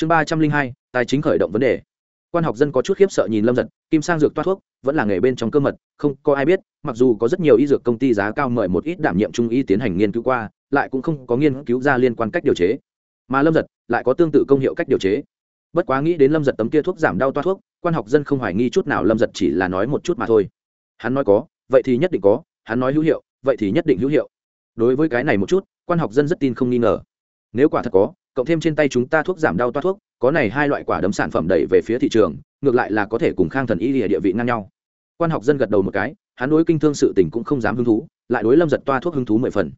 chương ba trăm linh hai, tài chính khởi động vấn đề. Quan học dân có chút khiếp sợ nhìn lâm giật, kim sang dược toa thuốc, vẫn là nghề bên trong cơ mật, không có ai biết, mặc dù có rất nhiều y dược công ty giá cao mời một ít đảm nhiệm trung y tiến hành nghiên cứu qua, lại cũng không có nghiên cứu ra liên quan cách điều chế. Mà lâm giật lại có tương tự công hiệu cách điều chế. Bất quá nghĩ đến lâm giật tấm kia thuốc giảm đau toa thuốc, quan học dân không hoài nghi chút nào lâm giật chỉ là nói một chút mà thôi. Hắn nói có, vậy thì nhất định có, hắn nói hữu hiệu, vậy thì nhất định hữu hiệu. Đối với cái này một chút, quan học dân rất tin không nghi ngờ. Nếu quả thật có cộng thêm trên tay chúng ta thuốc giảm đau toa thuốc, có này hai loại quả đấm sản phẩm đẩy về phía thị trường, ngược lại là có thể cùng khang thần y địa địa vị ngang nhau. Quan học dân gật đầu một cái, hắn đối kinh thương sự tình cũng không dám hứng thú, lại đối lâm giật toa thuốc hứng thú mười phần.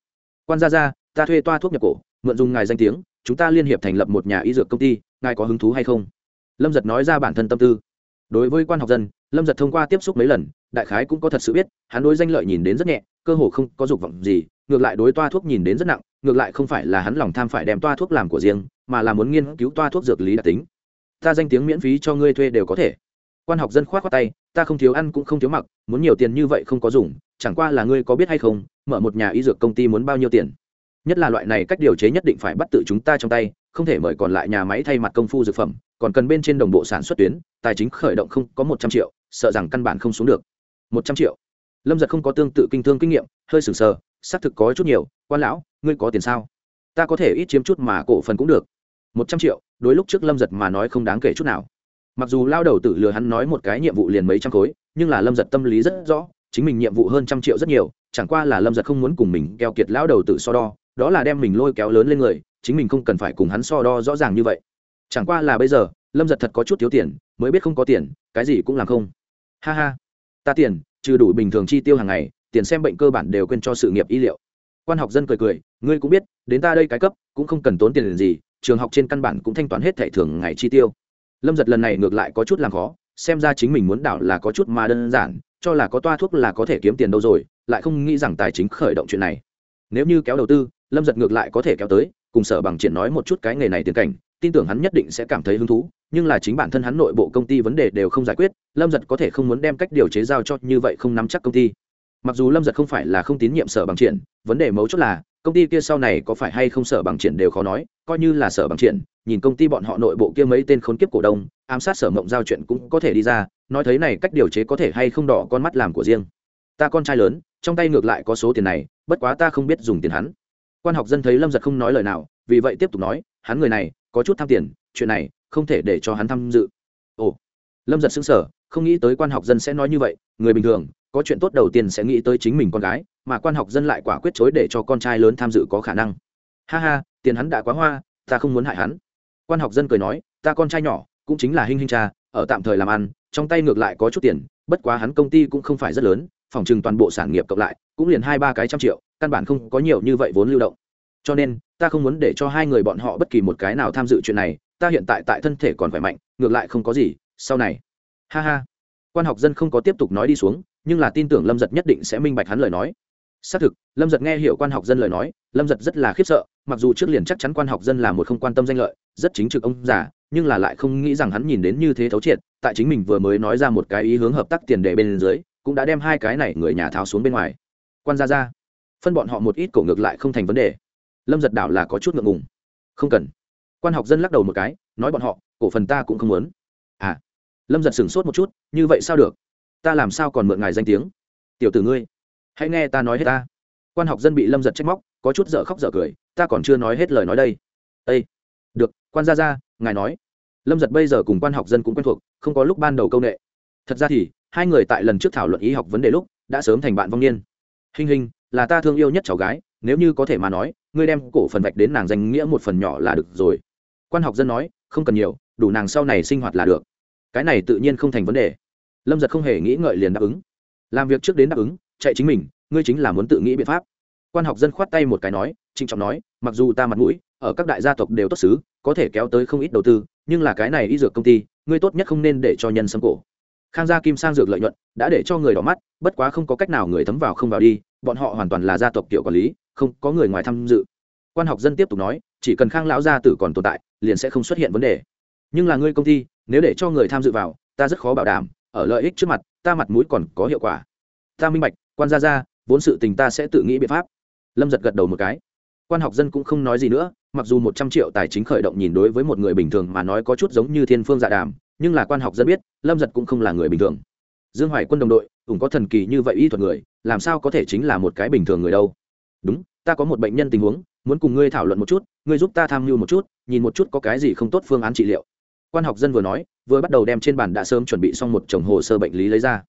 Quan gia ra ta thuê toa thuốc nhập cổ, mượn dùng ngài danh tiếng, chúng ta liên hiệp thành lập một nhà y dược công ty, ngài có hứng thú hay không? Lâm giật nói ra bản thân tâm tư. Đối với quan học dân, lâm giật thông qua tiếp xúc mấy lần, đại khái cũng có thật sự biết, hắn đối danh lợi nhìn đến rất nhẹ, cơ hồ không có dục vọng gì, ngược lại đối toa thuốc nhìn đến rất nặng ngược lại không phải là hắn lòng tham phải đem toa thuốc làm của riêng, mà là muốn nghiên cứu toa thuốc dược lý đặc tính. Ta danh tiếng miễn phí cho ngươi thuê đều có thể. Quan học dân k h o á t khoác tay, ta không thiếu ăn cũng không thiếu mặc, muốn nhiều tiền như vậy không có dùng, chẳng qua là ngươi có biết hay không, mở một nhà y dược công ty muốn bao nhiêu tiền. Nhất là loại này cách điều chế nhất định phải bắt tự chúng ta trong tay, không thể mời còn lại nhà máy thay mặt công phu dược phẩm, còn cần bên trên đồng bộ sản xuất tuyến, tài chính khởi động không có một trăm triệu, sợ rằng căn bản không xuống được. Một trăm triệu. Lâm giật không có tương tự kinh thương kinh nghiệm, hơi sừng sờ xác thực có chút nhiều, quan lão, ngươi có tiền sao? Ta có thể ít chiếm chút mà cổ phần cũng được. Một trăm triệu, đối lúc trước lâm giật mà nói không đáng kể chút nào. Mặc dù lao đầu tử lừa hắn nói một cái nhiệm vụ liền mấy trăm khối, nhưng là lâm giật tâm lý rất rõ, chính mình nhiệm vụ hơn trăm triệu rất nhiều, chẳng qua là lâm giật không muốn cùng mình keo kiệt lao đầu tử so đo, đó là đem mình lôi kéo lớn lên người, chính mình không cần phải cùng hắn so đo rõ ràng như vậy. Chẳng qua là bây giờ, lâm giật thật có chút thiếu tiền, mới biết không có tiền, cái gì cũng làm không. Ha ha, ta tiền, trừ đủ bình thường chi tiêu hàng ngày tiền xem bệnh cơ bản đều quên cho sự nghiệp y liệu. Quan học dân cười cười, ngươi cũng biết, đến ta đây cái cấp, cũng không cần tốn tiền gì, trường học trên căn bản cũng thanh toán hết thẻ thường ngày chi tiêu. Lâm giật lần này ngược lại có chút làm khó, xem ra chính mình muốn đảo là có chút mà đơn giản, cho là có toa thuốc là có thể kiếm tiền đâu rồi, lại không nghĩ rằng tài chính khởi động chuyện này. Nếu như kéo đầu tư, lâm giật ngược lại có thể kéo tới, cùng sở bằng triển nói một chút cái nghề này tiền cảnh, tin tưởng hắn nhất định sẽ cảm thấy hứng thú, nhưng là chính bản thân hắn nội bộ công ty vấn đề đều không giải quyết, lâm giật có thể không muốn đem cách điều chế giao cho như vậy không nắm chắc công ty mặc dù lâm giật không phải là không tín nhiệm sở bằng triển, vấn đề mấu chốt là, công ty kia sau này có phải hay không sở bằng triển đều khó nói, coi như là sở bằng triển, nhìn công ty bọn họ nội bộ kia mấy tên khốn kiếp cổ đông, ám sát sở mộng giao chuyện cũng có thể đi ra, nói thấy này cách điều chế có thể hay không đỏ con mắt làm của riêng. Ta con trai lớn, trong tay ngược lại có số tiền này, bất quá ta không biết dùng tiền hắn. Quan học dân thấy lâm giật không nói lời nào, vì vậy tiếp tục nói, hắn người này, có chút tham tiền, chuyện này, không thể để cho hắn tham dự. Ồ, lâm giật xứng sở không nghĩ tới quan học dân sẽ nói như vậy, người bình thường có chuyện tốt đầu tiên sẽ nghĩ tới chính mình con gái, mà quan học dân lại quả quyết chối để cho con trai lớn tham dự có khả năng. Ha ha, tiền hắn đã quá hoa, ta không muốn hại hắn. Quan học dân cười nói, ta con trai nhỏ, cũng chính là hình hình cha, ở tạm thời làm ăn, trong tay ngược lại có chút tiền, bất quá hắn công ty cũng không phải rất lớn, phòng trừng toàn bộ sản nghiệp cộng lại, cũng liền hai ba cái trăm triệu, căn bản không có nhiều như vậy vốn lưu động. Cho nên, ta không muốn để cho hai người bọn họ bất kỳ một cái nào tham dự chuyện này, ta hiện tại tại thân thể còn khỏe mạnh, ngược lại không có gì, sau này. Ha ha. Quan học dân không có tiếp tục nói đi xuống nhưng là tin tưởng lâm giật nhất định sẽ minh bạch hắn lời nói. Xác thực, lâm giật nghe hiểu quan học dân lời nói, lâm giật rất là khiếp sợ, mặc dù trước liền chắc chắn quan học dân là một không quan tâm danh lợi, rất chính trực ông già, nhưng là lại không nghĩ rằng hắn nhìn đến như thế thấu triệt, tại chính mình vừa mới nói ra một cái ý hướng hợp tác tiền đề bên dưới, cũng đã đem hai cái này người nhà tháo xuống bên ngoài. Quan ra ra phân bọn họ một ít cổ ngược lại không thành vấn đề. Lâm giật đảo là có chút ngượng ngùng. Không cần. Quan học dân lắc đầu một cái, nói bọn họ, cổ phần ta cũng không muốn. À lâm giật sửng sốt một chút, như vậy sao được? Ta làm sao còn mượn ngài danh tiếng? Tiểu tử ngươi, hãy nghe ta nói hết ta. Quan học dân bị lâm giật trách móc, có chút dở khóc dở cười, ta còn chưa nói hết lời nói đây. Â được, quan gia ra ngài nói. Lâm giật bây giờ cùng quan học dân cũng quen thuộc, không có lúc ban đầu công nghệ thật ra thì, hai người tại lần trước thảo luận y học vấn đề lúc, đã sớm thành bạn vong niên. Hình hình, là ta thương yêu nhất cháu gái, nếu như có thể mà nói, ngươi đem cổ phần vạch đến nàng danh nghĩa một phần nhỏ là được rồi. Quan học dân nói, không cần nhiều, đủ nàng sau này sinh hoạt là được. Cái này tự nhiên không thành vấn đề lâm giật không hề nghĩ ngợi liền đáp ứng. Làm việc trước đến đáp ứng, chạy chính mình, ngươi chính là muốn tự nghĩ biện pháp. Quan học dân khoát tay một cái nói, trịnh trọng nói, mặc dù ta mặt mũi, ở các đại gia tộc đều tốt xứ, có thể kéo tới không ít đầu tư, nhưng là cái này y dược công ty, ngươi tốt nhất không nên để cho nhân xâm cổ. Khang gia kim sang dược lợi nhuận, đã để cho người đỏ mắt, bất quá không có cách nào người thấm vào không vào đi, bọn họ hoàn toàn là gia tộc kiểu quản lý, không có người ngoài tham dự. Quan học dân tiếp tục nói, chỉ cần khang lão gia tử còn tồn tại, liền sẽ không xuất hiện vấn đề. Nhưng là ngươi công ty, nếu để cho người tham dự vào, ta rất khó bảo đảm ở lợi ích trước mặt, ta mặt mũi còn có hiệu quả. Ta minh bạch, quan gia gia, vốn sự tình ta sẽ tự nghĩ biện pháp. Lâm giật gật đầu một cái. Quan học dân cũng không nói gì nữa, mặc dù một trăm triệu tài chính khởi động nhìn đối với một người bình thường mà nói có chút giống như thiên phương dạ đàm, nhưng là quan học dân biết, lâm giật cũng không là người bình thường. Dương hoài quân đồng đội, cũng có thần kỳ như vậy y thuật người, làm sao có thể chính là một cái bình thường người đâu? Đúng, ta có một bệnh nhân tình huống, muốn cùng ngươi thảo luận một chút, ngươi giúp ta tham mưu một chút, nhìn một chút có cái gì không tốt phương án trị liệu. Quan học dân vừa nói vừa bắt đầu đem trên bàn đã sớm chuẩn bị xong một chồng hồ sơ bệnh lý lấy ra.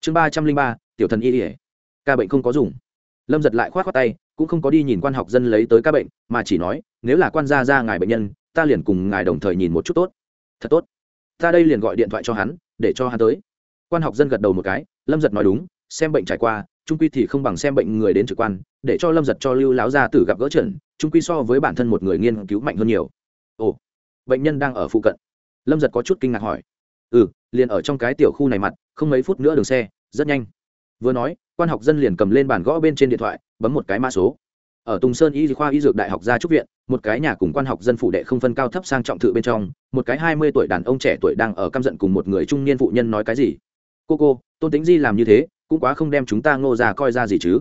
Chương ba trăm linh ba, tiểu thần y ỉa ca bệnh không có dùng. Lâm giật lại k h o á t khoác tay, cũng không có đi nhìn quan học dân lấy tới ca bệnh, mà chỉ nói, nếu là quan gia ra ngài bệnh nhân, ta liền cùng ngài đồng thời nhìn một chút tốt. Thật tốt. Ta đây liền gọi điện thoại cho hắn, để cho hắn tới. Quan học dân gật đầu một cái, lâm giật nói, đúng, xem bệnh trải qua, trung quy thì không bằng xem bệnh người đến trực quan, để cho lâm giật cho lưu láo gia tử gặp gỡ trần trung quy so với bản thân một người nghiên cứu mạnh hơn nhiều. Ồ, bệnh nhân đang ở phụ cận lâm giật có chút kinh ngạc hỏi ừ liền ở trong cái tiểu khu này mặt không mấy phút nữa đường xe rất nhanh vừa nói quan học dân liền cầm lên bàn gõ bên trên điện thoại bấm một cái mã số ở tùng sơn y khoa y dược đại học gia trúc viện một cái nhà cùng quan học dân phụ đệ không phân cao thấp sang trọng thự bên trong một cái hai mươi tuổi đàn ông trẻ tuổi đang ở căm giận cùng một người trung niên phụ nhân nói cái gì cô cô tôn tính di làm như thế cũng quá không đem chúng ta ngô ra coi ra gì chứ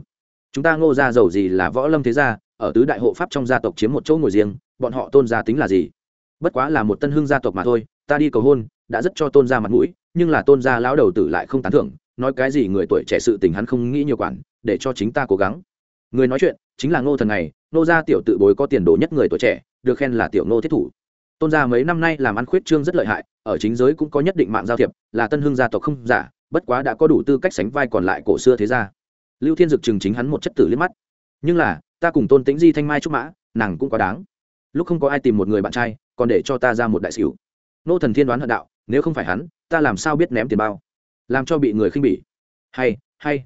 chúng ta ngô ra giàu gì là võ lâm thế gia ở tứ đại hộ pháp trong gia tộc chiếm một chỗ ngồi riêng bọn họ tôn gia tính là gì bất quá là một tân hưng gia tộc mà thôi ta đi cầu hôn, đã rất cho tôn gia mặt mũi, nhưng là tôn gia lão đầu tử lại không tán thưởng, nói cái gì người tuổi trẻ sự tình hắn không nghĩ nhiều quản, để cho chính ta cố gắng. Người nói chuyện, chính là ngô thần này ngô gia tiểu tự bối có tiền đồ nhất người tuổi trẻ, được khen là tiểu ngô thiết thủ. Tôn gia mấy năm nay làm ăn khuyết trương rất lợi hại, ở chính giới cũng có nhất định mạng giao thiệp, là tân hưng gia tộc không giả, bất quá đã có đủ tư cách sánh vai còn lại cổ xưa thế gia. lưu thiên dực chừng chính hắn một chất tử liếc mắt. Nhưng là, ta cùng tôn tĩnh di thanh mai trúc mã, nàng cũng quá đáng. Lúc không có ai tìm một người bạn trai, còn để cho ta ra một đại xỉu nô thần thiên đoán hận đạo, nếu không phải hắn, ta làm sao biết ném tiền bao? Làm cho bị người khinh bỉ. Hay hay.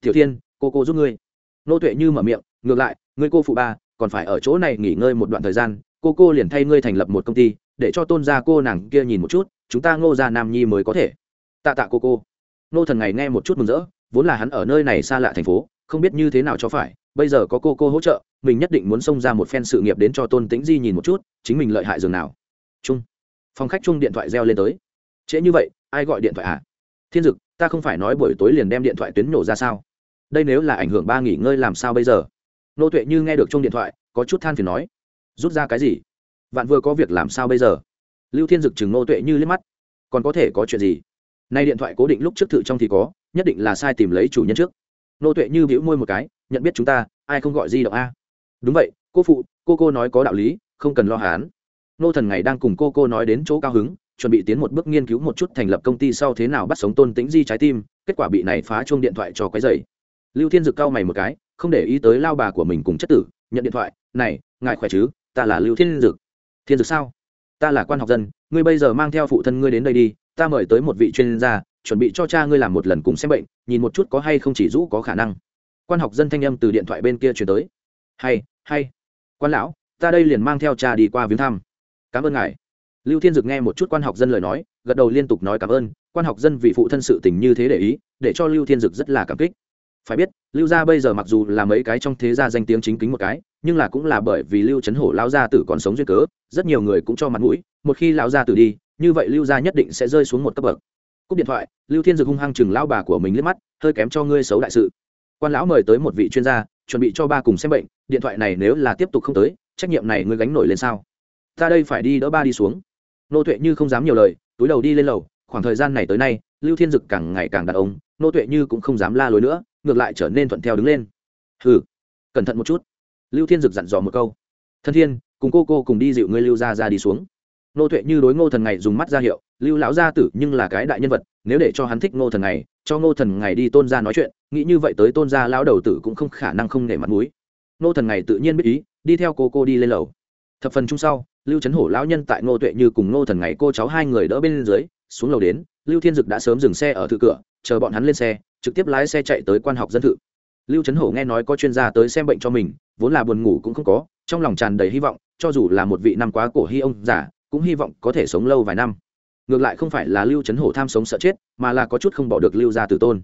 Tiểu thiên, cô cô giúp ngươi. Nô tuệ như mở miệng, ngược lại, ngươi cô phụ ba, còn phải ở chỗ này nghỉ ngơi một đoạn thời gian, cô cô liền thay ngươi thành lập một công ty, để cho tôn gia cô nàng kia nhìn một chút, chúng ta ngô gia nam nhi mới có thể. Tạ tạ cô cô. Nô thần ngày nghe một chút mừng rỡ, vốn là hắn ở nơi này xa lạ thành phố, không biết như thế nào cho phải, bây giờ có cô cô hỗ trợ, mình nhất định muốn xông ra một phen sự nghiệp đến cho tôn tĩnh di nhìn một chút, chính mình lợi hại dường nào. Chung phòng khách chung điện thoại reo lên tới. Trễ như vậy, ai gọi điện thoại à? Thiên dực, ta không phải nói buổi tối liền đem điện thoại tuyến nổ ra sao? Đây nếu là ảnh hưởng ba nghỉ ngơi làm sao bây giờ? Nô tuệ như nghe được chung điện thoại, có chút than phiền nói. Rút ra cái gì? Vạn vừa có việc làm sao bây giờ? Lưu thiên dực chừng nô tuệ như liếc mắt. Còn có thể có chuyện gì? Nay điện thoại cố định lúc trước thử trong thì có, nhất định là sai tìm lấy chủ nhân trước. Nô tuệ như bĩu môi một cái, nhận biết chúng ta, ai không gọi di động a? Đúng vậy, cô phụ, cô cô nói có đạo lý, không cần lo hán nô thần ngày đang cùng cô cô nói đến chỗ cao hứng, chuẩn bị tiến một bước nghiên cứu một chút thành lập công ty sau thế nào bắt sống tôn tĩnh di trái tim, kết quả bị này phá chuông điện thoại cho cái dày lưu thiên dực cao mày một cái, không để ý tới lao bà của mình cùng chất tử, nhận điện thoại, này, ngài khỏe chứ? Ta là lưu thiên dực. Thiên dực sao? Ta là quan học dân, ngươi bây giờ mang theo phụ thân ngươi đến đây đi, ta mời tới một vị chuyên gia, chuẩn bị cho cha ngươi làm một lần cùng xem bệnh, nhìn một chút có hay không chỉ rũ có khả năng. Quan học dân thanh âm từ điện thoại bên kia chuyển tới. Hay hay, quan lão, ta đây liền mang theo cha đi qua viếng thăm cảm ơn ngài. Lưu thiên dực nghe một chút quan học dân lời nói, gật đầu liên tục nói cảm ơn, quan học dân vì phụ thân sự tình như thế để ý, để cho lưu thiên dực rất là cảm kích. Phải biết, lưu gia bây giờ mặc dù là mấy cái trong thế gia danh tiếng chính kính một cái, nhưng là cũng là bởi vì lưu trấn hổ lao gia tử còn sống duyên cớ, rất nhiều người cũng cho mặt mũi, một khi lão gia tử đi, như vậy lưu gia nhất định sẽ rơi xuống một cấp bậc. Cúp điện thoại, lưu thiên dực hung hăng chừng lao bà của mình liếc mắt, hơi kém cho ngươi xấu đại sự. Quan lão mời tới một vị chuyên gia, chuẩn bị cho ba cùng xem bệnh, điện thoại này nếu là tiếp tục không tới, trách nhiệm này ngươi gánh nổi lên sao? Ta đây phải đi đỡ ba đi xuống. Nô tuệ như không dám nhiều lời, túi đầu đi lên lầu, khoảng thời gian này tới nay, lưu thiên dực càng ngày càng đàn ông, nô tuệ như cũng không dám la lối nữa, ngược lại trở nên thuận theo đứng lên. Hừ, cẩn thận một chút. Lưu thiên dực dặn dò một câu. Thân thiên, cùng cô cô cùng đi dịu ngươi lưu ra ra đi xuống. Nô tuệ như đối ngô thần ngày dùng mắt ra hiệu, lưu lão gia tử nhưng là cái đại nhân vật, nếu để cho hắn thích ngô thần ngày, cho ngô thần ngày đi tôn gia nói chuyện, nghĩ như vậy tới tôn gia lão đầu tử cũng không khả năng không nể mặt mũi. Ngô thần ngày tự nhiên biết ý, đi theo cô cô đi lên lầu. Thập phần chung sau lưu trấn hổ lão nhân tại ngô tuệ như cùng ngô thần ngày cô cháu hai người đỡ bên dưới, xuống lầu đến, lưu thiên dực đã sớm dừng xe ở thự cửa, chờ bọn hắn lên xe, trực tiếp lái xe chạy tới quan học dân thự. Lưu trấn hổ nghe nói có chuyên gia tới xem bệnh cho mình, vốn là buồn ngủ cũng không có, trong lòng tràn đầy hy vọng, cho dù là một vị năm quá cổ hy ông giả cũng hy vọng có thể sống lâu vài năm. Ngược lại không phải là lưu trấn hổ tham sống sợ chết, mà là có chút không bỏ được lưu gia tử tôn.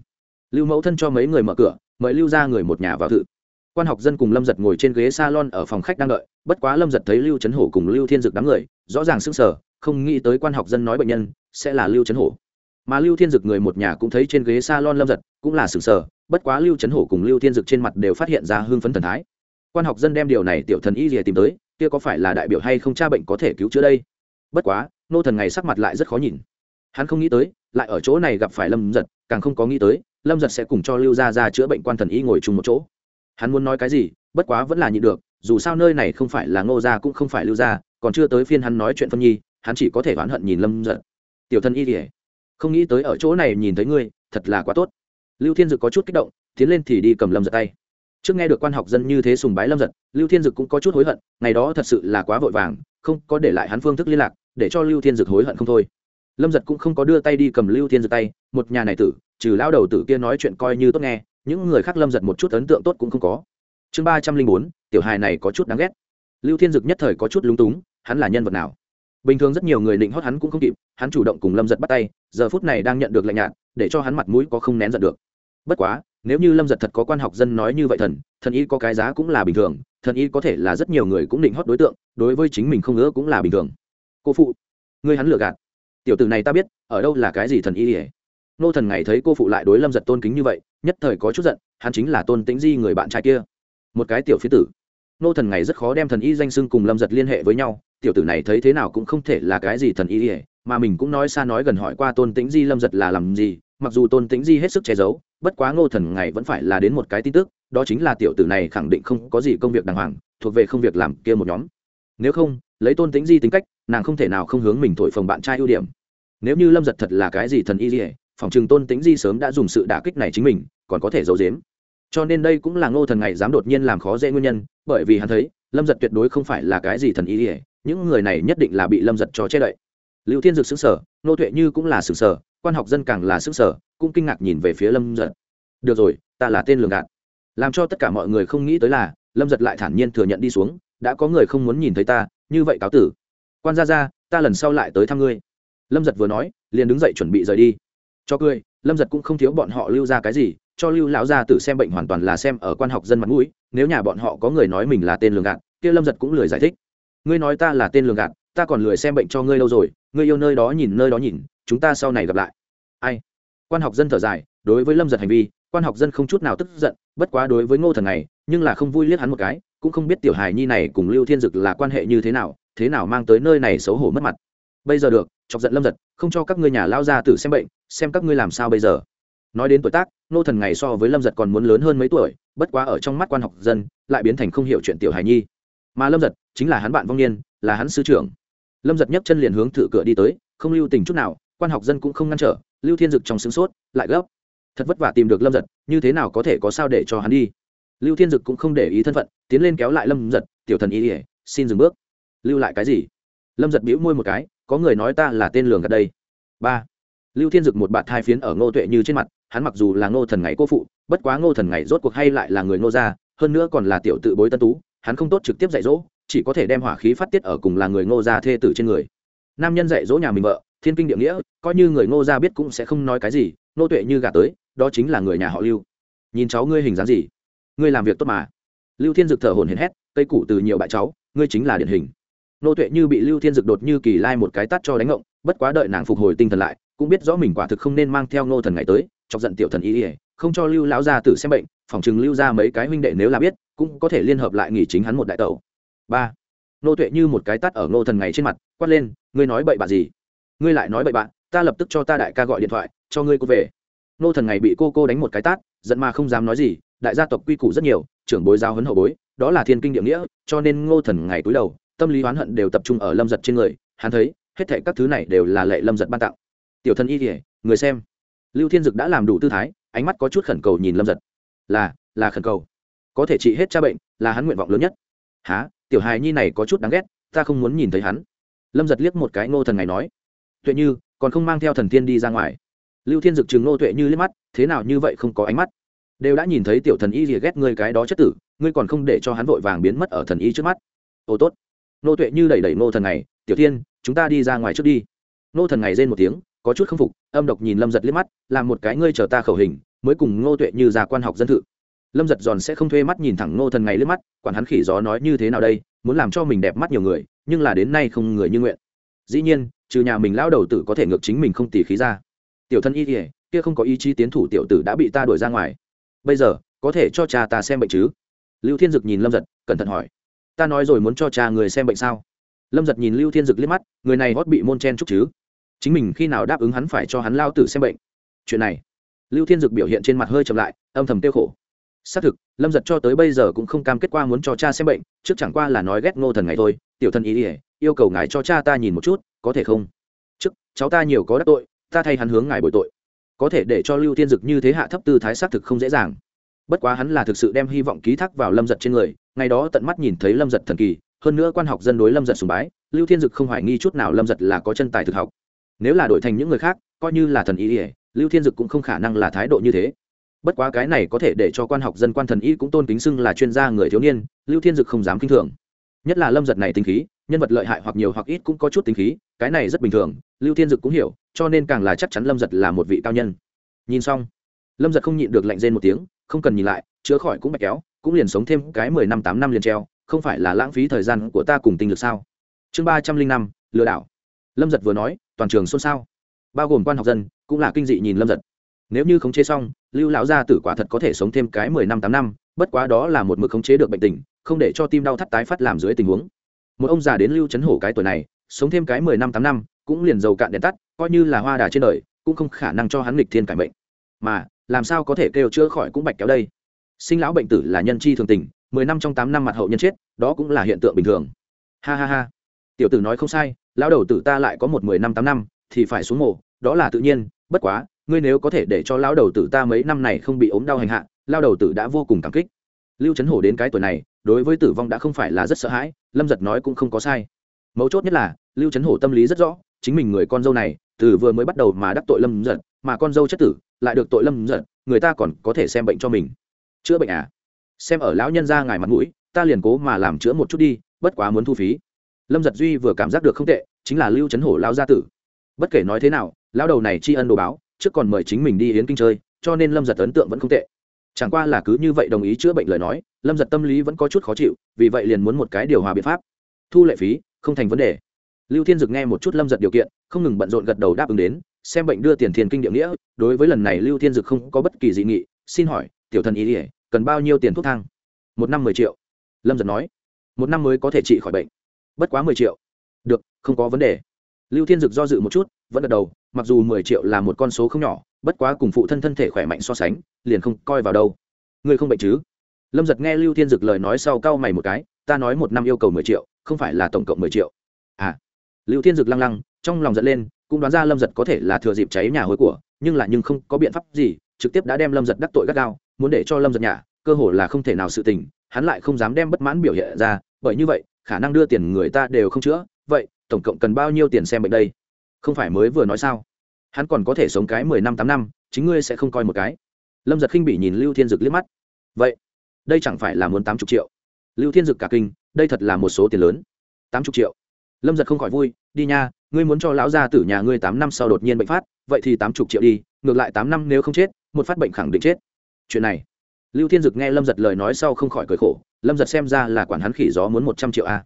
Lưu mẫu thân cho mấy người mở cửa, mời lưu ra người một nhà vào thự quan học dân cùng lâm giật ngồi trên ghế salon ở phòng khách đang đợi, bất quá lâm giật thấy lưu trấn hổ cùng lưu thiên dực đám người, rõ ràng sững sờ, không nghĩ tới quan học dân nói bệnh nhân sẽ là lưu trấn hổ. Mà lưu thiên dực người một nhà cũng thấy trên ghế salon lâm giật cũng là sững sờ, bất quá lưu trấn hổ cùng lưu thiên dực trên mặt đều phát hiện ra hương phấn thần thái. Quan học dân đem điều này tiểu thần y rìa tìm tới, kia có phải là đại biểu hay không cha bệnh có thể cứu chữa đây? Bất quá, nô thần ngày sắc mặt lại rất khó nhìn. Hắn không nghĩ tới, lại ở chỗ này gặp phải lâm giật, càng không có nghĩ tới, lâm giật sẽ cùng cho lưu gia ra chữa bệnh quan thần y ngồi chung một chỗ hắn muốn nói cái gì, bất quá vẫn là nhịn được, dù sao nơi này không phải là ngô gia cũng không phải lưu gia, còn chưa tới phiên hắn nói chuyện phân nhi, hắn chỉ có thể oán hận nhìn lâm giật tiểu thân y kỉa không nghĩ tới ở chỗ này nhìn thấy ngươi, thật là quá tốt. Lưu thiên dực có chút kích động, tiến lên thì đi cầm lâm giật tay. Trước nghe được quan học dân như thế sùng bái lâm giật lưu thiên dực cũng có chút hối hận, ngày đó thật sự là quá vội vàng, không có để lại hắn phương thức liên lạc, để cho lưu thiên dực hối hận không thôi. Lâm giật cũng không có đưa tay đi cầm lưu thiên dực tay, một nhà này tử, trừ lao đầu tử kia nói chuyện coi như tốt nghe những người khác lâm giật một chút ấn tượng tốt cũng không có. Chương ba trăm linh bốn, tiểu hài này có chút đáng ghét. Lưu thiên dực nhất thời có chút lúng túng, hắn là nhân vật nào? Bình thường rất nhiều người định hót hắn cũng không kịp, hắn chủ động cùng lâm giật bắt tay, giờ phút này đang nhận được lệnh nhạt, để cho hắn mặt mũi có không nén giận được. Bất quá, nếu như lâm giật thật có quan học dân nói như vậy thần thần y có cái giá cũng là bình thường, thần y có thể là rất nhiều người cũng định hót đối tượng, đối với chính mình không ngỡ cũng là bình thường. Cô phụ, ngươi hắn lừa gạt. Tiểu tử này ta biết, ở đâu là cái gì thần y ỉa nô thần ngày thấy cô phụ lại đối lâm giật tôn kính như vậy nhất thời có chút giận, hắn chính là tôn tĩnh di người bạn trai kia. Một cái tiểu phía tử. Nô thần ngày rất khó đem thần y danh xưng cùng lâm giật liên hệ với nhau, tiểu tử này thấy thế nào cũng không thể là cái gì thần y ỉa mà mình cũng nói xa nói gần hỏi qua tôn tĩnh di lâm giật là làm gì, mặc dù tôn tĩnh di hết sức che giấu, bất quá ngô thần ngày vẫn phải là đến một cái tin tức, đó chính là tiểu tử này khẳng định không có gì công việc đàng hoàng, thuộc về không việc làm kia một nhóm. Nếu không, lấy tôn tĩnh di tính cách, nàng không thể nào không hướng mình thổi phồng bạn trai ưu điểm. Nếu như lâm giật thật là cái gì thần y ỉa phòng trường tôn tính di sớm đã dùng sự đả kích này chính mình, còn có thể giấu giếm. Cho nên đây cũng là ngô thần ngày dám đột nhiên làm khó dễ nguyên nhân, bởi vì hắn thấy, lâm giật tuyệt đối không phải là cái gì thần ý ỉa những người này nhất định là bị lâm giật cho che đậy. Lưu thiên dực xứng sở nô tuệ như cũng là xứng sở quan học dân càng là xứng sở cũng kinh ngạc nhìn về phía lâm giật. Được rồi, ta là tên lường gạt. Làm cho tất cả mọi người không nghĩ tới là, lâm giật lại thản nhiên thừa nhận đi xuống, đã có người không muốn nhìn thấy ta, như vậy cáo tử. Quan ra ra ta lần sau lại tới thăm ngươi. Lâm giật vừa nói, liền đứng dậy chuẩn bị rời đi cho cười, lâm giật cũng không thiếu bọn họ lưu ra cái gì, cho lưu lão gia tử xem bệnh hoàn toàn là xem ở quan học dân mặt mũi, nếu nhà bọn họ có người nói mình là tên lường gạt, kia lâm giật cũng lười giải thích. Ngươi nói ta là tên lường gạt, ta còn lười xem bệnh cho ngươi lâu rồi, ngươi yêu nơi đó nhìn, nơi đó nhìn, chúng ta sau này gặp lại. Ai? Quan học dân thở dài, đối với lâm giật hành vi, quan học dân không chút nào tức giận, bất quá đối với ngô thần này, nhưng là không vui liếc hắn một cái, cũng không biết tiểu hài nhi này cùng lưu thiên dực là quan hệ như thế nào thế nào mang tới nơi này xấu hổ mất mặt. Bây giờ được, chọc giận lâm giật, không cho các ngươi nhà lao ra tử xem bệnh xem các ngươi làm sao bây giờ. Nói đến tuổi tác, nô thần ngày so với lâm giật còn muốn lớn hơn mấy tuổi, bất quá ở trong mắt quan học dân, lại biến thành không hiểu chuyện tiểu hài nhi. Mà lâm giật chính là hắn bạn vong niên, là hắn sư trưởng. Lâm giật nhấc chân liền hướng thử cửa đi tới, không lưu tình chút nào, quan học dân cũng không ngăn trở, lưu thiên dực trong sướng sốt, lại gấp. Thật vất vả tìm được lâm giật, như thế nào có thể có sao để cho hắn đi? Lưu thiên dực cũng không để ý thân phận, tiến lên kéo lại lâm giật, tiểu thần ý ỉa xin dừng bước. Lưu lại cái gì? Lâm giật bĩu môi một cái, có người nói ta là tên lường gạt đây. Ba lưu thiên dực một bạt thai phiến ở ngô tuệ như trên mặt, hắn mặc dù là ngô thần ngày cô phụ, bất quá ngô thần ngày rốt cuộc hay lại là người ngô gia, hơn nữa còn là tiểu tự bối tân tú, hắn không tốt trực tiếp dạy dỗ, chỉ có thể đem hỏa khí phát tiết ở cùng là người ngô gia thê tử trên người. Nam nhân dạy dỗ nhà mình vợ, thiên kinh địa nghĩa, coi như người ngô gia biết cũng sẽ không nói cái gì, Ngô tuệ như gạt tới, đó chính là người nhà họ lưu. Nhìn cháu ngươi hình dáng gì? Ngươi làm việc tốt mà. Lưu thiên dực thở hồn hển hét, cây củ từ nhiều bại cháu, ngươi chính là điển hình. Nô tuệ như bị lưu thiên dực đột như kỳ lai một cái tắt cho đánh ngộng, bất quá đợi nàng phục hồi tinh thần lại cũng biết rõ mình quả thực không nên mang theo ngô thần ngày tới, chọc giận tiểu thần y ỉa không cho lưu lão gia tử xem bệnh, phòng chừng lưu ra mấy cái huynh đệ nếu là biết, cũng có thể liên hợp lại nghỉ chính hắn một đại tẩu. Ba. Nô tuệ như một cái tắt ở ngô thần ngày trên mặt, quát lên, ngươi nói bậy bạ gì? Ngươi lại nói bậy bạ, ta lập tức cho ta đại ca gọi điện thoại, cho ngươi cô về. Nô thần ngày bị cô cô đánh một cái tát, giận mà không dám nói gì, đại gia tộc quy củ rất nhiều, trưởng bối giao hấn hậu bối, đó là thiên kinh địa nghĩa, cho nên ngô thần ngày cúi đầu, tâm lý oán hận đều tập trung ở lâm giật trên người, hắn thấy, hết thệ các thứ này đều là lệ lâm giật ban tặng tiểu thân y kỉa người xem. Lưu thiên dực đã làm đủ tư thái, ánh mắt có chút khẩn cầu nhìn lâm giật. Là là khẩn cầu. Có thể trị hết cha bệnh, là hắn nguyện vọng lớn nhất. Há tiểu hài nhi này có chút đáng ghét, ta không muốn nhìn thấy hắn. Lâm giật liếc một cái ngô thần này nói. Tuệ như, còn không mang theo thần tiên đi ra ngoài. Lưu thiên dực chừng ngô tuệ như liếc mắt, thế nào như vậy không có ánh mắt? Đều đã nhìn thấy tiểu thần y rìa ghét ngươi cái đó chất tử, ngươi còn không để cho hắn vội vàng biến mất ở thần y trước mắt. Ô tốt. Nô tuệ như đẩy đẩy Nô thần này tiểu thiên, chúng ta đi ra ngoài trước đi. Nô thần này rên một tiếng có chút không phục, âm độc nhìn lâm giật liếc mắt, làm một cái ngươi chờ ta khẩu hình, mới cùng ngô tuệ như ra quan học dân thự. Lâm giật giòn sẽ không thuê mắt nhìn thẳng ngô thần ngày liếc mắt, quản hắn khỉ gió nói như thế nào đây, muốn làm cho mình đẹp mắt nhiều người, nhưng là đến nay không người như nguyện. Dĩ nhiên, trừ nhà mình lao đầu tử có thể ngược chính mình không tỉ khí ra. Tiểu thân y kỉa kia không có ý chí tiến thủ tiểu tử đã bị ta đuổi ra ngoài. Bây giờ, có thể cho cha ta xem bệnh chứ? Lưu thiên dực nhìn lâm giật, cẩn thận hỏi. Ta nói rồi muốn cho cha người xem bệnh sao? Lâm giật nhìn lưu thiên dực liếc mắt, người này hót bị môn chen chúc chứ? Chính mình khi nào đáp ứng hắn phải cho hắn lao tử xem bệnh. Chuyện này, lưu thiên dực biểu hiện trên mặt hơi chậm lại, âm thầm tiêu khổ. Xác thực, lâm giật cho tới bây giờ cũng không cam kết qua muốn cho cha xem bệnh, trước chẳng qua là nói ghét ngô thần ngày thôi. Tiểu thần ý ỉa yêu cầu ngài cho cha ta nhìn một chút, có thể không? Trước, cháu ta nhiều có đắc tội, ta thay hắn hướng ngài bồi tội. Có thể để cho lưu thiên dực như thế hạ thấp tư thái xác thực không dễ dàng. Bất quá hắn là thực sự đem hy vọng ký thác vào lâm giật trên người, ngày đó tận mắt nhìn thấy lâm giật thần kỳ, hơn nữa quan học dân đối lâm giật sùng bái, lưu thiên dực không hoài nghi chút nào lâm giật là có chân tài thực học nếu là đổi thành những người khác coi như là thần y, ỉa lưu thiên dực cũng không khả năng là thái độ như thế. Bất quá cái này có thể để cho quan học dân quan thần y cũng tôn kính xưng là chuyên gia người thiếu niên lưu thiên dực không dám k i n h thường. Nhất là lâm giật này tính khí nhân vật lợi hại hoặc nhiều hoặc ít cũng có chút tính khí cái này rất bình thường lưu thiên dực cũng hiểu cho nên càng là chắc chắn lâm giật là một vị cao nhân. Nhìn xong lâm giật không nhịn được lạnh rên một tiếng không cần nhìn lại chữa khỏi cũng bạch kéo cũng liền sống thêm cái mười năm tám năm liền treo không phải là lãng phí thời gian của ta cùng tinh lực sao? Chương ba trăm linh năm lừa đảo lâm giật vừa nói, toàn trường xôn xao. Bao gồm quan học dân, cũng là kinh dị nhìn lâm giật. Nếu như khống chế xong, lưu lão gia tử quả thật có thể sống thêm cái mười năm tám năm, bất quá đó là một mực khống chế được bệnh tình, không để cho tim đau thắt tái phát làm dưới tình huống. Một ông già đến lưu chấn hổ cái tuổi này, sống thêm cái mười năm tám năm, cũng liền dầu cạn đèn tắt, coi như là hoa đà trên đời, cũng không khả năng cho hắn nghịch thiên cải bệnh mà, làm sao có thể kêu chữa khỏi cũng bạch kéo đây? Sinh lão bệnh tử là nhân chi thường tình, mười năm trong tám năm mặt hậu nhân chết, đó cũng là hiện tượng bình thường. Ha ha ha tiểu tử nói không sai, lão đầu tử ta lại có một mười năm tám năm, thì phải xuống mổ đó là tự nhiên, bất quá, ngươi nếu có thể để cho lão đầu tử ta mấy năm này không bị ốm đau hành hạ lao đầu tử đã vô cùng cảm kích. Lưu trấn hổ đến cái tuổi này, đối với tử vong đã không phải là rất sợ hãi, lâm giật nói cũng không có sai. Mấu chốt nhất là, lưu trấn hổ tâm lý rất rõ, chính mình người con dâu này, từ vừa mới bắt đầu mà đắc tội lâm giật, mà con dâu chất tử, lại được tội lâm giật, người ta còn có thể xem bệnh cho mình. Chữa bệnh à? Xem ở lão nhân ra ngài mặt mũi, ta liền cố mà làm chữa một chút đi, bất quá muốn thu phí lâm giật duy vừa cảm giác được không tệ, chính là lưu trấn hổ lao gia tử. Bất kể nói thế nào, lão đầu này tri ân đồ báo, trước còn mời chính mình đi hiến kinh chơi, cho nên lâm giật ấn tượng vẫn không tệ. Chẳng qua là cứ như vậy đồng ý chữa bệnh lời nói, lâm giật tâm lý vẫn có chút khó chịu, vì vậy liền muốn một cái điều hòa biện pháp. Thu lệ phí, không thành vấn đề. Lưu thiên dực nghe một chút lâm giật điều kiện, không ngừng bận rộn gật đầu đáp ứng đến, xem bệnh đưa tiền thiền kinh địa nghĩa, đối với lần này lưu thiên dực không có bất kỳ dị nghị, xin hỏi, tiểu thần ý ỉa cần bao nhiêu tiền thuốc thang? Một năm mười triệu. Lâm giật nói, một năm mới có thể trị khỏi bệnh bất quá mười triệu. Được, không có vấn đề. Lưu thiên dực do dự một chút, vẫn gật đầu, mặc dù mười triệu là một con số không nhỏ, bất quá cùng phụ thân thân thể khỏe mạnh so sánh, liền không coi vào đâu. Ngươi không bệnh chứ? Lâm giật nghe lưu thiên dực lời nói sau cau mày một cái, ta nói một năm yêu cầu mười triệu, không phải là tổng cộng mười triệu. À. Lưu thiên dực lăng lăng, trong lòng giận lên, cũng đoán ra lâm giật có thể là thừa dịp cháy nhà hối của, nhưng là nhưng không có biện pháp gì, trực tiếp đã đem lâm giật đắc tội gắt gao, muốn để cho lâm giật nhà cơ hồ là không thể nào sự tình, hắn lại không dám đem bất mãn biểu hiện ra, bởi như vậy khả năng đưa tiền người ta đều không chữa, vậy, tổng cộng cần bao nhiêu tiền xem bệnh đây? Không phải mới vừa nói sao? Hắn còn có thể sống cái mười năm, tám năm, chính ngươi sẽ không coi một cái. Lâm giật khinh bị nhìn lưu thiên dực liếc mắt. Vậy, đây chẳng phải là muốn tám chục triệu? Lưu thiên dực cả kinh, đây thật là một số tiền lớn. Tám chục triệu. Lâm giật không khỏi vui, đi nha, ngươi muốn cho lão gia tử nhà ngươi tám năm sau đột nhiên bệnh phát, vậy thì tám chục triệu đi, ngược lại tám năm nếu không chết, một phát bệnh khẳng định chết. Chuyện này lưu thiên dực nghe lâm giật lời nói sau không khỏi cười khổ, lâm giật xem ra là quản hắn khỉ gió muốn một trăm triệu a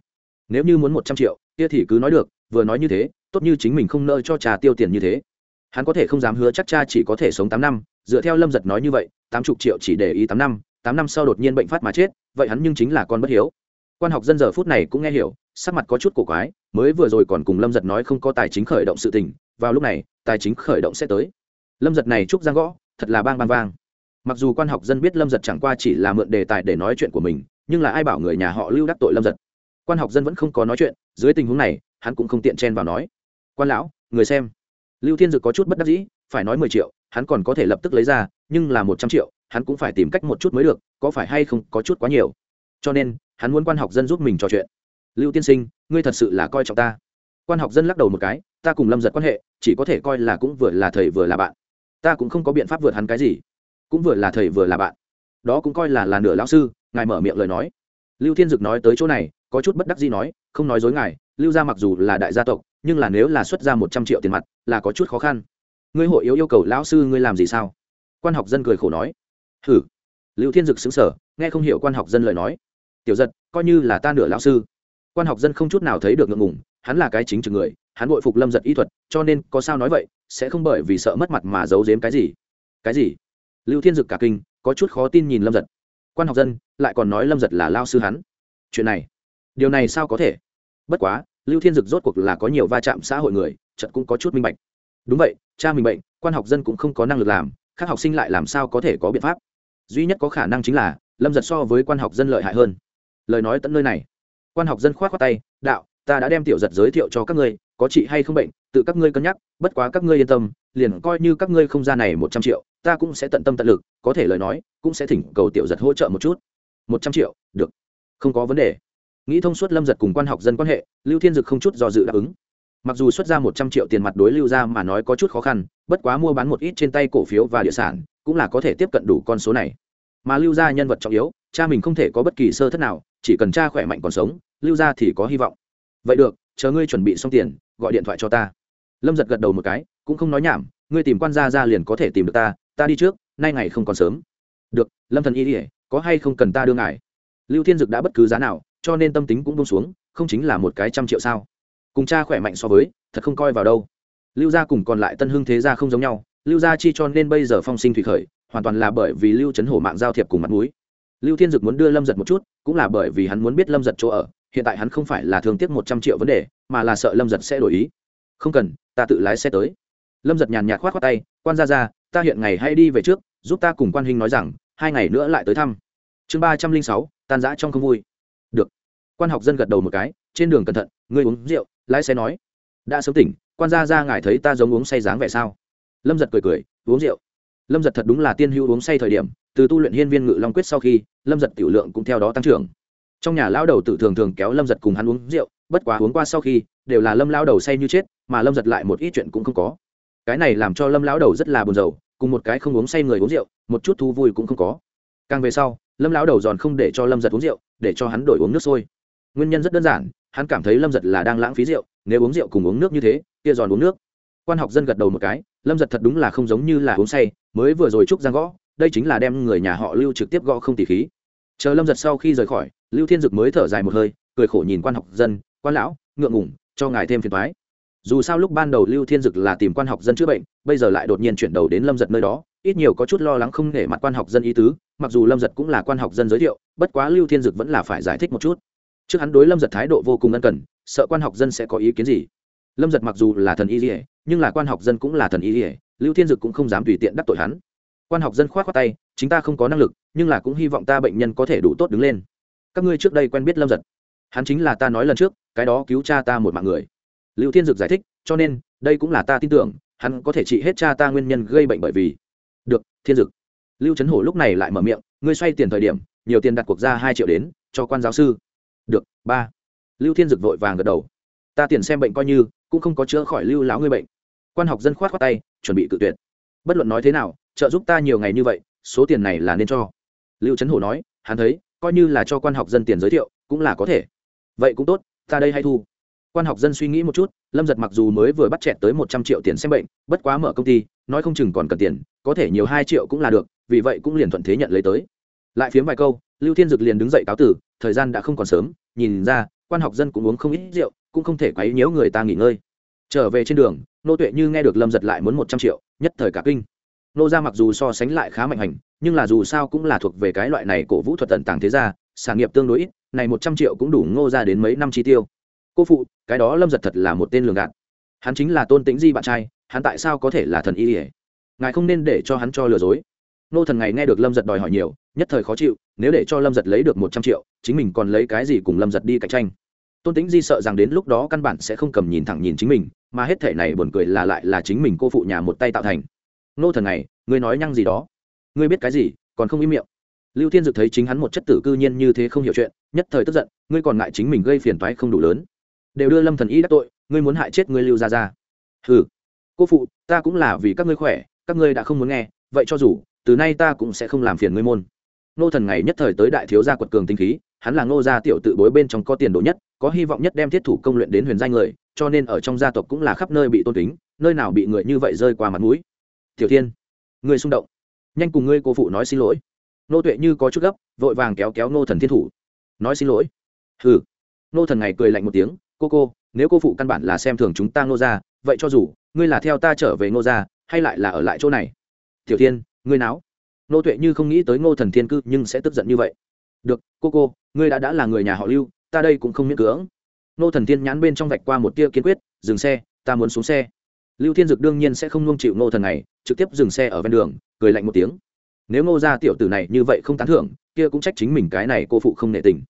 nếu như muốn một trăm triệu, kia thì cứ nói được, vừa nói như thế, tốt như chính mình không nợ cho trà tiêu tiền như thế. Hắn có thể không dám hứa chắc cha chỉ có thể sống tám năm, dựa theo lâm giật nói như vậy, tám chục triệu chỉ để ý tám năm tám năm sau đột nhiên bệnh phát mà chết, vậy hắn nhưng chính là con bất hiếu. Quan học dân giờ phút này cũng nghe hiểu, sắc mặt có chút cổ quái, mới vừa rồi còn cùng lâm giật nói không có tài chính khởi động sự tình, vào lúc này, tài chính khởi động sẽ tới. Lâm giật này chúc giang gõ, thật là bang bang vang mặc dù quan học dân biết lâm giật chẳng qua chỉ là mượn đề tài để nói chuyện của mình, nhưng là ai bảo người nhà họ lưu đắc tội lâm giật? Quan học dân vẫn không có nói chuyện, dưới tình huống này, hắn cũng không tiện chen vào nói. Quan lão, người xem. Lưu thiên dực có chút bất đắc dĩ, phải nói mười triệu, hắn còn có thể lập tức lấy ra, nhưng là một trăm triệu, hắn cũng phải tìm cách một chút mới được, có phải hay không có chút quá nhiều. Cho nên, hắn muốn quan học dân giúp mình trò chuyện. Lưu tiên sinh, ngươi thật sự là coi trọng ta. Quan học dân lắc đầu một cái, ta cùng lâm giật quan hệ, chỉ có thể coi là cũng vừa là thầy vừa là bạn. Ta cũng không có biện pháp vượt hắn cái gì cũng vừa là thầy vừa là bạn. Đó cũng coi là là nửa lão sư, ngài mở miệng lời nói. Lưu thiên dực nói tới chỗ này, có chút bất đắc gì nói, không nói dối ngài, lưu gia mặc dù là đại gia tộc, nhưng là nếu là xuất ra một trăm triệu tiền mặt, là có chút khó khăn. Ngươi hội yếu yêu cầu lão sư ngươi làm gì sao? Quan học dân cười khổ nói. Hử? Lưu thiên dực xứng sở nghe không hiểu quan học dân lời nói. Tiểu giật, coi như là ta nửa lão sư. Quan học dân không chút nào thấy được ngượng ngùng, hắn là cái chính trực người, hắn bội phục lâm giật y thuật, cho nên có sao nói vậy, sẽ không bởi vì sợ mất mặt mà giấu giếm cái gì. Cái gì? Lưu thiên dực cả kinh, có chút khó tin nhìn lâm giật. Quan học dân, lại còn nói lâm giật là lao sư hắn. Chuyện này, điều này sao có thể? Bất quá, lưu thiên dực rốt cuộc là có nhiều va chạm xã hội người trận cũng có chút minh bạch. Đúng vậy, cha mình bệnh, quan học dân cũng không có năng lực làm các học sinh lại làm sao có thể có biện pháp? Duy nhất có khả năng chính là, lâm giật so với quan học dân lợi hại hơn. Lời nói tận nơi này. Quan học dân k h o á t khoác tay, đạo, ta đã đem tiểu giật giới thiệu cho các ngươi, có chị hay không bệnh tự các ngươi cân nhắc, bất quá các ngươi yên tâm, liền coi như các ngươi không ra này một trăm triệu, ta cũng sẽ tận tâm tận lực, có thể lời nói, cũng sẽ thỉnh cầu tiểu giật hỗ trợ một chút. Một trăm triệu, được. Không có vấn đề. Nghĩ thông suốt lâm giật cùng quan học dân quan hệ, lưu thiên dực không chút do dự đáp ứng. Mặc dù xuất ra một trăm triệu tiền mặt đối lưu ra mà nói có chút khó khăn, bất quá mua bán một ít trên tay cổ phiếu và địa sản, cũng là có thể tiếp cận đủ con số này. Mà lưu ra nhân vật trọng yếu, cha mình không thể có bất kỳ sơ thất nào, chỉ cần cha khỏe mạnh còn sống, lưu ra thì có hy vọng. Vậy được, chờ ngươi chuẩn bị xong tiền, gọi điện thoại cho ta lâm giật gật đầu một cái, cũng không nói nhảm, ngươi tìm quan gia ra liền có thể tìm được ta ta đi trước, nay ngày không còn sớm. Được, lâm thần y ỉa có hay không cần ta đưa ngài? Lưu thiên dực đã bất cứ giá nào, cho nên tâm tính cũng bông xuống, không chính là một cái trăm triệu sao? Cùng cha khỏe mạnh so với, thật không coi vào đâu. Lưu gia cùng còn lại tân hưng thế gia không giống nhau, lưu gia chi cho nên bây giờ phong sinh thủy khởi, hoàn toàn là bởi vì lưu trấn hổ mạng giao thiệp cùng mặt mũi. Lưu thiên dực muốn đưa lâm giật một chút, cũng là bởi vì hắn muốn biết lâm giật chỗ ở, hiện tại hắn không phải là thương tiếc một trăm triệu vấn đề, mà là sợ lâm giật sẽ đổi ý không cần, ta tự lái xe tới. Lâm giật nhàn nhạt khoát khoác tay, quan ra ra ta hiện ngày hay đi về trước, giúp ta cùng quan hình nói rằng, hai ngày nữa lại tới thăm. Chương ba trăm linh sáu, tan giã trong không vui. Được. Quan học dân gật đầu một cái, trên đường cẩn thận, ngươi uống rượu, lái xe nói. Đã sớm tỉnh, quan gia ra ngài thấy ta giống uống say dáng vẻ sao? Lâm giật cười cười, uống rượu. Lâm giật thật đúng là tiên hữu uống say thời điểm, từ tu luyện hiên viên ngự long quyết sau khi, lâm giật tiểu lượng cũng theo đó tăng trưởng. Trong nhà lão đầu tự thường thường kéo lâm giật cùng hắn uống rượu, bất quá uống qua sau khi đều là lâm lão đầu say như chết, mà lâm giật lại một ít chuyện cũng không có. Cái này làm cho lâm lão đầu rất là buồn rầu, cùng một cái không uống say người uống rượu, một chút thú vui cũng không có. Càng về sau, lâm lão đầu giòn không để cho lâm giật uống rượu, để cho hắn đổi uống nước sôi. Nguyên nhân rất đơn giản, hắn cảm thấy lâm giật là đang lãng phí rượu, nếu uống rượu cùng uống nước như thế, kia giòn uống nước. Quan học dân gật đầu một cái, lâm giật thật đúng là không giống như là uống say, mới vừa rồi trúc giang gõ, đây chính là đem người nhà họ lưu trực tiếp gõ không tỉ khí. Chờ lâm giật sau khi rời khỏi, lưu thiên dực mới thở dài một hơi, cười khổ nhìn quan học dân, quan lão, ngượng ngủng cho ngài thêm phiền thoái. Dù sao lúc ban đầu lưu thiên dực là tìm quan học dân chữa bệnh, bây giờ lại đột nhiên chuyển đầu đến lâm giật nơi đó, ít nhiều có chút lo lắng không để mặt quan học dân ý tứ, mặc dù lâm giật cũng là quan học dân giới thiệu, bất quá lưu thiên dực vẫn là phải giải thích một chút. Trước hắn đối lâm giật thái độ vô cùng ân cần, sợ quan học dân sẽ có ý kiến gì. Lâm giật mặc dù là thần y dỉa nhưng là quan học dân cũng là thần y dỉa lưu thiên dực cũng không dám tùy tiện đắc tội hắn. Quan học dân k h o á t khoác tay, chính ta không có năng lực, nhưng là cũng hy vọng ta bệnh nhân có thể đủ tốt đứng lên. Các ngươi trước đây quen biết lâm giật. Hắn chính là ta nói lần trước cái đó cứu cha ta một mạng người. Lưu thiên dực giải thích, cho nên, đây cũng là ta tin tưởng, hắn có thể trị hết cha ta nguyên nhân gây bệnh bởi vì. Được, thiên dực. Lưu trấn hổ lúc này lại mở miệng, ngươi xoay tiền thời điểm, nhiều tiền đặt cuộc ra hai triệu đến, cho quan giáo sư. Được, ba. Lưu thiên dực vội vàng gật đầu. Ta tiền xem bệnh coi như, cũng không có chữa khỏi lưu láo ngươi bệnh. Quan học dân khoát khoát tay, chuẩn bị cự tuyệt. Bất luận nói thế nào, trợ giúp ta nhiều ngày như vậy, số tiền này là nên cho. Lưu trấn hổ nói, hắn thấy, coi như là cho quan học dân tiền giới thiệu, cũng là có thể. Vậy cũng tốt ta đây hay thu? Quan học dân suy nghĩ một chút, lâm giật mặc dù mới vừa bắt chẹt tới một trăm triệu tiền xem bệnh, bất quá mở công ty, nói không chừng còn cần tiền, có thể nhiều hai triệu cũng là được, vì vậy cũng liền thuận thế nhận lấy tới. Lại phiếm vài câu, lưu thiên dực liền đứng dậy cáo tử, thời gian đã không còn sớm, nhìn ra, quan học dân cũng uống không ít rượu, cũng không thể quấy nhiễu người ta nghỉ ngơi. Trở về trên đường, nô tuệ như nghe được lâm giật lại muốn một trăm triệu, nhất thời cả kinh. Nô ra mặc dù so sánh lại khá mạnh hành, nhưng là dù sao cũng là thuộc về cái loại này cổ vũ thuật tận tàng thế gia, sản nghiệp tương đối ít này một trăm triệu cũng đủ ngô ra đến mấy năm chi tiêu. Cô phụ, cái đó lâm giật thật là một tên lường gạt. Hắn chính là tôn tĩnh di bạn trai, hắn tại sao có thể là thần y ỉa ngài không nên để cho hắn cho lừa dối. Nô thần ngày nghe được lâm giật đòi hỏi nhiều, nhất thời khó chịu, nếu để cho lâm giật lấy được một trăm triệu, chính mình còn lấy cái gì cùng lâm giật đi cạnh tranh? Tôn tính di sợ rằng đến lúc đó căn bản sẽ không cầm nhìn thẳng nhìn chính mình, mà hết thể này buồn cười là lại là chính mình cô phụ nhà một tay tạo thành. Nô thần này ngươi nói nhăng gì đó? Ngươi biết cái gì, còn không im miệng lưu thiên dực thấy chính hắn một chất tử cư nhiên như thế không hiểu chuyện, nhất thời tức giận, ngươi còn ngại chính mình gây phiền toái không đủ lớn. Đều đưa lâm thần y đắc tội, ngươi muốn hại chết ngươi lưu ra ra ừ cô phụ, ta cũng là vì các ngươi khỏe, các ngươi đã không muốn nghe, vậy cho dù, từ nay ta cũng sẽ không làm phiền ngươi môn. Nô thần ngày nhất thời tới đại thiếu gia quật cường tinh khí, hắn là ngô gia tiểu tự bối bên trong có tiền đồ nhất, có hy vọng nhất đem thiết thủ công luyện đến huyền danh người, cho nên ở trong gia tộc cũng là khắp nơi bị tôn kính, nơi nào bị người như vậy rơi qua mặt mũi. Tiểu thiên, ngươi xung động. Nhanh cùng ngươi cô phụ nói xin lỗi nô tuệ như có chút gấp, vội vàng kéo kéo nô thần thiên thủ. Nói xin lỗi. Hừ. Nô thần ngày cười lạnh một tiếng, cô cô, nếu cô phụ căn bản là xem thường chúng ta nô ra vậy cho dù, ngươi là theo ta trở về nô ra hay lại là ở lại chỗ này? Tiểu thiên, ngươi náo. Nô tuệ như không nghĩ tới ngô thần thiên cư nhưng sẽ tức giận như vậy. Được, cô cô, ngươi đã đã là người nhà họ lưu, ta đây cũng không miễn cưỡng. Nô thần thiên nhãn bên trong vạch qua một tia kiên quyết, dừng xe, ta muốn xuống xe. Lưu thiên dực đương nhiên sẽ không nuông chịu nô thần này, trực tiếp dừng xe ở ven đường, cười lạnh một tiếng nếu ngô gia tiểu tử này như vậy không tán thưởng kia cũng trách chính mình cái này cô phụ không nệ tình.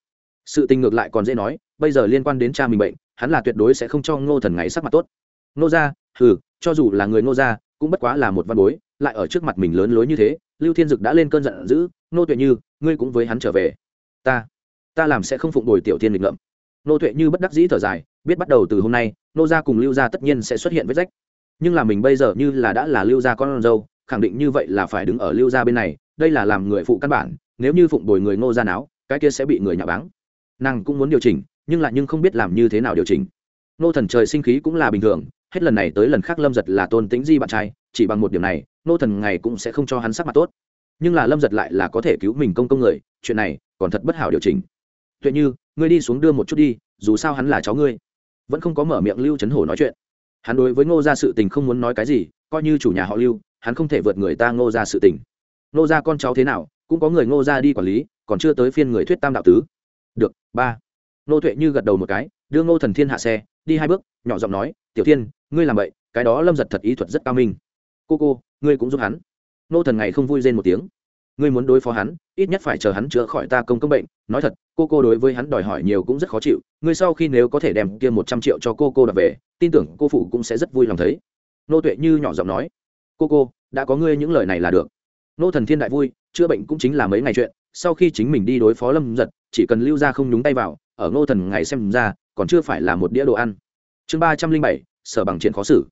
Sự tình ngược lại còn dễ nói bây giờ liên quan đến cha mình bệnh hắn là tuyệt đối sẽ không cho ngô thần ngày sắc mặt tốt. Ngô gia hừ, cho dù là người ngô gia cũng bất quá là một văn bối lại ở trước mặt mình lớn lối như thế lưu thiên dực đã lên cơn giận dữ nô tuệ như ngươi cũng với hắn trở về. Ta ta làm sẽ không phụng đổi tiểu thiên lịch ngậm nô tuệ như bất đắc dĩ thở dài biết bắt đầu từ hôm nay nô gia cùng lưu gia tất nhiên sẽ xuất hiện vết rách. Nhưng là mình bây giờ như là đã là lưu gia con dâu khẳng định như vậy là phải đứng ở lưu gia bên này, đây là làm người phụ căn bản, nếu như phụng bồi người ngô gia náo, cái kia sẽ bị người nhà báng. Nàng cũng muốn điều chỉnh, nhưng lại nhưng không biết làm như thế nào điều chỉnh. Nô thần trời sinh khí cũng là bình thường, hết lần này tới lần khác lâm giật là tôn tính di bạn trai, chỉ bằng một điểm này nô thần ngày cũng sẽ không cho hắn sắc mặt tốt. Nhưng là lâm giật lại là có thể cứu mình công công người, chuyện này còn thật bất hảo điều chỉnh. Tuệ như, ngươi đi xuống đưa một chút đi, dù sao hắn là cháu ngươi. Vẫn không có mở miệng lưu trấn hổ nói chuyện. Hắn đối với ngô gia sự tình không muốn nói cái gì, coi như chủ nhà họ lưu hắn không thể vượt người ta ngô gia sự tình. Ngô gia con cháu thế nào, cũng có người ngô gia đi quản lý, còn chưa tới phiên người thuyết tam đạo tứ. Được, ba. Nô tuệ như gật đầu một cái, đưa ngô thần thiên hạ xe, đi hai bước, nhỏ giọng nói, tiểu thiên, ngươi làm vậy cái đó lâm giật thật ý thuật rất cao minh. Cô cô, ngươi cũng giúp hắn. Nô thần ngày không vui rên một tiếng. Ngươi muốn đối phó hắn, ít nhất phải chờ hắn chữa khỏi ta công công bệnh. Nói thật, cô cô đối với hắn đòi hỏi nhiều cũng rất khó chịu, ngươi sau khi nếu có thể đem kia một trăm triệu cho cô cô đập về, tin tưởng cô phụ cũng sẽ rất vui lòng thấy. Nô tuệ như nhỏ giọng nói cô cô, đã có ngươi những lời này là được. Nô thần thiên đại vui, chữa bệnh cũng chính là mấy ngày chuyện, sau khi chính mình đi đối phó lâm giật chỉ cần lưu ra không nhúng tay vào, ở ngô thần ngày xem ra, còn chưa phải là một đĩa đồ ăn. Chương ba trăm linh bảy, sở bằng chuyện khó xử.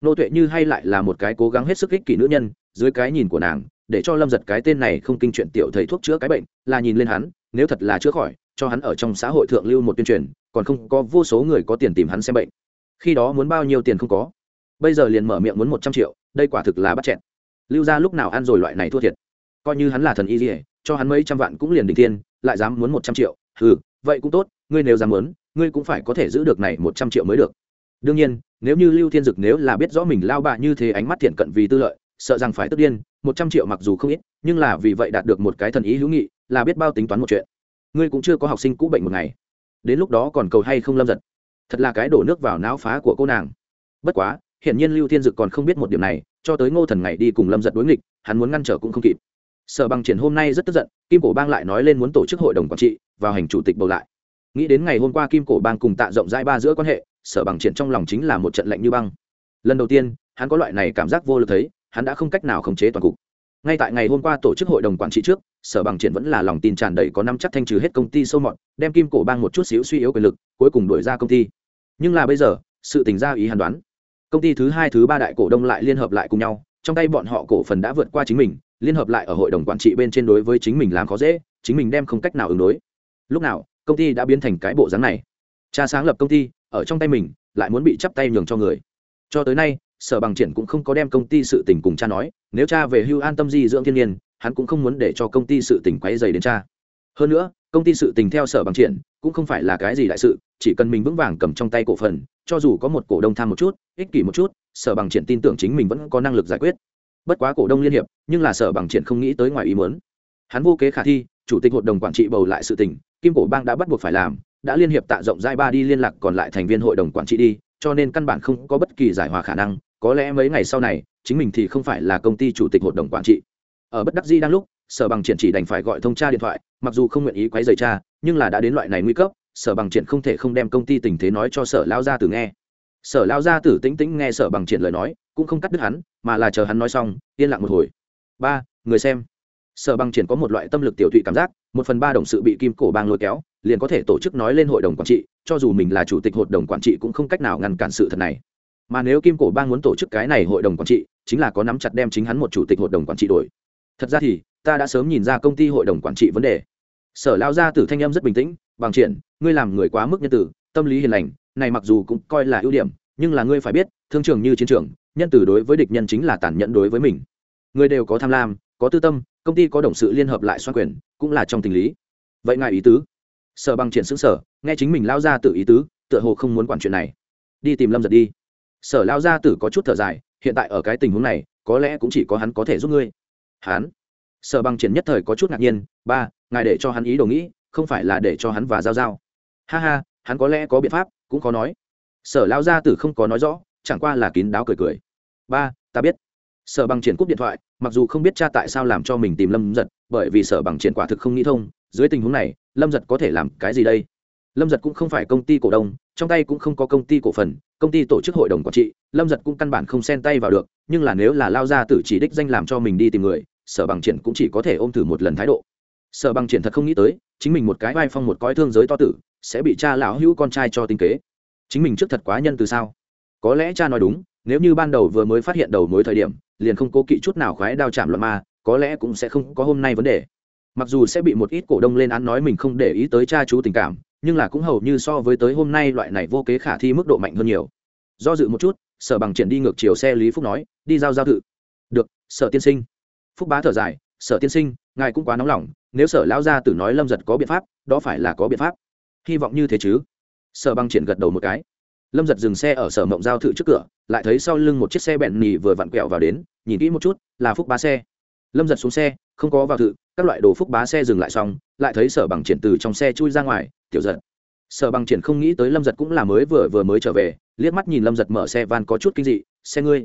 Nô tuệ như hay lại là một cái cố gắng hết sức ích kỷ nữ nhân, dưới cái nhìn của nàng, để cho lâm giật cái tên này không kinh chuyện tiểu thầy thuốc chữa cái bệnh, là nhìn lên hắn, nếu thật là chữa khỏi, cho hắn ở trong xã hội thượng lưu một tuyên truyền, còn không có vô số người có tiền tìm hắn xem bệnh. Khi đó muốn bao nhiêu tiền không có bây giờ liền mở miệng muốn một trăm triệu, đây quả thực là bắt chẹn lưu ra lúc nào ăn rồi loại này thua thiệt? Coi như hắn là thần y dỉa cho hắn mấy trăm vạn cũng liền đình tiên lại dám muốn một trăm triệu ừ vậy cũng tốt, ngươi nếu dám muốn, ngươi cũng phải có thể giữ được này một trăm triệu mới được. Đương nhiên, nếu như lưu thiên dực nếu là biết rõ mình lao bạ như thế ánh mắt thiện cận vì tư lợi, sợ rằng phải tức điên, một trăm triệu mặc dù không ít, nhưng là vì vậy đạt được một cái thần ý hữu nghị, là biết bao tính toán một chuyện. Ngươi cũng chưa có học sinh cũ bệnh một ngày. Đến lúc đó còn cầu hay không lâm giật? Thật là cái đổ nước vào não phá của cô nàng. Bất quá hiển nhiên lưu thiên dực còn không biết một điểm này, cho tới ngô thần ngày đi cùng lâm giật đối nghịch, hắn muốn ngăn trở cũng không kịp. Sở bằng triển hôm nay rất tức giận, kim cổ bang lại nói lên muốn tổ chức hội đồng quản trị, vào hành chủ tịch bầu lại. Nghĩ đến ngày hôm qua kim cổ bang cùng tạ rộng rãi ba giữa quan hệ, sở bằng triển trong lòng chính là một trận lạnh như băng. Lần đầu tiên, hắn có loại này cảm giác vô lực thấy, hắn đã không cách nào khống chế toàn cục. Ngay tại ngày hôm qua tổ chức hội đồng quản trị trước, sở bằng triển vẫn là lòng tin tràn đầy có năm chắc thanh trừ hết công ty sâu mọt, đem kim cổ bang một chút xíu suy yếu quyền lực, cuối cùng đuổi ra công ty. Nhưng là bây giờ, sự tình ra ý hàn đoán công ty thứ hai thứ ba đại cổ đông lại liên hợp lại cùng nhau, trong tay bọn họ cổ phần đã vượt qua chính mình, liên hợp lại ở hội đồng quản trị bên trên đối với chính mình làm khó dễ, chính mình đem không cách nào ứng đối. Lúc nào, công ty đã biến thành cái bộ dáng này. Cha sáng lập công ty, ở trong tay mình, lại muốn bị chắp tay nhường cho người. Cho tới nay, sở bằng triển cũng không có đem công ty sự tình cùng cha nói, nếu cha về hưu an tâm di dưỡng thiên nhiên, hắn cũng không muốn để cho công ty sự tình quấy dày đến cha hơn nữa, công ty sự tình theo sở bằng triển, cũng không phải là cái gì đại sự, chỉ cần mình vững vàng cầm trong tay cổ phần, cho dù có một cổ đông tham một chút, ích kỷ một chút, sở bằng triển tin tưởng chính mình vẫn có năng lực giải quyết. Bất quá cổ đông liên hiệp, nhưng là sở bằng triển không nghĩ tới ngoài ý muốn. Hắn vô kế khả thi, chủ tịch hội đồng quản trị bầu lại sự tình, kim cổ bang đã bắt buộc phải làm, đã liên hiệp tạ rộng giai ba đi liên lạc còn lại thành viên hội đồng quản trị đi, cho nên căn bản không có bất kỳ giải hòa khả năng, có lẽ mấy ngày sau này, chính mình thì không phải là công ty chủ tịch hội đồng quản trị. Ở bất đắc di đang lúc sở bằng triển chỉ đành phải gọi thông tra điện thoại, mặc dù không nguyện ý quấy rời cha, nhưng là đã đến loại này nguy cấp, sở bằng triển không thể không đem công ty tình thế nói cho sở lao gia tử nghe. Sở lao gia tử tĩnh tĩnh nghe sở bằng triển lời nói, cũng không cắt đứt hắn, mà là chờ hắn nói xong, yên lặng một hồi. Ba, người xem. Sở bằng triển có một loại tâm lực tiểu thụy cảm giác, một phần ba đồng sự bị kim cổ bang lôi kéo, liền có thể tổ chức nói lên hội đồng quản trị, cho dù mình là chủ tịch hội đồng quản trị cũng không cách nào ngăn cản sự thật này. Mà nếu kim cổ bang muốn tổ chức cái này hội đồng quản trị, chính là có nắm chặt đem chính hắn một chủ tịch hội đồng quản trị đổi. Thật ra thì ta đã sớm nhìn ra công ty hội đồng quản trị vấn đề. Sở lao gia Tử thanh âm rất bình tĩnh, bằng triển, ngươi làm người quá mức nhân tử, tâm lý hiền lành, này mặc dù cũng coi là ưu điểm, nhưng là ngươi phải biết, thương trường như chiến trường, nhân tử đối với địch nhân chính là tàn nhẫn đối với mình. Người đều có tham lam, có tư tâm, công ty có đồng sự liên hợp lại xoan quyền, cũng là trong tình lý. Vậy ngài ý tứ? Sở bằng triển xứng sở nghe chính mình lao ra tự ý tứ, tựa hồ không muốn quản chuyện này. Đi tìm lâm giật đi. Sở lao gia tử có chút thở dài, hiện tại ở cái tình huống này, có lẽ cũng chỉ có hắn có thể giúp ngươi. Hắn? Sở bằng triển nhất thời có chút ngạc nhiên, ba, ngài để cho hắn ý đồ nghĩ, không phải là để cho hắn và giao giao. Ha ha, hắn có lẽ có biện pháp, cũng có nói. Sở lao gia tử không có nói rõ, chẳng qua là kín đáo cười cười. Ba, ta biết. Sở bằng triển cúp điện thoại, mặc dù không biết cha tại sao làm cho mình tìm lâm giật, bởi vì sở bằng triển quả thực không nghĩ thông, dưới tình huống này, lâm giật có thể làm cái gì đây? Lâm giật cũng không phải công ty cổ đông, trong tay cũng không có công ty cổ phần, công ty tổ chức hội đồng quản trị, lâm giật cũng căn bản không xen tay vào được, nhưng là nếu là lao ra tử chỉ đích danh làm cho mình đi tìm người sở bằng triển cũng chỉ có thể ôm thử một lần thái độ. Sở bằng triển thật không nghĩ tới, chính mình một cái vai phong một cõi thương giới to tử, sẽ bị cha lão hữu con trai cho tinh kế. Chính mình trước thật quá nhân từ sao? Có lẽ cha nói đúng, nếu như ban đầu vừa mới phát hiện đầu mối thời điểm, liền không cố kỵ chút nào khoái đao chạm loạn ma, có lẽ cũng sẽ không có hôm nay vấn đề. Mặc dù sẽ bị một ít cổ đông lên án nói mình không để ý tới cha chú tình cảm, nhưng là cũng hầu như so với tới hôm nay loại này vô kế khả thi mức độ mạnh hơn nhiều. Do dự một chút, sở bằng triển đi ngược chiều xe lý phúc nói, đi giao giao thự. Được, sở tiên sinh phúc bá thở dài, sở tiên sinh, ngài cũng quá nóng lòng, nếu sở lão gia tử nói lâm giật có biện pháp, đó phải là có biện pháp. Hy vọng như thế chứ. Sở Băng triển gật đầu một cái. Lâm giật dừng xe ở sở mộng giao thự trước cửa, lại thấy sau lưng một chiếc xe bẹn nì vừa vặn quẹo vào đến, nhìn kỹ một chút, là phúc bá xe. Lâm giật xuống xe, không có vào thự, các loại đồ phúc bá xe dừng lại xong, lại thấy sở bằng triển từ trong xe chui ra ngoài, tiểu giật. Sở bằng triển không nghĩ tới lâm giật cũng là mới vừa vừa mới trở về, liếc mắt nhìn lâm giật mở xe van có chút kinh dị, xe ngươi.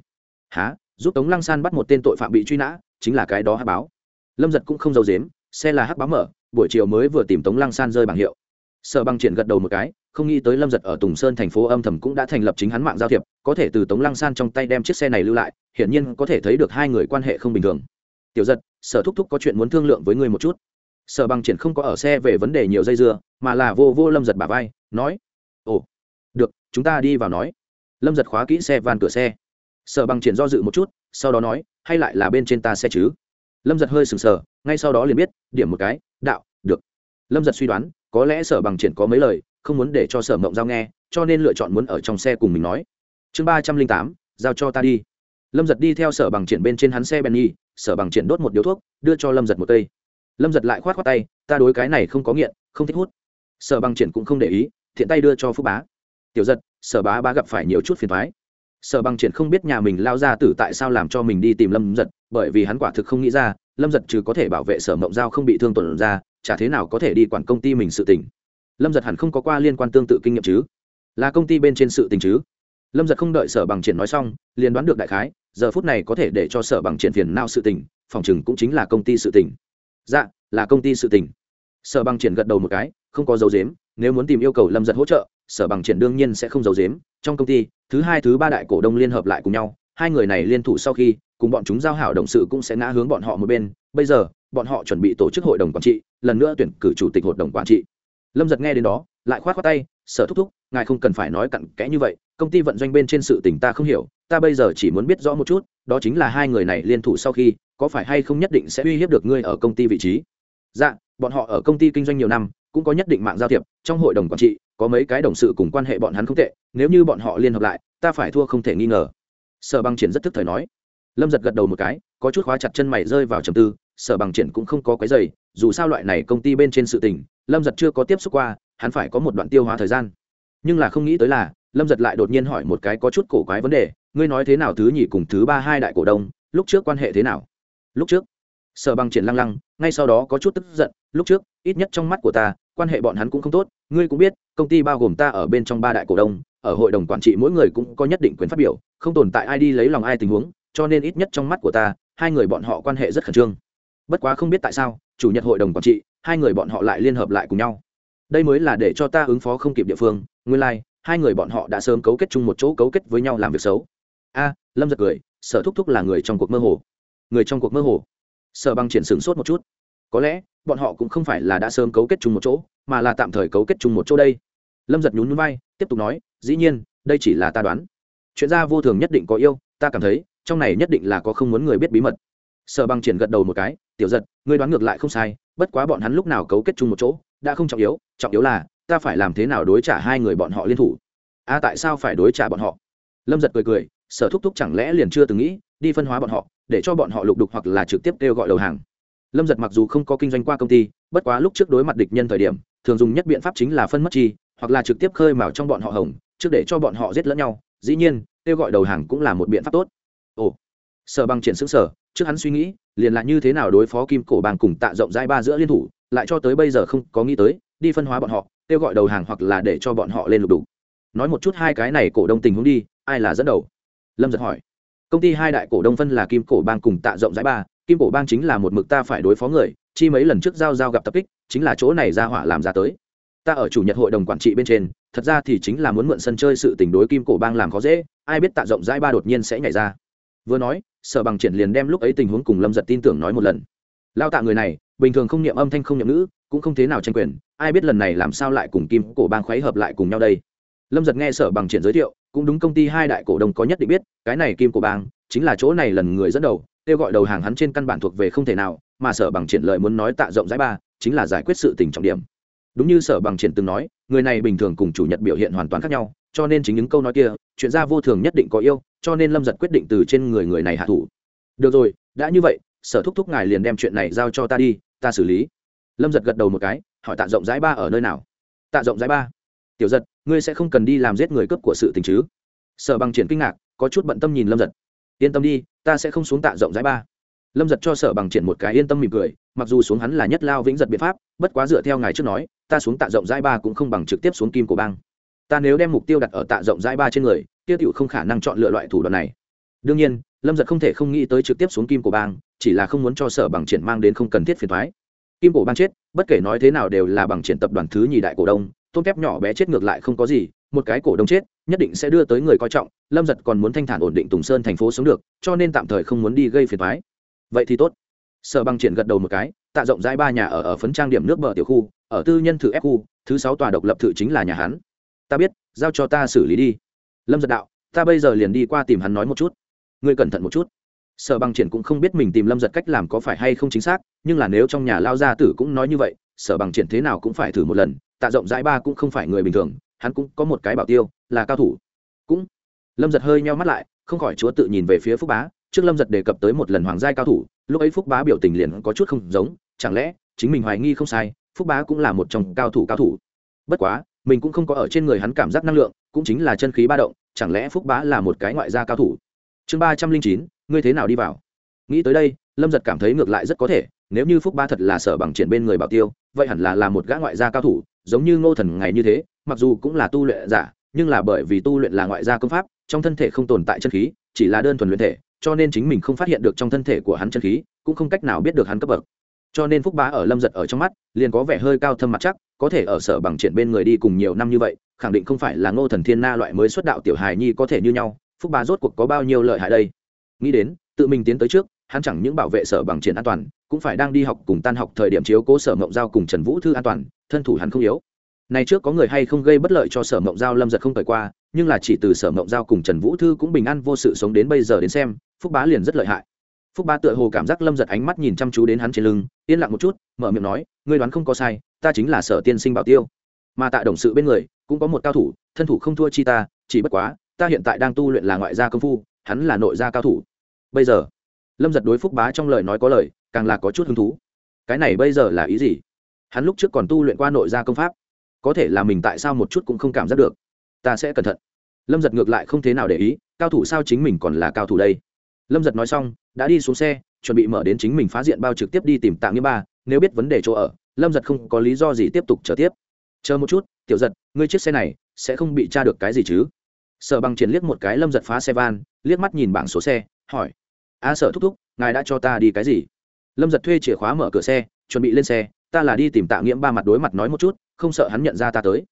Há giúp tống lăng san bắt một tên tội phạm bị truy nã chính là cái đó hắc báo. Lâm giật cũng không giấu dếm xe là hắc báo mở, buổi chiều mới vừa tìm tống lăng san rơi bảng hiệu. Sở bằng triển gật đầu một cái, không nghĩ tới lâm giật ở tùng sơn thành phố âm thầm cũng đã thành lập chính hắn mạng giao thiệp, có thể từ tống lăng san trong tay đem chiếc xe này lưu lại, hiển nhiên có thể thấy được hai người quan hệ không bình thường. Tiểu giật, sở thúc thúc có chuyện muốn thương lượng với ngươi một chút. Sở bằng triển không có ở xe về vấn đề nhiều dây dưa, mà là vô vô lâm giật bà vai, nói, ồ, được, chúng ta đi vào nói. Lâm giật khóa kỹ xe van cửa xe sở bằng triển do dự một chút, sau đó nói, hay lại là bên trên ta xe chứ? Lâm giật hơi sừng sờ, ngay sau đó liền biết, điểm một cái, đạo, được. Lâm giật suy đoán, có lẽ sở bằng triển có mấy lời, không muốn để cho sở mộng giao nghe, cho nên lựa chọn muốn ở trong xe cùng mình nói. Chương ba trăm linh tám, giao cho ta đi. Lâm giật đi theo sở bằng triển bên trên hắn xe benny, sở bằng triển đốt một điếu thuốc, đưa cho lâm giật một cây. Lâm giật lại k h o á t khoác tay, ta đối cái này không có nghiện, không thích hút. Sở bằng triển cũng không để ý, thiện tay đưa cho phúc bá. Tiểu giật, sở bá bá gặp phải nhiều chút phiền thoái sở bằng triển không biết nhà mình lao ra tử tại sao làm cho mình đi tìm lâm giật, bởi vì hắn quả thực không nghĩ ra, lâm giật trừ có thể bảo vệ sở mộng giao không bị thương tổn ra, chả thế nào có thể đi quản công ty mình sự tình. Lâm giật hẳn không có qua liên quan tương tự kinh nghiệm chứ? Là công ty bên trên sự tình chứ? Lâm giật không đợi sở bằng triển nói xong, liền đoán được đại khái, giờ phút này có thể để cho sở bằng triển phiền nào sự tình, phòng chừng cũng chính là công ty sự tình. Dạ là công ty sự tình. Sở bằng triển gật đầu một cái, không có dấu dếm nếu muốn tìm yêu cầu lâm giật hỗ trợ sở bằng triển đương nhiên sẽ không giấu dếm trong công ty, thứ hai, thứ ba đại cổ đông liên hợp lại cùng nhau, hai người này liên thủ sau khi, cùng bọn chúng giao hảo động sự cũng sẽ ngã hướng bọn họ một bên. Bây giờ, bọn họ chuẩn bị tổ chức hội đồng quản trị, lần nữa tuyển cử chủ tịch hội đồng quản trị. Lâm giật nghe đến đó, lại k h o á t khoác tay, sở thúc thúc, ngài không cần phải nói cặn kẽ như vậy, công ty vận doanh bên trên sự tình ta không hiểu, ta bây giờ chỉ muốn biết rõ một chút, đó chính là hai người này liên thủ sau khi, có phải hay không nhất định sẽ uy hiếp được ngươi ở công ty vị trí? Dạ bọn họ ở công ty kinh doanh nhiều năm, cũng có nhất định mạng giao thiệp, trong hội đồng quản trị có mấy cái đồng sự cùng quan hệ bọn hắn không tệ, nếu như bọn họ liên hợp lại, ta phải thua không thể nghi ngờ. Sở băng triển rất thức thời nói. Lâm giật gật đầu một cái, có chút khóa chặt chân mày rơi vào trầm tư, sở bằng triển cũng không có cái giày dù sao loại này công ty bên trên sự tình, lâm giật chưa có tiếp xúc qua, hắn phải có một đoạn tiêu hóa thời gian. Nhưng là không nghĩ tới là, lâm giật lại đột nhiên hỏi một cái có chút cổ quái vấn đề, ngươi nói thế nào thứ nhì cùng thứ ba hai đại cổ đông, lúc trước quan hệ thế nào? Lúc trước? Sở bằng triển lăng lăng, ngay sau đó có chút tức giận, lúc trước, ít nhất trong mắt của ta quan hệ bọn hắn cũng không tốt ngươi cũng biết công ty bao gồm ta ở bên trong ba đại cổ đông ở hội đồng quản trị mỗi người cũng có nhất định quyền phát biểu không tồn tại ai đi lấy lòng ai tình huống cho nên ít nhất trong mắt của ta hai người bọn họ quan hệ rất khẩn trương. Bất quá không biết tại sao chủ nhật hội đồng quản trị hai người bọn họ lại liên hợp lại cùng nhau. Đây mới là để cho ta ứng phó không kịp địa phương nguyên lai、like, hai người bọn họ đã sớm cấu kết chung một chỗ cấu kết với nhau làm việc xấu. A lâm giật cười sở thúc thúc là người trong cuộc mơ hồ. Người trong cuộc mơ hồ. Sở băng triển sửng sốt một chút có lẽ bọn họ cũng không phải là đã sớm cấu kết chung một chỗ mà là tạm thời cấu kết chung một chỗ đây. Lâm giật nhún nhún vai tiếp tục nói dĩ nhiên đây chỉ là ta đoán. Chuyện gia vô thường nhất định có yêu ta cảm thấy trong này nhất định là có không muốn người biết bí mật. Sở băng triển gật đầu một cái tiểu giật ngươi đoán ngược lại không sai bất quá bọn hắn lúc nào cấu kết chung một chỗ đã không trọng yếu trọng yếu là ta phải làm thế nào đối trả hai người bọn họ liên thủ? A à, tại sao phải đối trả bọn họ? Lâm giật cười cười sở thúc thúc chẳng lẽ liền chưa từng nghĩ đi phân hóa bọn họ để cho bọn họ lục đục hoặc là trực tiếp kêu gọi đầu hàng? Lâm giật mặc dù không có kinh doanh qua công ty, bất quá lúc trước đối mặt địch nhân thời điểm, thường dùng nhất biện pháp chính là phân mất chi, hoặc là trực tiếp khơi mào trong bọn họ hồng, trước để cho bọn họ giết lẫn nhau. Dĩ nhiên, kêu gọi đầu hàng cũng là một biện pháp tốt. Ồ, sở băng triển xứng sở trước hắn suy nghĩ, liền là như thế nào đối phó kim cổ bang cùng tạ rộng rãi ba giữa liên thủ, lại cho tới bây giờ không có nghĩ tới, đi phân hóa bọn họ, kêu gọi đầu hàng hoặc là để cho bọn họ lên lục đủ nói một chút hai cái này cổ đông tình huống đi, ai là dẫn đầu? Lâm giật hỏi. Công ty hai đại cổ đông phân là kim cổ bang cùng tạ rộng rãi ba kim cổ bang chính là một mực ta phải đối phó người, chi mấy lần trước giao giao gặp tập kích, chính là chỗ này ra hỏa làm ra tới. Ta ở chủ nhật hội đồng quản trị bên trên, thật ra thì chính là muốn mượn sân chơi sự tình đối kim cổ bang làm khó dễ, ai biết tạ rộng rãi ba đột nhiên sẽ nhảy ra. Vừa nói, sở bằng triển liền đem lúc ấy tình huống cùng lâm giật tin tưởng nói một lần. Lao tạ người này, bình thường không niệm âm thanh không niệm nữ cũng không thế nào tranh quyền, ai biết lần này làm sao lại cùng kim cổ bang khuấy hợp lại cùng nhau đây. Lâm giật nghe sở bằng triển giới thiệu, cũng đúng công ty hai đại cổ đông có nhất định biết, cái này kim cổ bang, chính là chỗ này lần người dẫn đầu kêu gọi đầu hàng hắn trên căn bản thuộc về không thể nào, mà sở bằng triển lợi muốn nói tạ rộng rãi ba, chính là giải quyết sự tình trọng điểm. Đúng như sở bằng triển từng nói, người này bình thường cùng chủ nhật biểu hiện hoàn toàn khác nhau, cho nên chính những câu nói kia, chuyện ra vô thường nhất định có yêu, cho nên lâm giật quyết định từ trên người người này hạ thủ. Được rồi, đã như vậy, sở thúc thúc ngài liền đem chuyện này giao cho ta đi, ta xử lý. Lâm giật gật đầu một cái, hỏi tạ rộng rãi ba ở nơi nào? Tạ rộng rãi ba. Tiểu giật, ngươi sẽ không cần đi làm giết người cướp của sự tình chứ? Sở bằng triển kinh ngạc, có chút bận tâm nhìn lâm giật yên tâm đi, ta sẽ không xuống tạ rộng rãi ba. Lâm giật cho sở bằng triển một cái yên tâm mỉm cười, mặc dù xuống hắn là nhất lao vĩnh giật biện pháp, bất quá dựa theo ngài trước nói, ta xuống tạ rộng rãi ba cũng không bằng trực tiếp xuống kim của bang. Ta nếu đem mục tiêu đặt ở tạ rộng rãi ba trên người tiêu tiểu không khả năng chọn lựa loại thủ đoạn này. Đương nhiên, lâm giật không thể không nghĩ tới trực tiếp xuống kim của bang, chỉ là không muốn cho sở bằng triển mang đến không cần thiết phiền thoái kim cổ bang chết, bất kể nói thế nào đều là bằng triển tập đoàn thứ nhì đại cổ đông tôn kép nhỏ bé chết ngược lại không có gì, một cái cổ đông chết, nhất định sẽ đưa tới người coi trọng lâm giật còn muốn thanh thản ổn định tùng sơn thành phố sống được, cho nên tạm thời không muốn đi gây phiền thoái vậy thì tốt. Sở bằng triển gật đầu một cái, tạ rộng rãi ba nhà ở ở phấn trang điểm nước bờ tiểu khu, ở tư nhân thử ép khu, thứ sáu tòa độc lập thự chính là nhà hắn. Ta biết, giao cho ta xử lý đi. Lâm giật đạo, ta bây giờ liền đi qua tìm hắn nói một chút. Ngươi cẩn thận một chút. Sở bằng triển cũng không biết mình tìm lâm giật cách làm có phải hay không chính xác, nhưng là nếu trong nhà lao gia tử cũng nói như vậy, sở bằng triển thế nào cũng phải thử một lần, tạ rộng rãi ba cũng không phải người bình thường, hắn cũng có một cái bảo tiêu, là cao thủ. Cũng lâm giật hơi nheo mắt lại, không khỏi chúa tự nhìn về phía phúc bá, trước lâm giật đề cập tới một lần hoàng giai cao thủ, lúc ấy phúc bá biểu tình liền có chút không giống, chẳng lẽ chính mình hoài nghi không sai, phúc bá cũng là một trong cao thủ cao thủ. Bất quá, mình cũng không có ở trên người hắn cảm giác năng lượng, cũng chính là chân khí ba động, chẳng lẽ phúc bá là một cái ngoại gia cao thủ? Chương ba trăm linh chín, ngươi thế nào đi vào? Nghĩ tới đây, lâm giật cảm thấy ngược lại rất có thể, nếu như phúc bá thật là sở bằng triển bên người bảo tiêu, vậy hẳn là là một gã ngoại gia cao thủ, giống như ngô thần ngày như thế, mặc dù cũng là tu luyện giả, nhưng là bởi vì tu luyện là ngoại gia công pháp trong thân thể không tồn tại chân khí, chỉ là đơn thuần luyện thể, cho nên chính mình không phát hiện được trong thân thể của hắn chân khí, cũng không cách nào biết được hắn cấp bậc. Cho nên phúc bá ở lâm giật ở trong mắt, liền có vẻ hơi cao thâm mặt chắc, có thể ở sở bằng triển bên người đi cùng nhiều năm như vậy, khẳng định không phải là ngô thần thiên na loại mới xuất đạo tiểu hài nhi có thể như nhau, phúc bá rốt cuộc có bao nhiêu lợi hại đây? Nghĩ đến, tự mình tiến tới trước, hắn chẳng những bảo vệ sở bằng triển an toàn, cũng phải đang đi học cùng tan học thời điểm chiếu cố sở mộng giao cùng trần vũ thư an toàn, thân thủ hắn không yếu. Này trước có người hay không gây bất lợi cho sở mộng giao lâm giật không thời qua nhưng là chỉ từ sở mộng giao cùng trần vũ thư cũng bình an vô sự sống đến bây giờ đến xem, phúc bá liền rất lợi hại. Phúc bá tựa hồ cảm giác lâm giật ánh mắt nhìn chăm chú đến hắn trên lưng, yên lặng một chút, mở miệng nói, ngươi đoán không có sai, ta chính là sở tiên sinh bảo tiêu. Mà tại đồng sự bên người, cũng có một cao thủ, thân thủ không thua chi ta, chỉ bất quá, ta hiện tại đang tu luyện là ngoại gia công phu, hắn là nội gia cao thủ. Bây giờ, lâm giật đối phúc bá trong lời nói có lời, càng là có chút hứng thú. Cái này bây giờ là ý gì? Hắn lúc trước còn tu luyện qua nội gia công pháp, có thể là mình tại sao một chút cũng không cảm giác được ta sẽ cẩn thận. Lâm giật ngược lại không thế nào để ý cao thủ sao chính mình còn là cao thủ đây? Lâm giật nói xong đã đi xuống xe chuẩn bị mở đến chính mình phá diện bao trực tiếp đi tìm tạ nghĩa ba nếu biết vấn đề chỗ ở lâm giật không có lý do gì tiếp tục trở tiếp. Chờ một chút tiểu giật ngươi chiếc xe này sẽ không bị tra được cái gì chứ? Sở bằng triển liếc một cái lâm giật phá xe van liếc mắt nhìn bảng số xe hỏi. A à, sở thúc thúc ngài đã cho ta đi cái gì? Lâm giật thuê chìa khóa mở cửa xe chuẩn bị lên xe ta là đi tìm tạ nghĩa ba mặt đối mặt nói một chút không sợ hắn nhận ra ta tới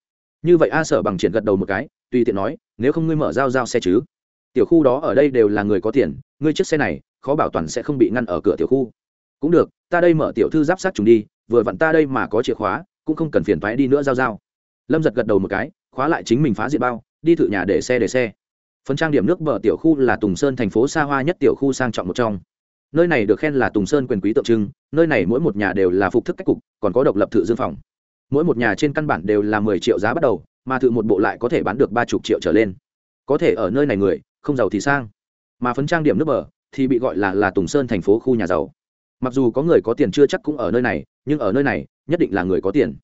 như vậy a sở bằng triển gật đầu một cái, tùy tiện nói, nếu không ngươi mở giao giao xe chứ? Tiểu khu đó ở đây đều là người có tiền, ngươi chiếc xe này, khó bảo toàn sẽ không bị ngăn ở cửa tiểu khu. Cũng được, ta đây mở tiểu thư giáp sát chúng đi, vừa vặn ta đây mà có chìa khóa, cũng không cần phiền thoái đi nữa giao giao. Lâm giật gật đầu một cái, khóa lại chính mình phá diện bao, đi thử nhà để xe để xe. Phần trang điểm nước bờ tiểu khu là tùng sơn thành phố xa hoa nhất tiểu khu sang trọng một trong. Nơi này được khen là tùng sơn quyền quý tượng trưng, nơi này mỗi một nhà đều là phục thức cách cục, còn có độc lập thự dương phòng mỗi một nhà trên căn bản đều là mười triệu giá bắt đầu, mà thự một bộ lại có thể bán được ba chục triệu trở lên. Có thể ở nơi này người, không giàu thì sang. Mà phấn trang điểm nước bờ thì bị gọi là là tùng sơn thành phố khu nhà giàu. Mặc dù có người có tiền chưa chắc cũng ở nơi này, nhưng ở nơi này, nhất định là người có tiền.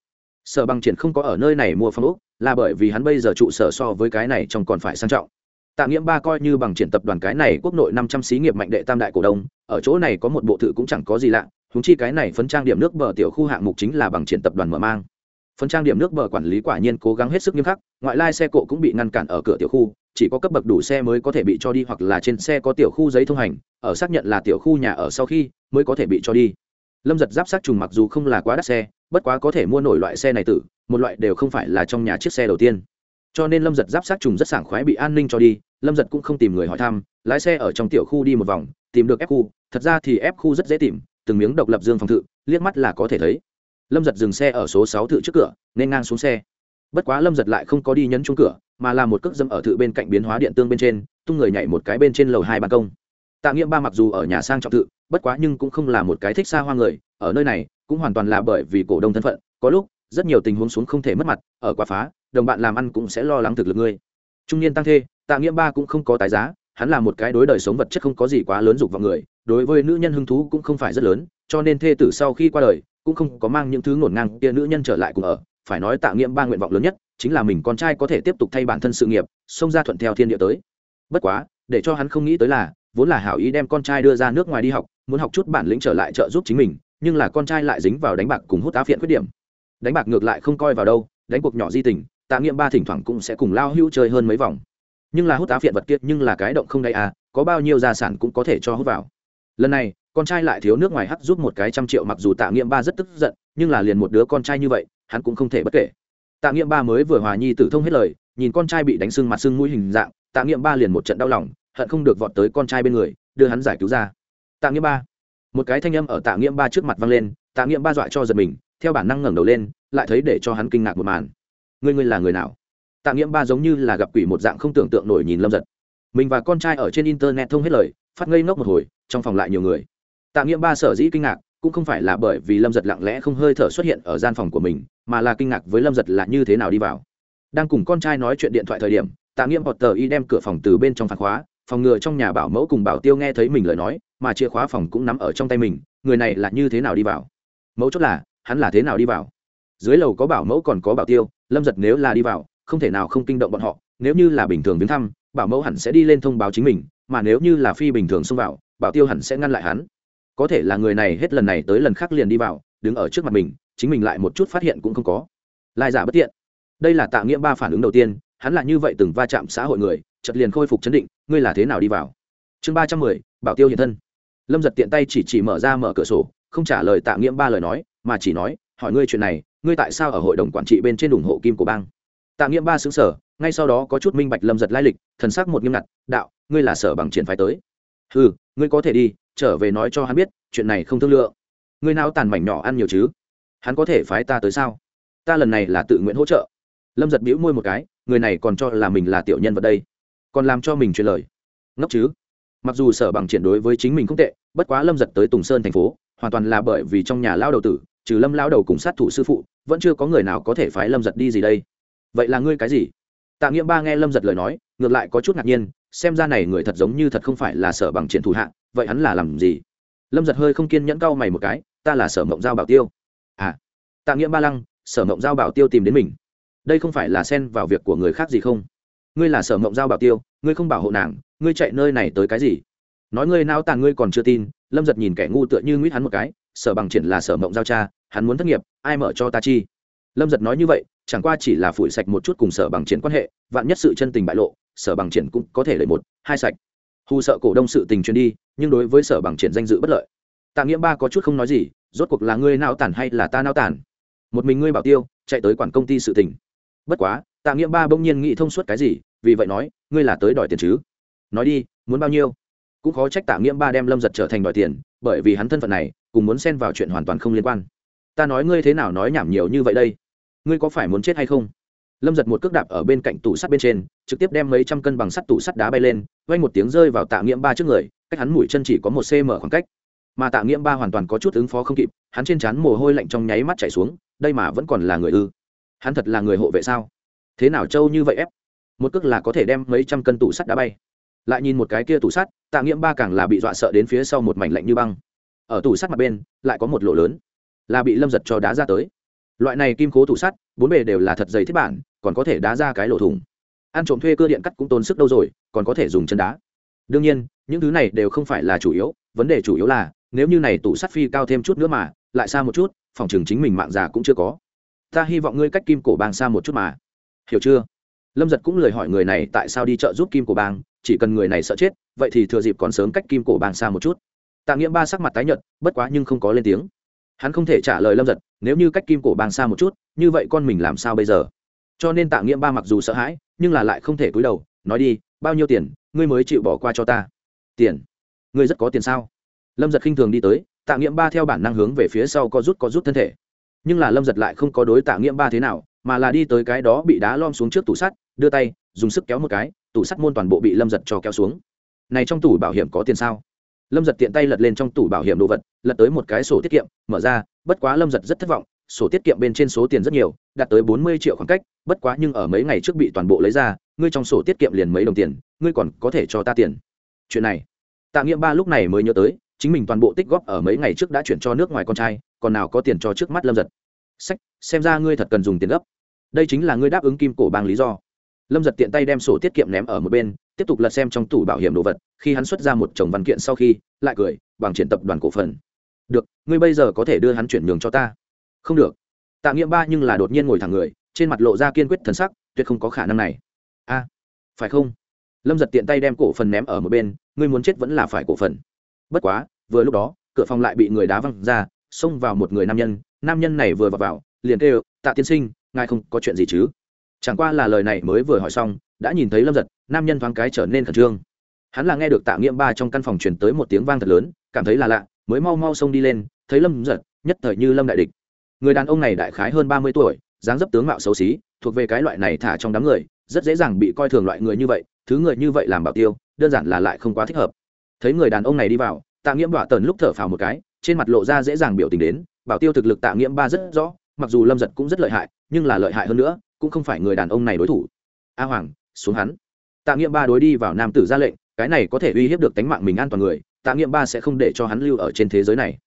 Sở bằng triển không có ở nơi này mua phong ốc, là bởi vì hắn bây giờ trụ sở so với cái này trong còn phải sang trọng. Tạ nghiễm ba coi như bằng triển tập đoàn cái này quốc nội năm trăm xí nghiệp mạnh đệ tam đại cổ đông, ở chỗ này có một bộ thự cũng chẳng có gì lạ húng chi cái này phấn trang điểm nước bờ tiểu khu hạng mục chính là bằng triển tập đoàn mở mang. Phần trang điểm nước bờ quản lý quả nhiên cố gắng hết sức nghiêm khắc, ngoại lai xe cộ cũng bị ngăn cản ở cửa tiểu khu, chỉ có cấp bậc đủ xe mới có thể bị cho đi hoặc là trên xe có tiểu khu giấy thông hành, ở xác nhận là tiểu khu nhà ở sau khi mới có thể bị cho đi. Lâm giật giáp sát trùng mặc dù không là quá đắt xe, bất quá có thể mua nổi loại xe này tử, một loại đều không phải là trong nhà chiếc xe đầu tiên. Cho nên lâm giật giáp sát trùng rất sảng khoái bị an ninh cho đi, lâm giật cũng không tìm người hỏi thăm, lái xe ở trong tiểu khu đi một vòng, tìm được ép khu, thật ra thì ép khu rất dễ tìm, từng miếng độc lập dương phòng thự, liếc mắt là có thể thấy lâm giật dừng xe ở số sáu thự trước cửa, nên ngang xuống xe. Bất quá lâm giật lại không có đi nhấn chung cửa, mà là một cước dâm ở thự bên cạnh biến hóa điện tương bên trên, tung người nhảy một cái bên trên lầu hai ban công. Tạ nghĩa ba mặc dù ở nhà sang trọng thự, bất quá nhưng cũng không là một cái thích xa hoa người, ở nơi này, cũng hoàn toàn là bởi vì cổ đông thân phận, có lúc, rất nhiều tình huống xuống không thể mất mặt, ở quả phá, đồng bạn làm ăn cũng sẽ lo lắng thực lực ngươi. Trung niên tăng thê, tạ nghĩa ba cũng không có tái giá, hắn là một cái đối đời sống vật chất không có gì quá lớn dục vào người, đối với nữ nhân hứng thú cũng không phải rất lớn, cho nên thê tử sau khi qua đời cũng không có mang những thứ ngổn ngang kia nữ nhân trở lại cùng ở, phải nói tạ nghiệm ba nguyện vọng lớn nhất, chính là mình con trai có thể tiếp tục thay bản thân sự nghiệp, xông ra thuận theo thiên địa tới. Bất quá, để cho hắn không nghĩ tới là, vốn là hảo ý đem con trai đưa ra nước ngoài đi học, muốn học chút bản lĩnh trở lại trợ giúp chính mình, nhưng là con trai lại dính vào đánh bạc cùng hút á phiện khuyết điểm. Đánh bạc ngược lại không coi vào đâu, đánh cuộc nhỏ di tình, tạ nghiệm ba thỉnh thoảng cũng sẽ cùng lao hữu chơi hơn mấy vòng. Nhưng là hút á phiện vật kiệt nhưng là cái động không đầy à có bao nhiêu gia sản cũng có thể cho hút vào. Lần này con trai lại thiếu nước ngoài hắt giúp một cái trăm triệu, mặc dù tạ nghiệm ba rất tức giận, nhưng là liền một đứa con trai như vậy, hắn cũng không thể bất kể. Tạ nghiệm ba mới vừa hòa nhi tử thông hết lời, nhìn con trai bị đánh sưng mặt sưng mũi hình dạng, tạ nghiệm ba liền một trận đau lòng, hận không được vọt tới con trai bên người, đưa hắn giải cứu ra. Tạ nghiệm ba. Một cái thanh âm ở tạ nghiệm ba trước mặt vang lên, tạ nghiệm ba dọa cho giật mình, theo bản năng ngẩng đầu lên, lại thấy để cho hắn kinh ngạc một màn. Ngươi ngươi là người nào? Tạ nghiệm ba giống như là gặp quỷ một dạng không tưởng tượng nổi nhìn lâm giật. Mình và con trai ở trên internet thông hết lời, phát ngây ngốc một hồi, trong phòng lại nhiều người tạ nghiệm ba sở dĩ kinh ngạc, cũng không phải là bởi vì lâm giật lặng lẽ không hơi thở xuất hiện ở gian phòng của mình, mà là kinh ngạc với lâm giật là như thế nào đi vào. Đang cùng con trai nói chuyện điện thoại thời điểm, tạ nghiệm hoặc tờ y đem cửa phòng từ bên trong phản khóa, phòng ngừa trong nhà bảo mẫu cùng bảo tiêu nghe thấy mình lời nói, mà chìa khóa phòng cũng nắm ở trong tay mình, người này là như thế nào đi vào? Mẫu chốt là, hắn là thế nào đi vào? Dưới lầu có bảo mẫu còn có bảo tiêu, lâm giật nếu là đi vào, không thể nào không kinh động bọn họ, nếu như là bình thường viếng thăm, bảo mẫu hẳn sẽ đi lên thông báo chính mình, mà nếu như là phi bình thường xông vào, bảo tiêu hẳn sẽ ngăn lại hắn có thể là người này hết lần này tới lần khác liền đi vào, đứng ở trước mặt mình, chính mình lại một chút phát hiện cũng không có. Lai giả bất tiện. Đây là tạ nghĩa ba phản ứng đầu tiên, hắn là như vậy từng va chạm xã hội người chật liền khôi phục chấn định, ngươi là thế nào đi vào? Chương ba trăm mười, bảo tiêu hiện thân. Lâm giật tiện tay chỉ chỉ mở ra mở cửa sổ, không trả lời tạ nghĩa ba lời nói, mà chỉ nói, hỏi ngươi chuyện này, ngươi tại sao ở hội đồng quản trị bên trên ủng hộ kim của bang? Tạ nghĩa ba xứng sở ngay sau đó có chút minh bạch lâm giật lai lịch, thần sắc một nghiêm ngặt, đạo, ngươi là sở bằng triển phái tới. Ừ ngươi có thể đi trở về nói cho hắn biết, chuyện này không thương lượng. Người nào tàn mảnh nhỏ ăn nhiều chứ? Hắn có thể phái ta tới sao? Ta lần này là tự nguyện hỗ trợ. Lâm giật bĩu môi một cái, người này còn cho là mình là tiểu nhân vật đây. Còn làm cho mình truyền lời. Ngốc chứ? Mặc dù sở bằng triển đối với chính mình không tệ, bất quá lâm giật tới tùng sơn thành phố, hoàn toàn là bởi vì trong nhà lao đầu tử, trừ lâm lao đầu cùng sát thủ sư phụ, vẫn chưa có người nào có thể phái lâm giật đi gì đây. Vậy là ngươi cái gì? Tạ nghĩa ba nghe lâm giật lời nói ngược lại có chút ngạc nhiên, xem ra này người thật giống như thật không phải là sở bằng triển thủ hạ, vậy hắn là làm gì? Lâm giật hơi không kiên nhẫn cau mày một cái, ta là sở mộng giao bảo tiêu. À tạ nghĩa ba lăng, sở mộng giao bảo tiêu tìm đến mình. Đây không phải là xen vào việc của người khác gì không? Ngươi là sở mộng giao bảo tiêu, ngươi không bảo hộ nàng, ngươi chạy nơi này tới cái gì? Nói ngươi nao tàn ngươi còn chưa tin, lâm giật nhìn kẻ ngu tựa như nguyết hắn một cái, sở bằng triển là sở mộng giao cha, hắn muốn thất nghiệp, ai mở cho ta chi? Lâm giật nói như vậy, chẳng qua chỉ là phủi sạch một chút cùng sở bằng triển quan hệ, vạn nhất sự chân tình bại lộ sở bằng triển cũng có thể lấy một, hai sạch. Hù sợ cổ đông sự tình truyền đi, nhưng đối với sở bằng triển danh dự bất lợi. Tạ nghĩa ba có chút không nói gì, rốt cuộc là ngươi nao tản hay là ta nao tản? Một mình ngươi bảo tiêu, chạy tới quản công ty sự tình. Bất quá, tạ nghĩa ba bỗng nhiên nghĩ thông suốt cái gì, vì vậy nói, ngươi là tới đòi tiền chứ? Nói đi, muốn bao nhiêu? Cũng khó trách tạ nghĩa ba đem lâm giật trở thành đòi tiền, bởi vì hắn thân phận này, cùng muốn xen vào chuyện hoàn toàn không liên quan. Ta nói ngươi thế nào nói nhảm nhiều như vậy đây? Ngươi có phải muốn chết hay không? Lâm giật một cước đạp ở bên cạnh tủ sắt bên trên, trực tiếp đem mấy trăm cân bằng sắt tủ sắt đá bay lên vay một tiếng rơi vào tạ nghiễm ba trước người, cách hắn mũi chân chỉ có một cm khoảng cách. Mà tạ nghiễm ba hoàn toàn có chút ứng phó không kịp, hắn trên trán mồ hôi lạnh trong nháy mắt chảy xuống, đây mà vẫn còn là người ư? Hắn thật là người hộ vệ sao? Thế nào trâu như vậy ép? Một cước là có thể đem mấy trăm cân tủ sắt đá bay. Lại nhìn một cái kia tủ sắt, tạ nghiễm ba càng là bị dọa sợ đến phía sau một mảnh lạnh như băng. Ở tủ sắt mặt bên, lại có một lỗ lớn, là bị lâm giật cho đá ra tới loại này kim cố thủ sắt, bốn bề đều là thật dày thiết bản, còn có thể đá ra cái lỗ thủng. Ăn trộm thuê cơ điện cắt cũng tốn sức đâu rồi, còn có thể dùng chân đá. Đương nhiên, những thứ này đều không phải là chủ yếu, vấn đề chủ yếu là, nếu như này tủ sắt phi cao thêm chút nữa mà, lại xa một chút, phòng trường chính mình mạng già cũng chưa có. Ta hy vọng ngươi cách kim cổ bang xa một chút mà. Hiểu chưa? Lâm giật cũng lời hỏi người này tại sao đi chợ giúp kim cổ bang, chỉ cần người này sợ chết, vậy thì thừa dịp còn sớm cách kim cổ bang xa một chút. Tạ nghĩa ba sắc mặt tái nhợt, bất quá nhưng không có lên tiếng hắn không thể trả lời lâm giật, nếu như cách kim cổ bang xa một chút, như vậy con mình làm sao bây giờ? Cho nên tạ nghĩa ba mặc dù sợ hãi, nhưng là lại không thể cúi đầu, nói đi, bao nhiêu tiền, ngươi mới chịu bỏ qua cho ta? Tiền? Ngươi rất có tiền sao? Lâm giật khinh thường đi tới, tạ nghĩa ba theo bản năng hướng về phía sau có rút có rút thân thể. Nhưng là lâm giật lại không có đối tạ nghĩa ba thế nào, mà là đi tới cái đó bị đá lom xuống trước tủ sắt, đưa tay, dùng sức kéo một cái, tủ sắt môn toàn bộ bị lâm giật cho kéo xuống. Này trong tủ bảo hiểm có tiền sao? Lâm giật tiện tay lật lên trong tủ bảo hiểm đồ vật, lật tới một cái sổ tiết kiệm, mở ra, bất quá lâm giật rất thất vọng, sổ tiết kiệm bên trên số tiền rất nhiều, đạt tới bốn mươi triệu khoảng cách, bất quá nhưng ở mấy ngày trước bị toàn bộ lấy ra, ngươi trong sổ tiết kiệm liền mấy đồng tiền, ngươi còn có thể cho ta tiền. Chuyện này, tạ nghiệm ba lúc này mới nhớ tới, chính mình toàn bộ tích góp ở mấy ngày trước đã chuyển cho nước ngoài con trai, còn nào có tiền cho trước mắt lâm giật. Sách, xem ra ngươi thật cần dùng tiền gấp. Đây chính là ngươi đáp ứng kim cổ bang lý do lâm giật tiện tay đem sổ tiết kiệm ném ở một bên tiếp tục lật xem trong tủ bảo hiểm đồ vật khi hắn xuất ra một chồng văn kiện sau khi lại cười bằng triển tập đoàn cổ phần. Được ngươi bây giờ có thể đưa hắn chuyển nhường cho ta. Không được. Tạ nghiệm ba nhưng là đột nhiên ngồi thẳng người trên mặt lộ ra kiên quyết thần sắc tuyệt không có khả năng này. A phải không? Lâm giật tiện tay đem cổ phần ném ở một bên ngươi muốn chết vẫn là phải cổ phần. Bất quá vừa lúc đó cửa phòng lại bị người đá văng ra xông vào một người nam nhân nam nhân này vừa vào, vào liền kêu tạ tiên sinh ngài không có chuyện gì chứ? Chẳng qua là lời này mới vừa hỏi xong, đã nhìn thấy lâm giật, nam nhân thoáng cái trở nên khẩn trương. Hắn là nghe được tạ nghiễm ba trong căn phòng truyền tới một tiếng vang thật lớn, cảm thấy là lạ, mới mau mau xông đi lên, thấy lâm giật, nhất thời như lâm đại địch. Người đàn ông này đại khái hơn ba mươi tuổi, dáng dấp tướng mạo xấu xí, thuộc về cái loại này thả trong đám người, rất dễ dàng bị coi thường loại người như vậy, thứ người như vậy làm bảo tiêu, đơn giản là lại không quá thích hợp. Thấy người đàn ông này đi vào, tạ nghiễm đọa tần lúc thở phào một cái, trên mặt lộ ra dễ dàng biểu tình đến, bảo tiêu thực lực tạ nghiễm ba rất rõ, mặc dù lâm giật cũng rất lợi hại, nhưng là lợi hại hơn nữa cũng không phải người đàn ông này đối thủ. A hoàng, xuống hắn. Tạ nghiệm ba đối đi vào nam tử ra lệnh, cái này có thể uy hiếp được tánh mạng mình an toàn người, tạ nghiệm ba sẽ không để cho hắn lưu ở trên thế giới này.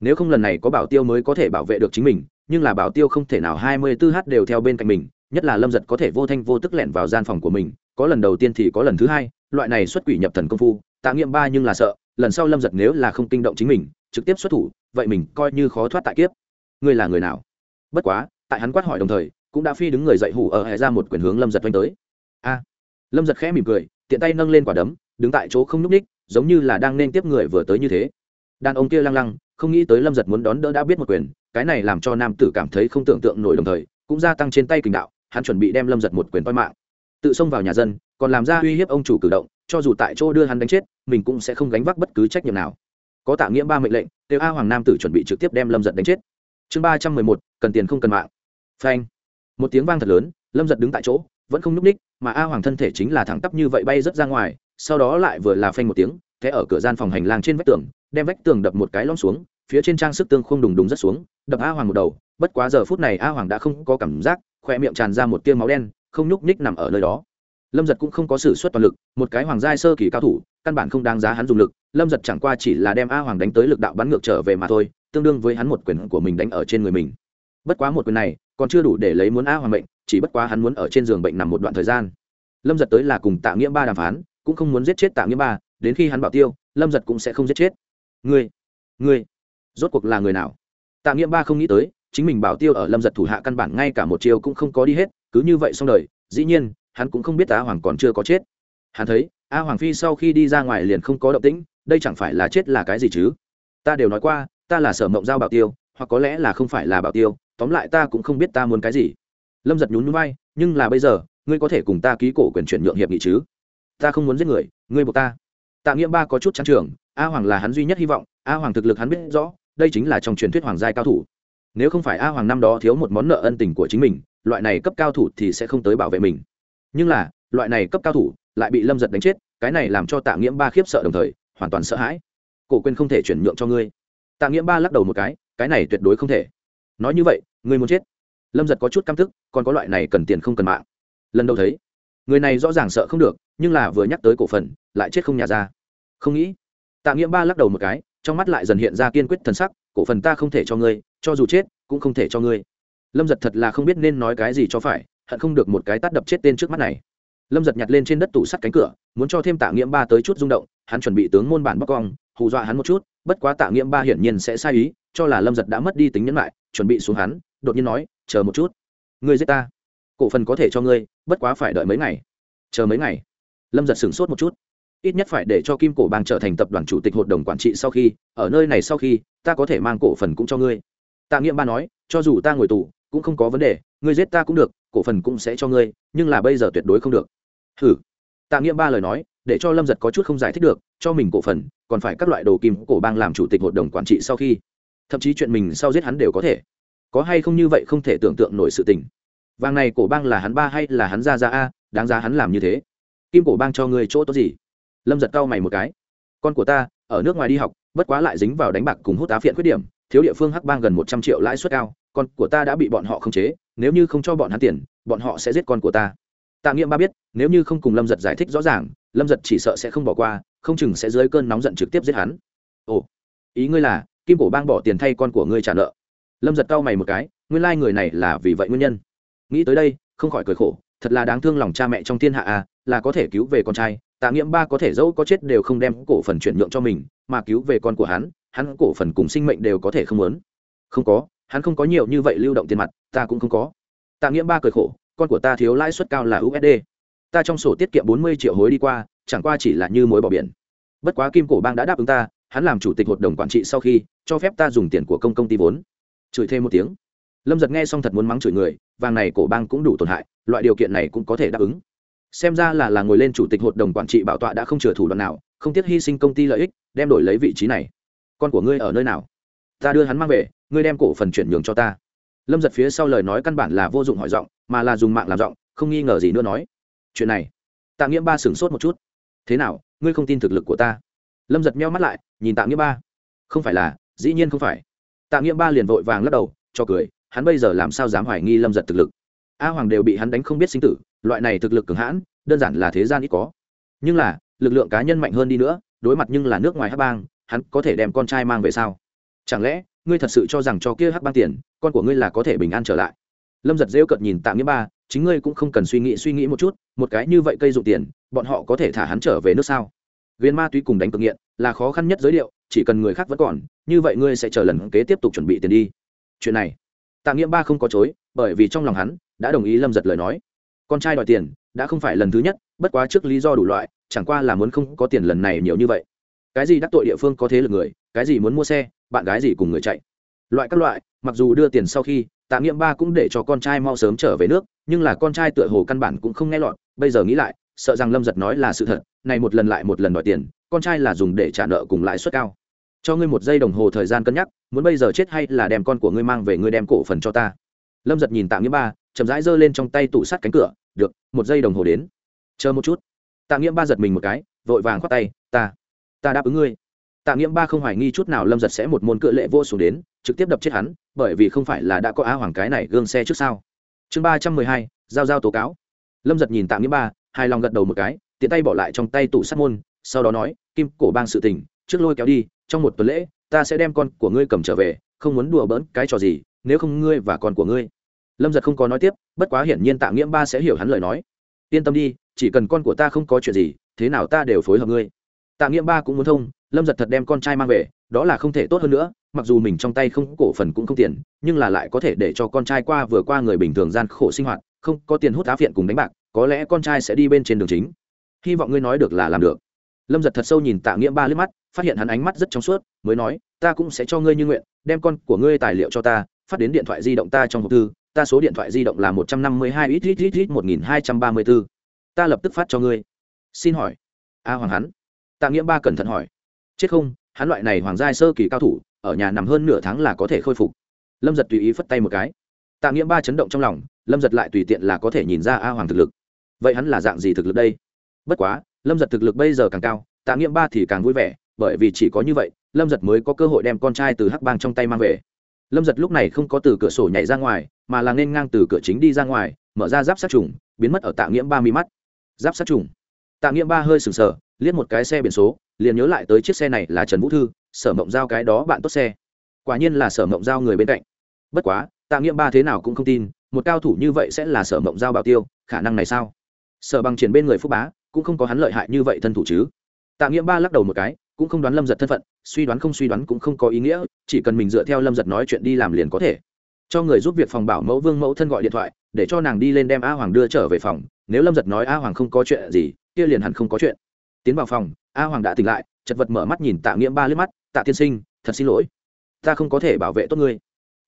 Nếu không lần này có bảo tiêu mới có thể bảo vệ được chính mình, nhưng là bảo tiêu không thể nào hai mươi 24 h đều theo bên cạnh mình, nhất là lâm giật có thể vô thanh vô tức lẻn vào gian phòng của mình, có lần đầu tiên thì có lần thứ hai, loại này xuất quỷ nhập thần công phu, tạ nghiệm ba nhưng là sợ, lần sau lâm giật nếu là không kinh động chính mình, trực tiếp xuất thủ, vậy mình coi như khó thoát tại kiếp. Ngươi là người nào? Bất quá, tại hắn quát hỏi đồng thời cũng đã phi đứng người dậy hủ ở hệ ra một quyền hướng lâm giật oanh tới. A. Lâm giật khẽ mỉm cười, tiện tay nâng lên quả đấm, đứng tại chỗ không n ú c ních giống như là đang nên tiếp người vừa tới như thế. Đàn ông kia lăng lăng, không nghĩ tới lâm giật muốn đón đỡ đã biết một quyền, cái này làm cho nam tử cảm thấy không tưởng tượng nổi đồng thời, cũng gia tăng trên tay kình đạo, hắn chuẩn bị đem lâm giật một quyền toi mạng. Tự xông vào nhà dân, còn làm ra uy hiếp ông chủ cử động, cho dù tại chỗ đưa hắn đánh chết, mình cũng sẽ không gánh vác bất cứ trách nhiệm nào. Có tạ nghĩa ba mệnh lệnh đều a hoàng nam tử chuẩn bị trực tiếp đem lâm giật đánh chết. Chương ba trăm mười một, cần tiền không cần mạng. Phanh một tiếng vang thật lớn, lâm giật đứng tại chỗ, vẫn không n ú c ních mà a hoàng thân thể chính là thẳng tắp như vậy bay rớt ra ngoài, sau đó lại vừa là phanh một tiếng thế ở cửa gian phòng hành lang trên vách tường, đem vách tường đập một cái lom xuống, phía trên trang sức tương không đùng đùng rất xuống, đập a hoàng một đầu, bất quá giờ phút này a hoàng đã không có cảm giác khoe miệng tràn ra một tiêu máu đen, không nhúc ních nằm ở nơi đó. Lâm giật cũng không có s ử suất toàn lực, một cái hoàng giai sơ kỳ cao thủ, căn bản không đáng giá hắn dùng lực, lâm giật chẳng qua chỉ là đem a hoàng đánh tới lực đạo bắn ngược trở về mà thôi, tương đương với hắn một quyền của mình đánh ở trên người mình. Bất quá một quyền này còn chưa đủ để lấy muốn a hoàng mệnh, chỉ bất quá hắn muốn ở trên giường bệnh nằm một đoạn thời gian. Lâm giật tới là cùng tạ nghĩa ba đàm phán cũng không muốn giết chết tạ nghĩa ba đến khi hắn bảo tiêu lâm giật cũng sẽ không giết chết. Ngươi ngươi rốt cuộc là người nào? Tạ nghĩa ba không nghĩ tới chính mình bảo tiêu ở lâm giật thủ hạ căn bản ngay cả một chiều cũng không có đi hết cứ như vậy xong đời dĩ nhiên hắn cũng không biết a hoàng còn chưa có chết. Hắn thấy a hoàng phi sau khi đi ra ngoài liền không có động tĩnh đây chẳng phải là chết là cái gì chứ? Ta đều nói qua ta là sở mộng giao bảo tiêu hoặc có lẽ là không phải là bảo tiêu, tóm lại ta cũng không biết ta muốn cái gì. Lâm giật nhún núi bay nhưng là bây giờ, ngươi có thể cùng ta ký cổ quyền chuyển nhượng hiệp nghị chứ? Ta không muốn giết người, ngươi buộc ta. Tạ nghĩa ba có chút trang trường, a hoàng là hắn duy nhất hy vọng, a hoàng thực lực hắn biết rõ, đây chính là trong truyền thuyết hoàng giai cao thủ. Nếu không phải a hoàng năm đó thiếu một món nợ ân tình của chính mình, loại này cấp cao thủ thì sẽ không tới bảo vệ mình. Nhưng là, loại này cấp cao thủ lại bị lâm giật đánh chết, cái này làm cho tạ nghiễm ba khiếp sợ đồng thời, hoàn toàn sợ hãi. Cổ quyền không thể chuyển nhượng cho ngươi. Tạ nghiễm ba lắc đầu một cái cái này tuyệt đối không thể. Nói như vậy ngươi muốn chết. Lâm giật có chút căm thức còn có loại này cần tiền không cần mạng. Lần đầu thấy, người này rõ ràng sợ không được, nhưng là vừa nhắc tới cổ phần, lại chết không nhà ra. Không nghĩ, tạ nghiễm ba lắc đầu một cái, trong mắt lại dần hiện ra kiên quyết thần sắc, cổ phần ta không thể cho ngươi, cho dù chết, cũng không thể cho ngươi. Lâm giật thật là không biết nên nói cái gì cho phải, hận không được một cái tát đập chết tên trước mắt này lâm giật nhặt lên trên đất tủ sắt cánh cửa, muốn cho thêm tạ nghiễm ba tới chút rung động, hắn chuẩn bị tướng môn bản bắc cong, hù dọa hắn một chút, bất quá tạ nghiễm ba hiển nhiên sẽ sai ý, cho là lâm giật đã mất đi tính nhẫn lại chuẩn bị xuống hắn, đột nhiên nói, chờ một chút, ngươi giết ta. Cổ phần có thể cho ngươi, bất quá phải đợi mấy ngày. Chờ mấy ngày? Lâm giật sửng sốt một chút. Ít nhất phải để cho kim cổ bang trở thành tập đoàn chủ tịch hội đồng quản trị sau khi, ở nơi này sau khi, ta có thể mang cổ phần cũng cho ngươi. Tạ nghĩa ba nói, cho dù ta ngồi tù, cũng không có vấn đề, ngươi giết ta cũng được, cổ phần cũng sẽ cho ngươi, nhưng là bây giờ tuyệt đối không được hử? Tạ nghiệm ba lời nói, để cho lâm giật có chút không giải thích được, cho mình cổ phần, còn phải các loại đồ kim cổ bang làm chủ tịch hội đồng quản trị sau khi. Thậm chí chuyện mình sau giết hắn đều có thể. Có hay không như vậy không thể tưởng tượng nổi sự tình. Vàng này cổ bang là hắn ba hay là hắn ra ra a, đáng giá hắn làm như thế. Kim cổ bang cho ngươi chỗ tốt gì? Lâm giật cau mày một cái. Con của ta, ở nước ngoài đi học, bất quá lại dính vào đánh bạc cùng hút á phiện khuyết điểm, thiếu địa phương hắc bang gần một trăm triệu lãi suất cao, con của ta đã bị bọn họ khống chế, nếu như không cho bọn hắn tiền, bọn họ sẽ giết con của ta tạ nghiệm ba biết, nếu như không cùng lâm giật giải thích rõ ràng, lâm giật chỉ sợ sẽ không bỏ qua, không chừng sẽ dưới cơn nóng giận trực tiếp giết hắn. Ồ, ý ngươi là, kim cổ bang bỏ tiền thay con của ngươi trả nợ. Lâm giật cau mày một cái, nguyên lai、like、người này là vì vậy nguyên nhân. Nghĩ tới đây, không khỏi cười khổ, thật là đáng thương lòng cha mẹ trong thiên hạ à là có thể cứu về con trai, tạ nghiệm ba có thể dẫu có chết đều không đem cổ phần chuyển nhượng cho mình, mà cứu về con của hắn hắn cổ phần cùng sinh mệnh đều có thể không muốn. Không có, hắn không có nhiều như vậy lưu động tiền mặt, ta cũng không có. Tạ nghiệm ba cười khổ con của ta thiếu lãi suất cao là usd ta trong sổ tiết kiệm bốn mươi triệu hối đi qua, chẳng qua chỉ là như mối bỏ biển. Bất quá kim cổ bang đã đáp ứng ta, hắn làm chủ tịch hội đồng quản trị sau khi, cho phép ta dùng tiền của công công ty vốn. Chửi thêm một tiếng. Lâm giật nghe xong thật muốn mắng chửi người, vàng này cổ bang cũng đủ tổn hại, loại điều kiện này cũng có thể đáp ứng. Xem ra là là ngồi lên chủ tịch hội đồng quản trị bảo tọa đã không chừa thủ đoạn nào, không tiếc hy sinh công ty lợi ích, đem đổi lấy vị trí này. Con của ngươi ở nơi nào? Ta đưa hắn mang về, ngươi đem cổ phần chuyển nhường cho ta lâm giật phía sau lời nói căn bản là vô dụng hỏi giọng, mà là dùng mạng làm giọng, không nghi ngờ gì nữa nói. Chuyện này, tạ nghĩa ba sửng sốt một chút. Thế nào, ngươi không tin thực lực của ta? Lâm giật meo mắt lại, nhìn tạ nghĩa ba. Không phải là, dĩ nhiên không phải. Tạ nghĩa ba liền vội vàng lắc đầu, cho cười, hắn bây giờ làm sao dám hoài nghi lâm giật thực lực? A hoàng đều bị hắn đánh không biết sinh tử, loại này thực lực cường hãn, đơn giản là thế gian ít có. Nhưng là, lực lượng cá nhân mạnh hơn đi nữa, đối mặt nhưng là nước ngoài hắc bang, hắn có thể đem con trai mang về sao? Chẳng lẽ ngươi thật sự cho rằng cho kia hắc bang tiền, con của ngươi là có thể bình an trở lại. Lâm giật rêu cợt nhìn tạ nghĩa ba, chính ngươi cũng không cần suy nghĩ suy nghĩ một chút, một cái như vậy cây dụng tiền, bọn họ có thể thả hắn trở về nước sao? Viên ma túy cùng đánh cực nghiện, là khó khăn nhất giới điệu chỉ cần người khác vẫn còn, như vậy ngươi sẽ chờ lần kế tiếp tục chuẩn bị tiền đi. Chuyện này, tạ nghĩa ba không có chối, bởi vì trong lòng hắn, đã đồng ý lâm giật lời nói. Con trai đòi tiền, đã không phải lần thứ nhất, bất quá trước lý do đủ loại, chẳng qua là muốn không có tiền lần này nhiều như vậy. Cái gì đắc tội địa phương có thế lực người, cái gì muốn mua xe bạn gái gì cùng người chạy. Loại các loại, mặc dù đưa tiền sau khi, tạ nghiệm ba cũng để cho con trai mau sớm trở về nước, nhưng là con trai tựa hồ căn bản cũng không nghe lọt. Bây giờ nghĩ lại, sợ rằng lâm giật nói là sự thật, này một lần lại một lần đòi tiền, con trai là dùng để trả nợ cùng lãi suất cao. Cho ngươi một giây đồng hồ thời gian cân nhắc, muốn bây giờ chết hay là đem con của ngươi mang về ngươi đem cổ phần cho ta? Lâm giật nhìn tạ nghĩa ba, chậm rãi giơ lên trong tay tủ sắt cánh cửa, được, một giây đồng hồ đến. Chờ một chút. Tạ nghĩa ba giật mình một cái, vội vàng khoác tay, ta ta đáp ứng ngươi tạ nghĩa ba không hoài nghi chút nào lâm giật sẽ một môn cự lệ vô xuống đến, trực tiếp đập chết hắn, bởi vì không phải là đã có á hoàng cái này gương xe trước sau chương ba trăm mười hai, giao giao tố cáo. Lâm giật nhìn tạ nghĩa ba hai lòng gật đầu một cái, tiện tay bỏ lại trong tay tủ sắt môn, sau đó nói, kim cổ bang sự tình, trước lôi kéo đi, trong một tuần lễ, ta sẽ đem con của ngươi cầm trở về, không muốn đùa bỡn cái trò gì, nếu không ngươi và con của ngươi. Lâm giật không có nói tiếp, bất quá hiển nhiên tạ nghiễm ba sẽ hiểu hắn lời nói. Yên tâm đi, chỉ cần con của ta không có chuyện gì, thế nào ta đều phối hợp ngươi tạ nghiệm ba cũng muốn thông, lâm giật thật đem con trai mang về, đó là không thể tốt hơn nữa, mặc dù mình trong tay không, cổ phần cũng không tiền, nhưng là lại có thể để cho con trai qua vừa qua người bình thường gian khổ sinh hoạt, không có tiền hút á phiện cùng đánh bạc, có lẽ con trai sẽ đi bên trên đường chính. Hy vọng ngươi nói được là làm được. Lâm giật thật sâu nhìn tạ nghĩa ba liếc mắt, phát hiện hắn ánh mắt rất trong suốt, mới nói, ta cũng sẽ cho ngươi như nguyện, đem con của ngươi tài liệu cho ta, phát đến điện thoại di động ta trong hộp thư, ta số điện thoại di động là một trăm năm mươi hai ít ít ít ít một nghìn hai trăm ba mươi bốn ta lập tức phát cho ngươi. Xin hỏi. A hoàng hắn tạ nghĩa ba cẩn thận hỏi. Chết không, hắn loại này hoàng giai sơ kỳ cao thủ, ở nhà nằm hơn nửa tháng là có thể khôi phục. Lâm giật tùy ý phất tay một cái. Tạ nghĩa ba chấn động trong lòng, lâm giật lại tùy tiện là có thể nhìn ra a hoàng thực lực. Vậy hắn là dạng gì thực lực đây? Bất quá, lâm giật thực lực bây giờ càng cao, tạ nghĩa ba thì càng vui vẻ, bởi vì chỉ có như vậy, lâm giật mới có cơ hội đem con trai từ hắc bang trong tay mang về. Lâm giật lúc này không có từ cửa sổ nhảy ra ngoài, mà là nên ngang từ cửa chính đi ra ngoài, mở ra giáp sát trùng, biến mất ở tạ nghiễm ba mi mắt. Giáp sát trùng. Tạ nghiễm ba hơi sừng sờ liếc một cái xe biển số, liền nhớ lại tới chiếc xe này là trần vũ thư, sở mộng giao cái đó bạn tốt xe. Quả nhiên là sở mộng giao người bên cạnh. Bất quá, tạ nghiệm ba thế nào cũng không tin, một cao thủ như vậy sẽ là sở mộng giao bảo tiêu, khả năng này sao? Sở bằng triển bên người phúc bá, cũng không có hắn lợi hại như vậy thân thủ chứ. Tạ nghiệm ba lắc đầu một cái, cũng không đoán lâm giật thân phận, suy đoán không suy đoán cũng không có ý nghĩa, chỉ cần mình dựa theo lâm giật nói chuyện đi làm liền có thể. Cho người giúp việc phòng bảo mẫu vương mẫu thân gọi điện thoại, để cho nàng đi lên đem a hoàng đưa trở về phòng, nếu lâm giật nói a hoàng không có chuyện gì, kia liền hẳn không có chuyện tiến vào phòng, a hoàng đã tỉnh lại, chật vật mở mắt nhìn tạ nghiễm ba liếc mắt, tạ tiên sinh, thật xin lỗi. Ta không có thể bảo vệ tốt ngươi.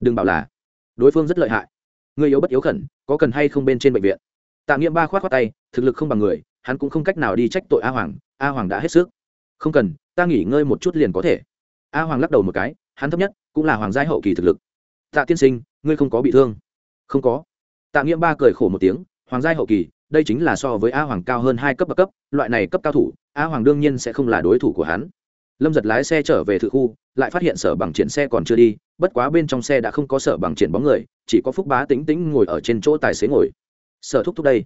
Đừng bảo là đối phương rất lợi hại. Ngươi yếu bất yếu khẩn, có cần hay không bên trên bệnh viện? Tạ nghiễm ba khoát khoát tay, thực lực không bằng người, hắn cũng không cách nào đi trách tội a hoàng a hoàng đã hết sức. Không cần, ta nghỉ ngơi một chút liền có thể. A hoàng lắc đầu một cái, hắn thấp nhất cũng là hoàng giai hậu kỳ thực lực. Tạ tiên sinh, ngươi không có bị thương? Không có. Tạ nghiễm ba cười khổ một tiếng, hoàng giai hậu kỳ, đây chính là so với a hoàng cao hơn hai cấp bậc cấp, loại này cấp cao thủ a hoàng đương nhiên sẽ không là đối thủ của hắn. Lâm giật lái xe trở về thự khu, lại phát hiện sở bằng triển xe còn chưa đi, bất quá bên trong xe đã không có sở bằng triển bóng người, chỉ có phúc bá tính tính ngồi ở trên chỗ tài xế ngồi. Sở thúc thúc đây.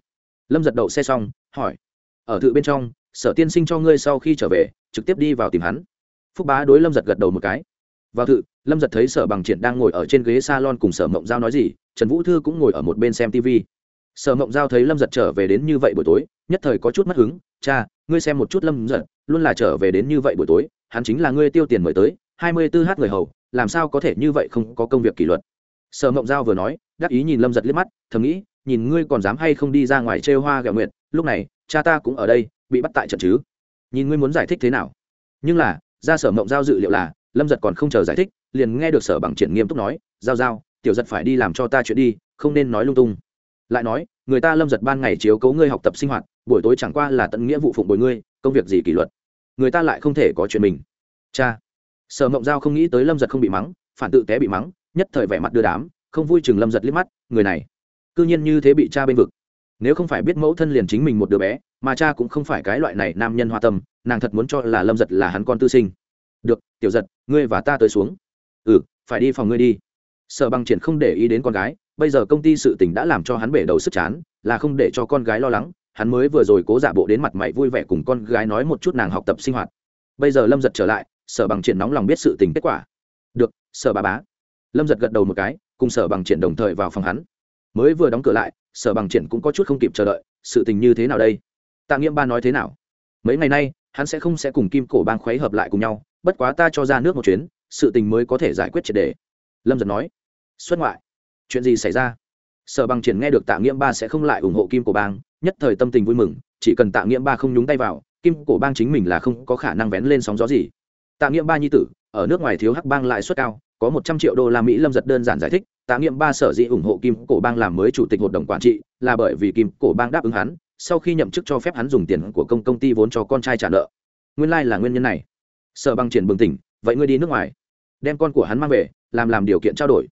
Lâm giật đậu xe xong, hỏi. Ở thự bên trong, sở tiên sinh cho ngươi sau khi trở về, trực tiếp đi vào tìm hắn. Phúc bá đối lâm giật gật đầu một cái. Vào thự, lâm giật thấy sở bằng triển đang ngồi ở trên ghế s a lon cùng sở mộng giao nói gì, trần vũ thư cũng ngồi ở một bên xem tv sở mộng giao thấy lâm giật trở về đến như vậy buổi tối, nhất thời có chút mất hứng, cha, ngươi xem một chút lâm giật, luôn là trở về đến như vậy buổi tối, hắn chính là ngươi tiêu tiền mời tới, hai mươi tư h người hầu, làm sao có thể như vậy không có công việc kỷ luật? Sở mộng giao vừa nói, đắc ý nhìn lâm giật liếc mắt, thầm nghĩ, nhìn ngươi còn dám hay không đi ra ngoài trêu hoa gạo nguyện lúc này, cha ta cũng ở đây, bị bắt tại trận chứ. Nhìn ngươi muốn giải thích thế nào? Nhưng là, ra sở mộng giao dự liệu là, lâm giật còn không chờ giải thích, liền nghe được sở bằng triển nghiêm túc nói, giao giao, tiểu giật phải đi làm cho ta chuyện đi, không nên nói lung tung lại nói, người ta lâm giật ban ngày chiếu cấu ngươi học tập sinh hoạt, buổi tối chẳng qua là tận nghĩa vụ phụng bồi ngươi, công việc gì kỷ luật. Người ta lại không thể có chuyện mình. Cha. Sở mộng giao không nghĩ tới lâm giật không bị mắng, phản tự té bị mắng, nhất thời vẻ mặt đưa đám, không vui chừng lâm giật liếc mắt, người này c ư nhiên như thế bị cha bên vực. Nếu không phải biết mẫu thân liền chính mình một đứa bé, mà cha cũng không phải cái loại này nam nhân hoa tâm, nàng thật muốn cho là lâm giật là hắn con tư sinh. Được, tiểu giật, ngươi và ta tới xuống. Ừ phải đi phòng ngươi đi. Sở bằng triển không để ý đến con gái bây giờ công ty sự tình đã làm cho hắn bể đầu sức chán, là không để cho con gái lo lắng, hắn mới vừa rồi cố giả bộ đến mặt mày vui vẻ cùng con gái nói một chút nàng học tập sinh hoạt. Bây giờ lâm giật trở lại, sở bằng triển nóng lòng biết sự tình kết quả. Được, sở bà bá. Lâm giật gật đầu một cái, cùng sở bằng triển đồng thời vào phòng hắn. Mới vừa đóng cửa lại, sở bằng triển cũng có chút không kịp chờ đợi, sự tình như thế nào đây? Tạ nghiễm ba nói thế nào? Mấy ngày nay, hắn sẽ không sẽ cùng kim cổ bang khuấy hợp lại cùng nhau, bất quá ta cho ra nước một chuyến, sự tình mới có thể giải quyết triệt đề. Lâm giật nói. Xuất ngoại chuyện gì xảy ra? Sở bằng triển nghe được tạ nghiễm ba sẽ không lại ủng hộ kim cổ bang, nhất thời tâm tình vui mừng, chỉ cần tạ nghiễm ba không nhúng tay vào, kim cổ bang chính mình là không có khả năng vén lên sóng gió gì. Tạ nghiễm ba nhi tử, ở nước ngoài thiếu hắc bang lãi suất cao, có một trăm triệu đô la mỹ lâm giật đơn giản giải thích, tạ nghiễm ba sở dĩ ủng hộ kim cổ bang làm mới chủ tịch hội đồng quản trị, là bởi vì kim cổ bang đáp ứng hắn, sau khi nhậm chức cho phép hắn dùng tiền của công công ty vốn cho con trai trả nợ. Nguyên lai、like、là nguyên nhân này. Sở bằng triển bừng tỉnh, vậy ngươi đi nước ngoài, đem con của hắn mang về, làm làm điều kiện trao đổi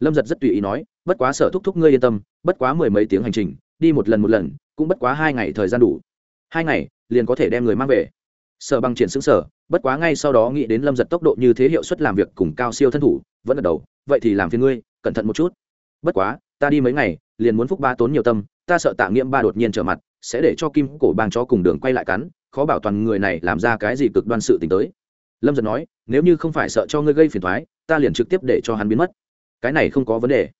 lâm giật rất tùy ý nói, bất quá sở thúc thúc ngươi yên tâm, bất quá mười mấy tiếng hành trình, đi một lần một lần, cũng bất quá hai ngày thời gian đủ. Hai ngày, liền có thể đem người mang về. Sở bằng triển xứng sở bất quá ngay sau đó nghĩ đến lâm giật tốc độ như thế hiệu suất làm việc cùng cao siêu thân thủ, vẫn gật đầu, vậy thì làm phiền ngươi, cẩn thận một chút. Bất quá, ta đi mấy ngày, liền muốn phúc ba tốn nhiều tâm, ta sợ tạ nghiệm ba đột nhiên trở mặt, sẽ để cho kim cổ bang chó cùng đường quay lại cắn, khó bảo toàn người này làm ra cái gì cực đoan sự t tới. Lâm giật nói, nếu như không phải sợ cho ngươi gây phiền thoái ta liền trực tiếp để cho hắn biến mất cái này không có vấn đề.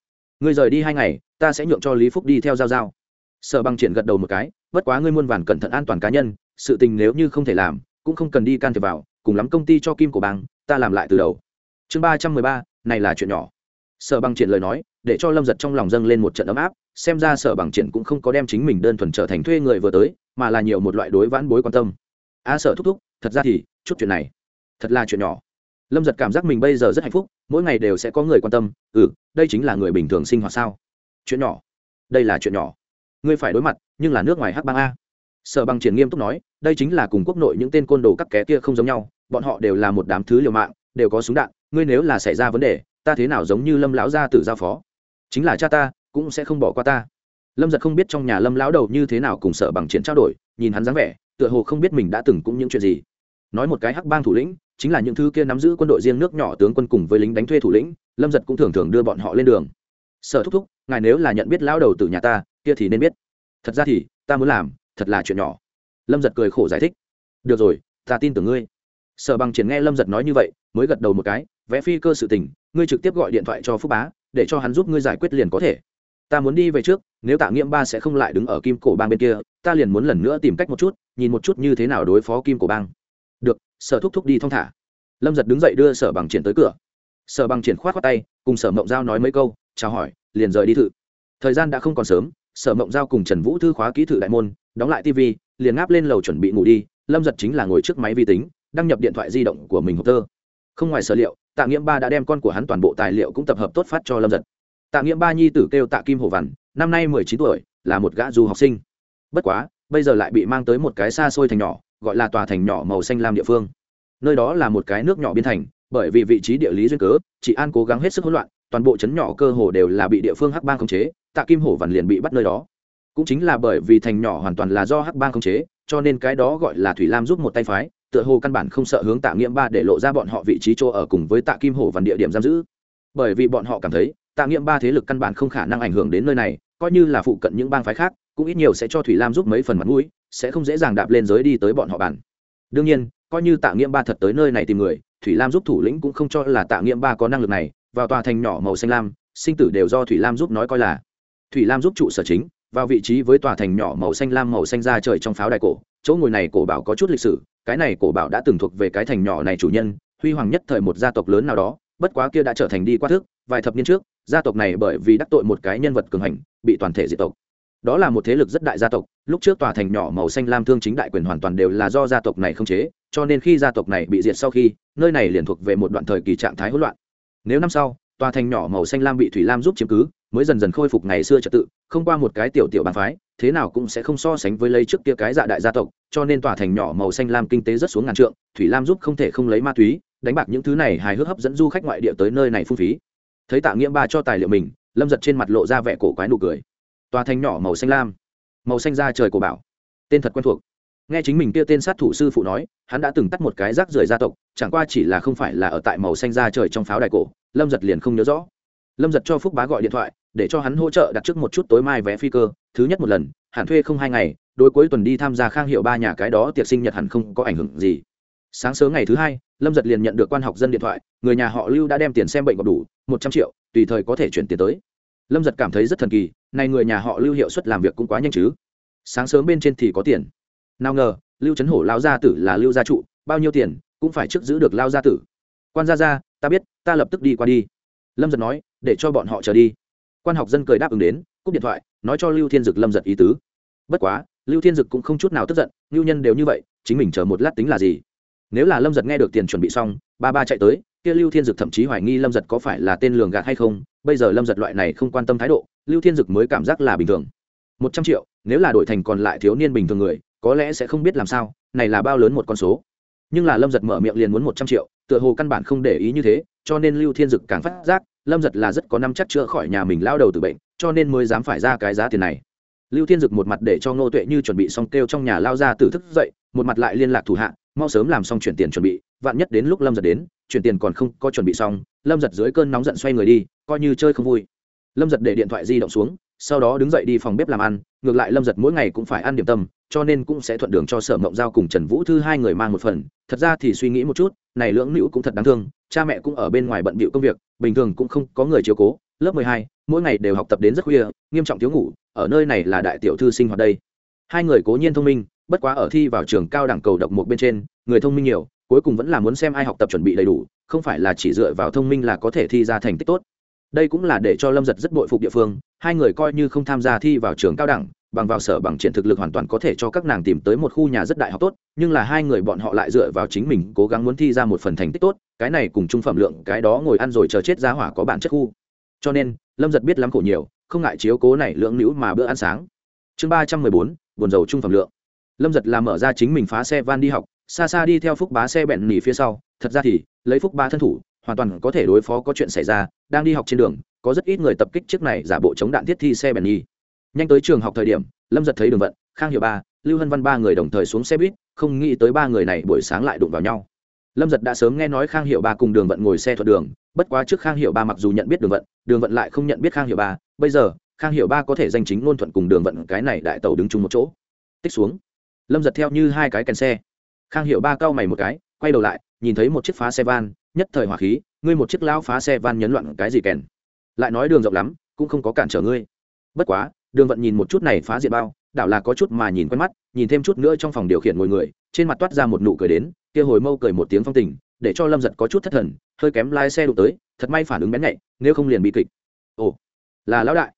Ngươi rời đi hai ngày, ta sẽ nhượng cho lý phúc đi theo giao giao. Sở bằng triển gật đầu một cái, bất quá ngươi muôn vàn cẩn thận an toàn cá nhân, sự tình nếu như không thể làm, cũng không cần đi can thiệp vào, cùng lắm công ty cho kim của bang, ta làm lại từ đầu. Chương ba trăm mười ba, này là chuyện nhỏ. Sở bằng triển lời nói, để cho lâm giật trong lòng dâng lên một trận ấm áp, xem ra sở bằng triển cũng không có đem chính mình đơn thuần trở thành thuê người vừa tới, mà là nhiều một loại đối vãn bối quan tâm. A sở thúc thúc, thật ra thì, chút chuyện này, thật là chuyện nhỏ lâm giật cảm giác mình bây giờ rất hạnh phúc, mỗi ngày đều sẽ có người quan tâm ừ đây chính là người bình thường sinh hoạt sao? Chuyện nhỏ. Đây là chuyện nhỏ. Ngươi phải đối mặt, nhưng là nước ngoài hắc bang a. Sở bằng triển nghiêm túc nói, đây chính là cùng quốc nội những tên côn đồ các ké kia không giống nhau, bọn họ đều là một đám thứ liều mạng, đều có súng đạn, ngươi nếu là xảy ra vấn đề, ta thế nào giống như lâm lão gia tử giao phó? Chính là cha ta, cũng sẽ không bỏ qua ta. Lâm giật không biết trong nhà lâm lão đầu như thế nào cùng sở bằng triển trao đổi, nhìn hắn dáng vẻ, tựa hồ không biết mình đã từng cũng những chuyện gì. Nói một cái hắc bang thủ lĩnh chính là những thứ kia nắm giữ quân đội riêng nước nhỏ tướng quân cùng với lính đánh thuê thủ lĩnh, lâm giật cũng thường thường đưa bọn họ lên đường. Sở thúc thúc, ngài nếu là nhận biết lão đầu từ nhà ta, kia thì nên biết. Thật ra thì, ta muốn làm, thật là chuyện nhỏ. Lâm giật cười khổ giải thích. Được rồi, ta tin tưởng ngươi. Sở bằng triển nghe lâm giật nói như vậy, mới gật đầu một cái, vẽ phi cơ sự tình, ngươi trực tiếp gọi điện thoại cho phúc bá, để cho hắn giúp ngươi giải quyết liền có thể. Ta muốn đi về trước, nếu tạ nghiệm ba sẽ không lại đứng ở kim cổ bang bên kia, ta liền muốn lần nữa tìm cách một chút, nhìn một chút như thế nào đối phó kim cổ bang sở thúc thúc đi thong thả. Lâm giật đứng dậy đưa sở bằng triển tới cửa. Sở bằng triển k h o á t khoác tay, cùng sở mộng giao nói mấy câu, chào hỏi, liền rời đi thử. thời gian đã không còn sớm, sở mộng giao cùng trần vũ thư khóa ký thử đại môn, đóng lại tv liền ngáp lên lầu chuẩn bị ngủ đi, lâm giật chính là ngồi trước máy vi tính, đăng nhập điện thoại di động của mình hộp tơ không ngoài sở liệu, tạ nghiễm ba đã đem con của hắn toàn bộ tài liệu cũng tập hợp tốt phát cho lâm giật. Tạ nghiễm ba nhi tử kêu tạ kim hồ vằn năm nay mười chín tuổi, là một gã du học sinh. Bất quá, bây giờ lại bị mang tới một cái xa xôi thành nhỏ gọi là tòa thành nhỏ màu xanh lam địa phương. Nơi đó là một cái nước nhỏ biên thành, bởi vì vị trí địa lý duyên cớ, chị an cố gắng hết sức hỗn loạn, toàn bộ chấn nhỏ cơ hồ đều là bị địa phương hắc bang khống chế, tạ kim hổ vằn liền bị bắt nơi đó. Cũng chính là bởi vì thành nhỏ hoàn toàn là do hắc bang khống chế, cho nên cái đó gọi là thủy lam giúp một tay phái, tựa hồ căn bản không sợ hướng tạ nghiễm ba để lộ ra bọn họ vị trí chỗ ở cùng với tạ kim hổ vằn địa điểm giam giữ. Bởi vì bọn họ cảm thấy, tạ nghiễm ba thế lực căn bản không khả năng ảnh hưởng đến nơi này, coi như là phụ cận những bang phái khác, cũng ít nhiều sẽ cho thủy lam giúp mấy phần mặt mũi sẽ không dễ dàng đạp lên giới đi tới bọn họ bản đương nhiên, coi như tạ nghiễm ba thật tới nơi này tìm người, thủy lam giúp thủ lĩnh cũng không cho là tạ nghiễm ba có năng lực này, vào tòa thành nhỏ màu xanh lam, sinh tử đều do thủy lam giúp nói coi là. Thủy lam giúp trụ sở chính, vào vị trí với tòa thành nhỏ màu xanh lam màu xanh ra trời trong pháo đài cổ, chỗ ngồi này cổ bảo có chút lịch sử, cái này cổ bảo đã từng thuộc về cái thành nhỏ này chủ nhân, huy hoàng nhất thời một gia tộc lớn nào đó, bất quá kia đã trở thành đi qua thức vài thập niên trước, gia tộc này bởi vì đắc tội một cái nhân vật cường hành, bị toàn thể diệt tộc đó là một thế lực rất đại gia tộc, lúc trước tòa thành nhỏ màu xanh lam thương chính đại quyền hoàn toàn đều là do gia tộc này không chế, cho nên khi gia tộc này bị diệt sau khi, nơi này liền thuộc về một đoạn thời kỳ trạng thái hỗn loạn. Nếu năm sau, tòa thành nhỏ màu xanh lam bị thủy lam giúp chiếm cứ, mới dần dần khôi phục ngày xưa trật tự, không qua một cái tiểu tiểu bàn phái, thế nào cũng sẽ không so sánh với lấy trước kia cái dạ đại gia tộc, cho nên tòa thành nhỏ màu xanh lam kinh tế rất xuống ngàn trượng, thủy lam giúp không thể không lấy ma túy, đánh bạc những thứ này hài hước hấp dẫn du khách ngoại địa tới nơi này phung phí. Thấy tạ nghĩa ba cho tài liệu mình, lâm giật trên mặt lộ ra vẻ cổ quái nụ cười tòa thành nhỏ màu xanh lam, màu xanh da trời của bảo, tên thật quen thuộc. Nghe chính mình kia tên sát thủ sư phụ nói, hắn đã từng tắt một cái rác rưởi gia tộc, chẳng qua chỉ là không phải là ở tại màu xanh da trời trong pháo đài cổ, lâm giật liền không nhớ rõ. Lâm giật cho phúc bá gọi điện thoại, để cho hắn hỗ trợ đặt trước một chút tối mai vé phi cơ, thứ nhất một lần, hẳn thuê không hai ngày đôi cuối tuần đi tham gia khang hiệu ba nhà cái đó tiệc sinh nhật hẳn không có ảnh hưởng gì. Sáng sớm ngày thứ hai, lâm giật liền nhận được quan học dân điện thoại, người nhà họ lưu đã đem tiền xem bệnh gọp đủ, một trăm triệu, tùy thời có thể chuyển tiền tới. Lâm giật cảm thấy rất thần kỳ này người nhà họ lưu hiệu suất làm việc cũng quá nhanh chứ. Sáng sớm bên trên thì có tiền. Nào ngờ, lưu trấn hổ lao gia tử là lưu gia trụ, bao nhiêu tiền cũng phải trước giữ được lao gia tử. Quan gia gia, ta biết, ta lập tức đi qua đi. Lâm giật nói, để cho bọn họ chờ đi. Quan học dân cười đáp ứng đến, cúp điện thoại, nói cho lưu thiên dực lâm giật ý tứ. Bất quá, lưu thiên dực cũng không chút nào tức giận, lưu nhân đều như vậy, chính mình chờ một lát tính là gì? Nếu là lâm giật nghe được tiền chuẩn bị xong, ba ba chạy tới, kia lưu thiên dực thậm chí hoài nghi lâm giật có phải là tên lường gạt hay không, bây giờ lâm giật loại này không quan tâm thái độ lưu thiên dực mới cảm giác là bình thường. Một trăm triệu, nếu là đổi thành còn lại thiếu niên bình thường người, có lẽ sẽ không biết làm sao, này là bao lớn một con số. Nhưng là lâm giật mở miệng liền muốn một trăm triệu, tựa hồ căn bản không để ý như thế, cho nên lưu thiên dực càng phát giác, lâm giật là rất có năm chắc chữa khỏi nhà mình lao đầu từ bệnh, cho nên mới dám phải ra cái giá tiền này. Lưu thiên dực một mặt để cho ngô tuệ như chuẩn bị xong kêu trong nhà lao ra từ thức dậy, một mặt lại liên lạc thủ hạ, mau sớm làm xong chuyển tiền chuẩn bị, vạn nhất đến lúc lâm giật đến, chuyển tiền còn không có chuẩn bị xong, lâm giật dưới cơn nóng giận xoay người đi, coi như chơi không vui lâm giật để điện thoại di động xuống, sau đó đứng dậy đi phòng bếp làm ăn, ngược lại lâm giật mỗi ngày cũng phải ăn điểm tâm, cho nên cũng sẽ thuận đường cho sở mộng giao cùng trần vũ thư hai người mang một phần. Thật ra thì suy nghĩ một chút, này lưỡng nữ cũng thật đáng thương, cha mẹ cũng ở bên ngoài bận bịu công việc, bình thường cũng không có người chiếu cố. Lớp mười hai, mỗi ngày đều học tập đến rất khuya, nghiêm trọng thiếu ngủ, ở nơi này là đại tiểu thư sinh hoạt đây. Hai người cố nhiên thông minh, bất quá ở thi vào trường cao đẳng cầu độc một bên trên, người thông minh nhiều, cuối cùng vẫn là muốn xem ai học tập chuẩn bị đầy đủ, không phải là chỉ dựa vào thông minh là có thể thi ra thành tích tốt đây cũng là để cho lâm giật rất bội phục địa phương, hai người coi như không tham gia thi vào trường cao đẳng, bằng vào sở bằng triển thực lực hoàn toàn có thể cho các nàng tìm tới một khu nhà rất đại học tốt, nhưng là hai người bọn họ lại dựa vào chính mình cố gắng muốn thi ra một phần thành tích tốt, cái này cùng trung phẩm lượng, cái đó ngồi ăn rồi chờ chết giá hỏa có bản chất khu. Cho nên, lâm giật biết lắm khổ nhiều, không ngại chiếu cố này lượng nữ mà bữa ăn sáng. Chương ba trăm mười bốn, buồn dầu trung phẩm lượng. Lâm giật làm mở ra chính mình phá xe van đi học, xa xa đi theo phúc bá xe bẹn nỉ phía sau, thật ra thì, lấy phúc ba thân thủ hoàn toàn có thể đối phó có chuyện xảy ra, đang đi học trên đường, có rất ít người tập kích chiếc này giả bộ chống đạn thiết thi xe bèn nhi nhanh tới trường học thời điểm, lâm giật thấy đường vận, khang hiệu ba, lưu hân văn ba người đồng thời xuống xe buýt, không nghĩ tới ba người này buổi sáng lại đụng vào nhau. Lâm giật đã sớm nghe nói khang hiệu ba cùng đường vận ngồi xe thuận đường, bất quá trước khang hiệu ba mặc dù nhận biết đường vận đường vận lại không nhận biết khang hiệu ba. Bây giờ, khang hiệu ba có thể danh chính ngôn thuận cùng đường vận cái này đại tàu đứng chung một chỗ. Tích xuống. Lâm giật theo như hai cái kèn xe. Khang hiệu ba cau mày một cái, quay đầu lại, nhìn thấy một chiếc phá xe van nhất thời hỏa khí, ngươi một chiếc lão phá xe van nhấn loạn cái gì kèn? Lại nói đường rộng lắm, cũng không có cản trở ngươi. Bất quá, đường vận nhìn một chút này phá diện bao, đảo là có chút mà nhìn quen mắt, nhìn thêm chút nữa trong phòng điều khiển ngồi người, trên mặt toát ra một nụ cười đến, kia hồi mâu cười một tiếng phong tình, để cho lâm giật có chút thất thần, hơi kém lái xe đụng tới, thật may phản ứng bén nhạy, nếu không liền bị kịch. Ồ, là lão đại.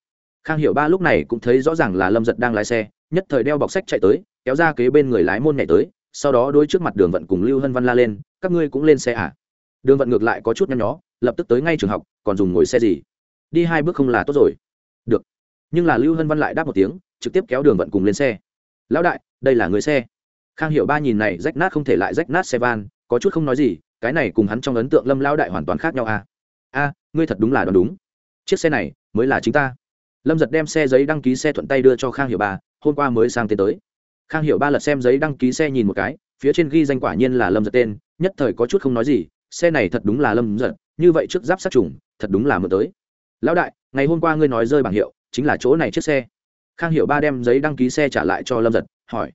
Khang hiểu ba lúc này cũng thấy rõ ràng là lâm giật đang lái xe, nhất thời đeo bọc sách chạy tới, kéo ra kế bên người lái môn nhảy tới, sau đó đôi trước mặt đường vận cùng lưu hân văn la lên, các ngươi cũng lên xe à? Đường vận ngược lại có chút nhăn nhó, lập tức tới ngay trường học, còn dùng ngồi xe gì. Đi hai bước không là tốt rồi. Được. Nhưng là lưu hân văn lại đáp một tiếng, trực tiếp kéo đường vận cùng lên xe. Lão đại, đây là người xe. Khang hiệu ba nhìn này, rách nát không thể lại rách nát xe van, có chút không nói gì, cái này cùng hắn trong ấn tượng lâm lao đại hoàn toàn khác nhau à? A, ngươi thật đúng là đoán đúng. Chiếc xe này mới là chính ta. Lâm giật đem xe giấy đăng ký xe thuận tay đưa cho khang hiệu ba, hôm qua mới sang tên tới. Khang hiệu ba lật xem giấy đăng ký xe nhìn một cái, phía trên ghi danh quả nhiên là lâm giật tên, nhất thời có chút không nói gì xe này thật đúng là lâm giật, như vậy trước giáp sát trùng, thật đúng là mượn tới. Lão đại, ngày hôm qua ngươi nói rơi bảng hiệu, chính là chỗ này chiếc xe. Khang hiệu ba đem giấy đăng ký xe trả lại cho lâm giật, hỏi.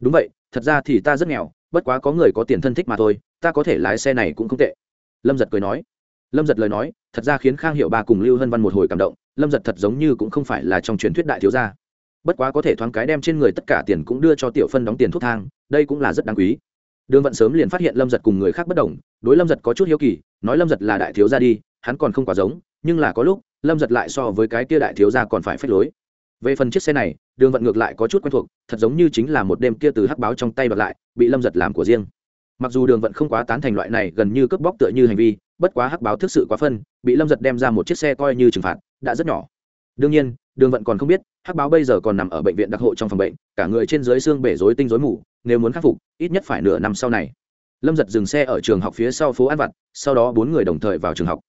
Đúng vậy, thật ra thì ta rất nghèo, bất quá có người có tiền thân thích mà thôi, ta có thể lái xe này cũng không tệ. Lâm giật cười nói. Lâm giật lời nói, thật ra khiến khang hiệu ba cùng lưu hân văn một hồi cảm động, lâm giật thật giống như cũng không phải là trong truyền thuyết đại thiếu gia. Bất quá có thể thoáng cái đem trên người tất cả tiền cũng đưa cho tiểu phân đóng tiền thuốc thang, đây cũng là rất đáng quý đường vận sớm liền phát hiện lâm giật cùng người khác bất đồng, đối lâm giật có chút hiếu kỳ, nói lâm giật là đại thiếu gia đi, hắn còn không quá giống, nhưng là có lúc, lâm giật lại so với cái kia đại thiếu gia còn phải phép lối. Về phần chiếc xe này, đường vận ngược lại có chút quen thuộc, thật giống như chính là một đêm kia từ hắc báo trong tay bật lại, bị lâm giật làm của riêng. Mặc dù đường vận không quá tán thành loại này gần như cướp bóc tựa như hành vi, bất quá hắc báo thực sự quá phân, bị lâm giật đem ra một chiếc xe coi như trừng phạt, đã rất nhỏ. Đương nhiên, đường vận còn không biết, hắc báo bây giờ còn nằm ở bệnh viện đặc hộ trong phòng bệnh, cả người trên dưới xương bể rối tinh rối mù nếu muốn khắc phục, ít nhất phải nửa năm sau này. Lâm giật dừng xe ở trường học phía sau phố an vặt, sau đó bốn người đồng thời vào trường học.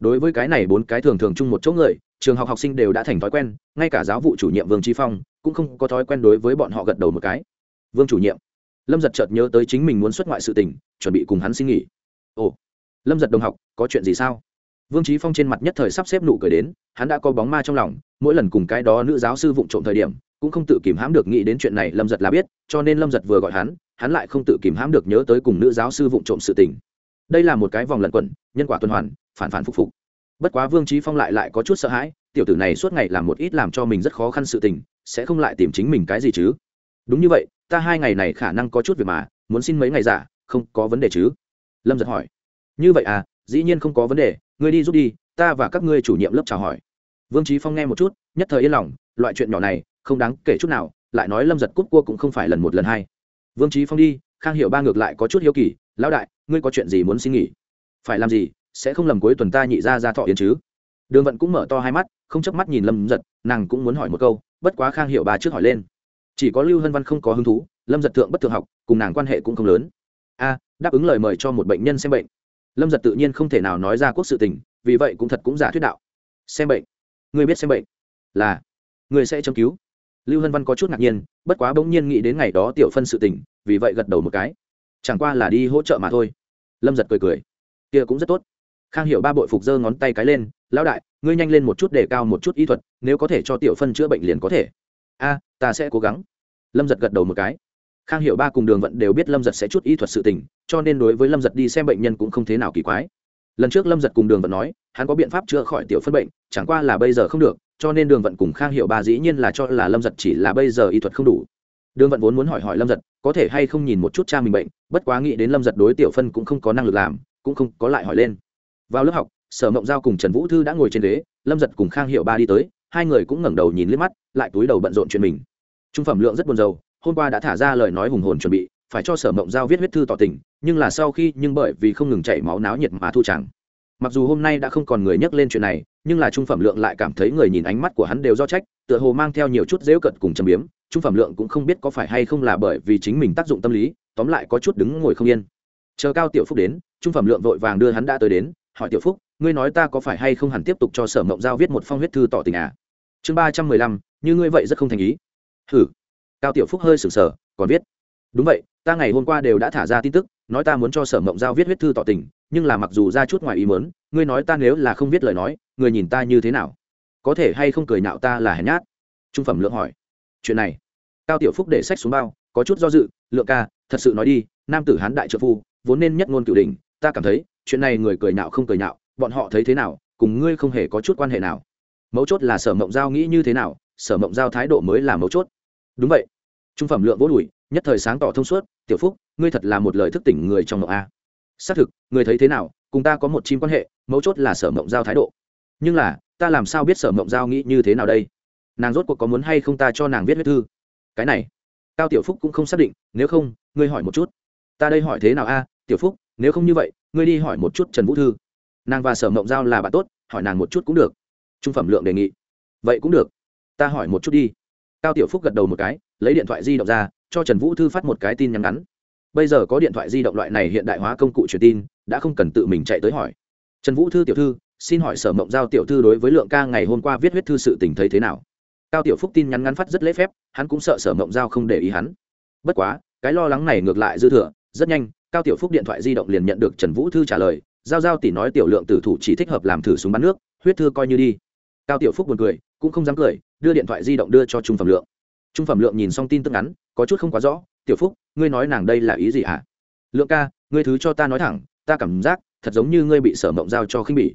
Đối với cái này bốn cái thường thường chung một chỗ người, trường học học sinh đều đã thành thói quen, ngay cả giáo vụ chủ nhiệm vương trí phong cũng không có thói quen đối với bọn họ gật đầu một cái. Vương chủ nhiệm, lâm giật chợt nhớ tới chính mình muốn xuất ngoại sự tình, chuẩn bị cùng hắn xin nghỉ. Ồ, lâm giật đồng học, có chuyện gì sao? Vương trí phong trên mặt nhất thời sắp xếp nụ cười đến, hắn đã có bóng ma trong lòng, mỗi lần cùng cái đó nữ giáo sư vụng trộm thời điểm cũng không tự kìm hãm được nghĩ đến chuyện này, lâm giật là biết, cho nên lâm giật vừa gọi hắn hắn lại không tự kìm hãm được nhớ tới cùng nữ giáo sư vụng trộm sự tình. Đây là một cái vòng lẩn quẩn, nhân quả tuần hoàn, phản phản phục phục. Bất quá vương trí phong lại lại có chút sợ hãi, tiểu tử này suốt ngày làm một ít làm cho mình rất khó khăn sự tình, sẽ không lại tìm chính mình cái gì chứ? Đúng như vậy, ta hai ngày này khả năng có chút việc mà, muốn xin mấy ngày giả, không có vấn đề chứ? Lâm giật hỏi. Như vậy à dĩ nhiên không có vấn đề, ngươi đi giúp đi, ta và các ngươi chủ nhiệm lớp chào hỏi. Vương trí phong nghe một chút, nhất thời yên lòng, loại chuyện nhỏ này không đáng kể chút nào, lại nói lâm giật cút cua cũng không phải lần một lần hai. Vương trí phong đi, khang hiệu ba ngược lại có chút hiếu kỳ, lão đại, ngươi có chuyện gì muốn xin nghỉ? Phải làm gì, sẽ không lầm cuối tuần ta nhị ra ra thọ yến chứ? Đường vận cũng mở to hai mắt, không chớp mắt nhìn lâm giật, nàng cũng muốn hỏi một câu, bất quá khang hiệu bà trước hỏi lên. Chỉ có lưu hân văn không có hứng thú, lâm giật thượng bất thường học, cùng nàng quan hệ cũng không lớn. A, đáp ứng lời mời cho một bệnh nhân xem bệnh. Lâm giật tự nhiên không thể nào nói ra quốc sự tình, vì vậy cũng thật cũng giả thuyết đạo. Xem bệnh. Người biết xem bệnh? Là. Người sẽ châm cứu lưu hân văn có chút ngạc nhiên, bất quá bỗng nhiên nghĩ đến ngày đó tiểu phân sự tình, vì vậy gật đầu một cái. Chẳng qua là đi hỗ trợ mà thôi. Lâm giật cười cười. Kia cũng rất tốt. Khang hiểu ba bội phục giơ ngón tay cái lên, lão đại, ngươi nhanh lên một chút để cao một chút y thuật, nếu có thể cho tiểu phân chữa bệnh liền có thể. A, ta sẽ cố gắng. Lâm giật gật đầu một cái. Khang hiệu ba cùng đường vận đều biết lâm giật sẽ chút y thuật sự tình, cho nên đối với lâm giật đi xem bệnh nhân cũng không thế nào kỳ quái. Lần trước lâm giật cùng đường vận nói, hắn có biện pháp chữa khỏi tiểu phân bệnh, chẳng qua là bây giờ không được cho nên đường vận cùng khang hiệu ba dĩ nhiên là cho là lâm giật chỉ là bây giờ y thuật không đủ. Đường vận vốn muốn hỏi hỏi lâm giật, có thể hay không nhìn một chút cha mình bệnh, bất quá nghĩ đến lâm giật đối tiểu phân cũng không có năng lực làm, cũng không có lại hỏi lên. Vào lớp học, sở mộng giao cùng trần vũ thư đã ngồi trên ghế, lâm giật cùng khang hiệu ba đi tới, hai người cũng ngẩng đầu nhìn liếc mắt, lại túi đầu bận rộn chuyện mình. Trung phẩm lượng rất buồn rầu, hôm qua đã thả ra lời nói hùng hồn chuẩn bị, phải cho sở mộng giao viết huyết thư tỏ tình, nhưng là sau khi, nhưng bởi vì không ngừng chảy máu náo nhiệt mà thu chẳng mặc dù hôm nay đã không còn người nhắc lên chuyện này, nhưng là trung phẩm lượng lại cảm thấy người nhìn ánh mắt của hắn đều do trách, tựa hồ mang theo nhiều chút dễu cận cùng châm biếm, trung phẩm lượng cũng không biết có phải hay không là bởi vì chính mình tác dụng tâm lý, tóm lại có chút đứng ngồi không yên. Chờ cao tiểu phúc đến, trung phẩm lượng vội vàng đưa hắn đã tới đến, hỏi tiểu phúc, ngươi nói ta có phải hay không hẳn tiếp tục cho sở mộng giao viết một phong huyết thư tỏ tình à? Chương ba trăm mười lăm, như ngươi vậy rất không thành ý. Hử? Cao tiểu phúc hơi sừng sờ còn viết. Đúng vậy, ta ngày hôm qua đều đã thả ra tin tức, nói ta muốn cho sở mộng giao viết huyết thư tỏ tình nhưng là mặc dù ra chút ngoài ý mớn ngươi nói ta nếu là không biết lời nói người nhìn ta như thế nào? Có thể hay không cười nạo ta là hèn nhát? Trung phẩm lượng hỏi. Chuyện này, cao tiểu phúc để sách xuống bao, có chút do dự, lượng ca, thật sự nói đi, nam tử hán đại trợ phu, vốn nên nhất ngôn cửu đình ta cảm thấy, chuyện này người cười nạo không cười nạo bọn họ thấy thế nào, cùng ngươi không hề có chút quan hệ nào. Mấu chốt là sở mộng giao nghĩ như thế nào, sở mộng giao thái độ mới là mấu chốt. Đúng vậy. Trung phẩm lượng vỗ đùi nhất thời sáng tỏ thông suốt, tiểu phúc, ngươi thật là một lời thức tỉnh người trong mộng a xác thực, người thấy thế nào, cùng ta có một chim quan hệ, mấu chốt là sở mộng giao thái độ. Nhưng là, ta làm sao biết sở mộng giao nghĩ như thế nào đây? Nàng rốt cuộc có muốn hay không ta cho nàng viết huyết thư? Cái này, cao tiểu phúc cũng không xác định, nếu không, ngươi hỏi một chút. Ta đây hỏi thế nào a, tiểu phúc, nếu không như vậy, ngươi đi hỏi một chút trần vũ thư. Nàng và sở mộng giao là bạn tốt, hỏi nàng một chút cũng được. Trung phẩm lượng đề nghị. Vậy cũng được. Ta hỏi một chút đi. Cao tiểu phúc gật đầu một cái, lấy điện thoại di động ra, cho trần vũ thư phát một cái tin nhắn ngắn bây giờ có điện thoại di động loại này hiện đại hóa công cụ truyền tin, đã không cần tự mình chạy tới hỏi. Trần vũ thư tiểu thư, xin hỏi sở mộng giao tiểu thư đối với lượng ca ngày hôm qua viết huyết thư sự tình thấy thế nào? Cao tiểu phúc tin nhắn ngắn phát rất lễ phép, hắn cũng sợ sở mộng giao không để ý hắn. Bất quá, cái lo lắng này ngược lại dư thừa, rất nhanh, cao tiểu phúc điện thoại di động liền nhận được trần vũ thư trả lời, giao giao tỷ nói tiểu lượng tử thủ chỉ thích hợp làm thử súng bắn nước, huyết thư coi như đi. Cao tiểu phúc buồn cười, cũng không dám cười, đưa điện thoại di động đưa cho trung phẩm lượng. Trung phẩm lượng nhìn xong tin tức ngắn, có chút không quá rõ tiểu phúc, ngươi nói nàng đây là ý gì hả? Lượng ca, ngươi thứ cho ta nói thẳng, ta cảm giác thật giống như ngươi bị sở mộng giao cho khinh bỉ.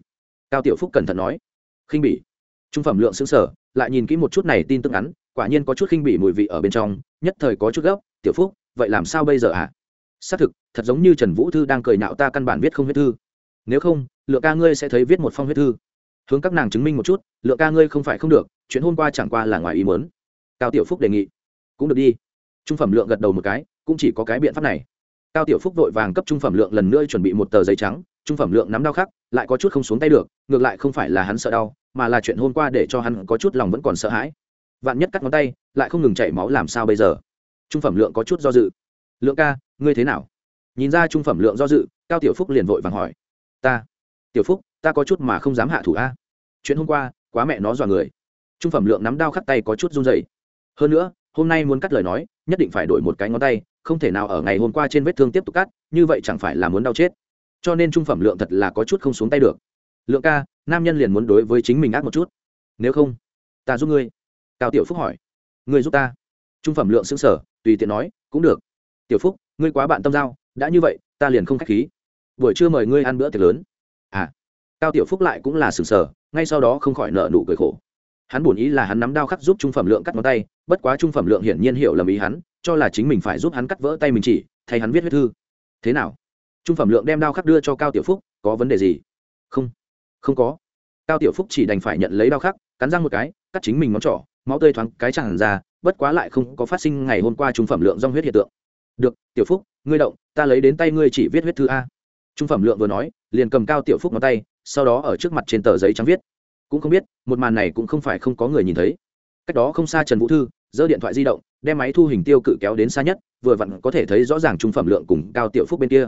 Cao tiểu phúc cẩn thận nói. Khinh bỉ. Trung phẩm lượng xứng sở, lại nhìn kỹ một chút này tin tức ngắn, quả nhiên có chút khinh bỉ mùi vị ở bên trong, nhất thời có chút gấp, tiểu phúc, vậy làm sao bây giờ ạ à? xác thực, thật giống như trần vũ thư đang cười nhạo ta căn bản viết không huyết thư. Nếu không, lượng ca ngươi sẽ thấy viết một phong huyết thư. Hướng các nàng chứng minh một chút, lượng ca ngươi không phải không được, chuyện hôm qua chẳng qua là ngoài ý mớn cao tiểu phúc đề nghị. Cũng được đi trung phẩm lượng gật đầu một cái, cũng chỉ có cái biện pháp này. Cao tiểu phúc vội vàng cấp trung phẩm lượng lần nữa chuẩn bị một tờ giấy trắng, trung phẩm lượng nắm đau khắc, lại có chút không xuống tay được, ngược lại không phải là hắn sợ đau, mà là chuyện hôm qua để cho hắn có chút lòng vẫn còn sợ hãi. Vạn nhất cắt ngón tay, lại không ngừng chảy máu làm sao bây giờ? Trung phẩm lượng có chút do dự. Lượng ca, ngươi thế nào? Nhìn ra trung phẩm lượng do dự, cao tiểu phúc liền vội vàng hỏi. Ta. Tiểu phúc, ta có chút mà không dám hạ thủ a. Chuyện hôm qua, quá mẹ nó dọa người. Trung phẩm lượng nắm đao khắc tay có chút run dày hơn nữa, hôm nay muốn cắt lời nói nhất định phải đổi một cái ngón tay, không thể nào ở ngày hôm qua trên vết thương tiếp tục cắt, như vậy chẳng phải là muốn đau chết. Cho nên trung phẩm lượng thật là có chút không xuống tay được. Lượng ca, nam nhân liền muốn đối với chính mình ác một chút. Nếu không, ta giúp ngươi. Cao tiểu phúc hỏi. Ngươi giúp ta. Trung phẩm lượng xứng sở, tùy tiện nói, cũng được. Tiểu phúc, ngươi quá bạn tâm giao, đã như vậy, ta liền không k h á c h khí. Buổi trưa mời ngươi ăn bữa tiệc lớn. À cao tiểu phúc lại cũng là sừng sờ ngay sau đó không khỏi nợ nụ cười khổ. Hắn buồn ý là hắn nắm đao khắc giúp trung phẩm lượng cắt ngón tay bất quá trung phẩm lượng hiển nhiên hiểu lầm ý hắn, cho là chính mình phải giúp hắn cắt vỡ tay mình chỉ, thay hắn viết huyết thư. Thế nào? Trung phẩm lượng đem đao khắc đưa cho cao tiểu phúc, có vấn đề gì? Không. Không có. Cao tiểu phúc chỉ đành phải nhận lấy đao khắc, cắn răng một cái, cắt chính mình ngón trỏ, máu tươi thoáng cái chẳng ra, bất quá lại không có phát sinh ngày hôm qua trung phẩm lượng rong huyết hiện tượng. Được, tiểu phúc, ngươi động, ta lấy đến tay ngươi chỉ viết huyết thư a. Trung phẩm lượng vừa nói, liền cầm cao tiểu phúc ngón tay, sau đó ở trước mặt trên tờ giấy trắng viết. Cũng không biết, một màn này cũng không phải không có người nhìn thấy. Cách đó không xa trần vũ thư giơ điện thoại di động, đem máy thu hình tiêu cự kéo đến xa nhất, vừa vặn có thể thấy rõ ràng trung phẩm lượng cùng cao tiểu phúc bên kia.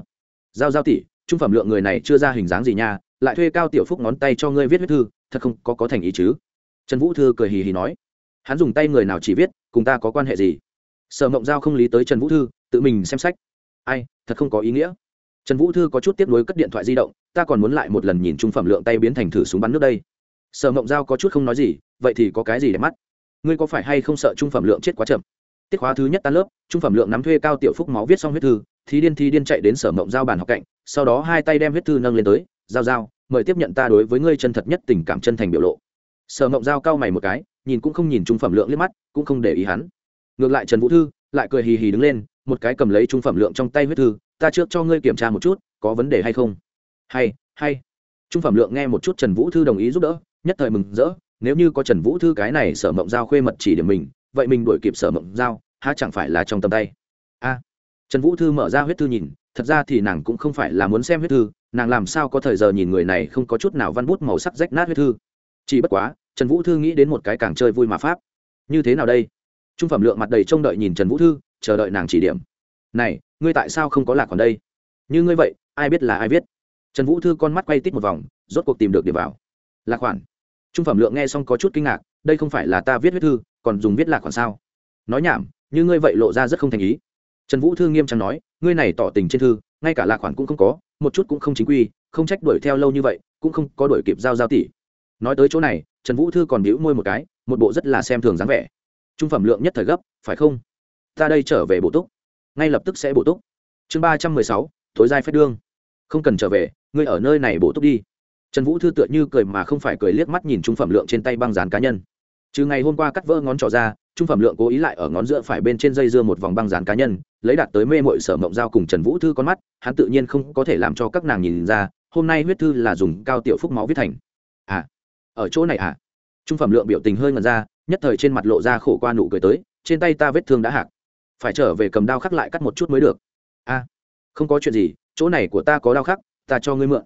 Giao giao tỷ, trung phẩm lượng người này chưa ra hình dáng gì nha, lại thuê cao tiểu phúc ngón tay cho ngươi viết huyết thư, thật không có có thành ý chứ? Trần vũ thư cười hì hì nói. Hắn dùng tay người nào chỉ viết, cùng ta có quan hệ gì? Sở mộng giao không lý tới trần vũ thư, tự mình xem sách. Ai, thật không có ý nghĩa. Trần vũ thư có chút tiếp nối cất điện thoại di động, ta còn muốn lại một lần nhìn trung phẩm lượng tay biến thành thử súng bắn nước đây. Sở mộng giao có chút không nói gì, vậy thì có cái gì để mắt? Ngươi có phải hay không sợ trung phẩm lượng chết quá chậm? Tiết khóa thứ nhất tan lớp, trung phẩm lượng nắm thuê cao tiểu phúc máu viết xong huyết thư thì điên thi điên chạy đến sở mộng giao bàn học cạnh, sau đó hai tay đem huyết thư nâng lên tới, giao giao, mời tiếp nhận ta đối với ngươi chân thật nhất tình cảm chân thành biểu lộ. Sở mộng giao cao mày một cái, nhìn cũng không nhìn trung phẩm lượng liếc mắt, cũng không để ý hắn. Ngược lại trần vũ thư lại cười hì hì đứng lên, một cái cầm lấy trung phẩm lượng trong tay huyết thư, ta trước cho ngươi kiểm tra một chút, có vấn đề hay không? Hay hay. Trung phẩm lượng nghe một chút trần vũ thư đồng ý giúp đỡ, nhất thời mừng rỡ nếu như có trần vũ thư cái này sở mộng giao khuê mật chỉ điểm mình, vậy mình đuổi kịp sở mộng giao, há chẳng phải là trong tầm tay? A. Trần vũ thư mở ra huyết thư nhìn, thật ra thì nàng cũng không phải là muốn xem huyết thư, nàng làm sao có thời giờ nhìn người này không có chút nào văn bút màu sắc rách nát huyết thư. Chỉ bất quá, trần vũ thư nghĩ đến một cái càng chơi vui mà pháp. Như thế nào đây? Trung phẩm lượng mặt đầy trông đợi nhìn trần vũ thư, chờ đợi nàng chỉ điểm. Này, ngươi tại sao không có lạc còn đây? Như ngươi vậy, ai biết là ai viết? Trần vũ thư con mắt quay tít một vòng, rốt cuộc tìm được điểm vào. Lạc khoản trung phẩm lượng nghe xong có chút kinh ngạc, đây không phải là ta viết huyết thư, còn dùng viết lạc khoản sao? Nói nhảm, như ngươi vậy lộ ra rất không thành ý. Trần vũ thư nghiêm trang nói, ngươi này tỏ tình trên thư, ngay cả lạc khoản cũng không có, một chút cũng không chính quy, không trách đuổi theo lâu như vậy, cũng không có đuổi kịp giao giao tỷ. Nói tới chỗ này, trần vũ thư còn bĩu môi một cái, một bộ rất là xem thường dáng vẻ. Trung phẩm lượng nhất thời gấp, phải không? Ta đây trở về bổ túc. Ngay lập tức sẽ bổ túc. Chương ba trăm mười sáu tối giai phép đương. Không cần trở về, ngươi ở nơi này bổ túc đi trần vũ thư tựa như cười mà không phải cười liếc mắt nhìn trung phẩm lượng trên tay băng dán cá nhân. Trừ ngày hôm qua cắt vỡ ngón trỏ ra trung phẩm lượng cố ý lại ở ngón giữa phải bên trên dây dưa một vòng băng dán cá nhân lấy đạt tới mê mội sở mộng giao cùng trần vũ thư con mắt hắn tự nhiên không có thể làm cho các nàng nhìn ra hôm nay huyết thư là dùng cao tiểu phúc máu viết thành. À ở chỗ này à? Trung phẩm lượng biểu tình hơi ngần ra nhất thời trên mặt lộ ra khổ qua nụ cười tới trên tay ta vết thương đã hạc. Phải trở về cầm đao khắc lại cắt một chút mới được. A à, không có chuyện gì chỗ này của ta có đao khắc ta cho ngươi mượn.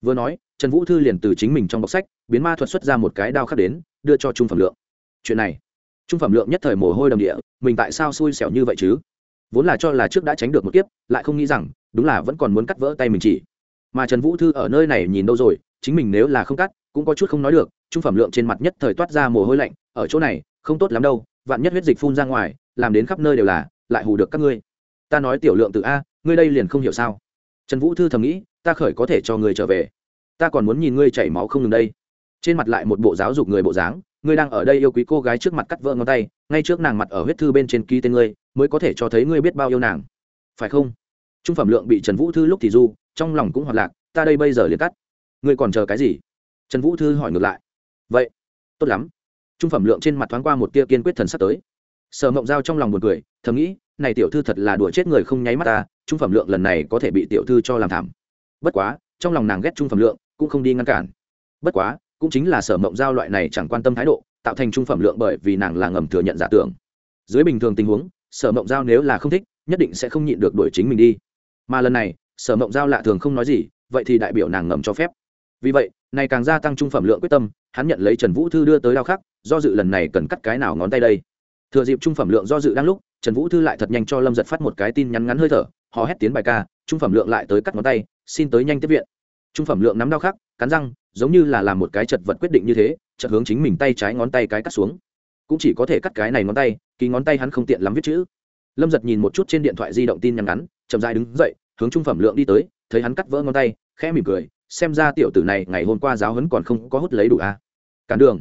Vừa nói trần vũ thư liền từ chính mình trong bọc sách, biến ma thuật xuất ra một cái đao khắc đến, đưa cho trung phẩm lượng. Chuyện này, trung phẩm lượng nhất thời mồ hôi đầm địa, mình tại sao xui xẻo như vậy chứ? Vốn là cho là trước đã tránh được một kiếp, lại không nghĩ rằng, đúng là vẫn còn muốn cắt vỡ tay mình chỉ. Mà trần vũ thư ở nơi này nhìn đâu rồi, chính mình nếu là không cắt, cũng có chút không nói được, trung phẩm lượng trên mặt nhất thời toát ra mồ hôi lạnh, ở chỗ này, không tốt lắm đâu, vạn nhất huyết dịch phun ra ngoài, làm đến khắp nơi đều là, lại hù được các ngươi. Ta nói tiểu lượng từ a, ngươi đây liền không hiểu sao. Trần vũ thư thầm nghĩ, ta khởi có thể cho người trở về ta còn muốn nhìn ngươi chảy máu không ngừng đây. Trên mặt lại một bộ giáo dục người bộ dáng, ngươi đang ở đây yêu quý cô gái trước mặt cắt vỡ ngón tay, ngay trước nàng mặt ở huyết thư bên trên ký tên ngươi, mới có thể cho thấy ngươi biết bao yêu nàng. Phải không? Trung phẩm lượng bị trần vũ thư lúc thì du, trong lòng cũng hoạt lạc, ta đây bây giờ liền cắt. Ngươi còn chờ cái gì? Trần vũ thư hỏi ngược lại. Vậy, tốt lắm. Trung phẩm lượng trên mặt thoáng qua một tia kiên quyết thần sắp tới. Sở mộng giao trong lòng một cười, thầm nghĩ, này tiểu thư thật là đùa chết người không nháy mắt ta, trung phẩm lượng lần này có thể bị tiểu thư cho làm thảm. Bất quá, trong lòng nàng ghét trung phẩm lượng cũng không đi ngăn cản. Bất quá, cũng chính là sở mộng giao loại này chẳng quan tâm thái độ, tạo thành trung phẩm lượng bởi vì nàng là ngầm thừa nhận giả tưởng. Dưới bình thường tình huống, sở mộng giao nếu là không thích, nhất định sẽ không nhịn được đuổi chính mình đi. Mà lần này, sở mộng giao lạ thường không nói gì, vậy thì đại biểu nàng ngầm cho phép. Vì vậy, này càng gia tăng trung phẩm lượng quyết tâm, hắn nhận lấy trần vũ thư đưa tới đao khắc, do dự lần này cần cắt cái nào ngón tay đây. Thừa dịp trung phẩm lượng do dự đang lúc, trần vũ thư lại thật nhanh cho lâm giật phát một cái tin nhắn ngắn hơi thở họ hét tiến bài ca, trung phẩm lượng lại tới cắt ngón tay, xin tới nhanh tiếp viện trung phẩm lượng nắm đao khắc, cắn răng, giống như là làm một cái chật vật quyết định như thế chật hướng chính mình tay trái ngón tay cái cắt xuống. Cũng chỉ có thể cắt cái này ngón tay, kỳ ngón tay hắn không tiện lắm viết chữ. Lâm giật nhìn một chút trên điện thoại di động tin nhắn ngắn, chậm dài đứng dậy, hướng trung phẩm lượng đi tới, thấy hắn cắt vỡ ngón tay, khẽ mỉm cười, xem ra tiểu tử này ngày hôm qua giáo hấn còn không có hút lấy đủ a. À. cản đường.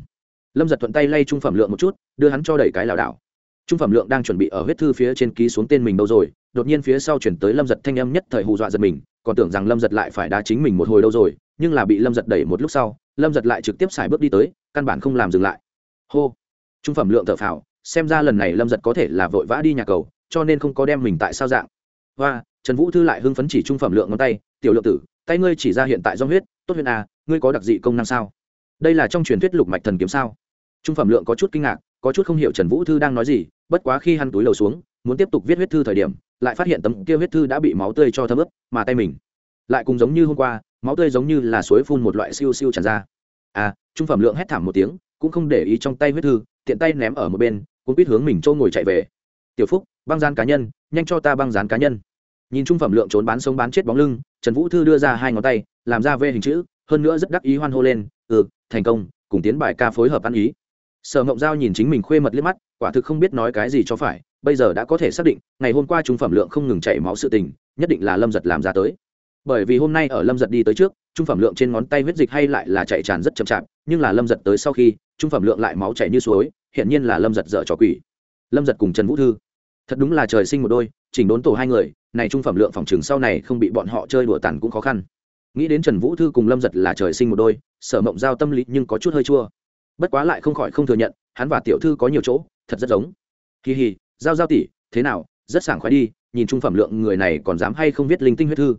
Lâm giật thuận tay lay trung phẩm lượng một chút, đưa hắn cho đẩy cái lảo đảo trung phẩm lượng đang chuẩn bị ở huyết thư phía trên ký xuống tên mình đâu rồi? Đột nhiên phía sau chuyển tới lâm giật thanh âm nhất thời hù dọa giật mình, còn tưởng rằng lâm giật lại phải đá chính mình một hồi đâu rồi, nhưng là bị lâm giật đẩy một lúc sau, lâm giật lại trực tiếp xài bước đi tới, căn bản không làm dừng lại. Hô! Trung phẩm lượng thợ phào, xem ra lần này lâm giật có thể là vội vã đi nhà cầu, cho nên không có đem mình tại sao dạng. Và trần vũ thư lại hưng phấn chỉ trung phẩm lượng ngón tay, tiểu lượng tử, tay ngươi chỉ ra hiện tại do huyết, tốt huyết à ngươi có đặc dị công năng sao? Đây là trong truyền thuyết lục mạch thần kiếm sao? Trung phẩm lượng có chút kinh ngạc, có chút không hiểu trần vũ thư đang nói gì bất quá khi hắn túi lầu xuống, muốn tiếp tục viết huyết thư thời điểm, lại phát hiện tấm kia huyết thư đã bị máu tươi cho thấm ướp mà tay mình lại cùng giống như hôm qua, máu tươi giống như là suối phun một loại siêu siêu tràn ra. À trung phẩm lượng hét thảm một tiếng, cũng không để ý trong tay huyết thư, tiện tay ném ở một bên cũng biết hướng mình trôi ngồi chạy về. Tiểu phúc, băng gián cá nhân, nhanh cho ta băng dán cá nhân. Nhìn trung phẩm lượng trốn bán sống bán chết bóng lưng, trần vũ thư đưa ra hai ngón tay, làm ra vê hình chữ, hơn nữa rất đắc ý hoan hô lên ừ thành công, cùng tiến bài ca phối hợp ăn ý. Sở ngộng giao nhìn chính mình khuê mật liếc mắt quả thực không biết nói cái gì cho phải, bây giờ đã có thể xác định, ngày hôm qua trung phẩm lượng không ngừng chảy máu sự tình, nhất định là lâm giật làm ra tới. Bởi vì hôm nay ở lâm giật đi tới trước, trung phẩm lượng trên ngón tay huyết dịch hay lại là chạy tràn rất chậm chạp, nhưng là lâm giật tới sau khi, trung phẩm lượng lại máu chảy như suối hiện nhiên là lâm giật dở trò quỷ. Lâm giật cùng trần vũ thư. Thật đúng là trời sinh một đôi, chỉnh đốn tổ hai người, này trung phẩm lượng phòng trường sau này không bị bọn họ chơi đùa tàn cũng khó khăn. Nghĩ đến trần vũ thư cùng lâm giật là trời sinh một đôi, sở mộng giao tâm lý nhưng có chút hơi chua. Bất quá lại không khỏi không thừa nhận, hắn và tiểu thư có nhiều chỗ thật rất giống. Kỳ hì, giao giao tỷ, thế nào, rất sảng khoái đi, nhìn trung phẩm lượng người này còn dám hay không viết linh tinh huyết thư.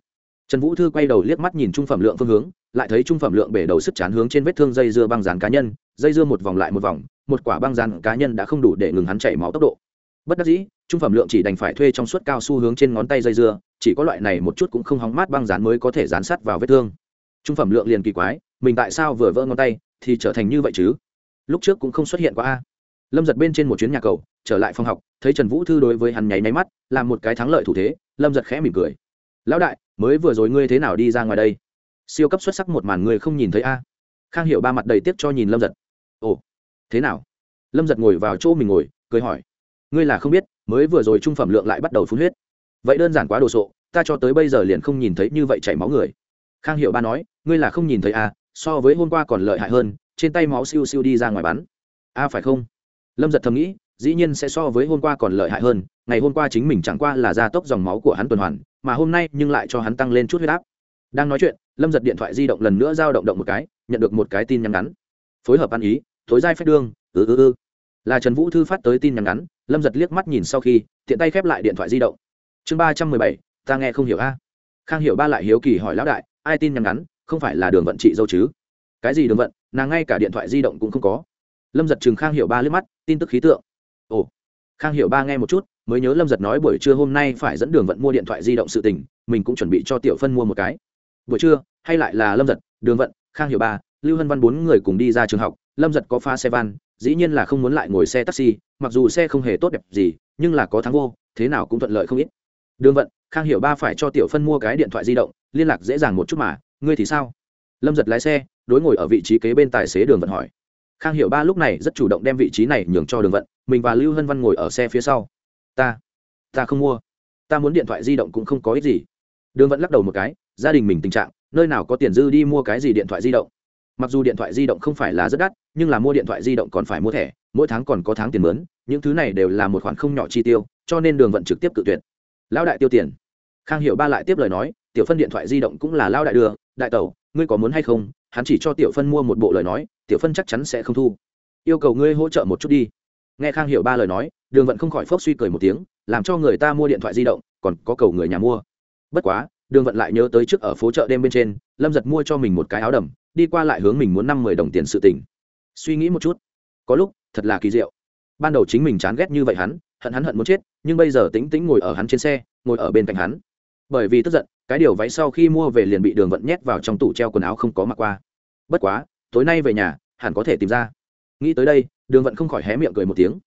Trần vũ thư quay đầu liếc mắt nhìn trung phẩm lượng phương hướng, lại thấy trung phẩm lượng bể đầu sức chán hướng trên vết thương dây dưa băng dán cá nhân, dây dưa một vòng lại một vòng, một quả băng dán cá nhân đã không đủ để ngừng hắn chảy máu tốc độ. Bất đắc dĩ, trung phẩm lượng chỉ đành phải thuê trong suốt cao su hướng trên ngón tay dây dưa, chỉ có loại này một chút cũng không hóng mát băng dán mới có thể dán sát vào vết thương. Trung phẩm lượng liền kỳ quái, mình tại sao vừa vỡ ngón tay, thì trở thành như vậy chứ? Lúc trước cũng không xuất hiện qua a lâm giật bên trên một chuyến nhà cầu trở lại phòng học thấy trần vũ thư đối với hắn nháy máy mắt làm một cái thắng lợi thủ thế lâm giật khẽ mỉm cười. Lão đại mới vừa rồi ngươi thế nào đi ra ngoài đây? Siêu cấp xuất sắc một màn người không nhìn thấy a? Khang hiểu ba mặt đầy tiếc cho nhìn lâm giật. Ồ thế nào? Lâm giật ngồi vào chỗ mình ngồi cười hỏi. Ngươi là không biết mới vừa rồi trung phẩm lượng lại bắt đầu phun huyết. Vậy đơn giản quá đồ sộ ta cho tới bây giờ liền không nhìn thấy như vậy chảy máu người. Khang hiệu ba nói ngươi là không nhìn thấy à so với hôm qua còn lợi hại hơn trên tay máu siêu siêu đi ra ngoài bắn. A à, phải không? Lâm giật thầm nghĩ, dĩ nhiên sẽ so với hôm qua còn lợi hại hơn, ngày hôm qua chính mình chẳng qua là gia tốc dòng máu của hắn tuần hoàn, mà hôm nay nhưng lại cho hắn tăng lên chút huyết áp. Đang nói chuyện, lâm giật điện thoại di động lần nữa giao động động một cái, nhận được một cái tin nhắn ngắn. Phối hợp ăn ý, thối dai phép đương ừ ừ ừ. Là trần vũ thư phát tới tin nhắn ngắn, lâm giật liếc mắt nhìn sau khi, tiện tay khép lại điện thoại di động. Chương ba trăm mười bảy, ta nghe không hiểu a. Khang hiểu ba lại hiếu kỳ hỏi lão đại, ai tin nhắn ngắn, không phải là đường vận trị dâu chứ? Cái gì đường vận, nàng ngay cả điện thoại di động cũng không có lâm giật chừng khang hiểu ba liếc mắt, tin tức khí tượng. Ồ, khang hiểu ba nghe một chút, mới nhớ lâm giật nói buổi trưa hôm nay phải dẫn đường vận mua điện thoại di động sự tình, mình cũng chuẩn bị cho tiểu phân mua một cái. Buổi trưa, hay lại là lâm giật, đường vận, khang hiểu ba, lưu hân văn bốn người cùng đi ra trường học, lâm giật có pha xe van, dĩ nhiên là không muốn lại ngồi xe taxi, mặc dù xe không hề tốt đẹp gì, nhưng là có thắng vô, thế nào cũng thuận lợi không ít. Đường vận, khang hiểu ba phải cho tiểu phân mua cái điện thoại di động, liên lạc dễ dàng một chút mà, ngươi thì sao? Lâm giật lái xe, đối ngồi ở vị trí kế bên tài xế đường vận hỏi khang hiểu ba lúc này rất chủ động đem vị trí này nhường cho đường vận, mình và lưu hân văn ngồi ở xe phía sau. Ta ta không mua. Ta muốn điện thoại di động cũng không có ích gì. Đường vận lắc đầu một cái, gia đình mình tình trạng, nơi nào có tiền dư đi mua cái gì điện thoại di động. Mặc dù điện thoại di động không phải là rất đắt, nhưng là mua điện thoại di động còn phải mua thẻ, mỗi tháng còn có tháng tiền mướn, những thứ này đều là một khoản không nhỏ chi tiêu, cho nên đường vận trực tiếp cự tuyệt. Lão đại tiêu tiền. Khang hiểu ba lại tiếp lời nói, tiểu phân điện thoại di động cũng là lao đại đưa, đại tẩu, ngươi có muốn hay không? Hắn chỉ cho tiểu phân mua một bộ lời nói tiểu phân chắc chắn sẽ không thu. Yêu cầu ngươi hỗ trợ một chút đi. Nghe khang hiểu ba lời nói, đường vận không khỏi phốc suy cười một tiếng, làm cho người ta mua điện thoại di động, còn có cầu người nhà mua. Bất quá, đường vận lại nhớ tới trước ở phố chợ đêm bên trên, lâm giật mua cho mình một cái áo đầm, đi qua lại hướng mình muốn năm mười đồng tiền sự tỉnh suy nghĩ một chút, có lúc, thật là kỳ diệu. Ban đầu chính mình chán ghét như vậy hắn, hận hắn hận muốn chết, nhưng bây giờ tính tính ngồi ở hắn trên xe, ngồi ở bên cạnh hắn. Bởi vì tức giận, cái điều váy sau khi mua về liền bị đường vận nhét vào trong tủ treo quần áo không có mặc qua. Bất quá tối nay về nhà, hẳn có thể tìm ra. Nghĩ tới đây, đường vận không khỏi hé miệng cười một tiếng.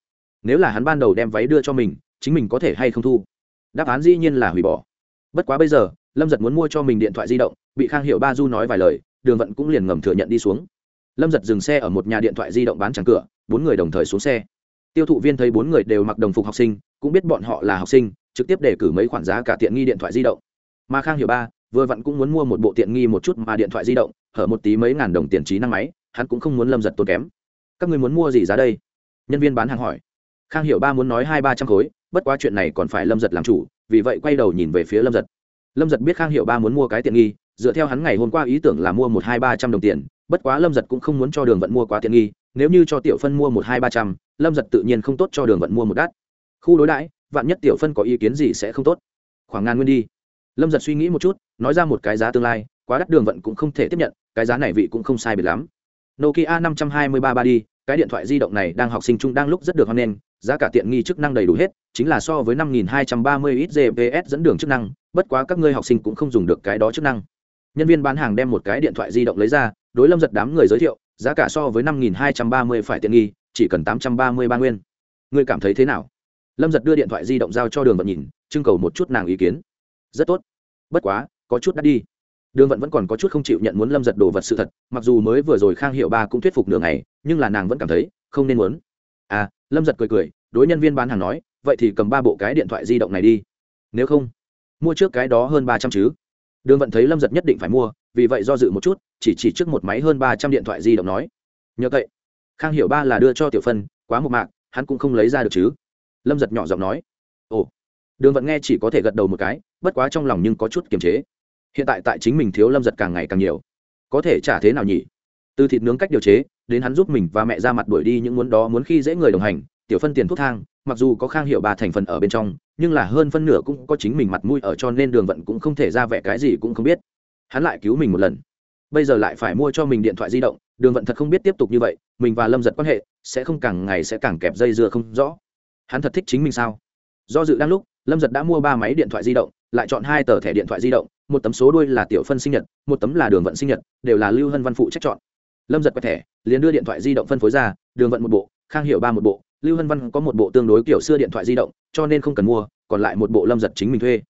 Nếu là hắn ban đầu đem váy đưa cho mình, chính mình có thể hay không thu? Đáp án dĩ nhiên là hủy bỏ. Bất quá bây giờ, lâm giật muốn mua cho mình điện thoại di động, bị khang hiệu ba du nói vài lời, đường vận cũng liền ngầm thừa nhận đi xuống. Lâm giật dừng xe ở một nhà điện thoại di động bán tràng cửa, bốn người đồng thời xuống xe. Tiêu thụ viên thấy bốn người đều mặc đồng phục học sinh, cũng biết bọn họ là học sinh, trực tiếp để cử mấy khoản giá cả tiện nghi điện thoại di động. Mà khang hiệu ba vừa vặn cũng muốn mua một bộ tiện nghi một chút mà điện thoại di động, hở một tí mấy ngàn đồng tiền trí năng máy, hắn cũng không muốn lâm giật tốn kém. Các người muốn mua gì giá đây? Nhân viên bán hàng hỏi. Khang Hiểu ba muốn nói hai ba trăm khối, bất quá chuyện này còn phải lâm giật làm chủ, vì vậy quay đầu nhìn về phía lâm giật. Lâm giật biết khang hiệu ba muốn mua cái tiện nghi, dựa theo hắn ngày hôm qua ý tưởng là mua một hai ba trăm đồng tiền, bất quá lâm giật cũng không muốn cho đường vận mua quá tiện nghi, nếu như cho tiểu phân mua một hai ba trăm, lâm giật tự nhiên không tốt cho đường vận mua một đắt. Khu đối đãi, vạn nhất tiểu phân có ý kiến gì sẽ không tốt. Khoảng ngàn nguyên đi lâm giật suy nghĩ một chút, nói ra một cái giá tương lai, quá đắt đường vận cũng không thể tiếp nhận, cái giá này vị cũng không sai biệt lắm. Nokia năm trăm hai mươi ba ba đi cái điện thoại di động này đang học sinh chung đang lúc rất được hoan nghênh, giá cả tiện nghi chức năng đầy đủ hết, chính là so với năm nghìn hai trăm ba mươi ít gps dẫn đường chức năng, bất quá các ngươi học sinh cũng không dùng được cái đó chức năng. Nhân viên bán hàng đem một cái điện thoại di động lấy ra, đối lâm giật đám người giới thiệu, giá cả so với năm nghìn hai trăm ba mươi phải tiện nghi, chỉ cần tám trăm ba mươi ba nguyên. Ngươi cảm thấy thế nào? Lâm giật đưa điện thoại di động giao cho đường vận nhìn, trưng cầu một chút nàng ý kiến rất tốt. Bất quá, có chút đắt đi. Đường vận vẫn còn có chút không chịu nhận muốn lâm giật đồ vật sự thật, mặc dù mới vừa rồi khang hiệu ba cũng thuyết phục nửa ngày, nhưng là nàng vẫn cảm thấy, không nên muốn. À lâm giật cười cười, đối nhân viên bán hàng nói, vậy thì cầm ba bộ cái điện thoại di động này đi. Nếu không, mua trước cái đó hơn ba trăm chứ. Đường vận thấy lâm giật nhất định phải mua, vì vậy do dự một chút, chỉ chỉ trước một máy hơn ba trăm điện thoại di động nói. Nhờ vậy, khang hiểu ba là đưa cho tiểu phân, quá một mạc, hắn cũng không lấy ra được chứ. Lâm giật nhỏ giọng nói. Ồ. Đường vận nghe chỉ có thể gật đầu một cái bất quá trong lòng nhưng có chút kiềm chế. Hiện tại tại chính mình thiếu lâm giật càng ngày càng nhiều. Có thể trả thế nào nhỉ? Từ thịt nướng cách điều chế, đến hắn giúp mình và mẹ ra mặt đuổi đi những muốn đó muốn khi dễ người đồng hành, tiểu phân tiền thuốc thang, mặc dù có khang hiệu ba thành phần ở bên trong, nhưng là hơn phân nửa cũng có chính mình mặt mũi ở cho nên đường vận cũng không thể ra vẻ cái gì cũng không biết. Hắn lại cứu mình một lần. Bây giờ lại phải mua cho mình điện thoại di động, đường vận thật không biết tiếp tục như vậy, mình và lâm giật quan hệ sẽ không càng ngày sẽ càng kẹp dây dưa không rõ. Hắn thật thích chính mình sao? Do dự đang lúc, lâm giật đã mua ba máy điện thoại di động, lại chọn hai tờ thẻ điện thoại di động, một tấm số đuôi là tiểu phân sinh nhật, một tấm là đường vận sinh nhật, đều là lưu hân văn phụ trách chọn. Lâm giật quẹt thẻ, liền đưa điện thoại di động phân phối ra, đường vận một bộ, khang hiệu ba một bộ, lưu hân văn có một bộ tương đối kiểu xưa điện thoại di động, cho nên không cần mua, còn lại một bộ lâm giật chính mình thuê.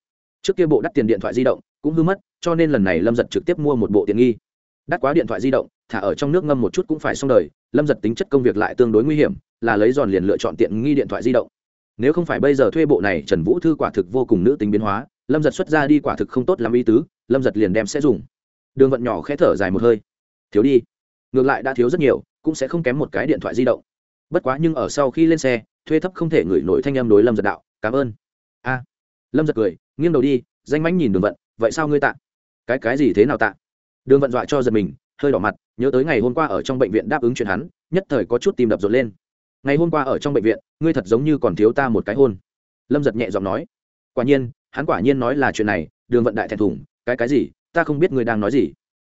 Trước kia bộ đắt tiền điện thoại di động cũng hư mất, cho nên lần này lâm giật trực tiếp mua một bộ tiện nghi. Đắt quá điện thoại di động, thả ở trong nước ngâm một chút cũng phải xong đời, lâm giật tính chất công việc lại tương đối nguy hiểm, là lấy giòn liền lựa chọn tiện nghi điện thoại di động nếu không phải bây giờ thuê bộ này trần vũ thư quả thực vô cùng nữ tính biến hóa, lâm giật xuất ra đi quả thực không tốt làm ý tứ, lâm giật liền đem sẽ dùng. Đường vận nhỏ khẽ thở dài một hơi. Thiếu đi. Ngược lại đã thiếu rất nhiều, cũng sẽ không kém một cái điện thoại di động. Bất quá nhưng ở sau khi lên xe, thuê thấp không thể ngửi nổi thanh âm đối lâm giật đạo, cảm ơn. A. Lâm giật cười, nghiêng đầu đi, danh mánh nhìn đường vận, vậy sao ngươi tạ? Cái cái gì thế nào tạ? Đường vận dọa cho giật mình, hơi đỏ mặt, nhớ tới ngày hôm qua ở trong bệnh viện đáp ứng chuyện hắn, nhất thời có chút tim đập rộn lên ngày hôm qua ở trong bệnh viện, ngươi thật giống như còn thiếu ta một cái hôn. Lâm giật nhẹ giọng nói. Quả nhiên, hắn quả nhiên nói là chuyện này, đường vận đại thẹn thùng, cái cái gì, ta không biết ngươi đang nói gì.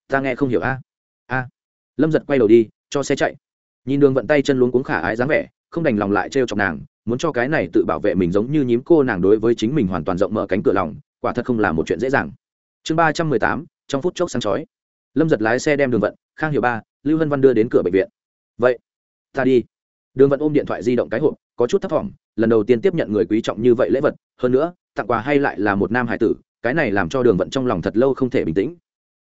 Ta nghe không hiểu a. A. Lâm giật quay đầu đi, cho xe chạy. Nhìn đường vận tay chân luống cuống khả ái dáng vẻ, không đành lòng lại trêu chọc nàng, muốn cho cái này tự bảo vệ mình giống như nhím cô nàng đối với chính mình hoàn toàn rộng mở cánh cửa lòng, quả thật không là một chuyện dễ dàng. Chương ba trăm mười tám, trong phút chốc sáng chói. Lâm giật lái xe đem đường vận, khang hiểu ba, lưu hân văn đưa đến cửa bệnh viện. Vậy, ta đi đường vận ôm điện thoại di động cái hộp, có chút thấp t lần đầu tiên tiếp nhận người quý trọng như vậy lễ vật, hơn nữa, tặng quà hay lại là một nam hải tử, cái này làm cho đường vận trong lòng thật lâu không thể bình tĩnh.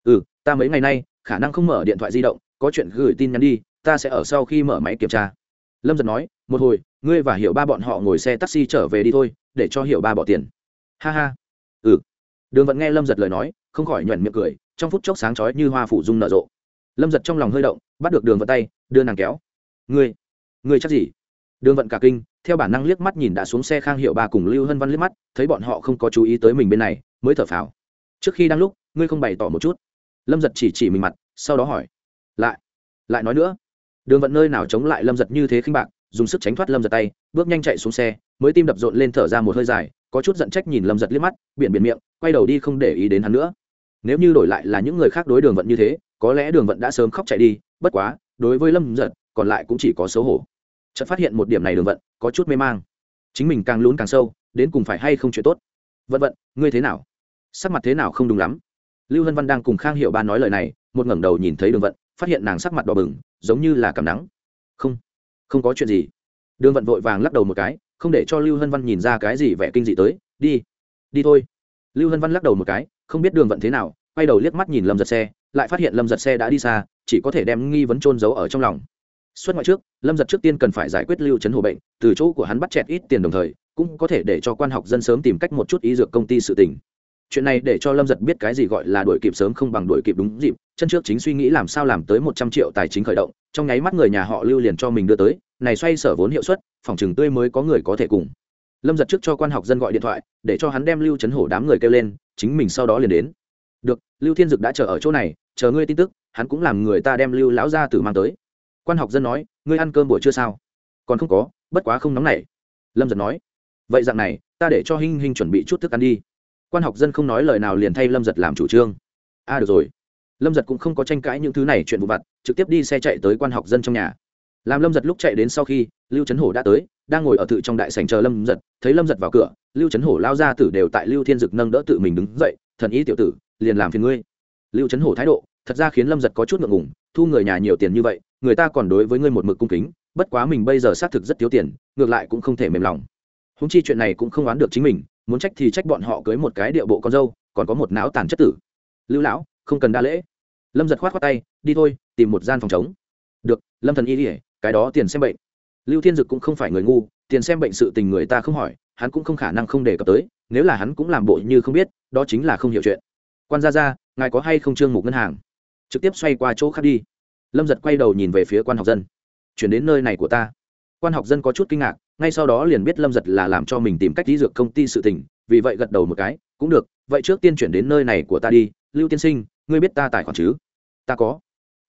Ừ ta mấy ngày nay, khả năng không mở điện thoại di động, có chuyện gửi tin nhắn đi, ta sẽ ở sau khi mở máy kiểm tra. Lâm giật nói, một hồi, ngươi và hiểu ba bọn họ ngồi xe taxi trở về đi thôi, để cho hiểu ba bỏ tiền. Ha ha. Ừ. Đường vận nghe lâm giật lời nói, không khỏi nhuyễn miệng cười, trong phút chốc sáng chói như hoa phủ dung nở rộ. Lâm giật trong lòng hơi động, bắt được đường vận tay, đưa nàng kéo. Ngươi ngươi chắc gì? Đường vận cả kinh, theo bản năng liếc mắt nhìn đã xuống xe khang hiệu ba cùng lưu hân văn liếc mắt, thấy bọn họ không có chú ý tới mình bên này, mới thở phào. Trước khi đang lúc, ngươi không bày tỏ một chút. Lâm giật chỉ chỉ mình mặt, sau đó hỏi. Lại lại nói nữa. Đường vận nơi nào chống lại lâm giật như thế khinh bạc, dùng sức tránh thoát lâm giật tay, bước nhanh chạy xuống xe, mới tim đập rộn lên thở ra một hơi dài, có chút giận trách nhìn lâm giật liếc mắt, biển biển miệng, quay đầu đi không để ý đến hắn nữa. Nếu như đổi lại là những người khác đối đường vận như thế, có lẽ đường vận đã sớm khóc chạy đi, bất quá, đối với lâm giật còn lại cũng chỉ có xấu hổ. Chợt phát hiện một điểm này đường vận, có chút mê mang. Chính mình càng lún càng sâu, đến cùng phải hay không chuyện tốt? Vận vận, ngươi thế nào? Sắc mặt thế nào không đúng lắm. Lưu hân văn đang cùng khang hiệu ba nói lời này, một ngẩng đầu nhìn thấy đường vận, phát hiện nàng sắc mặt đỏ bừng, giống như là cảm nắng. Không không có chuyện gì. Đường vận vội vàng lắc đầu một cái, không để cho lưu hân văn nhìn ra cái gì vẻ kinh dị tới, đi đi thôi. Lưu hân văn lắc đầu một cái, không biết đường vận thế nào, quay đầu liếc mắt nhìn lâm giật xe, lại phát hiện lâm giật xe đã đi xa, chỉ có thể đem nghi vấn trôn giấu ở trong lòng xuất ngoại trước, lâm giật trước tiên cần phải giải quyết lưu chấn hồ bệnh, từ chỗ của hắn bắt chẹt ít tiền đồng thời, cũng có thể để cho quan học dân sớm tìm cách một chút ý dược công ty sự tỉnh chuyện này để cho lâm giật biết cái gì gọi là đuổi kịp sớm không bằng đuổi kịp đúng dịp, chân trước chính suy nghĩ làm sao làm tới một trăm triệu tài chính khởi động, trong nháy mắt người nhà họ lưu liền cho mình đưa tới, này xoay sở vốn hiệu suất, phòng chừng tươi mới có người có thể cùng. Lâm giật trước cho quan học dân gọi điện thoại, để cho hắn đem lưu chấn hổ đám người kêu lên, chính mình sau đó liền đến. Được, lưu thiên dực đã chờ ở chỗ này, chờ ngươi tin tức, hắn cũng làm người ta đem lưu lão gia tử mang tới quan học dân nói ngươi ăn cơm buổi trưa sao? Còn không có bất quá không nóng nảy. Lâm giật nói vậy dạng này ta để cho hinh hinh chuẩn bị chút thức ăn đi. Quan học dân không nói lời nào liền thay lâm giật làm chủ trương. A à, được rồi. Lâm giật cũng không có tranh cãi những thứ này chuyện vụ vặt trực tiếp đi xe chạy tới quan học dân trong nhà. Làm lâm giật lúc chạy đến sau khi lưu trấn hổ đã tới đang ngồi ở tự trong đại sành chờ lâm giật thấy lâm giật vào cửa lưu trấn hổ lao ra tử đều tại lưu thiên dực nâng đỡ tự mình đứng dậy thần ý tiểu tử liền làm phiền ngươi. Lưu trấn hổ thái độ thật ra khiến lâm giật có chút ngượng ngùng, thu người nhà nhiều tiền như vậy, người ta còn đối với ngươi một mực cung kính, bất quá mình bây giờ xác thực rất thiếu tiền, ngược lại cũng không thể mềm lòng. Húng chi chuyện này cũng không oán được chính mình, muốn trách thì trách bọn họ cưới một cái điệu bộ con dâu, còn có một não tàn chất tử. Lưu lão, không cần đa lễ. Lâm giật khoát khoát tay, đi thôi, tìm một gian phòng chống được, lâm thần y ỉa cái đó tiền xem bệnh. Lưu thiên dực cũng không phải người ngu, tiền xem bệnh sự tình người ta không hỏi, hắn cũng không khả năng không đề cập tới, nếu là hắn cũng làm bộ như không biết, đó chính là không hiểu chuyện. Quan gia ra ngài có hay không trương mục ngân hàng? Trực tiếp xoay qua chỗ khác đi. Lâm giật quay đầu nhìn về phía quan học dân. Chuyển đến nơi này của ta. Quan học dân có chút kinh ngạc, ngay sau đó liền biết lâm giật là làm cho mình tìm cách lý dược công ty sự tình, vì vậy gật đầu một cái, cũng được, vậy trước tiên chuyển đến nơi này của ta đi, lưu tiên sinh, ngươi biết ta tài khoản chứ? Ta có.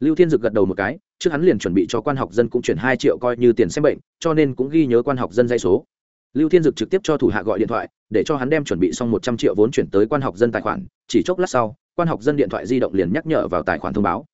Lưu thiên dực gật đầu một cái, trước hắn liền chuẩn bị cho quan học dân cũng chuyển hai triệu coi như tiền xem bệnh, cho nên cũng ghi nhớ quan học dân dây số. Lưu thiên dực trực tiếp cho thủ hạ gọi điện thoại, để cho hắn đem chuẩn bị xong một trăm triệu vốn chuyển tới quan học dân tài khoản, chỉ chốc lát sau quan học dân điện thoại di động liền nhắc nhở vào tài khoản thông báo.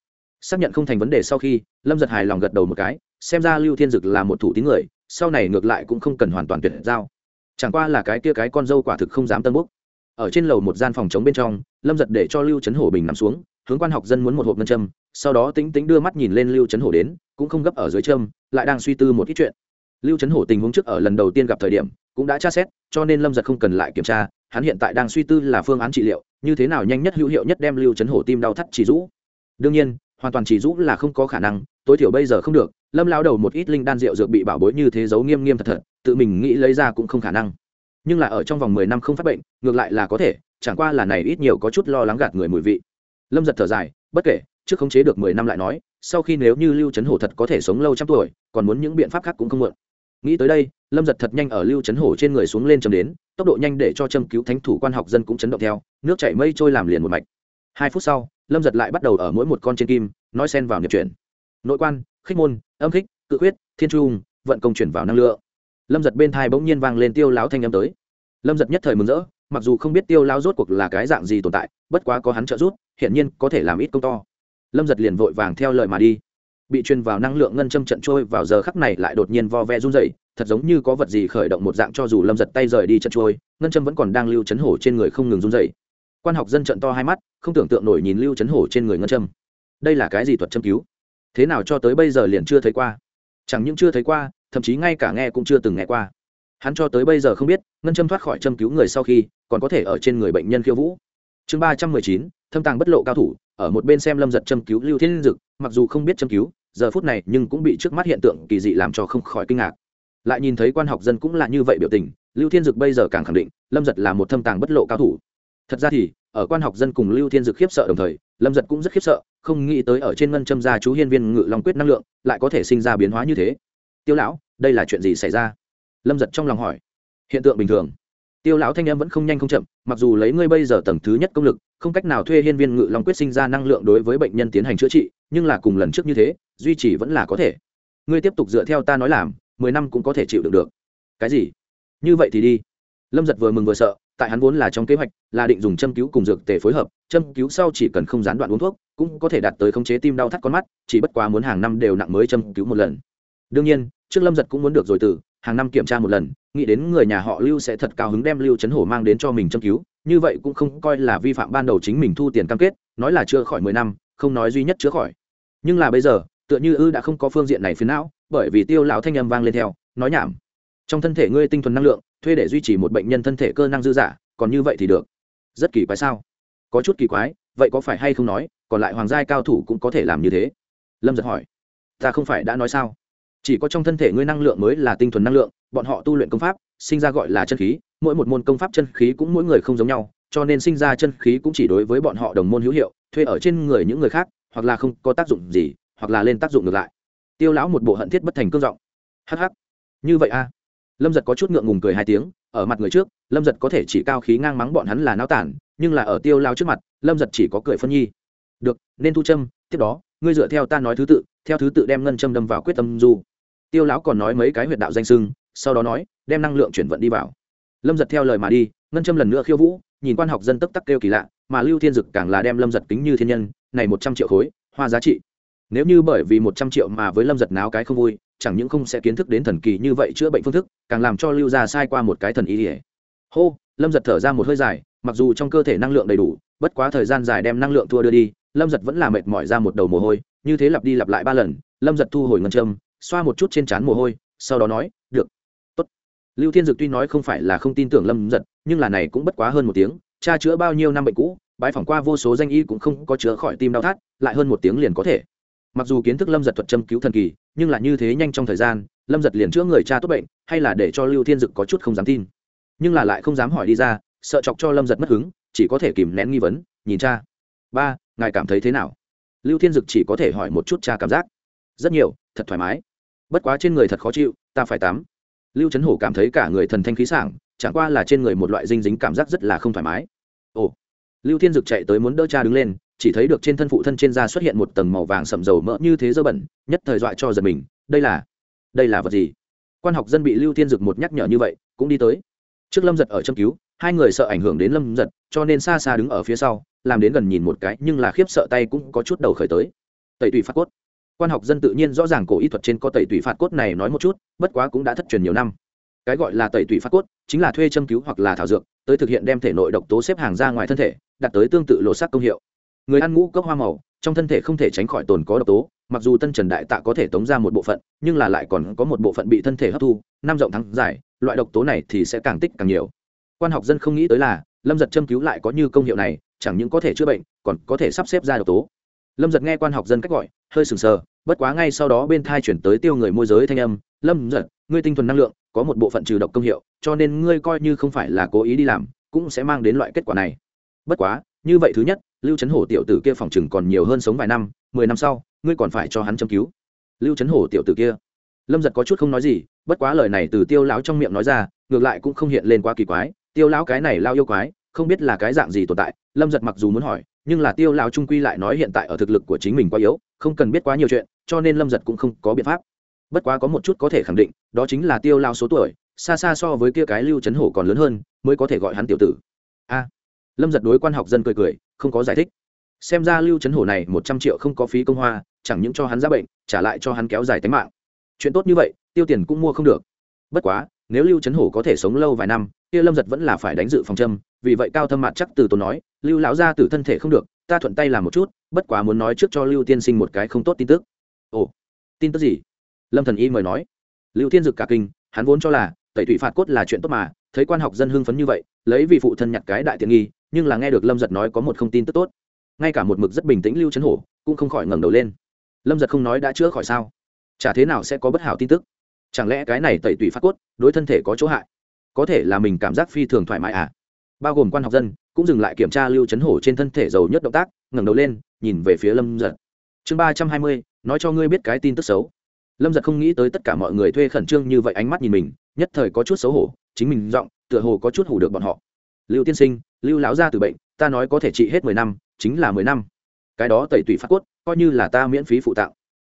Xác nhận không thành vấn đề sau khi, lâm giật hài lòng gật đầu một cái, xem ra lưu thiên dực là một thủ tín người, sau này ngược lại cũng không cần hoàn toàn tuyệt giao. Chẳng qua là cái kia cái con dâu quả thực không dám tân búc ở trên lầu một gian phòng chống bên trong, lâm giật để cho lưu trấn hổ bình nằm xuống, hướng quan học dân muốn một hộp ngân châm, sau đó tính tính đưa mắt nhìn lên lưu trấn hổ đến, cũng không gấp ở dưới châm, lại đang suy tư một ít chuyện. Lưu trấn hổ tình huống trước ở lần đầu tiên gặp thời điểm, cũng đã tra xét, cho nên lâm giật không cần lại kiểm tra hắn hiện tại đang suy tư là phương án trị liệu, như thế nào nhanh nhất hữu hiệu nhất đem lưu chấn hổ tim đau thắt chỉ rũ. Đương nhiên, hoàn toàn chỉ rũ là không có khả năng, tối thiểu bây giờ không được, lâm lao đầu một ít linh đan rượu dược bị bảo bối như thế giấu nghiêm nghiêm thật thật, tự mình nghĩ lấy ra cũng không khả năng. Nhưng là ở trong vòng mười năm không phát bệnh, ngược lại là có thể, chẳng qua là này ít nhiều có chút lo lắng gạt người mùi vị. Lâm giật thở dài, bất kể, trước khống chế được mười năm lại nói, sau khi nếu như lưu trấn hổ thật có thể sống lâu trăm tuổi, còn muốn những biện pháp khác cũng không mượn nghĩ tới đây, lâm giật thật nhanh ở lưu trấn hổ trên người xuống lên chấm đến tốc độ nhanh để cho châm cứu thánh thủ quan học dân cũng chấn động theo, nước chảy mây trôi làm liền một mạch. Hai phút sau, lâm giật lại bắt đầu ở mỗi một con trên kim, nói xen vào nghiệp chuyển. Nội quan, khích môn, âm khích, cự huyết thiên trung, vận công chuyển vào năng lượng. Lâm giật bên thai bỗng nhiên vang lên tiêu láo thanh âm tới. Lâm giật nhất thời mừng rỡ, mặc dù không biết tiêu lao rốt cuộc là cái dạng gì tồn tại, bất quá có hắn trợ giúp hiện nhiên có thể làm ít công to. Lâm giật liền vội vàng theo lời mà đi bị truyền vào năng lượng ngân châm trận trôi vào giờ khắc này lại đột nhiên vo ve run dậy thật giống như có vật gì khởi động một dạng cho dù lâm giật tay rời đi trận trôi, ngân châm vẫn còn đang lưu chấn hổ trên người không ngừng run dậy quan học dân trận to hai mắt, không tưởng tượng nổi nhìn lưu chấn hổ trên người ngân châm. Đây là cái gì thuật châm cứu? Thế nào cho tới bây giờ liền chưa thấy qua? Chẳng những chưa thấy qua, thậm chí ngay cả nghe cũng chưa từng nghe qua. Hắn cho tới bây giờ không biết, ngân châm thoát khỏi châm cứu người sau khi, còn có thể ở trên người bệnh nhân khiêu vũ. Chương ba trăm mười chín, thâm tàng bất lộ cao thủ, ở một bên xem lâm giật châm cứu lưu thiên dực, mặc dù không biết châm cứu giờ phút này nhưng cũng bị trước mắt hiện tượng kỳ dị làm cho không khỏi kinh ngạc. Lại nhìn thấy quan học dân cũng là như vậy biểu tình, lưu thiên dực bây giờ càng khẳng định, lâm giật là một thâm tàng bất lộ cao thủ. Thật ra thì, ở quan học dân cùng lưu thiên dực khiếp sợ đồng thời, lâm giật cũng rất khiếp sợ, không nghĩ tới ở trên ngân châm gia chú hiên viên ngự long quyết năng lượng, lại có thể sinh ra biến hóa như thế. Tiêu lão, đây là chuyện gì xảy ra? Lâm giật trong lòng hỏi. Hiện tượng bình thường. Tiêu lão thanh em vẫn không nhanh không chậm, mặc dù lấy ngươi bây giờ tầng thứ nhất công lực, không cách nào thuê hiên viên ngự long quyết sinh ra năng lượng đối với bệnh nhân tiến hành chữa trị nhưng là cùng lần trước như thế, duy trì vẫn là có thể. Ngươi tiếp tục dựa theo ta nói làm, mười năm cũng có thể chịu được được. Cái gì? Như vậy thì đi. Lâm giật vừa mừng vừa sợ, tại hắn vốn là trong kế hoạch, là định dùng châm cứu cùng dược tề phối hợp, châm cứu sau chỉ cần không gián đoạn uống thuốc, cũng có thể đạt tới khống chế tim đau thắt con mắt, chỉ bất quá muốn hàng năm đều nặng mới châm cứu một lần. Đương nhiên, trước lâm giật cũng muốn được rồi từ, hàng năm kiểm tra một lần, nghĩ đến người nhà họ lưu sẽ thật cao hứng đem lưu chấn hổ mang đến cho mình châm cứu, như vậy cũng không coi là vi phạm ban đầu chính mình thu tiền cam kết, nói là chưa khỏi mười năm không nói duy nhất chữa khỏi. Nhưng là bây giờ, tựa như ư đã không có phương diện này phiến não, bởi vì tiêu lão thanh âm vang lên theo, nói nhảm. Trong thân thể ngươi tinh thuần năng lượng, thuê để duy trì một bệnh nhân thân thể cơ năng dư giả, còn như vậy thì được. Rất kỳ quái sao? Có chút kỳ quái, vậy có phải hay không nói, còn lại hoàng giai cao thủ cũng có thể làm như thế? Lâm giật hỏi. Ta không phải đã nói sao? Chỉ có trong thân thể ngươi năng lượng mới là tinh thuần năng lượng, bọn họ tu luyện công pháp, sinh ra gọi là chân khí, mỗi một môn công pháp chân khí cũng mỗi người không giống nhau cho nên sinh ra chân khí cũng chỉ đối với bọn họ đồng môn hữu hiệu, thuê ở trên người những người khác, hoặc là không có tác dụng gì, hoặc là lên tác dụng ngược lại. Tiêu lão một bộ hận thiết bất thành cương giọng. Hh như vậy a lâm giật có chút ngượng ngùng cười hai tiếng, ở mặt người trước, lâm giật có thể chỉ cao khí ngang mắng bọn hắn là náo tản, nhưng là ở tiêu lao trước mặt, lâm giật chỉ có cười phân nhi. Được, nên thu châm, tiếp đó, ngươi dựa theo ta nói thứ tự, theo thứ tự đem ngân châm đâm vào quyết tâm du. Tiêu lão còn nói mấy cái huyệt đạo danh sưng, sau đó nói, đem năng lượng chuyển vận đi vào. Lâm giật theo lời mà đi, ngân châm lần nữa khiêu vũ nhìn quan học dân tấp tắc kêu kỳ lạ, mà lưu thiên dực càng là đem lâm giật kính như thiên nhân, này một trăm triệu khối, hoa giá trị. Nếu như bởi vì một trăm triệu mà với lâm giật náo cái không vui, chẳng những không sẽ kiến thức đến thần kỳ như vậy chữa bệnh phương thức, càng làm cho lưu gia sai qua một cái thần ý ỉa hô, lâm giật thở ra một hơi dài, mặc dù trong cơ thể năng lượng đầy đủ, bất quá thời gian dài đem năng lượng thua đưa đi, lâm giật vẫn là mệt mỏi ra một đầu mồ hôi, như thế lặp đi lặp lại ba lần, lâm giật thu hồi ngân châm, xoa một chút trên trán mồ hôi, sau đó nói lưu thiên dực tuy nói không phải là không tin tưởng lâm giật nhưng là này cũng bất quá hơn một tiếng, cha chữa bao nhiêu năm bệnh cũ bãi phỏng qua vô số danh y cũng không có chữa khỏi tim đau thắt, lại hơn một tiếng liền có thể. Mặc dù kiến thức lâm giật thuật châm cứu thần kỳ, nhưng là như thế nhanh trong thời gian, lâm giật liền chữa người cha tốt bệnh, hay là để cho lưu thiên dực có chút không dám tin. Nhưng là lại không dám hỏi đi ra, sợ chọc cho lâm giật mất hứng, chỉ có thể kìm nén nghi vấn, nhìn cha, ba, ngài cảm thấy thế nào? Lưu thiên dực chỉ có thể hỏi một chút cha cảm giác. Rất nhiều, thật thoải mái. Bất quá trên người thật khó chịu, ta phải tắm lưu trấn hổ cảm thấy cả người thần thanh khí sảng, chẳng qua là trên người một loại dinh dính cảm giác rất là không thoải mái. Ồ. Lưu thiên dực chạy tới muốn đỡ cha đứng lên, chỉ thấy được trên thân phụ thân trên da xuất hiện một tầng màu vàng sậm dầu mỡ như thế dơ bẩn, nhất thời dọa cho giật mình, đây là đây là vật gì? Quan học dân bị lưu thiên dực một nhắc nhở như vậy, cũng đi tới. Trước lâm giật ở châm cứu, hai người sợ ảnh hưởng đến lâm giật, cho nên xa xa đứng ở phía sau, làm đến gần nhìn một cái, nhưng là khiếp sợ tay cũng có chút đầu khởi tới. Tẩy tùy phát cốt quan học dân tự nhiên rõ ràng cổ y thuật trên có tẩy tủy phạt cốt này nói một chút, bất quá cũng đã thất truyền nhiều năm. Cái gọi là tẩy tủy phạt cốt chính là thuê châm cứu hoặc là thảo dược, tới thực hiện đem thể nội độc tố xếp hàng ra ngoài thân thể, đạt tới tương tự lộ sắc công hiệu. Người ăn ngũ cốc hoa màu, trong thân thể không thể tránh khỏi tồn có độc tố, mặc dù tân trần đại tạ có thể tống ra một bộ phận, nhưng là lại còn có một bộ phận bị thân thể hấp thu, năm rộng thắng dài loại độc tố này thì sẽ càng tích càng nhiều. Quan học dân không nghĩ tới là, lâm giật châm cứu lại có như công hiệu này, chẳng những có thể chữa bệnh, còn có thể sắp xếp ra độc tố lâm giật nghe quan học dân cách gọi, hơi sừng sờ, bất quá ngay sau đó bên thai chuyển tới tiêu người môi giới thanh âm, lâm giật, ngươi tinh thuần năng lượng, có một bộ phận trừ độc công hiệu, cho nên ngươi coi như không phải là cố ý đi làm, cũng sẽ mang đến loại kết quả này. Bất quá, như vậy thứ nhất, lưu trấn hổ tiểu tử kia phòng chừng còn nhiều hơn sống vài năm, mười năm sau, ngươi còn phải cho hắn châm cứu. Lưu trấn hổ tiểu tử kia. Lâm giật có chút không nói gì, bất quá lời này từ tiêu lão trong miệng nói ra, ngược lại cũng không hiện lên quá kỳ quái, tiêu lão cái này lao yêu quái, không biết là cái dạng gì tồn tại. Lâm giật mặc dù muốn hỏi nhưng là tiêu lão trung quy lại nói hiện tại ở thực lực của chính mình quá yếu, không cần biết quá nhiều chuyện, cho nên lâm giật cũng không có biện pháp. Bất quá có một chút có thể khẳng định, đó chính là tiêu lao số tuổi, xa xa so với kia cái lưu trấn hổ còn lớn hơn, mới có thể gọi hắn tiểu tử. A. Lâm giật đối quan học dân cười cười, không có giải thích. Xem ra lưu trấn hổ này một trăm triệu không có phí công hoa, chẳng những cho hắn ra bệnh, trả lại cho hắn kéo dài tính mạng. Chuyện tốt như vậy, tiêu tiền cũng mua không được. Bất quá, nếu lưu trấn hổ có thể sống lâu vài năm kia lâm giật vẫn là phải đánh dự phòng châm, vì vậy cao thâm mặt chắc từ tốn nói, lưu lão gia tử thân thể không được, ta thuận tay làm một chút, bất quá muốn nói trước cho lưu tiên sinh một cái không tốt tin tức. Ồ, tin tức gì? Lâm thần y mời nói. Lưu Tiên dực cả kinh, hắn vốn cho là, tẩy thủy phạt cốt là chuyện tốt mà, thấy quan học dân hưng phấn như vậy, lấy vì phụ thân nhặt cái đại tiện nghi, nhưng là nghe được lâm giật nói có một không tin tức tốt. Ngay cả một mực rất bình tĩnh lưu trấn hổ, cũng không khỏi ngẩng đầu lên. Lâm giật không nói đã chữa khỏi sao? Chả thế nào sẽ có bất hảo tin tức? Chẳng lẽ cái này tẩy tủy phát cốt, đối thân thể có chỗ hại? Có thể là mình cảm giác phi thường thoải mái à. Bao gồm quan học dân, cũng dừng lại kiểm tra lưu chấn hổ trên thân thể giàu nhất động tác, ngẩng đầu lên, nhìn về phía lâm giật. Chương ba trăm hai mươi, nói cho ngươi biết cái tin tức xấu. Lâm giật không nghĩ tới tất cả mọi người thuê khẩn trương như vậy ánh mắt nhìn mình, nhất thời có chút xấu hổ, chính mình giọng, tựa hồ có chút hủ được bọn họ. Lưu tiên sinh, lưu lão ra từ bệnh, ta nói có thể trị hết mười năm, chính là mười năm. Cái đó tẩy tủy phát cốt, coi như là ta miễn phí phụ tạng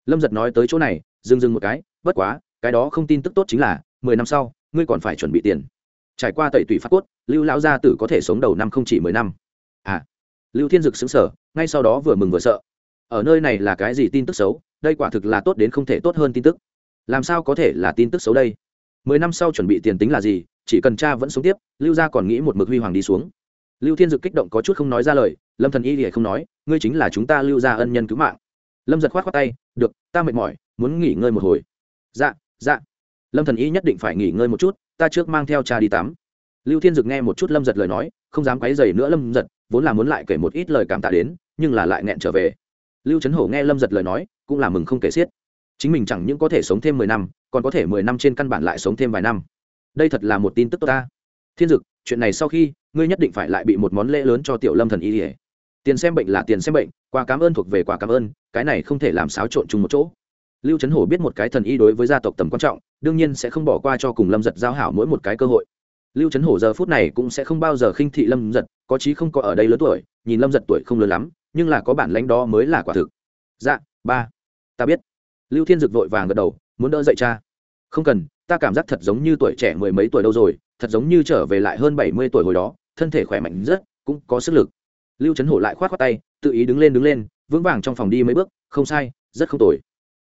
lâm giật nói tới chỗ này, dừng dừng một cái, bất quá, cái đó không tin tức tốt chính là, mười năm sau ngươi còn phải chuẩn bị tiền. Trải qua tẩy tủy phát cốt, lưu lão gia tử có thể sống đầu năm không chỉ mười năm. À lưu thiên dực xứng sở ngay sau đó vừa mừng vừa sợ. Ở nơi này là cái gì tin tức xấu? Đây quả thực là tốt đến không thể tốt hơn tin tức. Làm sao có thể là tin tức xấu đây? Mười năm sau chuẩn bị tiền tính là gì? Chỉ cần cha vẫn sống tiếp, lưu gia còn nghĩ một mực huy hoàng đi xuống. Lưu thiên dực kích động có chút không nói ra lời, lâm thần y thì không nói, ngươi chính là chúng ta lưu gia ân nhân cứu mạng. Lâm giật khoát khoát tay, được, ta mệt mỏi, muốn nghỉ ngơi một hồi. Dạ dạ lâm thần y nhất định phải nghỉ ngơi một chút, ta trước mang theo cha đi tắm. Lưu thiên dực nghe một chút lâm giật lời nói, không dám quấy dày nữa lâm giật, vốn là muốn lại kể một ít lời cảm tạ đến, nhưng là lại nghẹn trở về. Lưu trấn hổ nghe lâm giật lời nói, cũng là mừng không kể xiết. Chính mình chẳng những có thể sống thêm mười năm, còn có thể mười năm trên căn bản lại sống thêm vài năm. Đây thật là một tin tức tốt ta. Thiên dực, chuyện này sau khi, ngươi nhất định phải lại bị một món lễ lớn cho tiểu lâm thần y ỉa tiền xem bệnh là tiền xem bệnh, quà cảm ơn thuộc về quà cảm ơn, cái này không thể làm xáo trộn chung một chỗ lưu trấn hổ biết một cái thần y đối với gia tộc tầm quan trọng, đương nhiên sẽ không bỏ qua cho cùng lâm giật giao hảo mỗi một cái cơ hội. Lưu trấn hổ giờ phút này cũng sẽ không bao giờ khinh thị lâm giật, có chí không có ở đây lớn tuổi, nhìn lâm giật tuổi không lớn lắm, nhưng là có bản lãnh đó mới là quả thực. Dạ ba, ta biết. Lưu thiên dực vội vàng gật đầu, muốn đỡ dậy cha. Không cần, ta cảm giác thật giống như tuổi trẻ mười mấy tuổi đâu rồi, thật giống như trở về lại hơn bảy mươi tuổi hồi đó, thân thể khỏe mạnh rất, cũng có sức lực. Lưu trấn hổ lại k h o á t khoác tay, tự ý đứng lên đứng lên, vững vàng trong phòng đi mấy bước, không sai, rất không tồi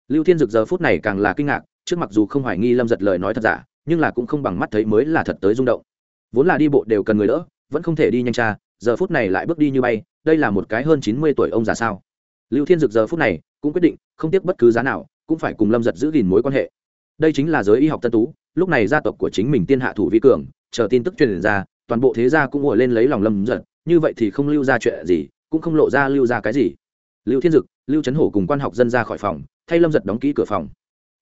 lưu thiên dực giờ phút này càng là kinh ngạc, trước mặc dù không hoài nghi lâm giật lời nói thật giả, nhưng là cũng không bằng mắt thấy mới là thật tới rung động. Vốn là đi bộ đều cần người đỡ, vẫn không thể đi nhanh cha giờ phút này lại bước đi như bay, đây là một cái hơn chín mươi tuổi ông già sao. Lưu thiên dực giờ phút này cũng quyết định, không tiếc bất cứ giá nào, cũng phải cùng lâm giật giữ gìn mối quan hệ. Đây chính là giới y học tân tú, lúc này gia tộc của chính mình tiên hạ thủ vi cường, chờ tin tức truyền ra, toàn bộ thế gia cũng ngồi lên lấy lòng lâm giật, như vậy thì không lưu ra chuyện gì, cũng không lộ ra lưu ra cái gì. Lưu thiên dực, lưu trấn hổ cùng quan học dân ra khỏi phòng thay lâm giật đóng kỹ cửa phòng.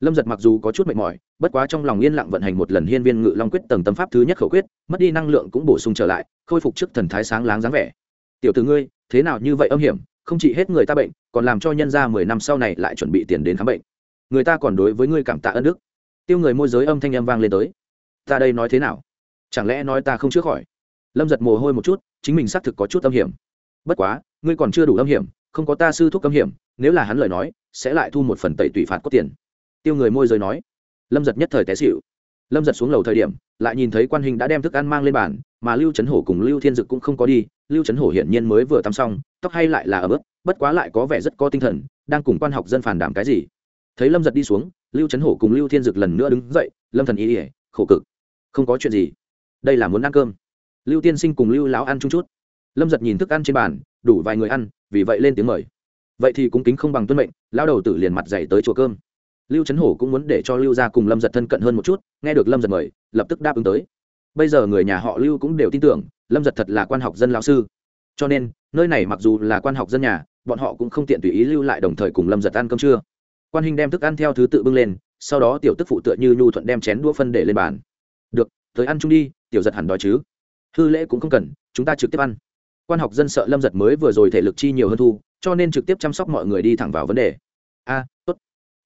Lâm giật mặc dù có chút mệt mỏi, bất quá trong lòng yên lặng vận hành một lần hiên viên ngự long quyết tầng tâm pháp thứ nhất khẩu quyết, mất đi năng lượng cũng bổ sung trở lại, khôi phục trước thần thái sáng láng dáng vẻ. Tiểu t ử ngươi, thế nào như vậy âm hiểm, không chỉ hết người ta bệnh, còn làm cho nhân ra mười năm sau này lại chuẩn bị tiền đến khám bệnh. Người ta còn đối với ngươi cảm tạ ân đức. Tiêu người môi giới âm thanh âm vang lên tới. Ta đây nói thế nào? Chẳng lẽ nói ta không chữa khỏi? Lâm giật mồ hôi một chút, chính mình xác thực có chút âm hiểm. Bất quá, ngươi còn chưa đủ âm hiểm, không có ta sư thúc âm hiểm, nếu là hắn lời nói sẽ lại thu một phần tẩy tùy phạt có tiền. Tiêu người môi giới nói. Lâm giật nhất thời té xịu lâm giật xuống lầu thời điểm, lại nhìn thấy quan hình đã đem thức ăn mang lên bàn, mà lưu trấn hổ cùng lưu thiên dực cũng không có đi. Lưu trấn hổ hiển nhiên mới vừa tắm xong, tóc hay lại là ở bước bất quá lại có vẻ rất có tinh thần, đang cùng quan học dân phản đảm cái gì. Thấy lâm giật đi xuống, lưu trấn hổ cùng lưu thiên dực lần nữa đứng dậy, lâm thần ý ỉa khổ cực. Không có chuyện gì. Đây là muốn ăn cơm. Lưu tiên sinh cùng lưu lão ăn chung chút. Lâm giật nhìn thức ăn trên bàn, đủ vài người ăn, vì vậy lên tiếng mời vậy thì cũng kính không bằng tuân mệnh, lão đầu tử liền mặt dày tới chùa cơm. Lưu trấn hổ cũng muốn để cho lưu gia cùng lâm giật thân cận hơn một chút, nghe được lâm giật mời, lập tức đáp ứng tới. Bây giờ người nhà họ lưu cũng đều tin tưởng, lâm giật thật là quan học dân lão sư. Cho nên, nơi này mặc dù là quan học dân nhà, bọn họ cũng không tiện tùy ý lưu lại đồng thời cùng lâm giật ăn cơm trưa. Quan hình đem thức ăn theo thứ tự bưng lên, sau đó tiểu tức phụ tựa như nhu thuận đem chén đũa phân để lên bàn. Được, tới ăn chung đi, tiểu giật hẳn đói chứ? Hư lễ cũng không cần, chúng ta trực tiếp ăn. Quan học dân sợ lâm giật mới vừa rồi thể lực chi nhiều hơn thu cho nên trực tiếp chăm sóc mọi người đi thẳng vào vấn đề. A tốt.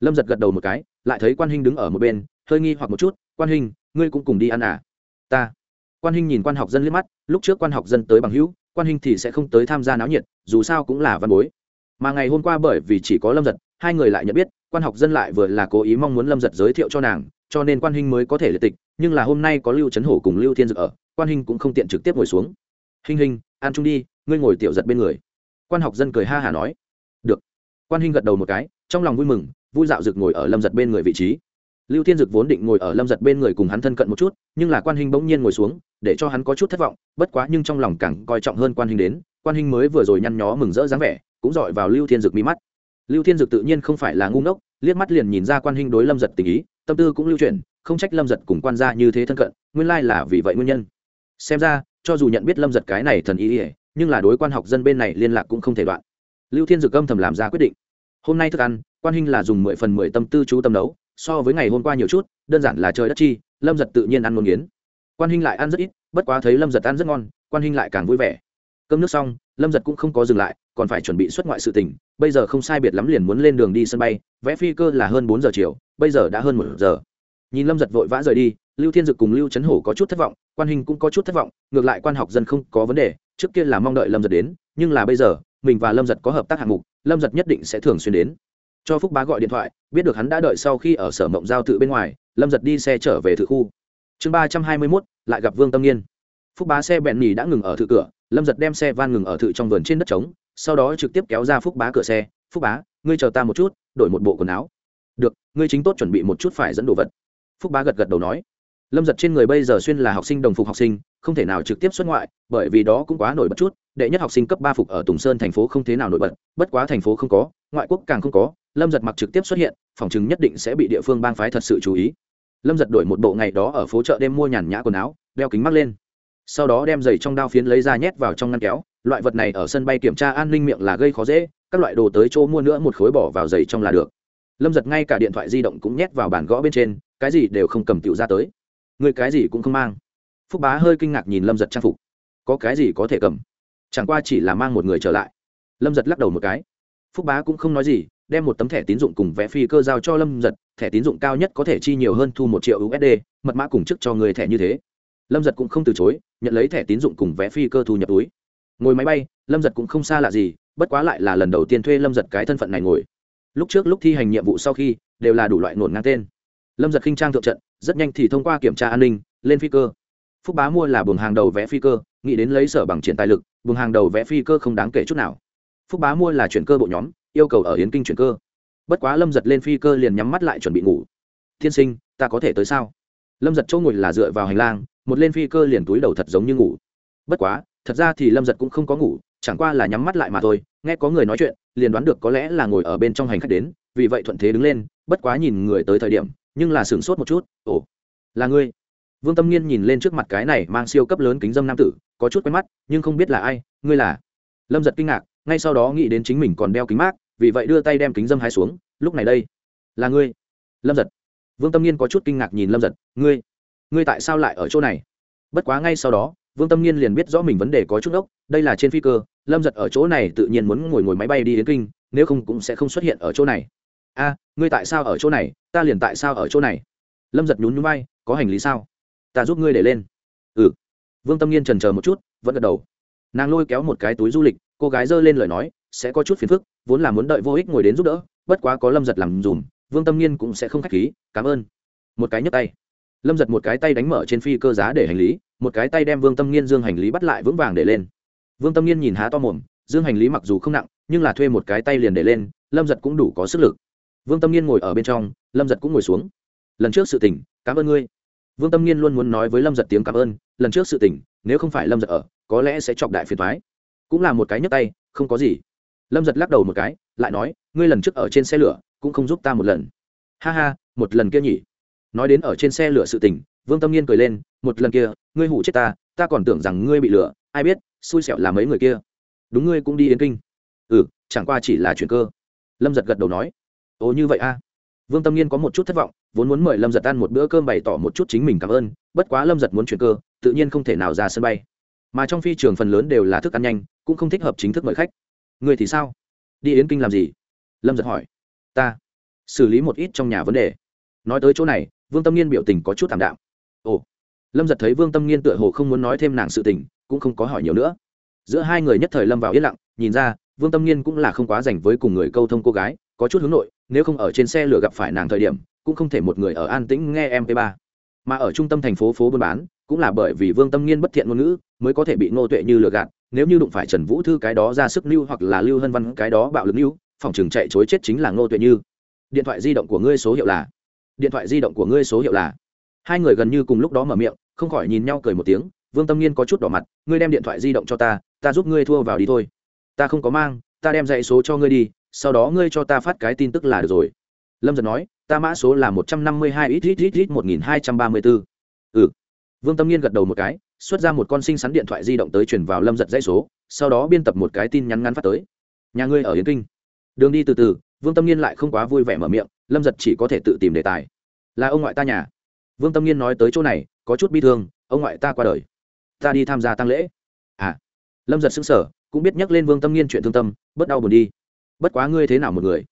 Lâm giật gật đầu một cái lại thấy quan Hinh đứng ở một bên hơi nghi hoặc một chút quan Hinh, ngươi cũng cùng đi ăn à? Ta. Quan Hinh nhìn quan học dân liếc mắt lúc trước quan học dân tới bằng hữu quan Hinh thì sẽ không tới tham gia náo nhiệt dù sao cũng là văn bối. Mà ngày hôm qua bởi vì chỉ có lâm giật hai người lại nhận biết quan học dân lại vừa là cố ý mong muốn lâm giật giới thiệu cho nàng cho nên quan Hinh mới có thể liệt tịch nhưng là hôm nay có lưu trấn hổ cùng lưu thiên dực ở quan Hinh cũng không tiện trực tiếp ngồi xuống. Hinh Hinh, ăn chung đi ngươi ngồi tiểu giật bên người quan học dân cười ha hả nói, được. Quan Hinh gật đầu một cái, trong lòng vui mừng vui dạo rực ngồi ở lâm giật bên người vị trí. Lưu thiên dực vốn định ngồi ở lâm giật bên người cùng hắn thân cận một chút, nhưng là quan Hinh bỗng nhiên ngồi xuống, để cho hắn có chút thất vọng, bất quá nhưng trong lòng càng coi trọng hơn quan Hinh đến. Quan Hinh mới vừa rồi nhăn nhó mừng rỡ dáng vẻ, cũng dọi vào lưu thiên dực mi mắt. Lưu thiên dực tự nhiên không phải là ngu ngốc, liếc mắt liền nhìn ra quan Hinh đối lâm giật tình ý, tâm tư cũng lưu chuyển, không trách lâm giật cùng quan gia như thế thân cận, nguyên lai là vì vậy nguyên nhân. Xem ra, cho dù nhận biết lâm giật cái này thần ý ỉa nhưng là đối quan học dân bên này liên lạc cũng không thể đoạn. Lưu thiên dực âm thầm làm ra quyết định. Hôm nay thức ăn quan Hinh là dùng mười phần mười tâm tư chú tâm nấu, so với ngày hôm qua nhiều chút đơn giản là trời đất chi lâm giật tự nhiên ăn nôn nghiến. Quan Hinh lại ăn rất ít bất quá thấy lâm giật ăn rất ngon quan Hinh lại càng vui vẻ. Cơm nước xong lâm giật cũng không có dừng lại còn phải chuẩn bị xuất ngoại sự tình, bây giờ không sai biệt lắm liền muốn lên đường đi sân bay vẽ phi cơ là hơn bốn giờ chiều bây giờ đã hơn một giờ nhìn lâm giật vội vã rời đi, lưu thiên dực cùng lưu trấn hổ có chút thất vọng, quan hình cũng có chút thất vọng, ngược lại quan học dân không có vấn đề, trước kia là mong đợi lâm giật đến, nhưng là bây giờ, mình và lâm giật có hợp tác hạng mục, lâm giật nhất định sẽ thường xuyên đến. Cho phúc bá gọi điện thoại, biết được hắn đã đợi sau khi ở sở mộng giao tự bên ngoài, lâm giật đi xe trở về thự khu. Chương ba trăm hai mươi mốt, lại gặp vương tâm nghiên. Phúc bá xe bẹn mì đã ngừng ở thự cửa, lâm giật đem xe van ngừng ở thự trong vườn trên đất trống, sau đó trực tiếp kéo ra phúc bá cửa xe, phúc bá, ngươi chờ ta một chút, đổi một bộ quần áo. Được, ngươi chính tốt chuẩn bị một chút phải dẫn đồ vật phúc bá gật gật đầu nói. Lâm giật trên người bây giờ xuyên là học sinh đồng phục học sinh, không thể nào trực tiếp xuất ngoại, bởi vì đó cũng quá nổi bật chút, đệ nhất học sinh cấp ba phục ở tùng sơn thành phố không thế nào nổi bật, bất quá thành phố không có, ngoại quốc càng không có, lâm giật mặc trực tiếp xuất hiện, phòng chứng nhất định sẽ bị địa phương bang phái thật sự chú ý. Lâm giật đổi một bộ ngày đó ở phố chợ đêm mua nhàn nhã quần áo, đeo kính mắt lên. Sau đó đem giày trong đao phiến lấy ra nhét vào trong ngăn kéo, loại vật này ở sân bay kiểm tra an ninh miệng là gây khó dễ, các loại đồ tới chỗ mua nữa một khối bỏ vào giày trong là được. Lâm giật ngay cả điện thoại di động cũng nhét vào bàn gõ bên trên cái gì đều không cầm tiểu ra tới. Người cái gì cũng không mang. Phúc bá hơi kinh ngạc nhìn lâm giật trang phục. Có cái gì có thể cầm? Chẳng qua chỉ là mang một người trở lại. Lâm giật lắc đầu một cái. Phúc bá cũng không nói gì, đem một tấm thẻ tín dụng cùng vé phi cơ giao cho lâm giật. Thẻ tín dụng cao nhất có thể chi nhiều hơn thu một triệu usd mật mã cùng chức cho người thẻ như thế. Lâm giật cũng không từ chối, nhận lấy thẻ tín dụng cùng vé phi cơ thu nhập túi. Ngồi máy bay, lâm giật cũng không xa lạ gì, bất quá lại là lần đầu tiên thuê lâm giật cái thân phận này ngồi. Lúc trước lúc thi hành nhiệm vụ sau khi, đều là đủ loại nổn ngang tên lâm giật khinh trang thượng trận, rất nhanh thì thông qua kiểm tra an ninh, lên phi cơ. Phúc bá mua là buồng hàng đầu vé phi cơ, nghĩ đến lấy sở bằng triển tài lực, buồng hàng đầu vé phi cơ không đáng kể chút nào. Phúc bá mua là chuyển cơ bộ nhóm, yêu cầu ở yến kinh chuyển cơ. Bất quá lâm giật lên phi cơ liền nhắm mắt lại chuẩn bị ngủ. Tiên sinh, ta có thể tới sao? Lâm giật chỗ ngồi là dựa vào hành lang, một lên phi cơ liền túi đầu thật giống như ngủ. Bất quá, thật ra thì lâm giật cũng không có ngủ, chẳng qua là nhắm mắt lại mà thôi, nghe có người nói chuyện, liền đoán được có lẽ là ngồi ở bên trong hành khách đến, vì vậy thuận thế đứng lên, bất quá nhìn người tới thời điểm nhưng là sửng sốt một chút, ồ, là ngươi. Vương tâm nghiên nhìn lên trước mặt cái này mang siêu cấp lớn kính dâm nam tử, có chút quen mắt, nhưng không biết là ai, ngươi là? Lâm giật kinh ngạc, ngay sau đó nghĩ đến chính mình còn đeo kính mát, vì vậy đưa tay đem kính dâm hai xuống, lúc này đây, là ngươi. Lâm giật. Vương tâm nghiên có chút kinh ngạc nhìn lâm giật, ngươi ngươi tại sao lại ở chỗ này? Bất quá ngay sau đó, vương tâm nghiên liền biết rõ mình vấn đề có chút ốc, đây là trên phi cơ, lâm giật ở chỗ này tự nhiên muốn ngồi ngồi máy bay đi đến kinh, nếu không cũng sẽ không xuất hiện ở chỗ này a, ngươi tại sao ở chỗ này? Ta liền tại sao ở chỗ này? Lâm giật nhún nhún bay có hành lý sao? Ta giúp ngươi để lên. Ừ. Vương tâm nghiên trần c một chút, vẫn gật đầu. Nàng lôi kéo một cái túi du lịch, cô gái giơ lên lời nói, sẽ có chút phiền phức, vốn là muốn đợi vô ích ngồi đến giúp đỡ, bất quá có lâm giật làm dùm, vương tâm nghiên cũng sẽ không k h á c h khí, cảm ơn. Một cái nhấp tay. Lâm giật một cái tay đánh mở trên phi cơ giá để hành lý, một cái tay đem vương tâm nghiên dương hành lý bắt lại vững vàng để lên. Vương tâm nghiên nhìn há to mồm, dương hành lý mặc dù không nặng, nhưng là thuê một cái tay liền để lên, lâm giật cũng đủ có sức lực vương tâm nghiên ngồi ở bên trong, lâm giật cũng ngồi xuống. Lần trước sự tỉnh cảm ơn ngươi. Vương tâm nghiên luôn muốn nói với lâm giật tiếng cảm ơn, lần trước sự tỉnh nếu không phải lâm giật ở, có lẽ sẽ chọc đại phiền thoái cũng là một cái nhấp tay, không có gì. Lâm giật lắc đầu một cái, lại nói, ngươi lần trước ở trên xe lửa, cũng không giúp ta một lần. Ha ha, một lần kia nhỉ. Nói đến ở trên xe lửa sự tình, vương tâm nghiên cười lên, một lần kia, ngươi hủ chết ta ta còn tưởng rằng ngươi bị lửa ai biết, xui xẻo là mấy người kia. Đúng ngươi cũng đi yến kinh. Ừ chẳng qua chỉ là chuyện cơ. Lâm giật gật đầu nói ồ, như vậy a. Vương tâm nghiên có một chút thất vọng, vốn muốn mời lâm giật ăn một bữa cơm bày tỏ một chút chính mình cảm ơn, bất quá lâm giật muốn chuyển cơ, tự nhiên không thể nào ra sân bay. Mà trong phi trường phần lớn đều là thức ăn nhanh, cũng không thích hợp chính thức mời khách. Người thì sao? Đi yến kinh làm gì? Lâm giật hỏi. Ta xử lý một ít trong nhà vấn đề. Nói tới chỗ này, vương tâm nghiên biểu tình có chút thảm đạm. Ồ. Lâm giật thấy vương tâm nghiên tựa hồ không muốn nói thêm nàng sự tình, cũng không có hỏi nhiều nữa. Giữa hai người nhất thời lâm vào yên lặng, nhìn ra, vương tâm nghiên cũng là không quá dành với cùng người câu thông cô gái, có chút hướng nội nếu không ở trên xe lửa gặp phải nàng thời điểm, cũng không thể một người ở an tĩnh nghe mp 3 mà ở trung tâm thành phố phố buôn bán, cũng là bởi vì vương tâm nghiên bất thiện ngôn ngữ, mới có thể bị ngô tuệ như lừa gạt, nếu như đụng phải trần vũ thư cái đó ra sức lưu hoặc là lưu hân văn cái đó bạo lực lưu, phòng trường chạy chối chết chính là ngô tuệ như. Điện thoại di động của ngươi số hiệu là? Điện thoại di động của ngươi số hiệu là? Hai người gần như cùng lúc đó mở miệng, không khỏi nhìn nhau cười một tiếng, vương tâm nghiên có chút đỏ mặt, ngươi đem điện thoại di động cho ta ta giúp ngươi thua vào đi thôi. Ta không có mang, ta đem dạy số cho ngươi đi sau đó ngươi cho ta phát cái tin tức là được rồi. Lâm giật nói, ta mã số là một trăm năm mươi hai ít ít ít ít, một nghìn hai trăm ba mươi bốn. Ừ. Vương tâm nghiên gật đầu một cái, xuất ra một con sinh sắn điện thoại di động tới chuyển vào lâm giật dãy số, sau đó biên tập một cái tin nhắn ngắn phát tới. Nhà ngươi ở yến kinh. Đường đi từ từ, vương tâm nghiên lại không quá vui vẻ mở miệng, lâm giật chỉ có thể tự tìm đề tài. Là ông ngoại ta nhà. Vương tâm nghiên nói tới chỗ này, có chút bi thương, ông ngoại ta qua đời. Ta đi tham gia tăng lễ. À. Lâm giật xứng sở cũng biết nhắc lên vương tâm nghiên chuyện thương tâm, bớt đau buồn đi bất quá ngươi thế nào một người?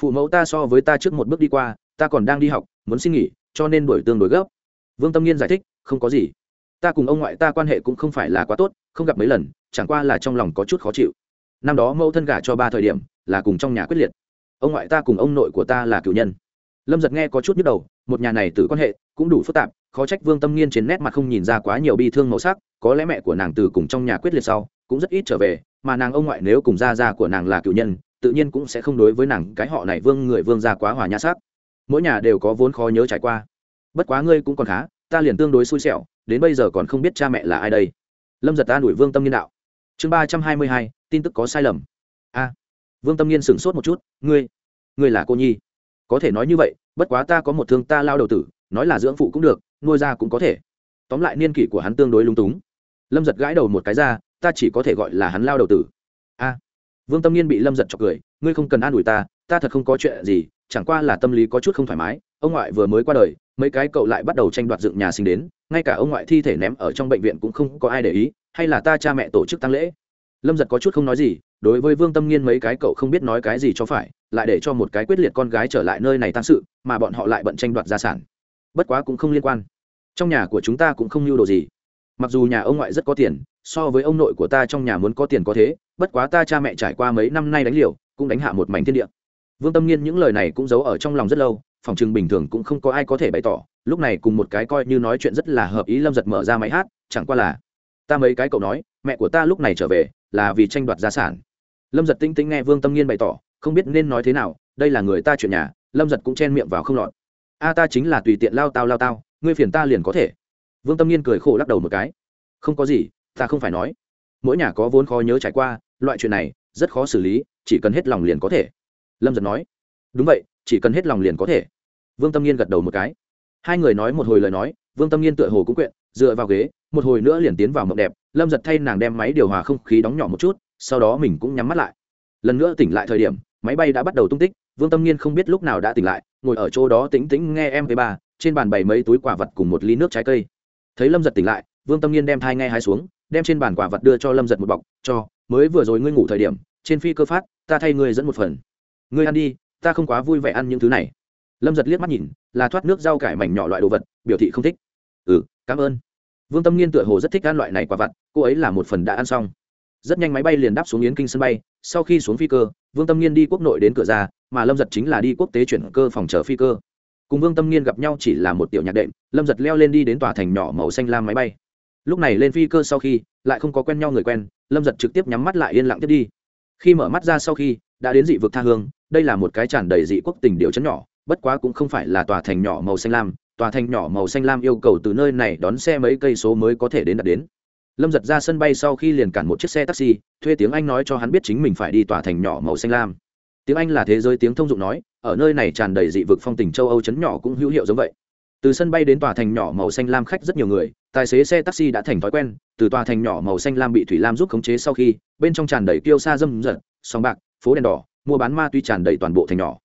Phụ mẫu ta so với ta trước một bước đi qua, ta còn đang đi học, muốn xin nghỉ, cho nên đổi tương đối gấp. Vương tâm nghiên giải thích, không có gì. Ta cùng ông ngoại ta quan hệ cũng không phải là quá tốt, không gặp mấy lần, chẳng qua là trong lòng có chút khó chịu. Năm đó mẫu thân gả cho ba thời điểm, là cùng trong nhà quyết liệt. Ông ngoại ta cùng ông nội của ta là cựu nhân. Lâm giật nghe có chút nhức đầu, một nhà này từ quan hệ, cũng đủ phức tạp, khó trách vương tâm nghiên trên nét mặt không nhìn ra quá nhiều bi thương màu sắc, có lẽ mẹ của nàng từ cùng trong nhà quyết liệt sau, cũng rất ít trở về, mà nàng ông ngoại nếu cùng gia gia của nàng là cựu nhân tự nhiên cũng sẽ không đối với nàng cái họ này vương người vương gia quá hòa nhã sắc. Mỗi nhà đều có vốn khó nhớ trải qua. Bất quá ngươi cũng còn khá, ta liền tương đối xui xẻo, đến bây giờ còn không biết cha mẹ là ai đây. Lâm giật ta đuổi vương tâm nghiên đạo. Chương ba trăm hai mươi hai, tin tức có sai lầm. A, vương tâm nghiên sửng sốt một chút, ngươi ngươi là cô nhi. Có thể nói như vậy, bất quá ta có một thương ta lao đầu tử, nói là dưỡng phụ cũng được, nuôi ra cũng có thể. Tóm lại niên kỷ của hắn tương đối lung túng. Lâm giật gãi đầu một cái ra, ta chỉ có thể gọi là hắn lao đầu tử. A vương tâm nghiên bị lâm giật chọc cười, ngươi không cần an ủi ta ta thật không có chuyện gì, chẳng qua là tâm lý có chút không thoải mái. Ông ngoại vừa mới qua đời, mấy cái cậu lại bắt đầu tranh đoạt dựng nhà sinh đến, ngay cả ông ngoại thi thể ném ở trong bệnh viện cũng không có ai để ý, hay là ta cha mẹ tổ chức tăng lễ? Lâm giật có chút không nói gì, đối với vương tâm nghiên mấy cái cậu không biết nói cái gì cho phải, lại để cho một cái quyết liệt con gái trở lại nơi này tăng sự, mà bọn họ lại bận tranh đoạt gia sản. Bất quá cũng không liên quan. Trong nhà của chúng ta cũng không lưu đồ gì. Mặc dù nhà ông ngoại rất có tiền, so với ông nội của ta trong nhà muốn có tiền có thế bất quá ta cha mẹ trải qua mấy năm nay đánh liều, cũng đánh hạ một mảnh thiên địa. Vương tâm nghiên những lời này cũng giấu ở trong lòng rất lâu, phòng chừng bình thường cũng không có ai có thể bày tỏ, lúc này cùng một cái coi như nói chuyện rất là hợp ý lâm giật mở ra máy hát, chẳng qua là, ta mấy cái cậu nói, mẹ của ta lúc này trở về, là vì tranh đoạt gia sản. Lâm giật tinh tinh nghe vương tâm nghiên bày tỏ, không biết nên nói thế nào, đây là người ta chuyện nhà, lâm giật cũng chen miệng vào không lọt. A, ta chính là tùy tiện lao tao lao tao, ngươi phiền ta liền có thể. Vương tâm nghiên cười khổ lắc đầu một cái. Không có gì, ta không phải nói mỗi nhà có vốn khó nhớ trải qua, loại chuyện này rất khó xử lý, chỉ cần hết lòng liền có thể. Lâm giật nói. Đúng vậy, chỉ cần hết lòng liền có thể. Vương tâm nghiên gật đầu một cái. Hai người nói một hồi lời nói, vương tâm nghiên tựa hồ cũng quyện, dựa vào ghế, một hồi nữa liền tiến vào mộng đẹp, lâm giật thay nàng đem máy điều hòa không khí đóng nhỏ một chút, sau đó mình cũng nhắm mắt lại. Lần nữa tỉnh lại thời điểm, máy bay đã bắt đầu tung tích, vương tâm nghiên không biết lúc nào đã tỉnh lại, ngồi ở chỗ đó tính tính nghe em với bà trên bàn bày mấy túi quả vật cùng một ly nước trái cây. Thấy lâm giật tỉnh lại, vương tâm nghiên đem thai ngay hai xuống đem trên bàn quả vật đưa cho lâm giật một bọc, cho, mới vừa rồi ngươi ngủ thời điểm, trên phi cơ phát, ta thay ngươi dẫn một phần. Ngươi ăn đi, ta không quá vui vẻ ăn những thứ này. Lâm giật liếc mắt nhìn, là thoát nước rau cải mảnh nhỏ loại đồ vật, biểu thị không thích. Ừ cảm ơn. Vương tâm nghiên tựa hồ rất thích ăn loại này quả vặt, cô ấy là một phần đã ăn xong. Rất nhanh máy bay liền đáp xuống yến kinh sân bay, sau khi xuống phi cơ, vương tâm nghiên đi quốc nội đến cửa ra, mà lâm giật chính là đi quốc tế chuyển cơ phòng chờ phi cơ. Cùng vương tâm nghiên gặp nhau chỉ là một tiểu nhạc đệm, lâm giật leo lên đi đến tòa thành nhỏ màu xanh lam máy bay lúc này lên phi cơ sau khi, lại không có quen nhau người quen, lâm giật trực tiếp nhắm mắt lại yên lặng tiếp đi. Khi mở mắt ra sau khi, đã đến dị vực tha hương, đây là một cái tràn đầy dị quốc tình điều chấn nhỏ, bất quá cũng không phải là tòa thành nhỏ màu xanh lam, tòa thành nhỏ màu xanh lam yêu cầu từ nơi này đón xe mấy cây số mới có thể đến đạt đến. Lâm giật ra sân bay sau khi liền cản một chiếc xe taxi, thuê tiếng anh nói cho hắn biết chính mình phải đi tòa thành nhỏ màu xanh lam. Tiếng anh là thế giới tiếng thông dụng nói, ở nơi này tràn đầy dị vực phong tình châu âu chấn nhỏ cũng hữu hiệu giống vậy từ sân bay đến tòa thành nhỏ màu xanh lam khách rất nhiều người, tài xế xe taxi đã thành thói quen, từ tòa thành nhỏ màu xanh lam bị thủy lam giúp khống chế sau khi, bên trong tràn đầy kiêu xa dâm dật, sòng bạc, phố đèn đỏ, mua bán ma tuy tràn đầy toàn bộ thành nhỏ.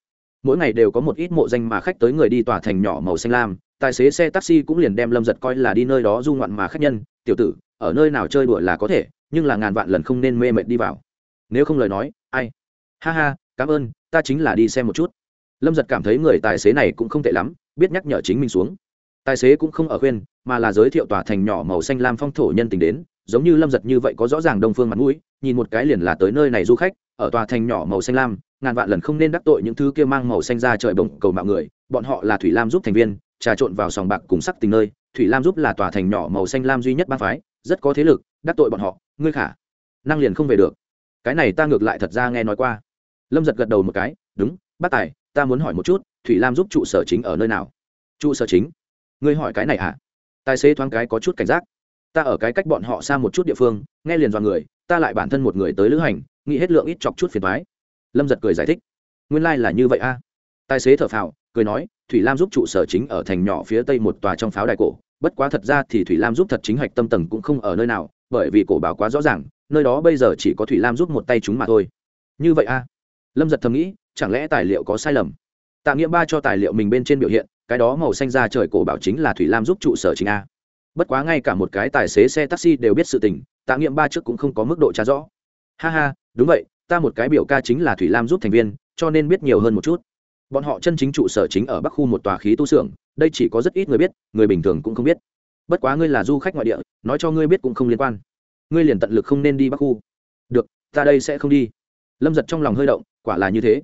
Mỗi ngày đều có một ít mộ danh mà khách tới người đi tòa thành nhỏ màu xanh lam, tài xế xe taxi cũng liền đem lâm giật coi là đi nơi đó du ngoạn mà khách nhân, tiểu tử, ở nơi nào chơi đùa là có thể, nhưng là ngàn vạn lần không nên mê mệt đi vào. Nếu không lời nói, ai? Ha ha, cảm ơn, ta chính là đi xem một chút. Lâm giật cảm thấy người tài xế này cũng không tệ lắm biết nhắc nhở chính mình xuống. Tài xế cũng không ở khuyên, mà là giới thiệu tòa thành nhỏ màu xanh lam phong thổ nhân tình đến, giống như lâm giật như vậy có rõ ràng đông phương mặt mũi, nhìn một cái liền là tới nơi này du khách, ở tòa thành nhỏ màu xanh lam, ngàn vạn lần không nên đắc tội những thứ kia mang màu xanh ra trời bổng cầu mạo người, bọn họ là thủy lam giúp thành viên, trà trộn vào sòng bạc cùng sắc tình nơi, thủy lam giúp là tòa thành nhỏ màu xanh lam duy nhất bang phái, rất có thế lực, đắc tội bọn họ, ngươi khả năng liền không về được. Cái này ta ngược lại thật ra nghe nói qua. Lâm giật gật đầu một cái, đúng, bác tài, ta muốn hỏi một chút thủy lam giúp trụ sở chính ở nơi nào? Trụ sở chính? Ngươi hỏi cái này à tài xế thoáng cái có chút cảnh giác. Ta ở cái cách bọn họ xa một chút địa phương, nghe liền dọn người, ta lại bản thân một người tới lữ hành, nghĩ hết lượng ít chọc chút phiền thoái lâm giật cười giải thích. Nguyên lai、like、là như vậy a. Tài xế thở phào, cười nói, thủy lam giúp trụ sở chính ở thành nhỏ phía tây một tòa trong pháo đài cổ. Bất quá thật ra thì thủy lam giúp thật chính hạch tâm tầng cũng không ở nơi nào, bởi vì cổ báo quá rõ ràng, nơi đó bây giờ chỉ có thủy lam giúp một tay chúng mà thôi. Như vậy a. Lâm giật thầm nghĩ, chẳng lẽ tài liệu có sai lầm? Tạ nghĩa ba cho tài liệu mình bên trên biểu hiện, cái đó màu xanh ra trời cổ bảo chính là thủy lam giúp trụ sở chính a. Bất quá ngay cả một cái tài xế xe taxi đều biết sự tình, tạ nghiệm ba trước cũng không có mức độ trả rõ. Ha ha, đúng vậy, ta một cái biểu ca chính là thủy lam giúp thành viên, cho nên biết nhiều hơn một chút. Bọn họ chân chính trụ sở chính ở bắc khu một tòa khí tu xưởng, đây chỉ có rất ít người biết, người bình thường cũng không biết. Bất quá ngươi là du khách ngoại địa, nói cho ngươi biết cũng không liên quan. Ngươi liền tận lực không nên đi bắc khu. Được, ta đây sẽ không đi. Lâm giật trong lòng hơi động, quả là như thế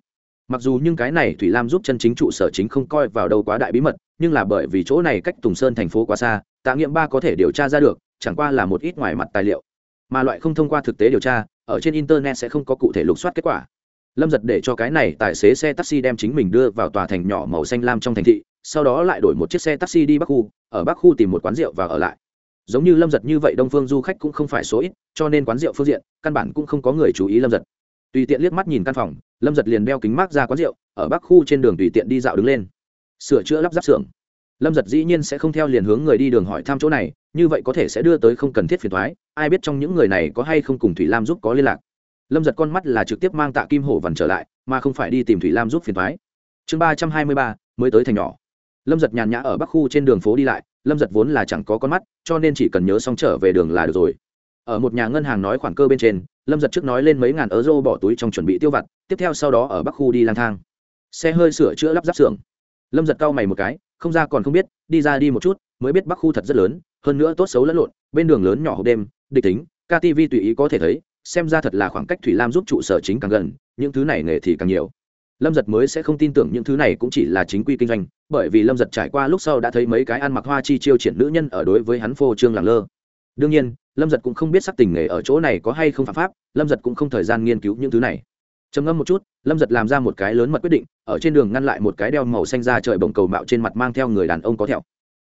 mặc dù nhưng cái này thủy lam giúp chân chính trụ sở chính không coi vào đâu quá đại bí mật, nhưng là bởi vì chỗ này cách tùng sơn thành phố quá xa, tạ nghiệm ba có thể điều tra ra được, chẳng qua là một ít ngoài mặt tài liệu. Mà loại không thông qua thực tế điều tra, ở trên internet sẽ không có cụ thể lục soát kết quả. Lâm giật để cho cái này tài xế xe taxi đem chính mình đưa vào tòa thành nhỏ màu xanh lam trong thành thị, sau đó lại đổi một chiếc xe taxi đi bắc khu, ở bắc khu tìm một quán rượu và ở lại. Giống như lâm giật như vậy đông phương du khách cũng không phải số ít, cho nên quán rượu phương diện, căn bản cũng không có người chú ý lâm giật. Tùy tiện liếc mắt nhìn căn phòng lâm giật liền đeo kính mát ra quán rượu, ở bắc khu trên đường tùy tiện đi dạo đứng lên. Sửa chữa lắp ráp xưởng. Lâm giật dĩ nhiên sẽ không theo liền hướng người đi đường hỏi thăm chỗ này, như vậy có thể sẽ đưa tới không cần thiết phiền thoái ai biết trong những người này có hay không cùng thủy lam giúp có liên lạc. Lâm giật con mắt là trực tiếp mang tạ kim hổ vằn trở lại, mà không phải đi tìm thủy lam giúp phiền thoái chương ba trăm hai mươi ba, mới tới thành nhỏ. Lâm giật nhàn nhã ở bắc khu trên đường phố đi lại, lâm giật vốn là chẳng có con mắt, cho nên chỉ cần nhớ xong trở về đường là được rồi ở một nhà ngân hàng nói khoản cơ bên trên, lâm giật trước nói lên mấy ngàn euro bỏ túi trong chuẩn bị tiêu vặt, tiếp theo sau đó ở bắc khu đi lang thang. Xe hơi sửa chữa lắp ráp xưởng. Lâm giật cau mày một cái, không ra còn không biết, đi ra đi một chút, mới biết bắc khu thật rất lớn, hơn nữa tốt xấu lẫn lộn, bên đường lớn nhỏ hộp đêm, địch tính ktv tùy ý có thể thấy, xem ra thật là khoảng cách thủy lam giúp trụ sở chính càng gần, những thứ này nghề thì càng nhiều. Lâm giật mới sẽ không tin tưởng những thứ này cũng chỉ là chính quy kinh doanh, bởi vì lâm giật trải qua lúc sau đã thấy mấy cái ăn mặc hoa chi chiêu triển nữ nhân ở đối với hắn phô trương làng lơ đương nhiên, lâm giật cũng không biết sắc tình nghề ở chỗ này có hay không phạm pháp, lâm giật cũng không thời gian nghiên cứu những thứ này. Trầm ngâm một chút, lâm giật làm ra một cái lớn mật quyết định, ở trên đường ngăn lại một cái đeo màu xanh ra trời bồng cầu mạo trên mặt mang theo người đàn ông có thẹo.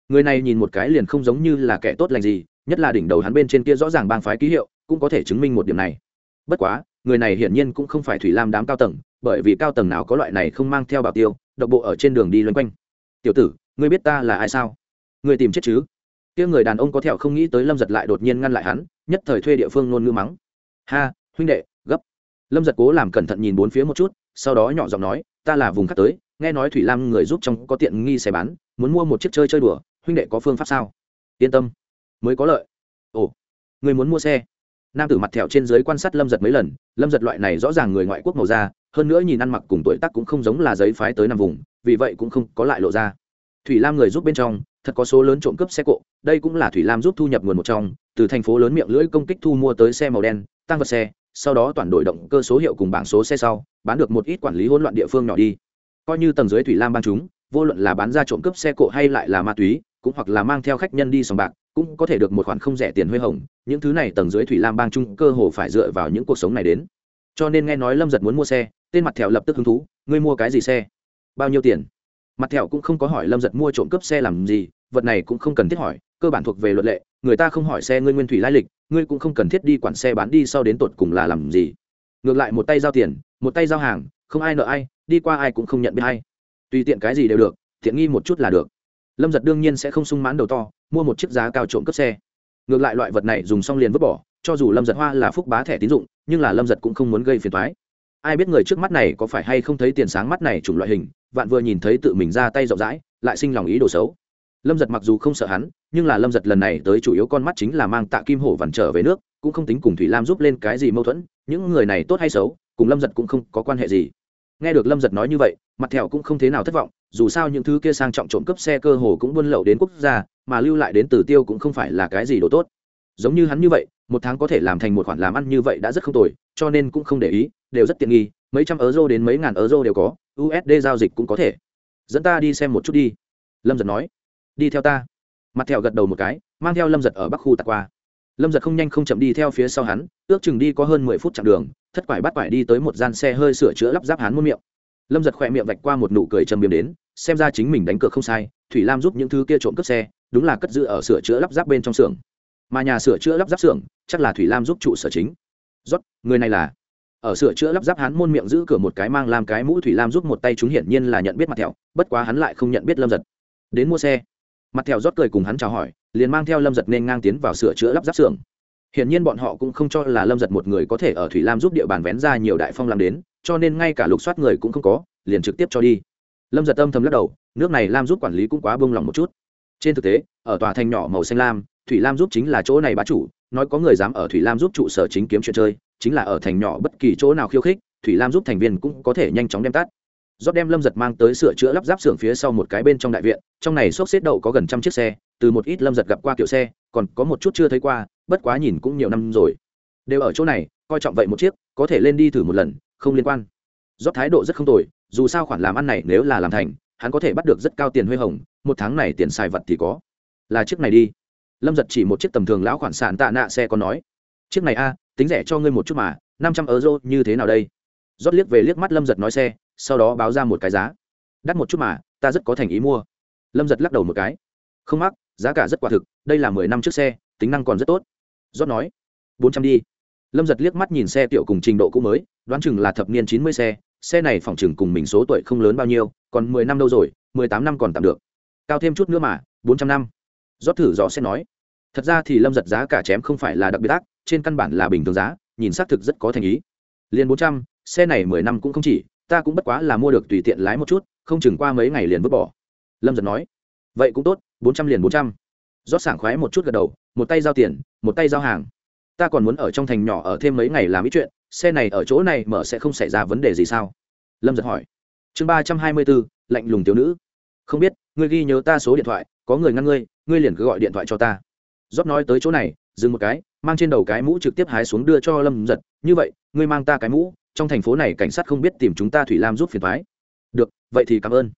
Người này nhìn một cái liền không giống như là kẻ tốt lành gì, nhất là đỉnh đầu hắn bên trên kia rõ ràng bang phái ký hiệu, cũng có thể chứng minh một điểm này. Bất quá, người này hiển nhiên cũng không phải thủy lam đám cao tầng, bởi vì cao tầng nào có loại này không mang theo bảo tiêu, độc bộ ở trên đường đi loanh quanh. Tiểu tử, ngươi biết ta là ai sao? Ngươi tìm chết chứ? Kia người đàn ông có thẹo không nghĩ tới lâm giật lại đột nhiên ngăn lại hắn, nhất thời thuê địa phương nôn ngư mắng. Ha, huynh đệ, gấp. Lâm giật cố làm cẩn thận nhìn bốn phía một chút, sau đó nhỏ giọng nói, ta là vùng khác tới, nghe nói thủy lam người giúp trong có tiện nghi xe bán, muốn mua một chiếc chơi chơi đùa, huynh đệ có phương pháp sao? Yên tâm, mới có lợi. Ồ, người muốn mua xe? Nam tử mặt thẹo trên dưới quan sát lâm giật mấy lần, lâm giật loại này rõ ràng người ngoại quốc màu da, hơn nữa nhìn ăn mặc cùng tuổi tác cũng không giống là giấy phái tới nằm vùng, vì vậy cũng không có lại lộ ra. Thủy lam người giúp bên trong thật có số lớn trộm cướp xe cộ, đây cũng là thủy lam giúp thu nhập nguồn một trong, từ thành phố lớn miệng lưỡi công kích thu mua tới xe màu đen, tăng vật xe, sau đó toàn đổi động cơ số hiệu cùng bảng số xe sau, bán được một ít quản lý hỗn loạn địa phương nhỏ đi. Coi như tầng dưới thủy lam ban chúng, vô luận là bán ra trộm cướp xe cộ hay lại là ma túy, cũng hoặc là mang theo khách nhân đi sòng bạc, cũng có thể được một khoản không rẻ tiền huê hồng những thứ này tầng dưới thủy lam bang trung cơ hồ phải dựa vào những cuộc sống này đến. Cho nên nghe nói lâm giật muốn mua xe, tên mặt thẹo lập tức hứng thú, ngươi mua cái gì xe? Bao nhiêu tiền? Mặt thẹo cũng không có hỏi lâm giật mua trộm cướp xe làm gì, vật này cũng không cần thiết hỏi, cơ bản thuộc về luật lệ, người ta không hỏi xe ngươi nguyên thủy lai lịch, ngươi cũng không cần thiết đi quản xe bán đi sau đến tột cùng là làm gì. Ngược lại một tay giao tiền, một tay giao hàng, không ai nợ ai, đi qua ai cũng không nhận biết hay tùy tiện cái gì đều được thiện nghi một chút là được. Lâm giật đương nhiên sẽ không sung mãn đầu to, mua một chiếc giá cao trộm cướp xe. Ngược lại loại vật này dùng xong liền vứt bỏ, cho dù lâm giật hoa là phúc bá thẻ tín dụng, nhưng là lâm giật cũng không muốn gây phiền thoái ai biết người trước mắt này có phải hay không thấy tiền sáng mắt này chủng loại hình vạn vừa nhìn thấy tự mình ra tay rộng rãi, lại sinh lòng ý đồ xấu. Lâm giật mặc dù không sợ hắn, nhưng là lâm giật lần này tới chủ yếu con mắt chính là mang tạ kim hổ vằn trở về nước, cũng không tính cùng thủy lam giúp lên cái gì mâu thuẫn, những người này tốt hay xấu, cùng lâm giật cũng không có quan hệ gì. Nghe được lâm giật nói như vậy, mặt thẹo cũng không thế nào thất vọng, dù sao những thứ kia sang trọng trộm cắp xe cơ hồ cũng buôn lậu đến quốc gia, mà lưu lại đến từ tiêu cũng không phải là cái gì đồ tốt. Giống như hắn như vậy, một tháng có thể làm thành một khoản làm ăn như vậy đã rất không tồi, cho nên cũng không để ý, đều rất tiện nghi, mấy trăm euro đến mấy ngàn euro đều có usd giao dịch cũng có thể. Dẫn ta đi xem một chút đi. Lâm giật nói. Đi theo ta. Mặt thẹo gật đầu một cái, mang theo lâm giật ở bắc khu tạt qua. Lâm giật không nhanh không chậm đi theo phía sau hắn, ước chừng đi có hơn mười phút chặng đường, thất quải bắt quải đi tới một gian xe hơi sửa chữa lắp ráp hắn muôn miệng. Lâm giật khỏe miệng vạch qua một nụ cười trầm biếm đến, xem ra chính mình đánh cược không sai, thủy lam giúp những thứ kia trộm cướp xe, đúng là cất giữ ở sửa chữa lắp ráp bên trong xưởng. Mà nhà sửa chữa lắp ráp xưởng, chắc là thủy lam giúp trụ sở chính. Rót người này là ở sửa chữa lắp ráp hắn môn miệng giữ cửa một cái mang làm cái mũ thủy lam giúp một tay chúng hiển nhiên là nhận biết mặt thẹo, bất quá hắn lại không nhận biết lâm giật. Đến mua xe, mặt thẹo rót cười cùng hắn chào hỏi, liền mang theo lâm giật nên ngang tiến vào sửa chữa lắp ráp xưởng. Hiển nhiên bọn họ cũng không cho là lâm giật một người có thể ở thủy lam giúp địa bàn vén ra nhiều đại phong làm đến, cho nên ngay cả lục soát người cũng không có, liền trực tiếp cho đi. Lâm giật âm thầm lắc đầu, nước này lam giúp quản lý cũng quá bông lòng một chút. Trên thực tế, ở tòa thành nhỏ màu xanh lam, thủy lam giúp chính là chỗ này bá chủ, nói có người dám ở thủy lam giúp trụ sở chính kiếm chuyện chơi chính là ở thành nhỏ bất kỳ chỗ nào khiêu khích, thủy lam giúp thành viên cũng có thể nhanh chóng đem tắt. Rót đem lâm giật mang tới sửa chữa lắp ráp xưởng phía sau một cái bên trong đại viện, trong này xốc xếp đậu có gần trăm chiếc xe, từ một ít lâm giật gặp qua kiểu xe, còn có một chút chưa thấy qua, bất quá nhìn cũng nhiều năm rồi. Đều ở chỗ này, coi trọng vậy một chiếc, có thể lên đi thử một lần, không liên quan. Rót thái độ rất không tồi, dù sao khoản làm ăn này nếu là làm thành, hắn có thể bắt được rất cao tiền huê hồng, một tháng này tiền xài vật thì có. Là chiếc này đi. Lâm giật chỉ một chiếc tầm thường lão khoản sản tạ nạ xe có nói. Chiếc này a tính rẻ cho ngươi một chút mà, năm trăm euro như thế nào đây? Rót liếc về liếc mắt lâm giật nói xe, sau đó báo ra một cái giá. Đắt một chút mà, ta rất có thành ý mua. Lâm giật lắc đầu một cái. Không mắc, giá cả rất quả thực, đây là mười năm trước xe, tính năng còn rất tốt. Rót nói, bốn trăm đi. Lâm giật liếc mắt nhìn xe tiểu cùng trình độ cũ mới, đoán chừng là thập niên chín mươi xe xe này phòng chừng cùng mình số tuổi không lớn bao nhiêu, còn mười năm đâu rồi, mười tám năm còn tạm được. Cao thêm chút nữa mà, bốn trăm năm. Rót thử rõ sẽ nói. Thật ra thì lâm giật giá cả chém không phải là đặc biệt ác trên căn bản là bình thường giá, nhìn xác thực rất có thành ý. Liền bốn trăm, xe này mười năm cũng không chỉ, ta cũng bất quá là mua được tùy tiện lái một chút, không chừng qua mấy ngày liền vứt bỏ. Lâm giật nói, vậy cũng tốt, bốn trăm liền bốn trăm. Rót sảng khoái một chút gật đầu, một tay giao tiền, một tay giao hàng. Ta còn muốn ở trong thành nhỏ ở thêm mấy ngày làm ít chuyện, xe này ở chỗ này mở sẽ không xảy ra vấn đề gì sao? Lâm giật hỏi. Chương ba trăm hai mươi bốn, lạnh lùng thiếu nữ. Không biết, ngươi ghi nhớ ta số điện thoại, có người ngăn ngươi ngươi liền cứ gọi điện thoại cho ta. Rót nói tới chỗ này dừng một cái, mang trên đầu cái mũ trực tiếp hái xuống đưa cho lâm giật, như vậy, ngươi mang ta cái mũ, trong thành phố này cảnh sát không biết tìm chúng ta thủy lam giúp phiền thoái được, vậy thì cảm ơn.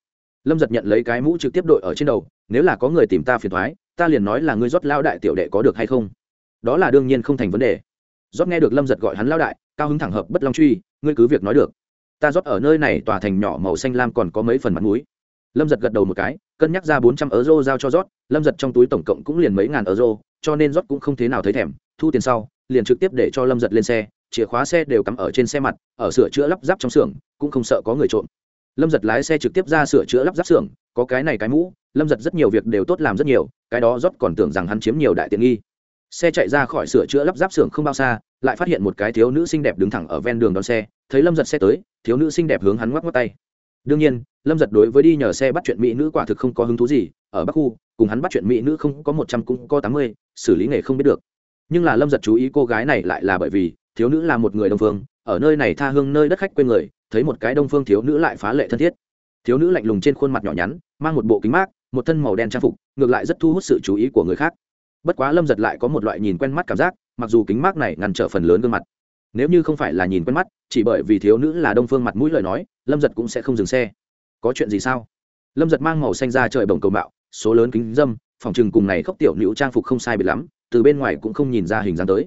Lâm giật nhận lấy cái mũ trực tiếp đội ở trên đầu, nếu là có người tìm ta phiền thoái ta liền nói là ngươi rót lao đại tiểu đệ có được hay không? Đó là đương nhiên không thành vấn đề. Rót nghe được lâm giật gọi hắn lao đại, cao hứng thẳng hợp bất long truy, ngươi cứ việc nói được. Ta rót ở nơi này tòa thành nhỏ màu xanh lam còn có mấy phần mặt mũi. Lâm giật gật đầu một cái, cân nhắc ra bốn trăm euro giao cho rót, lâm giật trong túi tổng cộng cũng liền mấy ngàn euro cho nên rót cũng không thế nào thấy thèm, thu tiền sau, liền trực tiếp để cho lâm giật lên xe, chìa khóa xe đều cắm ở trên xe mặt, ở sửa chữa lắp ráp trong xưởng, cũng không sợ có người trộm. Lâm giật lái xe trực tiếp ra sửa chữa lắp ráp xưởng, có cái này cái mũ, lâm giật rất nhiều việc đều tốt làm rất nhiều, cái đó rót còn tưởng rằng hắn chiếm nhiều đại tiện nghi. Xe chạy ra khỏi sửa chữa lắp ráp xưởng không bao xa, lại phát hiện một cái thiếu nữ xinh đẹp đứng thẳng ở ven đường đón xe, thấy lâm giật xe tới, thiếu nữ xinh đẹp hướng hắn ngoắc ngoắc tay. Đương nhiên, lâm giật đối với đi nhờ xe bắt chuyện mỹ nữ quả thực không có hứng thú gì ở bắc khu, cùng hắn bắt chuyện mỹ nữ không có một trăm cũng có tám mươi, xử lý nghề không biết được. Nhưng là lâm giật chú ý cô gái này lại là bởi vì thiếu nữ là một người đông phương, ở nơi này tha hương nơi đất khách quê người, thấy một cái đông phương thiếu nữ lại phá lệ thân thiết. Thiếu nữ lạnh lùng trên khuôn mặt nhỏ nhắn, mang một bộ kính mát, một thân màu đen trang phục, ngược lại rất thu hút sự chú ý của người khác. Bất quá lâm giật lại có một loại nhìn quen mắt cảm giác, mặc dù kính mát này ngăn trở phần lớn gương mặt. Nếu như không phải là nhìn quen mắt, chỉ bởi vì thiếu nữ là đông phương mặt mũi lời nói, lâm giật cũng sẽ không dừng xe. Có chuyện gì sao? Lâm giật mang màu xanh ra trời bồng cầu mạo số lớn kính dâm, phòng trừng cùng này khóc tiểu nữ trang phục không sai biệt lắm, từ bên ngoài cũng không nhìn ra hình dáng tới.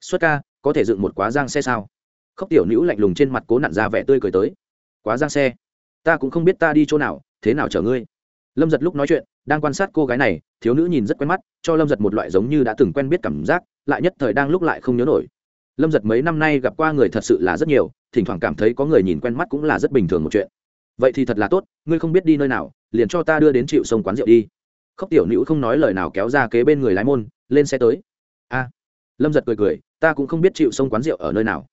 Xuất ca, có thể dựng một quá giang xe sao? Khóc tiểu nữ lạnh lùng trên mặt cố nặn ra vẻ tươi cười tới. Quá giang xe? Ta cũng không biết ta đi chỗ nào, thế nào chở ngươi? Lâm giật lúc nói chuyện, đang quan sát cô gái này, thiếu nữ nhìn rất quen mắt, cho lâm giật một loại giống như đã từng quen biết cảm giác, lại nhất thời đang lúc lại không nhớ nổi. Lâm giật mấy năm nay gặp qua người thật sự là rất nhiều, thỉnh thoảng cảm thấy có người nhìn quen mắt cũng là rất bình thường một chuyện. Vậy thì thật là tốt, ngươi không biết đi nơi nào liền cho ta đưa đến chịu sông quán rượu đi. Khóc tiểu nữ không nói lời nào kéo ra kế bên người lái môn, lên xe tới. A. Lâm giật cười cười, ta cũng không biết chịu sông quán rượu ở nơi nào.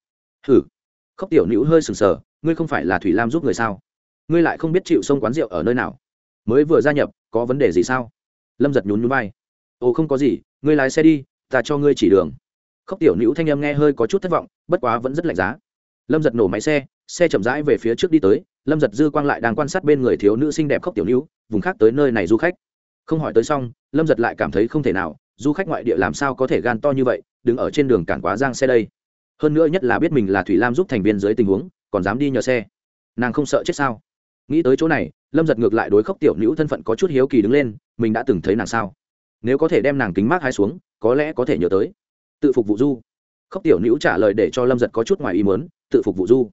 Hử? Khóc tiểu nữ hơi sừng sờ, ngươi không phải là thủy lam giúp người sao? Ngươi lại không biết chịu sông quán rượu ở nơi nào? Mới vừa gia nhập, có vấn đề gì sao? Lâm giật nhún nhún vai. Ồ, không có gì, ngươi lái xe đi, ta cho ngươi chỉ đường. Khóc tiểu nữ thanh âm nghe hơi có chút thất vọng, bất quá vẫn rất lạnh giá lâm giật nổ máy xe xe chậm rãi về phía trước đi tới, lâm giật dư quang lại đang quan sát bên người thiếu nữ xinh đẹp khóc tiểu nữ vùng khác tới nơi này du khách. Không hỏi tới xong, lâm giật lại cảm thấy không thể nào, du khách ngoại địa làm sao có thể gan to như vậy, đứng ở trên đường cản quá giang xe đây. Hơn nữa nhất là biết mình là thủy lam giúp thành viên dưới tình huống, còn dám đi nhờ xe. Nàng không sợ chết sao? Nghĩ tới chỗ này, lâm giật ngược lại đối khóc tiểu nữ thân phận có chút hiếu kỳ đứng lên, mình đã từng thấy nàng sao? Nếu có thể đem nàng kính mát hai xuống, có lẽ có thể nhớ tới. Tự phục vụ du. Khóc tiểu nữ trả lời để cho lâm giật có chút ngoài ý muốn tự phục vụ du.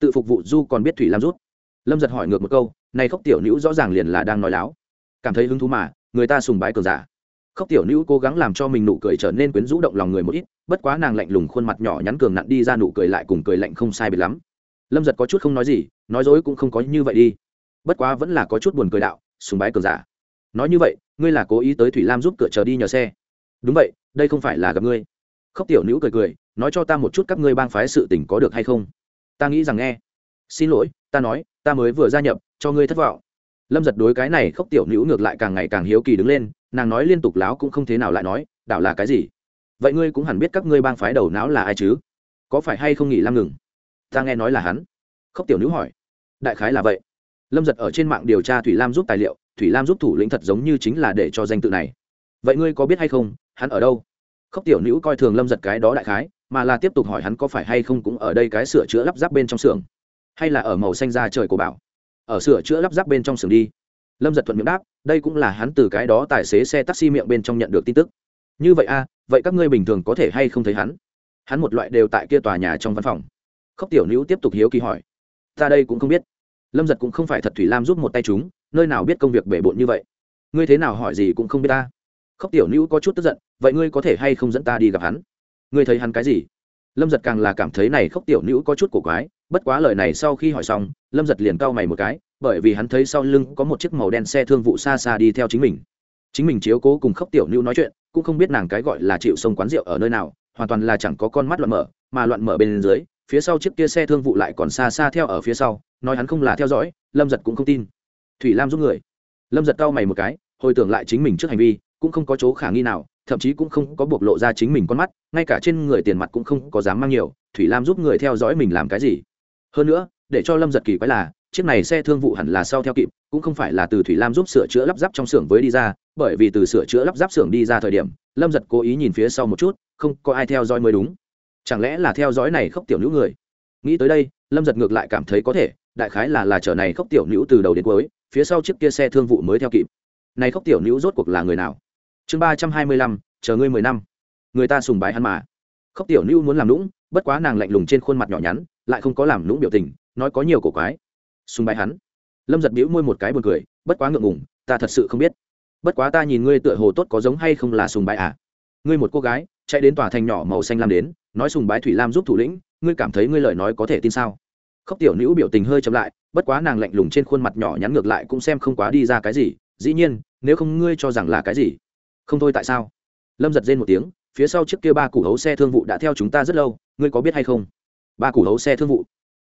Tự phục vụ du còn biết thủy lam rút. Lâm giật hỏi ngược một câu, này khóc tiểu nữ rõ ràng liền là đang nói láo. Cảm thấy hứng thú mà, người ta sùng bái cường giả. Khóc tiểu nữ cố gắng làm cho mình nụ cười trở nên quyến rũ động lòng người một ít, bất quá nàng lạnh lùng khuôn mặt nhỏ nhắn cường nặn đi ra nụ cười lại cùng cười lạnh không sai biệt lắm. Lâm giật có chút không nói gì, nói dối cũng không có như vậy đi. Bất quá vẫn là có chút buồn cười đạo, sùng bái cường giả. Nói như vậy, ngươi là cố ý tới thủy lam giúp cửa chờ đi nhờ xe. Đúng vậy, đây không phải là gặp ngươi. Khóc tiểu nữ cười cười nói cho ta một chút các ngươi bang phái sự tình có được hay không? Ta nghĩ rằng nghe. Xin lỗi, ta nói, ta mới vừa gia nhập, cho ngươi thất vọng. Lâm giật đối cái này khốc tiểu nữ ngược lại càng ngày càng hiếu kỳ đứng lên, nàng nói liên tục láo cũng không thế nào lại nói đạo là cái gì? Vậy ngươi cũng hẳn biết các ngươi bang phái đầu não là ai chứ? Có phải hay không nghỉ lam ngừng? Ta nghe nói là hắn. Khốc tiểu nữ hỏi. Đại khái là vậy. Lâm giật ở trên mạng điều tra thủy lam giúp tài liệu, thủy lam giúp thủ lĩnh thật giống như chính là để cho danh tự này. Vậy ngươi có biết hay không, hắn ở đâu? Khốc tiểu nữ coi thường lâm giật cái đó đại khái mà là tiếp tục hỏi hắn có phải hay không cũng ở đây cái sửa chữa lắp ráp bên trong xưởng hay là ở màu xanh da trời của bảo. Ở sửa chữa lắp ráp bên trong xưởng đi. Lâm giật thuận miệng đáp đây cũng là hắn từ cái đó tài xế xe taxi miệng bên trong nhận được tin tức. Như vậy a à, vậy các ngươi bình thường có thể hay không thấy hắn? Hắn một loại đều tại kia tòa nhà trong văn phòng. Khóc tiểu nữ tiếp tục hiếu kỳ hỏi. Ta đây cũng không biết. Lâm giật cũng không phải thật thủy lam giúp một tay chúng nơi nào biết công việc bể bộn như vậy. Ngươi thế nào hỏi gì cũng không biết ta. Khóc tiểu nữ có chút tức giận vậy ngươi có thể hay không dẫn ta đi gặp hắn? Ngươi thấy hắn cái gì? Lâm giật càng là cảm thấy này khóc tiểu nữ có chút cổ quái, bất quá lời này sau khi hỏi xong, lâm giật liền cau mày một cái, bởi vì hắn thấy sau lưng có một chiếc màu đen xe thương vụ xa xa đi theo chính mình. Chính mình chiếu cố cùng khóc tiểu nữ nói chuyện, cũng không biết nàng cái gọi là chịu sông quán rượu ở nơi nào, hoàn toàn là chẳng có con mắt loạn mở, mà loạn mở bên dưới, phía sau chiếc kia xe thương vụ lại còn xa xa theo ở phía sau, nói hắn không là theo dõi, lâm giật cũng không tin. Thủy lam giúp người. Lâm giật cau mày một cái, hồi tưởng lại chính mình trước hành vi cũng không có chỗ khả nghi nào, thậm chí cũng không có bộc lộ ra chính mình con mắt, ngay cả trên người tiền mặt cũng không có dám mang nhiều, thủy lam giúp người theo dõi mình làm cái gì? Hơn nữa, để cho lâm giật kỳ quái là, chiếc này xe thương vụ hẳn là sau theo kịp, cũng không phải là từ thủy lam giúp sửa chữa lắp ráp trong xưởng với đi ra, bởi vì từ sửa chữa lắp ráp xưởng đi ra thời điểm, lâm giật cố ý nhìn phía sau một chút, không có ai theo dõi mới đúng. Chẳng lẽ là theo dõi này khóc tiểu nữ người? Nghĩ tới đây, lâm giật ngược lại cảm thấy có thể, đại khái là là chở này khóc tiểu nữ từ đầu đến cuối, phía sau chiếc kia xe thương vụ mới theo kịp. Này khóc tiểu nữ rốt cuộc là người nào? Chương ba trăm hai mươi lăm, chờ ngươi mười năm. Người ta sùng bái hắn mà. Khóc tiểu nữ muốn làm lũng bất quá nàng lạnh lùng trên khuôn mặt nhỏ nhắn, lại không có làm lũng biểu tình, nói có nhiều cổ quái. Sùng bái hắn. Lâm giật bĩu môi một cái buồn cười, bất quá ngượng ngùng, ta thật sự không biết. Bất quá ta nhìn ngươi tựa hồ tốt có giống hay không là sùng bái à? Ngươi một cô gái, chạy đến tòa thành nhỏ màu xanh lam đến, nói sùng bái thủy lam giúp thủ lĩnh, ngươi cảm thấy ngươi lời nói có thể tin sao? Khóc tiểu nữ biểu tình hơi chậm lại, bất quá nàng lạnh lùng trên khuôn mặt nhỏ nhắn ngược lại cũng xem không quá đi ra cái gì, dĩ nhiên, nếu không ngươi cho rằng là cái gì không thôi tại sao? Lâm giật rên một tiếng, phía sau chiếc kia ba củ hấu xe thương vụ đã theo chúng ta rất lâu, ngươi có biết hay không? Ba củ hấu xe thương vụ.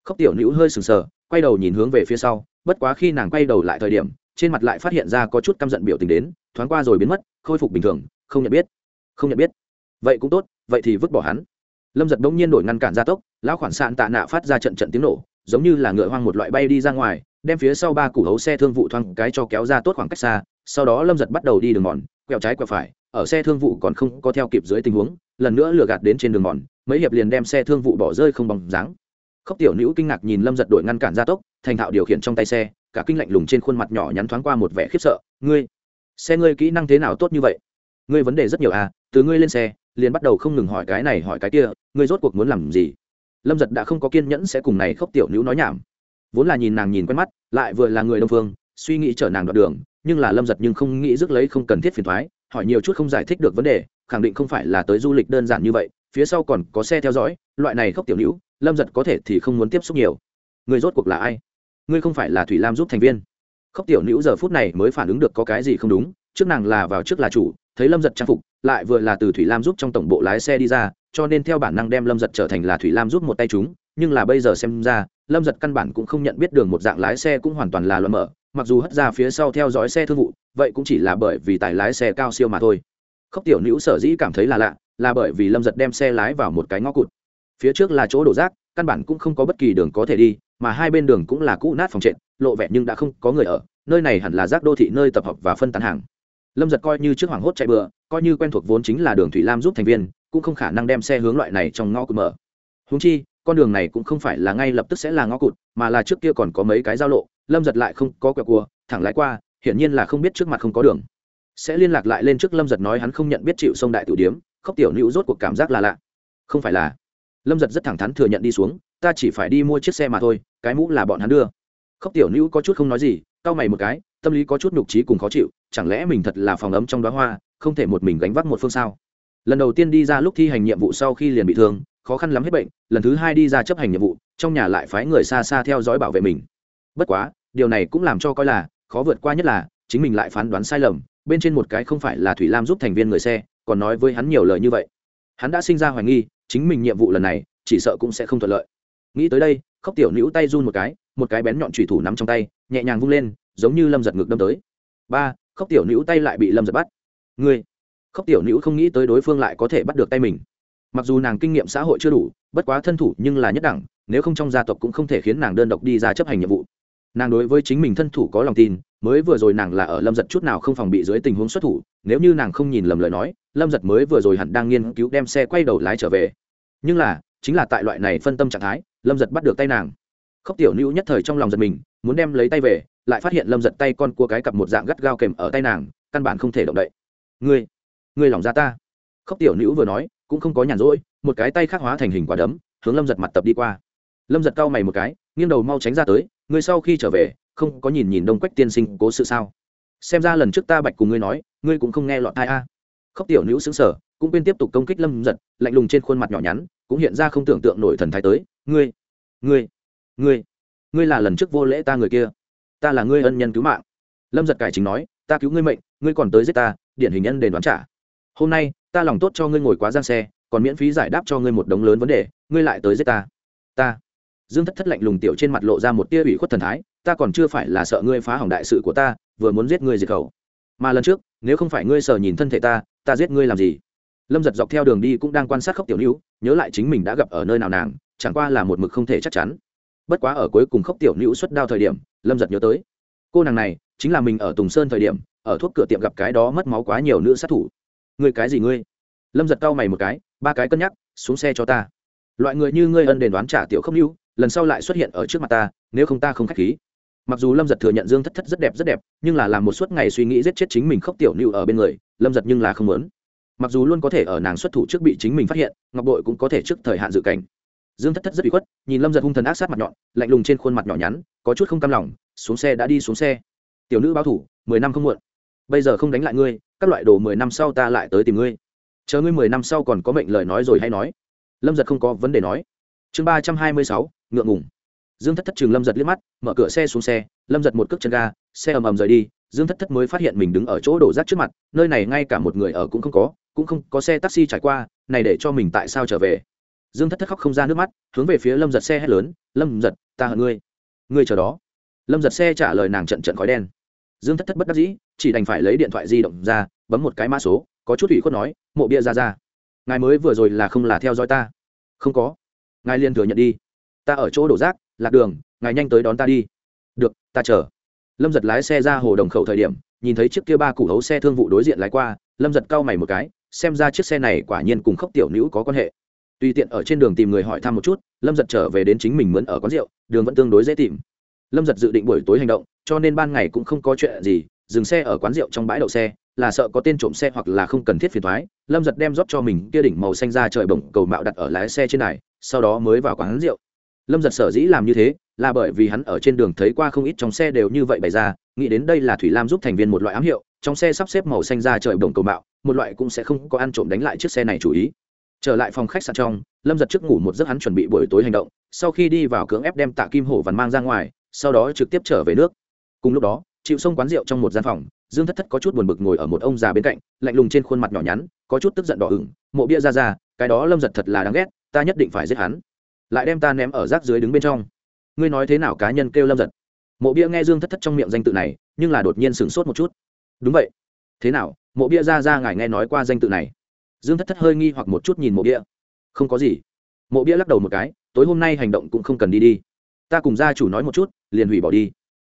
Khóc tiểu nữ hơi sừng sờ, quay đầu nhìn hướng về phía sau, bất quá khi nàng quay đầu lại thời điểm, trên mặt lại phát hiện ra có chút căm giận biểu tình đến, thoáng qua rồi biến mất, khôi phục bình thường, không nhận biết. Không nhận biết. Vậy cũng tốt, vậy thì vứt bỏ hắn. Lâm giật bỗng nhiên đổi ngăn cản gia tốc, lão khoản sạn tạ nạ phát ra trận trận tiếng nổ, giống như là ngựa hoang một loại bay đi ra ngoài, đem phía sau ba củ hấu xe thương vụ thoáng cái cho kéo ra tốt khoảng cách xa, sau đó lâm giật bắt đầu đi đường mòn quẹo trái quẹo phải, ở xe thương vụ còn không có theo kịp dưới tình huống, lần nữa lừa gạt đến trên đường mòn, mấy hiệp liền đem xe thương vụ bỏ rơi không bằng dáng. Khóc tiểu nữ kinh ngạc nhìn lâm giật đội ngăn cản gia tốc, thành thạo điều khiển trong tay xe, cả kinh lạnh lùng trên khuôn mặt nhỏ nhắn thoáng qua một vẻ khiếp sợ, ngươi, xe ngươi kỹ năng thế nào tốt như vậy? Ngươi vấn đề rất nhiều à từ ngươi lên xe, liền bắt đầu không ngừng hỏi cái này hỏi cái kia, ngươi rốt cuộc muốn làm gì? Lâm giật đã không có kiên nhẫn sẽ cùng này khóc tiểu nữ nói nhảm. Vốn là nhìn nàng nhìn quen mắt, lại vừa là người đông phương, suy nghĩ chở nàng đoạn đường nhưng là lâm giật nhưng không nghĩ rước lấy không cần thiết phiền thoái, hỏi nhiều chút không giải thích được vấn đề, khẳng định không phải là tới du lịch đơn giản như vậy, phía sau còn có xe theo dõi, loại này khóc tiểu hữu lâm giật có thể thì không muốn tiếp xúc nhiều. Người rốt cuộc là ai? Ngươi không phải là thủy lam giúp thành viên. Khóc tiểu nữ giờ phút này mới phản ứng được có cái gì không đúng, trước nàng là vào trước là chủ, thấy lâm giật trang phục, lại vừa là từ thủy lam giúp trong tổng bộ lái xe đi ra, cho nên theo bản năng đem lâm giật trở thành là thủy lam giúp một tay chúng, nhưng là bây giờ xem ra, lâm giật căn bản cũng không nhận biết đường một dạng lái xe cũng hoàn toàn là luận mở mặc dù hất ra phía sau theo dõi xe thương vụ, vậy cũng chỉ là bởi vì tài lái xe cao siêu mà thôi. Khóc tiểu nữ sở dĩ cảm thấy là lạ, là bởi vì lâm giật đem xe lái vào một cái ngõ cụt. Phía trước là chỗ đổ rác, căn bản cũng không có bất kỳ đường có thể đi, mà hai bên đường cũng là cũ nát phòng trện lộ vẻ nhưng đã không có người ở, nơi này hẳn là rác đô thị nơi tập hợp và phân tán hàng. Lâm giật coi như trước hoảng hốt chạy bừa, coi như quen thuộc vốn chính là đường thủy lam giúp thành viên, cũng không khả năng đem xe hướng loại này trong ngõ cụt mở. Húng chi, con đường này cũng không phải là ngay lập tức sẽ là ngõ cụt, mà là trước kia còn có mấy cái giao lộ lâm giật lại không có quẹo cua, thẳng lái qua, hiển nhiên là không biết trước mặt không có đường. Sẽ liên lạc lại lên trước lâm giật nói hắn không nhận biết chịu sông đại tử điếm, khóc tiểu nữ rốt cuộc cảm giác là lạ. Không phải là. Lâm giật rất thẳng thắn thừa nhận đi xuống, ta chỉ phải đi mua chiếc xe mà thôi, cái mũ là bọn hắn đưa. Khóc tiểu nữ có chút không nói gì, cau mày một cái, tâm lý có chút nhục trí cùng khó chịu, chẳng lẽ mình thật là phòng ấm trong đoá hoa, không thể một mình gánh vác một phương sao? Lần đầu tiên đi ra lúc thi hành nhiệm vụ sau khi liền bị thương, khó khăn lắm hết bệnh, lần thứ hai đi ra chấp hành nhiệm vụ, trong nhà lại phái người xa xa theo dõi bảo vệ mình bất quá, điều này cũng làm cho coi là, khó vượt qua nhất là, chính mình lại phán đoán sai lầm, bên trên một cái không phải là thủy lam giúp thành viên người xe, còn nói với hắn nhiều lời như vậy. Hắn đã sinh ra hoài nghi, chính mình nhiệm vụ lần này, chỉ sợ cũng sẽ không thuận lợi. Nghĩ tới đây, khóc tiểu nữ tay run một cái một cái bén nhọn trùy thủ nắm trong tay, nhẹ nhàng vung lên, giống như lâm giật ngực đâm tới. Ba, khóc tiểu nữ tay lại bị lâm giật bắt. Ngươi, khóc tiểu nữ không nghĩ tới đối phương lại có thể bắt được tay mình. Mặc dù nàng kinh nghiệm xã hội chưa đủ, bất quá thân thủ nhưng là nhất đẳng, nếu không trong gia tộc cũng không thể khiến nàng đơn độc đi ra chấp hành nhiệm vụ nàng đối với chính mình thân thủ có lòng tin, mới vừa rồi nàng là ở lâm giật chút nào không phòng bị dưới tình huống xuất thủ, nếu như nàng không nhìn lầm lời nói, lâm giật mới vừa rồi hẳn đang nghiên cứu đem xe quay đầu lái trở về. Nhưng là, chính là tại loại này phân tâm trạng thái, lâm giật bắt được tay nàng. Khóc tiểu nữ nhất thời trong lòng giật mình, muốn đem lấy tay về, lại phát hiện lâm giật tay con cua cái cặp một dạng gắt gao kèm ở tay nàng, căn bản không thể động đậy. Ngươi ngươi lòng ra ta. Khóc tiểu nữ vừa nói, cũng không có nhàn rỗi, một cái tay khắc hóa thành hình quả đấm, hướng lâm giật mặt tập đi qua lâm giật cau mày một cái, nghiêng đầu mau tránh ra tới, ngươi sau khi trở về, không có nhìn nhìn đông quách tiên sinh cố sự sao? Xem ra lần trước ta bạch cùng ngươi nói, ngươi cũng không nghe lọt thai a. Khóc tiểu nữ xứng sở cũng quên tiếp tục công kích lâm giật, lạnh lùng trên khuôn mặt nhỏ nhắn, cũng hiện ra không tưởng tượng nổi thần thái tới, ngươi ngươi ngươi ngươi là lần trước vô lễ ta người kia. Ta là ngươi ân nhân cứu mạng. Lâm giật cải chính nói, ta cứu ngươi mệnh, ngươi còn tới giết ta, điển hình nhân đền đoán trả. Hôm nay, ta lòng tốt cho ngươi ngồi quá giang xe, còn miễn phí giải đáp cho ngươi một đống lớn vấn đề, ngươi lại tới giết ta. Ta dương thất thất lạnh lùng tiểu trên mặt lộ ra một tia ủy khuất thần thái, ta còn chưa phải là sợ ngươi phá hỏng đại sự của ta, vừa muốn giết ngươi diệt khẩu. Mà lần trước, nếu không phải ngươi sờ nhìn thân thể ta ta giết ngươi làm gì? Lâm giật dọc theo đường đi cũng đang quan sát khốc tiểu nữ, nhớ lại chính mình đã gặp ở nơi nào nàng, chẳng qua là một mực không thể chắc chắn. Bất quá ở cuối cùng khốc tiểu nữ xuất đao thời điểm, lâm giật nhớ tới. Cô nàng này, chính là mình ở tùng sơn thời điểm, ở thuốc cửa tiệm gặp cái đó mất máu quá nhiều nữ sát thủ. Ngươi cái gì ngươi? Lâm giật cau mày một cái, ba cái cân nhắc, xuống xe cho ta. Loại người như ngươi ân đền đoán trả tiểu không hữu lần sau lại xuất hiện ở trước mặt ta, nếu không ta không k h á c h khí. Mặc dù lâm giật thừa nhận dương thất thất rất đẹp rất đẹp, nhưng là làm một suốt ngày suy nghĩ giết chết chính mình khóc tiểu nịu ở bên người, lâm giật nhưng là không lớn mặc dù luôn có thể ở nàng xuất thủ trước bị chính mình phát hiện, ngọc đội cũng có thể trước thời hạn dự cảnh. Dương thất thất rất bị khuất, nhìn lâm giật hung thần ác sát mặt nhọn, lạnh lùng trên khuôn mặt nhỏ nhắn, có chút không cam lòng, xuống xe, đã đi xuống xe. Tiểu nữ báo thủ, mười năm không muộn. Bây giờ không đánh lại ngươi, các loại đồ mười năm sau ta lại tới tìm ngươi. Chờ ngươi mười năm sau còn có mệnh lời nói rồi hay nói. Lâm giật không có vấn đề nói. Chương ba trăm hai mươi sáu ngượng ngùng. Dương thất thất chừng lâm giật liếc mắt, mở cửa xe xuống xe, lâm giật một cước chân ga, xe ầm ầm rời đi, dương thất thất mới phát hiện mình đứng ở chỗ đổ rác trước mặt, nơi này ngay cả một người ở cũng không có, cũng không có xe taxi trải qua, này để cho mình tại sao trở về? Dương thất thất khóc không ra nước mắt, hướng về phía lâm giật xe hét lớn, lâm giật, ta hận ngươi. Ngươi chờ đó. Lâm giật xe trả lời nàng trận trận khói đen. Dương thất thất bất đắc dĩ, chỉ đành phải lấy điện thoại di động ra, bấm một cái mã số, có chút ủy khuất nói, mộ bia ra ra. Ngài mới vừa rồi là không là theo dõi ta? Không có. Ngài liền thừa nhận đi ta ở chỗ đổ rác, lạc đường, ngài nhanh tới đón ta đi. Được, ta chờ. Lâm giật lái xe ra hồ đồng khẩu thời điểm, nhìn thấy chiếc kia ba củ hấu xe thương vụ đối diện lái qua, lâm giật cau mày một cái, xem ra chiếc xe này quả nhiên cùng khốc tiểu nữ có quan hệ. Tùy tiện ở trên đường tìm người hỏi thăm một chút, lâm giật trở về đến chính mình mướn ở quán rượu, đường vẫn tương đối dễ tìm. Lâm giật dự định buổi tối hành động, cho nên ban ngày cũng không có chuyện gì, dừng xe ở quán rượu trong bãi đậu xe, là sợ có tên trộm xe hoặc là không cần thiết phiền thoái, lâm giật đem rót cho mình kia đỉnh màu xanh ra trời bổng cầu mạo đặt ở lái xe trên này sau đó mới vào quán rượu lâm giật sở dĩ làm như thế là bởi vì hắn ở trên đường thấy qua không ít trong xe đều như vậy bày ra nghĩ đến đây là thủy lam giúp thành viên một loại ám hiệu trong xe sắp xếp màu xanh ra trời đồng cầu bạo, một loại cũng sẽ không có ăn trộm đánh lại chiếc xe này chủ ý. Trở lại phòng khách sạn trong lâm giật trước ngủ một giấc hắn chuẩn bị buổi tối hành động sau khi đi vào cưỡng ép đem tạ kim hổ vằn mang ra ngoài sau đó trực tiếp trở về nước. Cùng lúc đó chịu sông quán rượu trong một gian phòng dương thất thất có chút buồn bực ngồi ở một ông già bên cạnh lạnh lùng trên khuôn mặt nhỏ nhắn có chút tức giận đỏ ửng mộ bia ra ra cái đó lâm giật thật là đáng ghét ta nhất định phải giết hắn lại đem ta ném ở rác dưới đứng bên trong. Ngươi nói thế nào cá nhân kêu lâm giật? Mộ bia nghe dương thất thất trong miệng danh tự này, nhưng là đột nhiên sửng sốt một chút. Đúng vậy. Thế nào? Mộ bia ra ra ngài nghe nói qua danh tự này. Dương thất thất hơi nghi hoặc một chút nhìn mộ bia. Không có gì. Mộ bia lắc đầu một cái, tối hôm nay hành động cũng không cần đi đi. Ta cùng gia chủ nói một chút, liền hủy bỏ đi.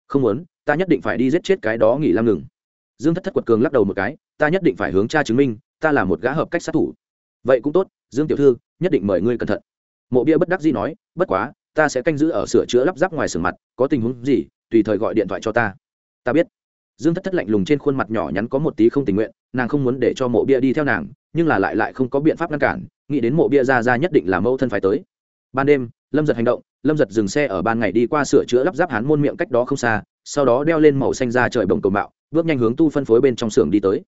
Không muốn, ta nhất định phải đi giết chết cái đó nghỉ lam ngừng. Dương thất thất quật cường lắc đầu một cái, ta nhất định phải hướng cha chứng minh, ta là một gã hợp cách sát thủ. Vậy cũng tốt, dương tiểu thư, nhất định mời ngươi cẩn thận mộ bia bất đắc dĩ nói, bất quá, ta sẽ canh giữ ở sửa chữa lắp ráp ngoài sườn mặt, có tình huống gì, tùy thời gọi điện thoại cho ta. Ta biết. Dương thất thất lạnh lùng trên khuôn mặt nhỏ nhắn có một tí không tình nguyện, nàng không muốn để cho mộ bia đi theo nàng, nhưng là lại lại không có biện pháp ngăn cản, nghĩ đến mộ bia ra ra nhất định là mẫu thân phải tới. Ban đêm, lâm giật hành động, lâm giật dừng xe ở ban ngày đi qua sửa chữa lắp ráp hán môn miệng cách đó không xa, sau đó đeo lên màu xanh ra trời bồng cầu mạo, bước nhanh hướng tu phân phối bên trong xưởng đi tới.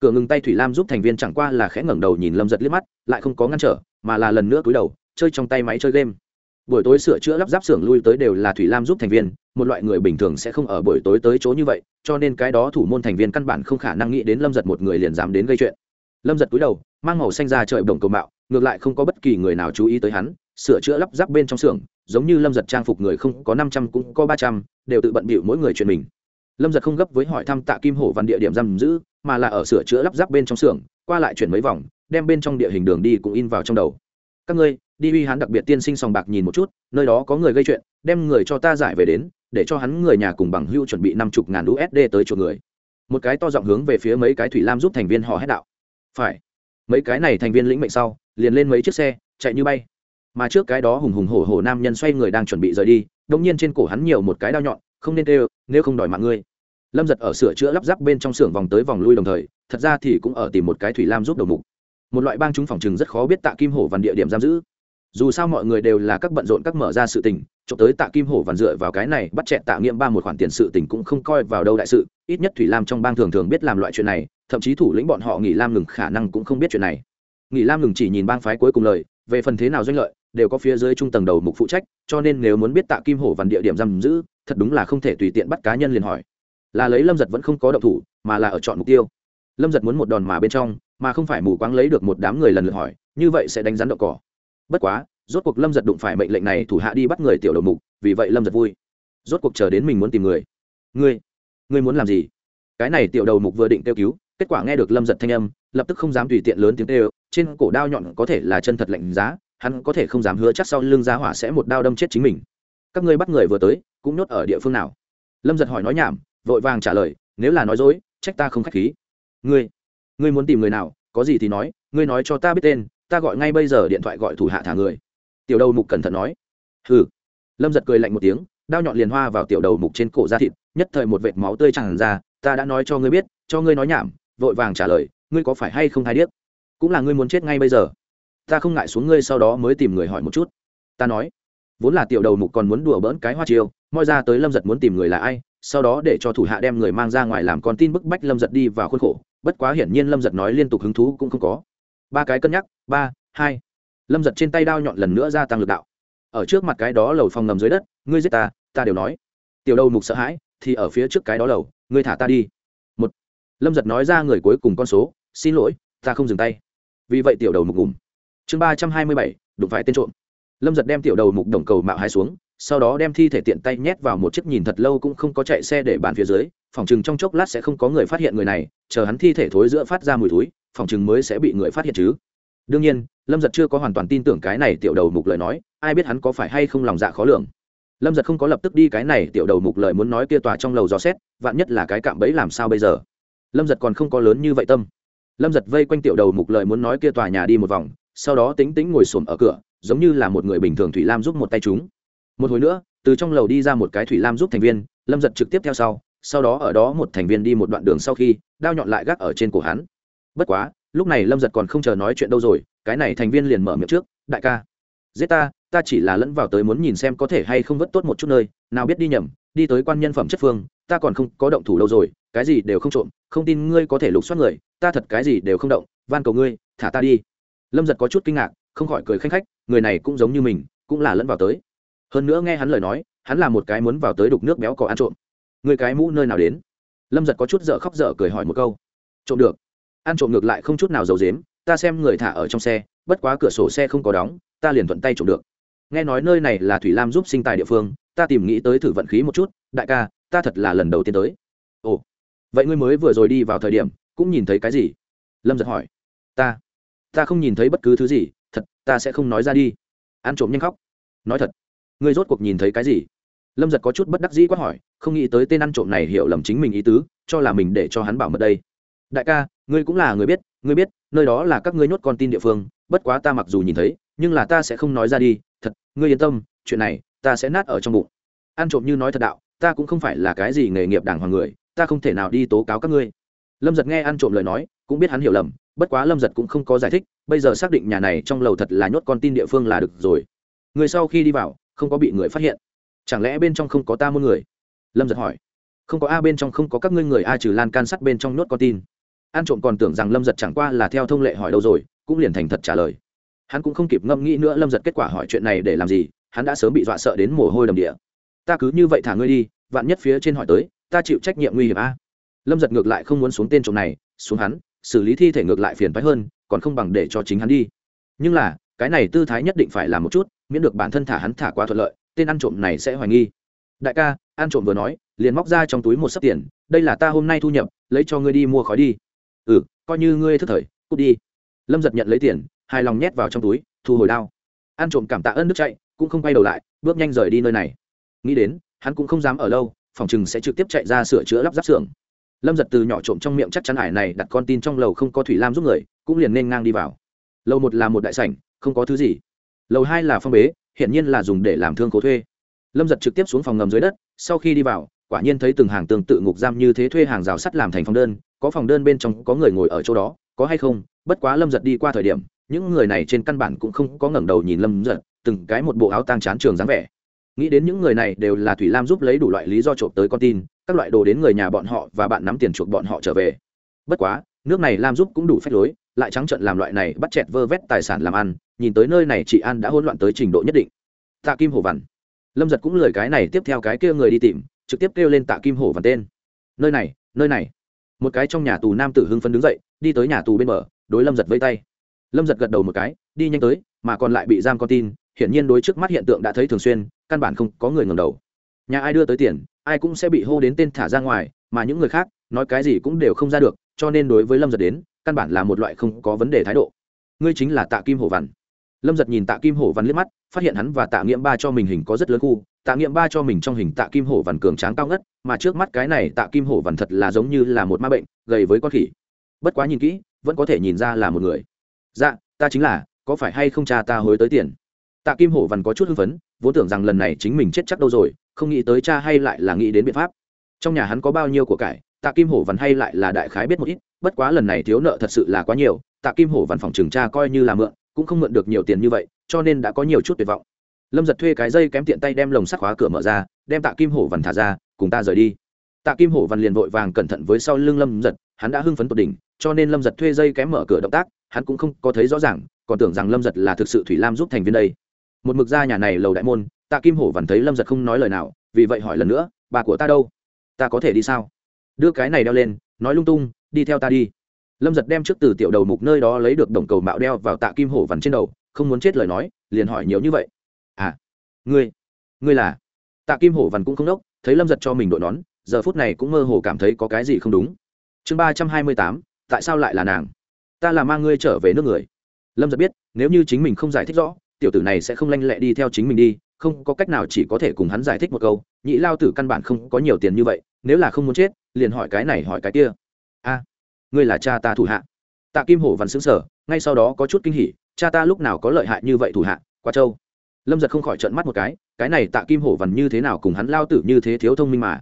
Cửa ngừng tay thủy lam giúp thành viên chẳng qua là khẽ ngẩng đầu nhìn lâm giật liếc mắt, lại không có ngăn trở, mà là lần nữa cúi đầu chơi trong tay máy chơi game. Buổi tối sửa chữa lắp ráp xưởng lui tới đều là thủy lam giúp thành viên, một loại người bình thường sẽ không ở buổi tối tới chỗ như vậy, cho nên cái đó thủ môn thành viên căn bản không khả năng nghĩ đến lâm giật một người liền dám đến gây chuyện. Lâm giật cúi đầu, mang màu xanh ra trời bồng cầu mạo, ngược lại không có bất kỳ người nào chú ý tới hắn, sửa chữa lắp ráp bên trong xưởng, giống như lâm giật trang phục người không có năm trăm cũng có ba trăm, đều tự bận bịu mỗi người chuyện mình. Lâm giật không gấp với hỏi thăm tạ kim hổ văn địa điểm giam giữ, mà là ở sửa chữa lắp ráp bên trong xưởng, qua lại chuyển mấy vòng, đem bên trong địa hình đường đi cũng in vào trong đầu các ngươi, đi uy hắn đặc biệt tiên sinh sòng bạc nhìn một chút, nơi đó có người gây chuyện, đem người cho ta giải về đến, để cho hắn người nhà cùng bằng hưu chuẩn bị năm chục ngàn usd tới chuộc người. Một cái to giọng hướng về phía mấy cái thủy lam giúp thành viên họ hét đạo. Phải. Mấy cái này thành viên lĩnh mệnh sau, liền lên mấy chiếc xe, chạy như bay. Mà trước cái đó hùng hùng hổ hổ nam nhân xoay người đang chuẩn bị rời đi đông nhiên trên cổ hắn nhiều một cái đao nhọn, không nên tê nếu không đòi mạng ngươi. Lâm giật ở sửa chữa lắp ráp bên trong xưởng vòng tới vòng lui đồng thời, thật ra thì cũng ở tìm một cái thủy lam giúp đầu mục một loại bang chúng phòng chừng rất khó biết tạ kim hổ văn địa điểm giam giữ. Dù sao mọi người đều là các bận rộn các mở ra sự tình trộm tới tạ kim hổ văn dựa vào cái này bắt chẹn tạ nghiệm ba một khoản tiền sự tình cũng không coi vào đâu đại sự, ít nhất thủy lam trong bang thường thường biết làm loại chuyện này, thậm chí thủ lĩnh bọn họ nghỉ lam ngừng khả năng cũng không biết chuyện này. Nghỉ lam ngừng chỉ nhìn bang phái cuối cùng lời, về phần thế nào doanh lợi, đều có phía dưới trung tầng đầu mục phụ trách, cho nên nếu muốn biết tạ kim hổ văn địa điểm giam giữ, thật đúng là không thể tùy tiện bắt cá nhân liền hỏi. Là lấy lâm giật vẫn không có động thủ, mà là ở chọn mục tiêu. Lâm giật muốn một đòn mà bên trong mà không phải mù quáng lấy được một đám người lần lượt hỏi, như vậy sẽ đánh rắn đậu cỏ. Bất quá, rốt cuộc lâm giật đụng phải mệnh lệnh này thủ hạ đi bắt người tiểu đầu mục, vì vậy lâm giật vui. Rốt cuộc chờ đến mình muốn tìm người. Ngươi ngươi muốn làm gì? Cái này tiểu đầu mục vừa định kêu cứu, kết quả nghe được lâm giật thanh âm, lập tức không dám tùy tiện lớn tiếng kêu, trên cổ đao nhọn có thể là chân thật lạnh giá, hắn có thể không dám hứa chắc sau lưng giá hỏa sẽ một đao đâm chết chính mình. Các ngươi bắt người vừa tới, cũng nhốt ở địa phương nào? Lâm giật hỏi nói nhảm, vội vàng trả lời, nếu là nói dối, trách ta không k h á c h khí. Ngươi ngươi muốn tìm người nào, có gì thì nói, ngươi nói cho ta biết tên, ta gọi ngay bây giờ điện thoại gọi thủ hạ thả người. Tiểu đầu mục cẩn thận nói. Hừ. Lâm giật cười lạnh một tiếng, đao nhọn liền hoa vào tiểu đầu mục trên cổ da thịt, nhất thời một vệt máu tươi chẳng ra, ta đã nói cho ngươi biết, cho ngươi nói nhảm, vội vàng trả lời, ngươi có phải hay không hay điếc? Cũng là ngươi muốn chết ngay bây giờ. Ta không ngại xuống ngươi sau đó mới tìm người hỏi một chút. Ta nói. Vốn là tiểu đầu mục còn muốn đùa bỡn cái hoa chiêu moi ra tới lâm giật muốn tìm người là ai, sau đó để cho thủ hạ đem người mang ra ngoài làm con tin bức bách lâm giật đi vào khuôn khổ. Bất quá hiển nhiên lâm giật nói liên tục hứng thú cũng không có. Ba cái cân nhắc, ba, hai. Lâm giật trên tay đao nhọn lần nữa gia tăng lực đạo. Ở trước mặt cái đó lầu phòng ngầm dưới đất, ngươi giết ta ta đều nói. Tiểu đầu mục sợ hãi, thì ở phía trước cái đó lầu, ngươi thả ta đi. Một. Lâm giật nói ra người cuối cùng con số, xin lỗi, ta không dừng tay. Vì vậy tiểu đầu mục ngủm. Chương ba trăm hai mươi bảy, đụng phải tên trộm. Lâm giật đem tiểu đầu mục đồng cầu mạo hai xuống sau đó đem thi thể tiện tay nhét vào một chiếc nhìn thật lâu cũng không có chạy xe để bàn phía dưới, phòng chừng trong chốc lát sẽ không có người phát hiện người này, chờ hắn thi thể thối giữa phát ra mùi thúi phòng chừng mới sẽ bị người phát hiện chứ. Đương nhiên, lâm giật chưa có hoàn toàn tin tưởng cái này tiểu đầu mục lời nói, ai biết hắn có phải hay không lòng dạ khó lường. Lâm giật không có lập tức đi cái này tiểu đầu mục lời muốn nói kia tòa trong lầu dò xét, vạn nhất là cái cạm bẫy làm sao bây giờ? Lâm giật còn không có lớn như vậy tâm. Lâm giật vây quanh tiểu đầu mục lời muốn nói kia tòa nhà đi một vòng, sau đó tính tính ngồi xổm ở cửa, giống như là một người bình thường thủy lam giúp một tay chúng một hồi nữa, từ trong lầu đi ra một cái thủy lam giúp thành viên, lâm giật trực tiếp theo sau sau đó ở đó một thành viên đi một đoạn đường sau khi, đao nhọn lại gác ở trên cổ hắn. Bất quá, lúc này lâm giật còn không chờ nói chuyện đâu rồi, cái này thành viên liền mở miệng trước, đại ca, giết ta ta chỉ là lẫn vào tới muốn nhìn xem có thể hay không vất tốt một chút nơi, nào biết đi nhầm, đi tới quan nhân phẩm chất phương, ta còn không có động thủ đâu rồi, cái gì đều không trộm, không tin ngươi có thể lục soát người, ta thật cái gì đều không động, van cầu ngươi, thả ta đi. Lâm giật có chút kinh ngạc, không khỏi cười khanh khách, người này cũng giống như mình, cũng là lẫn vào tới hơn nữa nghe hắn lời nói, hắn là một cái muốn vào tới đục nước béo cò ăn trộm. Người cái mũ nơi nào đến? Lâm giật có chút dở khóc dở cười hỏi một câu. Trộm được. Ăn trộm ngược lại không chút nào giấu dếm ta xem người thả ở trong xe, bất quá cửa sổ xe không có đóng, ta liền thuận tay trộm được. Nghe nói nơi này là thủy lam giúp sinh tài địa phương, ta tìm nghĩ tới thử vận khí một chút, đại ca, ta thật là lần đầu tiên tới. Ồ, vậy ngươi mới vừa rồi đi vào thời điểm, cũng nhìn thấy cái gì? Lâm giật hỏi. Ta ta không nhìn thấy bất cứ thứ gì, thật, ta sẽ không nói ra đi. Ăn trộm nhanh khóc. Nói thật ngươi rốt cuộc nhìn thấy cái gì? Lâm giật có chút bất đắc dĩ quát hỏi, không nghĩ tới tên ăn trộm này hiểu lầm chính mình ý tứ, cho là mình để cho hắn bảo mật đây. Đại ca, ngươi cũng là người biết, ngươi biết, nơi đó là các ngươi nhốt con tin địa phương, bất quá ta mặc dù nhìn thấy, nhưng là ta sẽ không nói ra đi, thật, ngươi yên tâm, chuyện này, ta sẽ nát ở trong bụng. Ăn trộm như nói thật đạo, ta cũng không phải là cái gì nghề nghiệp đàng hoàng người, ta không thể nào đi tố cáo các ngươi. Lâm giật nghe ăn trộm lời nói, cũng biết hắn hiểu lầm, bất quá lâm giật cũng không có giải thích, bây giờ xác định nhà này trong lầu thật là nhốt con tin địa phương là được rồi. Người sau khi đi vào không có bị người phát hiện. Chẳng lẽ bên trong không có ta một người? Lâm giật hỏi. Không có a, bên trong không có các ngươi người a, trừ lan can sắt bên trong nhốt con tin. An trộm còn tưởng rằng lâm giật chẳng qua là theo thông lệ hỏi đâu rồi, cũng liền thành thật trả lời. Hắn cũng không kịp ngâm nghĩ nữa, lâm giật kết quả hỏi chuyện này để làm gì, hắn đã sớm bị dọa sợ đến mồ hôi đầm địa. Ta cứ như vậy thả ngươi đi, vạn nhất phía trên hỏi tới, ta chịu trách nhiệm nguy hiểm a. Lâm giật ngược lại không muốn xuống tên trộm này, xuống hắn, xử lý thi thể ngược lại phiền phái hơn, còn không bằng để cho chính hắn đi. Nhưng là, cái này tư thái nhất định phải làm một chút miễn được bản thân thả hắn thả qua thuận lợi, tên ăn trộm này sẽ hoài nghi. Đại ca, ăn trộm vừa nói, liền móc ra trong túi một sấp tiền, đây là ta hôm nay thu nhập, lấy cho ngươi đi mua khói đi. Ừ coi như ngươi thức thời, cút đi. Lâm giật nhận lấy tiền, hài lòng nhét vào trong túi, thu hồi đao. Ăn trộm cảm tạ ơn nước chạy, cũng không quay đầu lại, bước nhanh rời đi nơi này. Nghĩ đến, hắn cũng không dám ở lâu, phòng chừng sẽ trực tiếp chạy ra sửa chữa lắp ráp xưởng. Lâm giật từ nhỏ trộm trong miệng chắc chắn ải này đặt con tin trong lầu không có thủy lam giúp người, cũng liền nên ngang đi vào. Lầu một là một đại sảnh, không có thứ gì lầu hai là phong bế hiện nhiên là dùng để làm thương cố thuê. Lâm giật trực tiếp xuống phòng ngầm dưới đất, sau khi đi vào, quả nhiên thấy từng hàng tương tự ngục giam như thế thuê hàng rào sắt làm thành phòng đơn, có phòng đơn bên trong có người ngồi ở chỗ đó, có hay không, bất quá lâm giật đi qua thời điểm, những người này trên căn bản cũng không có ngẩng đầu nhìn lâm giật, từng cái một bộ áo tang chán trường dáng vẻ. Nghĩ đến những người này đều là thủy lam giúp lấy đủ loại lý do trộm tới con tin, các loại đồ đến người nhà bọn họ và bạn nắm tiền chuộc bọn họ trở về. Bất quá nước này lam giúp cũng đủ phép lối, lại trắng trận làm loại này bắt chẹt vơ vét tài sản làm ăn, nhìn tới nơi này chị an đã hỗn loạn tới trình độ nhất định. Tạ kim hổ vằn lâm giật cũng lời cái này tiếp theo cái kia người đi tìm, trực tiếp kêu lên tạ kim hổ vằn tên. Nơi này nơi này. Một cái trong nhà tù nam tử hưng phấn đứng dậy, đi tới nhà tù bên bờ, đối lâm giật vây tay. Lâm giật gật đầu một cái, đi nhanh tới, mà còn lại bị giam con tin, hiển nhiên đối trước mắt hiện tượng đã thấy thường xuyên, căn bản không có người ngầm đầu. Nhà ai đưa tới tiền, ai cũng sẽ bị hô đến tên thả ra ngoài, mà những người khác, nói cái gì cũng đều không ra được cho nên đối với lâm giật đến, căn bản là một loại không có vấn đề thái độ. Ngươi chính là tạ kim hổ văn. Lâm giật nhìn tạ kim hổ văn liếc mắt, phát hiện hắn và tạ nghiệm ba cho mình hình có rất lớn khu, tạ nghiệm ba cho mình trong hình tạ kim hổ văn cường tráng cao ngất, mà trước mắt cái này tạ kim hổ văn thật là giống như là một ma bệnh, gầy với con khỉ. Bất quá nhìn kỹ, vẫn có thể nhìn ra là một người. Dạ ta chính là, có phải hay không cha ta hối tới tiền? Tạ kim hổ văn có chút hưng phấn, vốn tưởng rằng lần này chính mình chết chắc đâu rồi, không nghĩ tới cha hay lại là nghĩ đến biện pháp. Trong nhà hắn có bao nhiêu của cải tạ kim hổ văn hay lại là đại khái biết một ít, bất quá lần này thiếu nợ thật sự là quá nhiều, tạ kim hổ văn phòng trường tra coi như là mượn, cũng không mượn được nhiều tiền như vậy, cho nên đã có nhiều chút tuyệt vọng. Lâm giật thuê cái dây kém tiện tay đem lồng sắt khóa cửa mở ra, đem tạ kim hổ văn thả ra, cùng ta rời đi. Tạ kim hổ văn liền vội vàng cẩn thận với sau lưng lâm giật, hắn đã hưng phấn tột đỉnh, cho nên lâm giật thuê dây kém mở cửa động tác, hắn cũng không có thấy rõ ràng, còn tưởng rằng lâm giật là thực sự thủy lam giúp thành viên đây. Một mực ra nhà này lầu đại môn, tạ kim hổ văn thấy lâm giật không nói lời nào, vì vậy hỏi lần nữa, bà của ta đâu? Ta có thể đi sao? Đưa cái này đeo lên, nói lung tung, đi theo ta đi. Lâm giật đem trước từ tiểu đầu mục nơi đó lấy được đồng cầu mạo đeo vào tạ kim hổ vằn trên đầu, không muốn chết lời nói, liền hỏi nhiều như vậy. À ngươi ngươi là? Tạ kim hổ vằn cũng không đốc, thấy lâm giật cho mình đội nón, giờ phút này cũng mơ hồ cảm thấy có cái gì không đúng. Chương ba trăm hai mươi tám, tại sao lại là nàng? Ta là mang ngươi trở về nước người. Lâm giật biết, nếu như chính mình không giải thích rõ, tiểu tử này sẽ không lanh lẹ đi theo chính mình đi, không có cách nào chỉ có thể cùng hắn giải thích một câu, nhị lao tử căn bản không có nhiều tiền như vậy nếu là không muốn chết, liền hỏi cái này hỏi cái kia. A, ngươi là cha ta thủ hạ. Tạ kim hổ văn xứng sở ngay sau đó có chút kinh hỉ, cha ta lúc nào có lợi hại như vậy thủ hạ qua châu lâm giật không khỏi trợn mắt một cái cái này tạ kim hổ vằn như thế nào cùng hắn lao tử như thế thiếu thông minh mà.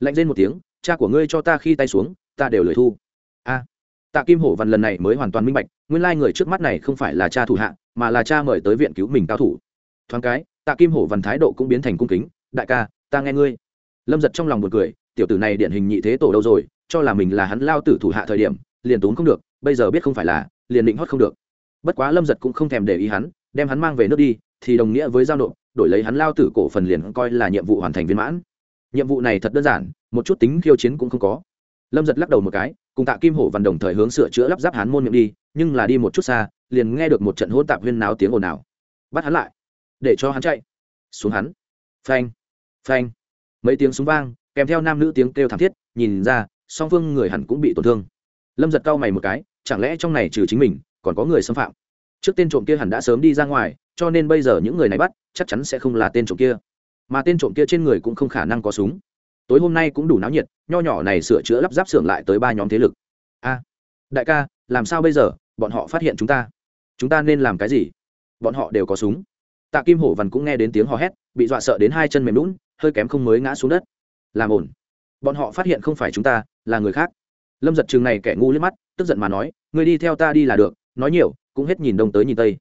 Lạnh lên một tiếng, cha của ngươi cho ta khi tay xuống, ta đều lời thu. A, tạ kim hổ vằn lần này mới hoàn toàn minh bạch, nguyên lai người trước mắt này không phải là cha thủ hạ, mà là cha mời tới viện cứu mình cao thủ. Thoáng cái, tạ kim hổ vằn thái độ cũng biến thành cung kính, đại ca, ta nghe ngươi. Lâm giật trong lòng một cười tiểu tử này điển hình nhị thế tổ đâu rồi, cho là mình là hắn lao tử thủ hạ thời điểm, liền tốn không được, bây giờ biết không phải là, liền định hót không được. Bất quá lâm giật cũng không thèm để ý hắn, đem hắn mang về nước đi, thì đồng nghĩa với giao nộp, đổi lấy hắn lao tử cổ phần liền coi là nhiệm vụ hoàn thành viên mãn. Nhiệm vụ này thật đơn giản, một chút tính khiêu chiến cũng không có. Lâm giật lắc đầu một cái, cùng tạ kim hổ văn đồng thời hướng sửa chữa lắp ráp hắn môn miệng đi, nhưng là đi một chút xa, liền nghe được một trận hôn tạp huyên náo tiếng ồn ào. Bắt hắn lại, để cho hắn chạy. Xuống hắn. Phanh phanh. Mấy tiếng súng vang kèm theo nam nữ tiếng kêu thảm thiết, nhìn ra, song phương người hẳn cũng bị tổn thương. Lâm giật cau mày một cái, chẳng lẽ trong này trừ chính mình, còn có người xâm phạm? Trước tên trộm kia hẳn đã sớm đi ra ngoài, cho nên bây giờ những người này bắt, chắc chắn sẽ không là tên trộm kia. Mà tên trộm kia trên người cũng không khả năng có súng. Tối hôm nay cũng đủ náo nhiệt, nho nhỏ này sửa chữa lắp ráp xưởng lại tới ba nhóm thế lực. A, đại ca, làm sao bây giờ? Bọn họ phát hiện chúng ta. Chúng ta nên làm cái gì? Bọn họ đều có súng. Tạ kim hổ văn cũng nghe đến tiếng hò hét, bị dọa sợ đến hai chân mềm lún, hơi kém không mới ngã xuống đất làm ổn bọn họ phát hiện không phải chúng ta là người khác. Lâm giật chừng này kẻ ngu liếc mắt tức giận mà nói người đi theo ta đi là được nói nhiều cũng hết nhìn đông tới nhìn tây.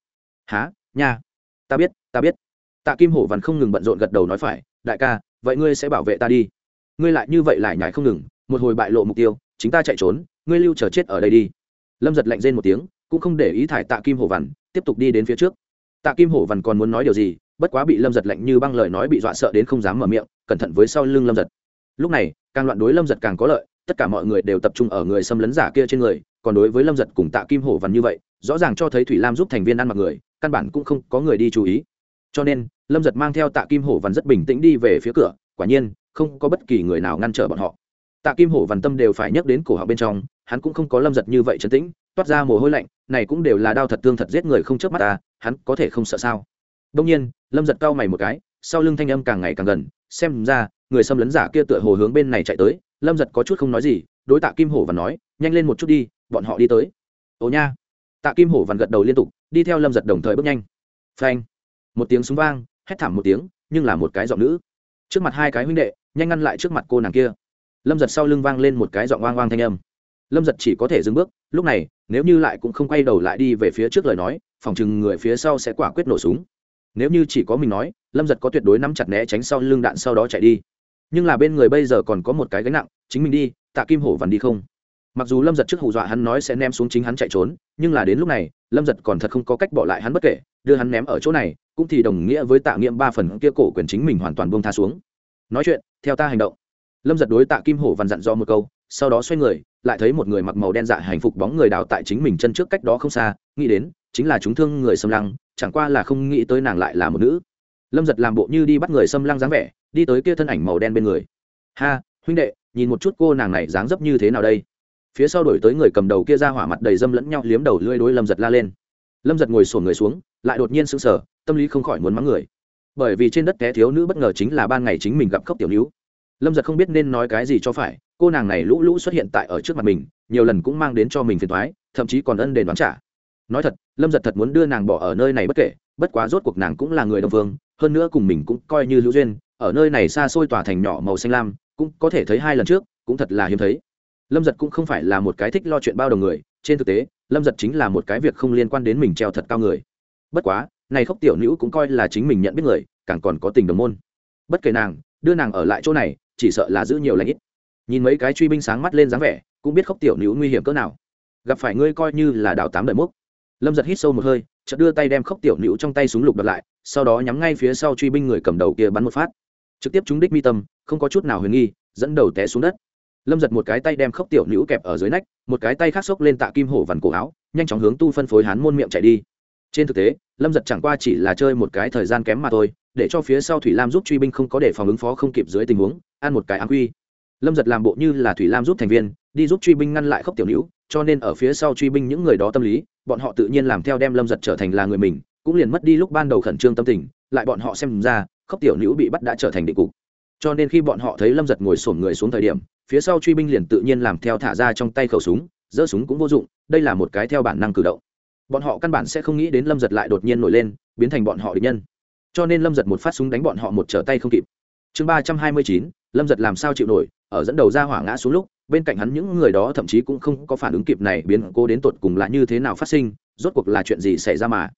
Há nha. Ta biết ta biết. Tạ kim hổ Vằn không ngừng bận rộn gật đầu nói phải đại ca vậy ngươi sẽ bảo vệ ta đi. Ngươi lại như vậy lại nhải không ngừng một hồi bại lộ mục tiêu chính ta chạy trốn ngươi lưu chờ chết ở đây đi. Lâm giật lạnh rên một tiếng cũng không để ý thải tạ kim hổ Vằn, tiếp tục đi đến phía trước. Tạ kim hổ Vằn còn muốn nói điều gì bất quá bị lâm giật lạnh như băng lời nói bị dọa sợ đến không dám mở miệng cẩn thận với sau lưng lâm giật lúc này, càng loạn đối lâm giật càng có lợi, tất cả mọi người đều tập trung ở người xâm lấn giả kia trên người, còn đối với lâm giật cùng tạ kim hổ văn như vậy, rõ ràng cho thấy thủy lam giúp thành viên ăn mặc người, căn bản cũng không có người đi chú ý. Cho nên, lâm giật mang theo tạ kim hổ văn rất bình tĩnh đi về phía cửa, quả nhiên, không có bất kỳ người nào ngăn trở bọn họ. Tạ kim hổ văn tâm đều phải nhắc đến cổ họng bên trong, hắn cũng không có lâm giật như vậy trấn tĩnh, toát ra mồ hôi lạnh, này cũng đều là đao thật tương thật giết người không chớp mắt ta hắn có thể không sợ sao? Đông nhiên, lâm giật cau mày một cái, sau lưng thanh âm càng ngày càng gần, xem ra người xâm lấn giả kia tựa hồ hướng bên này chạy tới, lâm giật có chút không nói gì, đối tạ kim hổ và nói, nhanh lên một chút đi, bọn họ đi tới. Ồ nha. Tạ kim hổ vằn gật đầu liên tục, đi theo lâm giật đồng thời bước nhanh. Phanh! Một tiếng súng vang, hét thảm một tiếng, nhưng là một cái giọng nữ. Trước mặt hai cái huynh đệ, nhanh ngăn lại trước mặt cô nàng kia. Lâm giật sau lưng vang lên một cái giọng oang oang thanh âm. Lâm giật chỉ có thể dừng bước, lúc này, nếu như lại cũng không quay đầu lại đi về phía trước lời nói, phòng chừng người phía sau sẽ quả quyết nổ súng. Nếu như chỉ có mình nói, lâm giật có tuyệt đối nắm chặt né tránh sau lưng đạn sau đó chạy đi nhưng là bên người bây giờ còn có một cái gánh nặng, chính mình đi, tạ kim hổ vằn đi không? Mặc dù lâm giật trước hù dọa hắn nói sẽ ném xuống chính hắn chạy trốn, nhưng là đến lúc này, lâm giật còn thật không có cách bỏ lại hắn bất kể, đưa hắn ném ở chỗ này, cũng thì đồng nghĩa với tạ nghiệm ba phần kia cổ quyền chính mình hoàn toàn buông tha xuống. Nói chuyện, theo ta hành động. Lâm giật đối tạ kim hổ vằn dặn do một câu, sau đó xoay người, lại thấy một người mặc màu đen dạ hành phục bóng người đào tại chính mình chân trước cách đó không xa, nghĩ đến, chính là chúng thương người xâm lăng, chẳng qua là không nghĩ tới nàng lại là một nữ. Lâm giật làm bộ như đi bắt người xâm lăng dáng vẻ đi tới kia thân ảnh màu đen bên người. Ha, huynh đệ, nhìn một chút cô nàng này dáng dấp như thế nào đây? Phía sau đổi tới người cầm đầu kia ra hỏa mặt đầy dâm lẫn nhau, liếm đầu lưỡi đối lâm giật la lên. Lâm giật ngồi sổn người xuống, lại đột nhiên sững sờ, tâm lý không khỏi muốn mắng người. Bởi vì trên đất té thiếu nữ bất ngờ chính là ban ngày chính mình gặp khóc tiểu nữ lâm giật không biết nên nói cái gì cho phải, cô nàng này lũ lũ xuất hiện tại ở trước mặt mình, nhiều lần cũng mang đến cho mình phiền thoái thậm chí còn ân đền đoán trả. Nói thật, lâm giật thật muốn đưa nàng bỏ ở nơi này bất kể, bất quá rốt cuộc nàng cũng là người đồng phương hơn nữa cùng mình cũng coi như hữu duyên ở nơi này xa xôi tòa thành nhỏ màu xanh lam, cũng có thể thấy hai lần trước, cũng thật là hiếm thấy. Lâm giật cũng không phải là một cái thích lo chuyện bao đồng người, trên thực tế, lâm giật chính là một cái việc không liên quan đến mình treo thật cao người. Bất quá, này khóc tiểu nữ cũng coi là chính mình nhận biết người, càng còn có tình đồng môn. Bất kể nàng, đưa nàng ở lại chỗ này, chỉ sợ là giữ nhiều lãnh ít. Nhìn mấy cái truy binh sáng mắt lên dáng vẻ, cũng biết khóc tiểu nữ nguy hiểm cỡ nào. Gặp phải ngươi coi như là đào tám đời mốc. Lâm giật hít sâu một hơi, chợt đưa tay đem khóc tiểu nữ trong tay súng lục đập lại, sau đó nhắm ngay phía sau truy binh người cầm đầu kia bắn một phát trực tiếp trúng đích mi tâm, không có chút nào huyền nghi, dẫn đầu té xuống đất. Lâm giật một cái tay đem khóc tiểu nữ kẹp ở dưới nách, một cái tay khác xốc lên tạ kim hổ vằn cổ áo, nhanh chóng hướng tu phân phối hán môn miệng chạy đi. Trên thực tế, lâm giật chẳng qua chỉ là chơi một cái thời gian kém mà thôi, để cho phía sau thủy lam giúp truy binh không có để phòng ứng phó không kịp dưới tình huống, ăn một cái áng quy. Lâm giật làm bộ như là thủy lam giúp thành viên, đi giúp truy binh ngăn lại khóc tiểu nữ, cho nên ở phía sau truy binh những người đó tâm lý, bọn họ tự nhiên làm theo đem lâm giật trở thành là người mình, cũng liền mất đi lúc ban đầu khẩn trương tâm tình, lại bọn họ xem ra khóc tiểu nữ bị bắt đã trở thành định cục. Cho nên khi bọn họ thấy lâm giật ngồi sổm người xuống thời điểm, phía sau truy binh liền tự nhiên làm theo thả ra trong tay khẩu súng, giơ súng cũng vô dụng, đây là một cái theo bản năng cử động. Bọn họ căn bản sẽ không nghĩ đến lâm giật lại đột nhiên nổi lên, biến thành bọn họ địch nhân. Cho nên lâm giật một phát súng đánh bọn họ một trở tay không kịp. Chương ba trăm hai mươi chín, lâm giật làm sao chịu nổi, ở dẫn đầu ra hỏa ngã xuống lúc, bên cạnh hắn những người đó thậm chí cũng không có phản ứng kịp này biến cô đến tột cùng là như thế nào phát sinh, rốt cuộc là chuyện gì xảy ra mà?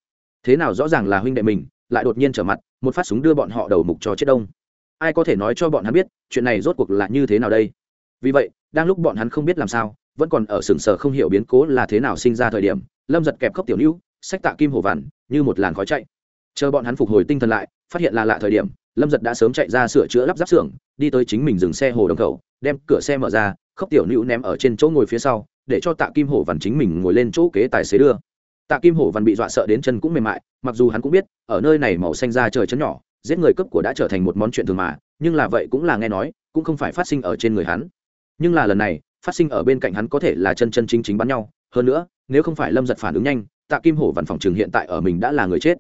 Thế nào rõ ràng là huynh đệ mình lại đột nhiên trở mặt, một phát súng đưa bọn họ đầu mục cho chết đông. Ai có thể nói cho bọn hắn biết, chuyện này rốt cuộc là như thế nào đây? Vì vậy, đang lúc bọn hắn không biết làm sao, vẫn còn ở sừng sờ không hiểu biến cố là thế nào sinh ra thời điểm, lâm giật kẹp khóc tiểu nữ sách tạ kim hồ vằn, như một làn khói chạy. Chờ bọn hắn phục hồi tinh thần lại, phát hiện là lạ thời điểm, lâm giật đã sớm chạy ra sửa chữa lắp ráp xưởng, đi tới chính mình dừng xe hồ đồng khẩu, đem cửa xe mở ra, khóc tiểu nữ ném ở trên chỗ ngồi phía sau, để cho tạ kim hổ vằn chính mình ngồi lên chỗ kế tài xế đưa tạ kim hổ Văn bị dọa sợ đến chân cũng mềm mại, mặc dù hắn cũng biết, ở nơi này màu xanh ra trời chấn nhỏ, giết người cấp của đã trở thành một món chuyện thường mà, nhưng là vậy cũng là nghe nói, cũng không phải phát sinh ở trên người hắn. Nhưng là lần này, phát sinh ở bên cạnh hắn có thể là chân chân chính chính bắn nhau, hơn nữa, nếu không phải lâm giật phản ứng nhanh, tạ kim hổ văn phòng trường hiện tại ở mình đã là người chết.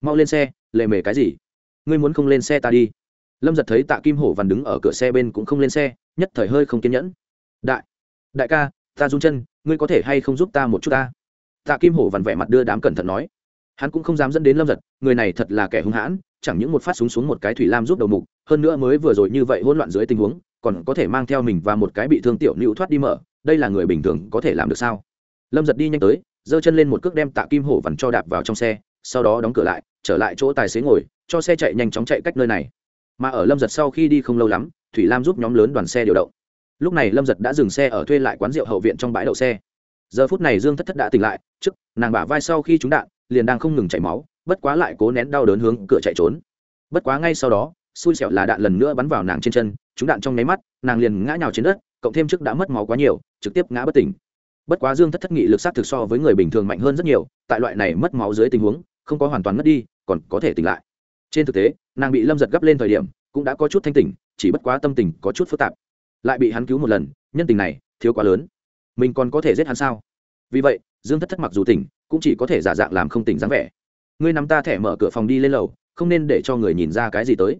Mau lên xe, lề mề cái gì? Ngươi muốn không lên xe ta đi. Lâm giật thấy tạ kim hổ văn đứng ở cửa xe bên cũng không lên xe, nhất thời hơi không kiên nhẫn. Đại đại ca, ta run chân, ngươi có thể hay không giúp ta một chút ta? Tạ kim hổ vằn vẻ mặt đưa đám cẩn thận nói. Hắn cũng không dám dẫn đến lâm giật, người này thật là kẻ hung hãn, chẳng những một phát súng xuống một cái thủy lam giúp đầu mục, hơn nữa mới vừa rồi như vậy hỗn loạn dưới tình huống, còn có thể mang theo mình và một cái bị thương tiểu nữ thoát đi mở, đây là người bình thường có thể làm được sao? Lâm giật đi nhanh tới, giơ chân lên một cước đem tạ kim hổ vằn cho đạp vào trong xe, sau đó đóng cửa lại, trở lại chỗ tài xế ngồi, cho xe chạy nhanh chóng chạy cách nơi này. Mà ở lâm giật sau khi đi không lâu lắm, thủy lam giúp nhóm lớn đoàn xe điều động. Lúc này lâm giật đã dừng xe ở thuê lại quán rượu hậu viện trong bãi đậu xe giờ phút này dương thất thất đã tỉnh lại trước nàng bả vai sau khi trúng đạn liền đang không ngừng chảy máu bất quá lại cố nén đau đớn hướng cửa chạy trốn bất quá ngay sau đó xui xẻo là đạn lần nữa bắn vào nàng trên chân trúng đạn trong nháy mắt nàng liền ngã nhào trên đất cộng thêm trước đã mất máu quá nhiều trực tiếp ngã bất tỉnh bất quá dương thất thất nghị lực sát thực so với người bình thường mạnh hơn rất nhiều tại loại này mất máu dưới tình huống không có hoàn toàn mất đi còn có thể tỉnh lại trên thực tế nàng bị lâm giật gấp lên thời điểm cũng đã có chút thanh tỉnh chỉ bất quá tâm tình có chút phức tạp lại bị hắn cứu một lần nhân tình này thiếu quá lớn mình còn có thể giết hắn sao? Vì vậy dương thất thất mặc dù tỉnh cũng chỉ có thể giả dạng làm không tỉnh dáng vẻ. Ngươi nắm ta thẻ mở cửa phòng đi lên lầu không nên để cho người nhìn ra cái gì tới.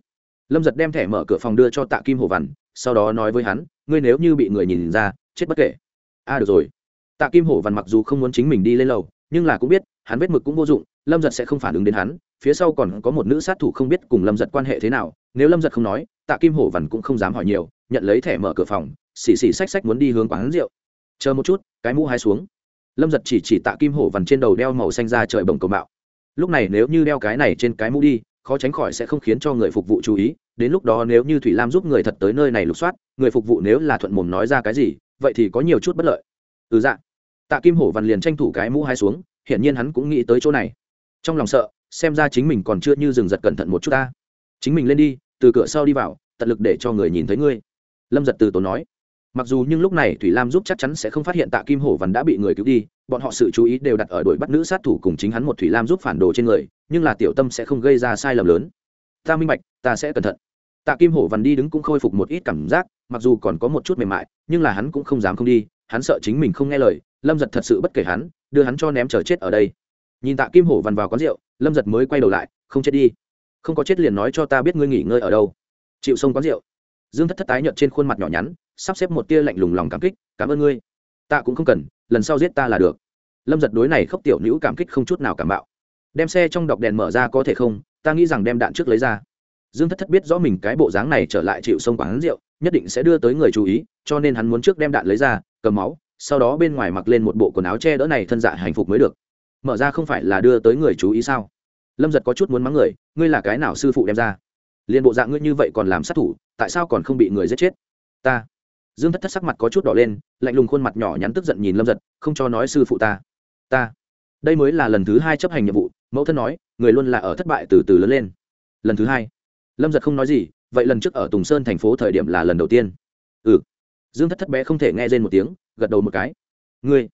Lâm giật đem thẻ mở cửa phòng đưa cho tạ kim hồ Vằn, sau đó nói với hắn ngươi nếu như bị người nhìn ra chết bất kể. A à, được rồi. Tạ kim hổ Vằn mặc dù không muốn chính mình đi lên lầu nhưng là cũng biết hắn vết mực cũng vô dụng lâm giật sẽ không phản ứng đến hắn. Phía sau còn có một nữ sát thủ không biết cùng lâm giật quan hệ thế nào. Nếu lâm giật không nói tạ kim hổ Vằn cũng không dám hỏi nhiều nhận lấy thẻ mở cửa phòng xì xì xách xách muốn đi hướng quán rượu chờ một chút, cái mũ hai xuống. Lâm giật chỉ chỉ tạ kim hổ vằn trên đầu đeo màu xanh ra trời bồng cầu mạo. Lúc này nếu như đeo cái này trên cái mũ đi, khó tránh khỏi sẽ không khiến cho người phục vụ chú ý. Đến lúc đó nếu như thủy lam giúp người thật tới nơi này lục soát, người phục vụ nếu là thuận mồm nói ra cái gì, vậy thì có nhiều chút bất lợi. Ừ dạ. Tạ kim hổ vằn liền tranh thủ cái mũ hai xuống, hiển nhiên hắn cũng nghĩ tới chỗ này. Trong lòng sợ, xem ra chính mình còn chưa như dừng giật cẩn thận một chút ta. Chính mình lên đi, từ cửa sau đi vào, tận lực để cho người nhìn thấy ngươi. Lâm giật từ tốn nói mặc dù nhưng lúc này thủy lam giúp chắc chắn sẽ không phát hiện tạ kim hổ văn đã bị người cứu đi, bọn họ sự chú ý đều đặt ở đội bắt nữ sát thủ cùng chính hắn một thủy lam giúp phản đồ trên người, nhưng là tiểu tâm sẽ không gây ra sai lầm lớn. Ta minh bạch, ta sẽ cẩn thận. Tạ kim hổ văn đi đứng cũng khôi phục một ít cảm giác, mặc dù còn có một chút mềm mại, nhưng là hắn cũng không dám không đi, hắn sợ chính mình không nghe lời, lâm giật thật sự bất kể hắn, đưa hắn cho ném chờ chết ở đây. Nhìn tạ kim hổ văn vào quán rượu, lâm giật mới quay đầu lại, không chết đi. Không có chết liền nói cho ta biết ngươi nghỉ ngơi ở đâu. Chịu sông quán rượu dương thất thất tái nhợt trên khuôn mặt nhỏ nhắn, sắp xếp một tia lạnh lùng lòng cảm kích, cảm ơn ngươi. Ta cũng không cần, lần sau giết ta là được. Lâm giật đối này khóc tiểu nữ cảm kích không chút nào cảm bạo. Đem xe trong đọc đèn mở ra có thể không? Ta nghĩ rằng đem đạn trước lấy ra. Dương thất thất biết rõ mình cái bộ dáng này trở lại chịu sông quán rượu, nhất định sẽ đưa tới người chú ý, cho nên hắn muốn trước đem đạn lấy ra, cầm máu, sau đó bên ngoài mặc lên một bộ quần áo che đỡ này thân dạ hạnh phục mới được. Mở ra không phải là đưa tới người chú ý sao? Lâm giật có chút muốn mắng người, ngươi là cái nào sư phụ đem ra? Liền bộ dạng ngươi như vậy còn làm sát thủ, tại sao còn không bị người giết chết? Ta. Dương thất thất sắc mặt có chút đỏ lên, lạnh lùng khuôn mặt nhỏ nhắn tức giận nhìn lâm giật, không cho nói sư phụ ta. Ta. Đây mới là lần thứ hai chấp hành nhiệm vụ, mẫu thân nói, người luôn là ở thất bại từ từ lớn lên. Lần thứ hai. Lâm giật không nói gì, vậy lần trước ở tùng sơn thành phố thời điểm là lần đầu tiên. Ừ. Dương thất thất bé không thể nghe rên một tiếng, gật đầu một cái. Ngươi.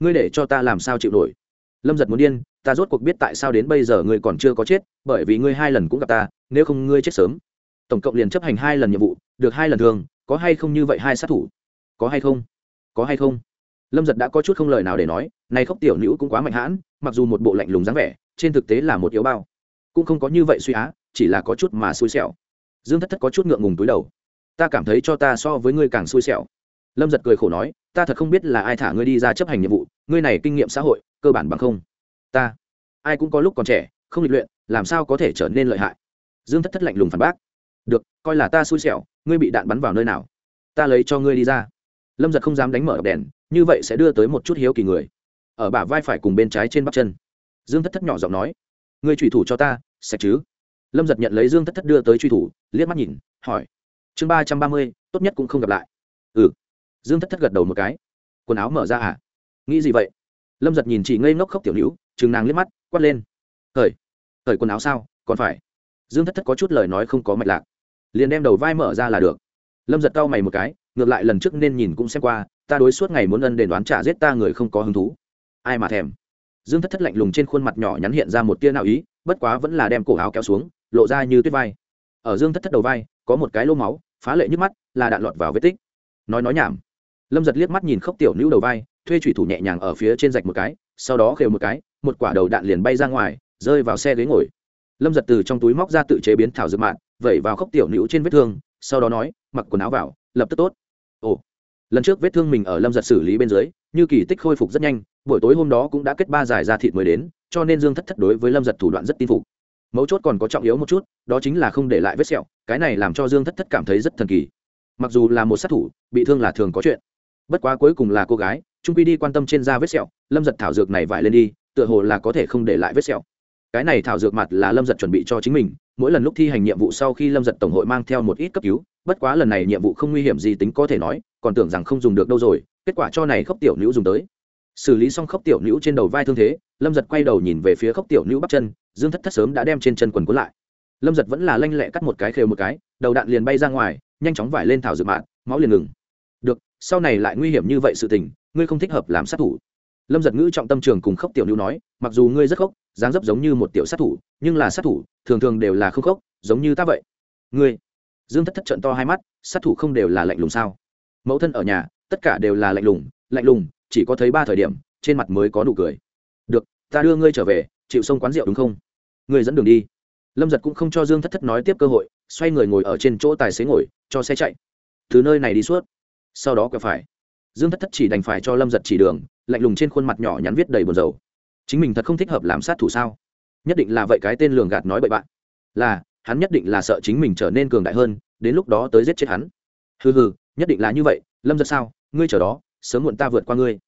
Ngươi để cho ta làm sao chịu nổi? Lâm giật muốn điên, ta rốt cuộc biết tại sao đến bây giờ ngươi còn chưa có chết, bởi vì ngươi hai lần cũng gặp ta nếu không ngươi chết sớm. Tổng cộng liền chấp hành hai lần nhiệm vụ, được hai lần thường, có hay không như vậy hai sát thủ? Có hay không? Có hay không? Lâm giật đã có chút không lời nào để nói, này khóc tiểu nữ cũng quá mạnh hãn, mặc dù một bộ lạnh lùng dáng vẻ, trên thực tế là một yếu bao. Cũng không có như vậy suy á, chỉ là có chút mà xui xẻo. Dương thất thất có chút ngượng ngùng túi đầu. Ta cảm thấy cho ta so với ngươi càng xui xẻo. Lâm giật cười khổ nói, ta thật không biết là ai thả ngươi đi ra chấp hành nhiệm vụ, ngươi này kinh nghiệm xã hội, cơ bản bằng không. Ta, ai cũng có lúc còn trẻ, không lịch luyện, làm sao có thể trở nên lợi hại? Dương thất thất lạnh lùng phản bác. Được, coi là ta xui xẻo, ngươi bị đạn bắn vào nơi nào? Ta lấy cho ngươi đi ra. Lâm giật không dám đánh mở đèn, như vậy sẽ đưa tới một chút hiếu kỳ người. Ở bả vai phải cùng bên trái trên bắp chân. Dương thất thất nhỏ giọng nói, ngươi trùy thủ cho ta sạch chứ? Lâm giật nhận lấy dương thất thất đưa tới truy thủ, liếc mắt nhìn, hỏi, chương ba trăm ba mươi, tốt nhất cũng không gặp lại. Ừ. Dương thất thất gật đầu một cái, quần áo mở ra à? Nghĩ gì vậy? Lâm giật nhìn chị ngây ngốc khóc tiểu hữu chừng nàng liếc mắt, quát lên, khởi khởi quần áo sao, còn phải dương thất thất có chút lời nói không có mạch lạc. Liền đem đầu vai mở ra là được. Lâm giật cau mày một cái, ngược lại lần trước nên nhìn cũng xem qua, ta đối suốt ngày muốn ân đền đoán trả giết ta người không có hứng thú. Ai mà thèm? Dương thất thất lạnh lùng trên khuôn mặt nhỏ nhắn hiện ra một tia nào ý, bất quá vẫn là đem cổ áo kéo xuống, lộ ra như tuyết vai. Ở dương thất thất đầu vai, có một cái lô máu, phá lệ nhức mắt, là đạn lọt vào vết tích. Nói nói nhảm. Lâm giật liếc mắt nhìn khóc tiểu nữ đầu vai, thuê thủy thủ nhẹ nhàng ở phía trên rạch một cái, sau đó khều một cái, một quả đầu đạn liền bay ra ngoài, rơi vào xe ghế ngồi lâm giật từ trong túi móc ra tự chế biến thảo dược mạn, vẩy vào khóc tiểu nữ trên vết thương, sau đó nói, mặc quần áo vào, lập tức tốt. Ồ. Lần trước vết thương mình ở lâm giật xử lý bên dưới, như kỳ tích khôi phục rất nhanh, buổi tối hôm đó cũng đã kết ba giải ra thịt mới đến, cho nên dương thất thất đối với lâm giật thủ đoạn rất tin phục. Mấu chốt còn có trọng yếu một chút, đó chính là không để lại vết sẹo, cái này làm cho dương thất thất cảm thấy rất thần kỳ. Mặc dù là một sát thủ, bị thương là thường có chuyện. Bất quá cuối cùng là cô gái, trung quy đi quan tâm trên da vết sẹo, lâm giật thảo dược này vải lên đi, tựa hồ là có thể không để lại vết sẹo cái này thảo dược mặt là lâm giật chuẩn bị cho chính mình, mỗi lần lúc thi hành nhiệm vụ sau khi lâm giật tổng hội mang theo một ít cấp cứu, bất quá lần này nhiệm vụ không nguy hiểm gì tính có thể nói, còn tưởng rằng không dùng được đâu rồi, kết quả cho này khốc tiểu nữ dùng tới. Xử lý xong khốc tiểu nữ trên đầu vai thương thế, lâm giật quay đầu nhìn về phía khốc tiểu nữ bắp chân, dương thất thất sớm đã đem trên chân quần cuốn lại. Lâm giật vẫn là lanh lẹ cắt một cái khều một cái, đầu đạn liền bay ra ngoài, nhanh chóng vải lên thảo dược mạng máu liền ngừng. Được, sau này lại nguy hiểm như vậy sự tình, ngươi không thích hợp làm sát thủ. Lâm giật ngữ trọng tâm trường cùng khốc tiểu nữ nói, mặc dù ngươi rất khốc dáng dấp giống như một tiểu sát thủ, nhưng là sát thủ, thường thường đều là không khốc, giống như ta vậy. Ngươi, dương thất thất trận to hai mắt, sát thủ không đều là lạnh lùng sao? Mẫu thân ở nhà, tất cả đều là lạnh lùng lạnh lùng, chỉ có thấy ba thời điểm, trên mặt mới có nụ cười. Được, ta đưa ngươi trở về, chịu sông quán rượu đúng không? Ngươi dẫn đường đi. Lâm giật cũng không cho dương thất thất nói tiếp cơ hội, xoay người ngồi ở trên chỗ tài xế ngồi, cho xe chạy. Từ nơi này đi suốt. Sau đó quẹo phải. Dương thất thất chỉ đành phải cho lâm giật chỉ đường, lạnh lùng trên khuôn mặt nhỏ nhắn viết đầy buồn dầu chính mình thật không thích hợp làm sát thủ sao? Nhất định là vậy cái tên lường gạt nói bậy bạn. Là, hắn nhất định là sợ chính mình trở nên cường đại hơn, đến lúc đó tới giết chết hắn. Hừ hừ, nhất định là như vậy, lâm giật sao? Ngươi chờ đó, sớm muộn ta vượt qua ngươi.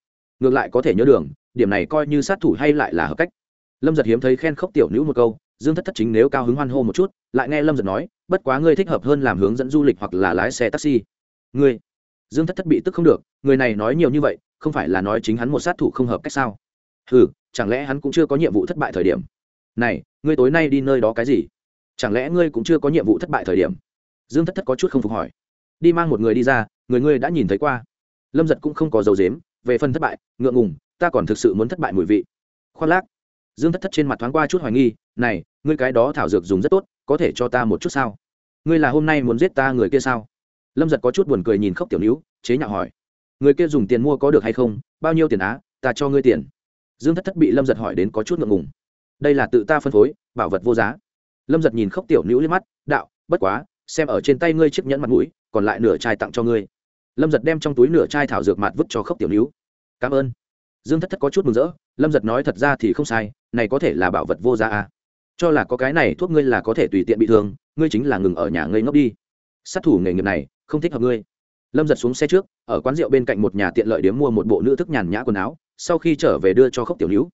Ngược lại có thể nhớ đường, điểm này coi như sát thủ hay lại là hợp cách. Lâm giật hiếm thấy khen khốc tiểu nữ một câu, dương thất thất chính nếu cao hứng hoan hô một chút, lại nghe lâm giật nói, bất quá ngươi thích hợp hơn làm hướng dẫn du lịch hoặc là lái xe taxi. Ngươi? Dương thất thất bị tức không được, người này nói nhiều như vậy, không phải là nói chính hắn một sát thủ không hợp cách sao? Ừ chẳng lẽ hắn cũng chưa có nhiệm vụ thất bại thời điểm? Này, ngươi tối nay đi nơi đó cái gì? Chẳng lẽ ngươi cũng chưa có nhiệm vụ thất bại thời điểm? Dương thất thất có chút không phục hỏi. Đi mang một người đi ra, người ngươi đã nhìn thấy qua. Lâm giật cũng không có dấu dếm về phần thất bại, ngượng ngùng, ta còn thực sự muốn thất bại mùi vị. Khoác lác. Dương thất thất trên mặt thoáng qua chút hoài nghi, này, ngươi cái đó thảo dược dùng rất tốt, có thể cho ta một chút sao? Ngươi là hôm nay muốn giết ta người kia sao? Lâm giật có chút buồn cười nhìn khóc tiểu níu, chế nhạo hỏi. Người kia dùng tiền mua có được hay không? Bao nhiêu tiền á? Ta cho ngươi tiền dương thất thất bị lâm giật hỏi đến có chút ngượng ngùng. Đây là tự ta phân phối, bảo vật vô giá. Lâm giật nhìn khóc tiểu nữ lên mắt, đạo, bất quá, xem ở trên tay ngươi chiếc nhẫn mặt mũi, còn lại nửa chai tặng cho ngươi. Lâm giật đem trong túi nửa chai thảo dược mạt vứt cho khóc tiểu nữ. Cảm ơn. Dương thất thất có chút mừng rỡ, lâm giật nói, thật ra thì không sai, này có thể là bảo vật vô giá à. cho là có cái này thuốc ngươi là có thể tùy tiện bị thương, ngươi chính là ngừng ở nhà ngây ngốc đi. Sát thủ nghề nghiệp này, không thích hợp ngươi. Lâm giật xuống xe trước, ở quán rượu bên cạnh một nhà tiện lợi điếm mua một bộ nữ thức nhàn nhã quần áo sau khi trở về đưa cho khốc tiểu hữu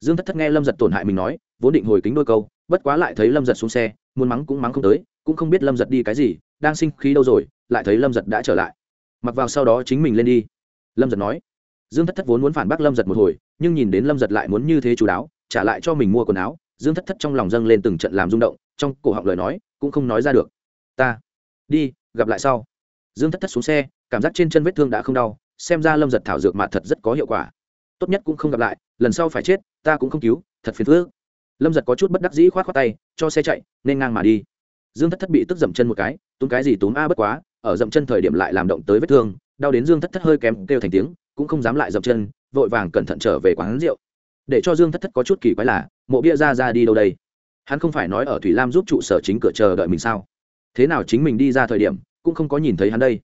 dương thất thất nghe lâm giật tổn hại mình nói, vốn định hồi kính đôi câu, bất quá lại thấy lâm giật xuống xe, muốn mắng cũng mắng không tới, cũng không biết lâm giật đi cái gì, đang sinh khí đâu rồi, lại thấy lâm giật đã trở lại. Mặc vào sau đó chính mình lên đi. Lâm giật nói, dương thất thất vốn muốn phản bác lâm giật một hồi, nhưng nhìn đến lâm giật lại muốn như thế chú đáo, trả lại cho mình mua quần áo, dương thất thất trong lòng dâng lên từng trận làm rung động, trong cổ họng lời nói, cũng không nói ra được. Ta, đi, gặp lại sau. Dương thất thất xuống xe, cảm giác trên chân vết thương đã không đau, xem ra lâm giật thảo dược mạt thật rất có hiệu quả tốt nhất cũng không gặp lại, lần sau phải chết, ta cũng không cứu, thật phiền phước lâm giật có chút bất đắc dĩ k h o á t khoác tay, cho xe chạy, nên ngang mà đi. Dương thất thất bị tức dậm chân một cái, túm cái gì túm a bất quá, ở dậm chân thời điểm lại làm động tới vết thương, đau đến dương thất thất hơi kém, kêu thành tiếng, cũng không dám lại dậm chân, vội vàng cẩn thận trở về quán rượu. Để cho dương thất thất có chút kỳ quái là, mộ bia ra ra đi đâu đây? Hắn không phải nói ở thủy lam giúp trụ sở chính cửa chờ đợi mình sao? Thế nào chính mình đi ra thời điểm, cũng không có nhìn thấy hắn đây?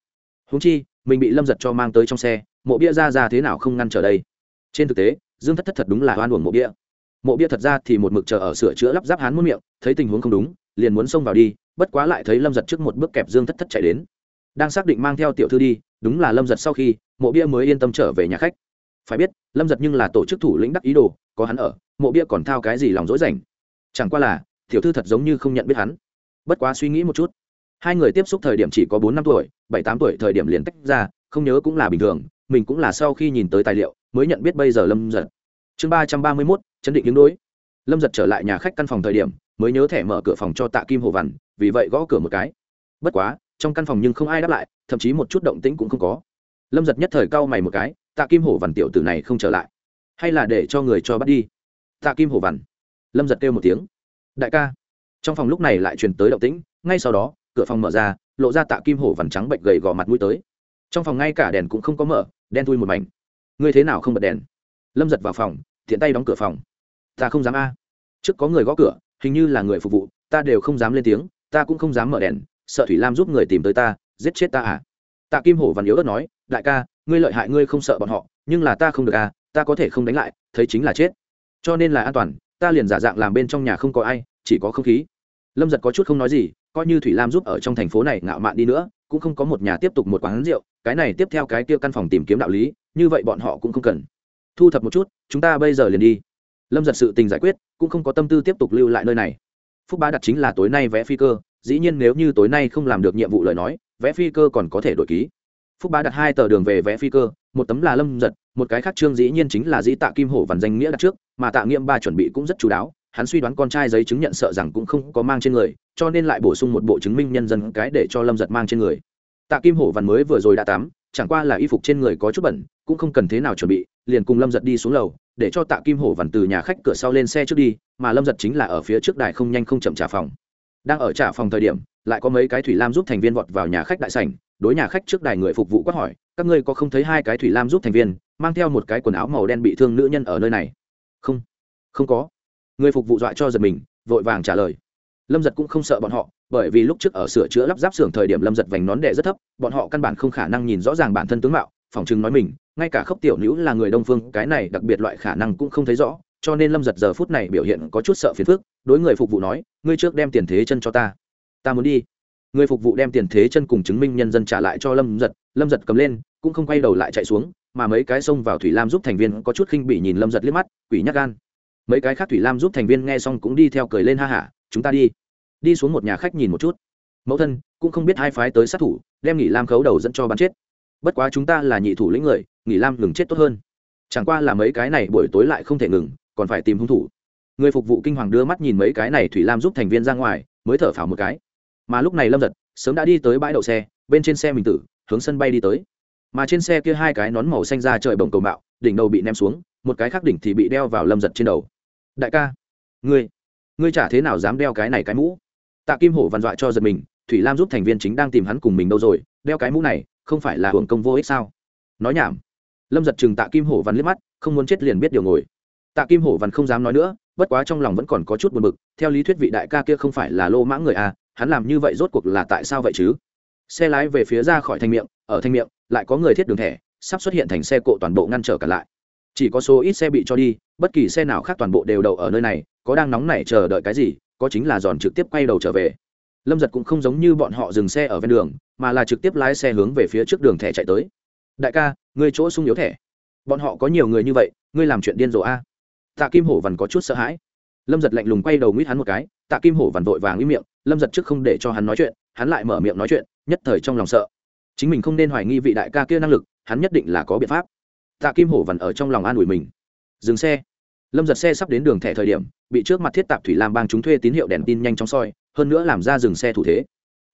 Húng chi, mình bị lâm giật cho mang tới trong xe, mộ bia ra ra thế nào không ngăn trở đây? Trên thực tế, dương thất thất thật đúng là oan uổng mộ bia. Mộ bia thật ra thì một mực chờ ở sửa chữa lắp ráp hắn muôn miệng, thấy tình huống không đúng, liền muốn xông vào đi, bất quá lại thấy lâm giật trước một bước kẹp dương thất thất chạy đến. Đang xác định mang theo tiểu thư đi, đúng là lâm giật sau khi, mộ bia mới yên tâm trở về nhà khách. Phải biết, lâm giật nhưng là tổ chức thủ lĩnh đắc ý đồ, có hắn ở, mộ bia còn thao cái gì lòng dối rảnh. Chẳng qua là, tiểu thư thật giống như không nhận biết hắn. Bất quá suy nghĩ một chút. Hai người tiếp xúc thời điểm chỉ có bốn năm tuổi, bảy tám tuổi thời điểm liền tách ra, không nhớ cũng là bình thường, mình cũng là sau khi nhìn tới tài liệu mới nhận biết bây giờ lâm giật. Chương ba trăm ba mươi mốt, chấn định đứng đối. Lâm giật trở lại nhà khách căn phòng thời điểm, mới nhớ thẻ mở cửa phòng cho tạ kim hồ vằn vì vậy gõ cửa một cái. Bất quá, trong căn phòng nhưng không ai đáp lại, thậm chí một chút động tĩnh cũng không có. Lâm giật nhất thời cau mày một cái, tạ kim hổ vằn tiểu tử này không trở lại. Hay là để cho người cho bắt đi? Tạ kim hổ vằn lâm giật kêu một tiếng. Đại ca. Trong phòng lúc này lại truyền tới động tĩnh, ngay sau đó, cửa phòng mở ra, lộ ra tạ kim hổ vằn trắng bệnh gầy gò mặt mũi tới. Trong phòng ngay cả đèn cũng không có mở, đen thui một mảnh ngươi thế nào không bật đèn? Lâm giật vào phòng thiện tay đóng cửa phòng. Ta không dám a. Trước có người gõ cửa, hình như là người phục vụ, ta đều không dám lên tiếng, ta cũng không dám mở đèn, sợ thủy lam giúp người tìm tới ta, giết chết ta à? Tạ kim hổ văn yếu ớt nói, đại ca, ngươi lợi hại ngươi không sợ bọn họ, nhưng là ta không được à ta có thể không đánh lại, thấy chính là chết. Cho nên là an toàn, ta liền giả dạng làm bên trong nhà không có ai, chỉ có không khí. Lâm giật có chút không nói gì, coi như thủy lam giúp ở trong thành phố này ngạo mạn đi nữa, cũng không có một nhà tiếp tục một quán rượu, cái này tiếp theo cái kia căn phòng tìm kiếm đạo lý như vậy bọn họ cũng không cần. Thu thập một chút, chúng ta bây giờ liền đi. Lâm giật sự tình giải quyết, cũng không có tâm tư tiếp tục lưu lại nơi này. Phúc bá đặt chính là tối nay vẽ phi cơ, dĩ nhiên nếu như tối nay không làm được nhiệm vụ lời nói, vẽ phi cơ còn có thể đổi ký. Phúc bá đặt hai tờ đường về vẽ phi cơ, một tấm là lâm giật, một cái khác trương dĩ nhiên chính là dĩ tạ kim hổ vằn danh nghĩa đặt trước, mà tạ nghiệm ba chuẩn bị cũng rất chú đáo, hắn suy đoán con trai giấy chứng nhận sợ rằng cũng không có mang trên người, cho nên lại bổ sung một bộ chứng minh nhân dân cái để cho lâm giật mang trên người. Tạ kim hổ vằn mới vừa rồi đã tắm chẳng qua là y phục trên người có chút bẩn, cũng không cần thế nào chuẩn bị, liền cùng lâm giật đi xuống lầu, để cho tạ kim hổ vằn từ nhà khách cửa sau lên xe trước đi, mà lâm giật chính là ở phía trước đài không nhanh không chậm trả phòng. Đang ở trả phòng thời điểm, lại có mấy cái thủy lam giúp thành viên vọt vào nhà khách đại sảnh, đối nhà khách trước đài người phục vụ quát hỏi, các ngươi có không thấy hai cái thủy lam giúp thành viên, mang theo một cái quần áo màu đen bị thương nữ nhân ở nơi này? Không không có. Người phục vụ dọa cho giật mình, vội vàng trả lời lâm giật cũng không sợ bọn họ, bởi vì lúc trước ở sửa chữa lắp ráp xưởng thời điểm lâm giật vành nón đệ rất thấp, bọn họ căn bản không khả năng nhìn rõ ràng bản thân tướng mạo, phòng chừng nói mình, ngay cả khốc tiểu nữ là người đông phương, cái này đặc biệt loại khả năng cũng không thấy rõ, cho nên lâm giật giờ phút này biểu hiện có chút sợ phiền phức, đối người phục vụ nói, ngươi trước đem tiền thế chân cho ta ta muốn đi. Người phục vụ đem tiền thế chân cùng chứng minh nhân dân trả lại cho lâm giật lâm giật cầm lên, cũng không quay đầu lại chạy xuống, mà mấy cái xông vào thủy lam giúp thành viên có chút khinh bị nhìn lâm giật liếc mắt, quỷ nhắc gan. Mấy cái khác thủy lam giúp thành viên nghe xong cũng đi theo cười lên ha hả chúng ta đi. Đi xuống một nhà khách nhìn một chút. Mẫu thân, cũng không biết hai phái tới sát thủ, đem nghỉ lam khấu đầu dẫn cho bắn chết. Bất quá chúng ta là nhị thủ lĩnh người nghỉ lam ngừng chết tốt hơn. Chẳng qua là mấy cái này buổi tối lại không thể ngừng, còn phải tìm hung thủ. Người phục vụ kinh hoàng đưa mắt nhìn mấy cái này thủy lam giúp thành viên ra ngoài, mới thở phào một cái. Mà lúc này lâm giật, sớm đã đi tới bãi đậu xe, bên trên xe mình tử, hướng sân bay đi tới. Mà trên xe kia hai cái nón màu xanh ra trời bồng cầu mạo, đỉnh đầu bị ném xuống, một cái khác đỉnh thì bị đeo vào lâm giật trên đầu. Đại ca, ngươi ngươi chả thế nào dám đeo cái này cái mũ. Tạ kim hổ văn dọa cho giật mình, thủy lam giúp thành viên chính đang tìm hắn cùng mình đâu rồi, đeo cái mũ này, không phải là hưởng công vô ích sao? Nói nhảm. Lâm giật chừng tạ kim hổ văn liếc mắt, không muốn chết liền biết điều ngồi. Tạ kim hổ văn không dám nói nữa, bất quá trong lòng vẫn còn có chút buồn bực, theo lý thuyết vị đại ca kia không phải là lô mãng người à hắn làm như vậy rốt cuộc là tại sao vậy chứ? Xe lái về phía ra khỏi thanh miệng, ở thanh miệng, lại có người thiết đường thẻ, sắp xuất hiện thành xe cộ toàn bộ ngăn trở cả lại chỉ có số ít xe bị cho đi, bất kỳ xe nào khác toàn bộ đều đậu ở nơi này, có đang nóng nảy chờ đợi cái gì, có chính là giòn trực tiếp quay đầu trở về. Lâm giật cũng không giống như bọn họ dừng xe ở ven đường, mà là trực tiếp lái xe hướng về phía trước đường thẻ chạy tới. Đại ca, ngươi chỗ sung yếu thẻ. Bọn họ có nhiều người như vậy, ngươi làm chuyện điên rồ a. Tạ kim hổ vằn có chút sợ hãi. Lâm giật lạnh lùng quay đầu nguyết hắn một cái, tạ kim hổ vằn vội vàng im miệng, lâm giật trước không để cho hắn nói chuyện, hắn lại mở miệng nói chuyện, nhất thời trong lòng sợ. Chính mình không nên hoài nghi vị đại ca kia năng lực, hắn nhất định là có biện pháp tạ kim hổ vằn ở trong lòng an ủi mình. Dừng xe. Lâm giật xe sắp đến đường thẻ thời điểm, bị trước mặt thiết tạp thủy lam bang chúng thuê tín hiệu đèn tin nhanh chóng soi, hơn nữa làm ra dừng xe thủ thế.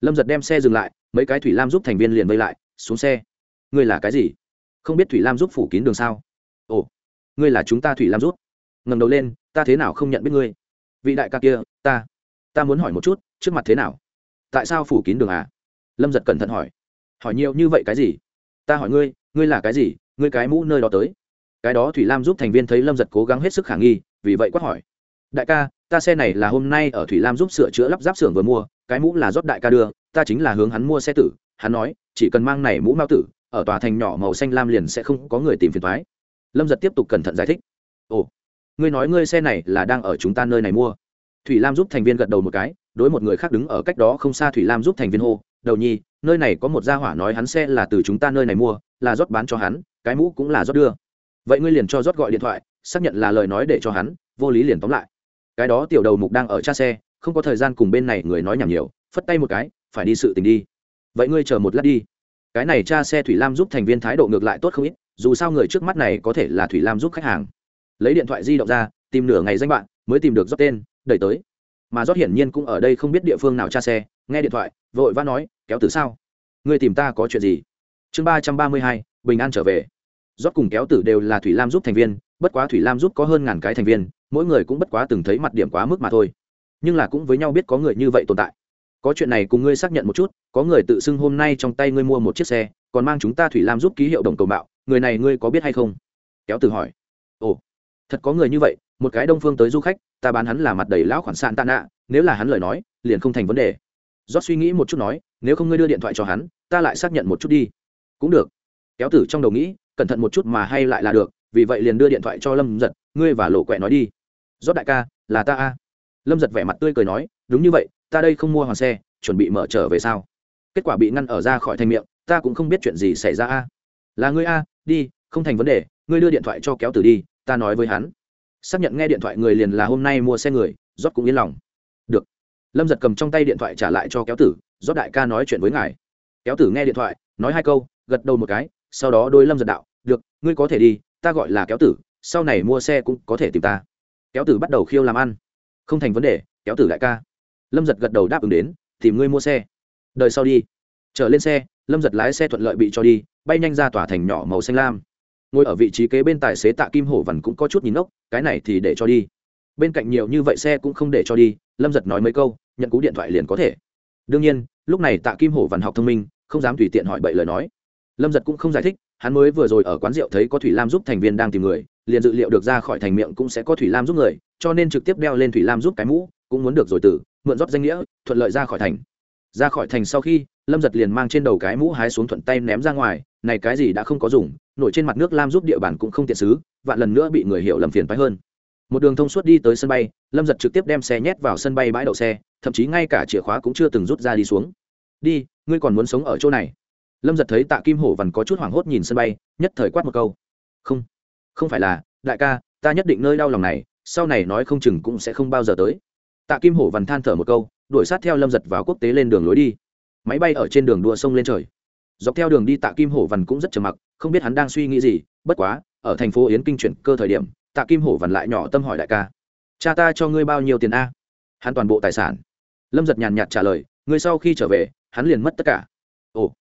Lâm giật đem xe dừng lại, mấy cái thủy lam giúp thành viên liền vây lại, xuống xe. Ngươi là cái gì? Không biết thủy lam giúp phủ kín đường sao? Ồ, ngươi là chúng ta thủy lam giúp. Ngầm đầu lên, ta thế nào không nhận biết ngươi? Vị đại ca kia, ta ta muốn hỏi một chút, trước mặt thế nào? Tại sao phủ kín đường à? Lâm giật cẩn thận hỏi. Hỏi nhiều như vậy cái gì? Ta hỏi ngươi ngươi là cái gì? Ngươi cái mũ nơi đó tới. Cái đó thủy lam giúp thành viên thấy lâm giật cố gắng hết sức khả nghi, vì vậy quát hỏi. Đại ca, ta xe này là hôm nay ở thủy lam giúp sửa chữa lắp ráp xưởng vừa mua, cái mũ là rót đại ca đưa, ta chính là hướng hắn mua xe tử. Hắn nói, chỉ cần mang này mũ mao tử, ở tòa thành nhỏ màu xanh lam liền sẽ không có người tìm phiền thoái lâm giật tiếp tục cẩn thận giải thích. Ồ, ngươi nói ngươi xe này là đang ở chúng ta nơi này mua. Thủy lam giúp thành viên gật đầu một cái, đối một người khác đứng ở cách đó không xa thủy lam giúp thành viên hô, đầu nhi, nơi này có một gia hỏa nói hắn xe là từ chúng ta nơi này mua, là rót bán cho hắn cái mũ cũng là rót đưa. Vậy ngươi liền cho rót gọi điện thoại, xác nhận là lời nói để cho hắn, vô lý liền tóm lại. Cái đó tiểu đầu mục đang ở cha xe, không có thời gian cùng bên này người nói nhảm nhiều, phất tay một cái, phải đi sự tình đi. Vậy ngươi chờ một lát đi. Cái này cha xe thủy lam giúp thành viên thái độ ngược lại tốt không ít, dù sao người trước mắt này có thể là thủy lam giúp khách hàng. Lấy điện thoại di động ra, tìm nửa ngày danh bạn, mới tìm được rót tên, đẩy tới. Mà rót hiển nhiên cũng ở đây không biết địa phương nào cha xe, nghe điện thoại, vội vã nói, kéo từ sao? Ngươi tìm ta có chuyện gì? Chương ba trăm ba mươi hai, bình an trở về rót cùng kéo tử đều là thủy lam giúp thành viên, bất quá thủy lam giúp có hơn ngàn cái thành viên, mỗi người cũng bất quá từng thấy mặt điểm quá mức mà thôi. Nhưng là cũng với nhau biết có người như vậy tồn tại. Có chuyện này cùng ngươi xác nhận một chút, có người tự xưng hôm nay trong tay ngươi mua một chiếc xe, còn mang chúng ta thủy lam giúp ký hiệu đồng cầu mạo, người này ngươi có biết hay không? Kéo tử hỏi. Ồ, thật có người như vậy, một cái đông phương tới du khách, ta bán hắn là mặt đầy lão khoản sạn tạ nạ, nếu là hắn lời nói, liền không thành vấn đề. Do suy nghĩ một chút nói, nếu không ngươi đưa điện thoại cho hắn, ta lại xác nhận một chút đi. Cũng được. Kéo tử trong đầu nghĩ cẩn thận một chút mà hay lại là được, vì vậy liền đưa điện thoại cho lâm giật, ngươi và lộ quẹ nói đi. Rót đại ca, là ta a. Lâm giật vẻ mặt tươi cười nói, đúng như vậy, ta đây không mua hoàng xe, chuẩn bị mở trở về sao? Kết quả bị ngăn ở ra khỏi thành miệng, ta cũng không biết chuyện gì xảy ra a. Là ngươi a, đi, không thành vấn đề, ngươi đưa điện thoại cho kéo tử đi, ta nói với hắn. Xác nhận nghe điện thoại người liền là hôm nay mua xe người, rót cũng yên lòng. Được. Lâm giật cầm trong tay điện thoại trả lại cho kéo tử, rót đại ca nói chuyện với ngài. Kéo tử nghe điện thoại, nói hai câu, gật đầu một cái sau đó đôi lâm giật đạo, được, ngươi có thể đi, ta gọi là kéo tử, sau này mua xe cũng có thể tìm ta. Kéo tử bắt đầu khiêu làm ăn. Không thành vấn đề, kéo tử đại ca. Lâm giật gật đầu đáp ứng đến, tìm ngươi mua xe. Đời sau đi. Trở lên xe, lâm giật lái xe thuận lợi bị cho đi, bay nhanh ra tỏa thành nhỏ màu xanh lam. Ngồi ở vị trí kế bên tài xế tạ kim hổ vằn cũng có chút nhìn ngốc, cái này thì để cho đi. Bên cạnh nhiều như vậy xe cũng không để cho đi, lâm giật nói mấy câu, nhận cú điện thoại liền có thể. Đương nhiên, lúc này tạ kim hổ vằn học thông minh, không dám tùy tiện hỏi bậy lời nói lâm giật cũng không giải thích, hắn mới vừa rồi ở quán rượu thấy có thủy lam giúp thành viên đang tìm người, liền dự liệu được ra khỏi thành miệng cũng sẽ có thủy lam giúp người, cho nên trực tiếp đeo lên thủy lam giúp cái mũ, cũng muốn được rồi tử, mượn rót danh nghĩa, thuận lợi ra khỏi thành. Ra khỏi thành sau khi, lâm giật liền mang trên đầu cái mũ hái xuống thuận tay ném ra ngoài, này cái gì đã không có dùng, nổi trên mặt nước lam giúp địa bàn cũng không tiện xứ, vạn lần nữa bị người hiểu lầm phiền phái hơn. Một đường thông suốt đi tới sân bay, lâm giật trực tiếp đem xe nhét vào sân bay bãi đậu xe, thậm chí ngay cả chìa khóa cũng chưa từng rút ra đi xuống. Đi, ngươi còn muốn sống ở chỗ này? Lâm giật thấy tạ kim hổ vằn có chút hoảng hốt nhìn sân bay, nhất thời quát một câu. Không không phải là, đại ca, ta nhất định nơi đau lòng này, sau này nói không chừng cũng sẽ không bao giờ tới. Tạ kim hổ vằn than thở một câu, đuổi sát theo lâm giật vào quốc tế lên đường lối đi. Máy bay ở trên đường đua sông lên trời. Dọc theo đường đi tạ kim hổ vằn cũng rất trầm mặc, không biết hắn đang suy nghĩ gì, bất quá, ở thành phố yến kinh chuyển cơ thời điểm, tạ kim hổ vằn lại nhỏ tâm hỏi đại ca, cha ta cho ngươi bao nhiêu tiền a? Hắn toàn bộ tài sản. Lâm giật nhàn nhạt trả lời, ngươi sau khi trở về, hắn liền mất tất cả. Ồ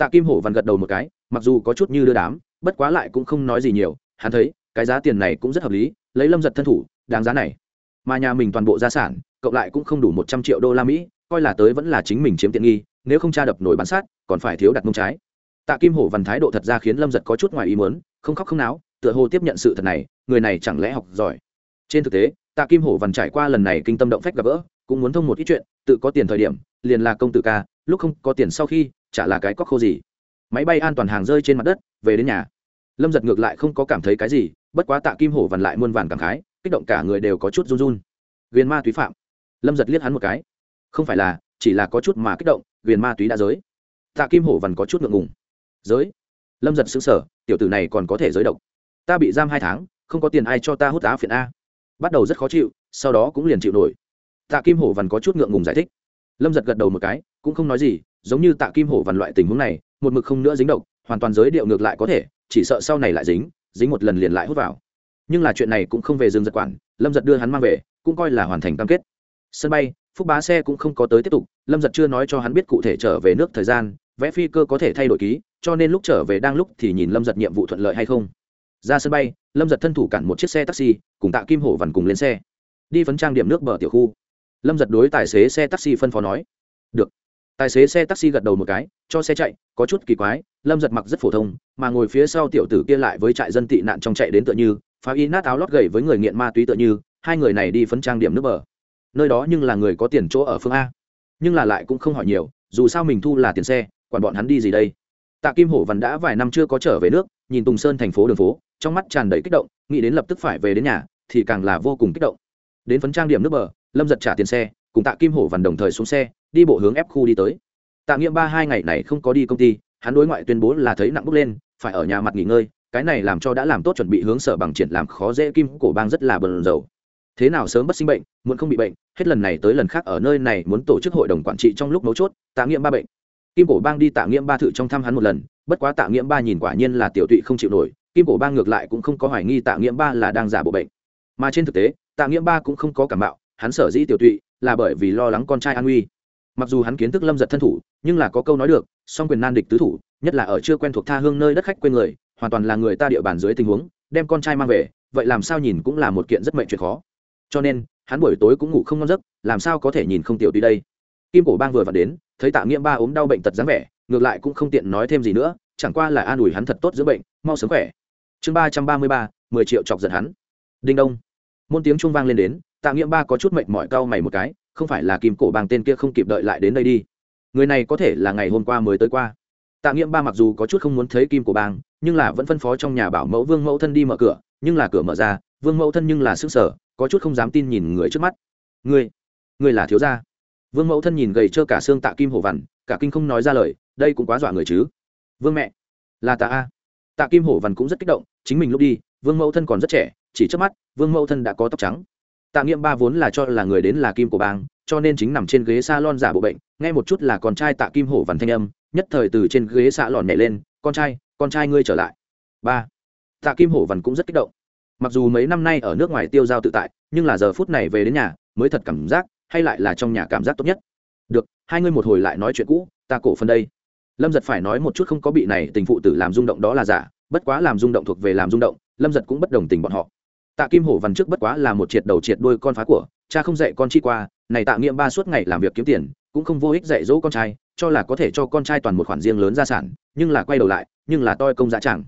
tạ kim hổ vặn gật đầu một cái, mặc dù có chút như đưa đám, bất quá lại cũng không nói gì nhiều, hắn thấy, cái giá tiền này cũng rất hợp lý, lấy lâm giật thân thủ, đáng giá này. Mà nhà mình toàn bộ gia sản, cộng lại cũng không đủ một trăm triệu đô la mỹ, coi là tới vẫn là chính mình chiếm tiện nghi, nếu không tra đập nổi bán sát, còn phải thiếu đặt mông trái. Tạ kim hổ văn thái độ thật ra khiến lâm giật có chút ngoài ý mớn không khóc không náo, tựa hồ tiếp nhận sự thật này, người này chẳng lẽ học giỏi. Trên thực tế, tạ kim hổ văn trải qua lần này kinh tâm động phách gặp gỡ, cũng muốn thông một ít chuyện, tự có tiền thời điểm, liền là công tử ca, lúc không có tiền sau khi chả là cái cóc khô gì. Máy bay an toàn hàng rơi trên mặt đất, về đến nhà. Lâm giật ngược lại không có cảm thấy cái gì, bất quá tạ kim hổ vằn lại muôn vàn cảm khái, kích động cả người đều có chút run run. Ghiền ma túy phạm. Lâm giật liếc hắn một cái. Không phải là, chỉ là có chút mà kích động ghiền ma túy đã giới. Tạ kim hổ vằn có chút ngượng ngùng. Giới? Lâm giật xứng sở tiểu tử này còn có thể giới độc. Ta bị giam hai tháng, không có tiền ai cho ta hút á phiện a. Bắt đầu rất khó chịu, sau đó cũng liền chịu nổi. Tạ kim hổ vằn có chút ngượng ngùng giải thích. Lâm giật gật đầu một cái, cũng không nói gì giống như tạ kim hổ vằn loại tình huống này, một mực không nữa dính độc, hoàn toàn giới điệu ngược lại có thể, chỉ sợ sau này lại dính dính một lần liền lại hút vào. Nhưng là chuyện này cũng không về rừng giật quản, lâm giật đưa hắn mang về, cũng coi là hoàn thành cam kết. Sân bay, phúc bá xe cũng không có tới tiếp tục, lâm giật chưa nói cho hắn biết cụ thể trở về nước thời gian, vẽ phi cơ có thể thay đổi ký, cho nên lúc trở về đang lúc thì nhìn lâm giật nhiệm vụ thuận lợi hay không. Ra sân bay, lâm giật thân thủ cản một chiếc xe taxi, cùng tạ kim hổ vằn cùng lên xe. Đi phấn trang điểm nước bờ tiểu khu. Lâm giật đối tài xế xe taxi phân phó nói, được tài xế xe taxi gật đầu một cái, cho xe chạy, có chút kỳ quái, lâm giật mặc rất phổ thông, mà ngồi phía sau tiểu tử kia lại với trại dân tị nạn trong chạy đến tựa như, phá y nát áo lót gầy với người nghiện ma túy tựa như, hai người này đi phấn trang điểm nước bờ. Nơi đó nhưng là người có tiền chỗ ở phương a. Nhưng là lại cũng không hỏi nhiều, dù sao mình thu là tiền xe còn bọn hắn đi gì đây? Tạ kim hổ văn đã vài năm chưa có trở về nước, nhìn tùng sơn thành phố đường phố, trong mắt tràn đầy kích động, nghĩ đến lập tức phải về đến nhà, thì càng là vô cùng kích động. Đến phấn trang điểm nước bờ, lâm giật trả tiền xe, cùng tạ kim hổ văn đồng thời xuống xe đi bộ hướng ép khu đi tới. Tạ nghiệm ba hai ngày này không có đi công ty, hắn đối ngoại tuyên bố là thấy nặng bốc lên, phải ở nhà mặt nghỉ ngơi, cái này làm cho đã làm tốt chuẩn bị hướng sở bằng triển làm khó dễ kim cổ bang rất là bần dầu thế nào sớm bất sinh bệnh muốn không bị bệnh, hết lần này tới lần khác ở nơi này muốn tổ chức hội đồng quản trị trong lúc mấu chốt, tạ nghiệm ba bệnh. Kim cổ bang đi tạ nghiệm ba thự trong thăm hắn một lần, bất quá tạ nghiệm ba nhìn quả nhiên là tiểu tụy không chịu nổi, kim cổ bang ngược lại cũng không có hoài nghi tạ nghiệm ba là đang giả bộ bệnh. Mà trên thực tế, tạ nghiệm ba cũng không có cảm bạo hắn sở dĩ tiểu tụy là bởi vì lo lắng con trai an nguy mặc dù hắn kiến thức lâm giật thân thủ, nhưng là có câu nói được, song quyền nan địch tứ thủ, nhất là ở chưa quen thuộc tha hương nơi đất khách quê người, hoàn toàn là người ta địa bàn dưới tình huống, đem con trai mang về, vậy làm sao nhìn cũng là một kiện rất mệnh chuyện khó. Cho nên, hắn buổi tối cũng ngủ không ngon giấc, làm sao có thể nhìn không tiểu tùy đây? Kim cổ bang vừa vặn đến, thấy tạ nghiễm ba ốm đau bệnh tật dáng vẻ, ngược lại cũng không tiện nói thêm gì nữa, chẳng qua là an ủi hắn thật tốt giữa bệnh, mau sớm khỏe. Chương ba trăm ba mươi ba, mười triệu chọc giận hắn. Đinh đông. Môn tiếng trung vang lên đến, tạ nghiễm ba có chút mệnh mỏi cau mày một cái không phải là kim cổ bang tên kia không kịp đợi lại đến đây đi. Người này có thể là ngày hôm qua mới tới qua. Tạ nghiệm ba mặc dù có chút không muốn thấy kim cổ bang nhưng là vẫn phân phó trong nhà bảo mẫu vương mẫu thân đi mở cửa nhưng là cửa mở ra vương mẫu thân nhưng là sức sở có chút không dám tin nhìn người trước mắt. Người, người là thiếu gia? Vương mẫu thân nhìn gầy trơ cả xương tạ kim hổ vằn cả kinh không nói ra lời đây cũng quá dọa người chứ? Vương mẹ là tạ a. Tạ kim hổ vằn cũng rất kích động chính mình lúc đi vương mẫu thân còn rất trẻ chỉ trước mắt vương mẫu thân đã có tóc trắng tạ nghiệm ba vốn là cho là người đến là kim của bang, cho nên chính nằm trên ghế s a lon giả bộ bệnh, nghe một chút là con trai tạ kim hổ vằn thanh âm, nhất thời từ trên ghế xạ lòn nhảy lên, con trai con trai ngươi trở lại. Ba. Tạ kim hổ vằn cũng rất kích động. Mặc dù mấy năm nay ở nước ngoài tiêu giao tự tại, nhưng là giờ phút này về đến nhà, mới thật cảm giác, hay lại là trong nhà cảm giác tốt nhất. Được, hai ngươi một hồi lại nói chuyện cũ, ta cổ phần đây. Lâm giật phải nói một chút không có bị này tình phụ tử làm rung động đó là giả, bất quá làm rung động thuộc về làm rung động, lâm giật cũng bất đồng tình bọn họ tạ kim hổ văn trước bất quá là một triệt đầu triệt đôi con phá của, cha không dạy con chi qua, này tạ nghiệm ba suốt ngày làm việc kiếm tiền, cũng không vô ích dạy dỗ con trai, cho là có thể cho con trai toàn một khoản riêng lớn gia sản, nhưng là quay đầu lại, nhưng là toi công dã chẳng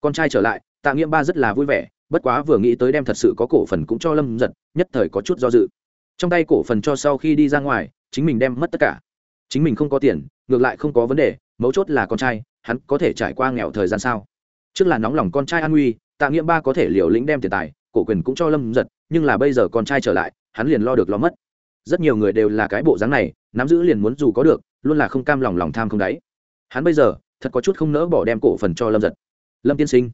con trai trở lại, tạ nghiệm ba rất là vui vẻ, bất quá vừa nghĩ tới đem thật sự có cổ phần cũng cho lâm giật nhất thời có chút do dự. Trong tay cổ phần cho sau khi đi ra ngoài, chính mình đem mất tất cả. Chính mình không có tiền, ngược lại không có vấn đề, mấu chốt là con trai, hắn có thể trải qua nghèo thời gian sao? Trước là nóng lòng con trai an nguy, tạ nghiệm ba có thể liều lĩnh đem tiền tài cổ quyền cũng cho lâm giật, nhưng là bây giờ con trai trở lại, hắn liền lo được lo mất. Rất nhiều người đều là cái bộ dáng này, nắm giữ liền muốn dù có được, luôn là không cam lòng lòng tham không đáy. Hắn bây giờ, thật có chút không nỡ bỏ đem cổ phần cho lâm giật. Lâm tiên sinh,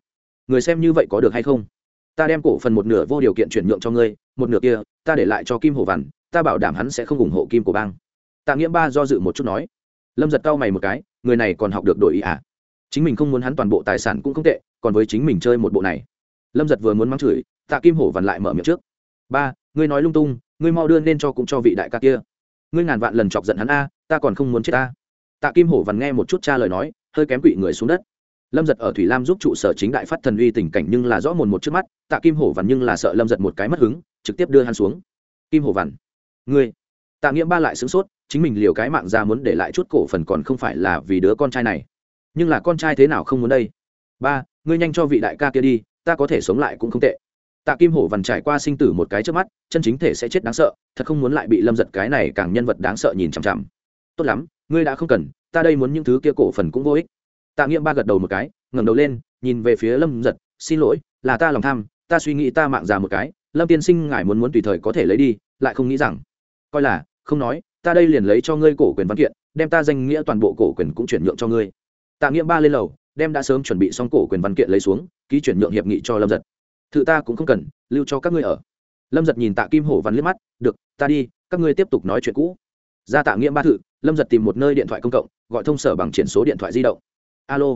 người xem như vậy có được hay không? Ta đem cổ phần một nửa vô điều kiện chuyển nhượng cho ngươi, một nửa kia, ta để lại cho kim hồ vằn ta bảo đảm hắn sẽ không ủng hộ kim của bang. Tạ nghĩa ba do dự một chút nói. Lâm giật cau mày một cái, người này còn học được đổi ý à? Chính mình không muốn hắn toàn bộ tài sản cũng không tệ, còn với chính mình chơi một bộ này. Lâm giật vừa muốn mắng chửi tạ kim hổ vằn lại mở miệng trước. Ba, ngươi nói lung tung, ngươi mau đưa nên cho cũng cho vị đại ca kia. Ngươi ngàn vạn lần chọc giận hắn a, ta còn không muốn chết ta. Tạ kim hổ vằn nghe một chút cha lời nói, hơi kém quỵ người xuống đất. Lâm giật ở thủy lam giúp trụ sở chính đại phát thần uy tình cảnh nhưng là rõ mồn một trước mắt, tạ kim hổ vằn nhưng là sợ lâm giật một cái mất hứng, trực tiếp đưa hắn xuống. Kim hổ vằn ngươi. Tạ nghĩa ba lại sửng sốt, chính mình liều cái mạng ra muốn để lại chút cổ phần còn không phải là vì đứa con trai này. Nhưng là con trai thế nào không muốn đây? Ba, ngươi nhanh cho vị đại ca kia đi, ta có thể sống lại cũng không tệ tạ kim hổ vằn trải qua sinh tử một cái trước mắt, chân chính thể sẽ chết đáng sợ, thật không muốn lại bị lâm giật cái này càng nhân vật đáng sợ nhìn chằm chằm. Tốt lắm, ngươi đã không cần, ta đây muốn những thứ kia cổ phần cũng vô ích. Tạ nghiệm ba gật đầu một cái, ngẩng đầu lên, nhìn về phía lâm giật, xin lỗi, là ta lòng tham, ta suy nghĩ ta mạng già một cái, lâm tiên sinh ngài muốn muốn tùy thời có thể lấy đi, lại không nghĩ rằng. Coi là, không nói, ta đây liền lấy cho ngươi cổ quyền văn kiện, đem ta danh nghĩa toàn bộ cổ quyền cũng chuyển nhượng cho ngươi. Tạ nghiệm ba lên lầu, đem đã sớm chuẩn bị xong cổ quyền văn kiện lấy xuống, ký chuyển nhượng hiệp nghị cho lâm giật thự ta cũng không cần, lưu cho các ngươi ở. Lâm giật nhìn tạ kim hổ văn liếc mắt, được, ta đi, các ngươi tiếp tục nói chuyện cũ. Ra tạ nghĩa ba thự lâm giật tìm một nơi điện thoại công cộng, gọi thông sở bằng triển số điện thoại di động. Alo,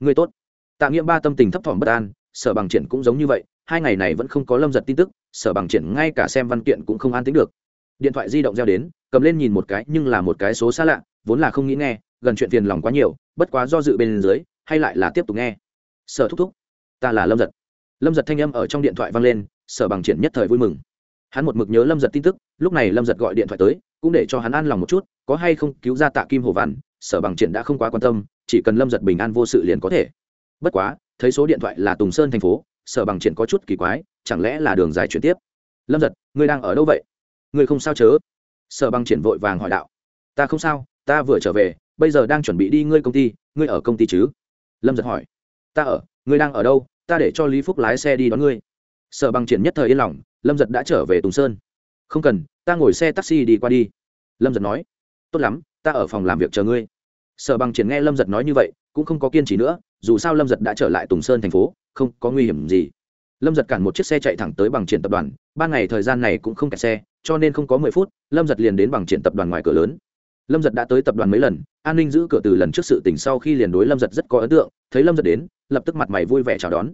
người tốt. Tạ nghĩa ba tâm tình thấp thỏm bất an, sở bằng triển cũng giống như vậy, hai ngày này vẫn không có lâm giật tin tức, sở bằng triển ngay cả xem văn kiện cũng không an tính được. Điện thoại di động reo đến, cầm lên nhìn một cái, nhưng là một cái số xa lạ, vốn là không nghĩ nghe, gần chuyện phiền lòng quá nhiều, bất quá do dự bên dưới, hay lại là tiếp tục nghe. Sở thúc thúc, ta là lâm giật lâm giật thanh âm ở trong điện thoại vang lên, sở bằng triển nhất thời vui mừng. Hắn một mực nhớ lâm giật tin tức, lúc này lâm giật gọi điện thoại tới, cũng để cho hắn an lòng một chút, có hay không cứu ra tạ kim hồ vằn sở bằng triển đã không quá quan tâm, chỉ cần lâm giật bình an vô sự liền có thể. Bất quá, thấy số điện thoại là tùng sơn thành phố, sở bằng triển có chút kỳ quái, chẳng lẽ là đường dài chuyển tiếp? Lâm giật, ngươi đang ở đâu vậy? Ngươi không sao chớ? Sở bằng triển vội vàng hỏi đạo. Ta không sao, ta vừa trở về, bây giờ đang chuẩn bị đi ngươi công ty, ngươi ở công ty chứ? Lâm giật hỏi. Ta ở, ngươi đang ở đâu? Ta để cho lý phúc lái xe đi đón ngươi. Sở bằng triển nhất thời yên lòng, lâm giật đã trở về tùng sơn. Không cần, ta ngồi xe taxi đi qua đi. Lâm giật nói, tốt lắm, ta ở phòng làm việc chờ ngươi. Sở bằng triển nghe lâm giật nói như vậy, cũng không có kiên trì nữa, dù sao lâm giật đã trở lại tùng sơn thành phố, không có nguy hiểm gì. Lâm giật cản một chiếc xe chạy thẳng tới bằng triển tập đoàn, ban ngày thời gian này cũng không kẹt xe, cho nên không có mười phút, lâm giật liền đến bằng triển tập đoàn ngoài cửa lớn. Lâm giật đã tới tập đoàn mấy lần, an ninh giữ cửa từ lần trước sự tình sau khi liền đối lâm giật rất có ấn tượng thấy lâm giật đến, lập tức mặt mày vui vẻ chào đón.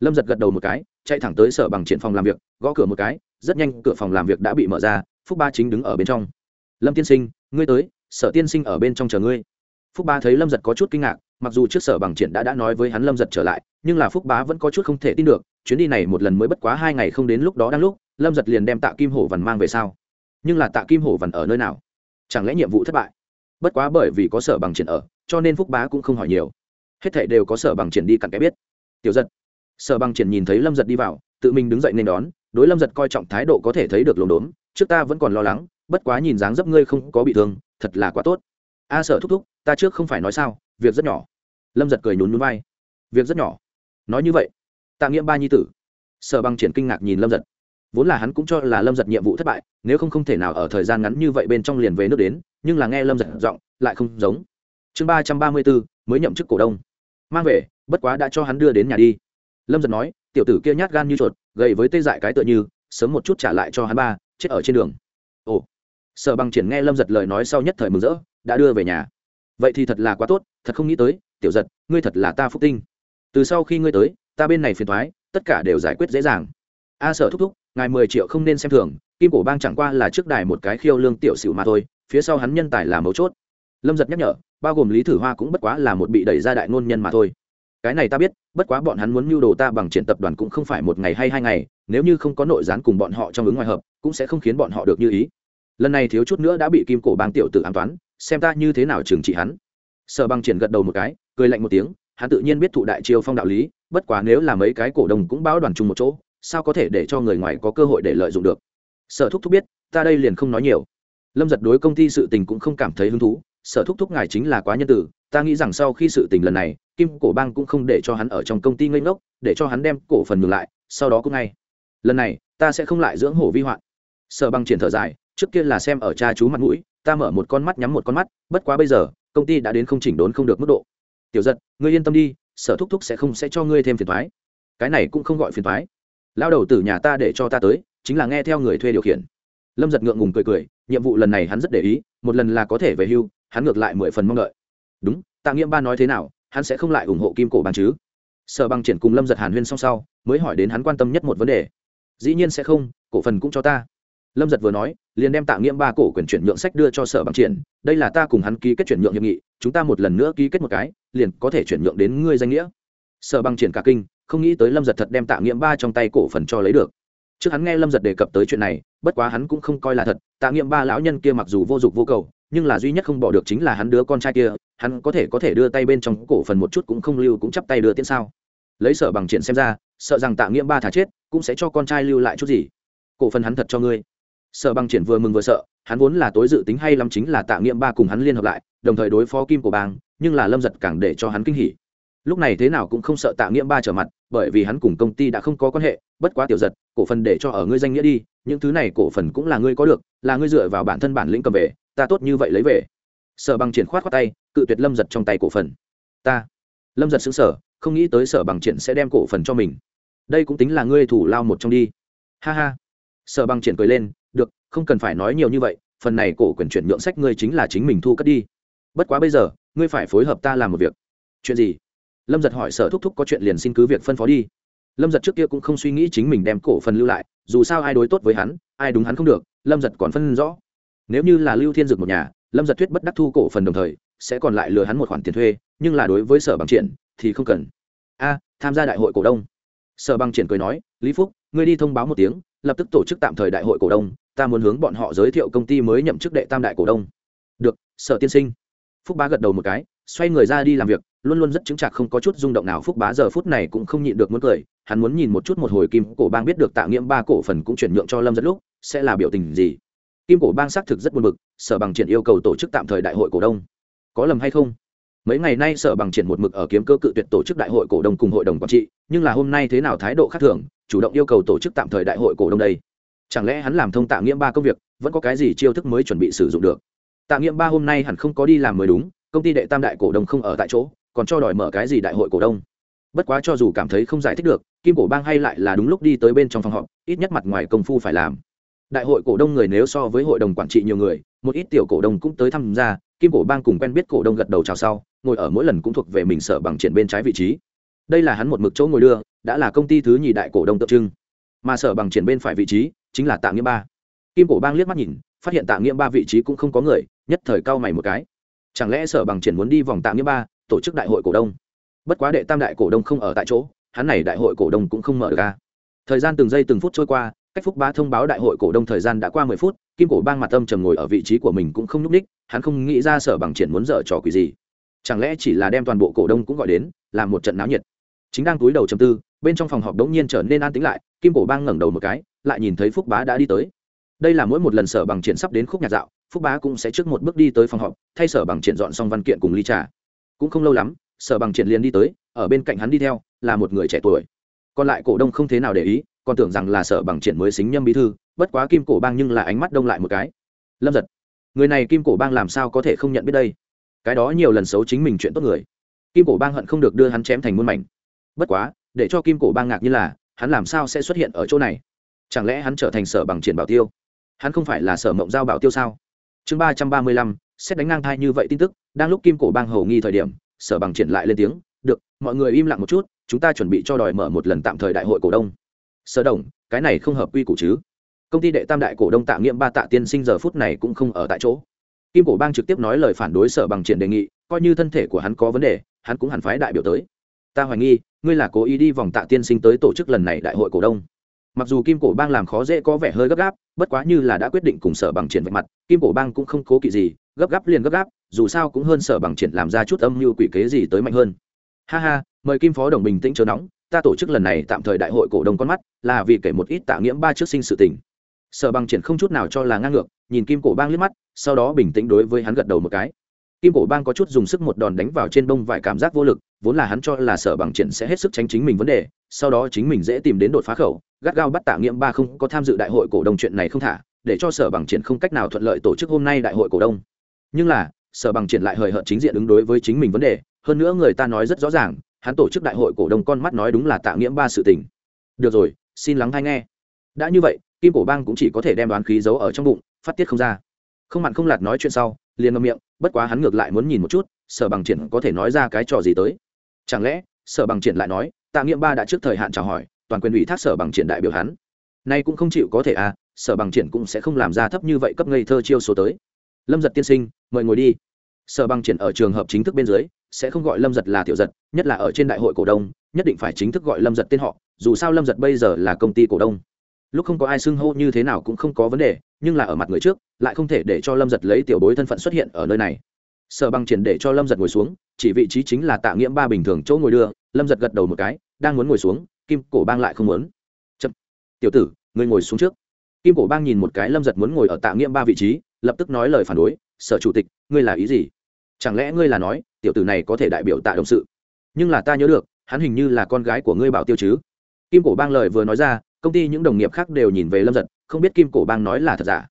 Lâm giật gật đầu một cái, chạy thẳng tới sở bằng triển phòng làm việc, gõ cửa một cái, rất nhanh cửa phòng làm việc đã bị mở ra, phúc ba chính đứng ở bên trong. Lâm tiên sinh, ngươi tới, sở tiên sinh ở bên trong chờ ngươi. Phúc ba thấy lâm giật có chút kinh ngạc, mặc dù trước sở bằng triển đã đã nói với hắn lâm giật trở lại, nhưng là phúc bá vẫn có chút không thể tin được, chuyến đi này một lần mới bất quá hai ngày không đến lúc đó đang lúc, lâm giật liền đem tạ kim hổ vằn mang về sao? Nhưng là tạ kim hổ vằn ở nơi nào? Chẳng lẽ nhiệm vụ thất bại? Bất quá bởi vì có sở bằng triển ở, cho nên phúc bá cũng không hỏi nhiều hết thảy đều có sở bằng triển đi cặn cái biết. Tiểu giật. Sở bằng triển nhìn thấy lâm giật đi vào, tự mình đứng dậy nên đón, đối lâm giật coi trọng thái độ có thể thấy được lồn đốn trước ta vẫn còn lo lắng, bất quá nhìn dáng dấp ngươi không có bị thương, thật là quá tốt. A sở thúc thúc, ta trước không phải nói sao, việc rất nhỏ. Lâm giật cười nhún nhún vai. Việc rất nhỏ. Nói như vậy, tạ nghiệm ba nhi tử. Sở bằng triển kinh ngạc nhìn lâm giật. Vốn là hắn cũng cho là lâm giật nhiệm vụ thất bại, nếu không không thể nào ở thời gian ngắn như vậy bên trong liền về nước đến, nhưng là nghe lâm giật giọng, lại không giống. Chương ba trăm ba mươi bốn mới nhậm chức cổ đông mang về, bất quá đã cho hắn đưa đến nhà đi. Lâm giật nói, tiểu tử kia nhát gan như chuột gậy với tê dại cái tựa như, sớm một chút trả lại cho hắn ba, chết ở trên đường. Ồ. Sở bằng triển nghe lâm giật lời nói sau nhất thời mừng rỡ, đã đưa về nhà. Vậy thì thật là quá tốt, thật không nghĩ tới, tiểu giật, ngươi thật là ta phúc tinh. Từ sau khi ngươi tới, ta bên này phiền thoái tất cả đều giải quyết dễ dàng. A sở thúc thúc, ngài mười triệu không nên xem thường, kim cổ bang chẳng qua là trước đài một cái khiêu lương tiểu xỉu mà thôi, phía sau hắn nhân tài là mấu chốt lâm giật nhắc nhở bao gồm lý thử hoa cũng bất quá là một bị đẩy ra đại ngôn nhân mà thôi cái này ta biết bất quá bọn hắn muốn mưu đồ ta bằng triển tập đoàn cũng không phải một ngày hay hai ngày nếu như không có nội gián cùng bọn họ trong ứng ngoài hợp cũng sẽ không khiến bọn họ được như ý lần này thiếu chút nữa đã bị kim cổ bang tiểu tử an toán, xem ta như thế nào trừng trị hắn. Sở bằng triển gật đầu một cái, cười lạnh một tiếng, hắn tự nhiên biết thụ đại chiêu phong đạo lý, bất quá nếu là mấy cái cổ đồng cũng báo đoàn chung một chỗ, sao có thể để cho người ngoài có cơ hội để lợi dụng được? Sở thúc thúc biết, ta đây liền không nói nhiều. Lâm giật đối công ty sự tình cũng không cảm thấy hứng thú sở thúc thúc ngài chính là quá nhân tử, ta nghĩ rằng sau khi sự tình lần này, kim cổ bang cũng không để cho hắn ở trong công ty ngây ngốc, để cho hắn đem cổ phần ngược lại, sau đó cũng ngay. Lần này, ta sẽ không lại dưỡng hổ vi hoạn. Sở băng triển thở dài, trước kia là xem ở cha chú mặt mũi, ta mở một con mắt nhắm một con mắt, bất quá bây giờ, công ty đã đến không chỉnh đốn không được mức độ. Tiểu giật, ngươi yên tâm đi, sở thúc thúc sẽ không sẽ cho ngươi thêm phiền thoái cái này cũng không gọi phiền thoái lao đầu từ nhà ta để cho ta tới, chính là nghe theo người thuê điều khiển. Lâm giật ngượng ngùng cười cười, nhiệm vụ lần này hắn rất để ý, một lần là có thể về hưu hắn ngược lại mười phần mong đợi. Đúng, tạ nghiễm ba nói thế nào, hắn sẽ không lại ủng hộ kim cổ bằng chứ? Sở bằng triển cùng lâm giật hàn huyên song sau, mới hỏi đến hắn quan tâm nhất một vấn đề. Dĩ nhiên sẽ không, cổ phần cũng cho ta. Lâm giật vừa nói, liền đem tạ nghiễm ba cổ quyền chuyển nhượng sách đưa cho sở bằng triển, đây là ta cùng hắn ký kết chuyển nhượng hiệp nghị, chúng ta một lần nữa ký kết một cái, liền có thể chuyển nhượng đến ngươi danh nghĩa. Sở bằng triển cả kinh, không nghĩ tới lâm giật thật đem tạ nghiễm ba trong tay cổ phần cho lấy được. Trước hắn nghe lâm giật đề cập tới chuyện này, bất quá hắn cũng không coi là thật, tạ nghiễm ba lão nhân kia mặc dù vô dụng vô cầu nhưng là duy nhất không bỏ được chính là hắn đứa con trai kia, hắn có thể có thể đưa tay bên trong cổ phần một chút cũng không lưu, cũng chắp tay đưa tiễn sao? Lấy sở bằng triển xem ra, sợ rằng tạ nghiễm ba thả chết, cũng sẽ cho con trai lưu lại chút gì. Cổ phần hắn thật cho ngươi. Sở bằng triển vừa mừng vừa sợ, hắn vốn là tối dự tính hay lắm chính là tạ nghiễm ba cùng hắn liên hợp lại, đồng thời đối phó kim của bang nhưng là lâm giật càng để cho hắn kinh hỉ lúc này thế nào cũng không sợ tạ nghiễm ba trở mặt, bởi vì hắn cùng công ty đã không có quan hệ, bất quá tiểu giật, cổ phần để cho ở ngươi danh nghĩa đi, những thứ này cổ phần cũng là ngươi có được, là ngươi dựa vào bản thân bản lĩnh cầm về, ta tốt như vậy lấy về. Sở bằng triển khoát khoát tay, cự tuyệt lâm giật trong tay cổ phần. Ta, lâm giật xứng sở không nghĩ tới sở bằng triển sẽ đem cổ phần cho mình. Đây cũng tính là ngươi thủ lao một trong đi. Ha ha. Sở bằng triển cười lên, được, không cần phải nói nhiều như vậy, phần này cổ quyền chuyển nhượng sách ngươi chính là chính mình thu cất đi. Bất quá bây giờ, ngươi phải phối hợp ta làm một việc. Chuyện gì? Lâm giật hỏi sở thúc thúc có chuyện liền xin cứ việc phân phó đi. Lâm giật trước kia cũng không suy nghĩ chính mình đem cổ phần lưu lại, dù sao ai đối tốt với hắn, ai đúng hắn không được, lâm giật còn phân rõ. Nếu như là lưu thiên dực một nhà, lâm giật thuyết bất đắc thu cổ phần đồng thời, sẽ còn lại lừa hắn một khoản tiền thuê, nhưng là đối với sở bằng triển thì không cần. A, tham gia đại hội cổ đông. Sở bằng triển cười nói, lý phúc, ngươi đi thông báo một tiếng, lập tức tổ chức tạm thời đại hội cổ đông, ta muốn hướng bọn họ giới thiệu công ty mới nhậm chức đệ tam đại cổ đông. Được, sở tiên sinh. Phúc bá gật đầu một cái, xoay người ra đi làm việc luôn luôn rất chứng chạc không có chút rung động nào, phúc bá giờ phút này cũng không nhịn được muốn cười, hắn muốn nhìn một chút một hồi kim cổ bang biết được tạ nghiễm ba cổ phần cũng chuyển nhượng cho lâm rất lúc, sẽ là biểu tình gì. Kim cổ bang xác thực rất buồn bực, sở bằng triển yêu cầu tổ chức tạm thời đại hội cổ đông. Có lầm hay không? Mấy ngày nay sở bằng triển một mực ở kiếm cơ cự tuyệt tổ chức đại hội cổ đông cùng hội đồng quản trị, nhưng là hôm nay thế nào thái độ khác thường, chủ động yêu cầu tổ chức tạm thời đại hội cổ đông đây? Chẳng lẽ hắn làm thông tạ nghiễm ba công việc, vẫn có cái gì chiêu thức mới chuẩn bị sử dụng được? Tạ nghiễm ba hôm nay hẳn không có đi làm mới đúng, công ty đệ tam đại cổ đông không ở tại chỗ còn cho đòi mở cái gì đại hội cổ đông. Bất quá cho dù cảm thấy không giải thích được, kim cổ bang hay lại là đúng lúc đi tới bên trong phòng họp, ít nhất mặt ngoài công phu phải làm. Đại hội cổ đông người nếu so với hội đồng quản trị nhiều người, một ít tiểu cổ đông cũng tới tham gia, kim cổ bang cùng quen biết cổ đông gật đầu chào sau, ngồi ở mỗi lần cũng thuộc về mình sở bằng triển bên trái vị trí. Đây là hắn một mực chỗ ngồi đưa, đã là công ty thứ nhì đại cổ đông tượng trưng. Mà sở bằng triển bên phải vị trí, chính là tạ nghĩa ba. Kim cổ bang liếc mắt nhìn, phát hiện tạ nghĩa ba vị trí cũng không có người, nhất thời cao mày một cái. Chẳng lẽ sở bằng triển muốn đi vòng tạ nghĩa ba tổ chức đại hội cổ đông. Bất quá đệ tam đại cổ đông không ở tại chỗ, hắn này đại hội cổ đông cũng không mở ra. Thời gian từng giây từng phút trôi qua, cách phúc bá thông báo đại hội cổ đông thời gian đã qua mười phút, kim cổ bang mặt tâm trầm ngồi ở vị trí của mình cũng không nhúc ních hắn không nghĩ ra sở bằng triển muốn dở trò quỷ gì. Chẳng lẽ chỉ là đem toàn bộ cổ đông cũng gọi đến, làm một trận náo nhiệt? Chính đang túi đầu chầm tư, bên trong phòng họp đống nhiên trở nên an tĩnh lại, kim cổ bang ngẩng đầu một cái, lại nhìn thấy phúc bá đã đi tới. Đây là mỗi một lần sở bằng triển sắp đến khúc nhạc dạo, phúc bá cũng sẽ trước một bước đi tới phòng họp, thay sở bằng triển dọn xong văn kiện cùng ly trà cũng không lâu lắm, sở bằng triển liền đi tới, ở bên cạnh hắn đi theo, là một người trẻ tuổi. Còn lại cổ đông không thế nào để ý, còn tưởng rằng là sở bằng triển mới xính nhâm bí thư, bất quá kim cổ bang nhưng là ánh mắt đông lại một cái. Lâm giật, người này kim cổ bang làm sao có thể không nhận biết đây? Cái đó nhiều lần xấu chính mình chuyện tốt người. Kim cổ bang hận không được đưa hắn chém thành muôn mảnh. Bất quá, để cho kim cổ bang ngạc như là, hắn làm sao sẽ xuất hiện ở chỗ này? Chẳng lẽ hắn trở thành sở bằng triển bảo tiêu? Hắn không phải là sở mộng giao bảo tiêu sao? Chương ba trăm ba mươi lăm, xét đánh ngang thai như vậy tin tức, đang lúc kim cổ bang hầu nghi thời điểm, sở bằng triển lại lên tiếng, được, mọi người im lặng một chút, chúng ta chuẩn bị cho đòi mở một lần tạm thời đại hội cổ đông. Sở đồng, cái này không hợp quy củ chứ? Công ty đệ tam đại cổ đông tạ nghiệm ba tạ tiên sinh giờ phút này cũng không ở tại chỗ. Kim cổ bang trực tiếp nói lời phản đối sở bằng triển đề nghị, coi như thân thể của hắn có vấn đề, hắn cũng hẳn phái đại biểu tới. Ta hoài nghi, ngươi là cố ý đi vòng tạ tiên sinh tới tổ chức lần này đại hội cổ đông mặc dù kim cổ bang làm khó dễ có vẻ hơi gấp gáp, bất quá như là đã quyết định cùng sở bằng triển vạch mặt, kim cổ bang cũng không cố kỵ gì, gấp gáp liền gấp gáp, dù sao cũng hơn sở bằng triển làm ra chút âm mưu quỷ kế gì tới mạnh hơn. Ha ha, mời kim phó đồng bình tĩnh chớ nóng, ta tổ chức lần này tạm thời đại hội cổ đông con mắt, là vì kể một ít tạ nghiễm ba trước sinh sự tình. Sở bằng triển không chút nào cho là ngang ngược, nhìn kim cổ bang liếc mắt, sau đó bình tĩnh đối với hắn gật đầu một cái. Kim cổ bang có chút dùng sức một đòn đánh vào trên bông vải cảm giác vô lực, vốn là hắn cho là sở bằng triển sẽ hết sức tránh chính mình vấn đề, sau đó chính mình dễ tìm đến đột phá khẩu gắt gao bắt tạ nghiệm ba không có tham dự đại hội cổ đông chuyện này không thả, để cho sở bằng triển không cách nào thuận lợi tổ chức hôm nay đại hội cổ đông. Nhưng là, sở bằng triển lại hời hợt chính diện ứng đối với chính mình vấn đề, hơn nữa người ta nói rất rõ ràng, hắn tổ chức đại hội cổ đông con mắt nói đúng là tạ nghiệm ba sự tình. Được rồi, xin lắng hay nghe. Đã như vậy, kim cổ bang cũng chỉ có thể đem đoán khí giấu ở trong bụng, phát tiết không ra. Không mặn không lạt nói chuyện sau, liền ngâm miệng, bất quá hắn ngược lại muốn nhìn một chút, sở bằng triển có thể nói ra cái trò gì tới. Chẳng lẽ, sở bằng triển lại nói, tạ nghiệm ba đã trước thời hạn chào hỏi toàn quyền ủy thác sở bằng triển đại biểu hắn. Nay cũng không chịu có thể à sở bằng triển cũng sẽ không làm ra thấp như vậy cấp ngây thơ chiêu số tới. Lâm giật tiên sinh, mời ngồi đi. Sở bằng triển ở trường hợp chính thức bên dưới, sẽ không gọi lâm giật là tiểu giật, nhất là ở trên đại hội cổ đông, nhất định phải chính thức gọi lâm giật tên họ, dù sao lâm giật bây giờ là công ty cổ đông. Lúc không có ai xưng hô như thế nào cũng không có vấn đề, nhưng là ở mặt người trước, lại không thể để cho lâm giật lấy tiểu bối thân phận xuất hiện ở nơi này. Sở bằng triển để cho lâm giật ngồi xuống, chỉ vị trí chính là tạ nghiễm ba bình thường chỗ ngồi đưa, lâm giật gật đầu một cái, đang muốn ngồi xuống kim cổ bang lại không muốn. Chậm. Tiểu tử, ngươi ngồi xuống trước. Kim cổ bang nhìn một cái lâm giật muốn ngồi ở tạ nghiệm ba vị trí, lập tức nói lời phản đối, sở chủ tịch, ngươi là ý gì? Chẳng lẽ ngươi là nói, tiểu tử này có thể đại biểu tạ đồng sự? Nhưng là ta nhớ được, hắn hình như là con gái của ngươi bảo tiêu chứ. Kim cổ bang lời vừa nói ra, công ty những đồng nghiệp khác đều nhìn về lâm giật, không biết kim cổ bang nói là thật giả.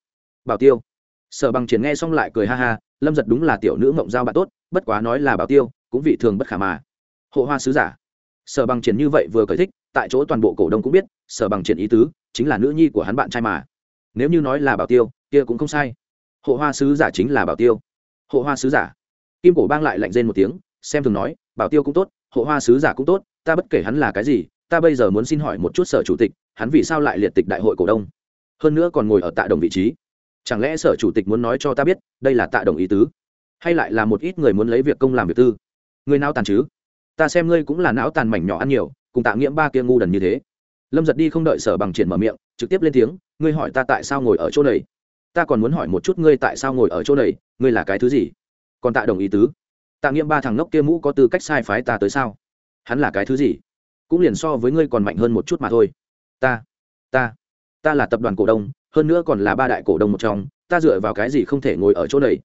Bảo tiêu. Sở bằng triển nghe xong lại cười ha ha, lâm giật đúng là tiểu nữ mộng giao bạn tốt, bất quá nói là bảo tiêu, cũng vị thường bất khả mà. Hộ hoa sứ giả. Sở bằng triển như vậy vừa cởi thích tại chỗ toàn bộ cổ đông cũng biết, sở bằng triển ý tứ, chính là nữ nhi của hắn bạn trai mà. Nếu như nói là bảo tiêu, kia cũng không sai. Hộ hoa sứ giả chính là bảo tiêu. Hộ hoa sứ giả. Kim cổ bang lại lạnh rên một tiếng, xem thường nói, bảo tiêu cũng tốt, hộ hoa sứ giả cũng tốt, ta bất kể hắn là cái gì, ta bây giờ muốn xin hỏi một chút sở chủ tịch, hắn vì sao lại liệt tịch đại hội cổ đông? Hơn nữa còn ngồi ở tạ đồng vị trí. Chẳng lẽ sở chủ tịch muốn nói cho ta biết, đây là tạ đồng ý tứ? Hay lại là một ít người muốn lấy việc công làm việc tư? Người nào tàn chứ? Ta xem ngươi cũng là não tàn mảnh nhỏ ăn nhiều cùng tạ nghiễm ba kia ngu đần như thế. Lâm giật đi không đợi sở bằng triển mở miệng, trực tiếp lên tiếng, ngươi hỏi ta tại sao ngồi ở chỗ này? Ta còn muốn hỏi một chút ngươi tại sao ngồi ở chỗ này, ngươi là cái thứ gì? Còn tạ đồng ý tứ. Tạ nghiễm ba thằng ngốc kia mũ có tư cách sai phái ta tới sao? Hắn là cái thứ gì? Cũng liền so với ngươi còn mạnh hơn một chút mà thôi. Ta ta ta là tập đoàn cổ đông, hơn nữa còn là ba đại cổ đông một trong, ta dựa vào cái gì không thể ngồi ở chỗ này?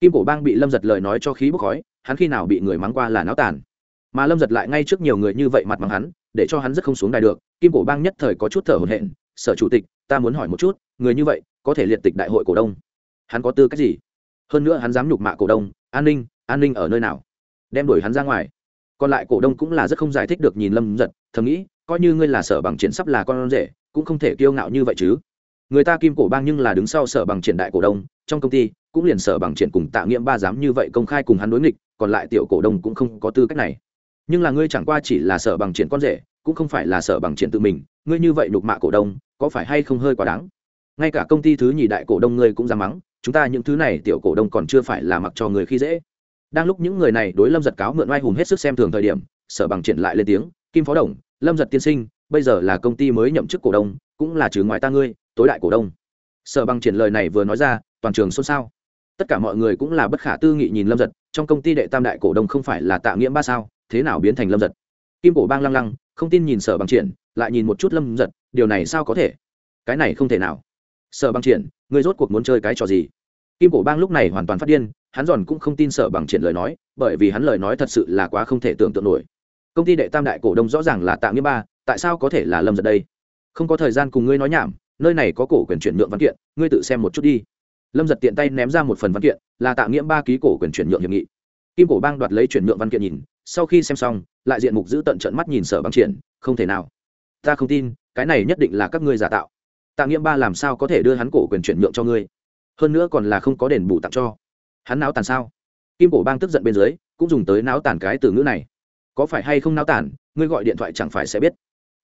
Kim cổ bang bị lâm giật lời nói cho khí bốc khói, hắn khi nào bị người mắng qua là náo tàn mà lâm giật lại ngay trước nhiều người như vậy mặt bằng hắn, để cho hắn rất không xuống đài được. Kim cổ bang nhất thời có chút thở hổn hển. Sở chủ tịch, ta muốn hỏi một chút, người như vậy có thể liệt tịch đại hội cổ đông? Hắn có tư cách gì? Hơn nữa hắn dám nhục mạ cổ đông, an ninh an ninh ở nơi nào? Đem đuổi hắn ra ngoài. Còn lại cổ đông cũng là rất không giải thích được nhìn lâm giật, thầm nghĩ, coi như ngươi là sở bằng triển sắp là con rể, cũng không thể kiêu ngạo như vậy chứ. Người ta kim cổ bang nhưng là đứng sau sở bằng triển đại cổ đông, trong công ty cũng liền sở bằng triển cùng tạ nghiệm ba dám như vậy công khai cùng hắn đối nghịch, còn lại tiểu cổ đông cũng không có tư cách này nhưng là ngươi chẳng qua chỉ là sở bằng triển con rể, cũng không phải là sở bằng triển tự mình, ngươi như vậy nhục mạ cổ đông, có phải hay không hơi quá đáng? Ngay cả công ty thứ nhì đại cổ đông ngươi cũng dám mắng, chúng ta những thứ này tiểu cổ đông còn chưa phải là mặc cho người khi dễ. Đang lúc những người này đối lâm giật cáo mượn oai hùng hết sức xem thường thời điểm, sở bằng triển lại lên tiếng, kim phó đồng, lâm giật tiên sinh, bây giờ là công ty mới nhậm chức cổ đông, cũng là trừ ngoài ta ngươi, tối đại cổ đông. Sở bằng triển lời này vừa nói ra, toàn trường xôn xao tất cả mọi người cũng là bất khả tư nghị nhìn lâm giật, trong công ty đệ tam đại cổ đông không phải là tạ nghĩa ba sao? Thế nào biến thành lâm giật? Kim cổ bang lăng lăng, không tin nhìn sở bằng triển, lại nhìn một chút lâm giật, điều này sao có thể? Cái này không thể nào. Sở bằng triển người rốt cuộc muốn chơi cái trò gì? Kim cổ bang lúc này hoàn toàn phát điên, hắn giòn cũng không tin sở bằng triển lời nói, bởi vì hắn lời nói thật sự là quá không thể tưởng tượng nổi. Công ty đệ tam đại cổ đông rõ ràng là tạ nghĩa ba, tại sao có thể là lâm giật đây? Không có thời gian cùng ngươi nói nhảm, nơi này có cổ quyền chuyển nhượng văn kiện, ngươi tự xem một chút đi lâm giật tiện tay ném ra một phần văn kiện, là tạ nghiễm ba ký cổ quyền chuyển nhượng hiệp nghị. Kim cổ bang đoạt lấy chuyển nhượng văn kiện nhìn, sau khi xem xong, lại diện mục giữ tận trận mắt nhìn sở bằng triển, không thể nào. Ta không tin, cái này nhất định là các ngươi giả tạo. Tạ nghiễm ba làm sao có thể đưa hắn cổ quyền chuyển nhượng cho ngươi? Hơn nữa còn là không có đền bù tặng cho. Hắn náo tàn sao? Kim cổ bang tức giận bên dưới, cũng dùng tới náo tàn cái từ ngữ này. Có phải hay không náo tàn, ngươi gọi điện thoại chẳng phải sẽ biết.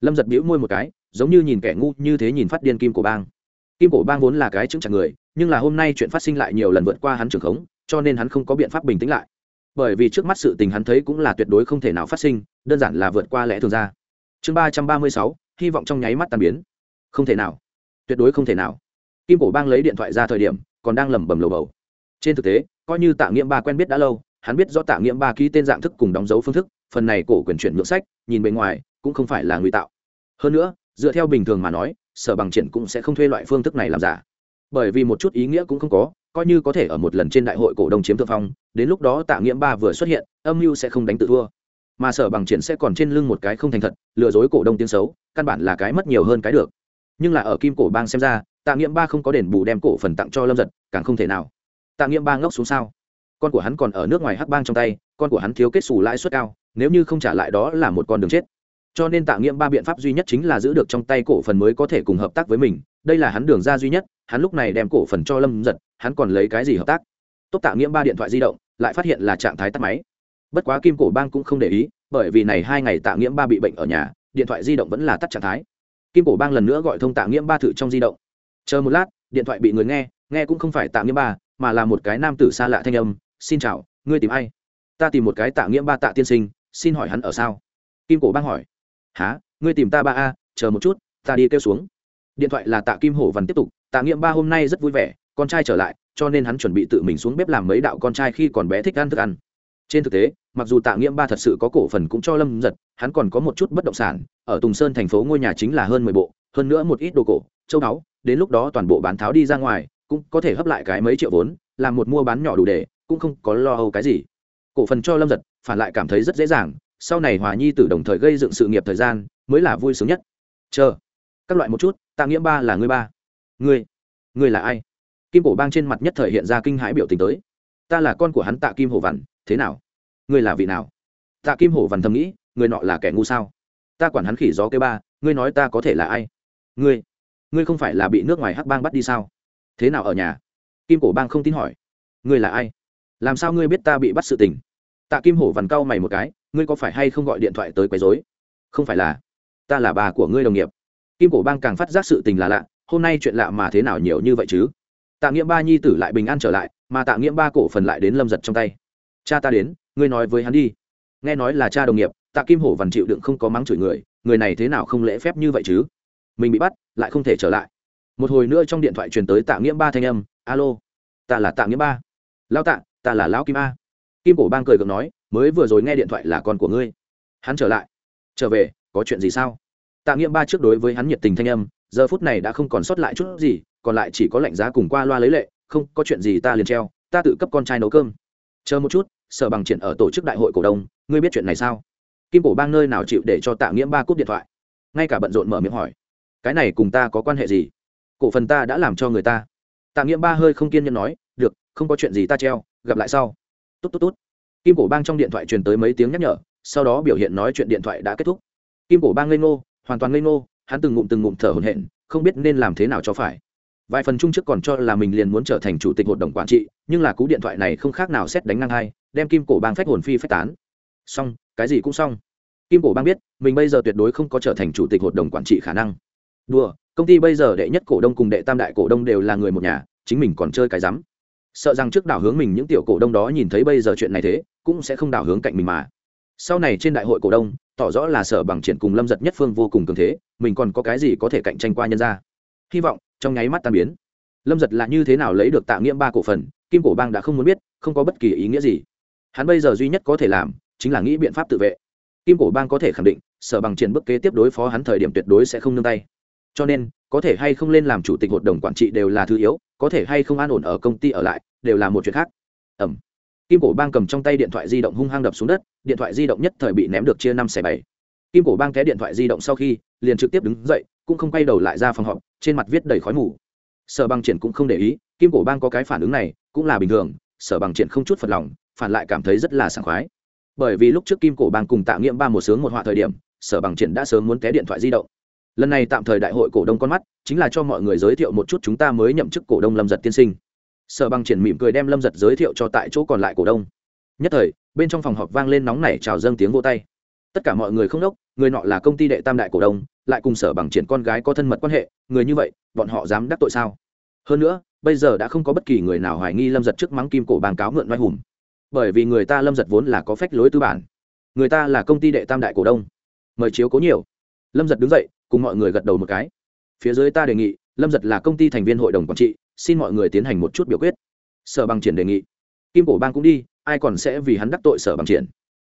Lâm giật bĩu môi một cái, giống như nhìn kẻ ngu như thế nhìn phát điên kim cổ bang. Kim cổ bang vốn là cái chứng chặt người nhưng là hôm nay chuyện phát sinh lại nhiều lần vượt qua hắn trường khống, cho nên hắn không có biện pháp bình tĩnh lại. Bởi vì trước mắt sự tình hắn thấy cũng là tuyệt đối không thể nào phát sinh, đơn giản là vượt qua lẽ thường ra. Chương ba trăm ba mươi sáu, hy vọng trong nháy mắt tàn biến. Không thể nào. Tuyệt đối không thể nào. Kim cổ bang lấy điện thoại ra thời điểm, còn đang lẩm bẩm lầu bầu. Trên thực tế, coi như tạ nghiệm ba quen biết đã lâu, hắn biết rõ tạ nghiệm ba ký tên dạng thức cùng đóng dấu phương thức, phần này cổ quyền chuyển nhượng sách, nhìn bề ngoài, cũng không phải là nguy tạo. Hơn nữa, dựa theo bình thường mà nói, sở bằng triển cũng sẽ không thuê loại phương thức này làm giả bởi vì một chút ý nghĩa cũng không có, coi như có thể ở một lần trên đại hội cổ đông chiếm thượng phong, đến lúc đó tạ nghiễm ba vừa xuất hiện, âm mưu sẽ không đánh tự thua. Mà sở bằng triển sẽ còn trên lưng một cái không thành thật, lừa dối cổ đông tiếng xấu, căn bản là cái mất nhiều hơn cái được. Nhưng là ở kim cổ bang xem ra, tạ nghiễm ba không có đền bù đem cổ phần tặng cho lâm giật, càng không thể nào. Tạ nghiễm ba ngốc xuống sao? Con của hắn còn ở nước ngoài hắc bang trong tay, con của hắn thiếu kết xù lãi suất cao, nếu như không trả lại đó là một con đường chết cho nên tạ nghiệm ba biện pháp duy nhất chính là giữ được trong tay cổ phần mới có thể cùng hợp tác với mình. Đây là hắn đường ra duy nhất, hắn lúc này đem cổ phần cho lâm giật hắn còn lấy cái gì hợp tác? Tốt tạ nghiệm ba điện thoại di động, lại phát hiện là trạng thái tắt máy. Bất quá kim cổ bang cũng không để ý, bởi vì này hai ngày tạ nghiệm ba bị bệnh ở nhà, điện thoại di động vẫn là tắt trạng thái. Kim cổ bang lần nữa gọi thông tạ nghiệm ba thử trong di động. Chờ một lát, điện thoại bị người nghe nghe cũng không phải tạ nghiệm ba, mà là một cái nam tử xa lạ thanh âm, xin chào, ngươi tìm ai? Ta tìm một cái tạ nghiệm ba tạ tiên sinh, xin hỏi hắn ở sao? Kim cổ bang hỏi há ngươi tìm ta ba a, chờ một chút, ta đi kêu xuống. Điện thoại là tạ kim hổ văn tiếp tục, tạ nghiệm ba hôm nay rất vui vẻ, con trai trở lại, cho nên hắn chuẩn bị tự mình xuống bếp làm mấy đạo con trai khi còn bé thích ăn thức ăn. Trên thực tế, mặc dù tạ nghiệm ba thật sự có cổ phần cũng cho lâm giật hắn còn có một chút bất động sản, ở tùng sơn thành phố ngôi nhà chính là hơn mười bộ, hơn nữa một ít đồ cổ, châu báu, đến lúc đó toàn bộ bán tháo đi ra ngoài, cũng có thể hấp lại cái mấy triệu vốn, làm một mua bán nhỏ đủ để, cũng không có lo âu cái gì. Cổ phần cho lâm giật phản lại cảm thấy rất dễ dàng sau này hòa nhi tử đồng thời gây dựng sự nghiệp thời gian, mới là vui sướng nhất. Chờ, các loại một chút, tạ nghĩa ba là ngươi ba. Ngươi ngươi là ai? Kim cổ bang trên mặt nhất thời hiện ra kinh hãi biểu tình tới. Ta là con của hắn tạ kim hổ vằn thế nào? Ngươi là vị nào? Tạ kim hổ vằn thầm nghĩ, người nọ là kẻ ngu sao? Ta quản hắn khỉ gió cây ba, ngươi nói ta có thể là ai? Ngươi ngươi không phải là bị nước ngoài hắc bang bắt đi sao? Thế nào ở nhà? Kim cổ bang không tin hỏi. Ngươi là ai? Làm sao ngươi biết ta bị bắt sự tình? Tạ kim hổ vằn cau mày một cái ngươi có phải hay không gọi điện thoại tới quấy rối? không phải là. Ta là bà của ngươi đồng nghiệp. Kim cổ bang càng phát giác sự tình là lạ, hôm nay chuyện lạ mà thế nào nhiều như vậy chứ? Tạ nghiễm ba nhi tử lại bình an trở lại, mà tạ nghiễm ba cổ phần lại đến lâm giật trong tay. Cha ta đến, ngươi nói với hắn đi. Nghe nói là cha đồng nghiệp, tạ kim hổ vằn chịu đựng không có mắng chửi người người này thế nào không lễ phép như vậy chứ? Mình bị bắt, lại không thể trở lại. Một hồi nữa trong điện thoại truyền tới tạ nghiễm ba thanh âm, alo, ta là tạ nghiễm ba. Lao tạ, ta là lão kim a. Kim cổ bang cười gượng nói mới vừa rồi nghe điện thoại là con của ngươi. Hắn trở lại. Trở về, có chuyện gì sao? Tạ nghiệm ba trước đối với hắn nhiệt tình thanh âm, giờ phút này đã không còn sót lại chút gì, còn lại chỉ có lạnh giá cùng qua loa lấy lệ, không, có chuyện gì ta liền treo, ta tự cấp con trai nấu cơm. Chờ một chút, sở bằng triển ở tổ chức đại hội cổ đông, ngươi biết chuyện này sao? Kim cổ bang nơi nào chịu để cho tạ nghiễm ba cúp điện thoại? Ngay cả bận rộn mở miệng hỏi. Cái này cùng ta có quan hệ gì? Cổ phần ta đã làm cho người ta. Tạ nghiễm ba hơi không kiên nhẫn nói, được, không có chuyện gì ta treo, gặp lại sau. Tốt tốt tốt kim cổ bang trong điện thoại truyền tới mấy tiếng nhắc nhở, sau đó biểu hiện nói chuyện điện thoại đã kết thúc. Kim cổ bang ngây ngô, hoàn toàn ngây ngô, hắn từng ngụm từng ngụm thở hổn hển, không biết nên làm thế nào cho phải. Vài phần chung trước còn cho là mình liền muốn trở thành chủ tịch hội đồng quản trị, nhưng là cú điện thoại này không khác nào xét đánh ngang hai, đem kim cổ bang phách hồn phi phách tán. Xong, cái gì cũng xong. Kim cổ bang biết, mình bây giờ tuyệt đối không có trở thành chủ tịch hội đồng quản trị khả năng. Đùa, công ty bây giờ đệ nhất cổ đông cùng đệ tam đại cổ đông đều là người một nhà, chính mình còn chơi cái rắm sợ rằng trước đảo hướng mình những tiểu cổ đông đó nhìn thấy bây giờ chuyện này thế, cũng sẽ không đảo hướng cạnh mình mà. Sau này trên đại hội cổ đông, tỏ rõ là sở bằng triển cùng lâm giật nhất phương vô cùng cường thế, mình còn có cái gì có thể cạnh tranh qua nhân ra hy vọng, trong nháy mắt tan biến. Lâm giật là như thế nào lấy được tạ nghiệm ba cổ phần, kim cổ bang đã không muốn biết, không có bất kỳ ý nghĩa gì. Hắn bây giờ duy nhất có thể làm, chính là nghĩ biện pháp tự vệ. Kim cổ bang có thể khẳng định, sở bằng triển bức kế tiếp đối phó hắn thời điểm tuyệt đối sẽ không nương tay cho nên, có thể hay không lên làm chủ tịch hội đồng quản trị đều là thứ yếu, có thể hay không an ổn ở công ty ở lại, đều là một chuyện khác. Ẩm. Kim cổ bang cầm trong tay điện thoại di động hung hăng đập xuống đất, điện thoại di động nhất thời bị ném được chia năm xẻ bảy. Kim cổ bang té điện thoại di động sau khi, liền trực tiếp đứng dậy, cũng không quay đầu lại ra phòng họp, trên mặt viết đầy khói mù. Sở bằng triển cũng không để ý, kim cổ bang có cái phản ứng này, cũng là bình thường, sở bằng triển không chút phật lòng, phản lại cảm thấy rất là sảng khoái. Bởi vì lúc trước kim cổ bang cùng tạ nghiệm ba một sướng một họa thời điểm, sở bằng triển đã sớm muốn té điện thoại di động lần này tạm thời đại hội cổ đông con mắt, chính là cho mọi người giới thiệu một chút chúng ta mới nhậm chức cổ đông lâm giật tiên sinh. Sở bằng triển mỉm cười đem lâm giật giới thiệu cho tại chỗ còn lại cổ đông. Nhất thời, bên trong phòng họp vang lên nóng nảy chào dâng tiếng vô tay. Tất cả mọi người không đốc, người nọ là công ty đệ tam đại cổ đông, lại cùng sở bằng triển con gái có thân mật quan hệ, người như vậy, bọn họ dám đắc tội sao? Hơn nữa, bây giờ đã không có bất kỳ người nào hoài nghi lâm giật trước mắng kim cổ bang cáo mượn oai hùng. Bởi vì người ta lâm giật vốn là có phách lối tư bản. Người ta là công ty đệ tam đại cổ đông. Mời chiếu cố nhiều. Lâm giật đứng dậy cùng mọi người gật đầu một cái. Phía dưới ta đề nghị, lâm giật là công ty thành viên hội đồng quản trị, xin mọi người tiến hành một chút biểu quyết. Sở bằng triển đề nghị. Kim cổ bang cũng đi, ai còn sẽ vì hắn đắc tội sở bằng triển.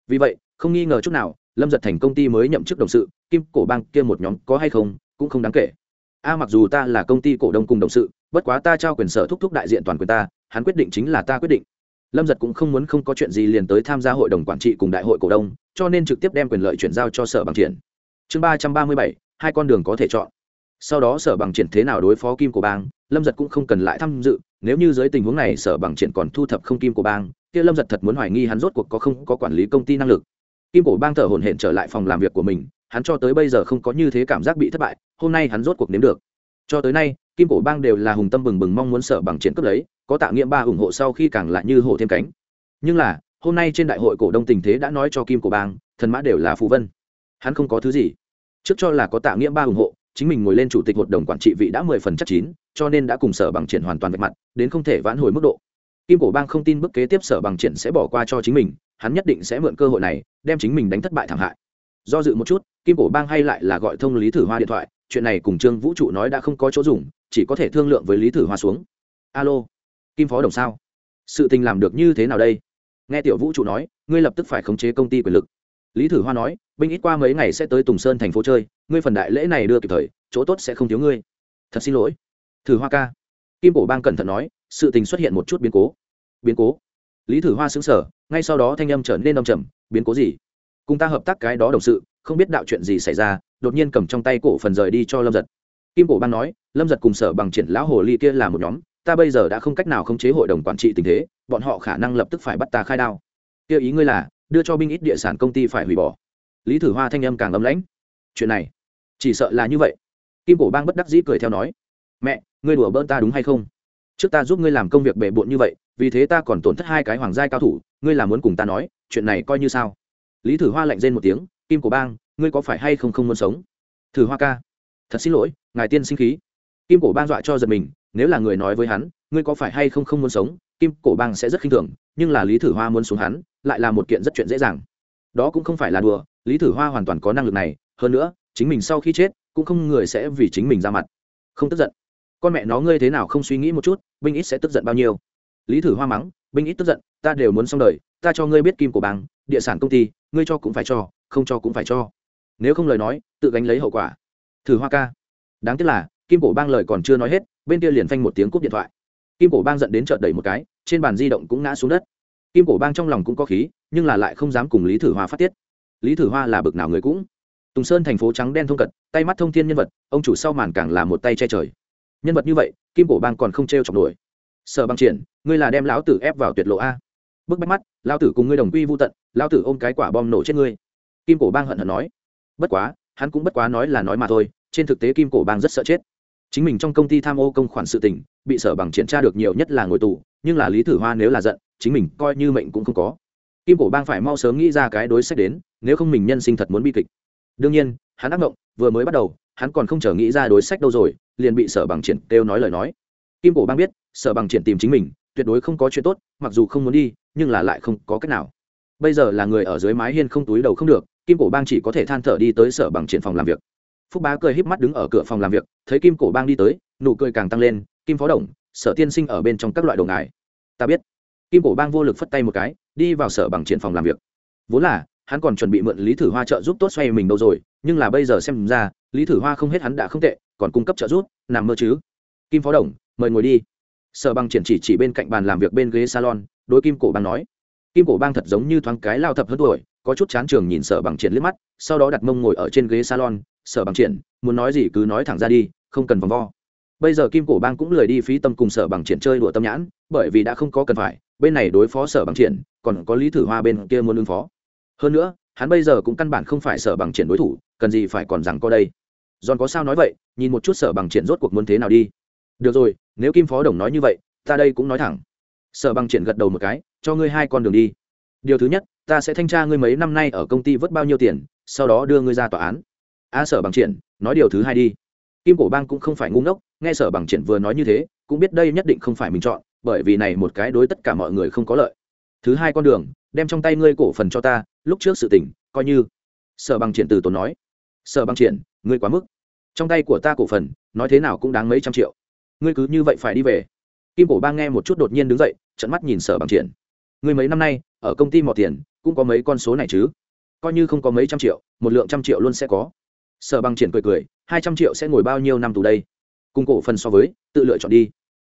Vì vậy, không nghi ngờ chút nào, lâm giật thành công ty mới nhậm chức đồng sự, kim cổ bang kia một nhóm có hay không, cũng không đáng kể. A, mặc dù ta là công ty cổ đông cùng đồng sự, bất quá ta trao quyền sở thúc thúc đại diện toàn quyền ta, hắn quyết định chính là ta quyết định. Lâm giật cũng không muốn không có chuyện gì liền tới tham gia hội đồng quản trị cùng đại hội cổ đông, cho nên trực tiếp đem quyền lợi chuyển giao cho sở bằng triển. Chương ba trăm ba mươi bảy hai con đường có thể chọn. Sau đó sở bằng triển thế nào đối phó kim của bang, lâm giật cũng không cần lại tham dự, nếu như dưới tình huống này sở bằng triển còn thu thập không kim của bang, kia lâm giật thật muốn hoài nghi hắn rốt cuộc có không có quản lý công ty năng lực. Kim cổ bang thở hổn hển trở lại phòng làm việc của mình, hắn cho tới bây giờ không có như thế cảm giác bị thất bại, hôm nay hắn rốt cuộc nếm được. Cho tới nay, kim cổ bang đều là hùng tâm bừng bừng mong muốn sở bằng triển cấp lấy, có tạ nghiệm ba ủng hộ sau khi càng lại như hộ thêm cánh. Nhưng là, hôm nay trên đại hội cổ đông tình thế đã nói cho kim cổ bang, thần mã đều là phù vân. Hắn không có thứ gì trước cho là có tạ nghĩa ba ủng hộ, chính mình ngồi lên chủ tịch hội đồng quản trị vị đã mười phần chắc chín, cho nên đã cùng sở bằng triển hoàn toàn vạch mặt, đến không thể vãn hồi mức độ. Kim cổ bang không tin bước kế tiếp sở bằng triển sẽ bỏ qua cho chính mình, hắn nhất định sẽ mượn cơ hội này, đem chính mình đánh thất bại thảm hại. Do dự một chút, kim cổ bang hay lại là gọi thông lý thử hoa điện thoại, chuyện này cùng trương vũ trụ nói đã không có chỗ dùng, chỉ có thể thương lượng với lý thử hoa xuống. Alo, kim phó đồng sao? Sự tình làm được như thế nào đây? Nghe tiểu vũ trụ nói, ngươi lập tức phải khống chế công ty quyền lực lý thử hoa nói, binh ít qua mấy ngày sẽ tới tùng sơn thành phố chơi, ngươi phần đại lễ này đưa kịp thời, chỗ tốt sẽ không thiếu ngươi. Thật xin lỗi. Thử hoa ca. Kim Bổ bang cẩn thận nói, sự tình xuất hiện một chút biến cố. Biến cố? Lý thử hoa xứng sở ngay sau đó thanh âm trở nên đông trầm, biến cố gì? Cùng ta hợp tác cái đó đồng sự, không biết đạo chuyện gì xảy ra, đột nhiên cầm trong tay cổ phần rời đi cho lâm giật. Kim cổ bang nói, lâm giật cùng sở bằng triển lão hồ ly kia là một nhóm, ta bây giờ đã không cách nào khống chế hội đồng quản trị tình thế, bọn họ khả năng lập tức phải bắt ta khai đao. Kia ý ngươi là đưa cho binh ít địa sản công ty phải hủy bỏ. Lý thử hoa thanh âm càng ấm lãnh. Chuyện này, chỉ sợ là như vậy. Kim cổ bang bất đắc dĩ cười theo nói, mẹ, ngươi đùa bỡn ta đúng hay không? Trước ta giúp ngươi làm công việc bề bộn như vậy, vì thế ta còn tổn thất hai cái hoàng giai cao thủ, ngươi là muốn cùng ta nói, chuyện này coi như sao? Lý thử hoa lạnh rên một tiếng, kim cổ bang, ngươi có phải hay không không muốn sống? Thử hoa ca, thật xin lỗi, ngài tiên sinh khí. Kim cổ bang dọa cho giật mình, nếu là người nói với hắn, ngươi có phải hay không không muốn sống, kim cổ bang sẽ rất khinh thường, nhưng là lý thử hoa muốn xuống hắn lại là một kiện rất chuyện dễ dàng. Đó cũng không phải là đùa, lý thử hoa hoàn toàn có năng lực này, hơn nữa, chính mình sau khi chết, cũng không người sẽ vì chính mình ra mặt. Không tức giận. Con mẹ nó ngươi thế nào không suy nghĩ một chút, binh ít sẽ tức giận bao nhiêu? Lý thử hoa mắng, binh ít tức giận, ta đều muốn xong đời, ta cho ngươi biết kim của bang, địa sản công ty, ngươi cho cũng phải cho, không cho cũng phải cho. Nếu không lời nói, tự gánh lấy hậu quả. Thử hoa ca. Đáng tiếc là, kim cổ bang lời còn chưa nói hết, bên kia liền phanh một tiếng cúp điện thoại. Kim cổ bang giận đến chợt đẩy một cái, trên bàn di động cũng ngã xuống đất kim cổ bang trong lòng cũng có khí, nhưng là lại không dám cùng lý thử hoa phát tiết. Lý thử hoa là bực nào người cũng. Tùng sơn thành phố trắng đen thông cật, tay mắt thông thiên nhân vật, ông chủ sau màn càng là một tay che trời. Nhân vật như vậy, kim cổ bang còn không t r e o chọc nổi. Sở băng triển, ngươi là đem lão tử ép vào tuyệt lộ a. Bức bách mắt, lão tử cùng ngươi đồng quy vô tận, lão tử ôm cái quả bom nổ chết ngươi. Kim cổ bang hận hận nói. Bất quá, hắn cũng bất quá nói là nói mà thôi, trên thực tế kim cổ bang rất sợ chết. Chính mình trong công ty tham ô công khoản sự tình, bị sở bằng triển tra được nhiều nhất là ngồi tù, nhưng là lý thử hoa nếu là giận chính mình coi như mệnh cũng không có. Kim cổ bang phải mau sớm nghĩ ra cái đối sách đến, nếu không mình nhân sinh thật muốn bi kịch. Đương nhiên, hắn ác mộng, vừa mới bắt đầu, hắn còn không chờ nghĩ ra đối sách đâu rồi, liền bị sở bằng triển kêu nói lời nói. Kim cổ bang biết, sở bằng triển tìm chính mình, tuyệt đối không có chuyện tốt, mặc dù không muốn đi, nhưng là lại không có cách nào. Bây giờ là người ở dưới mái hiên không túi đầu không được, kim cổ bang chỉ có thể than thở đi tới sở bằng triển phòng làm việc. Phúc bá cười híp mắt đứng ở cửa phòng làm việc, thấy kim cổ bang đi tới, nụ cười càng tăng lên, kim phó đồng, sở tiên sinh ở bên trong các loại đồ ngài. Ta biết kim cổ bang vô lực phất tay một cái, đi vào sở bằng triển phòng làm việc. Vốn là, hắn còn chuẩn bị mượn lý thử hoa trợ giúp tốt xoay mình đâu rồi, nhưng là bây giờ xem ra, lý thử hoa không hết hắn đã không tệ, còn cung cấp trợ giúp, nằm mơ chứ. Kim phó đồng, mời ngồi đi. Sở bằng triển chỉ chỉ bên cạnh bàn làm việc bên ghế salon, đối kim cổ bang nói. Kim cổ bang thật giống như thoáng cái lao thập hơn tuổi, có chút chán trường nhìn sở bằng triển liếc mắt, sau đó đặt mông ngồi ở trên ghế salon, sở bằng triển, muốn nói gì cứ nói thẳng ra đi, không cần vòng vo. Bây giờ kim cổ bang cũng lười đi phí tâm cùng sở bằng triển chơi đùa tâm nhãn, bởi vì đã không có cần phải bên này đối phó sở bằng triển, còn có lý thử hoa bên kia muốn ứng phó. Hơn nữa, hắn bây giờ cũng căn bản không phải sở bằng triển đối thủ, cần gì phải còn rằng có đây. Giòn có sao nói vậy, nhìn một chút sở bằng triển rốt cuộc muốn thế nào đi. Được rồi, nếu kim phó đồng nói như vậy, ta đây cũng nói thẳng. Sở bằng triển gật đầu một cái, cho ngươi hai con đường đi. Điều thứ nhất, ta sẽ thanh tra ngươi mấy năm nay ở công ty vớt bao nhiêu tiền, sau đó đưa ngươi ra tòa án. A, sở bằng triển, nói điều thứ hai đi. Kim cổ bang cũng không phải ngu ngốc, nghe sở bằng triển vừa nói như thế, cũng biết đây nhất định không phải mình chọn bởi vì này một cái đối tất cả mọi người không có lợi. Thứ hai con đường, đem trong tay ngươi cổ phần cho ta, lúc trước sự tỉnh coi như. Sở bằng triển từ tốn nói. Sở bằng triển, ngươi quá mức. Trong tay của ta cổ phần, nói thế nào cũng đáng mấy trăm triệu. Ngươi cứ như vậy phải đi về. Kim cổ bang nghe một chút đột nhiên đứng dậy trận mắt nhìn sở bằng triển. Ngươi mấy năm nay, ở công ty mỏ tiền, cũng có mấy con số này chứ? Coi như không có mấy trăm triệu, một lượng trăm triệu luôn sẽ có. Sở bằng triển cười cười, hai trăm triệu sẽ ngồi bao nhiêu năm tù đây? Cùng cổ phần so với, tự lựa chọn đi.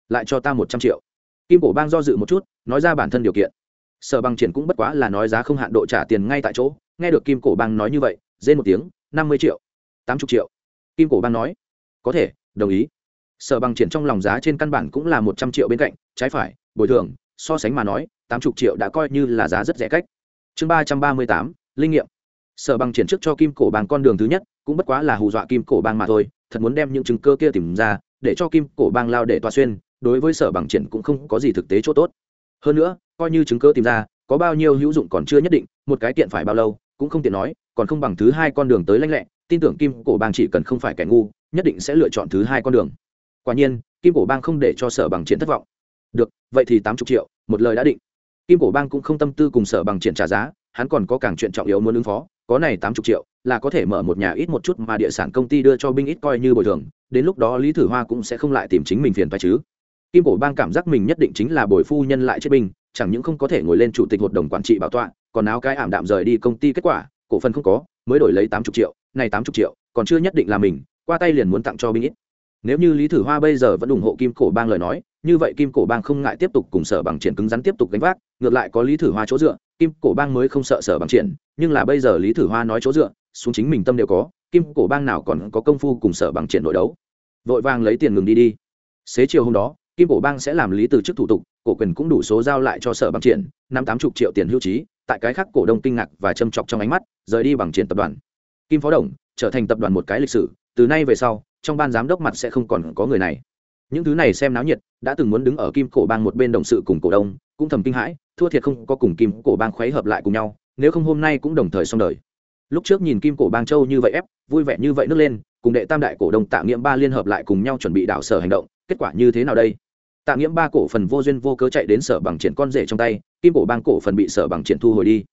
Lại cho ta một trăm triệu kim cổ bang do dự một chút, nói ra bản thân điều kiện. Sở bằng triển cũng bất quá là nói giá không hạn độ trả tiền ngay tại chỗ, nghe được kim cổ bang nói như vậy dên một tiếng, năm mươi triệu, tám mươi triệu. Kim cổ bang nói, có thể, đồng ý. Sở bằng triển trong lòng giá trên căn bản cũng là một trăm triệu bên cạnh, trái phải, bồi thường, so sánh mà nói, tám mươi triệu đã coi như là giá rất rẻ cách. Chương ba trăm ba mươi tám, linh nghiệm. Sở bằng triển trước cho kim cổ bang con đường thứ nhất, cũng bất quá là hù dọa kim cổ bang mà thôi, thật muốn đem những chứng cơ kia tìm ra, để cho kim cổ bang lao để tòa xuyên đối với sở bằng triển cũng không có gì thực tế chỗ tốt. Hơn nữa, coi như chứng cơ tìm ra, có bao nhiêu hữu dụng còn chưa nhất định, một cái tiện phải bao lâu, cũng không tiện nói, còn không bằng thứ hai con đường tới lãnh lẹ tin tưởng kim cổ bang chỉ cần không phải kẻ ngu, nhất định sẽ lựa chọn thứ hai con đường. Quả nhiên, kim cổ bang không để cho sở bằng triển thất vọng. Được, vậy thì tám mươi triệu, một lời đã định. Kim cổ bang cũng không tâm tư cùng sở bằng triển trả giá, hắn còn có càng chuyện trọng yếu muốn ứng phó, có này tám mươi triệu, là có thể mở một nhà ít một chút mà địa sản công ty đưa cho binh ít coi như bồi thường, đến lúc đó lý thử hoa cũng sẽ không lại tìm chính mình phiền phải chứ kim cổ bang cảm giác mình nhất định chính là bồi phu nhân lại chết binh, chẳng những không có thể ngồi lên chủ tịch hội đồng quản trị bảo tọa, còn áo cái ảm đạm rời đi công ty kết quả, cổ phần không có, mới đổi lấy tám mươi triệu, này tám mươi triệu, còn chưa nhất định là mình, qua tay liền muốn tặng cho binh ít. Nếu như lý thử hoa bây giờ vẫn ủng hộ kim cổ bang lời nói, như vậy kim cổ bang không ngại tiếp tục cùng sở bằng triển cứng rắn tiếp tục gánh vác, ngược lại có lý thử hoa chỗ dựa, kim cổ bang mới không sợ sở bằng triển, nhưng là bây giờ lý thử hoa nói chỗ dựa, xuống chính mình tâm đều có, kim cổ bang nào còn có công phu cùng sở bằng triển nội đấu. Vội vàng lấy tiền ngừng đi đi. Xế chiều hôm đó kim cổ bang sẽ làm lý từ chức thủ tục, cổ quyền cũng đủ số giao lại cho sở bằng triển, năm tám chục triệu tiền hưu trí, tại cái khác cổ đông kinh ngạc và châm chọc trong ánh mắt, rời đi bằng triển tập đoàn. Kim phó đồng, trở thành tập đoàn một cái lịch sử, từ nay về sau, trong ban giám đốc mặt sẽ không còn có người này. Những thứ này xem náo nhiệt, đã từng muốn đứng ở kim cổ bang một bên đồng sự cùng cổ đông, cũng thầm kinh hãi, thua thiệt không có cùng kim cổ bang khuấy hợp lại cùng nhau, nếu không hôm nay cũng đồng thời xong đời. Lúc trước nhìn kim cổ bang châu như vậy ép, vui vẻ như vậy nước lên, cùng đệ tam đại cổ đông tạ nghiệm ba liên hợp lại cùng nhau chuẩn bị đảo sở hành động, kết quả như thế nào đây? Tạ nghiễm ba cổ phần vô duyên vô cớ chạy đến sở bằng triển con rể trong tay, kim cổ bang cổ phần bị sở bằng triển thu hồi đi.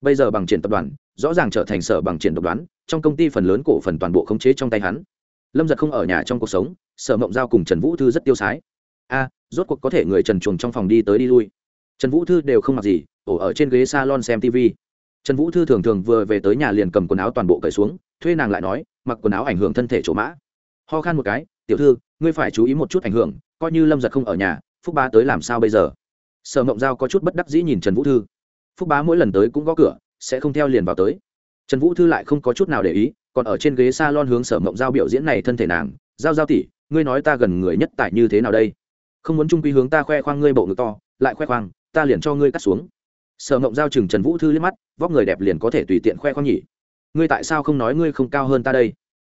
Bây giờ bằng triển tập đoàn rõ ràng trở thành sở bằng triển độc đoán, trong công ty phần lớn cổ phần toàn bộ khống chế trong tay hắn. Lâm giật không ở nhà trong cuộc sống, sở mộng giao cùng trần vũ thư rất tiêu sái. A, rốt cuộc có thể người trần chuồng trong phòng đi tới đi lui. Trần vũ thư đều không mặc gì, ổ ở trên ghế s a lon xem tv trần vũ thư thường thường vừa về tới nhà liền cầm quần áo toàn bộ cởi xuống, thuê nàng lại nói, mặc quần áo ảnh hưởng thân thể chỗ mã. Ho khan một cái, tiểu thư, ngươi phải chú ý một chút ảnh hưởng coi như lâm giật không ở nhà, phúc bá tới làm sao bây giờ? Sở mộng giao có chút bất đắc dĩ nhìn trần vũ thư. Phúc bá mỗi lần tới cũng gõ cửa, sẽ không theo liền vào tới. Trần vũ thư lại không có chút nào để ý, còn ở trên ghế s a lon hướng sở mộng giao biểu diễn này thân thể nàng. Giao giao tỉ ngươi nói ta gần người nhất tại như thế nào đây? Không muốn trung quy hướng ta khoe khoang ngươi bộ ngực to, lại khoe khoang, ta liền cho ngươi cắt xuống. Sở mộng giao chừng trần vũ thư liếc mắt, vóc người đẹp liền có thể tùy tiện khoe khoang nhỉ. Ngươi tại sao không nói ngươi không cao hơn ta đây?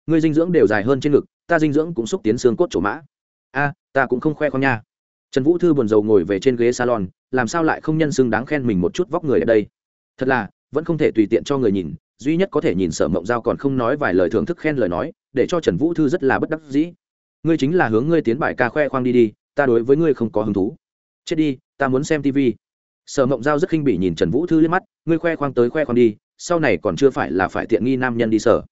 Ngươi dinh dưỡng đều dài hơn trên ngực, ta dinh dưỡng cũng xúc tiến xương cốt chỗ mã a, ta cũng không khoe khoang nha. Trần vũ thư buồn rầu ngồi về trên ghế salon, làm sao lại không nhân xưng đáng khen mình một chút vóc người ở đây? Thật là, vẫn không thể tùy tiện cho người nhìn, duy nhất có thể nhìn sở mộng giao còn không nói vài lời thưởng thức khen lời nói, để cho trần vũ thư rất là bất đắc dĩ. Ngươi chính là hướng ngươi tiến bài ca khoe khoang đi đi, ta đối với ngươi không có hứng thú. Chết đi, ta muốn xem tv sở mộng giao rất khinh bỉ nhìn trần vũ thư liếc mắt, ngươi khoe khoang tới khoe khoang đi, sau này còn chưa phải là phải tiện nghi nam nhân đi sở.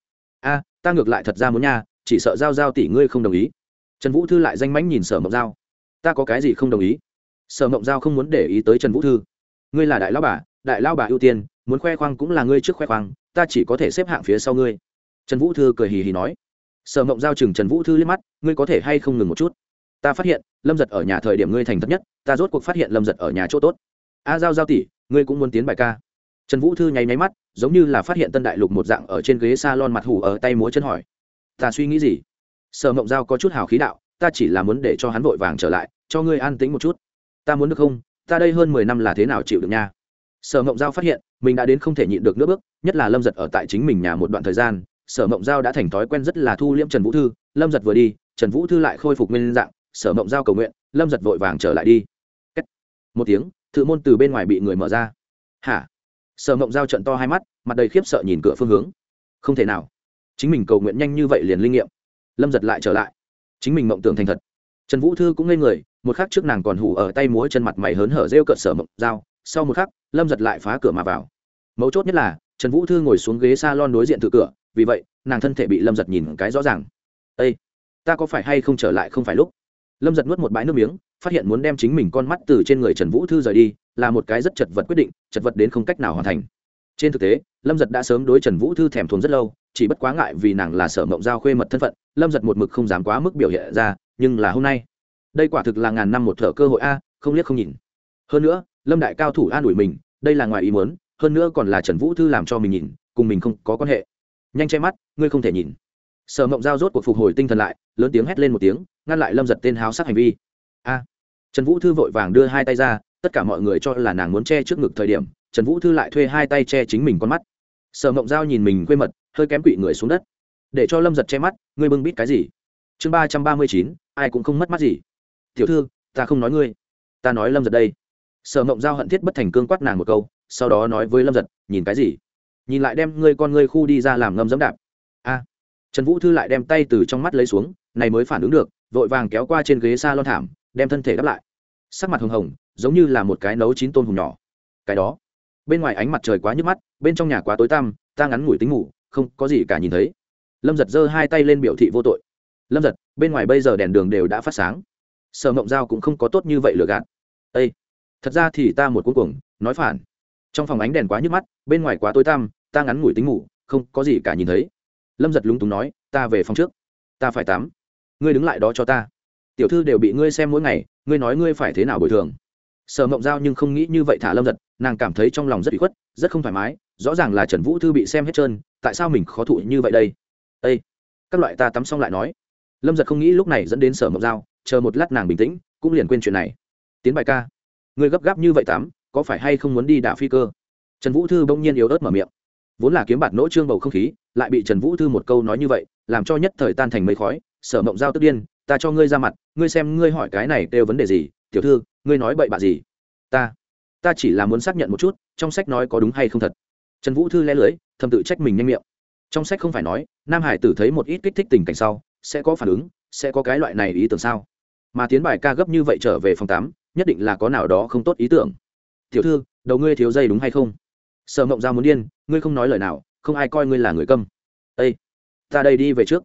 A, ta ngược lại thật ra muốn nha, chỉ sợ giao giao tỷ ngươi không đồng ý trần vũ thư lại danh mãnh nhìn sở mộng giao. Ta có cái gì không đồng ý? Sở mộng giao không muốn để ý tới trần vũ thư. Ngươi là đại lao bà, đại lao bà ưu tiên, muốn khoe khoang cũng là ngươi trước khoe khoang, ta chỉ có thể xếp hạng phía sau ngươi. Trần vũ thư cười hì hì nói. Sở mộng giao chừng trần vũ thư liếc mắt, ngươi có thể hay không ngừng một chút? Ta phát hiện, lâm giật ở nhà thời điểm ngươi thành thật nhất, ta rốt cuộc phát hiện lâm giật ở nhà chỗ tốt. A giao giao tỷ, ngươi cũng muốn tiến bài ca. Trần vũ thư nháy nháy mắt, giống như là phát hiện tân đại lục một dạng ở trên ghế s a lon mặt hủ ở tay múa chân hỏi. Ta suy nghĩ gì? Sở mộng giao có chút hào khí đạo, ta chỉ là muốn để cho hắn vội vàng trở lại, cho ngươi an tĩnh một chút. Ta muốn được không? Ta đây hơn mười năm là thế nào chịu được nha? Sở mộng giao phát hiện, mình đã đến không thể nhịn được nước bước, nhất là lâm giật ở tại chính mình nhà một đoạn thời gian, sở mộng giao đã thành thói quen rất là thu liễm trần vũ thư. Lâm giật vừa đi, trần vũ thư lại khôi phục nguyên dạng, sở mộng giao cầu nguyện, lâm giật vội vàng trở lại đi. Một tiếng, thự môn từ bên ngoài bị người mở ra. Hả? Sở mộng giao trận to hai mắt, mặt đầy khiếp sợ nhìn cửa phương hướng. Không thể nào. Chính mình cầu nguyện nhanh như vậy liền linh nghiệm lâm giật lại trở lại. Chính mình mộng tưởng thành thật. Trần vũ thư cũng ngây người, một khắc trước nàng còn hủ ở tay múa chân mặt mày hớn hở rêu cợt sở mộng dao sau một khắc, lâm giật lại phá cửa mà vào. Mấu chốt nhất là, trần vũ thư ngồi xuống ghế s a lon đối diện từ cửa, vì vậy, nàng thân thể bị lâm giật nhìn cái rõ ràng. Â ta có phải hay không trở lại không phải lúc? Lâm giật nuốt một bãi nước miếng, phát hiện muốn đem chính mình con mắt từ trên người trần vũ thư rời đi, là một cái rất chật vật quyết định, chật vật đến không cách nào hoàn thành trên thực tế, lâm giật đã sớm đối trần vũ thư thèm thuồng rất lâu, chỉ bất quá ngại vì nàng là sở mộng giao khuê mật thân phận, lâm giật một mực không dám quá mức biểu hiện ra, nhưng là hôm nay, đây quả thực là ngàn năm một thở cơ hội a, không liếc không nhìn. Hơn nữa, lâm đại cao thủ an ủi mình, đây là ngoài ý muốn, hơn nữa còn là trần vũ thư làm cho mình nhìn, cùng mình không có quan hệ. Nhanh che mắt, ngươi không thể nhìn. Sở mộng giao rốt cuộc phục hồi tinh thần lại, lớn tiếng hét lên một tiếng, ngăn lại lâm giật tên háo sắc hành vi. A. Trần vũ thư vội vàng đưa hai tay ra, tất cả mọi người cho là nàng muốn che trước ngực thời điểm trần vũ thư lại thuê hai tay che chính mình con mắt. Sở mộng giao nhìn mình quê mật, hơi kém quỵ người xuống đất. Để cho lâm giật che mắt, ngươi bưng bít cái gì? Chương ba trăm ba mươi chín, ai cũng không mất mắt gì. Tiểu thư, ta không nói ngươi. Ta nói lâm giật đây. Sở mộng giao hận thiết bất thành cương quát nàng một câu, sau đó nói với lâm giật, nhìn cái gì? Nhìn lại đem ngươi con ngươi khu đi ra làm ngâm dẫm đạp. A. Trần vũ thư lại đem tay từ trong mắt lấy xuống, này mới phản ứng được, vội vàng kéo qua trên ghế s a lon thảm, đem thân thể đắp lại. Sắc mặt hồng hồng, giống như là một cái nấu chín tôm hùng nhỏ. Cái đó bên ngoài ánh mặt trời quá nhức mắt, bên trong nhà quá tối tăm, ta ngắn ngủi tính ngủ, không có gì cả nhìn thấy. Lâm giật giơ hai tay lên biểu thị vô tội. Lâm giật, bên ngoài bây giờ đèn đường đều đã phát sáng. Sở mộng giao cũng không có tốt như vậy lừa gạt. Â thật ra thì ta một cuối cùng nói phản. Trong phòng ánh đèn quá nhức mắt, bên ngoài quá tối tăm, ta ngắn ngủi tính ngủ, không có gì cả nhìn thấy. Lâm giật lúng túng nói, ta về phòng trước. Ta phải tắm. Ngươi đứng lại đó cho ta. Tiểu thư đều bị ngươi xem mỗi ngày, ngươi nói ngươi phải thế nào bồi thường sở mộng giao nhưng không nghĩ như vậy thả lâm giật, nàng cảm thấy trong lòng rất bị khuất, rất không thoải mái, rõ ràng là trần vũ thư bị xem hết trơn, tại sao mình khó thụ như vậy đây? Â các loại ta tắm xong lại nói. Lâm giật không nghĩ lúc này dẫn đến sở mộng giao, chờ một lát nàng bình tĩnh, cũng liền quên chuyện này. Tiến bài ca. Người gấp gáp như vậy tắm, có phải hay không muốn đi đả phi cơ? Trần vũ thư bỗng nhiên yếu ớt mở miệng. Vốn là kiếm bạt nỗ trương bầu không khí, lại bị trần vũ thư một câu nói như vậy, làm cho nhất thời tan thành mây khói. Sở mộng giao tức điên, ta cho ngươi ra mặt, ngươi xem ngươi hỏi cái này kêu vấn đề gì, tiểu thư ngươi nói bậy bạ gì? Ta ta chỉ là muốn xác nhận một chút, trong sách nói có đúng hay không thật. Trần vũ thư lẽ lưới, thầm tự trách mình nhanh miệng. Trong sách không phải nói, nam hải tử thấy một ít kích thích tình cảnh sau, sẽ có phản ứng, sẽ có cái loại này ý tưởng sao? Mà tiến bài ca gấp như vậy trở về phòng tám, nhất định là có nào đó không tốt ý tưởng. Tiểu thư, đầu ngươi thiếu dây đúng hay không? Sợ mộng ra muốn điên, ngươi không nói lời nào, không ai coi ngươi là người câm. Ây ta đây đi về trước.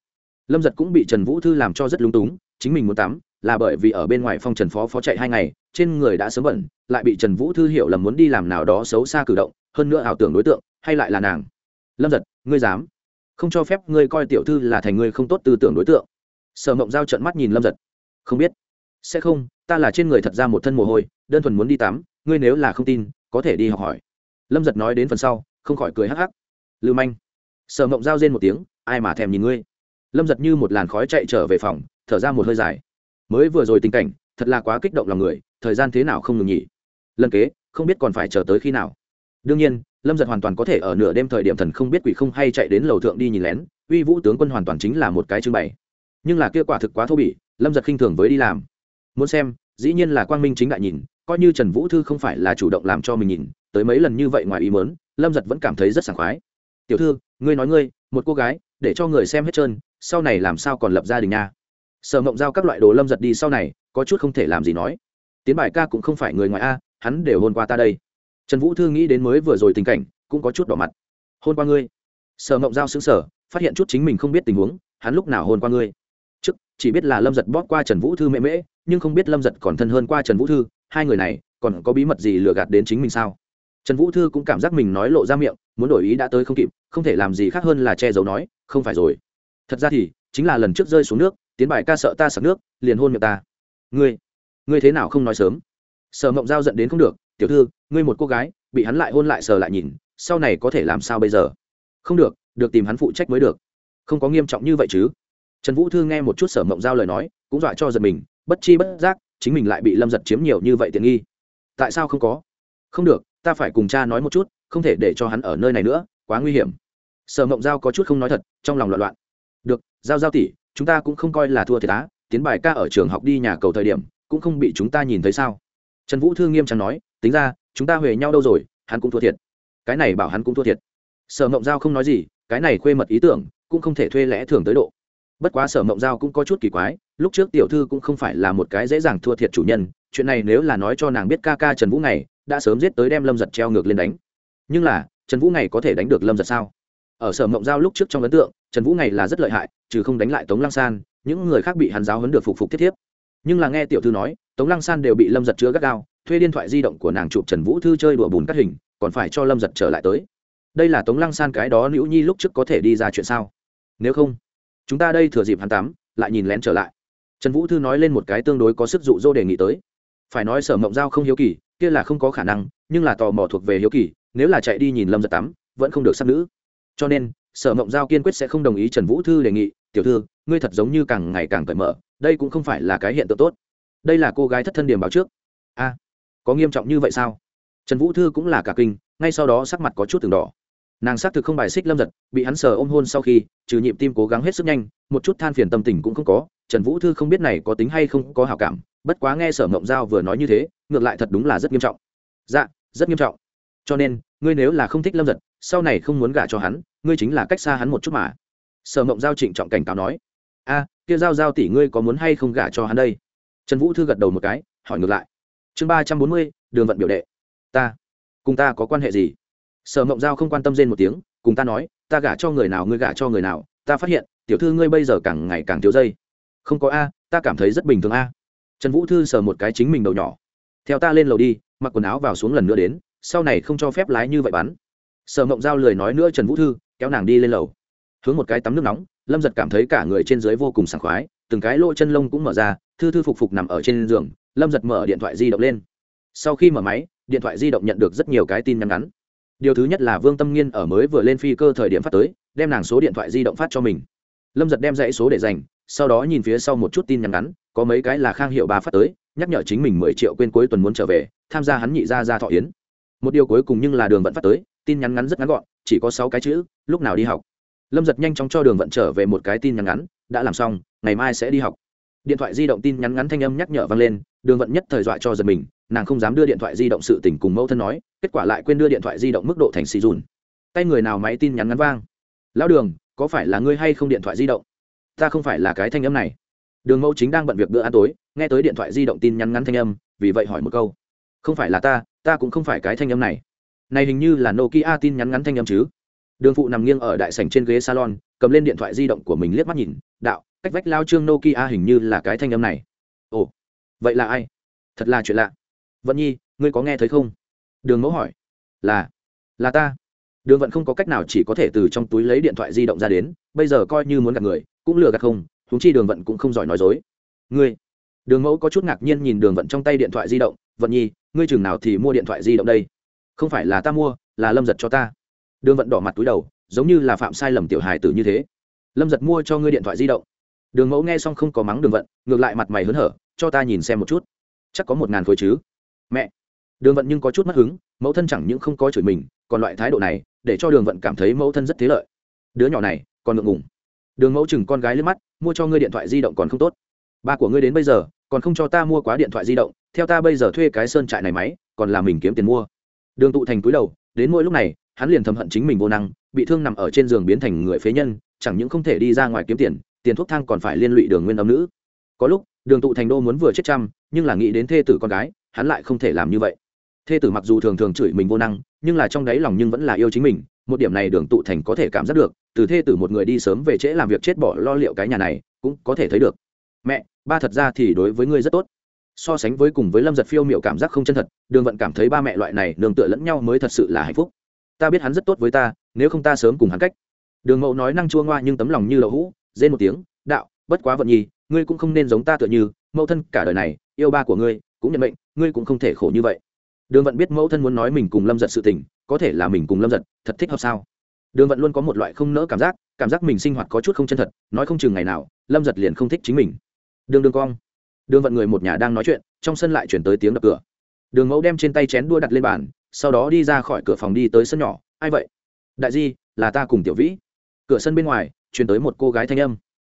Lâm giật cũng bị trần vũ thư làm cho rất lúng túng, chính mình muốn tắm là bởi vì ở bên ngoài phong trần phó phó chạy hai ngày, trên người đã sớm bẩn, lại bị trần vũ thư hiểu là muốn đi làm nào đó xấu xa cử động, hơn nữa ảo tưởng đối tượng, hay lại là nàng. Lâm giật, ngươi dám? Không cho phép ngươi coi tiểu thư là thành ngươi không tốt tư tưởng đối tượng. Sở mộng giao trận mắt nhìn lâm giật. Không biết. Sẽ không, ta là trên người thật ra một thân mồ hôi, đơn thuần muốn đi tắm, ngươi nếu là không tin, có thể đi học hỏi. Lâm giật nói đến phần sau, không khỏi cười hắc hắc. Lưu manh. Sở mộng giao rên một tiếng, ai mà thèm nhìn ngươi? Lâm giật như một làn khói chạy trở về phòng, thở ra một hơi dài mới vừa rồi tình cảnh, thật là quá kích động lòng người, thời gian thế nào không ngừng nghỉ lần kế, không biết còn phải chờ tới khi nào. Đương nhiên, lâm giật hoàn toàn có thể ở nửa đêm thời điểm thần không biết quỷ không hay chạy đến lầu thượng đi nhìn lén, uy vũ tướng quân hoàn toàn chính là một cái trưng bày. Nhưng là kia quả thực quá thô bỉ, lâm giật khinh thường với đi làm. Muốn xem, dĩ nhiên là quang minh chính đại nhìn, coi như trần vũ thư không phải là chủ động làm cho mình nhìn, tới mấy lần như vậy ngoài ý mớn lâm giật vẫn cảm thấy rất sảng khoái. Tiểu thư, ngươi nói ngươi, một cô gái, để cho người xem hết trơn, sau này làm sao còn lập gia đình nha? Sở mộng giao các loại đồ lâm giật đi sau này, có chút không thể làm gì nói. Tiến bài ca cũng không phải người ngoài a, hắn đều hôn qua ta đây. Trần vũ thư nghĩ đến mới vừa rồi tình cảnh, cũng có chút đỏ mặt. Hôn qua ngươi. Sở mộng giao xứng sở phát hiện chút chính mình không biết tình huống, hắn lúc nào hôn qua ngươi? Chức chỉ biết là lâm giật bóp qua trần vũ thư mễ mễ, nhưng không biết lâm giật còn thân hơn qua trần vũ thư, hai người này, còn có bí mật gì lừa gạt đến chính mình sao? Trần vũ thư cũng cảm giác mình nói lộ ra miệng, muốn đổi ý đã tới không kịp, không thể làm gì khác hơn là che giấu nói, không phải rồi. Thật ra thì, chính là lần trước rơi xuống nước tiến bài ca sợ ta sặc nước, liền hôn miệng ta. Ngươi ngươi thế nào không nói sớm? Sở mộng giao giận đến không được, tiểu thư, ngươi một cô gái, bị hắn lại hôn lại sờ lại nhìn, sau này có thể làm sao bây giờ? Không được được tìm hắn phụ trách mới được. Không có nghiêm trọng như vậy chứ? Trần vũ thư nghe một chút sở mộng giao lời nói, cũng dọa cho giật mình, bất chi bất giác, chính mình lại bị lâm giật chiếm nhiều như vậy tiện nghi. Tại sao không có? Không được, ta phải cùng cha nói một chút, không thể để cho hắn ở nơi này nữa, quá nguy hiểm. Sở mộng giao có chút không nói thật, trong lòng loạn loạn. Được, giao giao tỷ chúng ta cũng không coi là thua thiệt á, tiến bài ca ở trường học đi nhà cầu thời điểm, cũng không bị chúng ta nhìn thấy sao? Trần vũ thư nghiêm trọng nói, tính ra, chúng ta huề nhau đâu rồi, hắn cũng thua thiệt. Cái này bảo hắn cũng thua thiệt. Sở mộng giao không nói gì, cái này khuê mật ý tưởng, cũng không thể thuê lẽ thường tới độ. Bất quá sở mộng giao cũng có chút kỳ quái, lúc trước tiểu thư cũng không phải là một cái dễ dàng thua thiệt chủ nhân, chuyện này nếu là nói cho nàng biết ca ca trần vũ này đã sớm giết tới đem lâm giật treo ngược lên đánh. Nhưng là, trần vũ này có thể đánh được lâm giật sao? Ở sở mộng giao lúc trước trong ấn tượng trần vũ này là rất lợi hại, trừ không đánh lại tống lăng san, những người khác bị hắn giáo hấn được phục phục thiết thiếp. Nhưng là nghe tiểu thư nói, tống lăng san đều bị lâm giật chứa gắt gao, thuê điện thoại di động của nàng chụp trần vũ thư chơi đùa bùn cắt hình, còn phải cho lâm giật trở lại tới. Đây là tống lăng san cái đó nữ nhi lúc trước có thể đi ra chuyện sao? Nếu không, chúng ta đây thừa dịp hắn tắm, lại nhìn lén trở lại. Trần vũ thư nói lên một cái tương đối có sức dụ dỗ đề nghị tới. Phải nói sở mộng giao không hiếu kỳ, kia là không có khả năng, nhưng là tò mò thuộc về hiếu kỳ, nếu là chạy đi nhìn lâm giật tắm, vẫn không được sắc nữ. Cho nên sở mộng giao kiên quyết sẽ không đồng ý trần vũ thư đề nghị, tiểu thư, ngươi thật giống như càng ngày càng cởi mở, đây cũng không phải là cái hiện tượng tốt. Đây là cô gái thất thân điểm báo trước. A, có nghiêm trọng như vậy sao? Trần vũ thư cũng là cả kinh, ngay sau đó sắc mặt có chút từng đỏ. Nàng xác thực không bài xích lâm giật, bị hắn sờ ôm hôn sau khi, trừ nhịp tim cố gắng hết sức nhanh, một chút than phiền tâm tình cũng không có. Trần vũ thư không biết này có tính hay không có hảo cảm, bất quá nghe sở mộng giao vừa nói như thế, ngược lại thật đúng là rất nghiêm trọng. Dạ rất nghiêm trọng. Cho nên, ngươi nếu là không thích lâm giật, sau này không muốn gả cho hắn ngươi chính là cách xa hắn một chút mà. Sở mộng giao trịnh trọng cảnh cáo nói. A, kia giao giao tỷ ngươi có muốn hay không gả cho hắn đây? Trần vũ thư gật đầu một cái, hỏi ngược lại. Chương ba trăm bốn mươi, đường vận biểu đệ. Ta, cùng ta có quan hệ gì? Sở mộng giao không quan tâm rên một tiếng, cùng ta nói, ta gả cho người nào ngươi gả cho người nào, ta phát hiện, tiểu thư ngươi bây giờ càng ngày càng thiếu dây. Không có a, ta cảm thấy rất bình thường a. Trần vũ thư sờ một cái chính mình đầu nhỏ. Theo ta lên lầu đi, mặc quần áo vào xuống lần nữa đến, sau này không cho phép lái như vậy bắn sở mộng giao lười nói nữa trần vũ thư kéo nàng đi lên lầu. Hướng một cái tắm nước nóng, lâm giật cảm thấy cả người trên dưới vô cùng sảng khoái, từng cái lỗ chân lông cũng mở ra, thư thư phục phục nằm ở trên giường, lâm giật mở điện thoại di động lên. Sau khi mở máy, điện thoại di động nhận được rất nhiều cái tin nhắn ngắn. Điều thứ nhất là vương tâm nghiên ở mới vừa lên phi cơ thời điểm phát tới, đem nàng số điện thoại di động phát cho mình. Lâm giật đem dãy số để dành, sau đó nhìn phía sau một chút tin nhắn ngắn, có mấy cái là khang hiệu bà phát tới, nhắc nhở chính mình mười triệu quên cuối tuần muốn trở về, tham gia hắn nhị ra ra thọ yến. Một điều cuối cùng nhưng là đường vẫn phát tới, tin nhắn ngắn rất ngắn gọn chỉ có sáu cái chữ, lúc nào đi học. Lâm giật nhanh chóng cho đường vận trở về một cái tin nhắn ngắn, đã làm xong, ngày mai sẽ đi học. Điện thoại di động tin nhắn ngắn thanh âm nhắc nhở vang lên, đường vận nhất thời dọa cho giật mình, nàng không dám đưa điện thoại di động sự tình cùng mẫu thân nói, kết quả lại quên đưa điện thoại di động mức độ thành xì dùn. Tay người nào máy tin nhắn ngắn vang? Lão đường, có phải là ngươi hay không điện thoại di động? Ta không phải là cái thanh âm này. Đường mẫu chính đang bận việc bữa ăn tối, nghe tới điện thoại di động tin nhắn ngắn thanh âm, vì vậy hỏi một câu. Không phải là ta ta cũng không phải cái thanh âm này này hình như là nokia tin nhắn ngắn thanh âm chứ. Đường phụ nằm nghiêng ở đại sảnh trên ghế salon, cầm lên điện thoại di động của mình liếc mắt nhìn, đạo, cách vách lao trương nokia hình như là cái thanh âm này. Ồ, vậy là ai? Thật là chuyện lạ. Vận nhi, ngươi có nghe thấy không? Đường mẫu hỏi. Là là ta. Đường vận không có cách nào chỉ có thể từ trong túi lấy điện thoại di động ra đến, bây giờ coi như muốn gặp người, cũng lừa gạt không thúng chi đường vận cũng không giỏi nói dối. Ngươi? Đường mẫu có chút ngạc nhiên nhìn đường vận trong tay điện thoại di động. Vận nhi, ngươi chừng nào thì mua điện thoại di động đây? Không phải là ta mua, là lâm giật cho ta. Đường vận đỏ mặt túi đầu, giống như là phạm sai lầm tiểu hài tử như thế. Lâm giật mua cho ngươi điện thoại di động. Đường mẫu nghe xong không có mắng đường vận, ngược lại mặt mày hớn hở, cho ta nhìn xem một chút. Chắc có một ngàn khối chứ? Mẹ! Đường vận nhưng có chút mất hứng, mẫu thân chẳng những không có chửi mình, còn loại thái độ này, để cho đường vận cảm thấy mẫu thân rất thế lợi. Đứa nhỏ này, còn ngượng ngùng. Đường mẫu chừng con gái lên mắt, mua cho ngươi điện thoại di động còn không tốt. Ba của ngươi đến bây giờ, còn không cho ta mua quá điện thoại di động, theo ta bây giờ thuê cái sơn trại này máy, còn là mình kiếm tiền mua đường tụ thành túi đầu, đến mỗi lúc này, hắn liền thầm hận chính mình vô năng, bị thương nằm ở trên giường biến thành người phế nhân, chẳng những không thể đi ra ngoài kiếm tiền tiền thuốc thang còn phải liên lụy đường nguyên âm nữ. Có lúc, đường tụ thành đô muốn vừa chết trăm, nhưng là nghĩ đến thê tử con gái, hắn lại không thể làm như vậy. Thê tử mặc dù thường thường chửi mình vô năng, nhưng là trong đáy lòng nhưng vẫn là yêu chính mình, một điểm này đường tụ thành có thể cảm giác được, từ thê tử một người đi sớm về trễ làm việc chết bỏ lo liệu cái nhà này, cũng có thể thấy được. Mẹ, ba thật ra thì đối với ngươi rất tốt so sánh với cùng với lâm giật phiêu m i ệ u cảm giác không chân thật, đường vận cảm thấy ba mẹ loại này nương tựa lẫn nhau mới thật sự là hạnh phúc. Ta biết hắn rất tốt với ta, nếu không ta sớm cùng hắn cách. Đường mẫu nói năng chua ngoa nhưng tấm lòng như lậu hũ, rên một tiếng, đạo, bất quá vận nhi, ngươi cũng không nên giống ta tựa như, mẫu thân cả đời này, yêu ba của ngươi, cũng nhận mệnh, ngươi cũng không thể khổ như vậy. Đường vận biết mẫu thân muốn nói mình cùng lâm giật sự tình, có thể là mình cùng lâm giật, thật thích hợp sao? Đường vận luôn có một loại không nỡ cảm giác cảm giác mình sinh hoạt có chút không chân thật, nói không chừng ngày nào, lâm giật liền không thích chính mình. Đường đường cong đường vận người một nhà đang nói chuyện, trong sân lại chuyển tới tiếng đập cửa. Đường mẫu đem trên tay chén đua đặt lên bàn, sau đó đi ra khỏi cửa phòng đi tới sân nhỏ. Ai vậy? Đại di, là ta cùng tiểu vĩ. Cửa sân bên ngoài chuyển tới một cô gái thanh âm.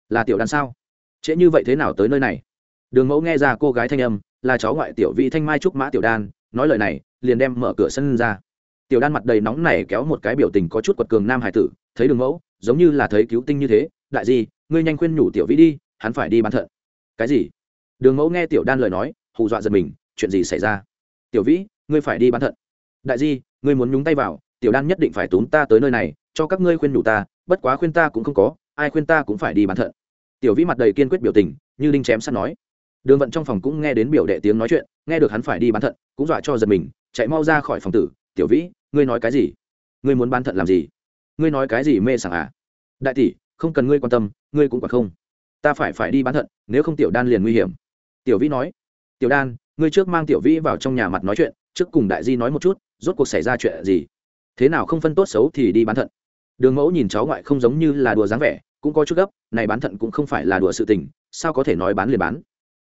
Là tiểu đàn sao? Trễ như vậy thế nào tới nơi này? Đường mẫu nghe ra cô gái thanh âm, là cháu ngoại tiểu vĩ thanh mai trúc mã tiểu đan, nói lời này, liền đem mở cửa sân ra. Tiểu đan mặt đầy nóng này kéo một cái biểu tình có chút quật cường nam hải tử, thấy đường mẫu, giống như là thấy cứu tinh như thế, đại di, ngươi nhanh khuyên nhủ tiểu vĩ đi, hắn phải đi bán thận. Cái gì? Đường mẫu nghe tiểu đan lời nói, hù dọa giật mình, chuyện gì xảy ra? Tiểu vĩ, ngươi phải đi bán thận. Đại di, ngươi muốn nhúng tay vào, tiểu đan nhất định phải túm ta tới nơi này, cho các ngươi khuyên nhủ ta, bất quá khuyên ta cũng không có, ai khuyên ta cũng phải đi bán thận. Tiểu vĩ mặt đầy kiên quyết biểu tình, như linh chém sắt nói. Đường vận trong phòng cũng nghe đến biểu đệ tiếng nói chuyện, nghe được hắn phải đi bán thận, cũng dọa cho giật mình, chạy mau ra khỏi phòng tử. Tiểu vĩ, ngươi nói cái gì? Ngươi muốn bán thận làm gì? Ngươi nói cái gì mê sảng à? Đại tỷ, không cần ngươi quan tâm, ngươi cũng quả không. Ta phải phải đi bán thận, nếu không tiểu đan liền nguy hiểm tiểu vĩ nói, tiểu đan, ngươi trước mang tiểu vĩ vào trong nhà mặt nói chuyện, trước cùng đại di nói một chút, rốt cuộc xảy ra chuyện gì? Thế nào không phân tốt xấu thì đi bán thận. Đường mẫu nhìn cháu ngoại không giống như là đùa dáng vẻ, cũng có chút gấp, này bán thận cũng không phải là đùa sự tình, sao có thể nói bán liền bán?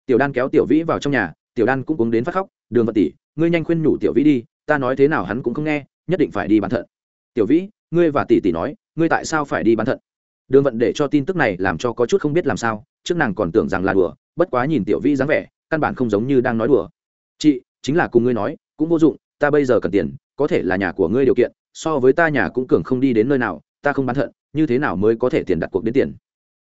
Tiểu đan kéo tiểu vĩ vào trong nhà, tiểu đan cũng uống đến phát khóc, đường vận tỷ, ngươi nhanh khuyên nhủ tiểu vĩ đi, ta nói thế nào hắn cũng không nghe, nhất định phải đi bán thận. Tiểu vĩ, ngươi và tỷ tỷ nói, ngươi tại sao phải đi bán thận? Đường vận để cho tin tức này làm cho có chút không biết làm sao, trước nàng còn tưởng rằng là đùa bất quá nhìn tiểu vĩ dáng vẻ, căn bản không giống như đang nói đùa. Chị, chính là cùng ngươi nói, cũng vô dụng, ta bây giờ cần tiền, có thể là nhà của ngươi điều kiện, so với ta nhà cũng cường không đi đến nơi nào, ta không bán thận, như thế nào mới có thể tiền đặt cuộc đến tiền?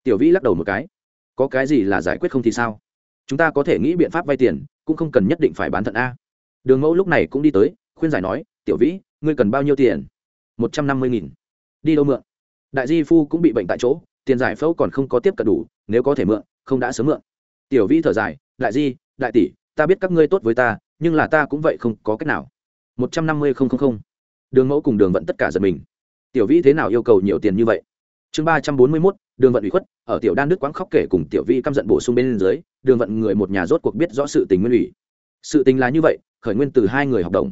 Tiểu vĩ lắc đầu một cái. Có cái gì là giải quyết không thì sao? Chúng ta có thể nghĩ biện pháp vay tiền, cũng không cần nhất định phải bán thận a. Đường mẫu lúc này cũng đi tới, khuyên giải nói, tiểu vĩ, ngươi cần bao nhiêu tiền? Một trăm năm mươi nghìn. Đi đâu mượn? Đại di phu cũng bị bệnh tại chỗ, tiền giải phẫu còn không có tiếp cận đủ, nếu có thể mượn, không đã sớm mượn tiểu vĩ thở dài, đại di, đại tỷ, ta biết các ngươi tốt với ta, nhưng là ta cũng vậy không có cách nào. Một trăm năm mươi không không không. Đường mẫu cùng đường vận tất cả giật mình. Tiểu vĩ thế nào yêu cầu nhiều tiền như vậy? Chương ba trăm bốn mươi mốt, đường vận ủy khuất, ở tiểu đan đức quãng khóc kể cùng tiểu vĩ căm giận bổ sung bên dưới, đường vận người một nhà rốt cuộc biết rõ sự tình nguyên ủy. Sự tình là như vậy, khởi nguyên từ hai người học đồng.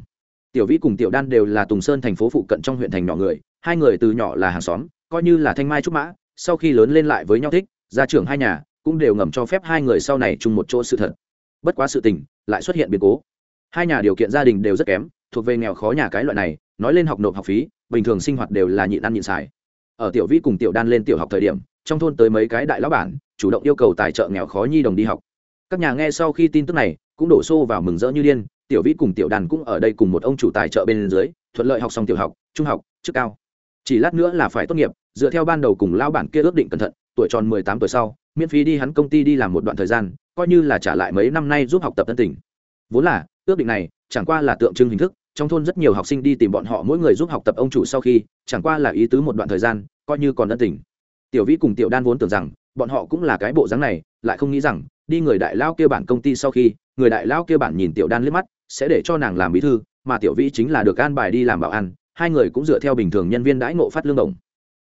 Tiểu vĩ cùng tiểu đan đều là tùng sơn thành phố phụ cận trong huyện thành nhỏ người, hai người từ nhỏ là hàng xóm, coi như là thanh mai trúc mã, sau khi lớn lên lại với nhau thích, gia trưởng hai nhà cũng đều ngầm cho phép hai người sau này chung một chỗ sự thật. Bất quá sự tình lại xuất hiện biến cố. Hai nhà điều kiện gia đình đều rất kém, thuộc về nghèo khó nhà cái loại này, nói lên học nộp học phí, bình thường sinh hoạt đều là nhịn ăn nhịn xài. Ở tiểu vĩ cùng tiểu đan lên tiểu học thời điểm, trong thôn tới mấy cái đại lão bản, chủ động yêu cầu tài trợ nghèo khó nhi đồng đi học. Các nhà nghe sau khi tin tức này, cũng đổ xô vào mừng rỡ như điên, tiểu vĩ cùng tiểu đàn cũng ở đây cùng một ông chủ tài trợ bên dưới, thuận lợi học xong tiểu học, trung học, chức cao. Chỉ lát nữa là phải tốt nghiệp, dựa theo ban đầu cùng lão bản kia ước định cẩn thận, tuổi tròn mười tám tuổi sau miễn phí đi hắn công ty đi làm một đoạn thời gian, coi như là trả lại mấy năm nay giúp học tập tân tình. Vốn là, ước định này, chẳng qua là tượng trưng hình thức, trong thôn rất nhiều học sinh đi tìm bọn họ mỗi người giúp học tập ông chủ sau khi, chẳng qua là ý tứ một đoạn thời gian, coi như còn ân tình. Tiểu vĩ cùng tiểu đan vốn tưởng rằng, bọn họ cũng là cái bộ dáng này, lại không nghĩ rằng, đi người đại lao kia bản công ty sau khi, người đại lao kia bản nhìn tiểu đan liếc mắt, sẽ để cho nàng làm bí thư, mà tiểu vĩ chính là được an bài đi làm bảo ăn hai người cũng dựa theo bình thường nhân viên đãi ngộ phát lương đồng.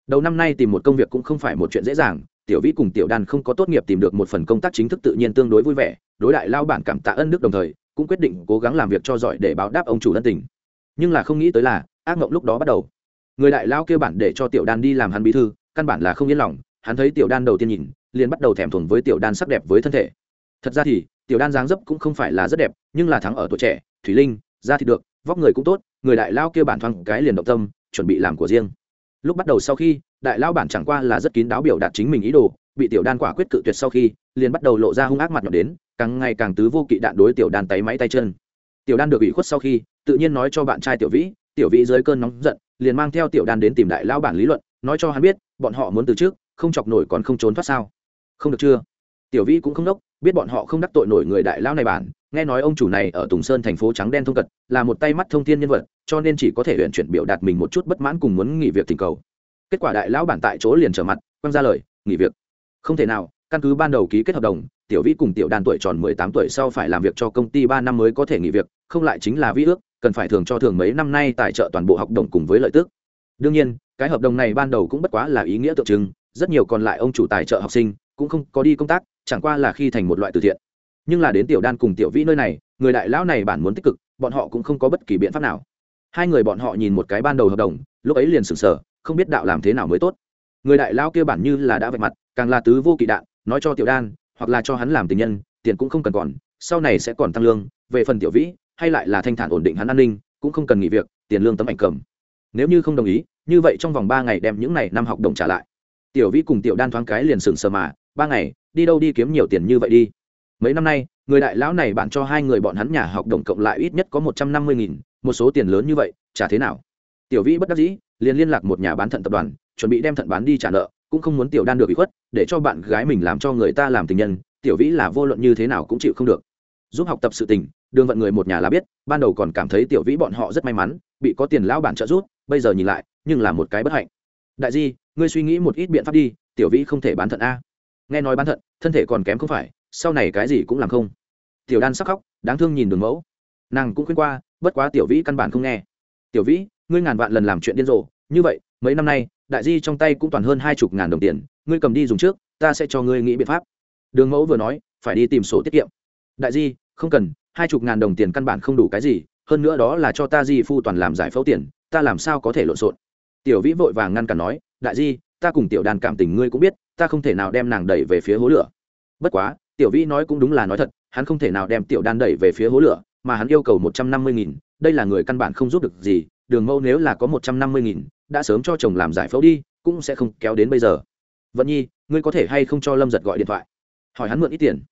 Đầu năm nay tìm một công việc cũng không phải một chuyện dễ dàng tiểu vĩ cùng tiểu đan không có tốt nghiệp tìm được một phần công tác chính thức tự nhiên tương đối vui vẻ, đối đại lao bản cảm tạ ân đức đồng thời, cũng quyết định cố gắng làm việc cho giỏi để báo đáp ông chủ ân tình. Nhưng là không nghĩ tới là, ác mộng lúc đó bắt đầu. Người đại lao kêu bản để cho tiểu đan đi làm hắn bí thư, căn bản là không yên lòng, hắn thấy tiểu đan đầu tiên nhìn, liền bắt đầu thèm thuồng với tiểu đan sắc đẹp với thân thể. Thật ra thì, tiểu đan dáng dấp cũng không phải là rất đẹp, nhưng là thắng ở tuổi trẻ, thủy linh, da thì được, vóc người cũng tốt, người đại lao kêu bản thoáng cái liền động tâm, chuẩn bị làm của riêng. Lúc bắt đầu sau khi đại Lão bản chẳng qua là rất kín đáo biểu đạt chính mình ý đồ, bị tiểu đan quả quyết cự tuyệt sau khi, liền bắt đầu lộ ra hung ác mặt nhọn đến, càng ngày càng tứ vô kỵ đạn đối tiểu đan tay máy tay chân. Tiểu đan được ủy khuất sau khi, tự nhiên nói cho bạn trai tiểu vĩ tiểu vĩ dưới cơn nóng giận, liền mang theo tiểu đan đến tìm đại Lão bản lý luận, nói cho hắn biết, bọn họ muốn từ trước, không chọc nổi còn không trốn thoát sao. Không được chưa? Tiểu vĩ cũng không đốc, biết bọn họ không đắc tội nổi người đại Lão này bản, nghe nói ông chủ này ở tùng sơn thành phố trắng đen thông cật, là một tay mắt thông tin nhân vật, cho nên chỉ có thể luyện chuyển biểu đạt mình một chút bất mãn cùng muốn nghỉ việc tình cầu kết quả đại lão bản tại chỗ liền trở mặt, quăng ra lời, nghỉ việc. Không thể nào, căn cứ ban đầu ký kết hợp đồng, tiểu vĩ cùng tiểu đàn tuổi tròn mười tám tuổi sau phải làm việc cho công ty ba năm mới có thể nghỉ việc, không lại chính là vi ước, cần phải thường cho thường mấy năm nay tài trợ toàn bộ học đồng cùng với lợi tức. Đương nhiên, cái hợp đồng này ban đầu cũng bất quá là ý nghĩa tượng trưng, rất nhiều còn lại ông chủ tài trợ học sinh cũng không có đi công tác, chẳng qua là khi thành một loại từ thiện. Nhưng là đến tiểu đan cùng tiểu vĩ nơi này, người đại lão này bản muốn tích cực, bọn họ cũng không có bất kỳ biện pháp nào. Hai người bọn họ nhìn một cái ban đầu hợp đồng, lúc ấy liền sửng sở không biết đạo làm thế nào mới tốt. Người đại lao kia bản như là đã vạch mặt, càng là tứ vô kỵ đạn, nói cho tiểu đan, hoặc là cho hắn làm tình nhân, tiền cũng không cần còn, sau này sẽ còn tăng lương, về phần tiểu vĩ, hay lại là thanh thản ổn định hắn an ninh, cũng không cần nghỉ việc, tiền lương tấm ảnh cầm. Nếu như không đồng ý, như vậy trong vòng ba ngày đem những này năm học đồng trả lại. Tiểu vĩ cùng tiểu đan thoáng cái liền sừng sờ mà, ba ngày, đi đâu đi kiếm nhiều tiền như vậy đi. Mấy năm nay, người đại lão này bạn cho hai người bọn hắn nhà học đồng cộng lại ít nhất có một trăm năm mươi nghìn, một số tiền lớn như vậy trả thế nào. Tiểu vĩ bất đắc dĩ liền liên lạc một nhà bán thận tập đoàn, chuẩn bị đem thận bán đi trả nợ, cũng không muốn tiểu đan được bị khuất, để cho bạn gái mình làm cho người ta làm tình nhân, tiểu vĩ là vô luận như thế nào cũng chịu không được. Giúp học tập sự tình, đường vận người một nhà là biết, ban đầu còn cảm thấy tiểu vĩ bọn họ rất may mắn, bị có tiền lão bản trợ giúp, bây giờ nhìn lại, nhưng là một cái bất hạnh. Đại di, ngươi suy nghĩ một ít biện pháp đi, tiểu vĩ không thể bán thận a. Nghe nói bán thận, thân thể còn kém không phải, sau này cái gì cũng làm không. Tiểu đan sắc khóc, đáng thương nhìn đường mẫu. Nàng cũng khuyên qua, bất quá tiểu vĩ căn bản không nghe. Tiểu vĩ, ngươi ngàn vạn lần làm chuyện điên rồ như vậy, mấy năm nay, đại di trong tay cũng toàn hơn hai chục ngàn đồng tiền, ngươi cầm đi dùng trước, ta sẽ cho ngươi nghĩ biện pháp. Đường mẫu vừa nói, phải đi tìm sổ tiết kiệm. Đại di, không cần, hai chục ngàn đồng tiền căn bản không đủ cái gì, hơn nữa đó là cho ta di phu toàn làm giải phẫu tiền, ta làm sao có thể lộn xộn? Tiểu vĩ vội vàng ngăn cản nói, đại di, ta cùng tiểu đàn cảm tình ngươi cũng biết, ta không thể nào đem nàng đẩy về phía hố lửa. Bất quá, tiểu vĩ nói cũng đúng là nói thật, hắn không thể nào đem tiểu đan đẩy về phía hố lửa, mà hắn yêu cầu một trăm năm mươi nghìn, đây là người căn bản không giúp được gì, đường mẫu nếu là có một trăm năm mươi nghìn đã sớm cho chồng làm giải phẫu đi, cũng sẽ không kéo đến bây giờ. Vận nhi, ngươi có thể hay không cho lâm giật gọi điện thoại? Hỏi hắn mượn ít tiền.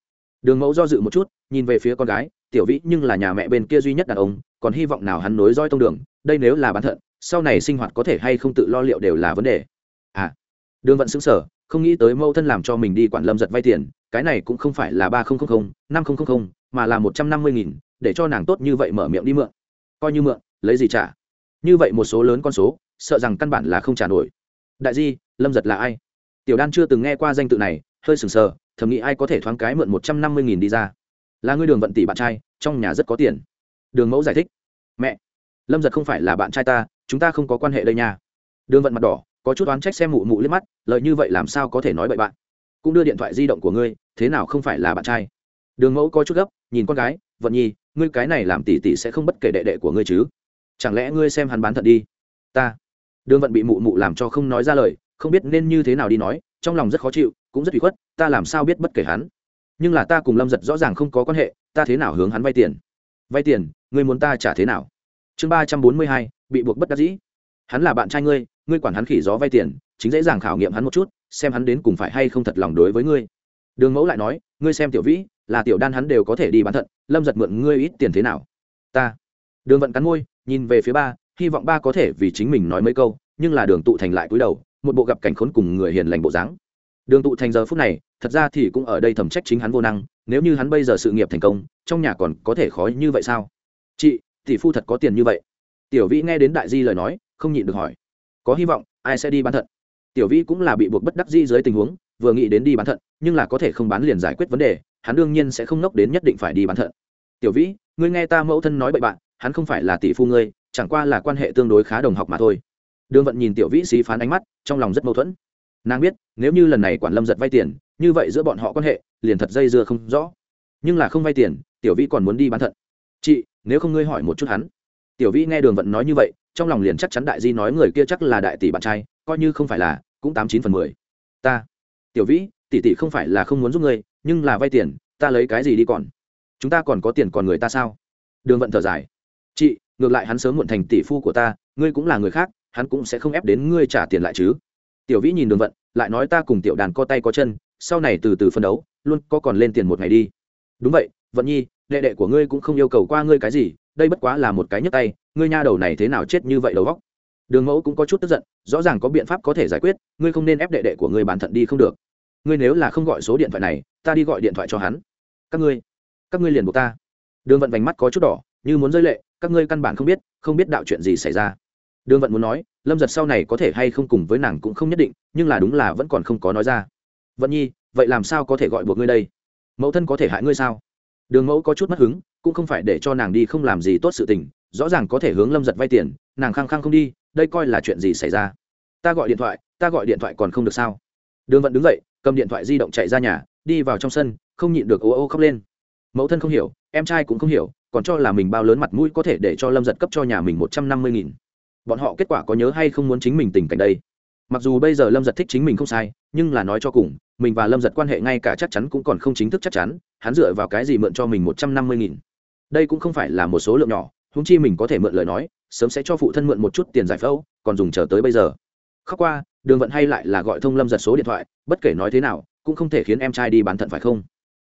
Đường mẫu do dự một chút, nhìn về phía con gái, tiểu vĩ, nhưng là nhà mẹ bên kia duy nhất đàn ông, còn hy vọng nào hắn nối roi tông đường, đây nếu là bán thận, sau này sinh hoạt có thể hay không tự lo liệu đều là vấn đề. À. Đường vận xứng sở không nghĩ tới mẫu thân làm cho mình đi quản lâm giật vay tiền, cái này cũng không phải là ba nghìn năm nghìn mà là một trăm năm mươi nghìn, để cho nàng tốt như vậy mở miệng đi mượn. Coi như mượn, lấy gì trả? Như vậy một số lớn con số sợ rằng căn bản là không trả nổi. Đại di, lâm giật là ai? Tiểu đan chưa từng nghe qua danh tự này, hơi sừng sờ, thầm nghĩ ai có thể thoáng cái mượn một trăm năm mươi nghìn đi ra. Là ngươi đường vận tỷ bạn trai, trong nhà rất có tiền. Đường mẫu giải thích. Mẹ, lâm giật không phải là bạn trai ta, chúng ta không có quan hệ đây nha. Đường vận mặt đỏ, có chút oán trách xem mụ mụ liếc mắt lợi như vậy làm sao có thể nói bậy bạn? Cũng đưa điện thoại di động của ngươi, thế nào không phải là bạn trai? Đường mẫu có chút gấp, nhìn con gái, vận nhi, ngươi cái này làm tỷ tỷ sẽ không bất kể đệ đệ của ngươi chứ. Chẳng lẽ ngươi xem hắn bán thật đi? Ta đường vận bị mụ mụ làm cho không nói ra lời, không biết nên như thế nào đi nói, trong lòng rất khó chịu, cũng rất bị khuất, ta làm sao biết bất kể hắn. Nhưng là ta cùng lâm giật rõ ràng không có quan hệ, ta thế nào hướng hắn vay tiền? Vay tiền, ngươi muốn ta trả thế nào? Chương ba trăm bốn mươi hai, bị buộc bất đắc dĩ. Hắn là bạn trai ngươi ngươi quản hắn khỉ gió vay tiền, chính dễ dàng khảo nghiệm hắn một chút, xem hắn đến cùng phải hay không thật lòng đối với ngươi. Đường mẫu lại nói, ngươi xem tiểu vĩ, là tiểu đan hắn đều có thể đi bán thận, lâm giật mượn ngươi ít tiền thế nào? Ta. Đường vận cắn môi, nhìn về phía ba hy vọng ba có thể vì chính mình nói mấy câu, nhưng là đường tụ thành lại cúi đầu, một bộ gặp cảnh khốn cùng người hiền lành bộ dáng. Đường tụ thành giờ phút này, thật ra thì cũng ở đây thẩm trách chính hắn vô năng, nếu như hắn bây giờ sự nghiệp thành công, trong nhà còn có thể khó như vậy sao? Chị, tỷ phu thật có tiền như vậy? Tiểu vĩ nghe đến đại di lời nói, không nhịn được hỏi. Có hy vọng, ai sẽ đi bán thận? Tiểu vĩ cũng là bị buộc bất đắc di dưới tình huống, vừa nghĩ đến đi bán thận, nhưng là có thể không bán liền giải quyết vấn đề, hắn đương nhiên sẽ không nốc đến nhất định phải đi bán thận. Tiểu vĩ, ngươi nghe ta mẫu thân nói bậy bạn, hắn không phải là tỷ phu ngươi chẳng qua là quan hệ tương đối khá đồng học mà thôi. Đường vận nhìn tiểu vĩ xí phán ánh mắt, trong lòng rất mâu thuẫn. Nàng biết, nếu như lần này quản lâm giật vay tiền, như vậy giữa bọn họ quan hệ, liền thật dây dưa không rõ. Nhưng là không vay tiền, tiểu vĩ còn muốn đi bán thận. Chị, nếu không ngươi hỏi một chút hắn. Tiểu vĩ nghe đường vận nói như vậy, trong lòng liền chắc chắn đại di nói người kia chắc là đại tỷ bạn trai, coi như không phải là, cũng tám chín phần mười. Ta. Tiểu vĩ, tỷ tỷ không phải là không muốn giúp ngươi, nhưng là vay tiền, ta lấy cái gì đi còn? Chúng ta còn có tiền còn người ta sao? Đường vận thở dài. Chị ngược lại hắn sớm muộn thành tỷ phu của ta, ngươi cũng là người khác, hắn cũng sẽ không ép đến ngươi trả tiền lại chứ. Tiểu vĩ nhìn đường vận, lại nói ta cùng tiểu đàn co tay có chân, sau này từ từ phân đấu, luôn có còn lên tiền một ngày đi. Đúng vậy, vận nhi, đệ đệ của ngươi cũng không yêu cầu qua ngươi cái gì, đây bất quá là một cái nhấp tay, ngươi nha đầu này thế nào chết như vậy đầu góc đường mẫu cũng có chút tức giận, rõ ràng có biện pháp có thể giải quyết, ngươi không nên ép đệ đệ của ngươi bản thận đi không được. Ngươi nếu là không gọi số điện thoại này, ta đi gọi điện thoại cho hắn. Các ngươi các ngươi liền buộc ta. Đường vận vành mắt có chút đỏ như muốn rơi lệ, các ngươi căn bản không biết không biết đạo chuyện gì xảy ra. Đường vận muốn nói, lâm giật sau này có thể hay không cùng với nàng cũng không nhất định, nhưng là đúng là vẫn còn không có nói ra. Vận nhi, vậy làm sao có thể gọi buộc ngươi đây? Mẫu thân có thể hại ngươi sao? Đường mẫu có chút mất hứng, cũng không phải để cho nàng đi không làm gì tốt sự tình, rõ ràng có thể hướng lâm giật vay tiền, nàng khăng khăng không đi, đây coi là chuyện gì xảy ra? Ta gọi điện thoại, ta gọi điện thoại còn không được sao? Đường vận đứng dậy, cầm điện thoại di động chạy ra nhà, đi vào trong sân, không nhịn được ô ô khóc lên mẫu thân không hiểu, em trai cũng không hiểu, còn cho là mình bao lớn mặt mũi có thể để cho lâm giật cấp cho nhà mình một trăm năm mươi nghìn. Bọn họ kết quả có nhớ hay không muốn chính mình tình cảnh đây? Mặc dù bây giờ lâm giật thích chính mình không sai, nhưng là nói cho cùng, mình và lâm giật quan hệ ngay cả chắc chắn cũng còn không chính thức chắc chắn, hắn dựa vào cái gì mượn cho mình một trăm năm mươi nghìn? Đây cũng không phải là một số lượng nhỏ húng chi mình có thể mượn lời nói, sớm sẽ cho phụ thân mượn một chút tiền giải phẫu, còn dùng chờ tới bây giờ. Khóc qua, đường vận hay lại là gọi thông lâm giật số điện thoại, bất kể nói thế nào, cũng không thể khiến em trai đi bán thận phải không?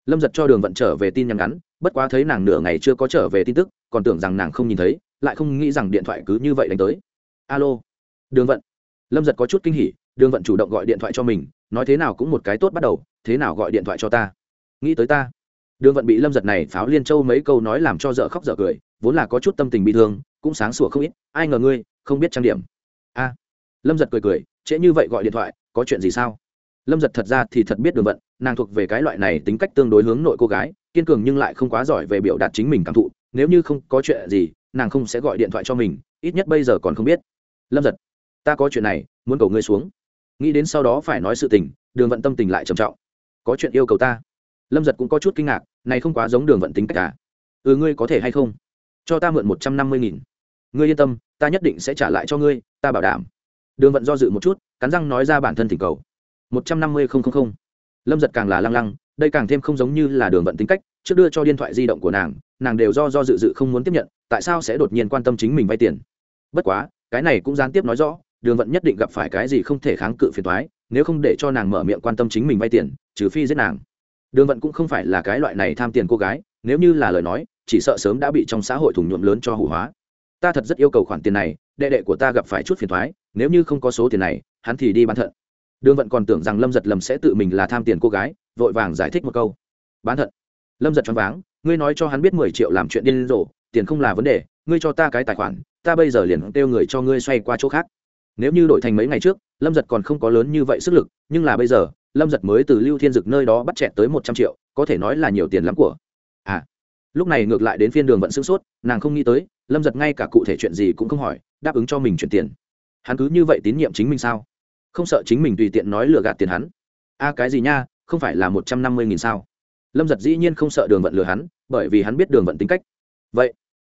Lâm giật cho đường vận trở về tin nhắn ngắn, bất quá thấy nàng nửa ngày chưa có trở về tin tức, còn tưởng rằng nàng không nhìn thấy, lại không nghĩ rằng điện thoại cứ như vậy đánh tới. Alo, đường vận. Lâm giật có chút kinh hỉ, đường vận chủ động gọi điện thoại cho mình, nói thế nào cũng một cái tốt bắt đầu, thế nào gọi điện thoại cho ta? Nghĩ tới ta. Đường vận bị lâm giật này pháo liên châu mấy câu nói làm cho dở khóc dở cười, vốn là có chút tâm tình bị thương, cũng sáng sủa không ít, ai ngờ ngươi, không biết trang điểm. A. Lâm giật cười cười, trễ như vậy gọi điện thoại, có chuyện gì sao? Lâm giật thật ra thì thật biết đường vận, nàng thuộc về cái loại này tính cách tương đối hướng nội cô gái, kiên cường nhưng lại không quá giỏi về biểu đạt chính mình cảm thụ, nếu như không có chuyện gì, nàng không sẽ gọi điện thoại cho mình, ít nhất bây giờ còn không biết. Lâm giật, ta có chuyện này, muốn cầu ngươi xuống. Nghĩ đến sau đó phải nói sự tình, đường vận tâm tình lại trầm trọng. Có chuyện yêu cầu ta. Lâm giật cũng có chút kinh ngạc, này không quá giống đường vận tính cách cả ừ ngươi có thể hay không? Cho ta mượn một trăm năm mươi nghìn. Ngươi yên tâm, ta nhất định sẽ trả lại cho ngươi, ta bảo đảm. Đường vận do dự một chút, cắn răng nói ra bản thân thỉnh cầu một trăm năm mươi không không không. Lâm giật càng là lăng lăng, đây càng thêm không giống như là đường vận tính cách, trước đưa cho điện thoại di động của nàng nàng đều do do dự dự không muốn tiếp nhận, tại sao sẽ đột nhiên quan tâm chính mình vay tiền? Bất quá, cái này cũng gián tiếp nói rõ, đường vận nhất định gặp phải cái gì không thể kháng cự phiền thoái nếu không để cho nàng mở miệng quan tâm chính mình vay tiền, trừ phi giết nàng. Đường vận cũng không phải là cái loại này tham tiền cô gái, nếu như là lời nói, chỉ sợ sớm đã bị trong xã hội thủng nhuộm lớn cho hủ hóa. Ta thật rất yêu cầu khoản tiền này, đệ đệ của ta gặp phải chút phiền thoái nếu như không có số tiền này, hắn thì đi bán thận đường vận còn tưởng rằng lâm giật lầm sẽ tự mình là tham tiền cô gái, vội vàng giải thích một câu. Bán thận. Lâm giật choáng váng, ngươi nói cho hắn biết mười triệu làm chuyện điên rồ, tiền không là vấn đề, ngươi cho ta cái tài khoản, ta bây giờ liền kêu người cho ngươi xoay qua chỗ khác. Nếu như đổi thành mấy ngày trước, lâm giật còn không có lớn như vậy sức lực, nhưng là bây giờ, lâm giật mới từ lưu thiên dực nơi đó bắt chẹt tới một trăm triệu, có thể nói là nhiều tiền lắm của. À lúc này ngược lại đến phiên đường vận sửng sốt, nàng không nghĩ tới, lâm giật ngay cả cụ thể chuyện gì cũng không hỏi, đáp ứng cho mình chuyển tiền. Hắn cứ như vậy tín nhiệm chính mình sao? Không sợ chính mình tùy tiện nói lừa gạt tiền hắn. A, cái gì nha, không phải là một trăm năm mươi nghìn sao? Lâm giật dĩ nhiên không sợ đường vận lừa hắn, bởi vì hắn biết đường vận tính cách. Vậy,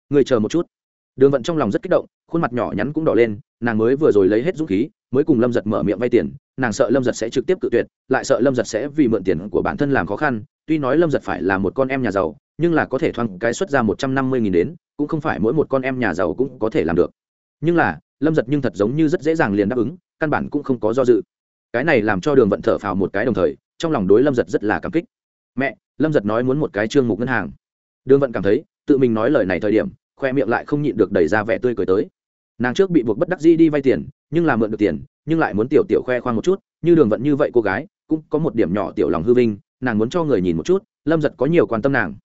người chờ một chút. Đường vận trong lòng rất kích động, khuôn mặt nhỏ nhắn cũng đỏ lên, nàng mới vừa rồi lấy hết dũng khí, mới cùng lâm giật mở miệng vay tiền, nàng sợ lâm giật sẽ trực tiếp cự tuyệt, lại sợ lâm giật sẽ vì mượn tiền của bản thân làm khó khăn. Tuy nói lâm giật phải là một con em nhà giàu, nhưng là có thể thoáng cái xuất ra một trăm năm mươi nghìn đến, cũng không phải mỗi một con em nhà giàu cũng có thể làm được. Nhưng là, lâm giật nhưng thật giống như rất dễ dàng liền đáp ứng căn bản cũng không có do dự. Cái này làm cho đường vận thở phào một cái đồng thời, trong lòng đối lâm giật rất là cảm kích. Mẹ, lâm giật nói muốn một cái trương mục ngân hàng. Đường vận cảm thấy, tự mình nói lời này thời điểm, khoe miệng lại không nhịn được đẩy ra vẻ tươi cười tới. Nàng trước bị buộc bất đắc di đi vay tiền, nhưng là mượn được tiền, nhưng lại muốn tiểu tiểu khoe khoang một chút, như đường vận như vậy cô gái, cũng có một điểm nhỏ tiểu lòng hư vinh, nàng muốn cho người nhìn một chút, lâm giật có nhiều quan tâm nàng.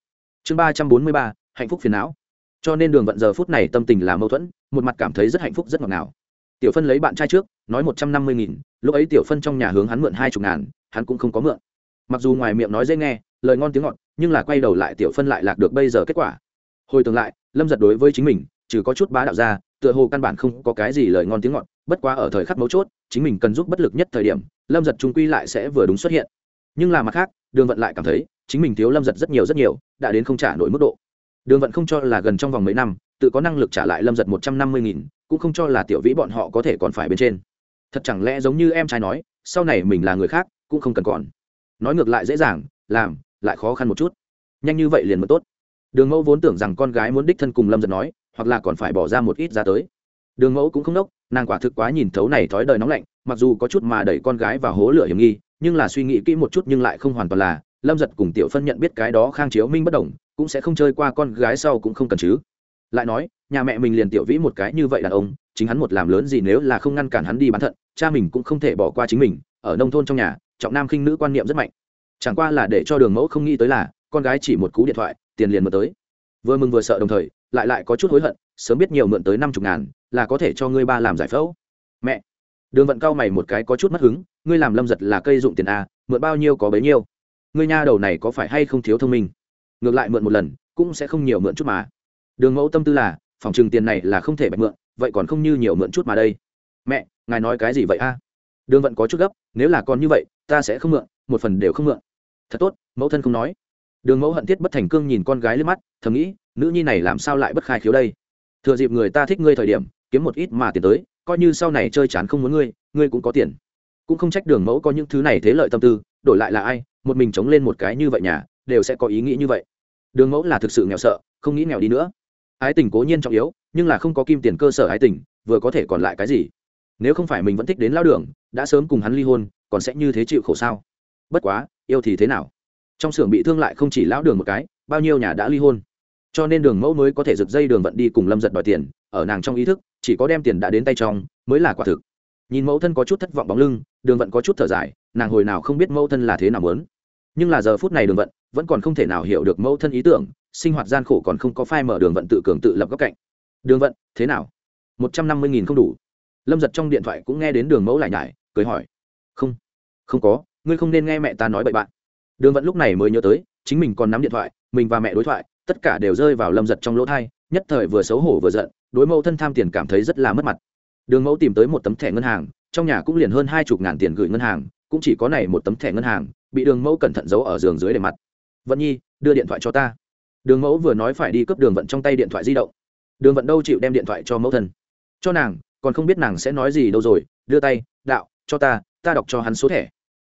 Chương ba trăm bốn mươi ba, hạnh phúc phiền não. Cho nên đường vận giờ phút này tâm tình là mâu thuẫn, một mặt cảm thấy rất hạnh phúc rất ngọt ngào tiểu phân lấy bạn trai trước, nói một trăm năm mươi nghìn, lúc ấy tiểu phân trong nhà hướng hắn mượn hai chục ngàn, hắn cũng không có mượn. Mặc dù ngoài miệng nói dễ nghe, lời ngon tiếng ngọt, nhưng là quay đầu lại tiểu phân lại lạc được bây giờ kết quả. Hồi tương lại, lâm giật đối với chính mình, trừ có chút bá đạo ra, tựa hồ căn bản không có cái gì lời ngon tiếng ngọt, bất quá ở thời khắc mấu chốt, chính mình cần giúp bất lực nhất thời điểm, lâm giật trung quy lại sẽ vừa đúng xuất hiện. Nhưng là mặt khác, đường vận lại cảm thấy, chính mình thiếu lâm giật rất nhiều rất nhiều, đã đến không trả nổi mức độ. Đường vận không cho là gần trong vòng mấy năm, tự có năng lực trả lại lâm giật một trăm năm mươi nghìn cũng không cho là tiểu vĩ bọn họ có thể còn phải bên trên. Thật chẳng lẽ giống như em trai nói, sau này mình là người khác, cũng không cần còn. Nói ngược lại dễ dàng, làm, lại khó khăn một chút. Nhanh như vậy liền mới tốt. Đường mẫu vốn tưởng rằng con gái muốn đích thân cùng lâm giật nói, hoặc là còn phải bỏ ra một ít ra tới. Đường mẫu cũng không đốc nàng quả thực quá nhìn thấu này thói đời nóng lạnh, mặc dù có chút mà đẩy con gái vào hố lửa hiểm nghi, nhưng là suy nghĩ kỹ một chút nhưng lại không hoàn toàn là, lâm giật cùng tiểu phân nhận biết cái đó khang chiếu minh bất đồng, cũng sẽ không chơi qua con gái sau cũng không cần chứ lại nói, nhà mẹ mình liền tiểu vĩ một cái như vậy đàn ông, chính hắn một làm lớn gì nếu là không ngăn cản hắn đi bán thận, cha mình cũng không thể bỏ qua chính mình, ở nông thôn trong nhà, trọng nam khinh nữ quan niệm rất mạnh. Chẳng qua là để cho đường mẫu không nghĩ tới là, con gái chỉ một cú điện thoại, tiền liền mượn tới. Vừa mừng vừa sợ đồng thời, lại lại có chút hối hận, sớm biết nhiều mượn tới năm chục ngàn, là có thể cho ngươi ba làm giải phẫu. Mẹ! Đường vận cao mày một cái có chút mất hứng, ngươi làm lâm giật là cây dụng tiền a, mượn bao nhiêu có bấy nhiêu. Ngươi nha đầu này có phải hay không thiếu thông minh? Ngược lại mượn một lần, cũng sẽ không nhiều mượn chút mà đường mẫu tâm tư là, phòng trừng tiền này là không thể bạch mượn, vậy còn không như nhiều mượn chút mà đây. Mẹ, ngài nói cái gì vậy a? Đường vận có chút gấp, nếu là còn như vậy, ta sẽ không mượn, một phần đều không mượn. Thật tốt, mẫu thân không nói. Đường mẫu hận thiết bất thành cương nhìn con gái lên mắt, thầm nghĩ, nữ nhi này làm sao lại bất khai khiếu đây? Thừa dịp người ta thích ngươi thời điểm, kiếm một ít mà tiền tới, coi như sau này chơi chán không muốn ngươi ngươi cũng có tiền. Cũng không trách đường mẫu có những thứ này thế lợi tâm tư, đổi lại là ai, một mình chống lên một cái như vậy nhà, đều sẽ có ý nghĩ như vậy. Đường mẫu là thực sự nghèo sợ, không nghĩ nghèo đi nữa ái tình cố nhiên trọng yếu, nhưng là không có kim tiền cơ sở ái tình, vừa có thể còn lại cái gì? Nếu không phải mình vẫn thích đến lao đường, đã sớm cùng hắn ly hôn, còn sẽ như thế chịu khổ sao? Bất quá, yêu thì thế nào? Trong xưởng bị thương lại không chỉ lão đường một cái, bao nhiêu nhà đã ly hôn. Cho nên đường mẫu mới có thể rực dây đường vận đi cùng lâm giật đòi tiền, ở nàng trong ý thức, chỉ có đem tiền đã đến tay trong, mới là quả thực. Nhìn mẫu thân có chút thất vọng bóng lưng, đường vận có chút thở dài, nàng hồi nào không biết mẫu thân là thế nào lớn nhưng là giờ phút này đường vận vẫn còn không thể nào hiểu được mẫu thân ý tưởng, sinh hoạt gian khổ còn không có phai mở đường vận tự cường tự lập góc cạnh. Đường vận, thế nào? Một trăm năm mươi nghìn không đủ. Lâm giật trong điện thoại cũng nghe đến đường mẫu lại nhải, cười hỏi. Không không có, ngươi không nên nghe mẹ ta nói bậy bạn. Đường vận lúc này mới nhớ tới, chính mình còn nắm điện thoại, mình và mẹ đối thoại, tất cả đều rơi vào lâm giật trong lỗ thai, nhất thời vừa xấu hổ vừa giận, đối mẫu thân tham tiền cảm thấy rất là mất mặt. Đường mẫu tìm tới một tấm thẻ ngân hàng, trong nhà cũng liền hơn hai chục ngàn tiền gửi ngân hàng, cũng chỉ có này một tấm thẻ ngân hàng, bị đường mẫu cẩn thận giấu ở giường dưới để mặt vận nhi, đưa điện thoại cho ta. Đường mẫu vừa nói phải đi cướp đường vận trong tay điện thoại di động. Đường vận đâu chịu đem điện thoại cho mẫu thân. Cho nàng, còn không biết nàng sẽ nói gì đâu rồi, đưa tay, đạo, cho ta ta đọc cho hắn số thẻ.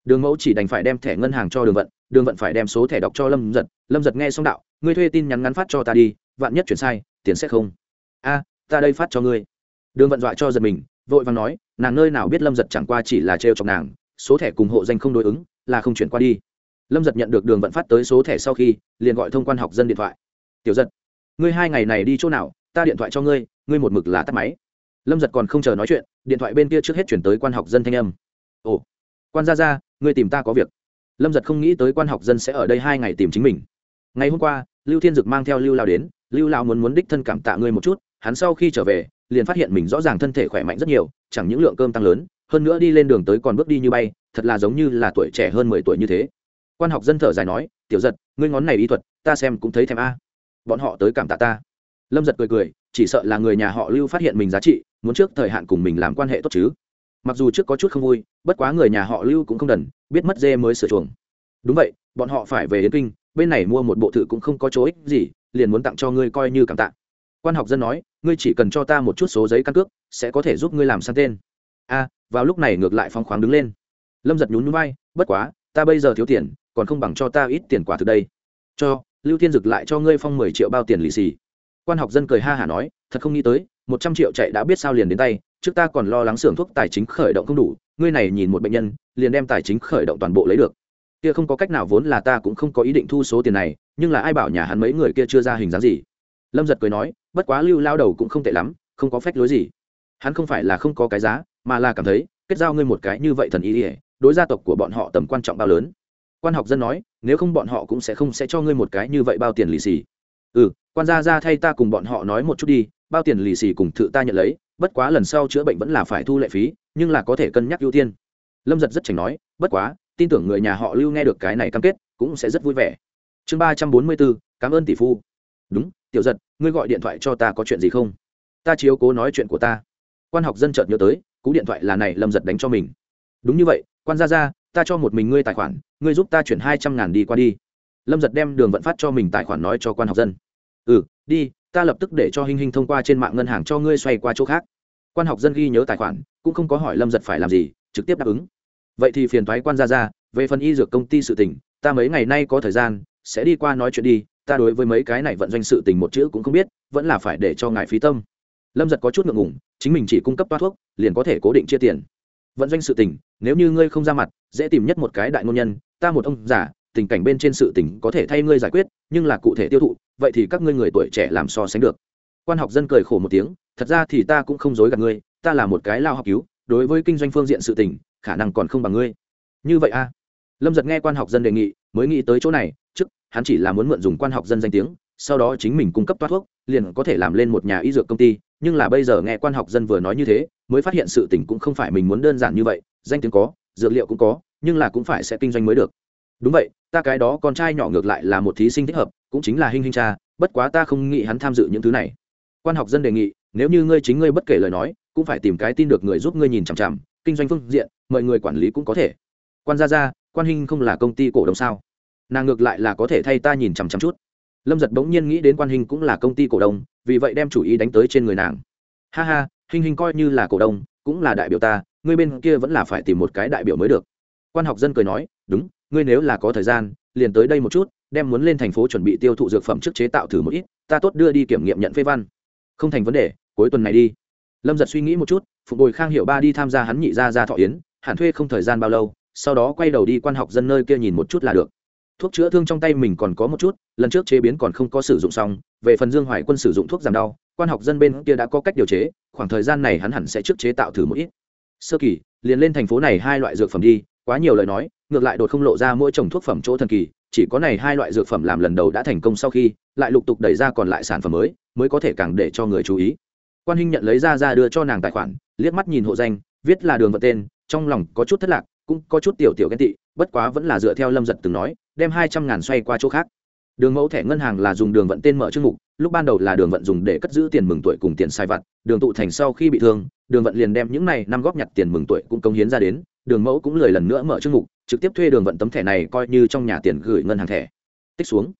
Đường mẫu chỉ đành phải đem thẻ ngân hàng cho đường vận đường vận phải đem số thẻ đọc cho lâm giật. Lâm giật nghe xong đạo, ngươi thuê tin nhắn ngắn phát cho ta đi, vạn nhất chuyển sai, tiền sẽ không. A, ta đây phát cho ngươi. Đường vận dọa cho giật mình, vội vàng nói, nàng nơi nào biết lâm giật chẳng qua chỉ là trêu chọc nàng, số thẻ cùng hộ danh không đối ứng, là không chuyển qua đi lâm giật nhận được đường vận phát tới số thẻ sau khi, liền gọi thông quan học dân điện thoại. Tiểu giật, ngươi hai ngày này đi chỗ nào? Ta điện thoại cho ngươi ngươi một mực là tắt máy. Lâm giật còn không chờ nói chuyện, điện thoại bên kia trước hết chuyển tới quan học dân thanh âm. Ồ, quan gia ra ngươi tìm ta có việc. Lâm giật không nghĩ tới quan học dân sẽ ở đây hai ngày tìm chính mình. Ngày hôm qua, lưu thiên dực mang theo lưu lao đến, lưu lao muốn muốn đích thân cảm tạ ngươi một chút, hắn sau khi trở về, liền phát hiện mình rõ ràng thân thể khỏe mạnh rất nhiều, chẳng những lượng cơm tăng lớn, hơn nữa đi lên đường tới còn bước đi như bay, thật là giống như là tuổi trẻ hơn mười tuổi như thế quan học dân thở dài nói, tiểu giật, ngươi ngón này y thuật, ta xem cũng thấy thèm a. Bọn họ tới cảm tạ ta. Lâm giật cười cười, chỉ sợ là người nhà họ lưu phát hiện mình giá trị, muốn trước thời hạn cùng mình làm quan hệ tốt chứ. Mặc dù trước có chút không vui, bất quá người nhà họ lưu cũng không đần, biết mất dê mới sửa chuồng. Đúng vậy, bọn họ phải về đến kinh, bên này mua một bộ thự cũng không có chỗ ích gì, liền muốn tặng cho ngươi coi như cảm tạ. Quan học dân nói, ngươi chỉ cần cho ta một chút số giấy căn cước, sẽ có thể giúp ngươi làm sang tên. A, vào lúc này ngược lại phóng khoáng đứng lên. Lâm giật nhún núi bay bất quá, ta bây giờ thiếu tiền còn không bằng cho ta ít tiền quả thực đây. Cho, lưu thiên dực lại cho ngươi phong mười triệu bao tiền lì xì. Quan học dân cười ha hả nói, thật không nghĩ tới, một trăm triệu chạy đã biết sao liền đến tay, trước ta còn lo lắng xưởng thuốc tài chính khởi động không đủ, ngươi này nhìn một bệnh nhân, liền đem tài chính khởi động toàn bộ lấy được. Kia không có cách nào vốn là ta cũng không có ý định thu số tiền này, nhưng là ai bảo nhà hắn mấy người kia chưa ra hình dáng gì? Lâm giật cười nói, bất quá lưu lao đầu cũng không tệ lắm, không có phách lối gì. Hắn không phải là không có cái giá, mà là cảm thấy, kết giao ngươi một cái như vậy thần ý ỉa đối gia tộc của bọn họ tầm quan trọng bao lớn quan học dân nói, nếu không bọn họ cũng sẽ không sẽ cho ngươi một cái như vậy bao tiền lì xì. Ừ quan gia ra thay ta cùng bọn họ nói một chút đi, bao tiền lì xì cùng thự ta nhận lấy, bất quá lần sau chữa bệnh vẫn là phải thu lệ phí, nhưng là có thể cân nhắc ưu tiên. Lâm giật rất chảnh nói, bất quá, tin tưởng người nhà họ lưu nghe được cái này cam kết, cũng sẽ rất vui vẻ. Chương ba trăm bốn mươi bốn, cảm ơn tỷ phu. Đúng, tiểu giật ngươi gọi điện thoại cho ta có chuyện gì không? Ta chiếu cố nói chuyện của ta. Quan học dân chợt nhớ tới, cú điện thoại là này lâm giật đánh cho mình. Đúng như vậy, quan ra ra ta cho một mình ngươi tài khoản, ngươi giúp ta chuyển hai trăm ngàn đi qua đi. Lâm giật đem đường vận phát cho mình tài khoản nói cho quan học dân. Ừ đi, ta lập tức để cho hình hình thông qua trên mạng ngân hàng cho ngươi xoay qua chỗ khác. Quan học dân ghi nhớ tài khoản, cũng không có hỏi lâm giật phải làm gì, trực tiếp đáp ứng. Vậy thì phiền thoái quan ra ra về phần y dược công ty sự tỉnh ta mấy ngày nay có thời gian, sẽ đi qua nói chuyện đi, ta đối với mấy cái này vận doanh sự tình một chữ cũng không biết, vẫn là phải để cho ngài phí tâm. Lâm giật có chút ngượng ngủng chính mình chỉ cung cấp toa thuốc, liền có thể cố định chia tiền vận doanh sự tình, nếu như ngươi không ra mặt, dễ tìm nhất một cái đại ngôn nhân, ta một ông giả tình cảnh bên trên sự tình có thể thay ngươi giải quyết, nhưng là cụ thể tiêu thụ, vậy thì các ngươi người tuổi trẻ làm so sánh được quan học dân cười khổ một tiếng, thật ra thì ta cũng không dối gạt ngươi, ta là một cái lao học cứu, đối với kinh doanh phương diện sự tình, khả năng còn không bằng ngươi như vậy a à? lâm giật nghe quan học dân đề nghị, mới nghĩ tới chỗ này, trước, hắn chỉ là muốn mượn dùng quan học dân danh tiếng, sau đó chính mình cung cấp toát thuốc, liền có thể làm lên một nhà y dược công ty nhưng là bây giờ nghe quan học dân vừa nói như thế, mới phát hiện sự tình cũng không phải mình muốn đơn giản như vậy, danh tiếng có, dược liệu cũng có, nhưng là cũng phải sẽ kinh doanh mới được. Đúng vậy, ta cái đó con trai nhỏ ngược lại là một thí sinh thích hợp, cũng chính là hình hình cha, bất quá ta không nghĩ hắn tham dự những thứ này. Quan học dân đề nghị, nếu như ngươi chính ngươi bất kể lời nói, cũng phải tìm cái tin được người giúp ngươi nhìn chằm chằm, kinh doanh phương diện, mọi người quản lý cũng có thể. Quan gia gia, quan hình không là công ty cổ đông sao? Nàng ngược lại là có thể thay ta nhìn chằm chằm chút. Lâm giật bỗng nhiên nghĩ đến quan hình cũng là công ty cổ đông vì vậy đem chủ ý đánh tới trên người nàng. Ha ha hình hình coi như là cổ đông, cũng là đại biểu ta, ngươi bên kia vẫn là phải tìm một cái đại biểu mới được. Quan học dân cười nói, đúng, ngươi nếu là có thời gian, liền tới đây một chút, đem muốn lên thành phố chuẩn bị tiêu thụ dược phẩm trước chế tạo thử một ít, ta tốt đưa đi kiểm nghiệm nhận phê văn. Không thành vấn đề, cuối tuần này đi. Lâm giật suy nghĩ một chút, phục bồi khang hiệu ba đi tham gia hắn nhị ra ra thọ yến, hẳn thuê không thời gian bao lâu, sau đó quay đầu đi quan học dân nơi kia nhìn một chút là được. Thuốc chữa thương trong tay mình còn có một chút, lần trước chế biến còn không có sử dụng xong về phần dương hoài quân sử dụng thuốc giảm đau, quan học dân bên kia đã có cách điều chế, khoảng thời gian này hắn hẳn sẽ trước chế tạo thử một ít. Sơ kỳ, liền lên thành phố này hai loại dược phẩm đi, quá nhiều lời nói, ngược lại đột không lộ ra mỗi trồng thuốc phẩm chỗ thần kỳ, chỉ có này hai loại dược phẩm làm lần đầu đã thành công sau khi, lại lục tục đẩy ra còn lại sản phẩm mới mới có thể càng để cho người chú ý. Quan huynh nhận lấy ra ra đưa cho nàng tài khoản, liếc mắt nhìn hộ danh, viết là đường vật tên, trong lòng có chút thất lạc, cũng có chút tiểu tiểu ghen tị, bất quá vẫn là dựa theo lâm giật từng nói, đem hai trăm ngàn xoay qua chỗ khác đường mẫu thẻ ngân hàng là dùng đường vận tên mở chương mục, lúc ban đầu là đường vận dùng để cất giữ tiền mừng tuổi cùng tiền sai vặt, đường tụ thành sau khi bị thương, đường vận liền đem những này năm góp nhặt tiền mừng tuổi cũng công hiến ra đến, đường mẫu cũng lời lần nữa mở chương mục, trực tiếp thuê đường vận tấm thẻ này coi như trong nhà tiền gửi ngân hàng thẻ. Tích xuống.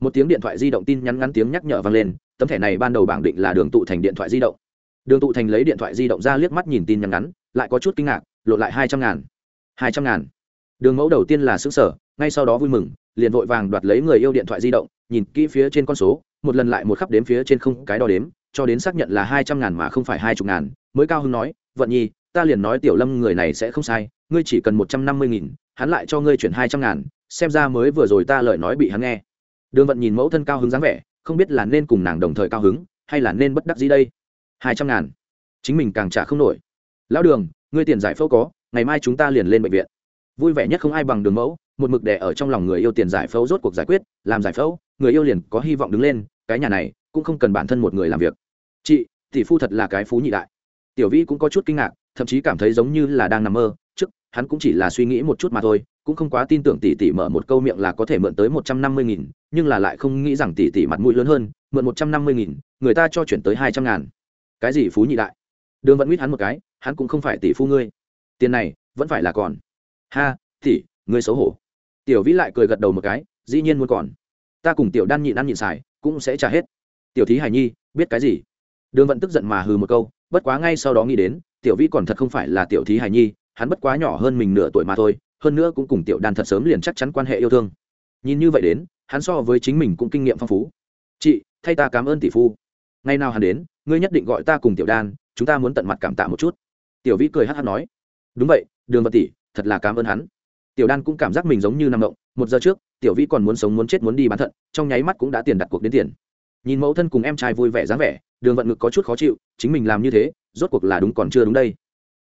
Một tiếng điện thoại di động tin nhắn ngắn tiếng nhắc nhở vang lên, tấm thẻ này ban đầu bảng định là đường tụ thành điện thoại di động. Đường tụ thành lấy điện thoại di động ra liếc mắt nhìn tin nhắn ngắn, lại có chút kinh ngạc lộ lại hai trăm ngàn. Hai trăm ngàn. Đường mẫu đầu tiên là xứ sở ngay sau đó vui mừng liền vội vàng đoạt lấy người yêu điện thoại di động, nhìn kỹ phía trên con số, một lần lại một khắp đếm phía trên không cái đo đếm, cho đến xác nhận là hai trăm ngàn mà không phải hai chục ngàn, mới cao hưng nói, vận nhi, ta liền nói tiểu lâm người này sẽ không sai, ngươi chỉ cần một trăm năm mươi nghìn, hắn lại cho ngươi chuyển hai trăm ngàn, xem ra mới vừa rồi ta lời nói bị hắn nghe. Đường vận nhìn mẫu thân cao hứng dáng vẻ, không biết là nên cùng nàng đồng thời cao hứng, hay là nên bất đắc gì đây? Hai trăm ngàn. Chính mình càng trả không nổi. Lão đường, ngươi tiền giải phẫu có, ngày mai chúng ta liền lên bệnh viện. Vui vẻ nhất không ai bằng đường mẫu một mực đẻ ở trong lòng người yêu tiền giải phẫu rốt cuộc giải quyết, làm giải phẫu, người yêu liền có hy vọng đứng lên, cái nhà này cũng không cần bản thân một người làm việc. Chị, tỷ phu thật là cái phú nhị đại. Tiểu vĩ cũng có chút kinh ngạc, thậm chí cảm thấy giống như là đang nằm mơ, trước, hắn cũng chỉ là suy nghĩ một chút mà thôi, cũng không quá tin tưởng tỷ tỷ mở một câu miệng là có thể mượn tới một trăm năm mươi nghìn, nhưng là lại không nghĩ rằng tỷ tỷ mặt mũi lớn hơn, mượn một trăm năm mươi nghìn, người ta cho chuyển tới hai trăm ngàn. Cái gì phú nhị đại? Đường vẫn quýt hắn một cái, hắn cũng không phải tỷ phu ngươi. Tiền này vẫn phải là còn. Ha, tỷ, ngươi xấu hổ tiểu vĩ lại cười gật đầu một cái, dĩ nhiên muốn còn. Ta cùng tiểu đan nhịn ăn nhịn xài, cũng sẽ trả hết. Tiểu thí hải nhi, biết cái gì? Đường vận tức giận mà hừ một câu, bất quá ngay sau đó nghĩ đến, tiểu vĩ còn thật không phải là tiểu thí hải nhi, hắn bất quá nhỏ hơn mình nửa tuổi mà thôi, hơn nữa cũng cùng tiểu đan thật sớm liền chắc chắn quan hệ yêu thương. Nhìn như vậy đến, hắn so với chính mình cũng kinh nghiệm phong phú. Chị, thay ta cảm ơn tỷ phu. Ngày nào hắn đến, ngươi nhất định gọi ta cùng tiểu đan, chúng ta muốn tận mặt cảm tạ một chút. Tiểu vĩ cười hát hát nói. Đúng vậy, đường Vận tỷ, thật là cảm ơn hắn tiểu đan cũng cảm giác mình giống như nằm động, một giờ trước, tiểu vĩ còn muốn sống muốn chết muốn đi bán thận, trong nháy mắt cũng đã tiền đặt cuộc đến tiền. Nhìn mẫu thân cùng em trai vui vẻ dáng vẻ, đường vận ngực có chút khó chịu, chính mình làm như thế, rốt cuộc là đúng còn chưa đúng đây.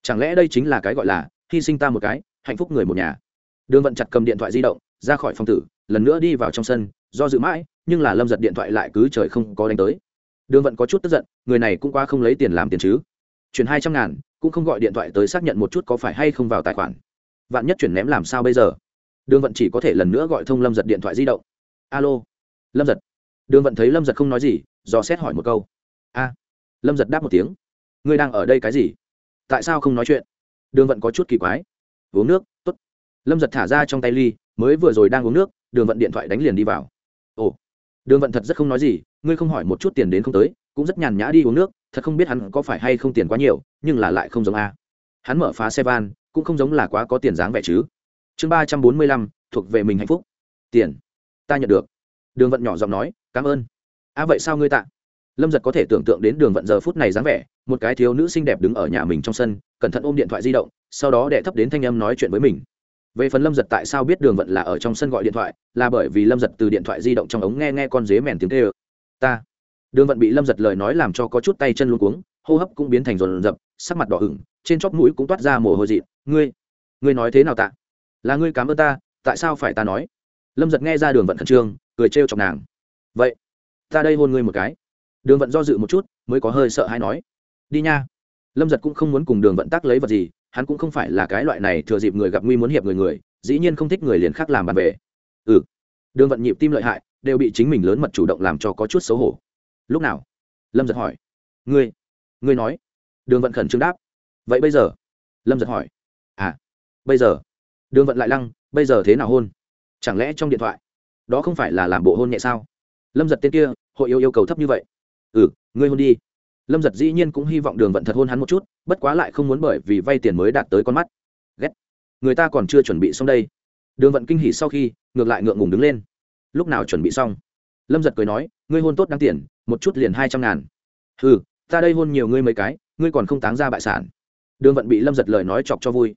Chẳng lẽ đây chính là cái gọi là, hy sinh ta một cái, hạnh phúc người một nhà? Đường vận chặt cầm điện thoại di động, ra khỏi phòng tử, lần nữa đi vào trong sân, do dự mãi, nhưng là lâm giật điện thoại lại cứ trời không có đánh tới. Đường vận có chút tức giận, người này cũng qua không lấy tiền làm tiền chứ. Chuyển hai trăm ngàn, cũng không gọi điện thoại tới xác nhận một chút có phải hay không vào tài khoản vạn nhất chuyển ném làm sao bây giờ? Đường vận chỉ có thể lần nữa gọi thông lâm giật điện thoại di động. Alo, lâm giật. Đường vận thấy lâm giật không nói gì, do xét hỏi một câu. A, lâm giật đáp một tiếng. Ngươi đang ở đây cái gì? Tại sao không nói chuyện? Đường vận có chút kỳ quái. Uống nước t ố t lâm giật thả ra trong tay ly, mới vừa rồi đang uống nước, đường vận điện thoại đánh liền đi vào. Ồ, đường vận thật rất không nói gì, ngươi không hỏi một chút tiền đến không tới, cũng rất nhàn nhã đi uống nước, thật không biết hắn có phải hay không tiền quá nhiều, nhưng là lại không giống a. Hắn mở phá xe van cũng không giống là quá có tiền dáng vẻ chứ. Chương ba trăm bốn mươi lăm, thuộc về mình hạnh phúc. Tiền. Ta nhận được. Đường vận nhỏ giọng nói, cảm ơn. A, vậy sao ngươi tạ? Lâm giật có thể tưởng tượng đến đường vận giờ phút này dáng vẻ, một cái thiếu nữ xinh đẹp đứng ở nhà mình trong sân, cẩn thận ôm điện thoại di động, sau đó đệ thấp đến thanh âm nói chuyện với mình. Về phần lâm giật tại sao biết đường vận là ở trong sân gọi điện thoại, là bởi vì lâm giật từ điện thoại di động trong ống nghe nghe con dế mèn tiếng tê ơ ta. Đường vận bị lâm giật lời nói làm cho có chút tay chân luôn cuống, hô hấp cũng biến thành rồn rập, sắc mặt đỏ ửng trên chóp mũi cũng toát ra mồ hôi dị ngươi ngươi nói thế nào tạ? Là ngươi cảm ơn ta, tại sao phải ta nói? Lâm giật nghe ra đường vận khẩn trương, cười trêu chọc nàng. Vậy, ta đây hôn ngươi một cái. Đường vận do dự một chút, mới có hơi sợ hay nói. Đi nha. Lâm giật cũng không muốn cùng đường vận tác lấy vật gì, hắn cũng không phải là cái loại này thừa dịp người gặp nguy muốn hiệp người người, dĩ nhiên không thích người liền khác làm bàn về ừ. Đường vận nhịp tim lợi hại, đều bị chính mình lớn mật chủ động làm cho có chút xấu hổ. Lúc nào? Lâm giật hỏi. Ngươi ngươi nói. Đường vận khẩn trương đáp vậy bây giờ? Lâm giật hỏi. À bây giờ? Đường vận lại lăng, bây giờ thế nào hôn? Chẳng lẽ trong điện thoại? Đó không phải là làm bộ hôn nhẹ sao? Lâm giật tên kia, hội yêu yêu cầu thấp như vậy. Ừ ngươi hôn đi. Lâm giật dĩ nhiên cũng hy vọng đường vận thật hôn hắn một chút, bất quá lại không muốn bởi vì vay tiền mới đạt tới con mắt. Ghét. Người ta còn chưa chuẩn bị xong đây. Đường vận kinh hỉ sau khi, ngược lại ngượng ngùng đứng lên. Lúc nào chuẩn bị xong? Lâm giật cười nói, ngươi hôn tốt đáng tiền, một chút liền hai trăm ngàn. Ừ ta đây hôn nhiều ngươi mấy cái, ngươi còn không táng ra bại sản đường vận bị lâm giật lời nói chọc cho vui.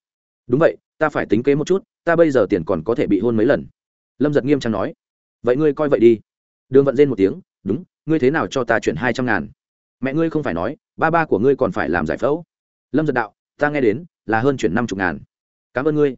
Đúng vậy, ta phải tính kế một chút, ta bây giờ tiền còn có thể bị hôn mấy lần. Lâm giật nghiêm trang nói. Vậy ngươi coi vậy đi. Đường vận rên một tiếng, đúng, ngươi thế nào cho ta chuyển hai trăm ngàn? Mẹ ngươi không phải nói, ba ba của ngươi còn phải làm giải phẫu. Lâm giật đạo, ta nghe đến, là hơn chuyển năm chục ngàn. Cảm ơn ngươi.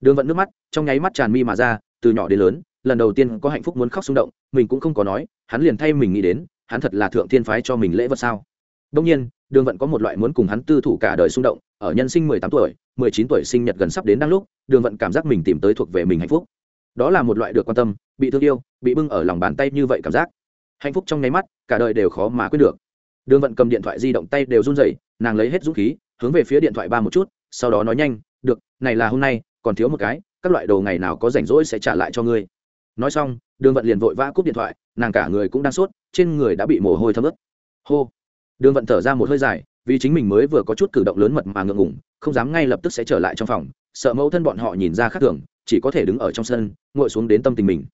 Đường vận nước mắt, trong nháy mắt tràn mi mà ra, từ nhỏ đến lớn, lần đầu tiên có hạnh phúc muốn khóc xung động, mình cũng không có nói, hắn liền thay mình nghĩ đến, hắn thật là thượng thiên phái cho mình lễ vật sao? Đông nhiên đường vận có một loại muốn cùng hắn tư thủ cả đời xung động, ở nhân sinh mười tám tuổi, mười chín tuổi sinh nhật gần sắp đến đang lúc, đường vận cảm giác mình tìm tới thuộc về mình hạnh phúc. Đó là một loại được quan tâm, bị thương yêu, bị bưng ở lòng bàn tay như vậy cảm giác. Hạnh phúc trong nháy mắt, cả đời đều khó mà quyết được. Đường vận cầm điện thoại di động tay đều run rẩy, nàng lấy hết dũng khí, hướng về phía điện thoại ba một chút, sau đó nói nhanh, được, này là hôm nay, còn thiếu một cái, các loại đồ ngày nào có rảnh rỗi sẽ trả lại cho ngươi. Nói xong, đường vận liền vội vã cúp điện thoại, nàng cả người cũng đang sốt, trên người đã bị mồ hôi thấm ướt. Hô đường vận thở ra một hơi dài vì chính mình mới vừa có chút cử động lớn mật mà ngượng ngùng, không dám ngay lập tức sẽ trở lại trong phòng. Sợ mẫu thân bọn họ nhìn ra khác thường chỉ có thể đứng ở trong sân ngồi xuống đến tâm tình mình.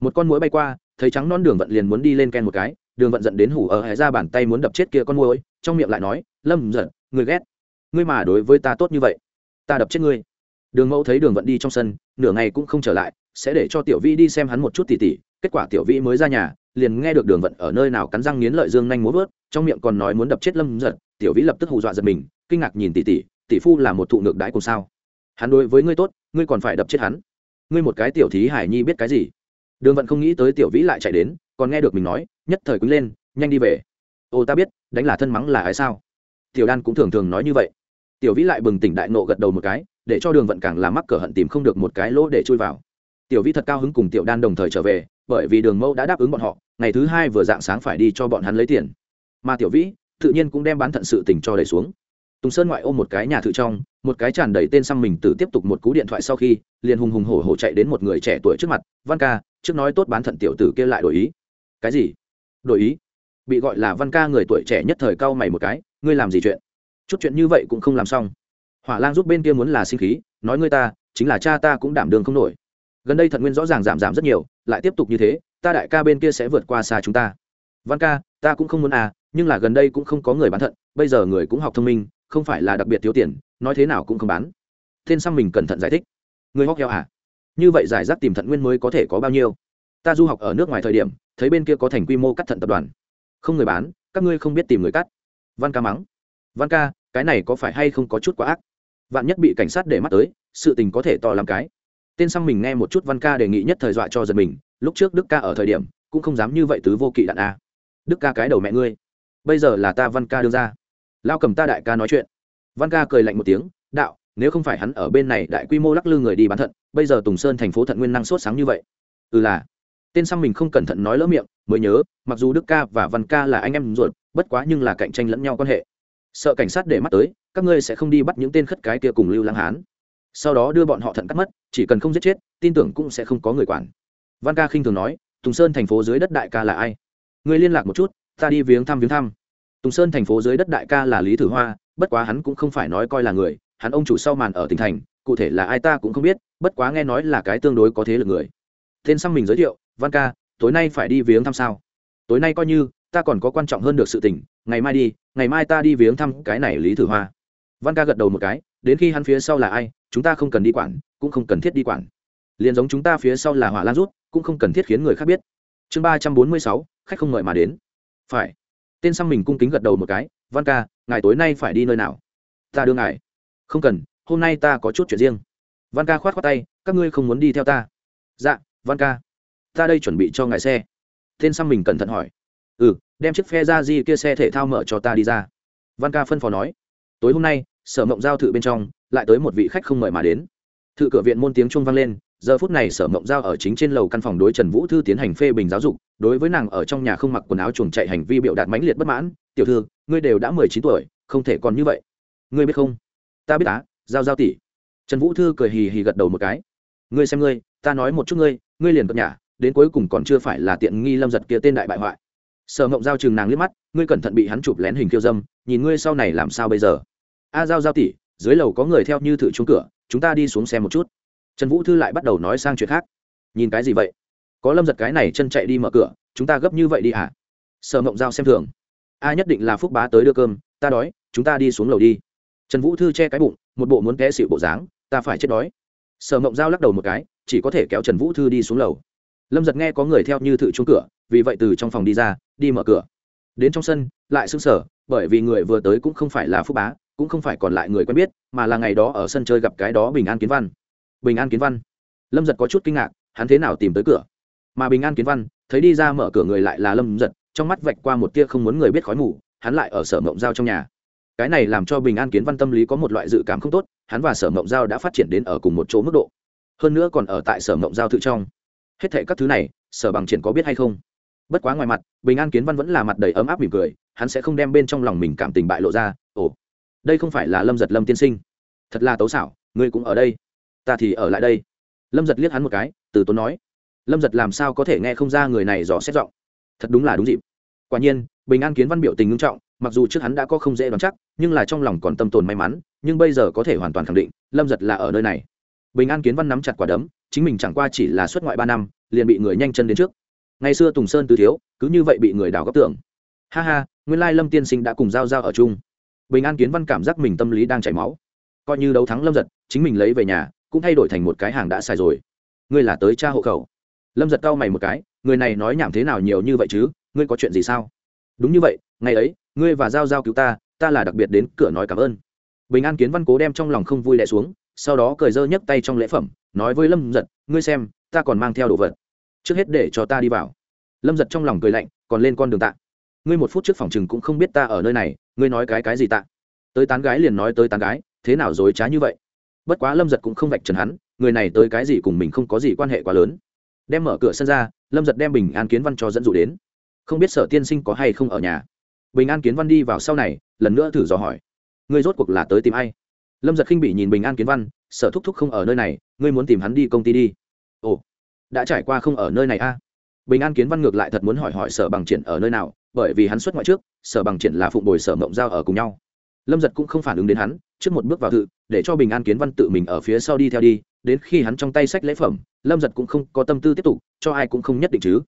Một con muỗi bay qua thấy trắng non đường vận liền muốn đi lên ken một cái. Đường vận giận đến hủ ở hé ra bàn tay muốn đập chết kia con muỗi trong miệng lại nói lâm giận người ghét. Ngươi mà đối với ta tốt như vậy ta đập chết ngươi. Đường mẫu thấy đường vận đi trong sân nửa ngày cũng không trở lại sẽ để cho tiểu vi đi xem hắn một chút tỉ tỉ. Kết quả tiểu vi mới ra nhà liền nghe được đường vận ở nơi nào cắn răng nghiến lợi dương nhanh muốn vớt, trong miệng còn nói muốn đập chết lâm giật tiểu vĩ lập tức hù dọa giật mình, kinh ngạc nhìn tỷ tỷ tỷ phu là một thụ ngược đãi cùng sao? Hắn đối với ngươi tốt, ngươi còn phải đập chết hắn. Ngươi một cái tiểu thí hải nhi biết cái gì? Đường vận không nghĩ tới tiểu vĩ lại chạy đến, còn nghe được mình nói, nhất thời quýnh lên, nhanh đi về. Ô, ta biết, đánh là thân mắng là ai sao? Tiểu đan cũng thường thường nói như vậy. Tiểu vĩ lại bừng tỉnh đại nộ gật đầu một cái, để cho đường vận càng làm mắc cờ hận tìm không được một cái lỗ để chui vào tiểu vĩ thật cao hứng cùng tiểu đan đồng thời trở về, bởi vì đường mẫu đã đáp ứng bọn họ, ngày thứ hai vừa dạng sáng phải đi cho bọn hắn lấy tiền. Mà tiểu vĩ, tự nhiên cũng đem bán thận sự tình cho đẩy xuống. Tùng sơn ngoại ôm một cái nhà thự trong, một cái tràn đầy tên xăm mình từ tiếp tục một cú điện thoại sau khi, liền hùng hùng hổ hổ chạy đến một người trẻ tuổi trước mặt, văn ca, trước nói tốt bán thận tiểu tử kia lại đổi ý. Cái gì? Đổi ý? Bị gọi là văn ca người tuổi trẻ nhất thời cau mày một cái, ngươi làm gì chuyện? Chút chuyện như vậy cũng không làm xong. Hỏa lang giúp bên kia muốn là sinh khí, nói, ngươi ta, chính là cha ta cũng đảm đường không nổi gần đây thận nguyên rõ ràng giảm giảm rất nhiều, lại tiếp tục như thế, ta đại ca bên kia sẽ vượt qua xa chúng ta. Văn ca, ta cũng không muốn à nhưng là gần đây cũng không có người bán thận, bây giờ người cũng học thông minh, không phải là đặc biệt thiếu tiền, nói thế nào cũng không bán. Tên xăm mình cẩn thận giải thích. Người hóc heo à? Như vậy giải rác tìm thận nguyên mới có thể có bao nhiêu? Ta du học ở nước ngoài thời điểm, thấy bên kia có thành quy mô cắt thận tập đoàn. Không người bán, các ngươi không biết tìm người cắt. Văn ca mắng. Văn ca, cái này có phải hay không có chút quá ác? Vạn nhất bị cảnh sát để mắt tới, sự tình có thể to làm cái tên xăm mình nghe một chút văn ca đề nghị nhất thời dọa cho giật mình, lúc trước đức ca ở thời điểm, cũng không dám như vậy tứ vô kỵ đạn a. Đức ca cái đầu mẹ ngươi. Bây giờ là ta văn ca đưa ra. Lao cầm ta đại ca nói chuyện. Văn ca cười lạnh một tiếng, đạo, nếu không phải hắn ở bên này đại quy mô lắc lư người đi bán thận, bây giờ tùng sơn thành phố thận nguyên năng sốt sáng như vậy. Ừ là. Tên xăm mình không cẩn thận nói lỡ miệng, mới nhớ, mặc dù đức ca và văn ca là anh em ruột, bất quá nhưng là cạnh tranh lẫn nhau quan hệ. Sợ cảnh sát để mắt tới, các ngươi sẽ không đi bắt những tên khất cái kia cùng lưu lãng hán sau đó đưa bọn họ thận cắt mất, chỉ cần không giết chết, tin tưởng cũng sẽ không có người quản. Văn ca khinh thường nói, tùng sơn thành phố dưới đất đại ca là ai? Ngươi liên lạc một chút, ta đi viếng thăm viếng thăm. Tùng sơn thành phố dưới đất đại ca là lý thử hoa, bất quá hắn cũng không phải nói coi là người, hắn ông chủ sau màn ở tỉnh thành, cụ thể là ai ta cũng không biết, bất quá nghe nói là cái tương đối có thế lực người. Tên xăm mình giới thiệu, văn ca, tối nay phải đi viếng thăm sao? Tối nay coi như, ta còn có quan trọng hơn được sự tỉnh ngày mai đi, ngày mai ta đi viếng thăm cái này lý thử hoa. Văn ca gật đầu một cái đến khi hắn phía sau là ai, chúng ta không cần đi quản, cũng không cần thiết đi quản. Liền giống chúng ta phía sau là hỏa lan rút, cũng không cần thiết khiến người khác biết. Chương ba trăm bốn mươi sáu, khách không mời mà đến. Phải. Tên xăm mình cung kính gật đầu một cái, văn ca, ngài tối nay phải đi nơi nào? Ta đưa ngài. Không cần, hôm nay ta có chút chuyện riêng. Văn ca khoát khoát tay, các ngươi không muốn đi theo ta? Dạ văn ca. Ta đây chuẩn bị cho ngài xe. Tên xăm mình cẩn thận hỏi. Ừ đem chiếc phe ra di kia xe thể thao mở cho ta đi ra. Văn ca phân phó nói. Tối hôm nay sở mộng giao thự bên trong, lại tới một vị khách không mời mà đến. Thự cửa viện môn tiếng chuông vang lên, giờ phút này sở mộng giao ở chính trên lầu căn phòng đối trần vũ thư tiến hành phê bình giáo dục, đối với nàng ở trong nhà không mặc quần áo chuồng chạy hành vi biểu đạt mãnh liệt bất mãn, tiểu thư, ngươi đều đã mười chín tuổi, không thể còn như vậy. Ngươi biết không? Ta biết á, giao giao tỷ. Trần vũ thư cười hì hì gật đầu một cái. Ngươi xem ngươi, ta nói một chút ngươi ngươi liền cập nhà, đến cuối cùng còn chưa phải là tiện nghi lâm giật kia tên đại bại hoại. Sở mộng giao chừng nàng liếc mắt, ngươi cẩn thận bị hắn chụp lén hình khiêu dâm, nhìn ngươi sau này làm sao bây giờ? A giao giao tỷ, dưới lầu có người theo như thử trúng cửa chúng ta đi xuống xem một chút. Trần vũ thư lại bắt đầu nói sang chuyện khác. Nhìn cái gì vậy? Có lâm giật cái này chân chạy đi mở cửa chúng ta gấp như vậy đi hả? Sở mộng giao xem thường. A nhất định là phúc bá tới đưa cơm ta đói chúng ta đi xuống lầu đi. Trần vũ thư che cái bụng một bộ muốn té xịu bộ dáng ta phải chết đói. Sở mộng giao lắc đầu một cái chỉ có thể kéo trần vũ thư đi xuống lầu. Lâm giật nghe có người theo như thử trúng cửa vì vậy từ trong phòng đi ra đi mở cửa. Đến trong sân lại xưng sở bởi vì người vừa tới cũng không phải là phúc bá cũng không phải còn lại người quen biết, mà là ngày đó ở sân chơi gặp cái đó bình an kiến văn. Bình an kiến văn. Lâm giật có chút kinh ngạc, hắn thế nào tìm tới cửa? Mà bình an kiến văn, thấy đi ra mở cửa người lại là lâm giật, trong mắt vạch qua một tia không muốn người biết khói mù, hắn lại ở sở mộng giao trong nhà. Cái này làm cho bình an kiến văn tâm lý có một loại dự cảm không tốt, hắn và sở mộng giao đã phát triển đến ở cùng một chỗ mức độ. Hơn nữa còn ở tại sở mộng giao tự trong. Hết thệ các thứ này, sở bằng triển có biết hay không? Bất quá ngoài mặt, bình an kiến văn vẫn là mặt đầy ấm áp mỉm cười, hắn sẽ không đem bên trong lòng mình cảm tình bại lộ ra. Ồ đây không phải là lâm giật lâm tiên sinh thật là tấu xảo ngươi cũng ở đây ta thì ở lại đây lâm giật liếc hắn một cái từ tốn nói lâm giật làm sao có thể nghe không ra người này dò xét giọng thật đúng là đúng dịp quả nhiên bình an kiến văn biểu tình ngưng trọng mặc dù trước hắn đã có không dễ đoán chắc nhưng là trong lòng còn tâm tồn may mắn nhưng bây giờ có thể hoàn toàn khẳng định lâm giật là ở nơi này bình an kiến văn nắm chặt quả đấm chính mình chẳng qua chỉ là xuất ngoại ba năm liền bị người nhanh chân đến trước ngày xưa tùng sơn tứ thiếu cứ như vậy bị người đào góc tưởng ha ha nguyên lai lâm tiên sinh đã cùng giao giao ở chung bình an kiến văn cảm giác mình tâm lý đang chảy máu. Coi như đấu thắng lâm giật, chính mình lấy về nhà, cũng thay đổi thành một cái hàng đã xài rồi. Ngươi là tới cha hộ khẩu. Lâm giật cau mày một cái, người này nói nhảm thế nào nhiều như vậy chứ, ngươi có chuyện gì sao? Đúng như vậy, ngày ấy, ngươi và giao giao cứu ta ta là đặc biệt đến cửa nói cảm ơn. Bình an kiến văn cố đem trong lòng không vui lẹ xuống, sau đó cười dơ nhấc tay trong lễ phẩm, nói với lâm giật, ngươi xem, ta còn mang theo đồ vật. Trước hết để cho ta đi vào. Lâm giật trong lòng cười lạnh, còn lên con đường tạ. Ngươi một phút trước phòng chừng cũng không biết ta ở nơi này ngươi nói cái cái gì tạ? Tới tán gái liền nói tới tán gái, thế nào dối trá như vậy? Bất quá lâm giật cũng không vạch trần hắn, người này tới cái gì cùng mình không có gì quan hệ quá lớn. Đem mở cửa sân ra, lâm giật đem bình an kiến văn cho dẫn dụ đến. Không biết sở tiên sinh có hay không ở nhà? Bình an kiến văn đi vào sau này, lần nữa thử dò hỏi. Ngươi rốt cuộc là tới tìm ai? Lâm giật khinh bị nhìn bình an kiến văn, sở thúc thúc không ở nơi này, ngươi muốn tìm hắn đi công ty đi. Ồ, đã trải qua không ở nơi này a. À? bình an kiến văn ngược lại thật muốn hỏi hỏi sở bằng triển ở nơi nào, bởi vì hắn xuất ngoại trước sở bằng triển là phụng bồi sở mộng giao ở cùng nhau. Lâm giật cũng không phản ứng đến hắn, trước một bước vào thự để cho bình an kiến văn tự mình ở phía sau đi theo đi, đến khi hắn trong tay sách lễ phẩm, lâm giật cũng không có tâm tư tiếp tục, cho ai cũng không nhất định chứ.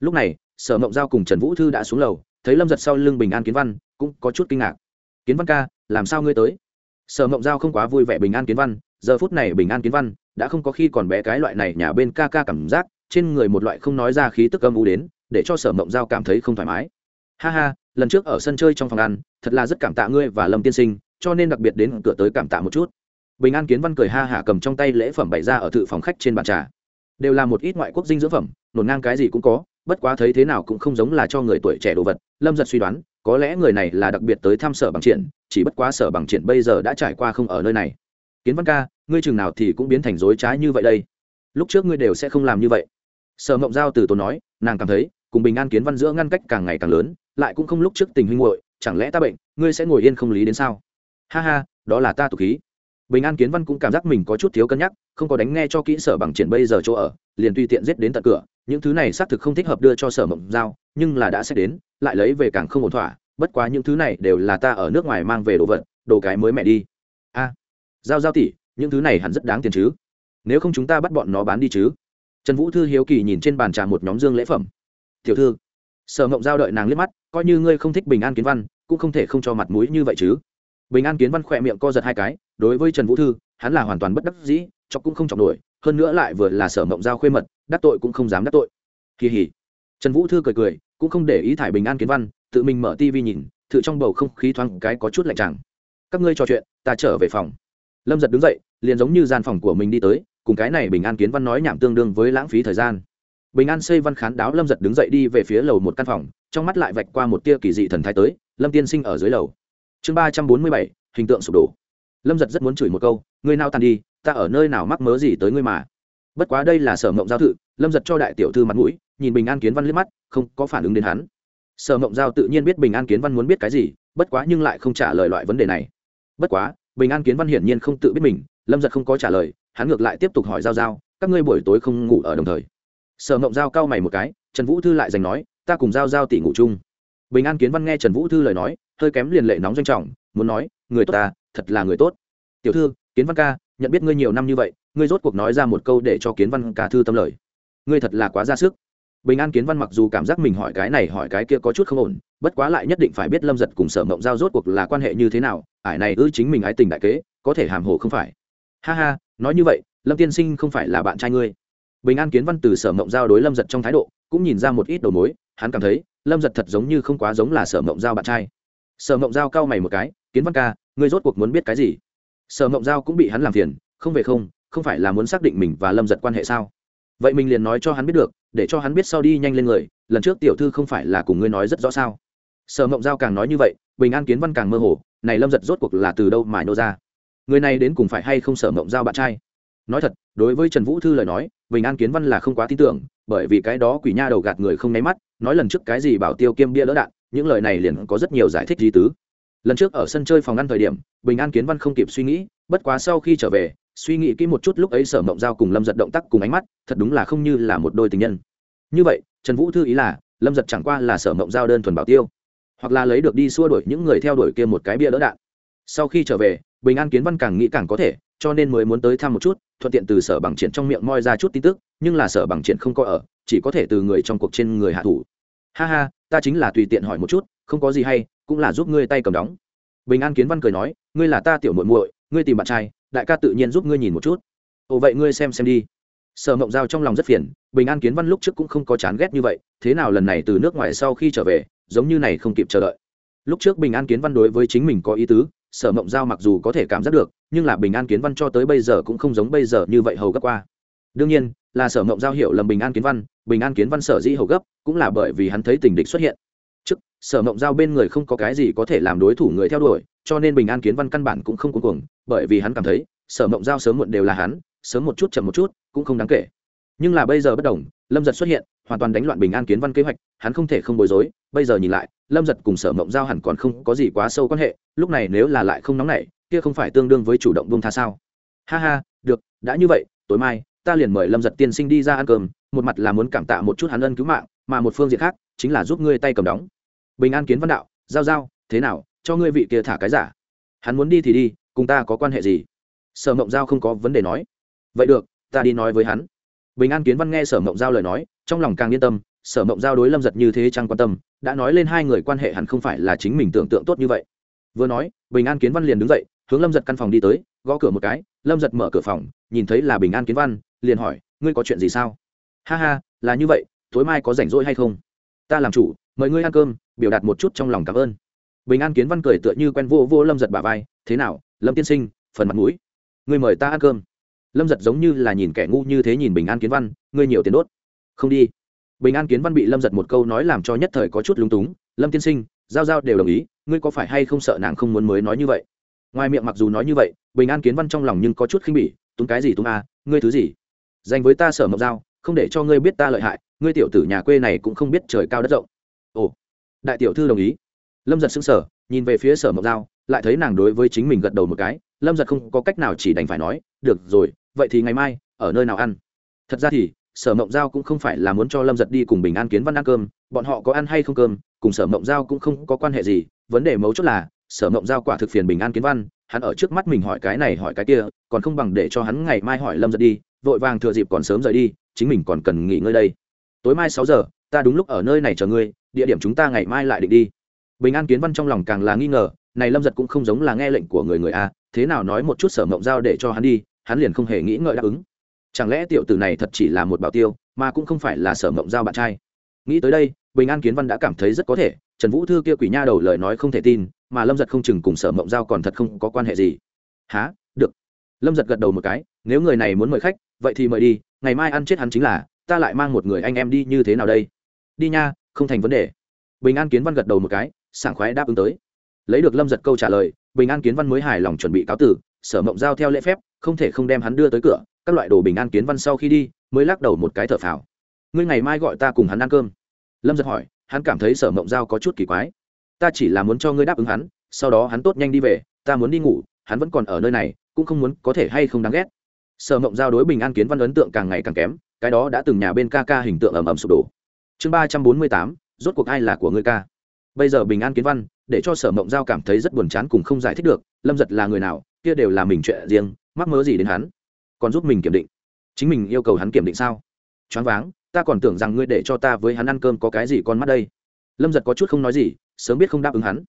Lúc này, sở mộng giao cùng trần vũ thư đã xuống lầu, thấy lâm giật sau lưng bình an kiến văn, cũng có chút kinh ngạc. Kiến văn ca, làm sao ngươi tới? Sở mộng giao không quá vui vẻ bình an kiến văn, giờ phút này bình an kiến văn đã không có khi còn bé cái loại này nhà bên ca ca cảm giác, trên người một loại không nói ra khí tức âm u đến, để cho sở mộng giao cảm thấy không thoải mái. Ha ha lần trước ở sân chơi trong phòng ăn, thật là rất cảm tạ ngươi và lâm tiên sinh, cho nên đặc biệt đến cửa tới cảm tạ một chút. Bình an kiến văn cười ha hả cầm trong tay lễ phẩm bày ra ở thự phòng khách trên bàn trà. Đều là một ít ngoại quốc dinh dưỡng phẩm, nổn ngang cái gì cũng có, bất quá thấy thế nào cũng không giống là cho người tuổi trẻ đồ vật. Lâm giật suy đoán, có lẽ người này là đặc biệt tới thăm sở bằng triển, chỉ bất quá sở bằng triển bây giờ đã trải qua không ở nơi này. Kiến văn ca, ngươi chừng nào thì cũng biến thành dối trá như vậy đây. Lúc trước ngươi đều sẽ không làm như vậy. Sở mộng giao từ tốn nói, nàng cảm thấy cùng bình an kiến văn giữa ngăn cách càng ngày càng lớn, lại cũng không lúc trước tình huynh muội, chẳng lẽ ta bệnh, ngươi sẽ ngồi yên không lý đến sao? Ha ha, đó là ta tục khí. Bình an kiến văn cũng cảm giác mình có chút thiếu cân nhắc, không có đánh nghe cho kỹ sở bằng triển bây giờ chỗ ở, liền tùy tiện giết đến tận cửa, những thứ này xác thực không thích hợp đưa cho sở mộng giao, nhưng là đã xét đến, lại lấy về càng không ổn thỏa, bất quá những thứ này đều là ta ở nước ngoài mang về đồ vật, đồ cái mới mẹ đi. A, giao giao tỷ, những thứ này hẳn rất đáng tiền chứ. Nếu không chúng ta bắt bọn nó bán đi chứ. Trần vũ thư hiếu kỳ nhìn trên bàn trà một nhóm dương lễ phẩm tiểu thư, sở mộng giao đợi nàng liếc mắt, coi như ngươi không thích bình an kiến văn, cũng không thể không cho mặt mũi như vậy chứ. Bình an kiến văn khỏe miệng co giật hai cái, đối với trần vũ thư, hắn là hoàn toàn bất đắc dĩ chọc cũng không chọc nổi, hơn nữa lại vừa là sở mộng giao khuê mật, đắc tội cũng không dám đắc tội. Kỳ hỉ. Trần vũ thư cười cười, cũng không để ý thải bình an kiến văn, tự mình mở tv nhìn thử trong bầu không khí thoáng cái có chút lạnh tràng các ngươi trò chuyện, ta trở về phòng. Lâm giật đứng dậy, liền giống như gian phòng của mình đi tới, cùng cái này bình an kiến văn nói nhảm tương đương với lãng phí thời gian bình an xây văn khán đáo lâm giật đứng dậy đi về phía lầu một căn phòng trong mắt lại vạch qua một tia kỳ dị thần thái tới lâm tiên sinh ở dưới lầu. Chương ba trăm bốn mươi bảy hình tượng sụp đổ. Lâm giật rất muốn chửi một câu ngươi nào tàn đi ta ở nơi nào mắc mớ gì tới ngươi mà? Bất quá đây là sở mộng giao tự, lâm giật cho đại tiểu thư mặt mũi nhìn bình an kiến văn liếc mắt không có phản ứng đến hắn. Sở mộng giao tự nhiên biết bình an kiến văn muốn biết cái gì bất quá nhưng lại không trả lời loại vấn đề này. Bất quá bình an kiến văn hiển nhiên không tự biết mình lâm giật không có trả lời hắn ngược lại tiếp tục hỏi giao giao các ngươi buổi tối không ngủ ở đồng thời? Sở mộng giao cao mày một cái, trần vũ thư lại giành nói, ta cùng giao giao tỷ ngủ chung. Bình an kiến văn nghe trần vũ thư lời nói, hơi kém liền lệ nóng doanh trọng, muốn nói, người tốt ta, thật là người tốt. Tiểu thư, kiến văn ca, nhận biết ngươi nhiều năm như vậy, ngươi rốt cuộc nói ra một câu để cho kiến văn ca thư tâm lời. Ngươi thật là quá ra sức. Bình an kiến văn mặc dù cảm giác mình hỏi cái này hỏi cái kia có chút không ổn, bất quá lại nhất định phải biết lâm giật cùng sở mộng giao rốt cuộc là quan hệ như thế nào, ải này ư chính mình ái tình đại kế, có thể hàm hồ không phải. Ha ha, nói như vậy, lâm tiên sinh không phải là bạn trai ngươi bình an kiến văn từ sở mộng giao đối lâm giật trong thái độ, cũng nhìn ra một ít đầu mối, hắn cảm thấy, lâm giật thật giống như không quá giống là sở mộng giao bạn trai. Sở mộng giao cau mày một cái, kiến văn ca, ngươi rốt cuộc muốn biết cái gì? Sở mộng giao cũng bị hắn làm phiền, không về không không phải là muốn xác định mình và lâm giật quan hệ sao? Vậy mình liền nói cho hắn biết được, để cho hắn biết sau đi nhanh lên người, lần trước tiểu thư không phải là cùng ngươi nói rất rõ sao? Sở mộng giao càng nói như vậy, bình an kiến văn càng mơ hồ, này lâm giật rốt cuộc là từ đâu mà nô ra? Người này đến cùng phải hay không sở mộng giao bạn trai? Nói thật, đối với trần vũ thư lời nói bình an kiến văn là không quá tin tưởng, bởi vì cái đó quỷ nha đầu gạt người không nháy mắt, nói lần trước cái gì bảo tiêu kiêm bia lỡ đạn, những lời này liền có rất nhiều giải thích di tứ. Lần trước ở sân chơi phòng ăn thời điểm, bình an kiến văn không kịp suy nghĩ, bất quá sau khi trở về, suy nghĩ kỹ một chút lúc ấy sở mộng giao cùng lâm giật động tác cùng ánh mắt, thật đúng là không như là một đôi tình nhân. Như vậy, trần vũ thư ý là, lâm giật chẳng qua là sở mộng giao đơn thuần bảo tiêu, hoặc là lấy được đi xua đuổi những người theo đuổi kia một cái bia đỡ đạn. Sau khi trở về, bình an kiến văn càng nghĩ càng có thể cho nên mới muốn tới thăm một chút, thuận tiện từ sở bằng triển trong miệng moi ra chút tin tức, nhưng là sở bằng triển không có ở, chỉ có thể từ người trong cuộc trên người hạ thủ. Ha ha, ta chính là tùy tiện hỏi một chút, không có gì hay, cũng là giúp ngươi tay cầm đóng. Bình an kiến văn cười nói, ngươi là ta tiểu muội muội, ngươi tìm bạn trai, đại ca tự nhiên giúp ngươi nhìn một chút. Ồ, vậy ngươi xem xem đi. Sở mộng giao trong lòng rất phiền, bình an kiến văn lúc trước cũng không có chán ghét như vậy, thế nào lần này từ nước ngoài sau khi trở về, giống như này không kịp chờ đợi. Lúc trước bình an kiến văn đối với chính mình có ý tứ sở mộng giao mặc dù có thể cảm giác được, nhưng là bình an kiến văn cho tới bây giờ cũng không giống bây giờ như vậy hầu gấp qua. Đương nhiên, là sở mộng giao hiểu lầm bình an kiến văn, bình an kiến văn sở dĩ hầu gấp, cũng là bởi vì hắn thấy tình địch xuất hiện. Trước, sở mộng giao bên người không có cái gì có thể làm đối thủ người theo đuổi, cho nên bình an kiến văn căn bản cũng không cuống cuồng, bởi vì hắn cảm thấy, sở mộng giao sớm muộn đều là hắn, sớm một chút chậm một chút, cũng không đáng kể. Nhưng là bây giờ bất đồng, lâm giật xuất hiện hoàn toàn đánh loạn bình an kiến văn kế hoạch, hắn không thể không bối rối. Bây giờ nhìn lại, lâm giật cùng sở mộng giao hẳn còn không có gì quá sâu quan hệ, lúc này nếu là lại không nóng nảy, kia không phải tương đương với chủ động buông tha sao? Ha ha, được, đã như vậy, tối mai, ta liền mời lâm giật tiên sinh đi ra ăn cơm, một mặt là muốn cảm tạ một chút hắn ân cứu mạng, mà một phương diện khác, chính là giúp ngươi tay cầm đóng. Bình an kiến văn đạo, giao giao, thế nào, cho ngươi vị kia thả cái giả. Hắn muốn đi thì đi, cùng ta có quan hệ gì? Sở mộng giao không có vấn đề nói. Vậy được, ta đi nói với hắn. Bình an kiến văn nghe sở mộng giao lời nói trong lòng càng yên tâm, sở mộng giao đối lâm giật như thế chăng quan tâm, đã nói lên hai người quan hệ hẳn không phải là chính mình tưởng tượng tốt như vậy. Vừa nói, bình an kiến văn liền đứng dậy, hướng lâm giật căn phòng đi tới, gõ cửa một cái, lâm giật mở cửa phòng, nhìn thấy là bình an kiến văn, liền hỏi, ngươi có chuyện gì sao? Ha ha, là như vậy, tối mai có rảnh rỗi hay không? Ta làm chủ, mời ngươi ăn cơm, biểu đạt một chút trong lòng cảm ơn. Bình an kiến văn cười tựa như quen vô vô lâm giật bà vai, thế nào, lâm tiên sinh, phần mặt mũi? Ngươi mời ta ăn cơm. Lâm giật giống như là nhìn kẻ ngu như thế nhìn bình an kiến văn, ngươi nhiều tiền đốt không đi. Bình an kiến văn bị lâm giật một câu nói làm cho nhất thời có chút lúng túng. Lâm tiên sinh giao giao đều đồng ý ngươi có phải hay không sợ nàng không muốn mới nói như vậy? Ngoài miệng mặc dù nói như vậy bình an kiến văn trong lòng nhưng có chút khinh bỉ túng cái gì túng à, ngươi thứ gì? Dành với ta sở mộc giao không để cho ngươi biết ta lợi hại ngươi tiểu tử nhà quê này cũng không biết trời cao đất rộng. Ồ đại tiểu thư đồng ý. Lâm giật xứng sở nhìn về phía sở mộc giao lại thấy nàng đối với chính mình gật đầu một cái. Lâm giật không có cách nào chỉ đành phải nói được rồi vậy thì ngày mai ở nơi nào ăn? Thật ra thì sở mộng giao cũng không phải là muốn cho lâm giật đi cùng bình an kiến văn ăn cơm, bọn họ có ăn hay không cơm, cùng sở mộng giao cũng không có quan hệ gì, vấn đề mấu chốt là, sở mộng giao quả thực phiền bình an kiến văn, hắn ở trước mắt mình hỏi cái này hỏi cái kia, còn không bằng để cho hắn ngày mai hỏi lâm giật đi, vội vàng thừa dịp còn sớm rời đi, chính mình còn cần nghỉ ngơi đây. Tối mai sáu giờ, ta đúng lúc ở nơi này chờ ngươi, địa điểm chúng ta ngày mai lại định đi. Bình an kiến văn trong lòng càng là nghi ngờ, này lâm giật cũng không giống là nghe lệnh của người người a, thế nào nói một chút sở mộng giao để cho hắn đi, hắn liền không hề nghĩ ngợi đáp ứng chẳng lẽ tiểu tử này thật chỉ là một bảo tiêu, mà cũng không phải là sở mộng giao bạn trai? Nghĩ tới đây, bình an kiến văn đã cảm thấy rất có thể, trần vũ thư kia quỷ nha đầu lời nói không thể tin, mà lâm giật không chừng cùng sở mộng giao còn thật không có quan hệ gì. Há được. Lâm giật gật đầu một cái, nếu người này muốn mời khách, vậy thì mời đi, ngày mai ăn chết hắn chính là, ta lại mang một người anh em đi như thế nào đây? Đi nha, không thành vấn đề. Bình an kiến văn gật đầu một cái, sảng khoái đáp ứng tới. Lấy được lâm giật câu trả lời, bình an kiến văn mới hài lòng chuẩn bị cáo tử, sở mộng giao theo lễ phép, không thể không đem hắn đưa tới cửa các loại đồ bình an kiến văn sau khi đi, mới lắc đầu một cái thở phào. Ngươi ngày mai gọi ta cùng hắn ăn cơm. Lâm giật hỏi, hắn cảm thấy sở mộng giao có chút kỳ quái. Ta chỉ là muốn cho ngươi đáp ứng hắn, sau đó hắn tốt nhanh đi về, ta muốn đi ngủ, hắn vẫn còn ở nơi này, cũng không muốn có thể hay không đáng ghét. Sở mộng giao đối bình an kiến văn ấn tượng càng ngày càng kém, cái đó đã từng nhà bên ca ca hình tượng ầm ầm sụp đổ. Chương ba trăm bốn mươi tám, rốt cuộc ai là của ngươi ca? Bây giờ bình an kiến văn, để cho sở mộng giao cảm thấy rất buồn chán cùng không giải thích được, lâm giật là người nào, kia đều là mình chuyện riêng, mắc mớ gì đến hắn? Còn giúp mình kiểm định. Chính mình yêu cầu hắn kiểm định sao? Choáng váng, ta còn tưởng rằng ngươi để cho ta với hắn ăn cơm có cái gì con mắt đây. Lâm giật có chút không nói gì, sớm biết không đáp ứng hắn.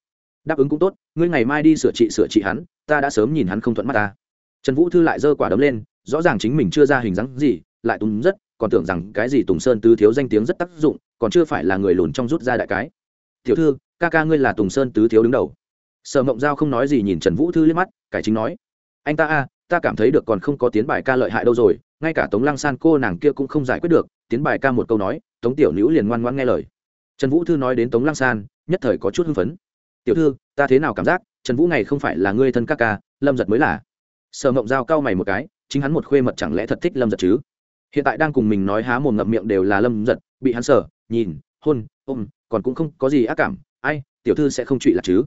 Đáp ứng cũng tốt, ngươi ngày mai đi sửa trị sửa trị hắn, ta đã sớm nhìn hắn không thuận mắt ta. Trần vũ thư lại giơ quả đấm lên, rõ ràng chính mình chưa ra hình dáng gì, lại tùng rất, còn tưởng rằng cái gì tùng sơn tứ thiếu danh tiếng rất tác dụng, còn chưa phải là người lùn trong rút ra đại cái. Tiểu thư, ca ca ngươi là tùng sơn tứ thiếu đứng đầu. Sở mộng giao không nói gì nhìn trần vũ thư liếc mắt, cải chính nói. Anh ta a ta cảm thấy được còn không có tiến bài ca lợi hại đâu rồi, ngay cả tống lăng san cô nàng kia cũng không giải quyết được, tiến bài ca một câu nói, tống tiểu nữ liền ngoan ngoan nghe lời. Trần vũ thư nói đến tống lăng san, nhất thời có chút hưng phấn. Tiểu thư, ta thế nào cảm giác, trần vũ này không phải là ngươi thân ca ca, lâm giật mới là. Sở mộng giao cao mày một cái, chính hắn một khuê mật chẳng lẽ thật thích lâm giật chứ? Hiện tại đang cùng mình nói há mồm ngậm miệng đều là lâm giật, bị hắn sở, nhìn, hôn, ôm, còn cũng không có gì ác cảm, ai, tiểu thư sẽ không trụy lạc chứ?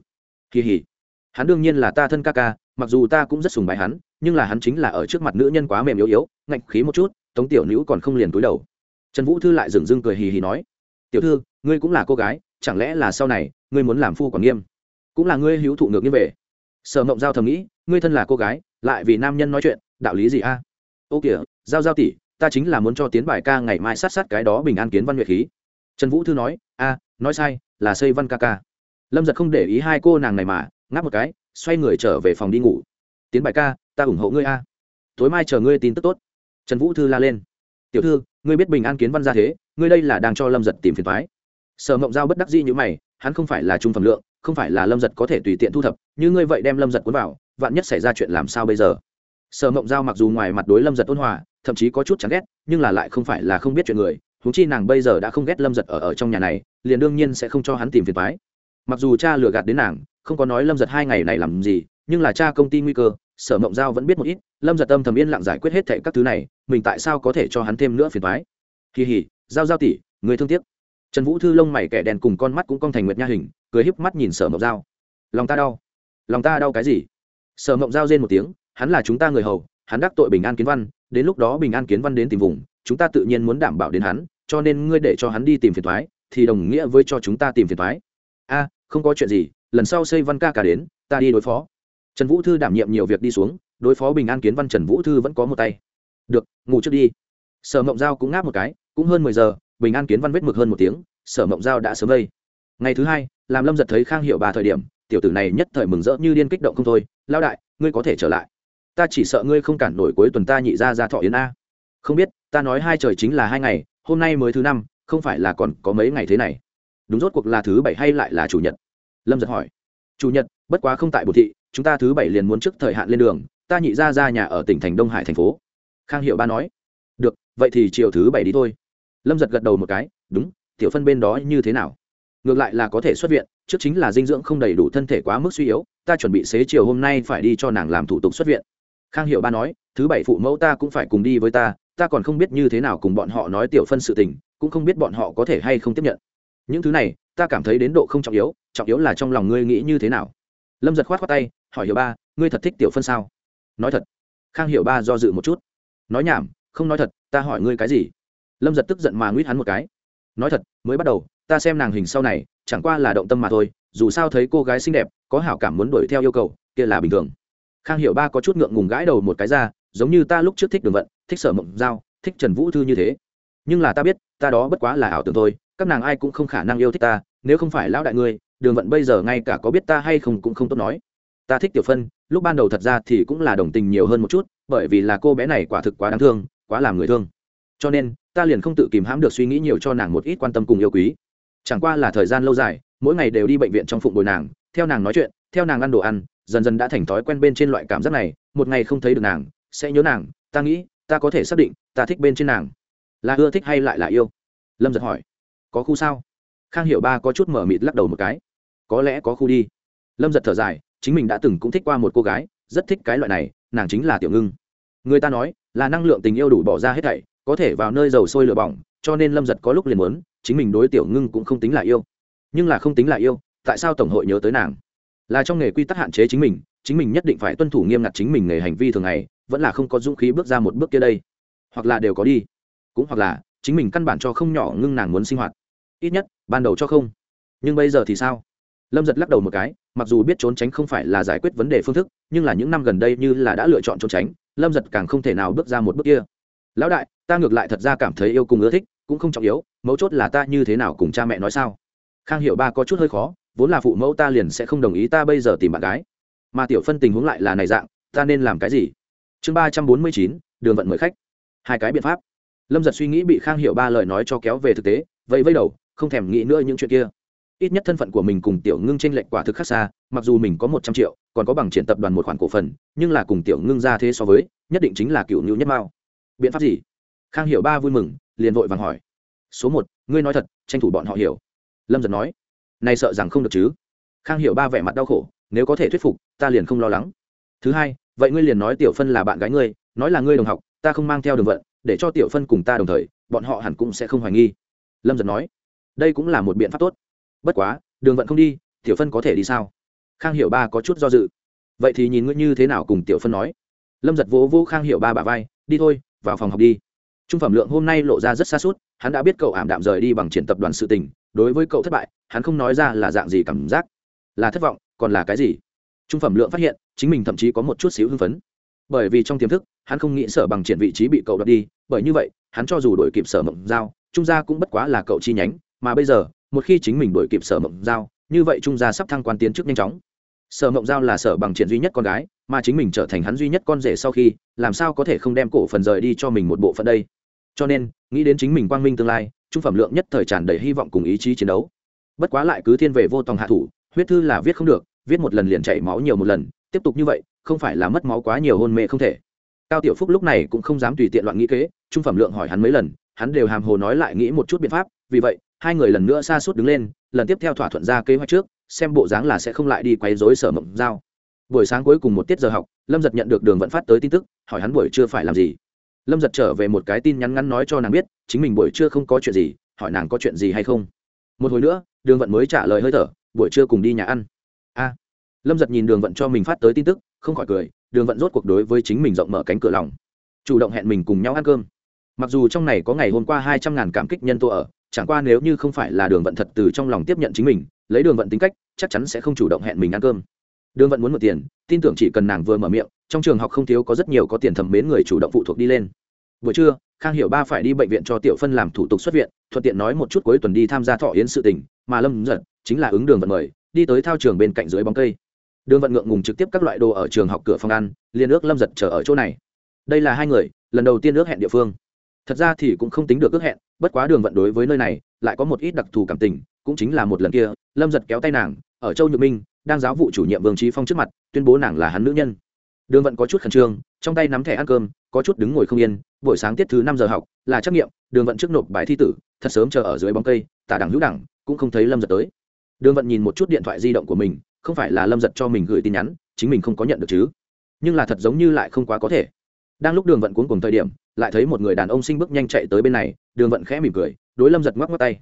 Kỳ hỉ. Hắn đương nhiên là ta thân ca ca, mặc dù ta cũng rất sùng bái hắn nhưng là hắn chính là ở trước mặt nữ nhân quá mềm yếu yếu, ngạnh khí một chút, tống tiểu nữ còn không liền túi đầu. Trần vũ thư lại dừng dưng cười hì hì nói, tiểu thư, ngươi cũng là cô gái, chẳng lẽ là sau này, ngươi muốn làm phu quản nghiêm? Cũng là ngươi hữu thụ ngược như về. Sở mộng giao thầm nghĩ, ngươi thân là cô gái, lại vì nam nhân nói chuyện, đạo lý gì a? Ô kìa, giao giao tỷ, ta chính là muốn cho tiến bài ca ngày mai sát sát cái đó bình an kiến văn nguyệt khí. Trần vũ thư nói, a, nói sai, là xây văn ca ca. Lâm giật không để ý hai cô nàng này mà, ngáp một cái, xoay người trở về phòng đi ngủ. Tiến bài ca ta ủng hộ ngươi a. Tối mai chờ ngươi tin tức tốt. Trần vũ thư la lên. Tiểu thư ngươi biết bình an kiến văn ra thế ngươi đây là đang cho lâm giật tìm phiền thoái sở mộng giao bất đắc dĩ như mày hắn không phải là trung phẩm lượng không phải là lâm giật có thể tùy tiện thu thập như ngươi vậy đem lâm giật cuốn vào vạn nhất xảy ra chuyện làm sao bây giờ? Sở mộng giao mặc dù ngoài mặt đối lâm giật ôn hòa thậm chí có chút chán ghét nhưng là lại không phải là không biết chuyện người thú chi nàng bây giờ đã không ghét lâm giật ở, ở trong nhà này liền đương nhiên sẽ không cho hắn tìm phiền thoái mặc dù cha lừa gạt đến nàng không có nói lâm giật hai ngày này làm gì nhưng là cha công ty nguy cơ sở mộng giao vẫn biết một ít, lâm giật tâm thầm yên lặng giải quyết hết thệ các thứ này, mình tại sao có thể cho hắn thêm nữa phiền thoái kỳ hỉ, giao giao tỷ, người thương tiếc. Trần vũ thư lông mày kẻ đèn cùng con mắt cũng cong thành nguyệt nha hình, cười híp mắt nhìn sở mộng giao. Lòng ta đau. Lòng ta đau cái gì? Sở mộng giao rên một tiếng, hắn là chúng ta người hầu, hắn đắc tội bình an kiến văn, đến lúc đó bình an kiến văn đến tìm vùng, chúng ta tự nhiên muốn đảm bảo đến hắn, cho nên ngươi để cho hắn đi tìm phiền thoái thì đồng nghĩa với cho chúng ta tìm phiền thoái a, không có chuyện gì, lần sau xây văn ca cả đến, ta đi đối phó trần vũ thư đảm nhiệm nhiều việc đi xuống, đối phó bình an kiến văn trần vũ thư vẫn có một tay. Được, ngủ trước đi. Sở mộng giao cũng ngáp một cái, cũng hơn mười giờ, bình an kiến văn vết mực hơn một tiếng, sở mộng giao đã sớm vây. Ngày thứ hai, làm lâm giật thấy khang hiệu bà thời điểm, tiểu tử này nhất thời mừng rỡ như điên kích động không thôi lao đại, ngươi có thể trở lại. Ta chỉ sợ ngươi không cản nổi cuối tuần ta nhị ra ra thọ yến a. Không biết, ta nói hai trời chính là hai ngày, hôm nay mới thứ năm, không phải là còn có mấy ngày thế này. Đúng rốt cuộc là thứ bảy hay lại là chủ nhật? Lâm giật hỏi. Chủ nhật bất quá không tại bồ thị, chúng ta thứ bảy liền muốn trước thời hạn lên đường, ta nhị ra ra nhà ở tỉnh thành đông hải thành phố. Khang hiệu ba nói. Được, vậy thì chiều thứ bảy đi thôi. Lâm giật gật đầu một cái. Đúng, tiểu phân bên đó như thế nào? Ngược lại là có thể xuất viện, trước chính là dinh dưỡng không đầy đủ thân thể quá mức suy yếu, ta chuẩn bị xế chiều hôm nay phải đi cho nàng làm thủ tục xuất viện. Khang hiệu ba nói. Thứ bảy phụ mẫu ta cũng phải cùng đi với ta ta còn không biết như thế nào cùng bọn họ nói tiểu phân sự tình, cũng không biết bọn họ có thể hay không tiếp nhận. Những thứ này, ta cảm thấy đến độ không trọng yếu trọng yếu là trong lòng ngươi nghĩ như thế nào lâm giật khoát khoát tay, hỏi hiểu ba, ngươi thật thích tiểu phân sao? Nói thật. Khang hiểu ba do dự một chút. Nói nhảm, không nói thật, ta hỏi ngươi cái gì? Lâm giật tức giận mà nguyết hắn một cái. Nói thật, mới bắt đầu, ta xem nàng hình sau này, chẳng qua là động tâm mà thôi, dù sao thấy cô gái xinh đẹp, có hảo cảm muốn đuổi theo yêu cầu, kia là bình thường. Khang hiểu ba có chút ngượng ngùng gãi đầu một cái ra, giống như ta lúc trước thích đường vận, thích sở mộng giao, thích trần vũ thư như thế. Nhưng là ta biết, ta đó bất quá là ảo tưởng thôi, các nàng ai cũng không khả năng yêu thích ta, nếu không phải lão đại ngươi đường vận bây giờ ngay cả có biết ta hay không cũng không tốt nói. Ta thích tiểu phân, lúc ban đầu thật ra thì cũng là đồng tình nhiều hơn một chút, bởi vì là cô bé này quả thực quá đáng thương, quá làm người thương. Cho nên, ta liền không tự kìm hãm được suy nghĩ nhiều cho nàng một ít quan tâm cùng yêu quý. Chẳng qua là thời gian lâu dài, mỗi ngày đều đi bệnh viện trong phụng bồi nàng, theo nàng nói chuyện, theo nàng ăn đồ ăn, dần dần đã thành thói quen bên trên loại cảm giác này, một ngày không thấy được nàng, sẽ nhớ nàng, ta nghĩ, ta có thể xác định, ta thích bên trên nàng. Là ưa thích hay lại là yêu? Lâm giật hỏi. Có khu sao? Khang hiểu ba có chút mở mịt lắc đầu một cái có lẽ có khu đi. Lâm giật thở dài, chính mình đã từng cũng thích qua một cô gái, rất thích cái loại này, nàng chính là tiểu ngưng. Người ta nói, là năng lượng tình yêu đủ bỏ ra hết thảy, có thể vào nơi dầu sôi lửa bỏng, cho nên lâm giật có lúc liền muốn, chính mình đối tiểu ngưng cũng không tính là yêu. Nhưng là không tính là yêu, tại sao tổng hội nhớ tới nàng? Là trong nghề quy tắc hạn chế chính mình chính mình nhất định phải tuân thủ nghiêm ngặt chính mình nghề hành vi thường ngày, vẫn là không có dũng khí bước ra một bước kia đây. Hoặc là đều có đi. Cũng hoặc là, chính mình căn bản cho không nhỏ ngưng nàng muốn sinh hoạt. Ít nhất, ban đầu cho không. Nhưng bây giờ thì sao? Lâm giật lắc đầu một cái, mặc dù biết trốn tránh không phải là giải quyết vấn đề phương thức, nhưng là những năm gần đây như là đã lựa chọn trốn tránh, lâm giật càng không thể nào bước ra một bước kia. Lão đại, ta ngược lại thật ra cảm thấy yêu cùng ưa thích, cũng không trọng yếu, mấu chốt là ta như thế nào cùng cha mẹ nói sao? Khang hiệu ba có chút hơi khó, vốn là phụ mẫu ta liền sẽ không đồng ý ta bây giờ tìm bạn gái. Mà tiểu phân tình huống lại là này dạng, ta nên làm cái gì? Chương ba trăm bốn mươi chín, đường vận mời khách. Hai cái biện pháp. Lâm giật suy nghĩ bị khang hiệu ba lời nói cho kéo về thực tế vậy vây đầu, không thèm nghĩ nữa những chuyện kia ít nhất thân phận của mình cùng tiểu ngưng t r ê n lệch quả thực khác xa, mặc dù mình có một trăm triệu, còn có bằng triển tập đoàn một khoản cổ phần, nhưng là cùng tiểu ngưng ra thế so với, nhất định chính là cựu ngữ nhất mao. Biện pháp gì? Khang hiểu ba vui mừng, liền vội vàng hỏi. Số một, ngươi nói thật, tranh thủ bọn họ hiểu. Lâm giật nói. Này sợ rằng không được chứ. Khang hiểu ba vẻ mặt đau khổ, nếu có thể thuyết phục, ta liền không lo lắng. Thứ hai, vậy ngươi liền nói tiểu phân là bạn gái ngươi, nói là ngươi đồng học, ta không mang theo đường vận, để cho tiểu phân cùng ta đồng thời, bọn họ hẳn cũng sẽ không hoài nghi. Lâm giật nói. Đây cũng là một biện pháp tốt bất quá, đường vận không đi, tiểu phân có thể đi sao? Khang hiệu ba có chút do dự. Vậy thì nhìn ngươi như thế nào cùng tiểu phân nói. Lâm giật vỗ vỗ khang hiệu ba bà vai, đi thôi, vào phòng học đi. Trung phẩm lượng hôm nay lộ ra rất xa suốt, hắn đã biết cậu ảm đạm rời đi bằng triển tập đoàn sự tình, đối với cậu thất bại, hắn không nói ra là dạng gì cảm giác. Là thất vọng, còn là cái gì? Trung phẩm lượng phát hiện, chính mình thậm chí có một chút xíu hưng phấn. Bởi vì trong tiềm thức, hắn không nghĩ sở bằng triển vị trí bị cậu đoạt đi, bởi như vậy, hắn cho dù đổi kịp sở mộng giao, trung gia cũng bất quá là cậu chi nhánh, mà bây giờ một khi chính mình đổi kịp sở mộng giao, như vậy trung gia sắp thăng quan tiến chức nhanh chóng. Sở mộng giao là sở bằng triển duy nhất con gái, mà chính mình trở thành hắn duy nhất con rể sau khi, làm sao có thể không đem cổ phần rời đi cho mình một bộ phận đây? Cho nên, nghĩ đến chính mình quang minh tương lai, trung phẩm lượng nhất thời tràn đầy hy vọng cùng ý chí chiến đấu. Bất quá lại cứ thiên về vô tòng hạ thủ, huyết thư là viết không được, viết một lần liền chảy máu nhiều một lần, tiếp tục như vậy, không phải là mất máu quá nhiều hôn mê không thể. Cao tiểu phúc lúc này cũng không dám tùy tiện loạn nghĩ kế, trung phẩm lượng hỏi hắn mấy lần, hắn đều hàm hồ nói lại nghĩ một chút biện pháp, vì vậy hai người lần nữa xa suốt đứng lên, lần tiếp theo thỏa thuận ra kế hoạch trước, xem bộ dáng là sẽ không lại đi quấy rối sở mộng giao. Buổi sáng cuối cùng một tiết giờ học, lâm giật nhận được đường vận phát tới tin tức, hỏi hắn buổi trưa phải làm gì. Lâm giật trở về một cái tin nhắn ngắn nói cho nàng biết, chính mình buổi trưa không có chuyện gì, hỏi nàng có chuyện gì hay không. Một hồi nữa, đường vận mới trả lời hơi thở, buổi trưa cùng đi nhà ăn. A. À, lâm giật nhìn đường vận cho mình phát tới tin tức, không khỏi cười, đường vận rốt cuộc đối với chính mình rộng mở cánh cửa lòng. Chủ động hẹn mình cùng nhau ăn cơm. Mặc dù trong này có ngày hôm qua hai trăm ngàn cảm kích nhân tô ở chẳng qua nếu như không phải là đường vận thật từ trong lòng tiếp nhận chính mình, lấy đường vận tính cách, chắc chắn sẽ không chủ động hẹn mình ăn cơm. Đường vận muốn mượn tiền, tin tưởng chỉ cần nàng vừa mở miệng, trong trường học không thiếu có rất nhiều có tiền thẩm mến người chủ động phụ thuộc đi lên. Buổi trưa, khang hiểu ba phải đi bệnh viện cho tiểu phân làm thủ tục xuất viện, thuận tiện nói một chút cuối tuần đi tham gia thọ yến sự tình, mà lâm giật chính là ứng đường vận mời, đi tới thao trường bên cạnh dưới bóng cây. Đường vận ngượng ngùng trực tiếp các loại đồ ở trường học cửa phòng ăn liên ước lâm giật chờ ở chỗ này. Đây là hai người, lần đầu tiên ước hẹn địa phương thật ra thì cũng không tính được ước hẹn, bất quá đường vận đối với nơi này, lại có một ít đặc thù cảm tình, cũng chính là một lần kia, lâm giật kéo tay nàng, ở châu nhược minh, đang giáo vụ chủ nhiệm vương trí phong trước mặt, tuyên bố nàng là hắn nữ nhân. Đường vận có chút khẩn trương, trong tay nắm thẻ ăn cơm, có chút đứng ngồi không yên, buổi sáng tiết thứ năm giờ học, là trắc nghiệm, đường vận trước nộp bài thi tử, thật sớm chờ ở dưới bóng cây, tả đẳng hữu đẳng, cũng không thấy lâm giật tới. Đường vận nhìn một chút điện thoại di động của mình, không phải là lâm giật cho mình gửi tin nhắn, chính mình không có nhận được chứ. Nhưng là thật giống như lại không quá có thể đang lúc đường vận cuốn cùng thời điểm, lại thấy một người đàn ông sinh bước nhanh chạy tới bên này, đường vận khẽ mỉm cười, đối lâm giật ngoắc ngoắc tay.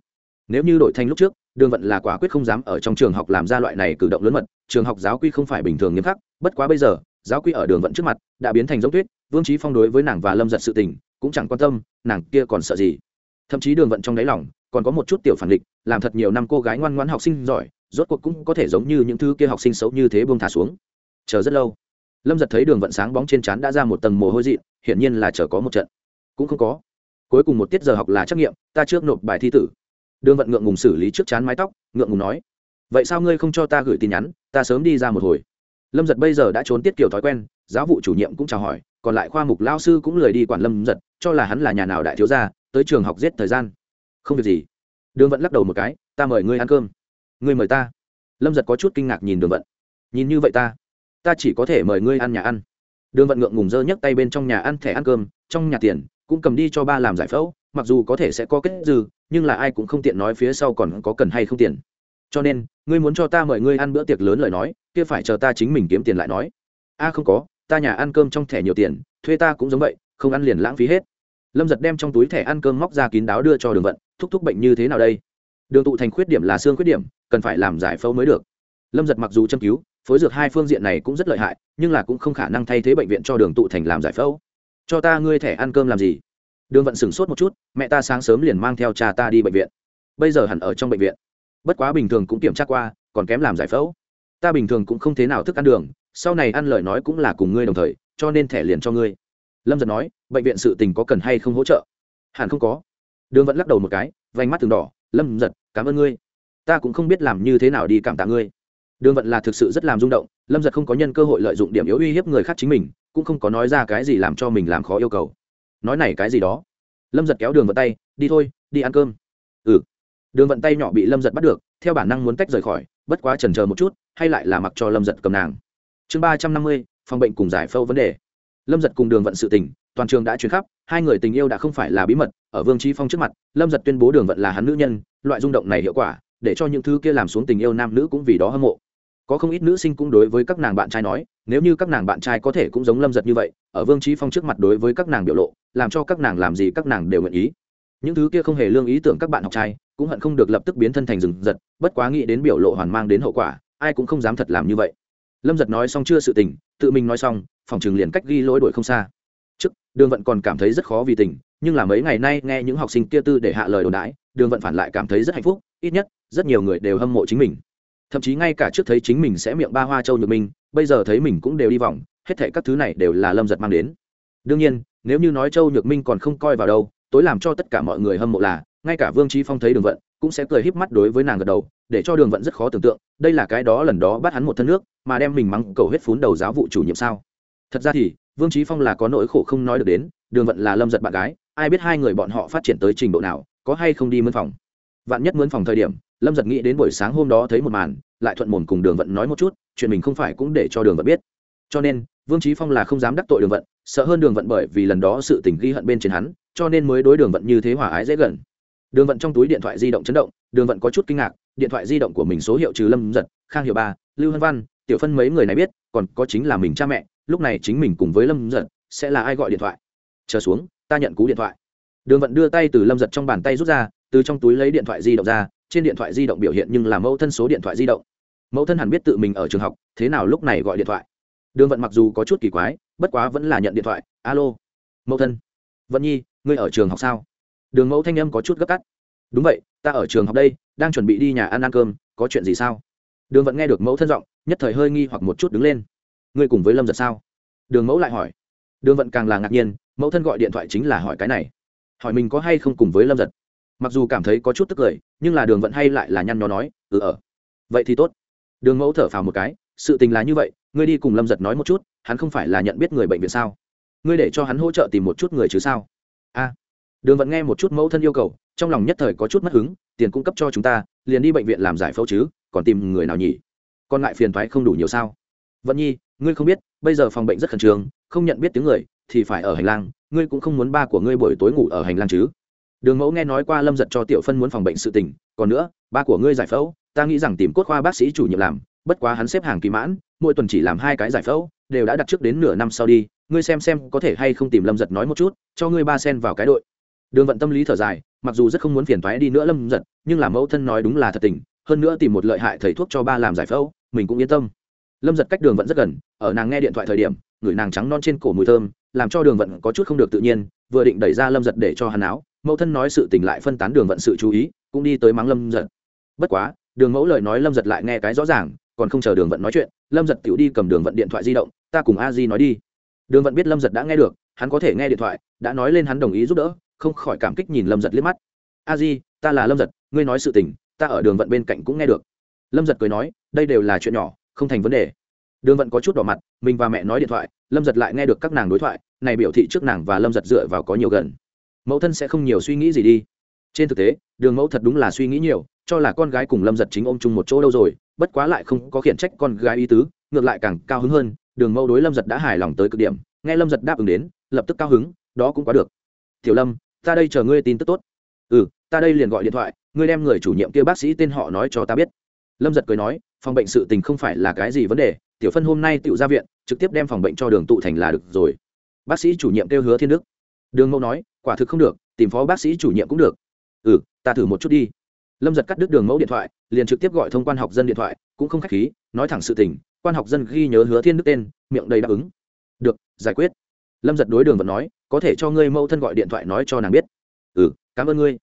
Nếu như đổi thành lúc trước, đường vận là quả quyết không dám ở trong trường học làm ra loại này cử động lớn mật, trường học giáo quy không phải bình thường nghiêm khắc, bất quá bây giờ, giáo quy ở đường vận trước mặt, đã biến thành giống tuyết, vương trí phong đối với nàng và lâm giật sự tình, cũng chẳng quan tâm, nàng kia còn sợ gì. Thậm chí đường vận trong đáy lòng, còn có một chút tiểu phản địch làm thật nhiều năm cô gái ngoan ngoãn học sinh giỏi, rốt cuộc cũng có thể giống như những thứ kia học sinh xấu như thế buông thả xuống. Chờ rất lâu lâm giật thấy đường vận sáng bóng trên trán đã ra một tầng mồ hôi dị, hiển nhiên là chờ có một trận. Cũng không có. Cuối cùng một tiết giờ học là trắc nghiệm, ta trước nộp bài thi tử. Đường vận ngượng ngùng xử lý trước chán mái tóc, ngượng ngùng nói, vậy sao ngươi không cho ta gửi tin nhắn, ta sớm đi ra một hồi. Lâm giật bây giờ đã trốn tiết kiểu thói quen, giáo vụ chủ nhiệm cũng chào hỏi, còn lại khoa mục lao sư cũng lười đi quản lâm giật, cho là hắn là nhà nào đại thiếu gia, tới trường học giết thời gian. Không việc gì. Đường vận lắc đầu một cái, ta mời ngươi ăn cơm. Ngươi mời ta. Lâm giật có chút kinh ngạc nhìn đường vận. Nhìn như vậy ta ta chỉ có thể mời ngươi ăn nhà ăn. Đường vận ngượng ngùng dơ nhấc tay bên trong nhà ăn thẻ ăn cơm, trong nhà tiền cũng cầm đi cho ba làm giải phẫu, mặc dù có thể sẽ có kết dư, nhưng là ai cũng không tiện nói phía sau còn có cần hay không tiền. Cho nên, ngươi muốn cho ta mời ngươi ăn bữa tiệc lớn lời nói, kia phải chờ ta chính mình kiếm tiền lại nói. A, không có, ta nhà ăn cơm trong thẻ nhiều tiền, thuê ta cũng giống vậy, không ăn liền lãng phí hết. Lâm giật đem trong túi thẻ ăn cơm móc ra kín đáo đưa cho đường vận, thúc thúc bệnh như thế nào đây? Đường tụ thành khuyết điểm là xương khuyết điểm, cần phải làm giải phẫu mới được. Lâm giật mặc dù châm cứu phối dược hai phương diện này cũng rất lợi hại, nhưng là cũng không khả năng thay thế bệnh viện cho đường tụ thành làm giải phẫu. Cho ta ngươi thẻ ăn cơm làm gì? Đường vận sửng sốt một chút, mẹ ta sáng sớm liền mang theo cha ta đi bệnh viện. Bây giờ hẳn ở trong bệnh viện. Bất quá bình thường cũng kiểm tra qua, còn kém làm giải phẫu. Ta bình thường cũng không thế nào thức ăn đường, sau này ăn lời nói cũng là cùng ngươi đồng thời, cho nên thẻ liền cho ngươi. Lâm giật nói, bệnh viện sự tình có cần hay không hỗ trợ? Hẳn không có. Đường vẫn lắc đầu một cái, vành mắt từng đỏ, lâm giật, cảm ơn ngươi. Ta cũng không biết làm như thế nào đi cảm tạ ngươi đường vận là thực sự rất làm rung động, lâm giật không có nhân cơ hội lợi dụng điểm yếu uy hiếp người khác chính mình, cũng không có nói ra cái gì làm cho mình làm khó yêu cầu. Nói này cái gì đó? Lâm giật kéo đường vận tay, đi thôi, đi ăn cơm. Ừ. Đường vận tay nhỏ bị lâm giật bắt được, theo bản năng muốn tách rời khỏi, bất quá trần chờ một chút, hay lại là mặc cho lâm giật cầm nàng. Chương ba trăm năm mươi, phòng bệnh cùng giải phẫu vấn đề. Lâm giật cùng đường vận sự tình, toàn trường đã chuyển khắp, hai người tình yêu đã không phải là bí mật, ở vương trí phong trước mặt, lâm giật tuyên bố đường vận là hắn nữ nhân, loại rung động này hiệu quả, để cho những thứ kia làm xuống tình yêu nam nữ cũng vì đó hâm mộ có không ít nữ sinh cũng đối với các nàng bạn trai nói, nếu như các nàng bạn trai có thể cũng giống lâm giật như vậy, ở vương trí phong trước mặt đối với các nàng biểu lộ, làm cho các nàng làm gì các nàng đều nguyện ý. Những thứ kia không hề lương ý tưởng các bạn học trai, cũng hận không được lập tức biến thân thành rừng giật, bất quá nghĩ đến biểu lộ hoàn mang đến hậu quả, ai cũng không dám thật làm như vậy. Lâm giật nói xong chưa sự tình, tự mình nói xong, phòng trường liền cách ghi lỗi đổi không xa. Trước, đường vận còn cảm thấy rất khó vì tình, nhưng là mấy ngày nay nghe những học sinh kia tư để hạ lời đồn đãi, đường vận phản lại cảm thấy rất hạnh phúc, ít nhất, rất nhiều người đều hâm mộ chính mình thậm chí ngay cả trước thấy chính mình sẽ miệng ba hoa châu nhược minh, bây giờ thấy mình cũng đều đi vòng, hết thệ các thứ này đều là lâm giật mang đến. Đương nhiên, nếu như nói châu nhược minh còn không coi vào đâu, tối làm cho tất cả mọi người hâm mộ là, ngay cả vương trí phong thấy đường vận cũng sẽ cười híp mắt đối với nàng gật đầu, để cho đường vận rất khó tưởng tượng, đây là cái đó lần đó bắt hắn một thân nước, mà đem mình mắng cầu hết phún đầu giáo vụ chủ nhiệm sao. Thật ra thì, vương trí phong là có nỗi khổ không nói được đến, đường vận là lâm giật bạn gái, ai biết hai người bọn họ phát triển tới trình độ nào, có hay không đi mướn phòng. Vạn nhất mướn phòng thời điểm lâm giật nghĩ đến buổi sáng hôm đó thấy một màn, lại thuận mồn cùng đường vận nói một chút, chuyện mình không phải cũng để cho đường vận biết. Cho nên, vương trí phong là không dám đắc tội đường vận, sợ hơn đường vận bởi vì lần đó sự tình ghi hận bên trên hắn, cho nên mới đối đường vận như thế hòa ái dễ gần. Đường vận trong túi điện thoại di động chấn động, đường vận có chút kinh ngạc, điện thoại di động của mình số hiệu trừ lâm giật, khang hiệu ba, lưu hân văn, tiểu phân mấy người này biết, còn có chính là mình cha mẹ, lúc này chính mình cùng với lâm giật, sẽ là ai gọi điện thoại? Chờ xuống, ta nhận cú điện thoại. Đường vận đưa tay từ lâm giật trong bàn tay rút ra, từ trong túi lấy điện thoại di động ra trên điện thoại di động biểu hiện nhưng là mẫu thân số điện thoại di động. Mẫu thân hẳn biết tự mình ở trường học, thế nào lúc này gọi điện thoại. Đường vận mặc dù có chút kỳ quái, bất quá vẫn là nhận điện thoại. Alo, mẫu thân. Vận nhi, ngươi ở trường học sao? Đường mẫu thanh âm có chút gấp cắt đúng vậy, ta ở trường học đây, đang chuẩn bị đi nhà ăn ăn cơm, có chuyện gì sao? Đường vận nghe được mẫu thân giọng, nhất thời hơi nghi hoặc một chút đứng lên. Ngươi cùng với lâm giật sao? Đường mẫu lại hỏi. Đường vận càng là ngạc nhiên, mẫu thân gọi điện thoại chính là hỏi cái này. Hỏi mình có hay không cùng với lâm giật? Mặc dù cảm thấy có chút tức cười, nhưng là đường vận hay lại là nhăn nhó nói ừ ở vậy thì tốt. Đường mẫu thở phào một cái, sự tình là như vậy, ngươi đi cùng lâm giật nói một chút, hắn không phải là nhận biết người bệnh viện sao? Ngươi để cho hắn hỗ trợ tìm một chút người chứ sao? A. Đường vận nghe một chút mẫu thân yêu cầu, trong lòng nhất thời có chút mất hứng, tiền cung cấp cho chúng ta, liền đi bệnh viện làm giải phẫu chứ, còn tìm người nào nhỉ? Còn lại phiền thoái không đủ nhiều sao? Vận nhi, ngươi không biết, bây giờ phòng bệnh rất khẩn trương, không nhận biết tiếng người, thì phải ở hành lang, ngươi cũng không muốn ba của ngươi buổi tối ngủ ở hành lang chứ đường mẫu nghe nói qua lâm giật cho tiểu phân muốn phòng bệnh sự tình, còn nữa, ba của ngươi giải phẫu, ta nghĩ rằng tìm cốt khoa bác sĩ chủ nhiệm làm, bất quá hắn xếp hàng kỳ mãn, mỗi tuần chỉ làm hai cái giải phẫu, đều đã đặt trước đến nửa năm sau đi, ngươi xem xem có thể hay không tìm lâm giật nói một chút, cho ngươi ba sen vào cái đội. Đường vận tâm lý thở dài, mặc dù rất không muốn phiền thoái đi nữa lâm giật, nhưng là mẫu thân nói đúng là thật tình, hơn nữa tìm một lợi hại thầy thuốc cho ba làm giải phẫu, mình cũng yên tâm. Lâm giật cách đường vận rất gần, ở nàng nghe điện thoại thời điểm, người nàng trắng non trên cổ mùi thơm, làm cho đường vận có chút không được tự nhiên, vừa định đẩy ra lâm giật để cho hắn áo mẫu thân nói sự tình lại phân tán đường vận sự chú ý, cũng đi tới mắng lâm giật. Bất quá, đường mẫu lời nói lâm giật lại nghe cái rõ ràng, còn không chờ đường vận nói chuyện, lâm giật tự đi cầm đường vận điện thoại di động, ta cùng a di nói đi. Đường vận biết lâm giật đã nghe được, hắn có thể nghe điện thoại, đã nói lên hắn đồng ý giúp đỡ, không khỏi cảm kích nhìn lâm giật liếc mắt. A di, ta là lâm giật, ngươi nói sự tình, ta ở đường vận bên cạnh cũng nghe được. Lâm giật cười nói, đây đều là chuyện nhỏ, không thành vấn đề. Đường vận có chút đỏ mặt, mình và mẹ nói điện thoại, lâm giật lại nghe được các nàng đối thoại, này biểu thị trước nàng và lâm giật dựa vào có nhiều gần mẫu thân sẽ không nhiều suy nghĩ gì đi. Trên thực tế, đường mẫu thật đúng là suy nghĩ nhiều, cho là con gái cùng lâm giật chính ôm chung một chỗ đâu rồi, bất quá lại không có khiển trách con gái ý tứ, ngược lại càng cao hứng hơn, đường mẫu đối lâm giật đã hài lòng tới cực điểm, nghe lâm giật đáp ứng đến, lập tức cao hứng, đó cũng quá được. Tiểu lâm, ta đây chờ ngươi tin tức tốt. Ừ ta đây liền gọi điện thoại, ngươi đem người chủ nhiệm kia bác sĩ tên họ nói cho ta biết. Lâm giật cười nói, phòng bệnh sự tình không phải là cái gì vấn đề, tiểu phân hôm nay tự ra viện, trực tiếp đem phòng bệnh cho đường tụ thành là được rồi. Bác sĩ chủ nhiệm kêu hứa thiên đức. Đường mẫu nói quả thực không được, tìm phó bác sĩ chủ nhiệm cũng được. Ừ ta thử một chút đi. Lâm giật cắt đứt đường mẫu điện thoại, liền trực tiếp gọi thông quan học dân điện thoại, cũng không k h á c h khí, nói thẳng sự tình, quan học dân ghi nhớ hứa thiên đức tên, miệng đầy đáp ứng. Được, giải quyết. Lâm giật đối đường vận nói, có thể cho ngươi mẫu thân gọi điện thoại nói cho nàng biết. Ừ cảm ơn ngươi.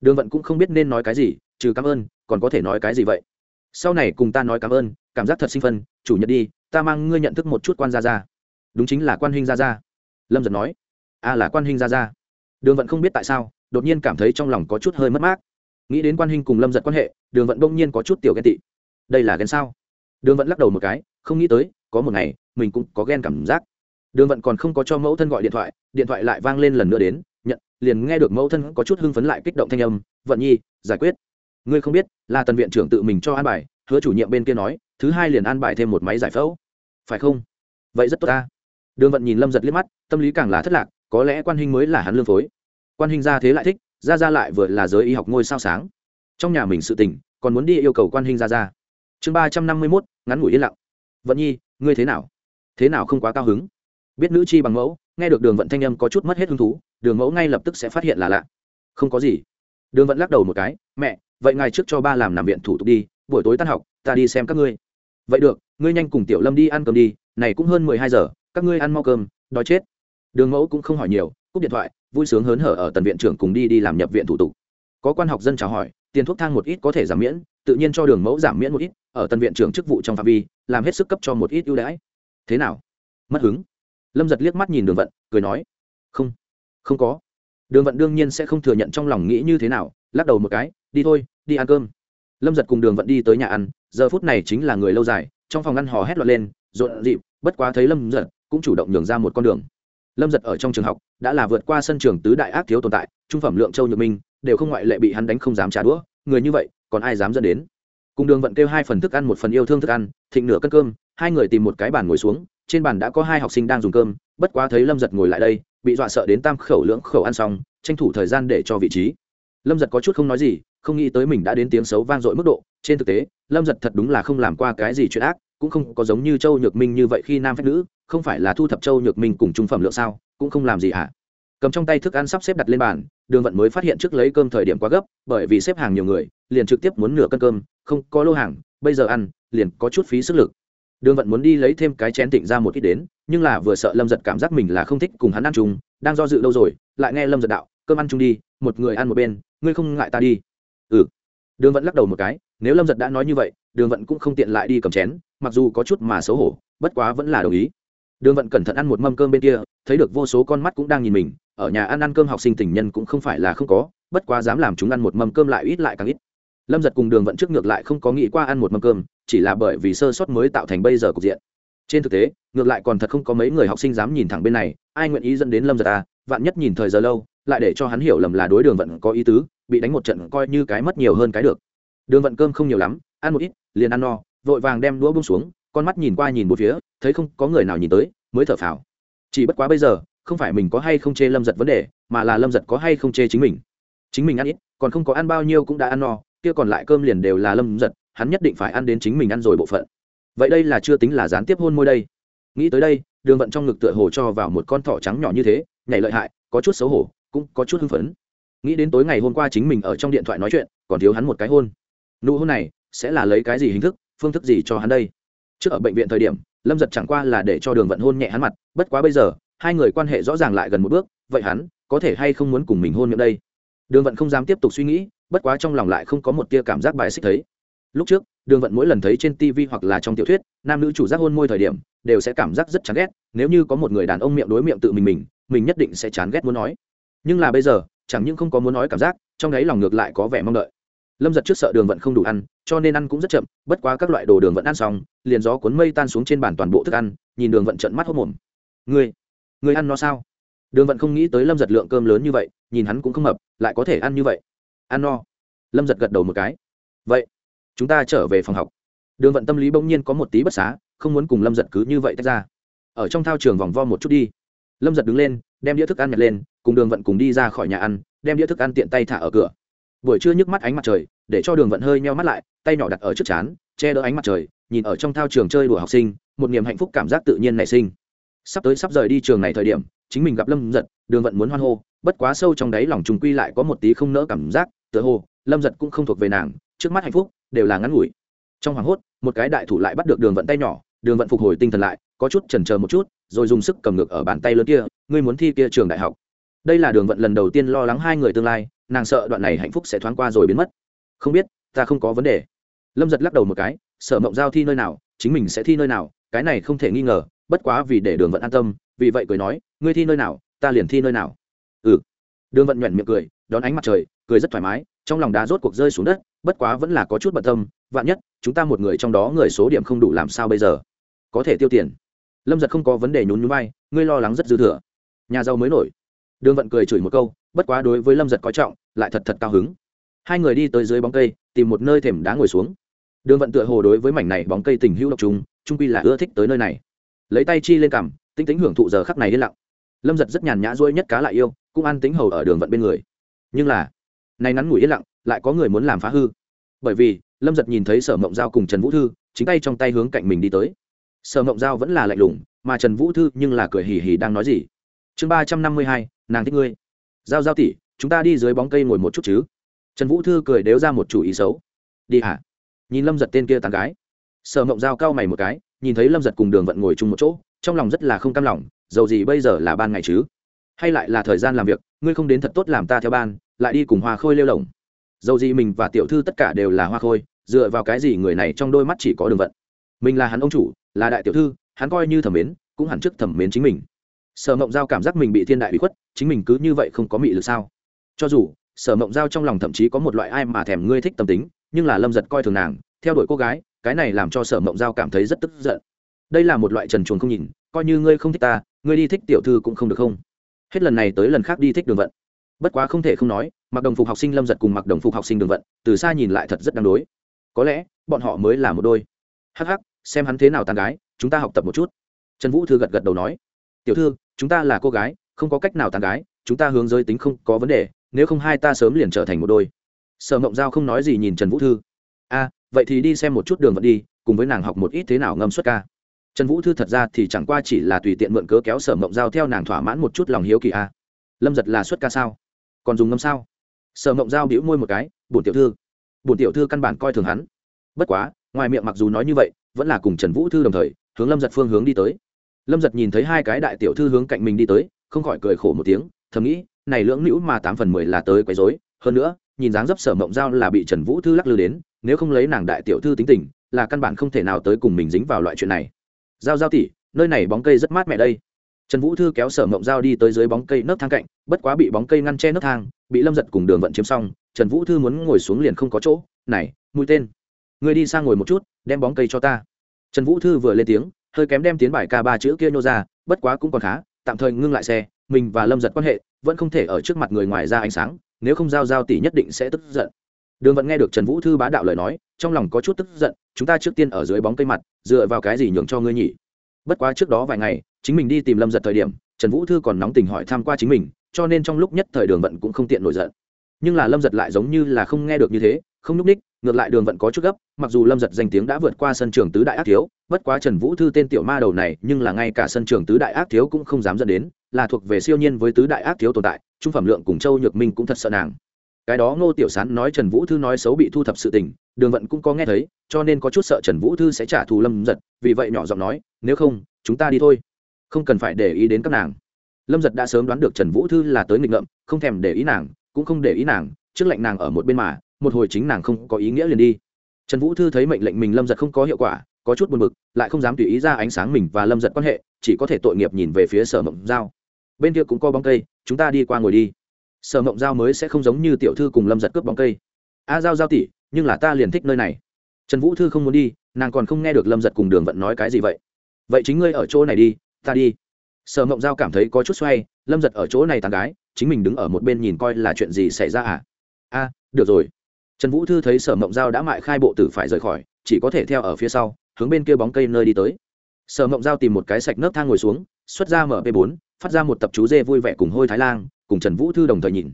Đường vận cũng không biết nên nói cái gì, trừ cảm ơn, còn có thể nói cái gì vậy? Sau này cùng ta nói cảm ơn, cảm giác thật sinh phân, chủ nhật đi, ta mang ngươi nhận thức một chút quan gia gia. Đúng chính là quan huynh gia gia. Lâm giật nói. A à là quan huynh gia gia đường vận không biết tại sao, đột nhiên cảm thấy trong lòng có chút hơi mất mát. Nghĩ đến quan hình cùng lâm giật quan hệ, đường vận đông nhiên có chút tiểu ghen tị. Đây là ghen sao? Đường vận lắc đầu một cái, không nghĩ tới, có một ngày, mình cũng có ghen cảm giác. Đường vận còn không có cho mẫu thân gọi điện thoại điện thoại lại vang lên lần nữa đến, nhận, liền nghe được mẫu thân có chút hưng phấn lại kích động thanh âm, vận nhi, giải quyết. Ngươi không biết, là tần viện trưởng tự mình cho an bài, hứa chủ nhiệm bên kia nói, thứ hai liền an bài thêm một máy giải phẫu. Phải không? Vậy rất tốt ta. Đường vận nhìn lâm giật liếc mắt, tâm lý càng là thất lạc, có lẽ quan hình mới là hắn lương phối quan hình gia thế lại thích, gia gia lại vừa là giới y học ngôi sao sáng. Trong nhà mình sự tình, còn muốn đi yêu cầu quan hình gia gia. chương ba trăm năm mươi mốt, ngắn ngủi yên lặng. Vận nhi, ngươi thế nào? Thế nào không quá cao hứng? Biết nữ chi bằng mẫu, nghe được đường vận thanh âm có chút mất hết hứng thú, đường mẫu ngay lập tức sẽ phát hiện là lạ. Không có gì. Đường vận lắc đầu một cái, mẹ, vậy ngài trước cho ba làm nằm viện thủ tục đi, buổi tối tan học, ta đi xem các ngươi. Vậy được, ngươi nhanh cùng tiểu lâm đi ăn cơm đi, này cũng hơn mười hai giờ, các ngươi ăn mau cơm, đói chết. Đường mẫu cũng không hỏi nhiều cúp điện thoại, vui sướng hớn hở ở tần viện trưởng cùng đi đi làm nhập viện thủ tục. Có quan học dân chào hỏi, tiền thuốc thang một ít có thể giảm miễn, tự nhiên cho đường mẫu giảm miễn một ít, ở tần viện trưởng chức vụ trong phạm vi, làm hết sức cấp cho một ít ưu đãi. Thế nào? Mất hứng. Lâm giật liếc mắt nhìn đường vận, cười nói, không không có. Đường vận đương nhiên sẽ không thừa nhận trong lòng nghĩ như thế nào, lắc đầu một cái, đi thôi, đi ăn cơm. Lâm giật cùng đường vận đi tới nhà ăn, giờ phút này chính là người lâu dài, trong phòng ăn hò hét loạt lên, rộn rịp, bất quá thấy lâm giật, cũng chủ động nhường ra một con đường lâm giật ở trong trường học, đã là vượt qua sân trường tứ đại ác thiếu tồn tại, trung phẩm lượng châu nhược minh, đều không ngoại lệ bị hắn đánh không dám trả đũa, người như vậy, còn ai dám dẫn đến? Cùng đường vận kêu hai phần thức ăn một phần yêu thương thức ăn, thịnh nửa cân cơm, hai người tìm một cái bàn ngồi xuống, trên bàn đã có hai học sinh đang dùng cơm, bất quá thấy lâm giật ngồi lại đây, bị dọa sợ đến tam khẩu lưỡng khẩu ăn xong, tranh thủ thời gian để cho vị trí. Lâm giật có chút không nói gì, không nghĩ tới mình đã đến tiếng xấu vang dội mức độ, trên thực tế, lâm giật thật đúng là không làm qua cái gì chuyện ác, cũng không có giống như châu nhược minh như vậy khi nam phép nữ không phải là thu thập châu nhược minh cùng trung phẩm lượng sao, cũng không làm gì hả? Cầm trong tay thức ăn sắp xếp đặt lên bàn, đường vận mới phát hiện trước lấy cơm thời điểm quá gấp, bởi vì xếp hàng nhiều người, liền trực tiếp muốn nửa cân cơm, không, có lô hàng, bây giờ ăn, liền có chút phí sức lực. Đường vận muốn đi lấy thêm cái chén tịnh ra một ít đến, nhưng là vừa sợ lâm giật cảm giác mình là không thích cùng hắn ăn chung, đang do dự lâu rồi, lại nghe lâm giật đạo, cơm ăn chung đi, một người ăn một bên, ngươi không ngại ta đi? Ừ. Đường vận lắc đầu một cái, nếu lâm giật đã nói như vậy, đường vận cũng không tiện lại đi cầm chén, mặc dù có chút mà xấu hổ, bất quá vẫn là đồng ý đường vận cẩn thận ăn một mâm cơm bên kia, thấy được vô số con mắt cũng đang nhìn mình, ở nhà ăn ăn cơm học sinh tình nhân cũng không phải là không có, bất quá dám làm chúng ăn một mâm cơm lại ít lại càng ít. Lâm giật cùng đường vận trước ngược lại không có nghĩ qua ăn một mâm cơm, chỉ là bởi vì sơ sót mới tạo thành bây giờ cục diện. Trên thực tế, ngược lại còn thật không có mấy người học sinh dám nhìn thẳng bên này, ai nguyện ý dẫn đến lâm giật à vạn nhất nhìn thời giờ lâu, lại để cho hắn hiểu lầm là đối đường vận có ý tứ, bị đánh một trận coi như cái mất nhiều hơn cái được. Đường vận cơm không nhiều lắm, ăn một ít, liền ăn no, vội vàng đem đũa bông xuống con mắt nhìn qua nhìn một phía, thấy không có người nào nhìn tới, mới thở phào. Chỉ bất quá bây giờ, không phải mình có hay không chê lâm giật vấn đề, mà là lâm giật có hay không chê chính mình. Chính mình ăn ít, còn không có ăn bao nhiêu cũng đã ăn no, kia còn lại cơm liền đều là lâm giật, hắn nhất định phải ăn đến chính mình ăn rồi bộ phận. Vậy đây là chưa tính là gián tiếp hôn môi đây. Nghĩ tới đây, đường vận trong ngực tựa hồ cho vào một con thỏ trắng nhỏ như thế, nhảy lợi hại, có chút xấu hổ, cũng có chút hưng phấn. Nghĩ đến tối ngày hôm qua chính mình ở trong điện thoại nói chuyện, còn thiếu hắn một cái hôn. Nụ hôn này, sẽ là lấy cái gì hình thức, phương thức gì cho hắn đây? Trước ở bệnh viện thời điểm, lâm giật chẳng qua là để cho đường vận hôn nhẹ hắn mặt, bất quá bây giờ, hai người quan hệ rõ ràng lại gần một bước, vậy hắn có thể hay không muốn cùng mình hôn miệng đây? Đường vận không dám tiếp tục suy nghĩ, bất quá trong lòng lại không có một tia cảm giác bài xích thấy. Lúc trước, đường vận mỗi lần thấy trên tv hoặc là trong tiểu thuyết, nam nữ chủ giác hôn môi thời điểm, đều sẽ cảm giác rất chán ghét, nếu như có một người đàn ông miệng đối miệng tự mình mình mình nhất định sẽ chán ghét muốn nói. Nhưng là bây giờ, chẳng những không có muốn nói cảm giác, trong đấy lòng ngược lại có vẻ mong đợi lâm giật trước sợ đường vận không đủ ăn, cho nên ăn cũng rất chậm, bất quá các loại đồ đường vận ăn xong, liền gió cuốn mây tan xuống trên bàn toàn bộ thức ăn, nhìn đường vận trận mắt hốc mồm. Người người ăn nó sao? Đường vận không nghĩ tới lâm giật lượng cơm lớn như vậy, nhìn hắn cũng không hợp lại có thể ăn như vậy. Ăn no. Lâm giật gật đầu một cái. Vậy, chúng ta trở về phòng học. Đường vận tâm lý bỗng nhiên có một tí bất xá, không muốn cùng lâm giật cứ như vậy tách ra. Ở trong thao trường vòng vo một chút đi. Lâm giật đứng lên, đem đĩa thức ăn nhặt lên, cùng đường vận cùng đi ra khỏi nhà ăn, đem đĩa thức ăn tiện tay thả ở cửa buổi trưa nhức mắt ánh mặt trời, để cho đường vận hơi meo mắt lại, tay nhỏ đặt ở trước chán, che đỡ ánh mặt trời, nhìn ở trong thao trường chơi đùa học sinh, một niềm hạnh phúc cảm giác tự nhiên nảy sinh. Sắp tới sắp rời đi trường này thời điểm, chính mình gặp lâm giật, đường vận muốn hoan hô, bất quá sâu trong đáy lòng trùng quy lại có một tí không nỡ cảm giác, tựa hồ, lâm giật cũng không thuộc về nàng, trước mắt hạnh phúc, đều là ngắn ngủi. Trong hoảng hốt, một cái đại thủ lại bắt được đường vận tay nhỏ, đường vận phục hồi tinh thần lại, có chút chần chờ một chút, rồi dùng sức cầm ngược ở bàn tay lớn kia, ngươi muốn thi kia trường đại học? Đây là đường vận lần đầu tiên lo lắng hai người tương lai, nàng sợ đoạn này hạnh phúc sẽ thoáng qua rồi biến mất. Không biết, ta không có vấn đề. Lâm giật lắc đầu một cái sở mộng giao thi nơi nào, chính mình sẽ thi nơi nào, cái này không thể nghi ngờ, bất quá vì để đường vận an tâm, vì vậy cười nói, ngươi thi nơi nào, ta liền thi nơi nào. Ừ. Đường vận nhoẻn miệng cười, đón ánh mặt trời, cười rất thoải mái, trong lòng đá rốt cuộc rơi xuống đất, bất quá vẫn là có chút bận tâm, vạn nhất, chúng ta một người trong đó người số điểm không đủ làm sao bây giờ? Có thể tiêu tiền. Lâm giật không có vấn đề nhún nhún bay ngươi lo lắng rất dư thừa. Nhà giàu mới nổi đường vận cười chửi một câu bất quá đối với lâm giật coi trọng lại thật thật cao hứng. Hai người đi tới dưới bóng cây tìm một nơi thềm đá ngồi xuống. Đường vận tựa hồ đối với mảnh này bóng cây tình hữu độc trùng, trung quy là ưa thích tới nơi này. Lấy tay chi lên cằm tinh tính hưởng thụ giờ khắc này yên lặng. Lâm giật rất nhàn nhã dỗi nhất cá lại yêu cũng ăn tính hầu ở đường vận bên người. Nhưng là này ngắn ngủi yên lặng lại có người muốn làm phá hư. Bởi vì lâm giật nhìn thấy sở mộng giao cùng trần vũ thư chính tay trong tay hướng cạnh mình đi tới. Sở mộng giao vẫn là lạnh lùng mà trần vũ thư nhưng là cười hì hì đang nói gì? Chương ba trăm năm mươi hai nàng thích ngươi. Giao giao tỉ chúng ta đi dưới bóng cây ngồi một chút chứ. Trần vũ thư cười đếu ra một chủ ý xấu. Đi hả? Nhìn lâm giật tên kia tàn gái. Sợ mộng giao cao mày một cái, nhìn thấy lâm giật cùng đường vận ngồi chung một chỗ, trong lòng rất là không cam lòng, dầu gì bây giờ là ban ngày chứ? Hay lại là thời gian làm việc, ngươi không đến thật tốt làm ta theo ban, lại đi cùng hoa khôi lêu lồng. Dầu gì mình và tiểu thư tất cả đều là hoa khôi, dựa vào cái gì người này trong đôi mắt chỉ có đường vận? Mình là hắn ông chủ, là đại tiểu thư, hắn coi như thẩm mến, cũng hẳn trước thẩm mến chính mình sở mộng giao cảm giác mình bị thiên đại bị khuất, chính mình cứ như vậy không có mị lực sao? Cho dù, sở mộng giao trong lòng thậm chí có một loại ai mà thèm ngươi thích tâm tính, nhưng là lâm giật coi thường nàng, theo đuổi cô gái, cái này làm cho sở mộng giao cảm thấy rất tức giận. Đây là một loại trần chuồng không nhìn, coi như ngươi không thích ta, ngươi đi thích tiểu thư cũng không được không? Hết lần này tới lần khác đi thích đường vận. Bất quá không thể không nói, mặc đồng phục học sinh lâm giật cùng mặc đồng phục học sinh đường vận, từ xa nhìn lại thật rất đáng đối. Có lẽ, bọn họ mới là một đôi. Hh xem hắn thế nào tàn gái, chúng ta học tập một chút. Trần vũ thư gật gật đầu nói tiểu thư, chúng ta là cô gái, không có cách nào tàn gái, chúng ta hướng giới tính không có vấn đề, nếu không hai ta sớm liền trở thành một đôi. Sở mộng giao không nói gì nhìn trần vũ thư. A, vậy thì đi xem một chút đường vận đi, cùng với nàng học một ít thế nào ngâm xuất ca. Trần vũ thư thật ra thì chẳng qua chỉ là tùy tiện mượn cớ kéo sở mộng giao theo nàng thỏa mãn một chút lòng hiếu kỳ a. Lâm giật là xuất ca sao? Còn dùng ngâm sao? Sở mộng giao đĩu môi một cái, bổn tiểu thư. Bổn tiểu thư căn bản coi thường hắn. Bất quá, ngoài miệng mặc dù nói như vậy, vẫn là cùng trần vũ thư đồng thời, hướng lâm giật phương hướng đi tới lâm giật nhìn thấy hai cái đại tiểu thư hướng cạnh mình đi tới, không khỏi cười khổ một tiếng, thầm nghĩ, này lưỡng nữ mà tám phần mười là tới quấy dối hơn nữa, nhìn dáng dấp sở mộng giao là bị trần vũ thư lắc lư đến, nếu không lấy nàng đại tiểu thư tính tình, là căn bản không thể nào tới cùng mình dính vào loại chuyện này. Giao giao tỉ nơi này bóng cây rất mát mẻ đây. Trần vũ thư kéo sở mộng giao đi tới dưới bóng cây nấc thang cạnh, bất quá bị bóng cây ngăn che nấc thang, bị lâm giật cùng đường vận chiếm xong, trần vũ thư muốn ngồi xuống liền không có chỗ. Này, mũi tên. Người đi sang ngồi một chút, đem bóng cây cho ta. Trần vũ thư vừa lên tiếng hơi kém đem tiến bài ca ba chữ kia nhô ra, bất quá cũng còn khá, tạm thời ngưng lại xe, mình và lâm giật quan hệ vẫn không thể ở trước mặt người ngoài ra ánh sáng, nếu không giao giao tỷ nhất định sẽ tức giận. Đường vẫn nghe được trần vũ thư bá đạo lời nói, trong lòng có chút tức giận, chúng ta trước tiên ở dưới bóng cây mặt, dựa vào cái gì nhường cho ngươi nhỉ? Bất quá trước đó vài ngày, chính mình đi tìm lâm giật thời điểm, trần vũ thư còn nóng tình hỏi tham q u a chính mình, cho nên trong lúc nhất thời đường vận cũng không tiện nổi giận. Nhưng là lâm giật lại giống như là không nghe được như thế, không núp ních ngược lại đường vận có chút gấp, mặc dù lâm giật danh tiếng đã vượt qua sân trường tứ đại ác thiếu, bất quá trần vũ thư tên tiểu ma đầu này, nhưng là ngay cả sân trường tứ đại ác thiếu cũng không dám dẫn đến, là thuộc về siêu nhiên với tứ đại ác thiếu tồn tại, trung phẩm lượng cùng châu nhược minh cũng thật sợ nàng. Cái đó ngô tiểu sán nói trần vũ thư nói xấu bị thu thập sự tình, đường vận cũng có nghe thấy, cho nên có chút sợ trần vũ thư sẽ trả thù lâm giật, vì vậy nhỏ giọng nói, nếu không, chúng ta đi thôi. Không cần phải để ý đến các nàng. Lâm giật đã sớm đoán được trần vũ thư là tới nghịch ngợm, không thèm để ý nàng, cũng không để ý nàng, trước lệnh nàng ở một bên mà một hồi chính nàng không có ý nghĩa liền đi. Trần vũ thư thấy mệnh lệnh mình lâm giật không có hiệu quả, có chút buồn b ự c lại không dám tùy ý ra ánh sáng mình và lâm giật quan hệ, chỉ có thể tội nghiệp nhìn về phía sở mộng giao. Bên kia cũng có bóng cây, chúng ta đi qua ngồi đi. Sở mộng giao mới sẽ không giống như tiểu thư cùng lâm giật cướp bóng cây. A giao giao tỉ nhưng là ta liền thích nơi này. Trần vũ thư không muốn đi, nàng còn không nghe được lâm giật cùng đường vận nói cái gì vậy. Vậy chính ngươi ở chỗ này đi, ta đi. Sở mộng giao cảm thấy có chút xoay, lâm giật ở chỗ này tàn gái, chính mình đứng ở một bên nhìn coi là chuyện gì xảy ra à? A, được rồi trần vũ thư thấy sở mộng giao đã mại khai bộ tử phải rời khỏi, chỉ có thể theo ở phía sau, hướng bên kia bóng cây nơi đi tới. Sở mộng giao tìm một cái sạch nấp thang ngồi xuống, xuất ra mp bốn, phát ra một tập chú dê vui vẻ cùng hôi thái lan, cùng trần vũ thư đồng thời nhìn.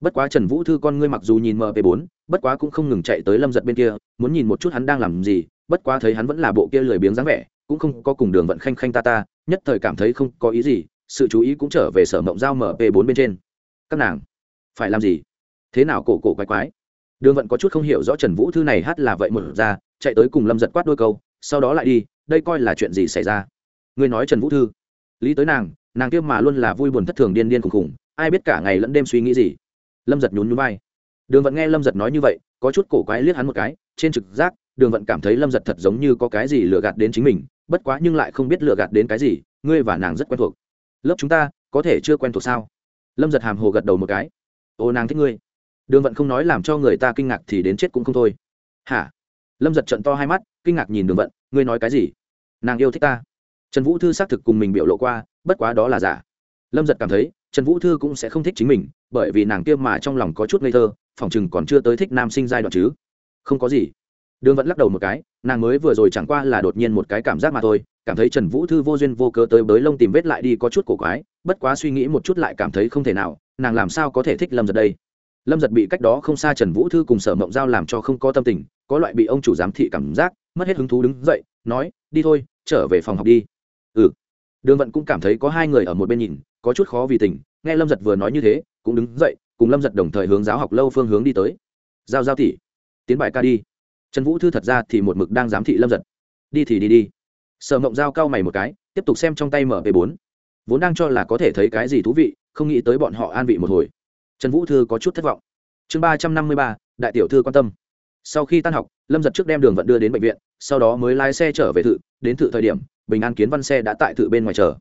Bất quá trần vũ thư con ngươi mặc dù nhìn mp bốn, bất quá cũng không ngừng chạy tới lâm giật bên kia, muốn nhìn một chút hắn đang làm gì, bất quá thấy hắn vẫn là bộ kia lười biếng dáng vẻ, cũng không có cùng đường vận khanh khanh ta ta, nhất thời cảm thấy không có ý gì, sự chú ý cũng trở về sở mộng giao mp bốn bên trên. Các nàng, phải làm gì? Thế nào cổ cổ quái quái? Đường vận có chút không hiểu rõ trần vũ thư này hát là vậy một ra, chạy tới cùng lâm giật quát đôi câu, sau đó lại đi, đây coi là chuyện gì xảy ra? Ngươi nói trần vũ thư. Lý tới nàng nàng kia mà luôn là vui buồn thất thường điên điên khùng khùng ai biết cả ngày lẫn đêm suy nghĩ gì? Lâm giật nhún nhún vai. Đường vận nghe lâm giật nói như vậy, có chút cổ quái liếc hắn một cái, trên trực giác, đường vận cảm thấy lâm giật thật giống như có cái gì lừa gạt đến chính mình, bất quá nhưng lại không biết lừa gạt đến cái gì, ngươi và nàng rất quen thuộc. Lớp chúng ta có thể chưa quen thuộc sao? Lâm giật hàm hồ gật đầu một cái. Ô, nàng thích ngươi đường vận không nói làm cho người ta kinh ngạc thì đến chết cũng không thôi. Hả? Lâm giật trận to hai mắt, kinh ngạc nhìn đường vận, ngươi nói cái gì? Nàng yêu thích ta. Trần vũ thư xác thực cùng mình biểu lộ qua, bất quá đó là giả. Lâm giật cảm thấy, trần vũ thư cũng sẽ không thích chính mình, bởi vì nàng kia mà trong lòng có chút ngây thơ, phòng chừng còn chưa tới thích nam sinh giai đoạn chứ. Không có gì. Đường vẫn lắc đầu một cái, nàng mới vừa rồi chẳng qua là đột nhiên một cái cảm giác mà thôi, cảm thấy trần vũ thư vô duyên vô cớ tới bới lông tìm vết lại đi có chút cổ quái, bất quá suy nghĩ một chút lại cảm thấy không thể nào, nàng làm sao có thể thích lâm giật đây? Lâm giật bị cách đó không xa trần vũ thư cùng sở mộng giao làm cho không có tâm tình, có loại bị ông chủ giám thị cảm giác, mất hết hứng thú đứng dậy, nói, đi thôi, trở về phòng học đi. Ừ. Đường vận cũng cảm thấy có hai người ở một bên nhìn, có chút khó vì tình, nghe lâm giật vừa nói như thế, cũng đứng dậy, cùng lâm giật đồng thời hướng giáo học lâu phương hướng đi tới. Giao giao tỉ tiến bài ca đi. Trần vũ thư thật ra thì một mực đang giám thị lâm giật. Đi thì đi đi. Sở mộng giao cao mày một cái, tiếp tục xem trong tay mở về bốn. Vốn đang cho là có thể thấy cái gì thú vị, không nghĩ tới bọn họ an vị một hồi trần vũ thư có chút thất vọng. Chương ba trăm năm mươi ba, đại tiểu thư quan tâm. Sau khi tan học, lâm giật trước đem đường vận đưa đến bệnh viện, sau đó mới lái xe trở về thự. Đến thự thời điểm, bình an kiến văn xe đã tại thự bên ngoài chờ.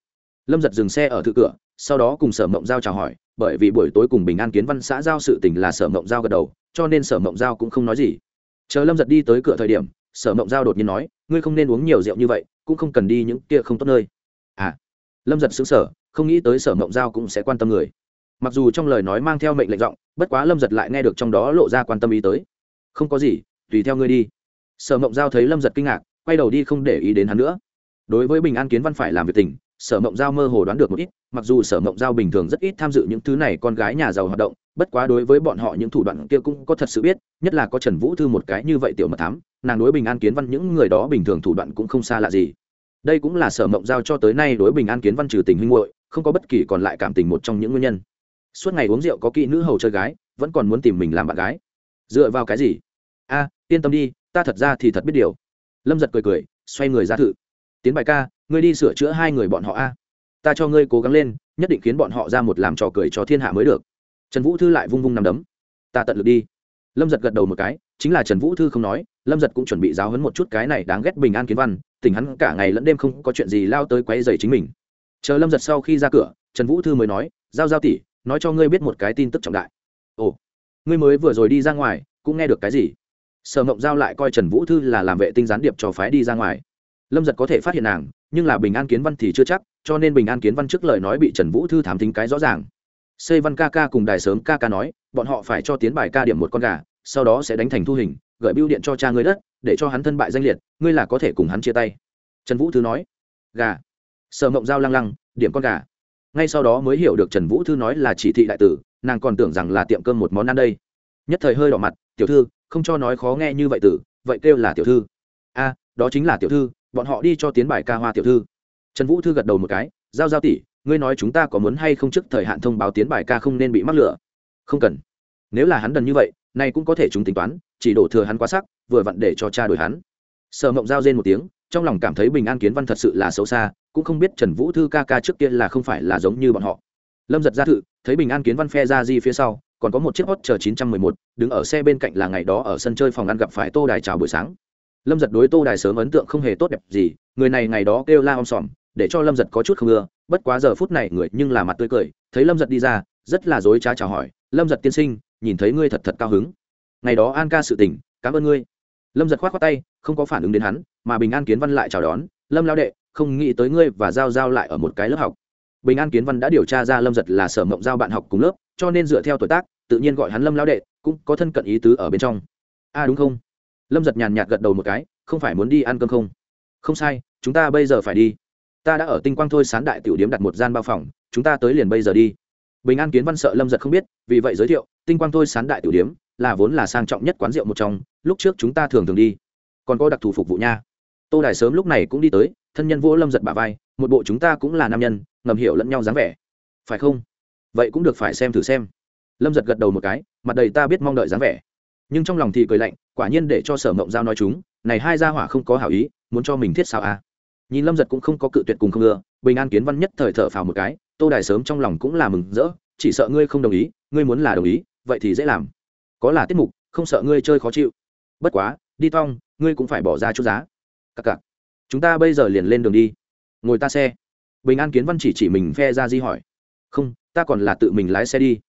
Lâm giật dừng xe ở thự cửa, sau đó cùng sở mộng giao chào hỏi, bởi vì buổi tối cùng bình an kiến văn xã giao sự tình là sở mộng giao gật đầu, cho nên sở mộng giao cũng không nói gì. Chờ lâm giật đi tới cửa thời điểm, sở mộng giao đột nhiên nói, ngươi không nên uống nhiều rượu như vậy, cũng không cần đi những kia không tốt nơi. À lâm giật xứng sở không nghĩ tới sở mộng giao cũng sẽ quan tâm người mặc dù trong lời nói mang theo mệnh lệnh giọng, bất quá lâm giật lại nghe được trong đó lộ ra quan tâm ý tới. Không có gì, tùy theo ngươi đi. Sở mộng giao thấy lâm giật kinh ngạc, quay đầu đi không để ý đến hắn nữa. Đối với bình an kiến văn phải làm việc tình, sở mộng giao mơ hồ đoán được một ít, mặc dù sở mộng giao bình thường rất ít tham dự những thứ này con gái nhà giàu hoạt động, bất quá đối với bọn họ những thủ đoạn kia cũng có thật sự biết, nhất là có trần vũ thư một cái như vậy tiểu mật thám, nàng đối bình an kiến văn những người đó bình thường thủ đoạn cũng không xa lạ gì. Đây cũng là sở mộng giao cho tới nay đối bình an kiến văn trừ tình huynh hội không có bất kỳ còn lại cảm tình một trong những nguyên nhân suốt ngày uống rượu có kỹ nữ hầu chơi gái, vẫn còn muốn tìm mình làm bạn gái. Dựa vào cái gì? A, yên tâm đi, ta thật ra thì thật biết điều. Lâm giật cười cười, xoay người ra thử tiến bài ca, ngươi đi sửa chữa hai người bọn họ a. Ta cho ngươi cố gắng lên, nhất định khiến bọn họ ra một làm trò cười cho thiên hạ mới được. Trần vũ thư lại vung vung nằm đấm. Ta tận lực đi. Lâm giật gật đầu một cái, chính là trần vũ thư không nói, lâm giật cũng chuẩn bị giáo hấn một chút cái này đáng ghét bình an kiến văn tỉnh hắn cả ngày lẫn đêm không có chuyện gì lao tới quấy dày chính mình. Chờ lâm giật sau khi ra cửa, trần vũ thư mới nói, giao giao tỉ nói cho ngươi biết một cái tin tức trọng đại. Ồ, ngươi mới vừa rồi đi ra ngoài, cũng nghe được cái gì? Sở mộng giao lại coi trần vũ thư là làm vệ tinh gián điệp cho phái đi ra ngoài. Lâm giật có thể phát hiện nàng, nhưng là bình an kiến văn thì chưa chắc, cho nên bình an kiến văn trước lời nói bị trần vũ thư thám tính cái rõ ràng. Xây văn ca ca cùng đài sớm ca ca nói, bọn họ phải cho tiến bài ca điểm một con gà, sau đó sẽ đánh thành thu hình, gửi biêu điện cho cha ngươi đất, để cho hắn thân bại danh liệt, ngươi là có thể cùng hắn chia tay. Trần vũ thư nói, gà. Sở mộng giao lăng lăng, điểm con gà ngay sau đó mới hiểu được trần vũ thư nói là chỉ thị đại tử, nàng còn tưởng rằng là tiệm cơm một món ăn đây. Nhất thời hơi đỏ mặt, tiểu thư, không cho nói khó nghe như vậy tử, vậy kêu là tiểu thư. A, đó chính là tiểu thư, bọn họ đi cho tiến bài ca hoa tiểu thư. Trần vũ thư gật đầu một cái, giao giao tỷ, ngươi nói chúng ta có muốn hay không trước thời hạn thông báo tiến bài ca không nên bị mắc lửa không cần. Nếu là hắn đần như vậy, nay cũng có thể chúng tính toán, chỉ đổ thừa hắn quá sắc, vừa vặn để cho cha đổi hắn. Sợ mộng giao rên một tiếng, trong lòng cảm thấy bình an kiến văn thật sự là xấu xa cũng không biết trần vũ thư ca ca trước kia là không phải là giống như bọn họ. Lâm giật ra thự thấy bình an kiến văn phe ra di phía sau còn có một chiếc hot chờ 911, đứng ở xe bên cạnh là ngày đó ở sân chơi phòng ăn gặp phải tô đài chào buổi sáng. Lâm giật đối tô đài sớm ấn tượng không hề tốt đẹp gì người này ngày đó kêu la om sòm để cho lâm giật có chút không ưa bất quá giờ phút này người nhưng là mặt tươi cười thấy lâm giật đi ra rất là dối trá chào hỏi lâm giật tiên sinh nhìn thấy ngươi thật thật cao hứng. Ngày đó an ca sự tình cảm ơn ngươi. Lâm giật k h o á t k tay không có phản ứng đến hắn mà bình an kiến văn lại chào đón lâm lao đệ không nghĩ tới ngươi và giao giao lại ở một cái lớp học. Bình an kiến văn đã điều tra ra lâm giật là sở mộng giao bạn học cùng lớp cho nên dựa theo tuổi tác tự nhiên gọi hắn lâm lao đệ cũng có thân cận ý tứ ở bên trong. A à, đúng không? Lâm giật nhàn nhạt gật đầu một cái không phải muốn đi ăn cơm không? Không sai chúng ta bây giờ phải đi. Ta đã ở tinh quang thôi sán đại tiểu điếm đặt một gian bao phòng chúng ta tới liền bây giờ đi. Bình an kiến văn sợ lâm giật không biết vì vậy giới thiệu tinh quang thôi sán đại tiểu điếm là vốn là sang trọng nhất quán rượu một trong lúc trước chúng ta thường thường đi. Còn có đặc thù phục vụ nha tô đài sớm lúc này cũng đi tới, thân nhân vô lâm giật bà vai, một bộ chúng ta cũng là nam nhân, ngầm hiểu lẫn nhau dáng vẻ. Phải không? Vậy cũng được phải xem thử xem. Lâm giật gật đầu một cái, mặt đầy ta biết mong đợi dáng vẻ. Nhưng trong lòng thì cười lạnh, quả nhiên để cho sở mộng giao nói chúng, này hai gia hỏa không có hảo ý, muốn cho mình thiết sao à? Nhìn lâm giật cũng không có cự tuyệt cùng không ưa, bình an kiến văn nhất thời thở phào một cái, tô đài sớm trong lòng cũng là mừng rỡ, chỉ sợ ngươi không đồng ý, ngươi muốn là đồng ý, vậy thì dễ làm. Có là tiết mục, không sợ ngươi chơi khó chịu. Bất quá, đi thong, ngươi cũng phải bỏ ra chút giá cặc cặc chúng ta bây giờ liền lên đường đi. Ngồi ta xe. Bình an kiến văn chỉ chỉ mình phe ra di hỏi. Không, ta còn là tự mình lái xe đi.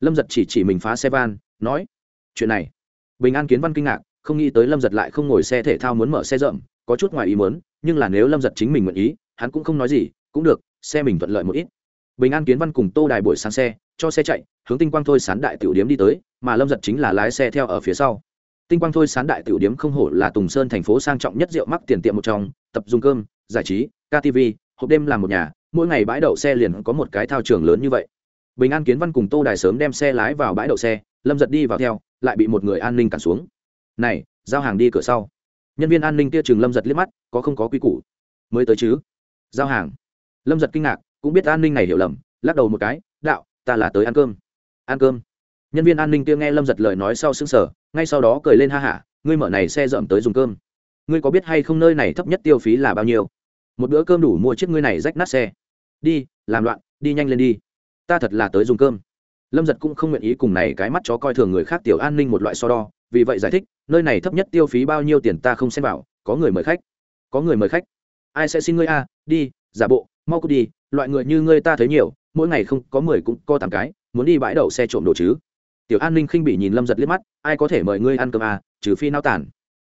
Lâm giật chỉ chỉ mình phá xe van, nói. Chuyện này. Bình an kiến văn kinh ngạc, không nghĩ tới lâm giật lại không ngồi xe thể thao muốn mở xe rộng có chút ngoài ý muốn, nhưng là nếu lâm giật chính mình nguyện ý, hắn cũng không nói gì, cũng được, xe mình thuận lợi một ít. Bình an kiến văn cùng tô đài buổi sáng xe, cho xe chạy, hướng tinh quang thôi sán đại tiểu điếm đi tới, mà lâm giật chính là lái xe theo ở phía sau tinh quang thôi sán đại tiểu điếm không hổ là tùng sơn thành phố sang trọng nhất rượu mắc tiền tiệm một trong, tập dùng cơm, giải trí ktv hộp đêm làm một nhà, mỗi ngày bãi đậu xe liền có một cái thao trường lớn như vậy. Bình an kiến văn cùng tô đài sớm đem xe lái vào bãi đậu xe, lâm giật đi vào theo, lại bị một người an ninh cản xuống. Này, giao hàng đi cửa sau. Nhân viên an ninh kia chừng lâm giật liếc mắt, có không có quy củ? Mới tới chứ. Giao hàng. Lâm giật kinh ngạc, cũng biết an ninh này hiểu lầm, lắc đầu một cái, đạo, ta là tới ăn cơm. Ăn cơm? Nhân viên an ninh kia nghe lâm giật lời nói sau xứng sở ngay sau đó cười lên ha hả, ngươi mở này xe dợm tới dùng cơm. Ngươi có biết hay không nơi này thấp nhất tiêu phí là bao nhiêu? Một bữa cơm đủ mua chiếc ngươi này rách nát xe. Đi, làm loạn, đi nhanh lên đi. Ta thật là tới dùng cơm. Lâm giật cũng không nguyện ý cùng này cái mắt chó coi thường người khác tiểu an ninh một loại so đo, vì vậy giải thích, nơi này thấp nhất tiêu phí bao nhiêu tiền ta không xem vào, có người mời khách. Có người mời khách. Ai sẽ xin ngươi a đi, giả bộ, mau cút đi, loại người như ngươi ta thấy nhiều, mỗi ngày không có mười cũng có tám cái, muốn đi bãi đậu xe trộm đồ chứ tiểu an ninh khinh bị nhìn lâm giật liếc mắt, ai có thể mời ngươi ăn cơm à trừ phi nao tản.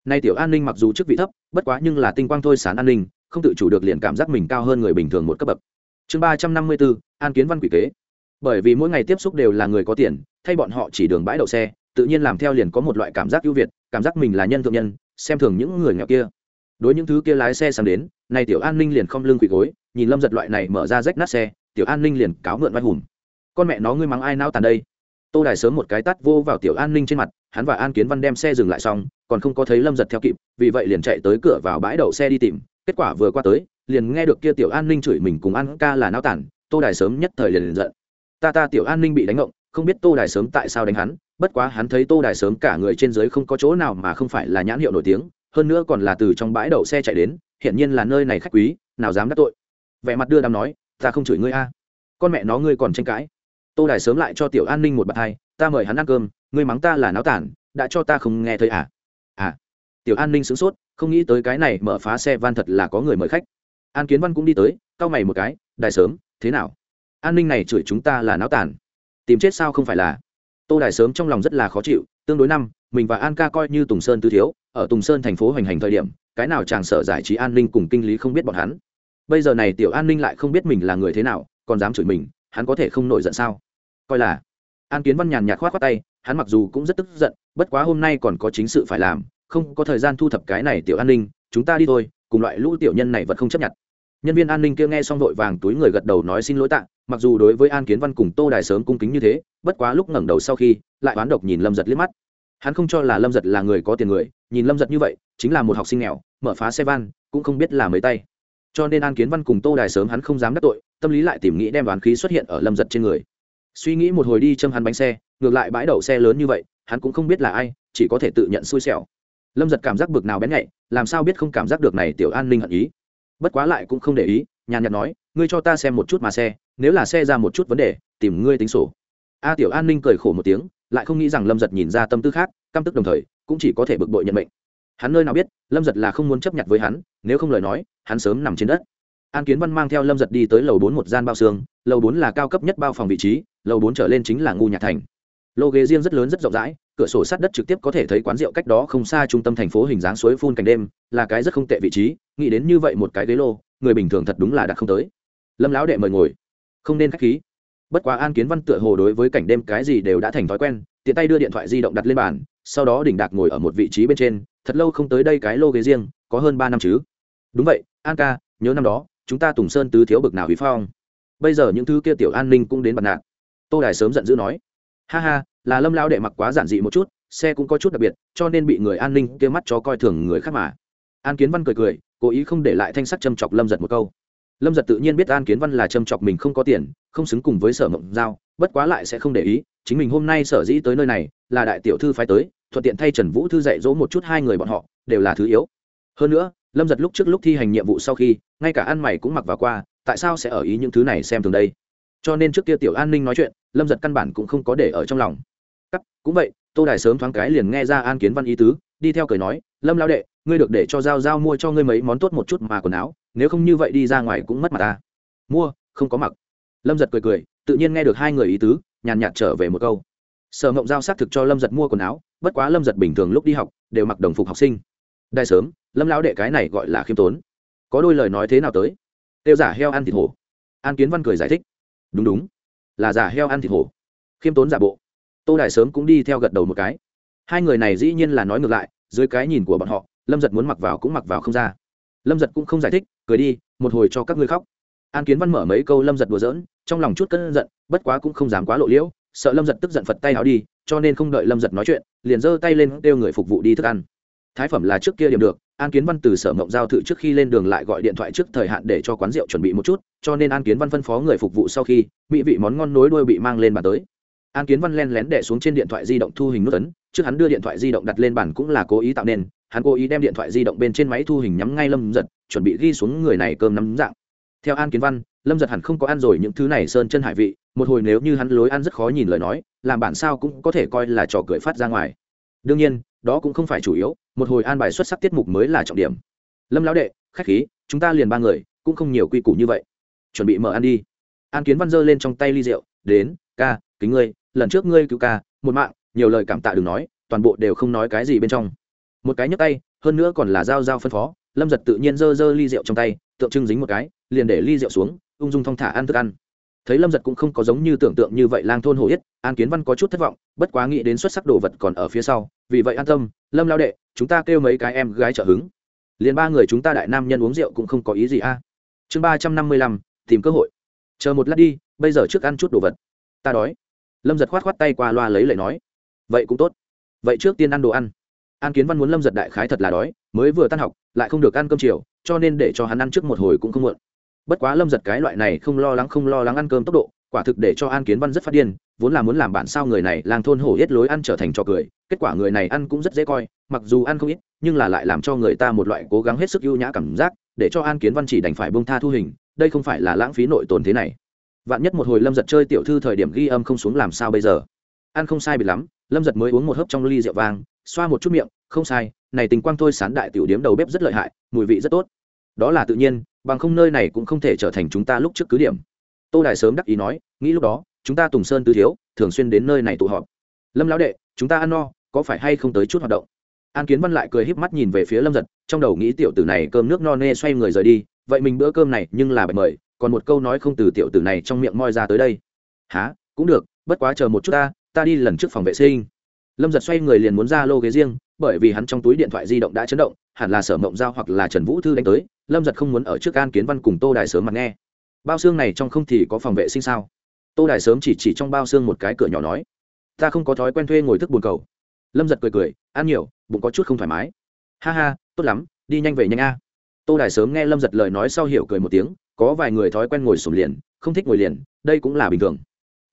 Nay tiểu an ninh mặc dù chức vị thấp, bất quá nhưng là tinh quang thôi sán an ninh, không tự chủ được liền cảm giác mình cao hơn người bình thường một cấp bậc. Chương ba trăm năm mươi bốn, an kiến văn quỷ kế. Bởi vì mỗi ngày tiếp xúc đều là người có tiền, thay bọn họ chỉ đường bãi đậu xe, tự nhiên làm theo liền có một loại cảm giác ưu việt, cảm giác mình là nhân thượng nhân, xem thường những người nghèo kia. Đối những thứ kia lái xe sang đến này tiểu an ninh liền không lưng quỳ gối, nhìn lâm giật loại này mở ra rách nát xe, tiểu an ninh liền cáo mượn vai hùm con mẹ nó, ngươi mắng ai nao tàn đây? Tô đài sớm một cái tắt vô vào tiểu an ninh trên mặt, hắn và an kiến văn đem xe dừng lại xong, còn không có thấy lâm giật theo kịp, vì vậy liền chạy tới cửa vào bãi đậu xe đi tìm. Kết quả vừa qua tới, liền nghe được kia tiểu an ninh chửi mình cùng ăn ca là nao tản, tô đài sớm nhất thời liền liền giận. Ta ta tiểu an ninh bị đánh ngộng, không biết tô đài sớm tại sao đánh hắn, bất quá hắn thấy tô đài sớm cả người trên dưới không có chỗ nào mà không phải là nhãn hiệu nổi tiếng, hơn nữa còn là từ trong bãi đậu xe chạy đến hiện nhiên là nơi này khách quý, nào dám đắc tội. Vẻ mặt đưa đám nói, ta không chửi ngươi a, con mẹ nó ngươi còn tranh cãi tô đài sớm lại cho tiểu an ninh một bạt hai, ta mời hắn ăn cơm, ngươi mắng ta là náo tản, đã cho ta không nghe thấy à? À. Tiểu an ninh sửng sốt, không nghĩ tới cái này mở phá xe van thật là có người mời khách. An kiến văn cũng đi tới, cau mày một cái, đài sớm, thế nào? An ninh này chửi chúng ta là náo tản. Tìm chết sao không phải là? Tô đài sớm trong lòng rất là khó chịu, tương đối năm, mình và an ca coi như tùng sơn tư thiếu, ở tùng sơn thành phố hoành hành thời điểm, cái nào chàng sở giải trí an ninh cùng kinh lý không biết bọn hắn. Bây giờ này tiểu an ninh lại không biết mình là người thế nào, còn dám chửi mình, hắn có thể không nổi giận sao? Coi là. An kiến văn nhàn nhạt khoát khoát tay, hắn mặc dù cũng rất tức giận, bất quá hôm nay còn có chính sự phải làm, không có thời gian thu thập cái này tiểu an ninh, chúng ta đi thôi, cùng loại lũ tiểu nhân này vẫn không chấp nhận. Nhân viên an ninh kia nghe xong vội vàng túi người gật đầu nói xin lỗi tạ, mặc dù đối với an kiến văn cùng tô đài sớm cung kính như thế, bất quá lúc ngẩng đầu sau khi, lại oán độc nhìn lâm giật liếc mắt. Hắn không cho là lâm giật là người có tiền người, nhìn lâm giật như vậy, chính là một học sinh nghèo, mở phá xe van, cũng không biết là mấy tay. Cho nên an kiến văn cùng tô đài sớm hắn không dám đắc tội, tâm lý lại tìm nghĩ đem đoán khí xuất hiện ở lâm giật trên người suy nghĩ một hồi đi châm hắn bánh xe, ngược lại bãi đậu xe lớn như vậy, hắn cũng không biết là ai, chỉ có thể tự nhận xui xẻo. Lâm giật cảm giác bực nào bén nhạy, làm sao biết không cảm giác được này tiểu an ninh hận ý. Bất quá lại cũng không để ý, nhàn nhạt nói, ngươi cho ta xem một chút mà xe, nếu là xe ra một chút vấn đề, tìm ngươi tính sổ. A tiểu an ninh cười khổ một tiếng, lại không nghĩ rằng lâm giật nhìn ra tâm tư khác, căm tức đồng thời, cũng chỉ có thể bực bội nhận mệnh. Hắn nơi nào biết, lâm giật là không muốn chấp nhận với hắn, nếu không lời nói, hắn sớm nằm trên đất. An kiến văn mang theo lâm giật đi tới lầu bốn một gian bao xương, lầu bốn là cao cấp nhất bao phòng vị trí lầu bốn trở lên chính là ngu nhạc thành. Lô ghế riêng rất lớn rất rộng rãi, cửa sổ sát đất trực tiếp có thể thấy quán rượu cách đó không xa trung tâm thành phố hình dáng suối phun cảnh đêm, là cái rất không tệ vị trí, nghĩ đến như vậy một cái ghế lô, người bình thường thật đúng là đã không tới. Lâm lão đệ mời ngồi. Không nên k h á c h khí. Bất quá an kiến văn tựa hồ đối với cảnh đêm cái gì đều đã thành thói quen, tiện tay đưa điện thoại di động đặt lên bàn, sau đó đỉnh đạc ngồi ở một vị trí bên trên, thật lâu không tới đây cái lô ghế riêng, có hơn ba năm chứ. Đúng vậy, an ca, nhớ năm đó, chúng ta tùng sơn tứ thiếu bực nào hủy phong. Bây giờ những thứ kia tiểu an ninh cũng đến bật nạn tô đài sớm giận dữ nói, ha ha, là lâm lao đệ mặc quá giản dị một chút, xe cũng có chút đặc biệt, cho nên bị người an ninh kia mắt cho coi thường người khác mà. An kiến văn cười cười, cố ý không để lại thanh sắc châm chọc lâm giật một câu. Lâm giật tự nhiên biết an kiến văn là châm chọc mình không có tiền, không xứng cùng với sở mộng giao, bất quá lại sẽ không để ý, chính mình hôm nay sở dĩ tới nơi này, là đại tiểu thư phái tới, thuận tiện thay trần vũ thư dạy dỗ một chút hai người bọn họ, đều là thứ yếu. Hơn nữa, lâm giật lúc trước lúc thi hành nhiệm vụ sau khi, ngay cả ăn mày cũng mặc vào qua, tại sao sẽ ở ý những thứ này xem thường đây? Cho nên trước kia tiểu an ninh nói chuyện, lâm giật căn bản cũng không có để ở trong lòng. Cắt, cũng vậy, tô đài sớm thoáng cái liền nghe ra an kiến văn ý tứ, đi theo cười nói, lâm lao đệ, ngươi được để cho giao giao mua cho ngươi mấy món tốt một chút mà quần áo, nếu không như vậy đi ra ngoài cũng mất mặt ta. Mua, không có mặc. Lâm giật cười cười, tự nhiên nghe được hai người ý tứ, nhàn nhạt trở về một câu. Sở ngộng giao xác thực cho lâm giật mua quần áo, bất quá lâm giật bình thường lúc đi học, đều mặc đồng phục học sinh. Đại sớm, lâm lão đệ cái này gọi là khiêm tốn. Có đôi lời nói thế nào tới? Tiêu giả heo ăn thịt hổ. An kiến văn cười giải thích đúng đúng. Là giả heo ăn thịt hổ. Khiêm tốn giả bộ. Tô đài sớm cũng đi theo gật đầu một cái. Hai người này dĩ nhiên là nói ngược lại, dưới cái nhìn của bọn họ, lâm giật muốn mặc vào cũng mặc vào không ra. Lâm giật cũng không giải thích, cười đi, một hồi cho các ngươi khóc. An kiến văn mở mấy câu lâm giật đùa giỡn, trong lòng chút cân giận, bất quá cũng không dám quá lộ liễu, sợ lâm giật tức giận phật tay áo đi, cho nên không đợi lâm giật nói chuyện, liền giơ tay lên kêu người phục vụ đi thức ăn. Thái phẩm là trước kia điểm được an kiến văn từ sở mộng giao thự trước khi lên đường lại gọi điện thoại trước thời hạn để cho quán rượu chuẩn bị một chút, cho nên an kiến văn phân phó người phục vụ sau khi, mỹ vị món ngon nối đuôi bị mang lên bàn tới. An kiến văn len lén đẻ xuống trên điện thoại di động thu hình nút ấn, trước hắn đưa điện thoại di động đặt lên bàn cũng là cố ý tạo nên, hắn cố ý đem điện thoại di động bên trên máy thu hình nhắm ngay lâm giật, chuẩn bị ghi xuống người này cơm nắm dạng. Theo an kiến văn, lâm giật hẳn không có ăn rồi những thứ này sơn chân hải vị, một hồi nếu như hắn lối ăn rất khó nhìn lời nói, làm bản sao cũng có thể coi là trò cười phát ra ngoài. Đương nhiên đó cũng không phải chủ yếu, một hồi an bài xuất sắc tiết mục mới là trọng điểm. Lâm lão đệ, khách khí, chúng ta liền ba người, cũng không nhiều quy củ như vậy. Chuẩn bị mở ăn đi. An kiến văn giơ lên trong tay ly rượu, đến, ca, kính ngươi, lần trước ngươi cứu ca, một mạng, nhiều lời cảm tạ đừng nói, toàn bộ đều không nói cái gì bên trong. Một cái nhấc tay, hơn nữa còn là dao dao phân phó, lâm giật tự nhiên giơ giơ ly rượu trong tay, tượng trưng dính một cái, liền để ly rượu xuống, ung dung thong thả ăn thức ăn thấy lâm giật cũng không có giống như tưởng tượng như vậy lang thôn hổ yết, an kiến văn có chút thất vọng, bất quá nghĩ đến xuất sắc đồ vật còn ở phía sau, vì vậy an tâm, lâm lao đệ, chúng ta kêu mấy cái em gái trợ hứng. Liền ba người chúng ta đại nam nhân uống rượu cũng không có ý gì a. Chương ba trăm năm mươi lăm, tìm cơ hội. Chờ một lát đi, bây giờ trước ăn chút đồ vật. Ta đói. Lâm giật khoát khoát tay qua loa lấy lời nói. Vậy cũng tốt. Vậy trước tiên ăn đồ ăn. An kiến văn muốn lâm giật đại khái thật là đói, mới vừa tan học, lại không được ăn cơm chiều, cho nên để cho hắn ăn trước một hồi cũng không muộn bất quá lâm giật cái loại này không lo lắng không lo lắng ăn cơm tốc độ, quả thực để cho an kiến văn rất phát điên, vốn là muốn làm bản sao người này lang thôn hổ hết lối ăn trở thành trò cười, kết quả người này ăn cũng rất dễ coi, mặc dù ăn không ít, nhưng là lại làm cho người ta một loại cố gắng hết sức ưu nhã cảm giác, để cho an kiến văn chỉ đành phải bông tha thu hình, đây không phải là lãng phí nội tồn thế này. Vạn nhất một hồi lâm giật chơi tiểu thư thời điểm ghi âm không xuống làm sao bây giờ? Ăn không sai bị lắm, lâm giật mới uống một hớp trong ly rượu vang, xoa một chút miệng, không sai, này tình quang thôi sán đại tiểu điếm đầu bếp rất lợi hại, mùi vị rất tốt đó là tự nhiên, bằng không nơi này cũng không thể trở thành chúng ta lúc trước cứ điểm. Tô đài sớm đắc ý nói, nghĩ lúc đó, chúng ta tùng sơn tứ thiếu, thường xuyên đến nơi này tụ họp. Lâm lão đệ, chúng ta ăn no, có phải hay không tới chút hoạt động? An kiến văn lại cười híp mắt nhìn về phía lâm giật, trong đầu nghĩ tiểu tử này cơm nước no nê xoay người rời đi, vậy mình bữa cơm này nhưng là bạch mời, còn một câu nói không từ tiểu tử này trong miệng moi ra tới đây. Há cũng được, bất quá chờ một chút ta ta đi lần trước phòng vệ sinh. Lâm giật xoay người liền muốn ra lô ghế riêng, bởi vì hắn trong túi điện thoại di động đã chấn động, hẳn là sở mộng giao hoặc là trần vũ thư đánh tới lâm giật không muốn ở trước an kiến văn cùng tô đài sớm mặt nghe. Bao xương này trong không thì có phòng vệ sinh sao? Tô đài sớm chỉ chỉ trong bao xương một cái cửa nhỏ nói, ta không có thói quen thuê ngồi thức buồn cầu. Lâm giật cười cười, ăn nhiều, bụng có chút không thoải mái. Ha ha, tốt lắm, đi nhanh về nhanh a. Tô đài sớm nghe lâm giật lời nói sau hiểu cười một tiếng, có vài người thói quen ngồi sổm liền, không thích ngồi liền, đây cũng là bình thường.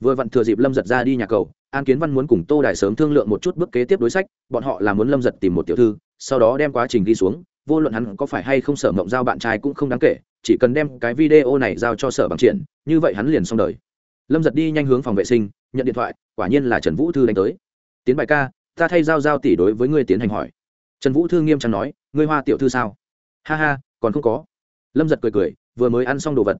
Vừa vặn thừa dịp lâm giật ra đi nhà cầu, an kiến văn muốn cùng tô đài sớm thương lượng một chút bước kế tiếp đối sách, bọn họ là muốn lâm giật tìm một tiểu thư, sau đó đem quá trình đi xuống vô luận hắn có phải hay không sở mộng giao bạn trai cũng không đáng kể, chỉ cần đem cái video này giao cho sở bằng triển, như vậy hắn liền xong đời. Lâm giật đi nhanh hướng phòng vệ sinh, nhận điện thoại, quả nhiên là trần vũ thư đánh tới. Tiến bài ca, ta thay giao giao tỷ đối với ngươi tiến hành hỏi. Trần vũ thư nghiêm trang nói, ngươi hoa tiểu thư sao? Ha ha, còn không có. Lâm giật cười cười, vừa mới ăn xong đồ vật.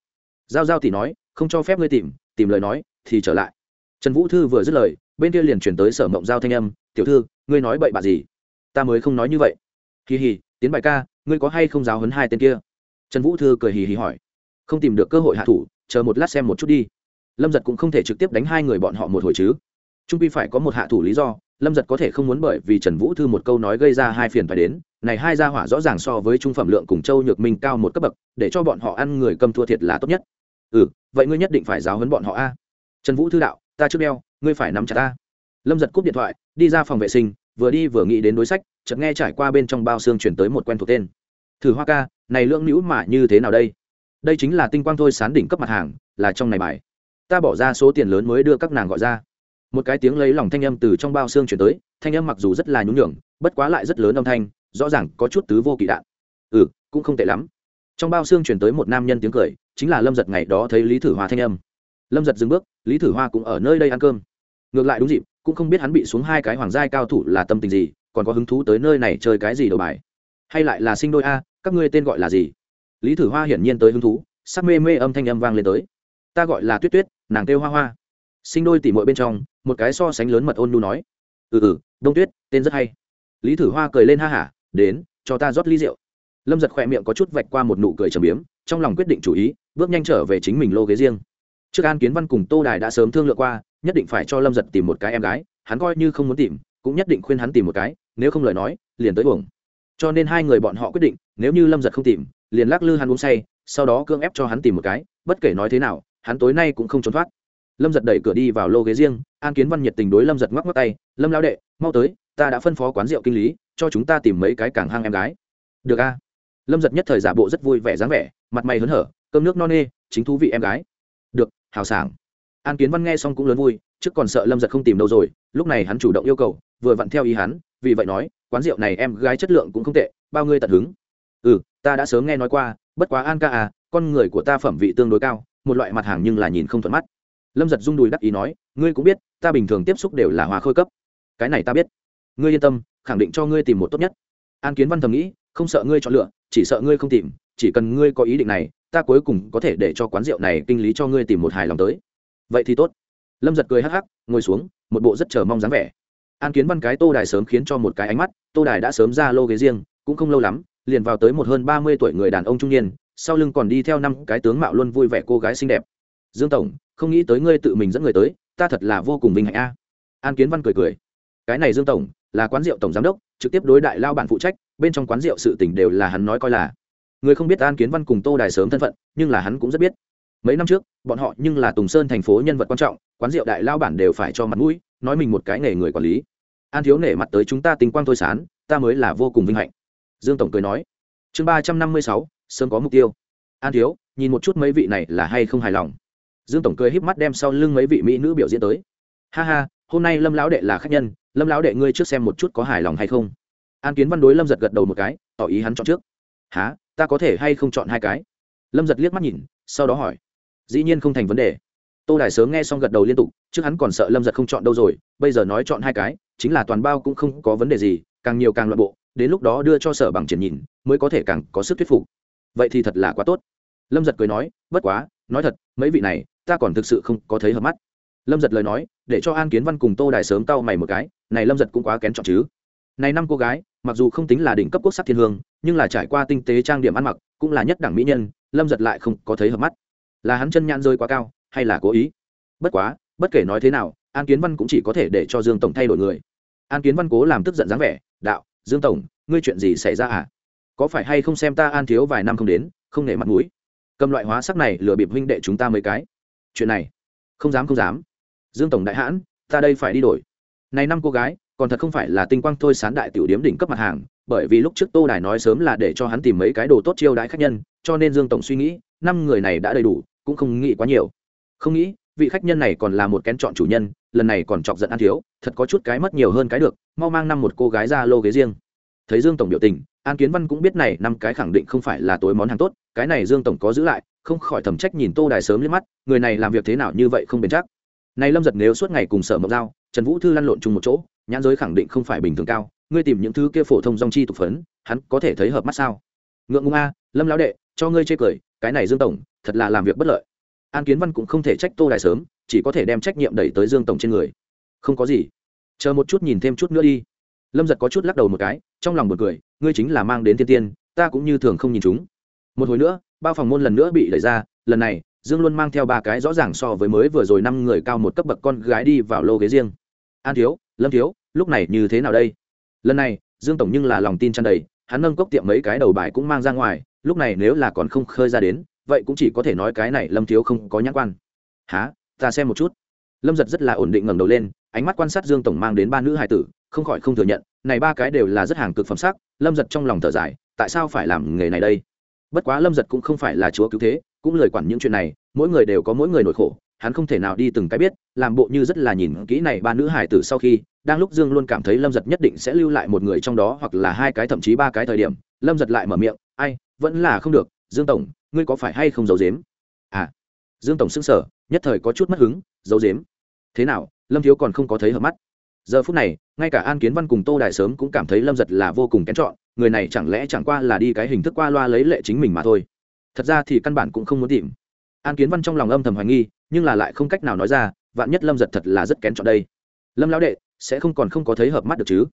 Giao giao tỷ nói, không cho phép ngươi tìm tìm lời nói, thì trở lại. Trần vũ thư vừa dứt lời, bên kia liền chuyển tới sở mộng giao thanh âm, tiểu thư, ngươi nói bậy bạ gì? Ta mới không nói như vậy. Kỳ hì tiến bài ca, ngươi có hay không giáo hấn hai tên kia? Trần vũ thư cười hì hì hỏi. Không tìm được cơ hội hạ thủ, chờ một lát xem một chút đi. Lâm giật cũng không thể trực tiếp đánh hai người bọn họ một hồi chứ. Trung pi phải có một hạ thủ lý do, lâm giật có thể không muốn bởi vì trần vũ thư một câu nói gây ra hai phiền phải đến. Này hai gia hỏa rõ ràng so với trung phẩm lượng cùng châu nhược minh cao một cấp bậc, để cho bọn họ ăn người cầm thua thiệt là tốt nhất. Ừ vậy ngươi nhất định phải giáo hấn bọn họ a. Trần vũ thư đạo, ta trước đeo, ngươi phải nắm chặt ta. Lâm giật cúp điện thoại, đi ra phòng vệ sinh vừa đi vừa nghĩ đến đối sách, chợt nghe trải qua bên trong bao xương chuyển tới một quen thuộc tên. Thử hoa ca, này lưỡng nữ mà như thế nào đây? Đây chính là tinh quang thôi sán đỉnh cấp mặt hàng, là trong này bài. Ta bỏ ra số tiền lớn mới đưa các nàng gọi ra. Một cái tiếng lấy lòng thanh âm từ trong bao xương chuyển tới, thanh âm mặc dù rất là nhún nhường, bất quá lại rất lớn âm thanh, rõ ràng có chút tứ vô kỵ đạn. Ừ cũng không tệ lắm. Trong bao xương chuyển tới một nam nhân tiếng cười, chính là lâm giật ngày đó thấy lý thử hoa thanh âm. Lâm giật dừng bước, lý thử hoa cũng ở nơi đây ăn cơm. Ngược lại đúng dịp cũng không biết hắn bị xuống hai cái hoàng giai cao thủ là tâm tình gì, còn có hứng thú tới nơi này chơi cái gì đầu bài. Hay lại là sinh đôi a, các ngươi tên gọi là gì? Lý thử hoa hiển nhiên tới hứng thú, sắc mê mê âm thanh âm vang lên tới. Ta gọi là tuyết tuyết, nàng kêu hoa hoa. Sinh đôi tỉ mội bên trong, một cái so sánh lớn mật ôn nu nói. Ừ ừ đông tuyết, tên rất hay. Lý thử hoa cười lên ha hả, đến, cho ta rót ly rượu. Lâm giật khỏe miệng có chút vạch qua một nụ cười trầm biếm, trong lòng quyết định chủ ý, bước nhanh trở về chính mình lô ghế riêng. Trước an kiến văn cùng tô đài đã sớm thương lượng qua nhất định phải cho lâm giật tìm một cái em gái, hắn coi như không muốn tìm, cũng nhất định khuyên hắn tìm một cái, nếu không lời nói, liền tới uổng. Cho nên hai người bọn họ quyết định, nếu như lâm giật không tìm, liền lắc lư hắn uống say, sau đó cưỡng ép cho hắn tìm một cái, bất kể nói thế nào, hắn tối nay cũng không trốn thoát. Lâm giật đẩy cửa đi vào lô ghế riêng, an kiến văn nhiệt tình đối lâm giật ngoắc ngoắc tay, lâm lao đệ, mau tới, ta đã phân phó quán rượu kinh lý, cho chúng ta tìm mấy cái càng hang em gái. Được a. Lâm giật nhất thời giả bộ rất vui vẻ dáng vẻ, mặt mày hớn hở, cơm nước no nê, chính thú vị em gái. Được, hào sảng an kiến văn nghe xong cũng lớn vui, trước còn sợ lâm giật không tìm đâu rồi, lúc này hắn chủ động yêu cầu, vừa vặn theo ý hắn, vì vậy nói, quán rượu này em gái chất lượng cũng không tệ, bao ngươi tận hứng. Ừ ta đã sớm nghe nói qua, bất quá an ca à con người của ta phẩm vị tương đối cao, một loại mặt hàng nhưng là nhìn không thuận mắt. Lâm giật rung đùi đắc ý nói, ngươi cũng biết, ta bình thường tiếp xúc đều là hoa khôi cấp. Cái này ta biết. Ngươi yên tâm, khẳng định cho ngươi tìm một tốt nhất. An kiến văn thầm nghĩ, không sợ ngươi chọn lựa, chỉ sợ ngươi không tìm, chỉ cần ngươi có ý định này, ta cuối cùng có thể để cho quán rượu này kinh lý cho ngươi tìm một hài lòng tới vậy thì tốt. Lâm giật cười hắc hắc, ngồi xuống, một bộ rất chờ mong dáng vẻ. An kiến văn cái tô đài sớm khiến cho một cái ánh mắt, tô đài đã sớm ra lô ghế riêng, cũng không lâu lắm, liền vào tới một hơn ba mươi tuổi người đàn ông trung niên, sau lưng còn đi theo năm cái tướng mạo luôn vui vẻ cô gái xinh đẹp. Dương tổng, không nghĩ tới ngươi tự mình dẫn người tới, ta thật là vô cùng vinh hạnh a. An kiến văn cười cười. Cái này dương tổng, là quán rượu tổng giám đốc, trực tiếp đối đại lao bản phụ trách, bên trong quán rượu sự tỉnh đều là hắn nói coi là. Người không biết an kiến văn cùng tô đài sớm thân phận, nhưng là hắn cũng rất biết mấy năm trước, bọn họ nhưng là tùng sơn thành phố nhân vật quan trọng, quán rượu đại lao bản đều phải cho mặt mũi, nói mình một cái nghề người quản lý. An thiếu nể mặt tới chúng ta tình quang thôi sán, ta mới là vô cùng vinh hạnh. Dương tổng cười nói. Chương ba trăm năm mươi sáu, sớm có mục tiêu. An thiếu, nhìn một chút mấy vị này là hay không hài lòng. Dương tổng cười híp mắt đem sau lưng mấy vị mỹ nữ biểu diễn tới. Ha ha, hôm nay lâm lão đệ là khách nhân, lâm lão đệ ngươi trước xem một chút có hài lòng hay không. An kiến văn đối lâm giật gật đầu một cái, tỏ ý hắn chọn trước. Há ta có thể hay không chọn hai cái? Lâm giật liếc mắt nhìn, sau đó hỏi dĩ nhiên không thành vấn đề. Tô đài sớm nghe xong gật đầu liên tục, trước hắn còn sợ lâm giật không chọn đâu rồi, bây giờ nói chọn hai cái, chính là toàn bao cũng không có vấn đề gì, càng nhiều càng loại bộ, đến lúc đó đưa cho sở bằng triển nhìn, mới có thể càng có sức thuyết phục. Vậy thì thật là quá tốt. Lâm giật cười nói, bất quá, nói thật, mấy vị này, ta còn thực sự không có thấy hợp mắt. Lâm giật lời nói, để cho an kiến văn cùng tô đài sớm cau mày một cái, này lâm giật cũng quá kén chọn chứ. Này năm cô gái, mặc dù không tính là đỉnh cấp quốc sắc thiên hương, nhưng là trải qua tinh tế trang điểm ăn mặc, cũng là nhất đẳng mỹ nhân, lâm giật lại không có thấy hợp mắt là hắn chân nhãn rơi quá cao, hay là cố ý? Bất quá, bất kể nói thế nào, an kiến văn cũng chỉ có thể để cho dương tổng thay đổi người. An kiến văn cố làm tức giận dáng vẻ, đạo, dương tổng, ngươi chuyện gì xảy ra à? Có phải hay không xem ta an thiếu vài năm không đến, không nể mặt mũi? Cầm loại hóa sắc này lừa bịp huynh đệ chúng ta mấy cái. Chuyện này, không dám không dám. Dương tổng đại hãn, ta đây phải đi đổi. Này năm cô gái, còn thật không phải là tinh quang thôi sán đại tiểu điếm đỉnh cấp mặt hàng, bởi vì lúc trước tô đài nói sớm là để cho hắn tìm mấy cái đồ tốt chiêu đãi khách nhân, cho nên dương tổng suy nghĩ, năm người này đã đầy đủ cũng không nghĩ quá nhiều. Không nghĩ, vị khách nhân này còn là một kén chọn chủ nhân, lần này còn chọc giận An thiếu, thật có chút cái mất nhiều hơn cái được, mau mang năm một cô gái ra lô ghế riêng. Thấy dương tổng biểu tình, an kiến văn cũng biết này năm cái khẳng định không phải là tối món hàng tốt, cái này dương tổng có giữ lại, không khỏi thẩm trách nhìn tô đài sớm lên mắt, người này làm việc thế nào như vậy không bền chắc. Này lâm giật nếu suốt ngày cùng sở mộc giao, trần vũ thư lăn lộn chung một chỗ, nhãn giới khẳng định không phải bình thường cao, ngươi tìm những thứ kia phổ thông dong chi tục phấn, hắn có thể thấy hợp mắt sao? Ngượng ngung a, lâm lão đệ, cho ngươi chê cười, cái này dương tổng thật là làm việc bất lợi. An kiến văn cũng không thể trách tô đại sớm, chỉ có thể đem trách nhiệm đẩy tới dương tổng trên người. Không có gì. Chờ một chút nhìn thêm chút nữa đi. Lâm giật có chút lắc đầu một cái, trong lòng một cười, ngươi chính là mang đến thiên tiên, ta cũng như thường không nhìn chúng. Một hồi nữa, bao phòng môn lần nữa bị đẩy ra, lần này, dương luôn mang theo ba cái rõ ràng so với mới vừa rồi năm người cao một cấp bậc con gái đi vào lô ghế riêng. An thiếu, lâm thiếu, lúc này như thế nào đây? Lần này, dương tổng nhưng là lòng tin tràn đầy, hắn nâng cốc tiệm mấy cái đầu bài cũng mang ra ngoài, lúc này nếu là còn không khơi ra đến vậy cũng chỉ có thể nói cái này lâm thiếu không có nhãn quan. Há ta xem một chút. Lâm giật rất là ổn định ngẩng đầu lên, ánh mắt quan sát dương tổng mang đến ba nữ hài tử, không khỏi không thừa nhận, này ba cái đều là rất hàng cực phẩm sắc, lâm giật trong lòng thở dài, tại sao phải làm nghề này đây? Bất quá lâm giật cũng không phải là chúa cứu thế, cũng lời quản những chuyện này, mỗi người đều có mỗi người nỗi khổ, hắn không thể nào đi từng cái biết, làm bộ như rất là nhìn kỹ này ba nữ hải tử sau khi, đang lúc dương luôn cảm thấy lâm giật nhất định sẽ lưu lại một người trong đó hoặc là hai cái thậm chí ba cái thời điểm, lâm giật lại mở miệng, ai, vẫn là không được, dương tổng ngươi có phải hay không giấu dếm à dương tổng xưng sở nhất thời có chút mất hứng, giấu dếm thế nào, lâm thiếu còn không có thấy hợp mắt? Giờ phút này, ngay cả an kiến văn cùng tô Đại sớm cũng cảm thấy lâm giật là vô cùng kén chọn, người này chẳng lẽ chẳng qua là đi cái hình thức qua loa lấy lệ chính mình mà thôi. Thật ra thì căn bản cũng không muốn tìm. An kiến văn trong lòng âm thầm hoài nghi, nhưng là lại không cách nào nói ra, vạn nhất lâm giật thật là rất kén chọn đây. Lâm lão đệ, sẽ không còn không có thấy hợp mắt được chứ?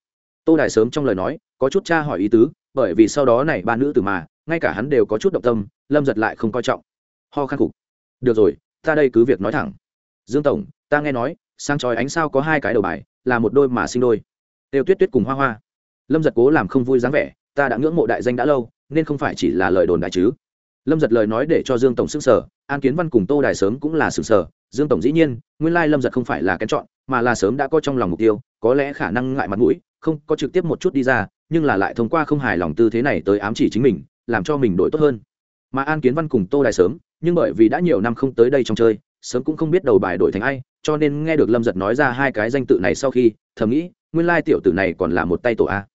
Tô đài sớm trong lời nói, có chút cha hỏi ý tứ, bởi vì sau đó này ba nữ tử mà ngay cả hắn đều có chút động tâm, lâm giật lại không coi trọng. Ho khăn cục. Được rồi, ta đây cứ việc nói thẳng. Dương tổng, ta nghe nói sang tròi ánh sao có hai cái đầu bài, là một đôi mà sinh đôi. Đều tuyết tuyết cùng hoa hoa. Lâm giật cố làm không vui dáng vẻ, ta đã ngưỡng mộ đại danh đã lâu, nên không phải chỉ là lời đồn đại chứ. Lâm giật lời nói để cho dương tổng s ư n g sở an kiến văn cùng tô đài sớm cũng là s ư n g sở dương tổng dĩ nhiên, nguyên lai lâm giật không phải là kén chọn, mà là sớm đã có trong lòng mục tiêu, có lẽ khả năng ngại mặt mũi, không có trực tiếp một chút đi ra, nhưng là lại thông qua không hài lòng tư thế này tới ám chỉ chính mình làm cho mình đổi tốt hơn. Mà an kiến văn cùng tô đài sớm, nhưng bởi vì đã nhiều năm không tới đây trong chơi, sớm cũng không biết đầu bài đổi thành ai, cho nên nghe được lâm giật nói ra hai cái danh tự này sau khi, thầm nghĩ, nguyên lai tiểu tử này còn là một tay tổ a.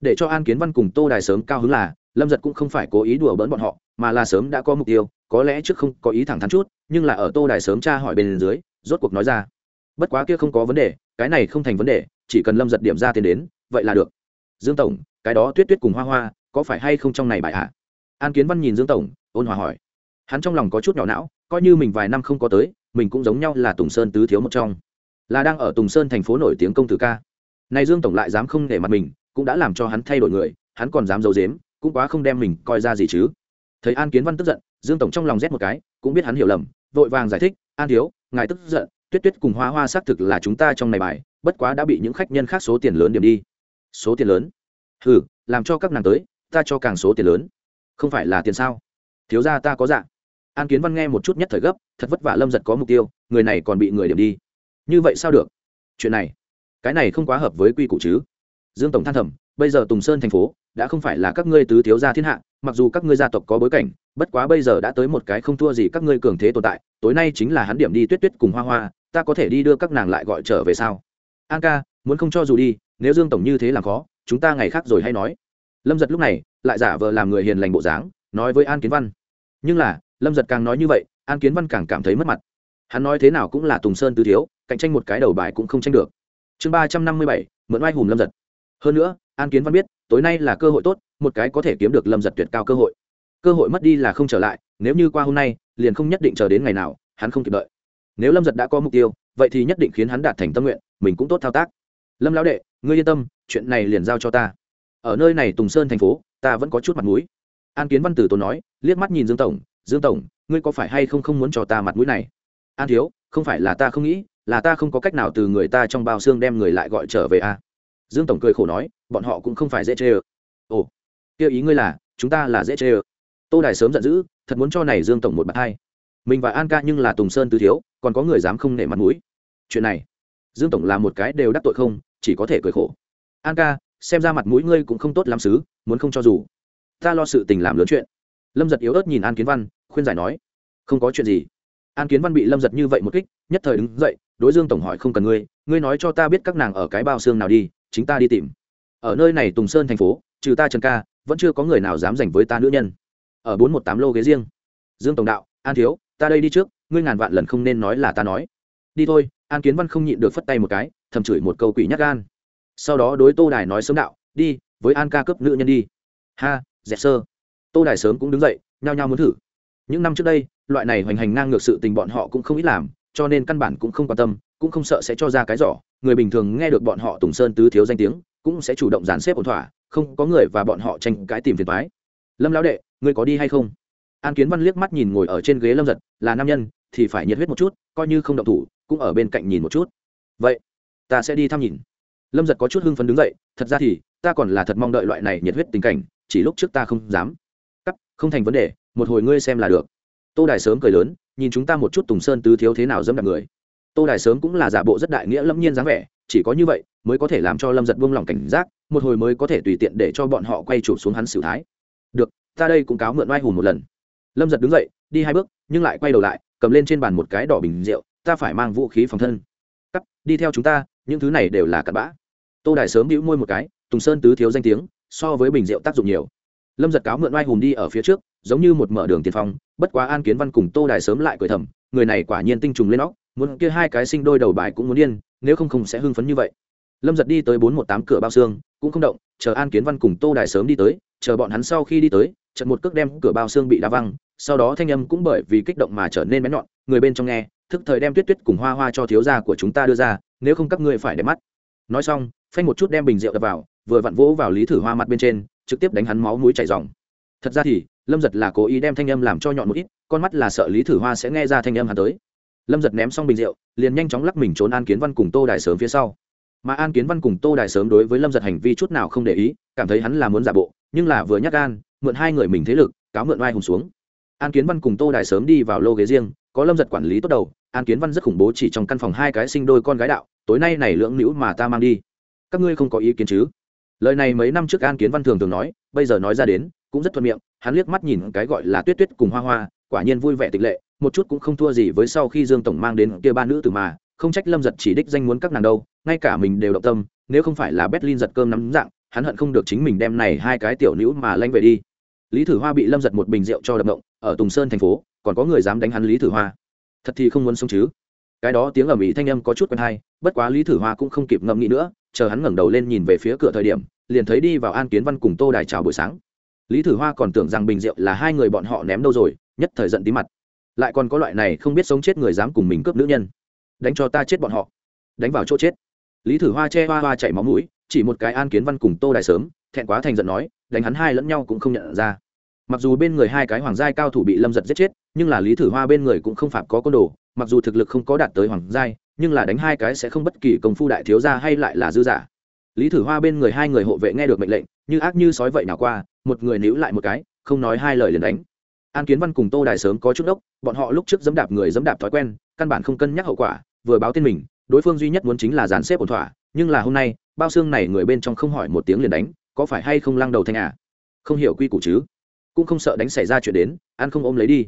Để cho an kiến văn cùng tô đài sớm cao hứng là, lâm giật cũng không phải cố ý đùa bỡn bọn họ, mà là sớm đã có mục tiêu, có lẽ trước không có ý thẳng thắn chút, nhưng là ở tô đài sớm tra hỏi bên dưới, rốt cuộc nói ra. Bất quá kia không có vấn đề, cái này không thành vấn đề, chỉ cần lâm giật điểm ra tiền đến, vậy là được. Dương tổng, cái đó tuyết tuyết cùng hoa hoa, có phải hay không trong này bài hạ an kiến văn nhìn dương tổng, ôn hòa hỏi. Hắn trong lòng có chút nhỏ não, coi như mình vài năm không có tới, mình cũng giống nhau là tùng sơn tứ thiếu một trong. Là đang ở tùng sơn thành phố nổi tiếng công tử ca. Này dương tổng lại dám không để mặt mình, cũng đã làm cho hắn thay đổi người, hắn còn dám giấu dếm cũng quá không đem mình coi ra gì chứ. Thấy an kiến văn tức giận, dương tổng trong lòng rét một cái, cũng biết hắn hiểu lầm, vội vàng giải thích, an thiếu, ngài tức giận, tuyết tuyết cùng hoa hoa xác thực là chúng ta trong này bài, bất quá đã bị những khách nhân khác số tiền lớn điểm đi. Số tiền lớn? Ừ làm cho các nàng tới, ta cho càng số tiền lớn không phải là tiền sao? Thiếu ra ta có dạ. An kiến văn nghe một chút nhất thời gấp, thật vất vả lâm giật có mục tiêu, người này còn bị người điểm đi. Như vậy sao được? Chuyện này, cái này không quá hợp với quy củ chứ. Dương tổng than thầm, bây giờ tùng sơn thành phố đã không phải là các ngươi tứ thiếu gia thiên hạ, mặc dù các ngươi gia tộc có bối cảnh, bất quá bây giờ đã tới một cái không thua gì các ngươi cường thế tồn tại, tối nay chính là hắn điểm đi tuyết tuyết cùng hoa hoa, ta có thể đi đưa các nàng lại gọi trở về sao? An ca, muốn không cho dù đi, nếu dương tổng như thế làm khó, chúng ta ngày khác rồi hay nói lâm giật lúc này lại giả vờ làm người hiền lành bộ dáng, nói với an kiến văn. Nhưng là, lâm giật càng nói như vậy, an kiến văn càng cảm thấy mất mặt. Hắn nói thế nào cũng là tùng sơn tứ thiếu, cạnh tranh một cái đầu bài cũng không tranh được. Chương ba trăm năm mươi bảy, mượn oai hùm lâm giật. Hơn nữa, an kiến văn biết, tối nay là cơ hội tốt, một cái có thể kiếm được lâm giật tuyệt cao cơ hội. Cơ hội mất đi là không trở lại, nếu như qua hôm nay, liền không nhất định chờ đến ngày nào, hắn không kịp đợi. Nếu lâm giật đã có mục tiêu, vậy thì nhất định khiến hắn đạt thành tâm nguyện, mình cũng tốt thao tác. Lâm lão đệ, ngươi yên tâm, chuyện này liền giao cho ta ở nơi này tùng sơn thành phố, ta vẫn có chút mặt mũi. An kiến văn tử tốn nói, liếc mắt nhìn dương tổng dương tổng, ngươi có phải hay không không muốn cho ta mặt mũi này? An thiếu, không phải là ta không nghĩ, là ta không có cách nào từ người ta trong bao xương đem người lại gọi trở về a à? dương tổng cười khổ nói, bọn họ cũng không phải dễ chê ơ. Ồ, kia ý ngươi là, chúng ta là dễ chê ơ. Tô đài sớm giận dữ, thật muốn cho này dương tổng một bạt hai mình và an ca nhưng là tùng sơn tứ thiếu, còn có người dám không nể mặt mũi. Chuyện này, dương tổng là một cái đều đắc tội không, chỉ có thể cười khổ. An ca xem ra mặt mũi ngươi cũng không tốt lắm xứ, muốn không cho dù. Ta lo sự tình làm lớn chuyện. Lâm giật yếu ớt nhìn an kiến văn, khuyên giải nói, không có chuyện gì. An kiến văn bị lâm giật như vậy một kích, nhất thời đứng dậy, đối dương tổng hỏi không cần ngươi ngươi nói cho ta biết các nàng ở cái bao xương nào đi, chính ta đi tìm. Ở nơi này tùng sơn thành phố, trừ ta trần ca, vẫn chưa có người nào dám giành với ta nữ nhân. Ở bốn một tám lô ghế riêng. Dương tổng đạo, an thiếu, ta đây đi trước, ngươi ngàn vạn lần không nên nói là ta nói. Đi thôi, an kiến văn không nhịn được phất tay một cái, thầm chửi một câu quỷ nhắc gan sau đó đối tô đài nói sớm đạo, đi, với an ca cấp nữ nhân đi. Ha, dẹp sơ. Tô đài sớm cũng đứng dậy, nhao nhao muốn thử. Những năm trước đây, loại này hoành hành ngang ngược sự tình bọn họ cũng không ít làm, cho nên căn bản cũng không quan tâm, cũng không sợ sẽ cho ra cái giỏ. Người bình thường nghe được bọn họ tùng sơn tứ thiếu danh tiếng, cũng sẽ chủ động dàn xếp ổn thỏa, không có người và bọn họ tranh cãi tìm phiền thoái lâm lão đệ, ngươi có đi hay không? An kiến văn liếc mắt nhìn ngồi ở trên ghế lâm giật, là nam nhân, thì phải nhiệt huyết một chút, coi như không động thủ, cũng ở bên cạnh nhìn một chút. Vậy, ta sẽ đi thăm nhìn lâm giật có chút hưng phấn đứng dậy, thật ra thì, ta còn là thật mong đợi loại này nhiệt huyết tình cảnh, chỉ lúc trước ta không dám. Cắt, không thành vấn đề, một hồi ngươi xem là được. Tô đài sớm cười lớn, nhìn chúng ta một chút tùng sơn tứ thiếu thế nào dâm đạp người. Tô đài sớm cũng là giả bộ rất đại nghĩa lâm nhiên dáng vẻ, chỉ có như vậy mới có thể làm cho lâm giật buông lỏng cảnh giác, một hồi mới có thể tùy tiện để cho bọn họ quay chụp xuống hắn xử thái. Được, ta đây cũng cáo mượn oai hùng một lần. Lâm giật đứng dậy, đi hai bước, nhưng lại quay đầu lại, cầm lên trên bàn một cái đỏ bình rượu, ta phải mang vũ khí phòng thân cắt, đi theo chúng ta, những thứ này đều là cặn bã. Tô đài sớm bĩu môi một cái, tùng sơn tứ thiếu danh tiếng, so với bình rượu tác dụng nhiều. Lâm giật cáo mượn oai hùng đi ở phía trước, giống như một mở đường tiền phong, bất quá an kiến văn cùng tô đài sớm lại cười thầm, người này quả nhiên tinh trùng lên óc, muốn kia hai cái sinh đôi đầu bài cũng muốn điên, nếu không không sẽ hưng phấn như vậy. Lâm giật đi tới bốn một tám cửa bao xương, cũng không động, chờ an kiến văn cùng tô đài sớm đi tới, chờ bọn hắn sau khi đi tới chật một cước đem cửa bao xương bị đá văng, sau đó thanh âm cũng bởi vì kích động mà trở nên bén nhọn, người bên trong nghe thức thời đem tuyết tuyết cùng hoa hoa cho thiếu gia của chúng ta đưa ra, nếu không các ngươi phải để mắt. Nói xong, phanh một chút đem bình rượu đập vào, vừa vặn vỗ vào lý thử hoa mặt bên trên, trực tiếp đánh hắn máu mũi chảy dòng thật ra thì, lâm giật là cố ý đem thanh âm làm cho nhọn một ít, con mắt là sợ lý thử hoa sẽ nghe ra thanh âm hắn tới. Lâm giật ném xong bình rượu, liền nhanh chóng lắc mình trốn an kiến văn cùng tô đài sớm phía sau. Mà an kiến văn cùng tô đài sớm đối với lâm giật hành vi chút nào không để ý, cảm thấy hắn là muốn giả bộ, nhưng là vừa nhắc gan, mượn hai người mình thế lực, cáo mượn oai hùng xuống an kiến văn cùng tô đài sớm đi vào lô ghế riêng, có lâm giật quản lý tốt đầu, an kiến văn rất khủng bố chỉ trong căn phòng hai cái sinh đôi con gái đạo, tối nay này lưỡng nữ mà ta mang đi. Các ngươi không có ý kiến chứ? Lời này mấy năm trước an kiến văn thường thường nói, bây giờ nói ra đến, cũng rất thuận miệng, hắn liếc mắt nhìn cái gọi là tuyết tuyết cùng hoa hoa, quả nhiên vui vẻ tịch lệ, một chút cũng không thua gì với sau khi dương tổng mang đến kia ba nữ từ mà, không trách lâm giật chỉ đích danh muốn các nàng đâu, ngay cả mình đều động tâm, nếu không phải là berlin giật cơm nắm dạng, hắn hận không được chính mình đem này hai cái tiểu nữ mà lanh về đi lý thử hoa bị lâm giật một bình rượu cho đập động. ở tùng sơn thành phố, còn có người dám đánh hắn lý thử hoa. Thật thì không muốn sống chứ. Cái đó tiếng ầm ĩ thanh âm có chút quen hay, bất quá lý thử hoa cũng không kịp ngẫm nghĩ nữa, chờ hắn ngẩng đầu lên nhìn về phía cửa thời điểm, liền thấy đi vào an kiến văn cùng tô đài chào buổi sáng. Lý thử hoa còn tưởng rằng bình rượu là hai người bọn họ ném đâu rồi, nhất thời giận tí mặt. Lại còn có loại này không biết sống chết người dám cùng mình cướp nữ nhân. Đánh cho ta chết bọn họ. Đánh vào chỗ chết. Lý thử hoa che hoa hoa chạy máu mũi, chỉ một cái an kiến văn cùng tô đài sớm, thẹn quá thành giận nói, đánh hắn hai lẫn nhau cũng không nhận ra mặc dù bên người hai cái hoàng giai cao thủ bị lâm giật giết chết, nhưng là lý thử hoa bên người cũng không phạm có côn đồ, mặc dù thực lực không có đạt tới hoàng giai, nhưng là đánh hai cái sẽ không bất kỳ công phu đại thiếu gia hay lại là dư giả. Lý thử hoa bên người hai người hộ vệ nghe được mệnh lệnh, như ác như sói vậy nào qua, một người níu lại một cái, không nói hai lời liền đánh. An kiến văn cùng tô đài sớm có chút ốc bọn họ lúc trước dẫm đạp người dẫm đạp thói quen, căn bản không cân nhắc hậu quả, vừa báo tên mình, đối phương duy nhất muốn chính là dàn xếp ổn thỏa, nhưng là hôm nay, bao xương này người bên trong không hỏi một tiếng liền đánh, có phải hay không lăng đầu thanh à? Không hiểu quy củ chứ? Cũng không sợ đánh xảy ra chuyện đến, ăn không ôm lấy đi.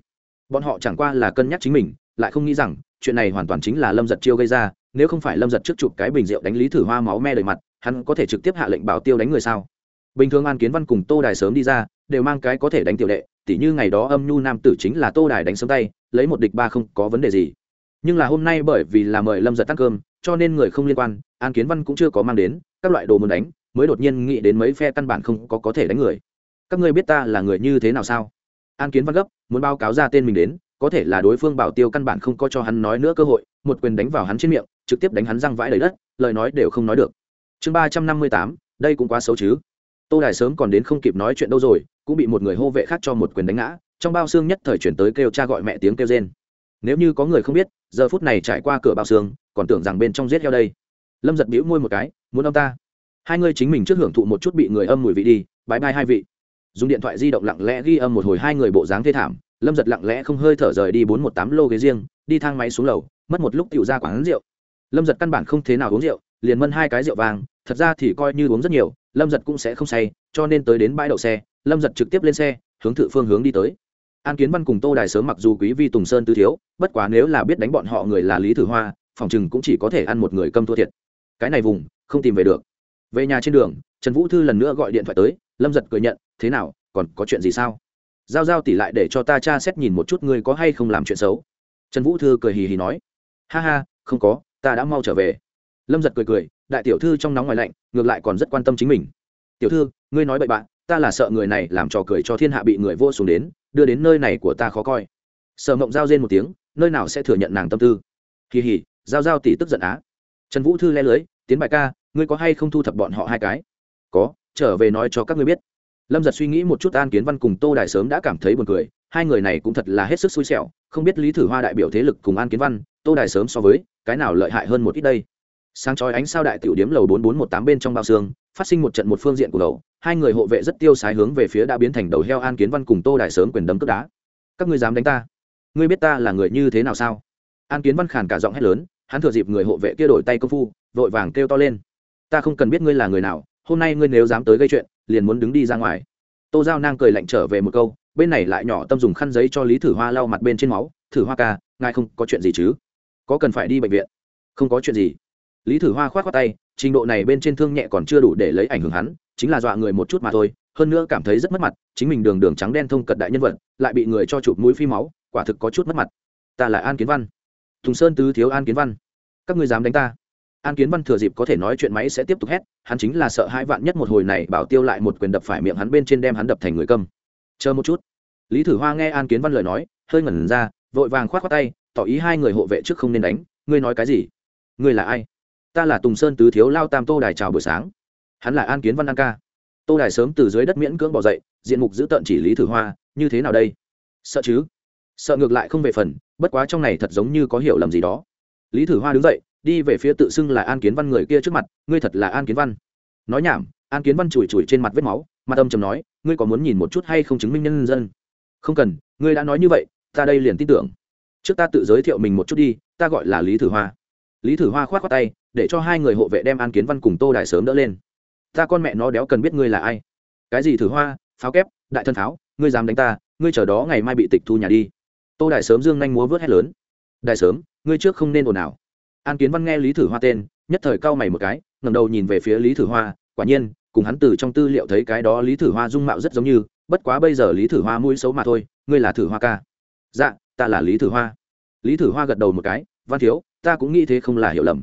Bọn họ chẳng qua là cân nhắc chính mình, lại không nghĩ rằng, chuyện này hoàn toàn chính là lâm giật chiêu gây ra, nếu không phải lâm giật trước chụp cái bình rượu đánh lý thử hoa máu me đầy mặt, hắn có thể trực tiếp hạ lệnh bảo tiêu đánh người sao? Bình thường an kiến văn cùng tô đài sớm đi ra, đều mang cái có thể đánh tiểu đệ, tỉ như ngày đó âm nhu nam tử chính là tô đài đánh sớm tay, lấy một địch ba không có vấn đề gì. Nhưng là hôm nay bởi vì là mời lâm giật tăng cơm, cho nên người không liên quan, an kiến văn cũng chưa có mang đến, các loại đồ muốn đánh, mới đột nhiên nghĩ đến mấy phe căn bản không có có thể đánh người các ngươi biết ta là người như thế nào sao? An kiến văn gấp, muốn báo cáo ra tên mình đến, có thể là đối phương bảo tiêu căn bản không có cho hắn nói nữa cơ hội, một quyền đánh vào hắn trên miệng, trực tiếp đánh hắn răng vãi đầy đất, lời nói đều không nói được. Chương ba trăm năm mươi tám, đây cũng quá xấu chứ. Tô đài sớm còn đến không kịp nói chuyện đâu rồi, cũng bị một người hô vệ khác cho một quyền đánh ngã, trong bao xương nhất thời chuyển tới kêu cha gọi mẹ tiếng kêu rên. Nếu như có người không biết, giờ phút này trải qua cửa bao xương, còn tưởng rằng bên trong giết heo đây. Lâm giật bĩu môi một cái, muốn ông ta? Hai ngươi chính mình trước hưởng thụ một chút bị người âm mùi vị đi bãi bai hai vị dùng điện thoại di động lặng lẽ ghi âm một hồi hai người bộ dáng thê thảm. Lâm giật lặng lẽ không hơi thở rời đi bốn một tám lô ghế riêng, đi thang máy xuống lầu, mất một lúc tựu ra quán rượu. Lâm giật căn bản không thế nào uống rượu, liền mân hai cái rượu vàng, thật ra thì coi như uống rất nhiều, lâm giật cũng sẽ không say, cho nên tới đến bãi đậu xe, lâm giật trực tiếp lên xe, hướng thự phương hướng đi tới. An kiến văn cùng tô đài sớm mặc dù quý vi tùng sơn tư thiếu, bất quá nếu là biết đánh bọn họ người là lý thử hoa, phòng chừng cũng chỉ có thể ăn một người câm thua thiệt. Cái này vùng, không tìm về được. Về nhà trên đường, trần vũ thư lần nữa gọi điện thoại tới, lâm giật cười nhận thế nào, còn có chuyện gì sao? Giao giao tỷ lại để cho ta tra xét nhìn một chút ngươi có hay không làm chuyện xấu. Trần vũ thư cười hì hì nói. Ha ha, không có, ta đã mau trở về. Lâm giật cười cười, đại tiểu thư trong nóng ngoài lạnh, ngược lại còn rất quan tâm chính mình. Tiểu thư, ngươi nói bậy bạn ta là sợ người này làm trò cười cho thiên hạ bị người vô xuống đến, đưa đến nơi này của ta khó coi. Sợ mộng giao rên một tiếng, nơi nào sẽ thừa nhận nàng tâm tư? Kỳ hỉ giao giao tỷ tức giận á. Trần vũ thư le lưới, tiến bài ca, ngươi có hay không thu thập bọn họ hai cái? Có, trở về nói cho các ngươi biết lâm giật suy nghĩ một chút an kiến văn cùng tô đài sớm đã cảm thấy buồn cười, hai người này cũng thật là hết sức xui xẻo, không biết lý thử hoa đại biểu thế lực cùng an kiến văn, tô đài sớm so với, cái nào lợi hại hơn một ít đây. Sáng chói ánh sao đại tiểu điếm lầu bốn bốn một tám bên trong bao xương, phát sinh một trận một phương diện của lầu. hai người hộ vệ rất tiêu sái hướng về phía đã biến thành đầu heo an kiến văn cùng tô đài sớm quyền đấm cướp đá. Các ngươi dám đánh ta? Ngươi biết ta là người như thế nào sao? An kiến văn khàn cả giọng hét lớn, hắn thừa dịp người hộ vệ kia đổi tay công phu, vội vàng kêu to lên. Ta không cần biết ngươi là người nào, hôm nay ngươi nếu dám tới gây chuyện liền muốn đứng đi ra ngoài. Tô giao nang cười lạnh trở về một câu, bên này lại nhỏ tâm dùng khăn giấy cho lý thử hoa lau mặt bên trên máu. Thử hoa ca, ngài không có chuyện gì chứ? Có cần phải đi bệnh viện? Không có chuyện gì. Lý thử hoa k h o á t khoác tay, trình độ này bên trên thương nhẹ còn chưa đủ để lấy ảnh hưởng hắn, chính là dọa người một chút mà thôi. Hơn nữa cảm thấy rất mất mặt, chính mình đường đường trắng đen thông cận đại nhân vật, lại bị người cho chụp mũi phi máu, quả thực có chút mất mặt. Ta là an kiến văn. Thùng sơn tứ thiếu an kiến văn. Các ngươi dám đánh ta? An kiến văn thừa dịp có thể nói chuyện máy sẽ tiếp tục hét, hắn chính là sợ hai vạn nhất một hồi này bảo tiêu lại một quyền đập phải miệng hắn bên trên đem hắn đập thành người câm. Chờ một chút. Lý thử hoa nghe an kiến văn lời nói, hơi ngẩn ra, vội vàng k h o á t khoác tay, tỏ ý hai người hộ vệ trước không nên đánh, ngươi nói cái gì? Ngươi là ai? Ta là tùng sơn tứ thiếu lao tam tô đài chào buổi sáng. Hắn là an kiến văn an ca. Tô đài sớm từ dưới đất miễn cưỡng bỏ dậy, diện mục giữ tợn chỉ lý thử hoa, như thế nào đây? Sợ chứ? Sợ ngược lại không về phần, bất quá trong này thật giống như có hiểu lầm gì đó. Lý thử hoa đứng dậy đi về phía tự xưng là an kiến văn người kia trước mặt, ngươi thật là an kiến văn. Nói nhảm, an kiến văn chùi chùi trên mặt vết máu, mặt âm chầm nói, ngươi có muốn nhìn một chút hay không chứng minh nhân dân? Không cần, ngươi đã nói như vậy, ta đây liền tin tưởng. Trước ta tự giới thiệu mình một chút đi, ta gọi là lý thử hoa. Lý thử hoa k h o á t khoác tay, để cho hai người hộ vệ đem an kiến văn cùng tô đại sớm đỡ lên. Ta con mẹ nó đéo cần biết ngươi là ai. Cái gì thử hoa? Pháo kép, đại thân pháo, ngươi dám đánh ta, ngươi chờ đó ngày mai bị tịch thu nhà đi. Tô đại sớm dương nhanh múa vớt hét lớn. Đại sớm, ngươi trước không nên ồn ào an kiến văn nghe lý thử hoa tên, nhất thời cau mày một cái ngầm đầu nhìn về phía lý thử hoa, quả nhiên, cùng hắn từ trong tư liệu thấy cái đó lý thử hoa dung mạo rất giống như, bất quá bây giờ lý thử hoa mũi xấu mà thôi, ngươi là thử hoa ca. Dạ ta là lý thử hoa. Lý thử hoa gật đầu một cái, văn thiếu, ta cũng nghĩ thế không là hiểu lầm.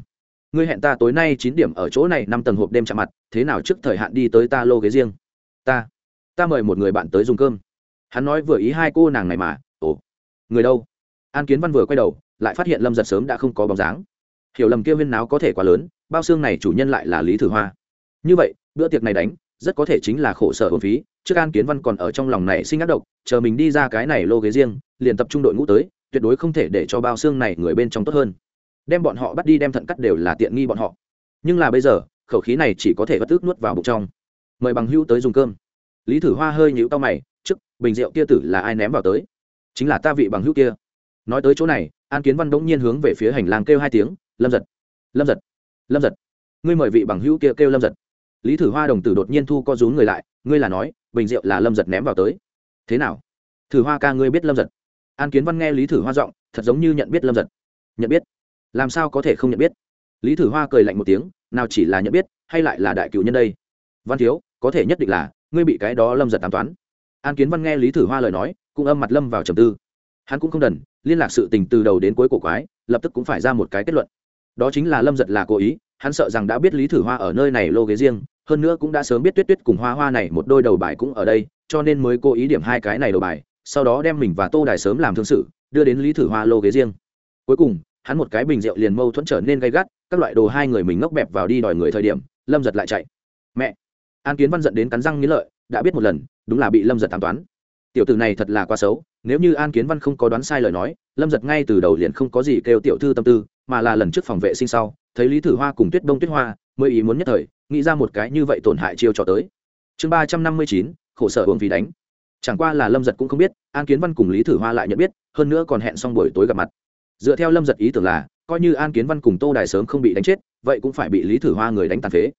Ngươi hẹn ta tối nay chín điểm ở chỗ này năm tầng hộp đêm chạm mặt, thế nào trước thời hạn đi tới ta lô ghế riêng? Ta ta mời một người bạn tới dùng cơm. Hắn nói vừa ý hai cô nàng này mà, ồ, người đâu? An kiến văn vừa quay đầu, lại phát hiện lâm giật sớm đã không có bóng dáng hiểu lầm kia viên náo có thể quá lớn, bao xương này chủ nhân lại là lý thử hoa. Như vậy, bữa tiệc này đánh, rất có thể chính là khổ sở hồn phí, trước an kiến văn còn ở trong lòng này sinh ác độc, chờ mình đi ra cái này lô ghế riêng, liền tập trung đội ngũ tới, tuyệt đối không thể để cho bao xương này người bên trong tốt hơn. Đem bọn họ bắt đi đem thận cắt đều là tiện nghi bọn họ. Nhưng là bây giờ, khẩu khí này chỉ có thể bất ức nuốt vào bụng trong. Mời bằng hữu tới dùng cơm. Lý thử hoa hơi nhũ tao mày, trước, bình rượu kia tử là ai ném vào tới? Chính là ta vị bằng hữu kia. Nói tới chỗ này, an kiến văn đống nhiên hướng về phía hành lang kêu hai tiếng lâm giật lâm giật lâm giật. Ngươi mời vị bằng hữu kia kêu lâm giật. Lý thử hoa đồng tử đột nhiên thu co rú người lại, ngươi là nói, bình rượu là lâm giật ném vào tới. Thế nào? Thử hoa ca ngươi biết lâm giật. An kiến văn nghe lý thử hoa giọng, thật giống như nhận biết lâm giật. Nhận biết? Làm sao có thể không nhận biết? Lý thử hoa cười lạnh một tiếng, nào chỉ là nhận biết, hay lại là đại cựu nhân đây? Văn thiếu, có thể nhất định là, ngươi bị cái đó lâm giật tám toán. An kiến văn nghe lý thử hoa lời nói, cũng âm mặt lâm vào trầm tư. Hắn cũng không đần, liên lạc sự tình từ đầu đến cuối cổ quái, lập tức cũng phải ra một cái kết luận đó chính là lâm giật là cố ý, hắn sợ rằng đã biết lý thử hoa ở nơi này lô ghế riêng, hơn nữa cũng đã sớm biết tuyết tuyết cùng hoa hoa này một đôi đầu bài cũng ở đây, cho nên mới cố ý điểm hai cái này đầu bài, sau đó đem mình và tô đài sớm làm thương sự, đưa đến lý thử hoa lô ghế riêng. Cuối cùng, hắn một cái bình rượu liền mâu thuẫn trở nên gay gắt, các loại đồ hai người mình ngốc bẹp vào đi đòi người thời điểm, lâm giật lại chạy. Mẹ! An kiến văn giận đến cắn răng nghĩ lợi, đã biết một lần, đúng là bị lâm giật tám toán. Tiểu tử này thật là quá xấu nếu như an kiến văn không có đoán sai lời nói, lâm giật ngay từ đầu liền không có gì kêu tiểu thư tâm tư, mà là lần trước phòng vệ sinh sau, thấy lý thử hoa cùng tuyết đông tuyết hoa, mới ý muốn nhất thời, nghĩ ra một cái như vậy tổn hại chiêu cho tới. Chương ba trăm năm mươi chín, khổ sở hưởng vì đánh. Chẳng qua là lâm giật cũng không biết, an kiến văn cùng lý thử hoa lại nhận biết, hơn nữa còn hẹn xong buổi tối gặp mặt. Dựa theo lâm giật ý tưởng là, coi như an kiến văn cùng tô đài sớm không bị đánh chết, vậy cũng phải bị lý thử hoa người đánh tàn phế.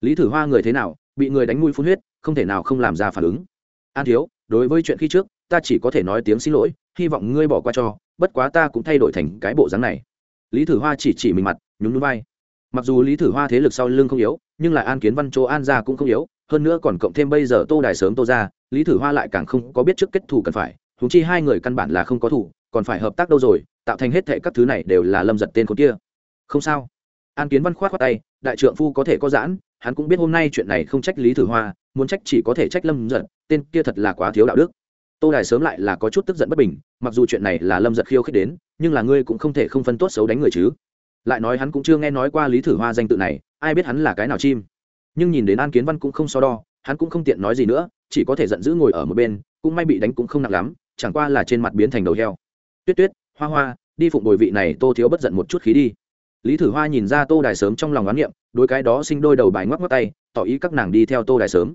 Lý thử hoa người thế nào, bị người đánh mũi phun huyết, không thể nào không làm ra phản ứng. An thiếu, đối với chuyện khi trước ta chỉ có thể nói tiếng xin lỗi, hy vọng ngươi bỏ qua cho, bất quá ta cũng thay đổi thành cái bộ dáng này. Lý thử hoa chỉ chỉ mình mặt, nhún núi vai. Mặc dù lý thử hoa thế lực sau lưng không yếu, nhưng lại an kiến văn chỗ an gia cũng không yếu, hơn nữa còn cộng thêm bây giờ tô đài sớm tô ra lý thử hoa lại càng không có biết trước kết thù cần phải thú chi hai người căn bản là không có thủ còn phải hợp tác đâu rồi, tạo thành hết thệ các thứ này đều là lâm giật tên con kia. Không sao. An kiến văn khoát khoát tay, đại trượng phu có thể có giãn, hắn cũng biết hôm nay chuyện này không trách lý thử hoa, muốn trách chỉ có thể trách lâm giật, tên kia thật là quá thiếu đạo đức tô đài sớm lại là có chút tức giận bất bình, mặc dù chuyện này là lâm giật khiêu khích đến, nhưng là ngươi cũng không thể không phân tốt xấu đánh người chứ. Lại nói hắn cũng chưa nghe nói qua lý thử hoa danh tự này, ai biết hắn là cái nào chim. Nhưng nhìn đến an kiến văn cũng không so đo, hắn cũng không tiện nói gì nữa, chỉ có thể giận dữ ngồi ở một bên, cũng may bị đánh cũng không nặng lắm, chẳng qua là trên mặt biến thành đầu heo. Tuyết tuyết, hoa hoa, đi phụng bồi vị này, tô thiếu bất giận một chút khí đi. Lý thử hoa nhìn ra tô đài sớm trong lòng oán niệm đôi cái đó sinh đôi đầu bài ngoắc ngoắc tay, tỏ ý các nàng đi theo tô đài sớm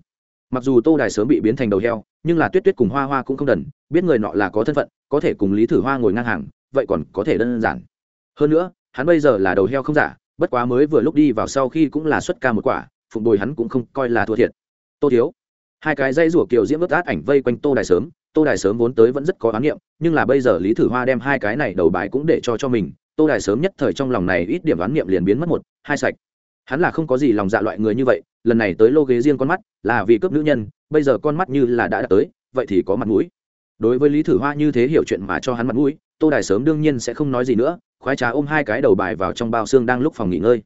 mặc dù tô đài sớm bị biến thành đầu heo, nhưng là tuyết tuyết cùng hoa hoa cũng không đần, biết người nọ là có thân phận, có thể cùng lý thử hoa ngồi ngang hàng, vậy còn có thể đơn giản. Hơn nữa, hắn bây giờ là đầu heo không giả, bất quá mới vừa lúc đi vào sau khi cũng là xuất ca một quả, phụng bồi hắn cũng không coi là thua thiệt. Tô thiếu, hai cái dây rủa kiều diễm ướt át ảnh vây quanh tô đài sớm, tô đài sớm vốn tới vẫn rất có oán niệm, nhưng là bây giờ lý thử hoa đem hai cái này đầu bài cũng để cho cho mình, tô đài sớm nhất thời trong lòng này ít điểm đoán niệm liền biến mất một, hai sạch. Hắn là không có gì lòng dạ loại người như vậy lần này tới lô ghế riêng con mắt, là vì cướp nữ nhân, bây giờ con mắt như là đã đạt tới, vậy thì có mặt mũi. Đối với lý thử hoa như thế hiểu chuyện mà cho hắn mặt mũi, tô đài sớm đương nhiên sẽ không nói gì nữa, khoái trà ôm hai cái đầu bài vào trong bao xương đang lúc phòng nghỉ ngơi.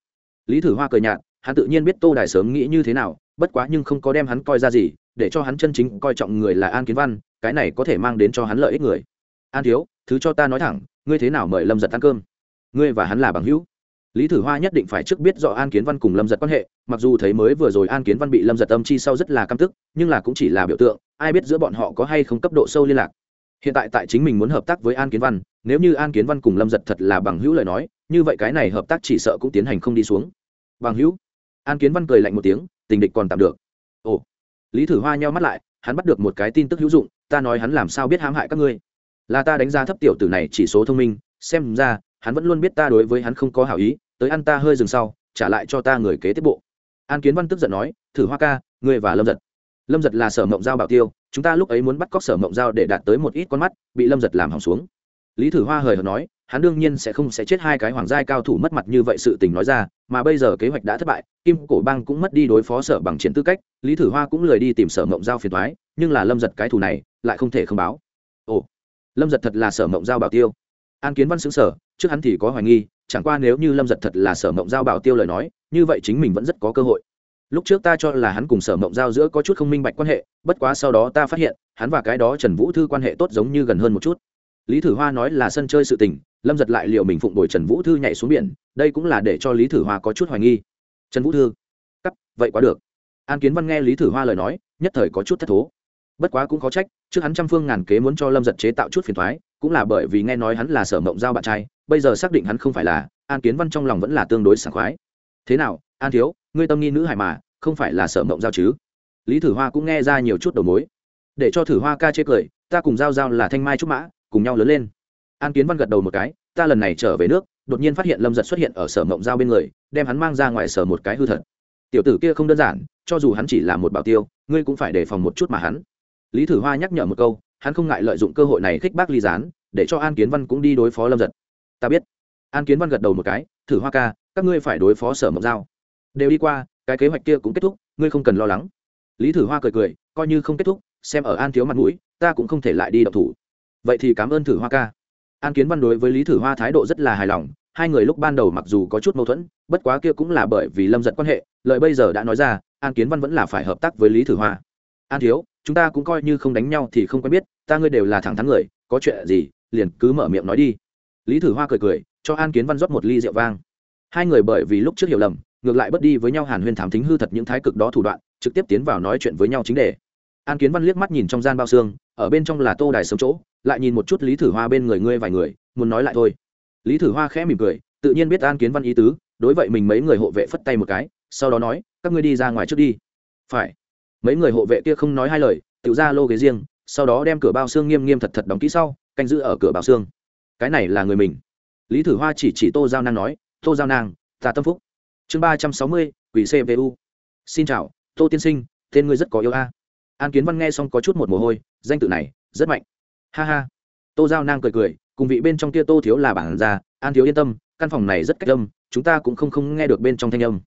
Lý thử hoa cười nhạt, hắn tự nhiên biết tô đài sớm nghĩ như thế nào, bất quá nhưng không có đem hắn coi ra gì, để cho hắn chân chính coi trọng người là an kiến văn, cái này có thể mang đến cho hắn lợi ích người. An thiếu, thứ cho ta nói thẳng, ngươi thế nào mời lâm giật ăn cơm? Ngươi và hắn là bằng hữu lý thử hoa nhất định phải trước biết rõ an kiến văn cùng lâm giật quan hệ, mặc dù thấy mới vừa rồi an kiến văn bị lâm giật âm chi sau rất là căm tức, nhưng là cũng chỉ là biểu tượng, ai biết giữa bọn họ có hay không cấp độ sâu liên lạc. Hiện tại tại chính mình muốn hợp tác với an kiến văn, nếu như an kiến văn cùng lâm giật thật là bằng hữu lời nói, như vậy cái này hợp tác chỉ sợ cũng tiến hành không đi xuống. Bằng hữu? An kiến văn cười lạnh một tiếng, tình địch còn tạm được. Ồ. Lý thử hoa nheo mắt lại, hắn bắt được một cái tin tức hữu dụng, ta nói hắn làm sao biết hãm hại các ngươi. Là ta đánh giá thấp tiểu tử này chỉ số thông minh, xem ra hắn vẫn luôn biết ta đối với hắn không có hảo ý, tới ăn ta hơi dừng sau, trả lại cho ta người kế tiếp bộ. An kiến văn tức giận nói, thử hoa ca, ngươi và lâm giật. Lâm giật là sở mộng giao bảo tiêu, chúng ta lúc ấy muốn bắt cóc sở mộng giao để đạt tới một ít con mắt, bị lâm giật làm hỏng xuống. Lý thử hoa hời hợt nói, hắn đương nhiên sẽ không sẽ chết hai cái hoàng giai cao thủ mất mặt như vậy, sự tình nói ra, mà bây giờ kế hoạch đã thất bại, kim cổ bang cũng mất đi đối phó sở bằng chiến tư cách, lý thử hoa cũng lười đi tìm sở mộng giao phiền thoái nhưng là lâm giật cái thù này, lại không thể không báo. Ồ, lâm giật thật là sở mộng giao bảo tiêu an kiến văn xứng sở, trước hắn thì có hoài nghi, chẳng qua nếu như lâm giật thật là sở mộng giao bảo tiêu lời nói, như vậy chính mình vẫn rất có cơ hội. Lúc trước ta cho là hắn cùng sở mộng giao giữa có chút không minh bạch quan hệ, bất quá sau đó ta phát hiện, hắn và cái đó trần vũ thư quan hệ tốt giống như gần hơn một chút. Lý thử hoa nói là sân chơi sự tình, lâm giật lại liệu mình phụng đổi trần vũ thư nhảy xuống biển, đây cũng là để cho lý thử hoa có chút hoài nghi. Trần vũ thư, cắt, vậy quá được. An kiến văn nghe lý thử hoa lời nói, nhất thời có chút thất thố bất quá cũng có trách, trước hắn trăm phương ngàn kế muốn cho lâm giật chế tạo chút phiền thoái cũng là bởi vì nghe nói hắn là sở mộng giao bạn trai, bây giờ xác định hắn không phải là, an kiến văn trong lòng vẫn là tương đối sảng khoái. Thế nào, an thiếu, ngươi tâm nghi nữ hải mà, không phải là sở mộng giao chứ? Lý thử hoa cũng nghe ra nhiều chút đầu mối. Để cho thử hoa ca chê cười, ta cùng giao giao là thanh mai trúc mã, cùng nhau lớn lên. An kiến văn gật đầu một cái, ta lần này trở về nước, đột nhiên phát hiện lâm giật xuất hiện ở sở mộng giao bên người, đem hắn mang ra ngoài sở một cái hư thật. Tiểu tử kia không đơn giản, cho dù hắn chỉ là một bảo tiêu, ngươi cũng phải đề phòng một chút mà hắn lý thử hoa nhắc nhở một câu, hắn không ngại lợi dụng cơ hội này khích bác ly gián, để cho an kiến văn cũng đi đối phó lâm giật. Ta biết. An kiến văn gật đầu một cái, thử hoa ca, các ngươi phải đối phó sở mộng giao. Đều đi qua, cái kế hoạch kia cũng kết thúc, ngươi không cần lo lắng. Lý thử hoa cười cười, coi như không kết thúc, xem ở an thiếu mặt mũi, ta cũng không thể lại đi đậu thủ. Vậy thì cảm ơn thử hoa ca. An kiến văn đối với lý thử hoa thái độ rất là hài lòng, hai người lúc ban đầu mặc dù có chút mâu thuẫn, bất quá kia cũng là bởi vì lâm giật quan hệ lợi bây giờ đã nói ra, an kiến văn vẫn là phải hợp tác với lý thử hoa. An thiếu chúng ta cũng coi như không đánh nhau thì không quen biết, ta ngươi đều là thẳng thắn người, có chuyện gì, liền cứ mở miệng nói đi. Lý thử hoa cười cười, cho an kiến văn rót một ly rượu vang. Hai người bởi vì lúc trước hiểu lầm, ngược lại bất đi với nhau hàn huyên thám thính hư thật những thái cực đó thủ đoạn, trực tiếp tiến vào nói chuyện với nhau chính đề. An kiến văn liếc mắt nhìn trong gian bao xương, ở bên trong là tô đài sống chỗ, lại nhìn một chút lý thử hoa bên người ngươi vài người, muốn nói lại thôi. Lý thử hoa khẽ mỉm cười, tự nhiên biết an kiến văn ý tứ, đối vậy mình mấy người hộ vệ phất tay một cái, sau đó nói, các ngươi đi ra ngoài trước đi. Phải mấy người hộ vệ kia không nói hai lời, tự ra lô ghế riêng, sau đó đem cửa bao xương nghiêm nghiêm thật thật đóng kỹ sau, canh giữ ở cửa bao xương. Cái này là người mình. Lý thử hoa chỉ chỉ tô giao nang nói, tô giao nang, ta tâm phúc. Chương ba trăm sáu mươi, quỷ cvu xin chào, tô tiên sinh, tên ngươi rất có yêu a. An kiến văn nghe xong có chút một mồ hôi, danh tự này, rất mạnh. Ha ha. Tô giao nang cười cười, cùng vị bên trong kia tô thiếu là bản ra an thiếu yên tâm, căn phòng này rất cách âm, chúng ta cũng không không nghe được bên trong thanh âm.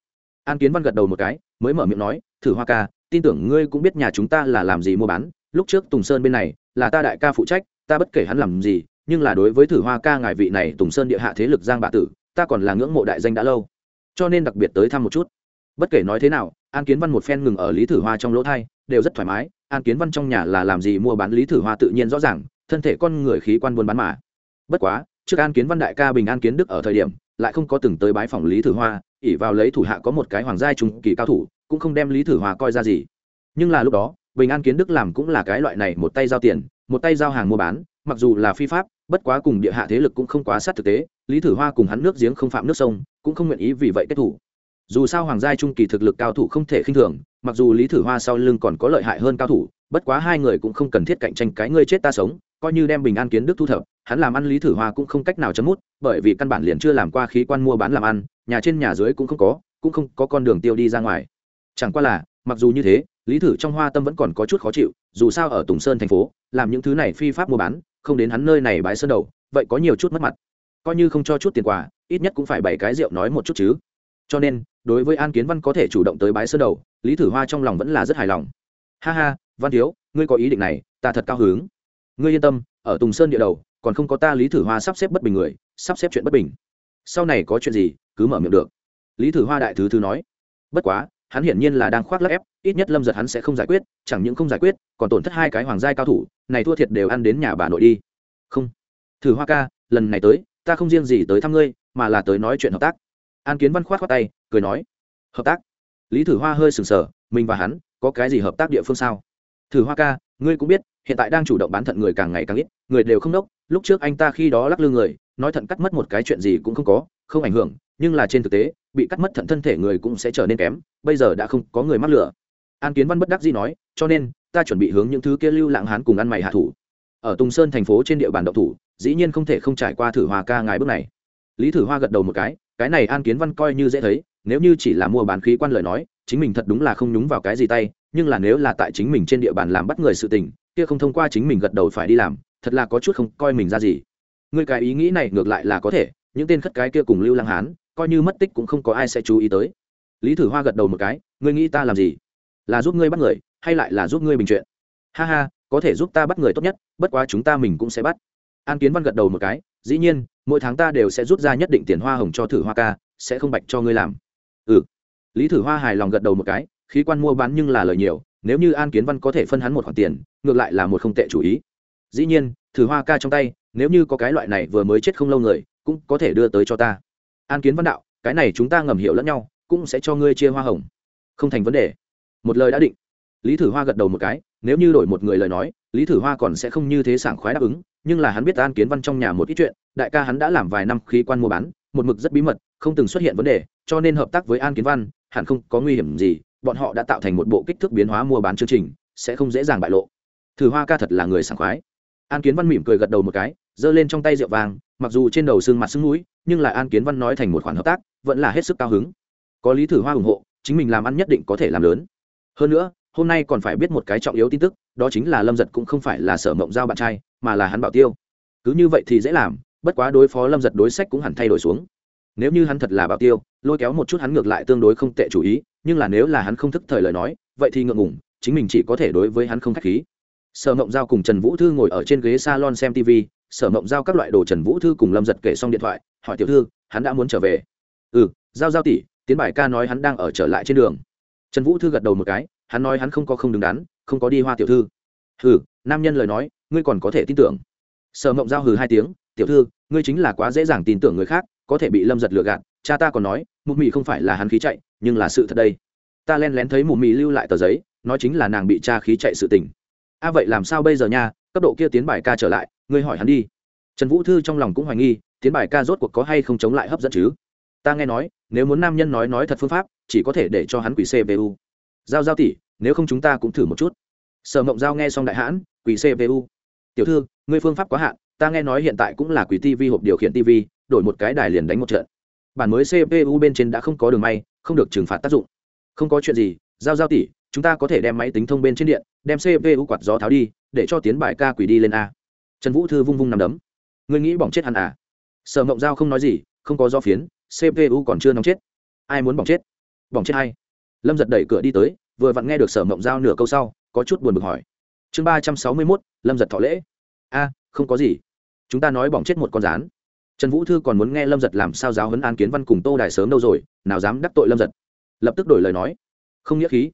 An kiến văn gật đầu một cái, mới mở miệng nói, thử hoa ca tin tưởng ngươi cũng biết nhà chúng ta là làm gì mua bán. Lúc trước tùng sơn bên này là ta đại ca phụ trách, ta bất kể hắn làm gì, nhưng là đối với thử hoa ca ngài vị này tùng sơn địa hạ thế lực giang bạ tử, ta còn là ngưỡng mộ đại danh đã lâu. Cho nên đặc biệt tới thăm một chút. Bất kể nói thế nào, an kiến văn một phen ngừng ở lý thử hoa trong lỗ thai, đều rất thoải mái. An kiến văn trong nhà là làm gì mua bán lý thử hoa tự nhiên rõ ràng, thân thể con người khí quan buôn bán mà. Bất quá, trước an kiến văn đại ca bình an kiến đức ở thời điểm, lại không có từng tới bái phòng lý thử hoa ỉ vào lấy thủ hạ có một cái hoàng gia trung kỳ cao thủ cũng không đem lý thử hoa coi ra gì. Nhưng là lúc đó, bình an kiến đức làm cũng là cái loại này một tay giao tiền, một tay giao hàng mua bán, mặc dù là phi pháp, bất quá cùng địa hạ thế lực cũng không quá sát thực tế, lý thử hoa cùng hắn nước giếng không phạm nước sông, cũng không nguyện ý vì vậy kết thủ. Dù sao hoàng gia trung kỳ thực lực cao thủ không thể khinh thường, mặc dù lý thử hoa sau lưng còn có lợi hại hơn cao thủ, bất quá hai người cũng không cần thiết cạnh tranh cái ngươi chết ta sống, coi như đem bình an kiến đức thu thập, hắn làm ăn lý thử hoa cũng không cách nào chấm mút, bởi vì căn bản liền chưa làm qua khí quan mua bán làm ăn, nhà trên nhà dưới cũng không có, cũng không có con đường tiêu đi ra ngoài chẳng qua là, mặc dù như thế, lý thử trong hoa tâm vẫn còn có chút khó chịu, dù sao ở tùng sơn thành phố, làm những thứ này phi pháp mua bán, không đến hắn nơi này bái sơn đầu, vậy có nhiều chút mất mặt. Coi như không cho chút tiền quà, ít nhất cũng phải bảy cái rượu nói một chút chứ. Cho nên, đối với an kiến văn có thể chủ động tới bái sơn đầu, lý thử hoa trong lòng vẫn là rất hài lòng. Ha ha, văn thiếu, ngươi có ý định này, ta thật cao hứng. Ngươi yên tâm, ở tùng sơn địa đầu, còn không có ta lý thử hoa sắp xếp bất bình người, sắp xếp chuyện bất bình. Sau này có chuyện gì, cứ mở miệng được. Lý thử hoa đại thứ thứ nói. Bất quá hắn hiển nhiên là đang khoác lắc ép, ít nhất lâm giật hắn sẽ không giải quyết, chẳng những không giải quyết, còn tổn thất hai cái hoàng giai cao thủ, này thua thiệt đều ăn đến nhà bà nội đi. Không. Thử hoa ca, lần này tới, ta không riêng gì tới thăm ngươi, mà là tới nói chuyện hợp tác. An kiến văn khoát khoát tay, cười nói. Hợp tác? Lý thử hoa hơi sừng sờ, mình và hắn, có cái gì hợp tác địa phương sao? Thử hoa ca, ngươi cũng biết, hiện tại đang chủ động bán thận người càng ngày càng ít, người đều không đốc, lúc trước anh ta khi đó lắc lư người, nói thận cắt mất một cái chuyện gì cũng không có, không ảnh hưởng, nhưng là trên thực tế bị cắt mất thận thân thể người cũng sẽ trở nên kém, bây giờ đã không có người mắc lửa. An kiến văn bất đắc dĩ nói, cho nên, ta chuẩn bị hướng những thứ kia lưu lãng hán cùng ăn mày hạ thủ. Ở tùng sơn thành phố trên địa bàn động thủ, dĩ nhiên không thể không trải qua thử hoa ca ngài bước này. Lý thử hoa gật đầu một cái cái này an kiến văn coi như dễ thấy, nếu như chỉ là mua bán khí quan lời nói, chính mình thật đúng là không nhúng vào cái gì tay, nhưng là nếu là tại chính mình trên địa bàn làm bắt người sự tình, kia không thông qua chính mình gật đầu phải đi làm, thật là có chút không coi mình ra gì. Người cái ý nghĩ này ngược lại là có thể, những tên khất cái kia cùng lưu lang hán coi như mất tích cũng không có ai sẽ chú ý tới. Lý thử hoa gật đầu một cái, ngươi nghĩ ta làm gì? Là giúp ngươi bắt người, hay lại là giúp ngươi bình chuyện? Ha ha, có thể giúp ta bắt người tốt nhất, bất quá chúng ta mình cũng sẽ bắt. An kiến văn gật đầu một cái, dĩ nhiên, mỗi tháng ta đều sẽ rút ra nhất định tiền hoa hồng cho thử hoa ca, sẽ không bạch cho ngươi làm. Ừ. Lý thử hoa hài lòng gật đầu một cái, khí quan mua bán nhưng là lời nhiều, nếu như an kiến văn có thể phân hắn một khoản tiền, ngược lại là một không tệ chủ ý. Dĩ nhiên, thử hoa ca trong tay, nếu như có cái loại này vừa mới chết không lâu người, cũng có thể đưa tới cho ta an kiến văn đạo, cái này chúng ta ngầm hiểu lẫn nhau, cũng sẽ cho ngươi chia hoa hồng. Không thành vấn đề. Một lời đã định. Lý thử hoa gật đầu một cái, nếu như đổi một người lời nói, lý thử hoa còn sẽ không như thế sảng khoái đáp ứng, nhưng là hắn biết an kiến văn trong nhà một ít chuyện, đại ca hắn đã làm vài năm khí quan mua bán, một mực rất bí mật, không từng xuất hiện vấn đề, cho nên hợp tác với an kiến văn, hẳn không có nguy hiểm gì, bọn họ đã tạo thành một bộ kích thước biến hóa mua bán chương trình, sẽ không dễ dàng bại lộ. Thử hoa ca thật là người sảng khoái. An kiến văn mỉm cười gật đầu một cái, giơ lên trong tay rượu vàng, mặc dù trên đầu xương mặt xương mũi nhưng là an kiến văn nói thành một khoản hợp tác, vẫn là hết sức cao hứng. Có lý thử hoa ủng hộ, chính mình làm ăn nhất định có thể làm lớn. Hơn nữa, hôm nay còn phải biết một cái trọng yếu tin tức, đó chính là lâm giật cũng không phải là sở mộng giao bạn trai, mà là hắn bảo tiêu. Cứ như vậy thì dễ làm, bất quá đối phó lâm giật đối sách cũng hẳn thay đổi xuống. Nếu như hắn thật là bảo tiêu, lôi kéo một chút hắn ngược lại tương đối không tệ chủ ý, nhưng là nếu là hắn không thức thời lời nói, vậy thì ngượng ngủng chính mình chỉ có thể đối với hắn không k h á c h khí. Sở mộng giao cùng trần vũ thư ngồi ở trên ghế s a lon xem tv sở mộng giao các loại đồ trần vũ thư cùng lâm giật kể xong điện thoại hỏi tiểu thư, hắn đã muốn trở về. Ừ giao giao tỷ, tiến bài ca nói hắn đang ở trở lại trên đường. Trần vũ thư gật đầu một cái, hắn nói hắn không có không đứng đắn, không có đi hoa tiểu thư. Hừ nam nhân lời nói, ngươi còn có thể tin tưởng. Sở mộng giao hừ hai tiếng, tiểu thư, ngươi chính là quá dễ dàng tin tưởng người khác, có thể bị lâm giật lừa gạt. Cha ta còn nói, mụ mị không phải là hắn khí chạy, nhưng là sự thật đây. Ta len lén thấy mụ mị lưu lại tờ giấy, nói chính là nàng bị cha khí chạy sự tình. A, vậy làm sao bây giờ nha? Cấp độ kia tiến bài ca trở lại, ngươi hỏi hắn đi. Trần vũ thư trong lòng cũng hoài nghi tiến bài ca rốt cuộc có hay không chống lại hấp dẫn chứ? Ta nghe nói, nếu muốn nam nhân nói nói thật phương pháp, chỉ có thể để cho hắn quỷ cpu giao giao tỷ, nếu không chúng ta cũng thử một chút. Sở mộng giao nghe xong đại hãn, quỷ cpu tiểu thư, ngươi phương pháp quá hạn, ta nghe nói hiện tại cũng là quỷ tv hộp điều khiển tv đổi một cái đài liền đánh một trận. Bản mới cpu bên trên đã không có đường may, không được trừng phạt tác dụng. Không có chuyện gì, giao giao tỷ, chúng ta có thể đem máy tính thông bên trên điện, đem cpu quạt gió tháo đi, để cho tiến bài ca quỷ đi lên a. Trần vũ thư vung vung nằm đấm. Ngươi nghĩ bỏng chết hẳn à? Sở mộng giao không nói gì, không có do phiến cpu còn chưa nóng chết. Ai muốn bỏng chết? Bỏng chết hay lâm giật đẩy cửa đi tới, vừa vặn nghe được sở mộng giao nửa câu sau, có chút buồn bực hỏi. Chương ba trăm sáu mươi mốt, lâm giật thọ lễ. A, không có gì. Chúng ta nói bỏng chết một con rán. Trần vũ thư còn muốn nghe lâm giật làm sao giáo hấn an kiến văn cùng tô đài sớm đâu rồi, nào dám đắc tội lâm giật. Lập tức đổi lời nói. Không nghĩa khí.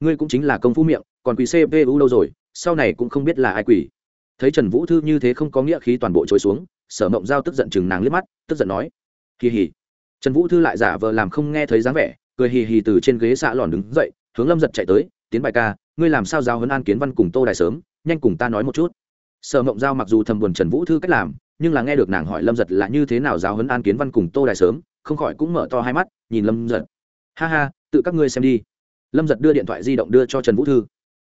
Ngươi cũng chính là công phu miệng, còn quỷ cpu đâu rồi, sau này cũng không biết là ai quỷ thấy trần vũ thư như thế không có nghĩa khí toàn bộ trôi xuống sở mộng giao tức giận chừng nàng liếc mắt, tức giận nói, Hì hì. trần vũ thư lại giả vờ làm không nghe thấy dáng vẻ, cười hì hì từ trên ghế xạ lòn đứng dậy, hướng lâm giật chạy tới, tiến bài ca, ngươi làm sao giao hấn an kiến văn cùng tô đài sớm, nhanh cùng ta nói một chút. Sở mộng giao mặc dù thầm buồn trần vũ thư cách làm, nhưng là nghe được nàng hỏi lâm giật là như thế nào giáo hấn an kiến văn cùng tô đài sớm, không khỏi cũng mở to hai mắt, nhìn lâm giật. Ha ha, tự các ngươi xem đi. Lâm giật đưa điện thoại di động đưa cho trần vũ thư.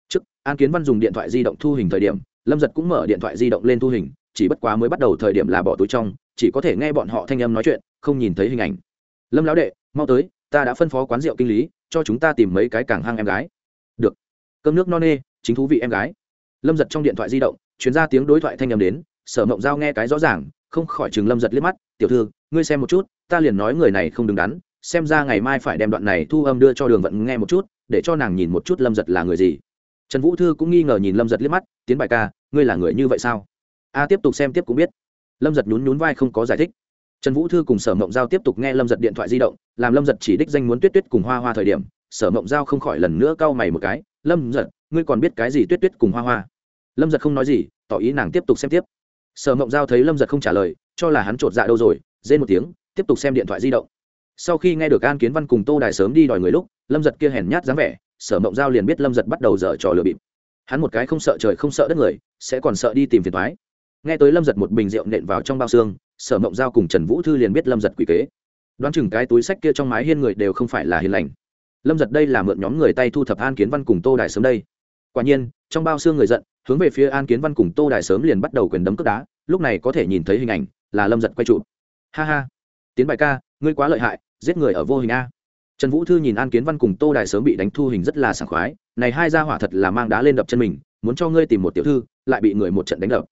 Trước, an kiến văn dùng điện thoại di động thu hình thời điểm, lâm giật cũng mở điện thoại di động lên thu hình chỉ bất quá mới bắt đầu thời điểm là bỏ túi trong, chỉ có thể nghe bọn họ thanh âm nói chuyện, không nhìn thấy hình ảnh. Lâm lão đệ, mau tới, ta đã phân phó quán rượu kinh lý, cho chúng ta tìm mấy cái càng hăng em gái. Được. Cơm nước no nê, chính thú vị em gái. Lâm giật trong điện thoại di động chuyển ra tiếng đối thoại thanh âm đến, sở mộng giao nghe cái rõ ràng, không khỏi chừng lâm giật liếc mắt, tiểu thư, ngươi xem một chút, ta liền nói người này không đứng đắn, xem ra ngày mai phải đem đoạn này thu âm đưa cho đường vận nghe một chút, để cho nàng nhìn một chút lâm giật là người gì. Trần vũ thư cũng nghi ngờ nhìn lâm giật liếc mắt, tiến bài ca, ngươi là người như vậy sao? A tiếp tục xem tiếp cũng biết. Lâm giật nhún nhún vai không có giải thích. Trần vũ thư cùng sở mộng giao tiếp tục nghe lâm giật điện thoại di động, làm lâm giật chỉ đích danh muốn tuyết tuyết cùng hoa hoa thời điểm, sở mộng giao không khỏi lần nữa cau mày một cái, lâm giật, ngươi còn biết cái gì tuyết tuyết cùng hoa hoa? Lâm giật không nói gì, tỏ ý nàng tiếp tục xem tiếp. Sở mộng giao thấy lâm giật không trả lời, cho là hắn chột dạ đâu rồi, rên một tiếng, tiếp tục xem điện thoại di động. Sau khi nghe được an kiến văn cùng tô đài sớm đi đòi người lúc, lâm giật kia hèn nhát dáng vẻ, sở mộng giao liền biết lâm giật bắt đầu dở trò lừa bịp. Hắn một cái không sợ trời không sợ đất người, sẽ còn sợ đi tìm phiền thoái nghe tới lâm giật một bình rượu nện vào trong bao xương, sở mộng giao cùng trần vũ thư liền biết lâm giật quỷ kế. Đoán chừng cái túi sách kia trong mái hiên người đều không phải là hiền lành. Lâm giật đây là mượn nhóm người tay thu thập an kiến văn cùng tô đài sớm đây. Quả nhiên, trong bao xương người giận, hướng về phía an kiến văn cùng tô đài sớm liền bắt đầu quyền đấm cướp đá, lúc này có thể nhìn thấy hình ảnh, là lâm giật quay trụ. Ha ha. Tiến bài ca, ngươi quá lợi hại, giết người ở vô hình a. Trần vũ thư nhìn an kiến văn cùng tô đài sớm bị đánh thu hình rất là sảng khoái, này hai gia hỏa thật là mang đá lên đập chân mình, muốn cho ngươi tìm một tiểu thư, lại bị người một trận đánh đập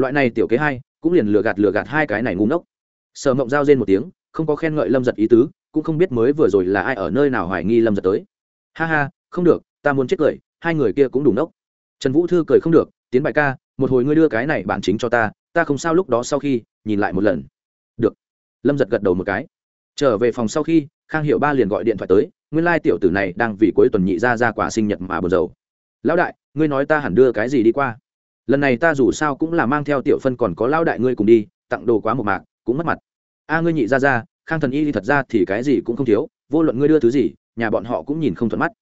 loại này tiểu kế hai, cũng liền lừa gạt lừa gạt hai cái này ngu ngốc. Sở mộng giao rên một tiếng, không có khen ngợi lâm giật ý tứ, cũng không biết mới vừa rồi là ai ở nơi nào hoài nghi lâm giật tới. Ha ha, không được, ta muốn chết cười, hai người kia cũng đủ nốc trần vũ thư cười không được, tiến bài ca, một hồi ngươi đưa cái này bản chính cho ta ta không sao lúc đó sau khi, nhìn lại một lần. Được. Lâm giật gật đầu một cái. Trở về phòng sau khi, khang hiệu ba liền gọi điện thoại tới, nguyên lai tiểu tử này đang vì cuối tuần nhị ra ra quả sinh nhật mà buồn rầu. Lão đại, ngươi nói ta hẳn đưa cái gì đi qua? Lần này ta dù sao cũng là mang theo tiểu phân còn có lao đại ngươi cùng đi, tặng đồ quá một mạc, cũng mất mặt. A ngươi nhị ra ra, khang thần y thì thật ra thì cái gì cũng không thiếu, vô luận ngươi đưa thứ gì, nhà bọn họ cũng nhìn không thuận mắt.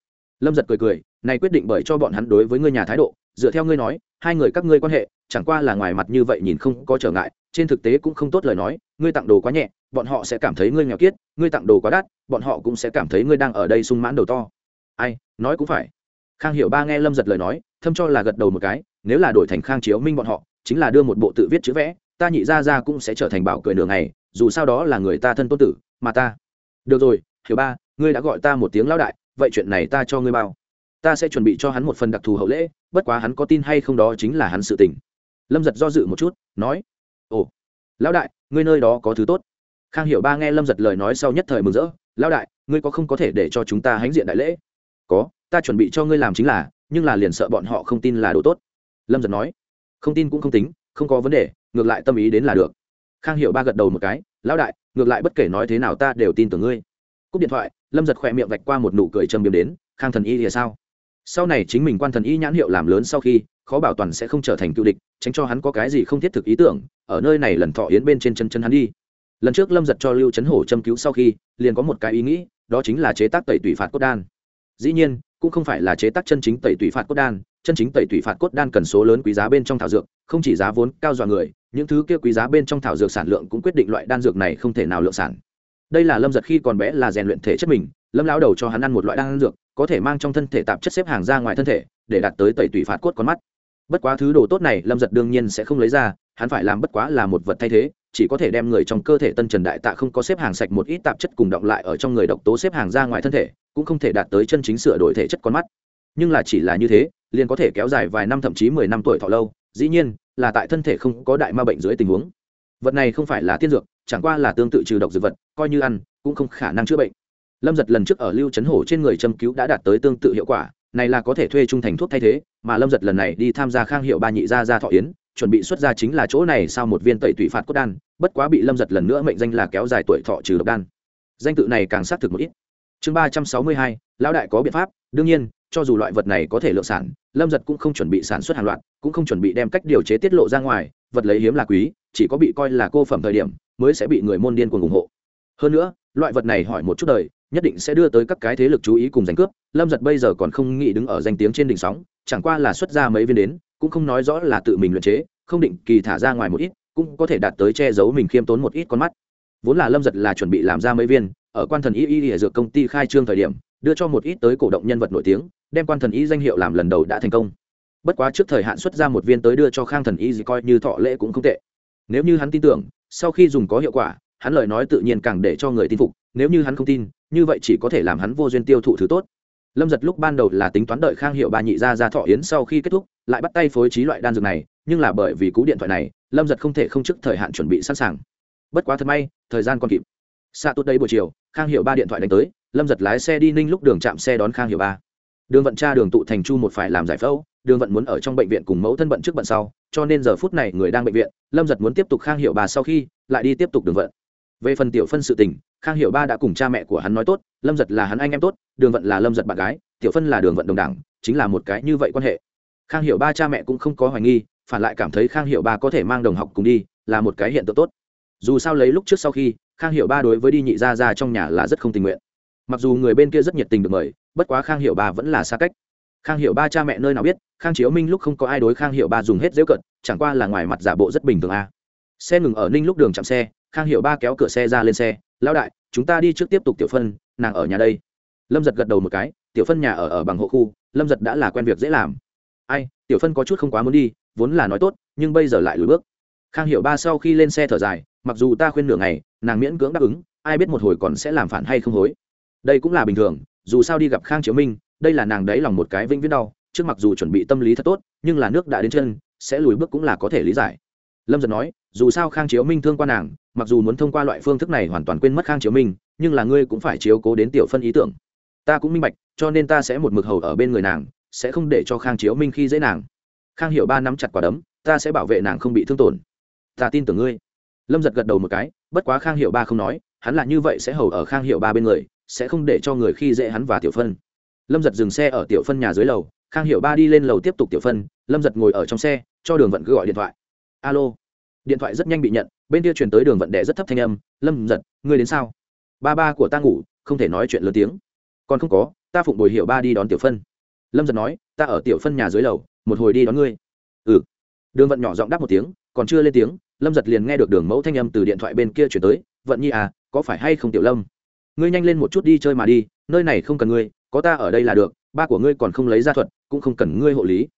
Lâm giật cười cười, này quyết định bởi cho bọn hắn đối với ngươi nhà thái độ, dựa theo ngươi nói, hai người các ngươi quan hệ, chẳng qua là ngoài mặt như vậy nhìn không có trở ngại, trên thực tế cũng không tốt lời nói, ngươi tặng đồ quá nhẹ, bọn họ sẽ cảm thấy ngươi nghèo kiết, ngươi tặng đồ quá đắt, bọn họ cũng sẽ cảm thấy ngươi đang ở đây sung mãn đầu to. Ai, nói cũng phải. Khang hiểu ba nghe lâm giật lời nói thâm cho là gật đầu một cái, nếu là đổi thành khang chiếu minh bọn họ, chính là đưa một bộ tự viết chữ vẽ, ta nhị ra ra cũng sẽ trở thành bảo cười nửa ngày, dù sao đó là người ta thân tôn tử, mà ta. Được rồi, hiểu ba, ngươi đã gọi ta một tiếng lão đại, vậy chuyện này ta cho ngươi bao. Ta sẽ chuẩn bị cho hắn một phần đặc thù hậu lễ, bất quá hắn có tin hay không đó chính là hắn sự tình. Lâm giật do dự một chút, nói, ồ, lão đại, ngươi nơi đó có thứ tốt. Khang hiểu ba nghe lâm giật lời nói sau nhất thời mừng rỡ, lão đại, ngươi có không có thể để cho chúng ta hãnh diện đại lễ? Có, ta chuẩn bị cho ngươi làm chính là nhưng là liền sợ bọn họ không tin là đồ tốt. Lâm giật nói, không tin cũng không tính, không có vấn đề, ngược lại tâm ý đến là được. Khang Hiệu ba gật đầu một cái, lão đại, ngược lại bất kể nói thế nào ta đều tin tưởng ngươi. Cúp điện thoại, lâm giật khỏe miệng vạch qua một nụ cười châm biếm đến, khang thần y thì sao? Sau này chính mình quan thần y nhãn hiệu làm lớn sau khi, khó bảo toàn sẽ không trở thành cựu địch, tránh cho hắn có cái gì không thiết thực ý tưởng, ở nơi này lần thọ yến bên trên chân chân hắn đi. Lần trước lâm giật cho lưu trấn hổ châm cứu sau khi, liền có một cái ý nghĩ, đó chính là chế tác tẩy tủy phạt cốt đan. Dĩ nhiên cũng không phải là chế tác chân chính tẩy tủy phạt cốt đan, chân chính tẩy tủy phạt cốt đan cần số lớn quý giá bên trong thảo dược, không chỉ giá vốn cao dọa người, những thứ kia quý giá bên trong thảo dược sản lượng cũng quyết định loại đan dược này không thể nào lượng sản. Đây là lâm giật khi còn bé là rèn luyện thể chất mình, lâm lão đầu cho hắn ăn một loại đan dược, có thể mang trong thân thể tạp chất xếp hàng ra ngoài thân thể, để đạt tới tẩy tủy phạt cốt con mắt. Bất quá thứ đồ tốt này lâm giật đương nhiên sẽ không lấy ra, hắn phải làm bất quá là một vật thay thế chỉ có thể đem người trong cơ thể tân trần đại tạ không có xếp hàng sạch một ít tạp chất cùng động lại ở trong người độc tố xếp hàng ra ngoài thân thể, cũng không thể đạt tới chân chính sửa đổi thể chất con mắt. Nhưng là chỉ là như thế, liền có thể kéo dài vài năm thậm chí mười năm tuổi thọ lâu, dĩ nhiên là tại thân thể không có đại ma bệnh dưới tình huống. Vật này không phải là tiên dược, chẳng qua là tương tự trừ độc dược vật, coi như ăn, cũng không khả năng chữa bệnh. Lâm giật lần trước ở lưu trấn hổ trên người châm cứu đã đạt tới tương tự hiệu quả, này là có thể thuê trung thành thuốc thay thế, mà lâm giật lần này đi tham gia khang hiệu ba nhị gia gia thọ yến chuẩn bị xuất ra chính là chỗ này sau một viên tẩy tủy phạt cốt đan, bất quá bị lâm giật lần nữa mệnh danh là kéo dài tuổi thọ trừ độc đan. Danh tự này càng xác thực một ít. Chương ba trăm sáu mươi hai, lão đại có biện pháp, đương nhiên, cho dù loại vật này có thể lượng sản, lâm giật cũng không chuẩn bị sản xuất hàng loạt, cũng không chuẩn bị đem cách điều chế tiết lộ ra ngoài, vật lấy hiếm là quý, chỉ có bị coi là cô phẩm thời điểm, mới sẽ bị người môn điên cuồng ủng hộ. Hơn nữa, loại vật này hỏi một chút đời, nhất định sẽ đưa tới các cái thế lực chú ý cùng giành cướp, lâm giật bây giờ còn không nghĩ đứng ở danh tiếng trên đỉnh sóng, chẳng qua là xuất ra mấy viên đến cũng không nói rõ là tự mình luyện chế, không định kỳ thả ra ngoài một ít, cũng có thể đạt tới che giấu mình khiêm tốn một ít con mắt. Vốn là lâm giật là chuẩn bị làm ra mấy viên, ở quan thần y y ở dược công ty khai trương thời điểm, đưa cho một ít tới cổ động nhân vật nổi tiếng, đem quan thần y danh hiệu làm lần đầu đã thành công. Bất quá trước thời hạn xuất ra một viên tới đưa cho khang thần y gì coi như thọ lễ cũng không tệ. Nếu như hắn tin tưởng, sau khi dùng có hiệu quả, hắn lời nói tự nhiên càng để cho người tin phục, nếu như hắn không tin, như vậy chỉ có thể làm hắn vô duyên tiêu thụ thứ tốt. Lâm giật lúc ban đầu là tính toán đợi khang hiệu bà nhị ra ra thọ yến sau khi kết thúc lại bắt tay phối trí loại đan dược này, nhưng là bởi vì cú điện thoại này, lâm giật không thể không trước thời hạn chuẩn bị sẵn sàng. Bất quá thật may, thời gian còn kịp. Xa tốt đây buổi chiều, khang hiệu ba điện thoại đánh tới, lâm giật lái xe đi ninh lúc đường chạm xe đón khang hiệu ba. Đường vận tra đường tụ thành chu một phải làm giải phẫu, đường vận muốn ở trong bệnh viện cùng mẫu thân bận trước bận sau, cho nên giờ phút này người đang bệnh viện, lâm giật muốn tiếp tục khang hiệu ba sau khi, lại đi tiếp tục đường vận. Về phần tiểu phân sự tình, khang hiệu ba đã cùng cha mẹ của hắn nói tốt, lâm giật là hắn anh em tốt, đường vận là lâm giật bạn gái, tiểu phân là đường vận đồng đảng, chính là một cái như vậy quan hệ khang hiệu ba cha mẹ cũng không có hoài nghi, phản lại cảm thấy khang hiệu ba có thể mang đồng học cùng đi, là một cái hiện tượng tốt. Dù sao lấy lúc trước sau khi, khang hiệu ba đối với đi nhị gia ra trong nhà là rất không tình nguyện. Mặc dù người bên kia rất nhiệt tình được mời, bất quá khang hiệu ba vẫn là xa cách. Khang hiệu ba cha mẹ nơi nào biết, khang chiếu minh lúc không có ai đối khang hiệu ba dùng hết dễu cận, chẳng qua là ngoài mặt giả bộ rất bình thường a. Xe ngừng ở ninh lúc đường chạm xe, khang hiệu ba kéo cửa xe ra lên xe, lão đại, chúng ta đi trước tiếp tục tiểu phân, nàng ở nhà đây. Lâm giật gật đầu một cái, tiểu phân nhà ở ở bằng hộ khu, lâm giật đã là quen việc dễ làm ai, tiểu phân có chút không quá muốn đi, vốn là nói tốt, nhưng bây giờ lại lùi bước. Khang hiệu ba sau khi lên xe thở dài, mặc dù ta khuyên nửa ngày, nàng miễn cưỡng đáp ứng, ai biết một hồi còn sẽ làm phản hay không hối. Đây cũng là bình thường, dù sao đi gặp khang chiếu minh, đây là nàng đấy lòng một cái vĩnh viễn đau, trước mặc dù chuẩn bị tâm lý thật tốt, nhưng là nước đã đến chân, sẽ lùi bước cũng là có thể lý giải. Lâm dần nói, dù sao khang chiếu minh thương qua nàng, mặc dù muốn thông qua loại phương thức này hoàn toàn quên mất khang chiếu minh, nhưng là ngươi cũng phải chiếu cố đến tiểu phân ý tưởng. Ta cũng minh bạch, cho nên ta sẽ một mực hầu ở bên người nàng sẽ không để cho khang chiếu minh khi dễ nàng. Khang hiểu ba nắm chặt quả đấm, ta sẽ bảo vệ nàng không bị thương tổn. Ta tin tưởng ngươi. Lâm giật gật đầu một cái, bất quá khang hiểu ba không nói, hắn là như vậy sẽ hầu ở khang hiệu ba bên người, sẽ không để cho người khi dễ hắn và tiểu phân. Lâm giật dừng xe ở tiểu phân nhà dưới lầu, khang hiệu ba đi lên lầu tiếp tục tiểu phân, lâm giật ngồi ở trong xe, cho đường vận cứ gọi điện thoại. Alo. Điện thoại rất nhanh bị nhận, bên kia chuyển tới đường vận đẻ rất thấp thanh âm, lâm giật, ngươi đến sao? Ba ba của ta ngủ, không thể nói chuyện lớn tiếng. Còn không có, ta phụng bồi hiệu ba đi đón tiểu phân lâm giật nói, ta ở tiểu phân nhà dưới lầu, một hồi đi đón ngươi. Ừ. Đường vận nhỏ giọng đáp một tiếng, còn chưa lên tiếng, lâm giật liền nghe được đường mẫu thanh âm từ điện thoại bên kia chuyển tới, vận nhi à có phải hay không tiểu lâm? Ngươi nhanh lên một chút đi chơi mà đi, nơi này không cần ngươi, có ta ở đây là được, ba của ngươi còn không lấy ra thuật, cũng không cần ngươi hộ lý.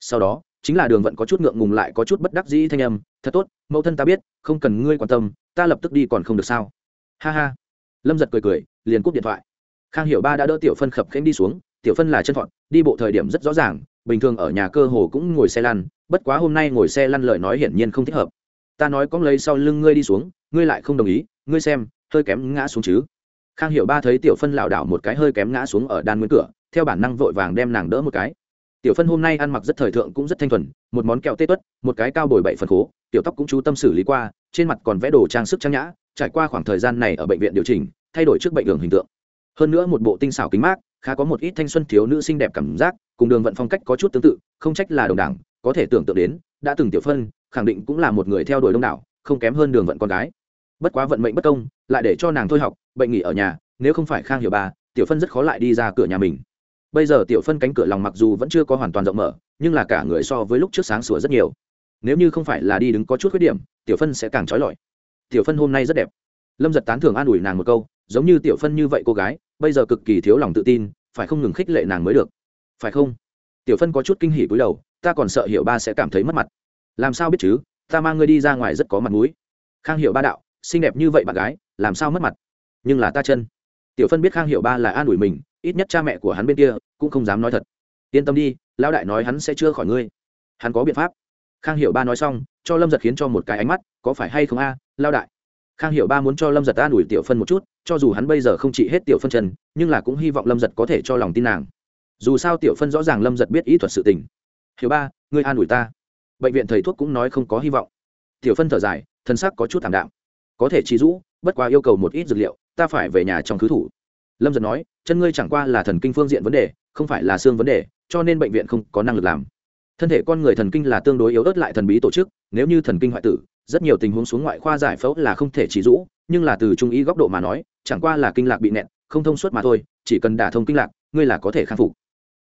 Sau đó, chính là đường vận có chút ngượng ngùng lại có chút bất đắc dĩ thanh âm, thật tốt, mẫu thân ta biết, không cần ngươi quan tâm, ta lập tức đi còn không được sao. Ha ha. Lâm giật cười cười, liền cúp điện thoại. Khang hiểu ba đã đỡ tiểu phân khập khẽnh đi xuống, tiểu phân là chân thọn đi bộ thời điểm rất rõ ràng, bình thường ở nhà cơ hồ cũng ngồi xe lăn, bất quá hôm nay ngồi xe lăn lời nói hiển nhiên không thích hợp. Ta nói có lấy sau lưng ngươi đi xuống, ngươi lại không đồng ý, ngươi xem, hơi kém ngã xuống chứ. Khang hiểu ba thấy tiểu phân lảo đảo một cái hơi kém ngã xuống ở đan nguyên cửa, theo bản năng vội vàng đem nàng đỡ một cái. Tiểu phân hôm nay ăn mặc rất thời thượng cũng rất thanh thuần, một món kẹo tê tuất, một cái cao bồi bảy phần khố, tiểu tóc cũng chú tâm xử lý qua, trên mặt còn vẽ đồ trang sức trang nhã, trải qua khoảng thời gian này ở bệnh viện điều chỉnh, thay đổi trước bệnh đường hình tượng. Hơn nữa một bộ tinh xảo kính mát khá có một ít thanh xuân thiếu nữ xinh đẹp cảm giác, cùng đường vận phong cách có chút tương tự, không trách là đồng đảng, có thể tưởng tượng đến, đã từng tiểu phân, khẳng định cũng là một người theo đuổi đông đảo, không kém hơn đường vận con gái. Bất quá vận mệnh bất công, lại để cho nàng thôi học, bệnh nghỉ ở nhà, nếu không phải khang hiểu bà tiểu phân rất khó lại đi ra cửa nhà mình. Bây giờ tiểu phân cánh cửa lòng mặc dù vẫn chưa có hoàn toàn rộng mở, nhưng là cả người so với lúc trước sáng sủa rất nhiều. Nếu như không phải là đi đứng có chút khuyết điểm, tiểu phân sẽ càng trói lọi. Tiểu phân hôm nay rất đẹp. Lâm giật tán thưởng an ủi nàng một câu, giống như tiểu phân như vậy cô gái bây giờ cực kỳ thiếu lòng tự tin phải không ngừng khích lệ nàng mới được? Phải không? Tiểu phân có chút kinh hỉ cúi đầu ta còn sợ hiểu ba sẽ cảm thấy mất mặt. Làm sao biết chứ? Ta mang ngươi đi ra ngoài rất có mặt mũi. Khang hiệu ba đạo xinh đẹp như vậy bạn gái làm sao mất mặt? Nhưng là ta chân. Tiểu phân biết khang hiệu ba là an ủi mình ít nhất cha mẹ của hắn bên kia cũng không dám nói thật. Yên tâm đi lão đại nói hắn sẽ chưa khỏi ngươi. Hắn có biện pháp. Khang hiệu ba nói xong cho lâm giật khiến cho một cái ánh mắt có phải hay không a à, lao đại? Khang hiệu ba muốn cho lâm giật an ủi tiểu phân một chút cho dù hắn bây giờ không trị hết tiểu phân trần nhưng là cũng hy vọng lâm giật có thể cho lòng tin nàng. Dù sao tiểu phân rõ ràng lâm giật biết ý thuật sự tình. Hiểu ba, ngươi an ủi ta. Bệnh viện thầy thuốc cũng nói không có hy vọng. Tiểu phân thở dài, thân xác có chút thảm đạm. Có thể trí rũ bất quá yêu cầu một ít dược liệu, ta phải về nhà trong thứ thủ. Lâm giật nói, chân ngươi chẳng qua là thần kinh phương diện vấn đề, không phải là xương vấn đề, cho nên bệnh viện không có năng lực làm. Thân thể con người thần kinh là tương đối yếu ớt lại thần bí tổ chức, nếu như thần kinh hoại tử, rất nhiều tình huống xuống ngoại khoa giải phẫu là không thể chỉ rũ nhưng là từ trung ý góc độ mà nói chẳng qua là kinh lạc bị nẹt, không thông suốt mà thôi, chỉ cần đả thông kinh lạc, ngươi là có thể khắc phục.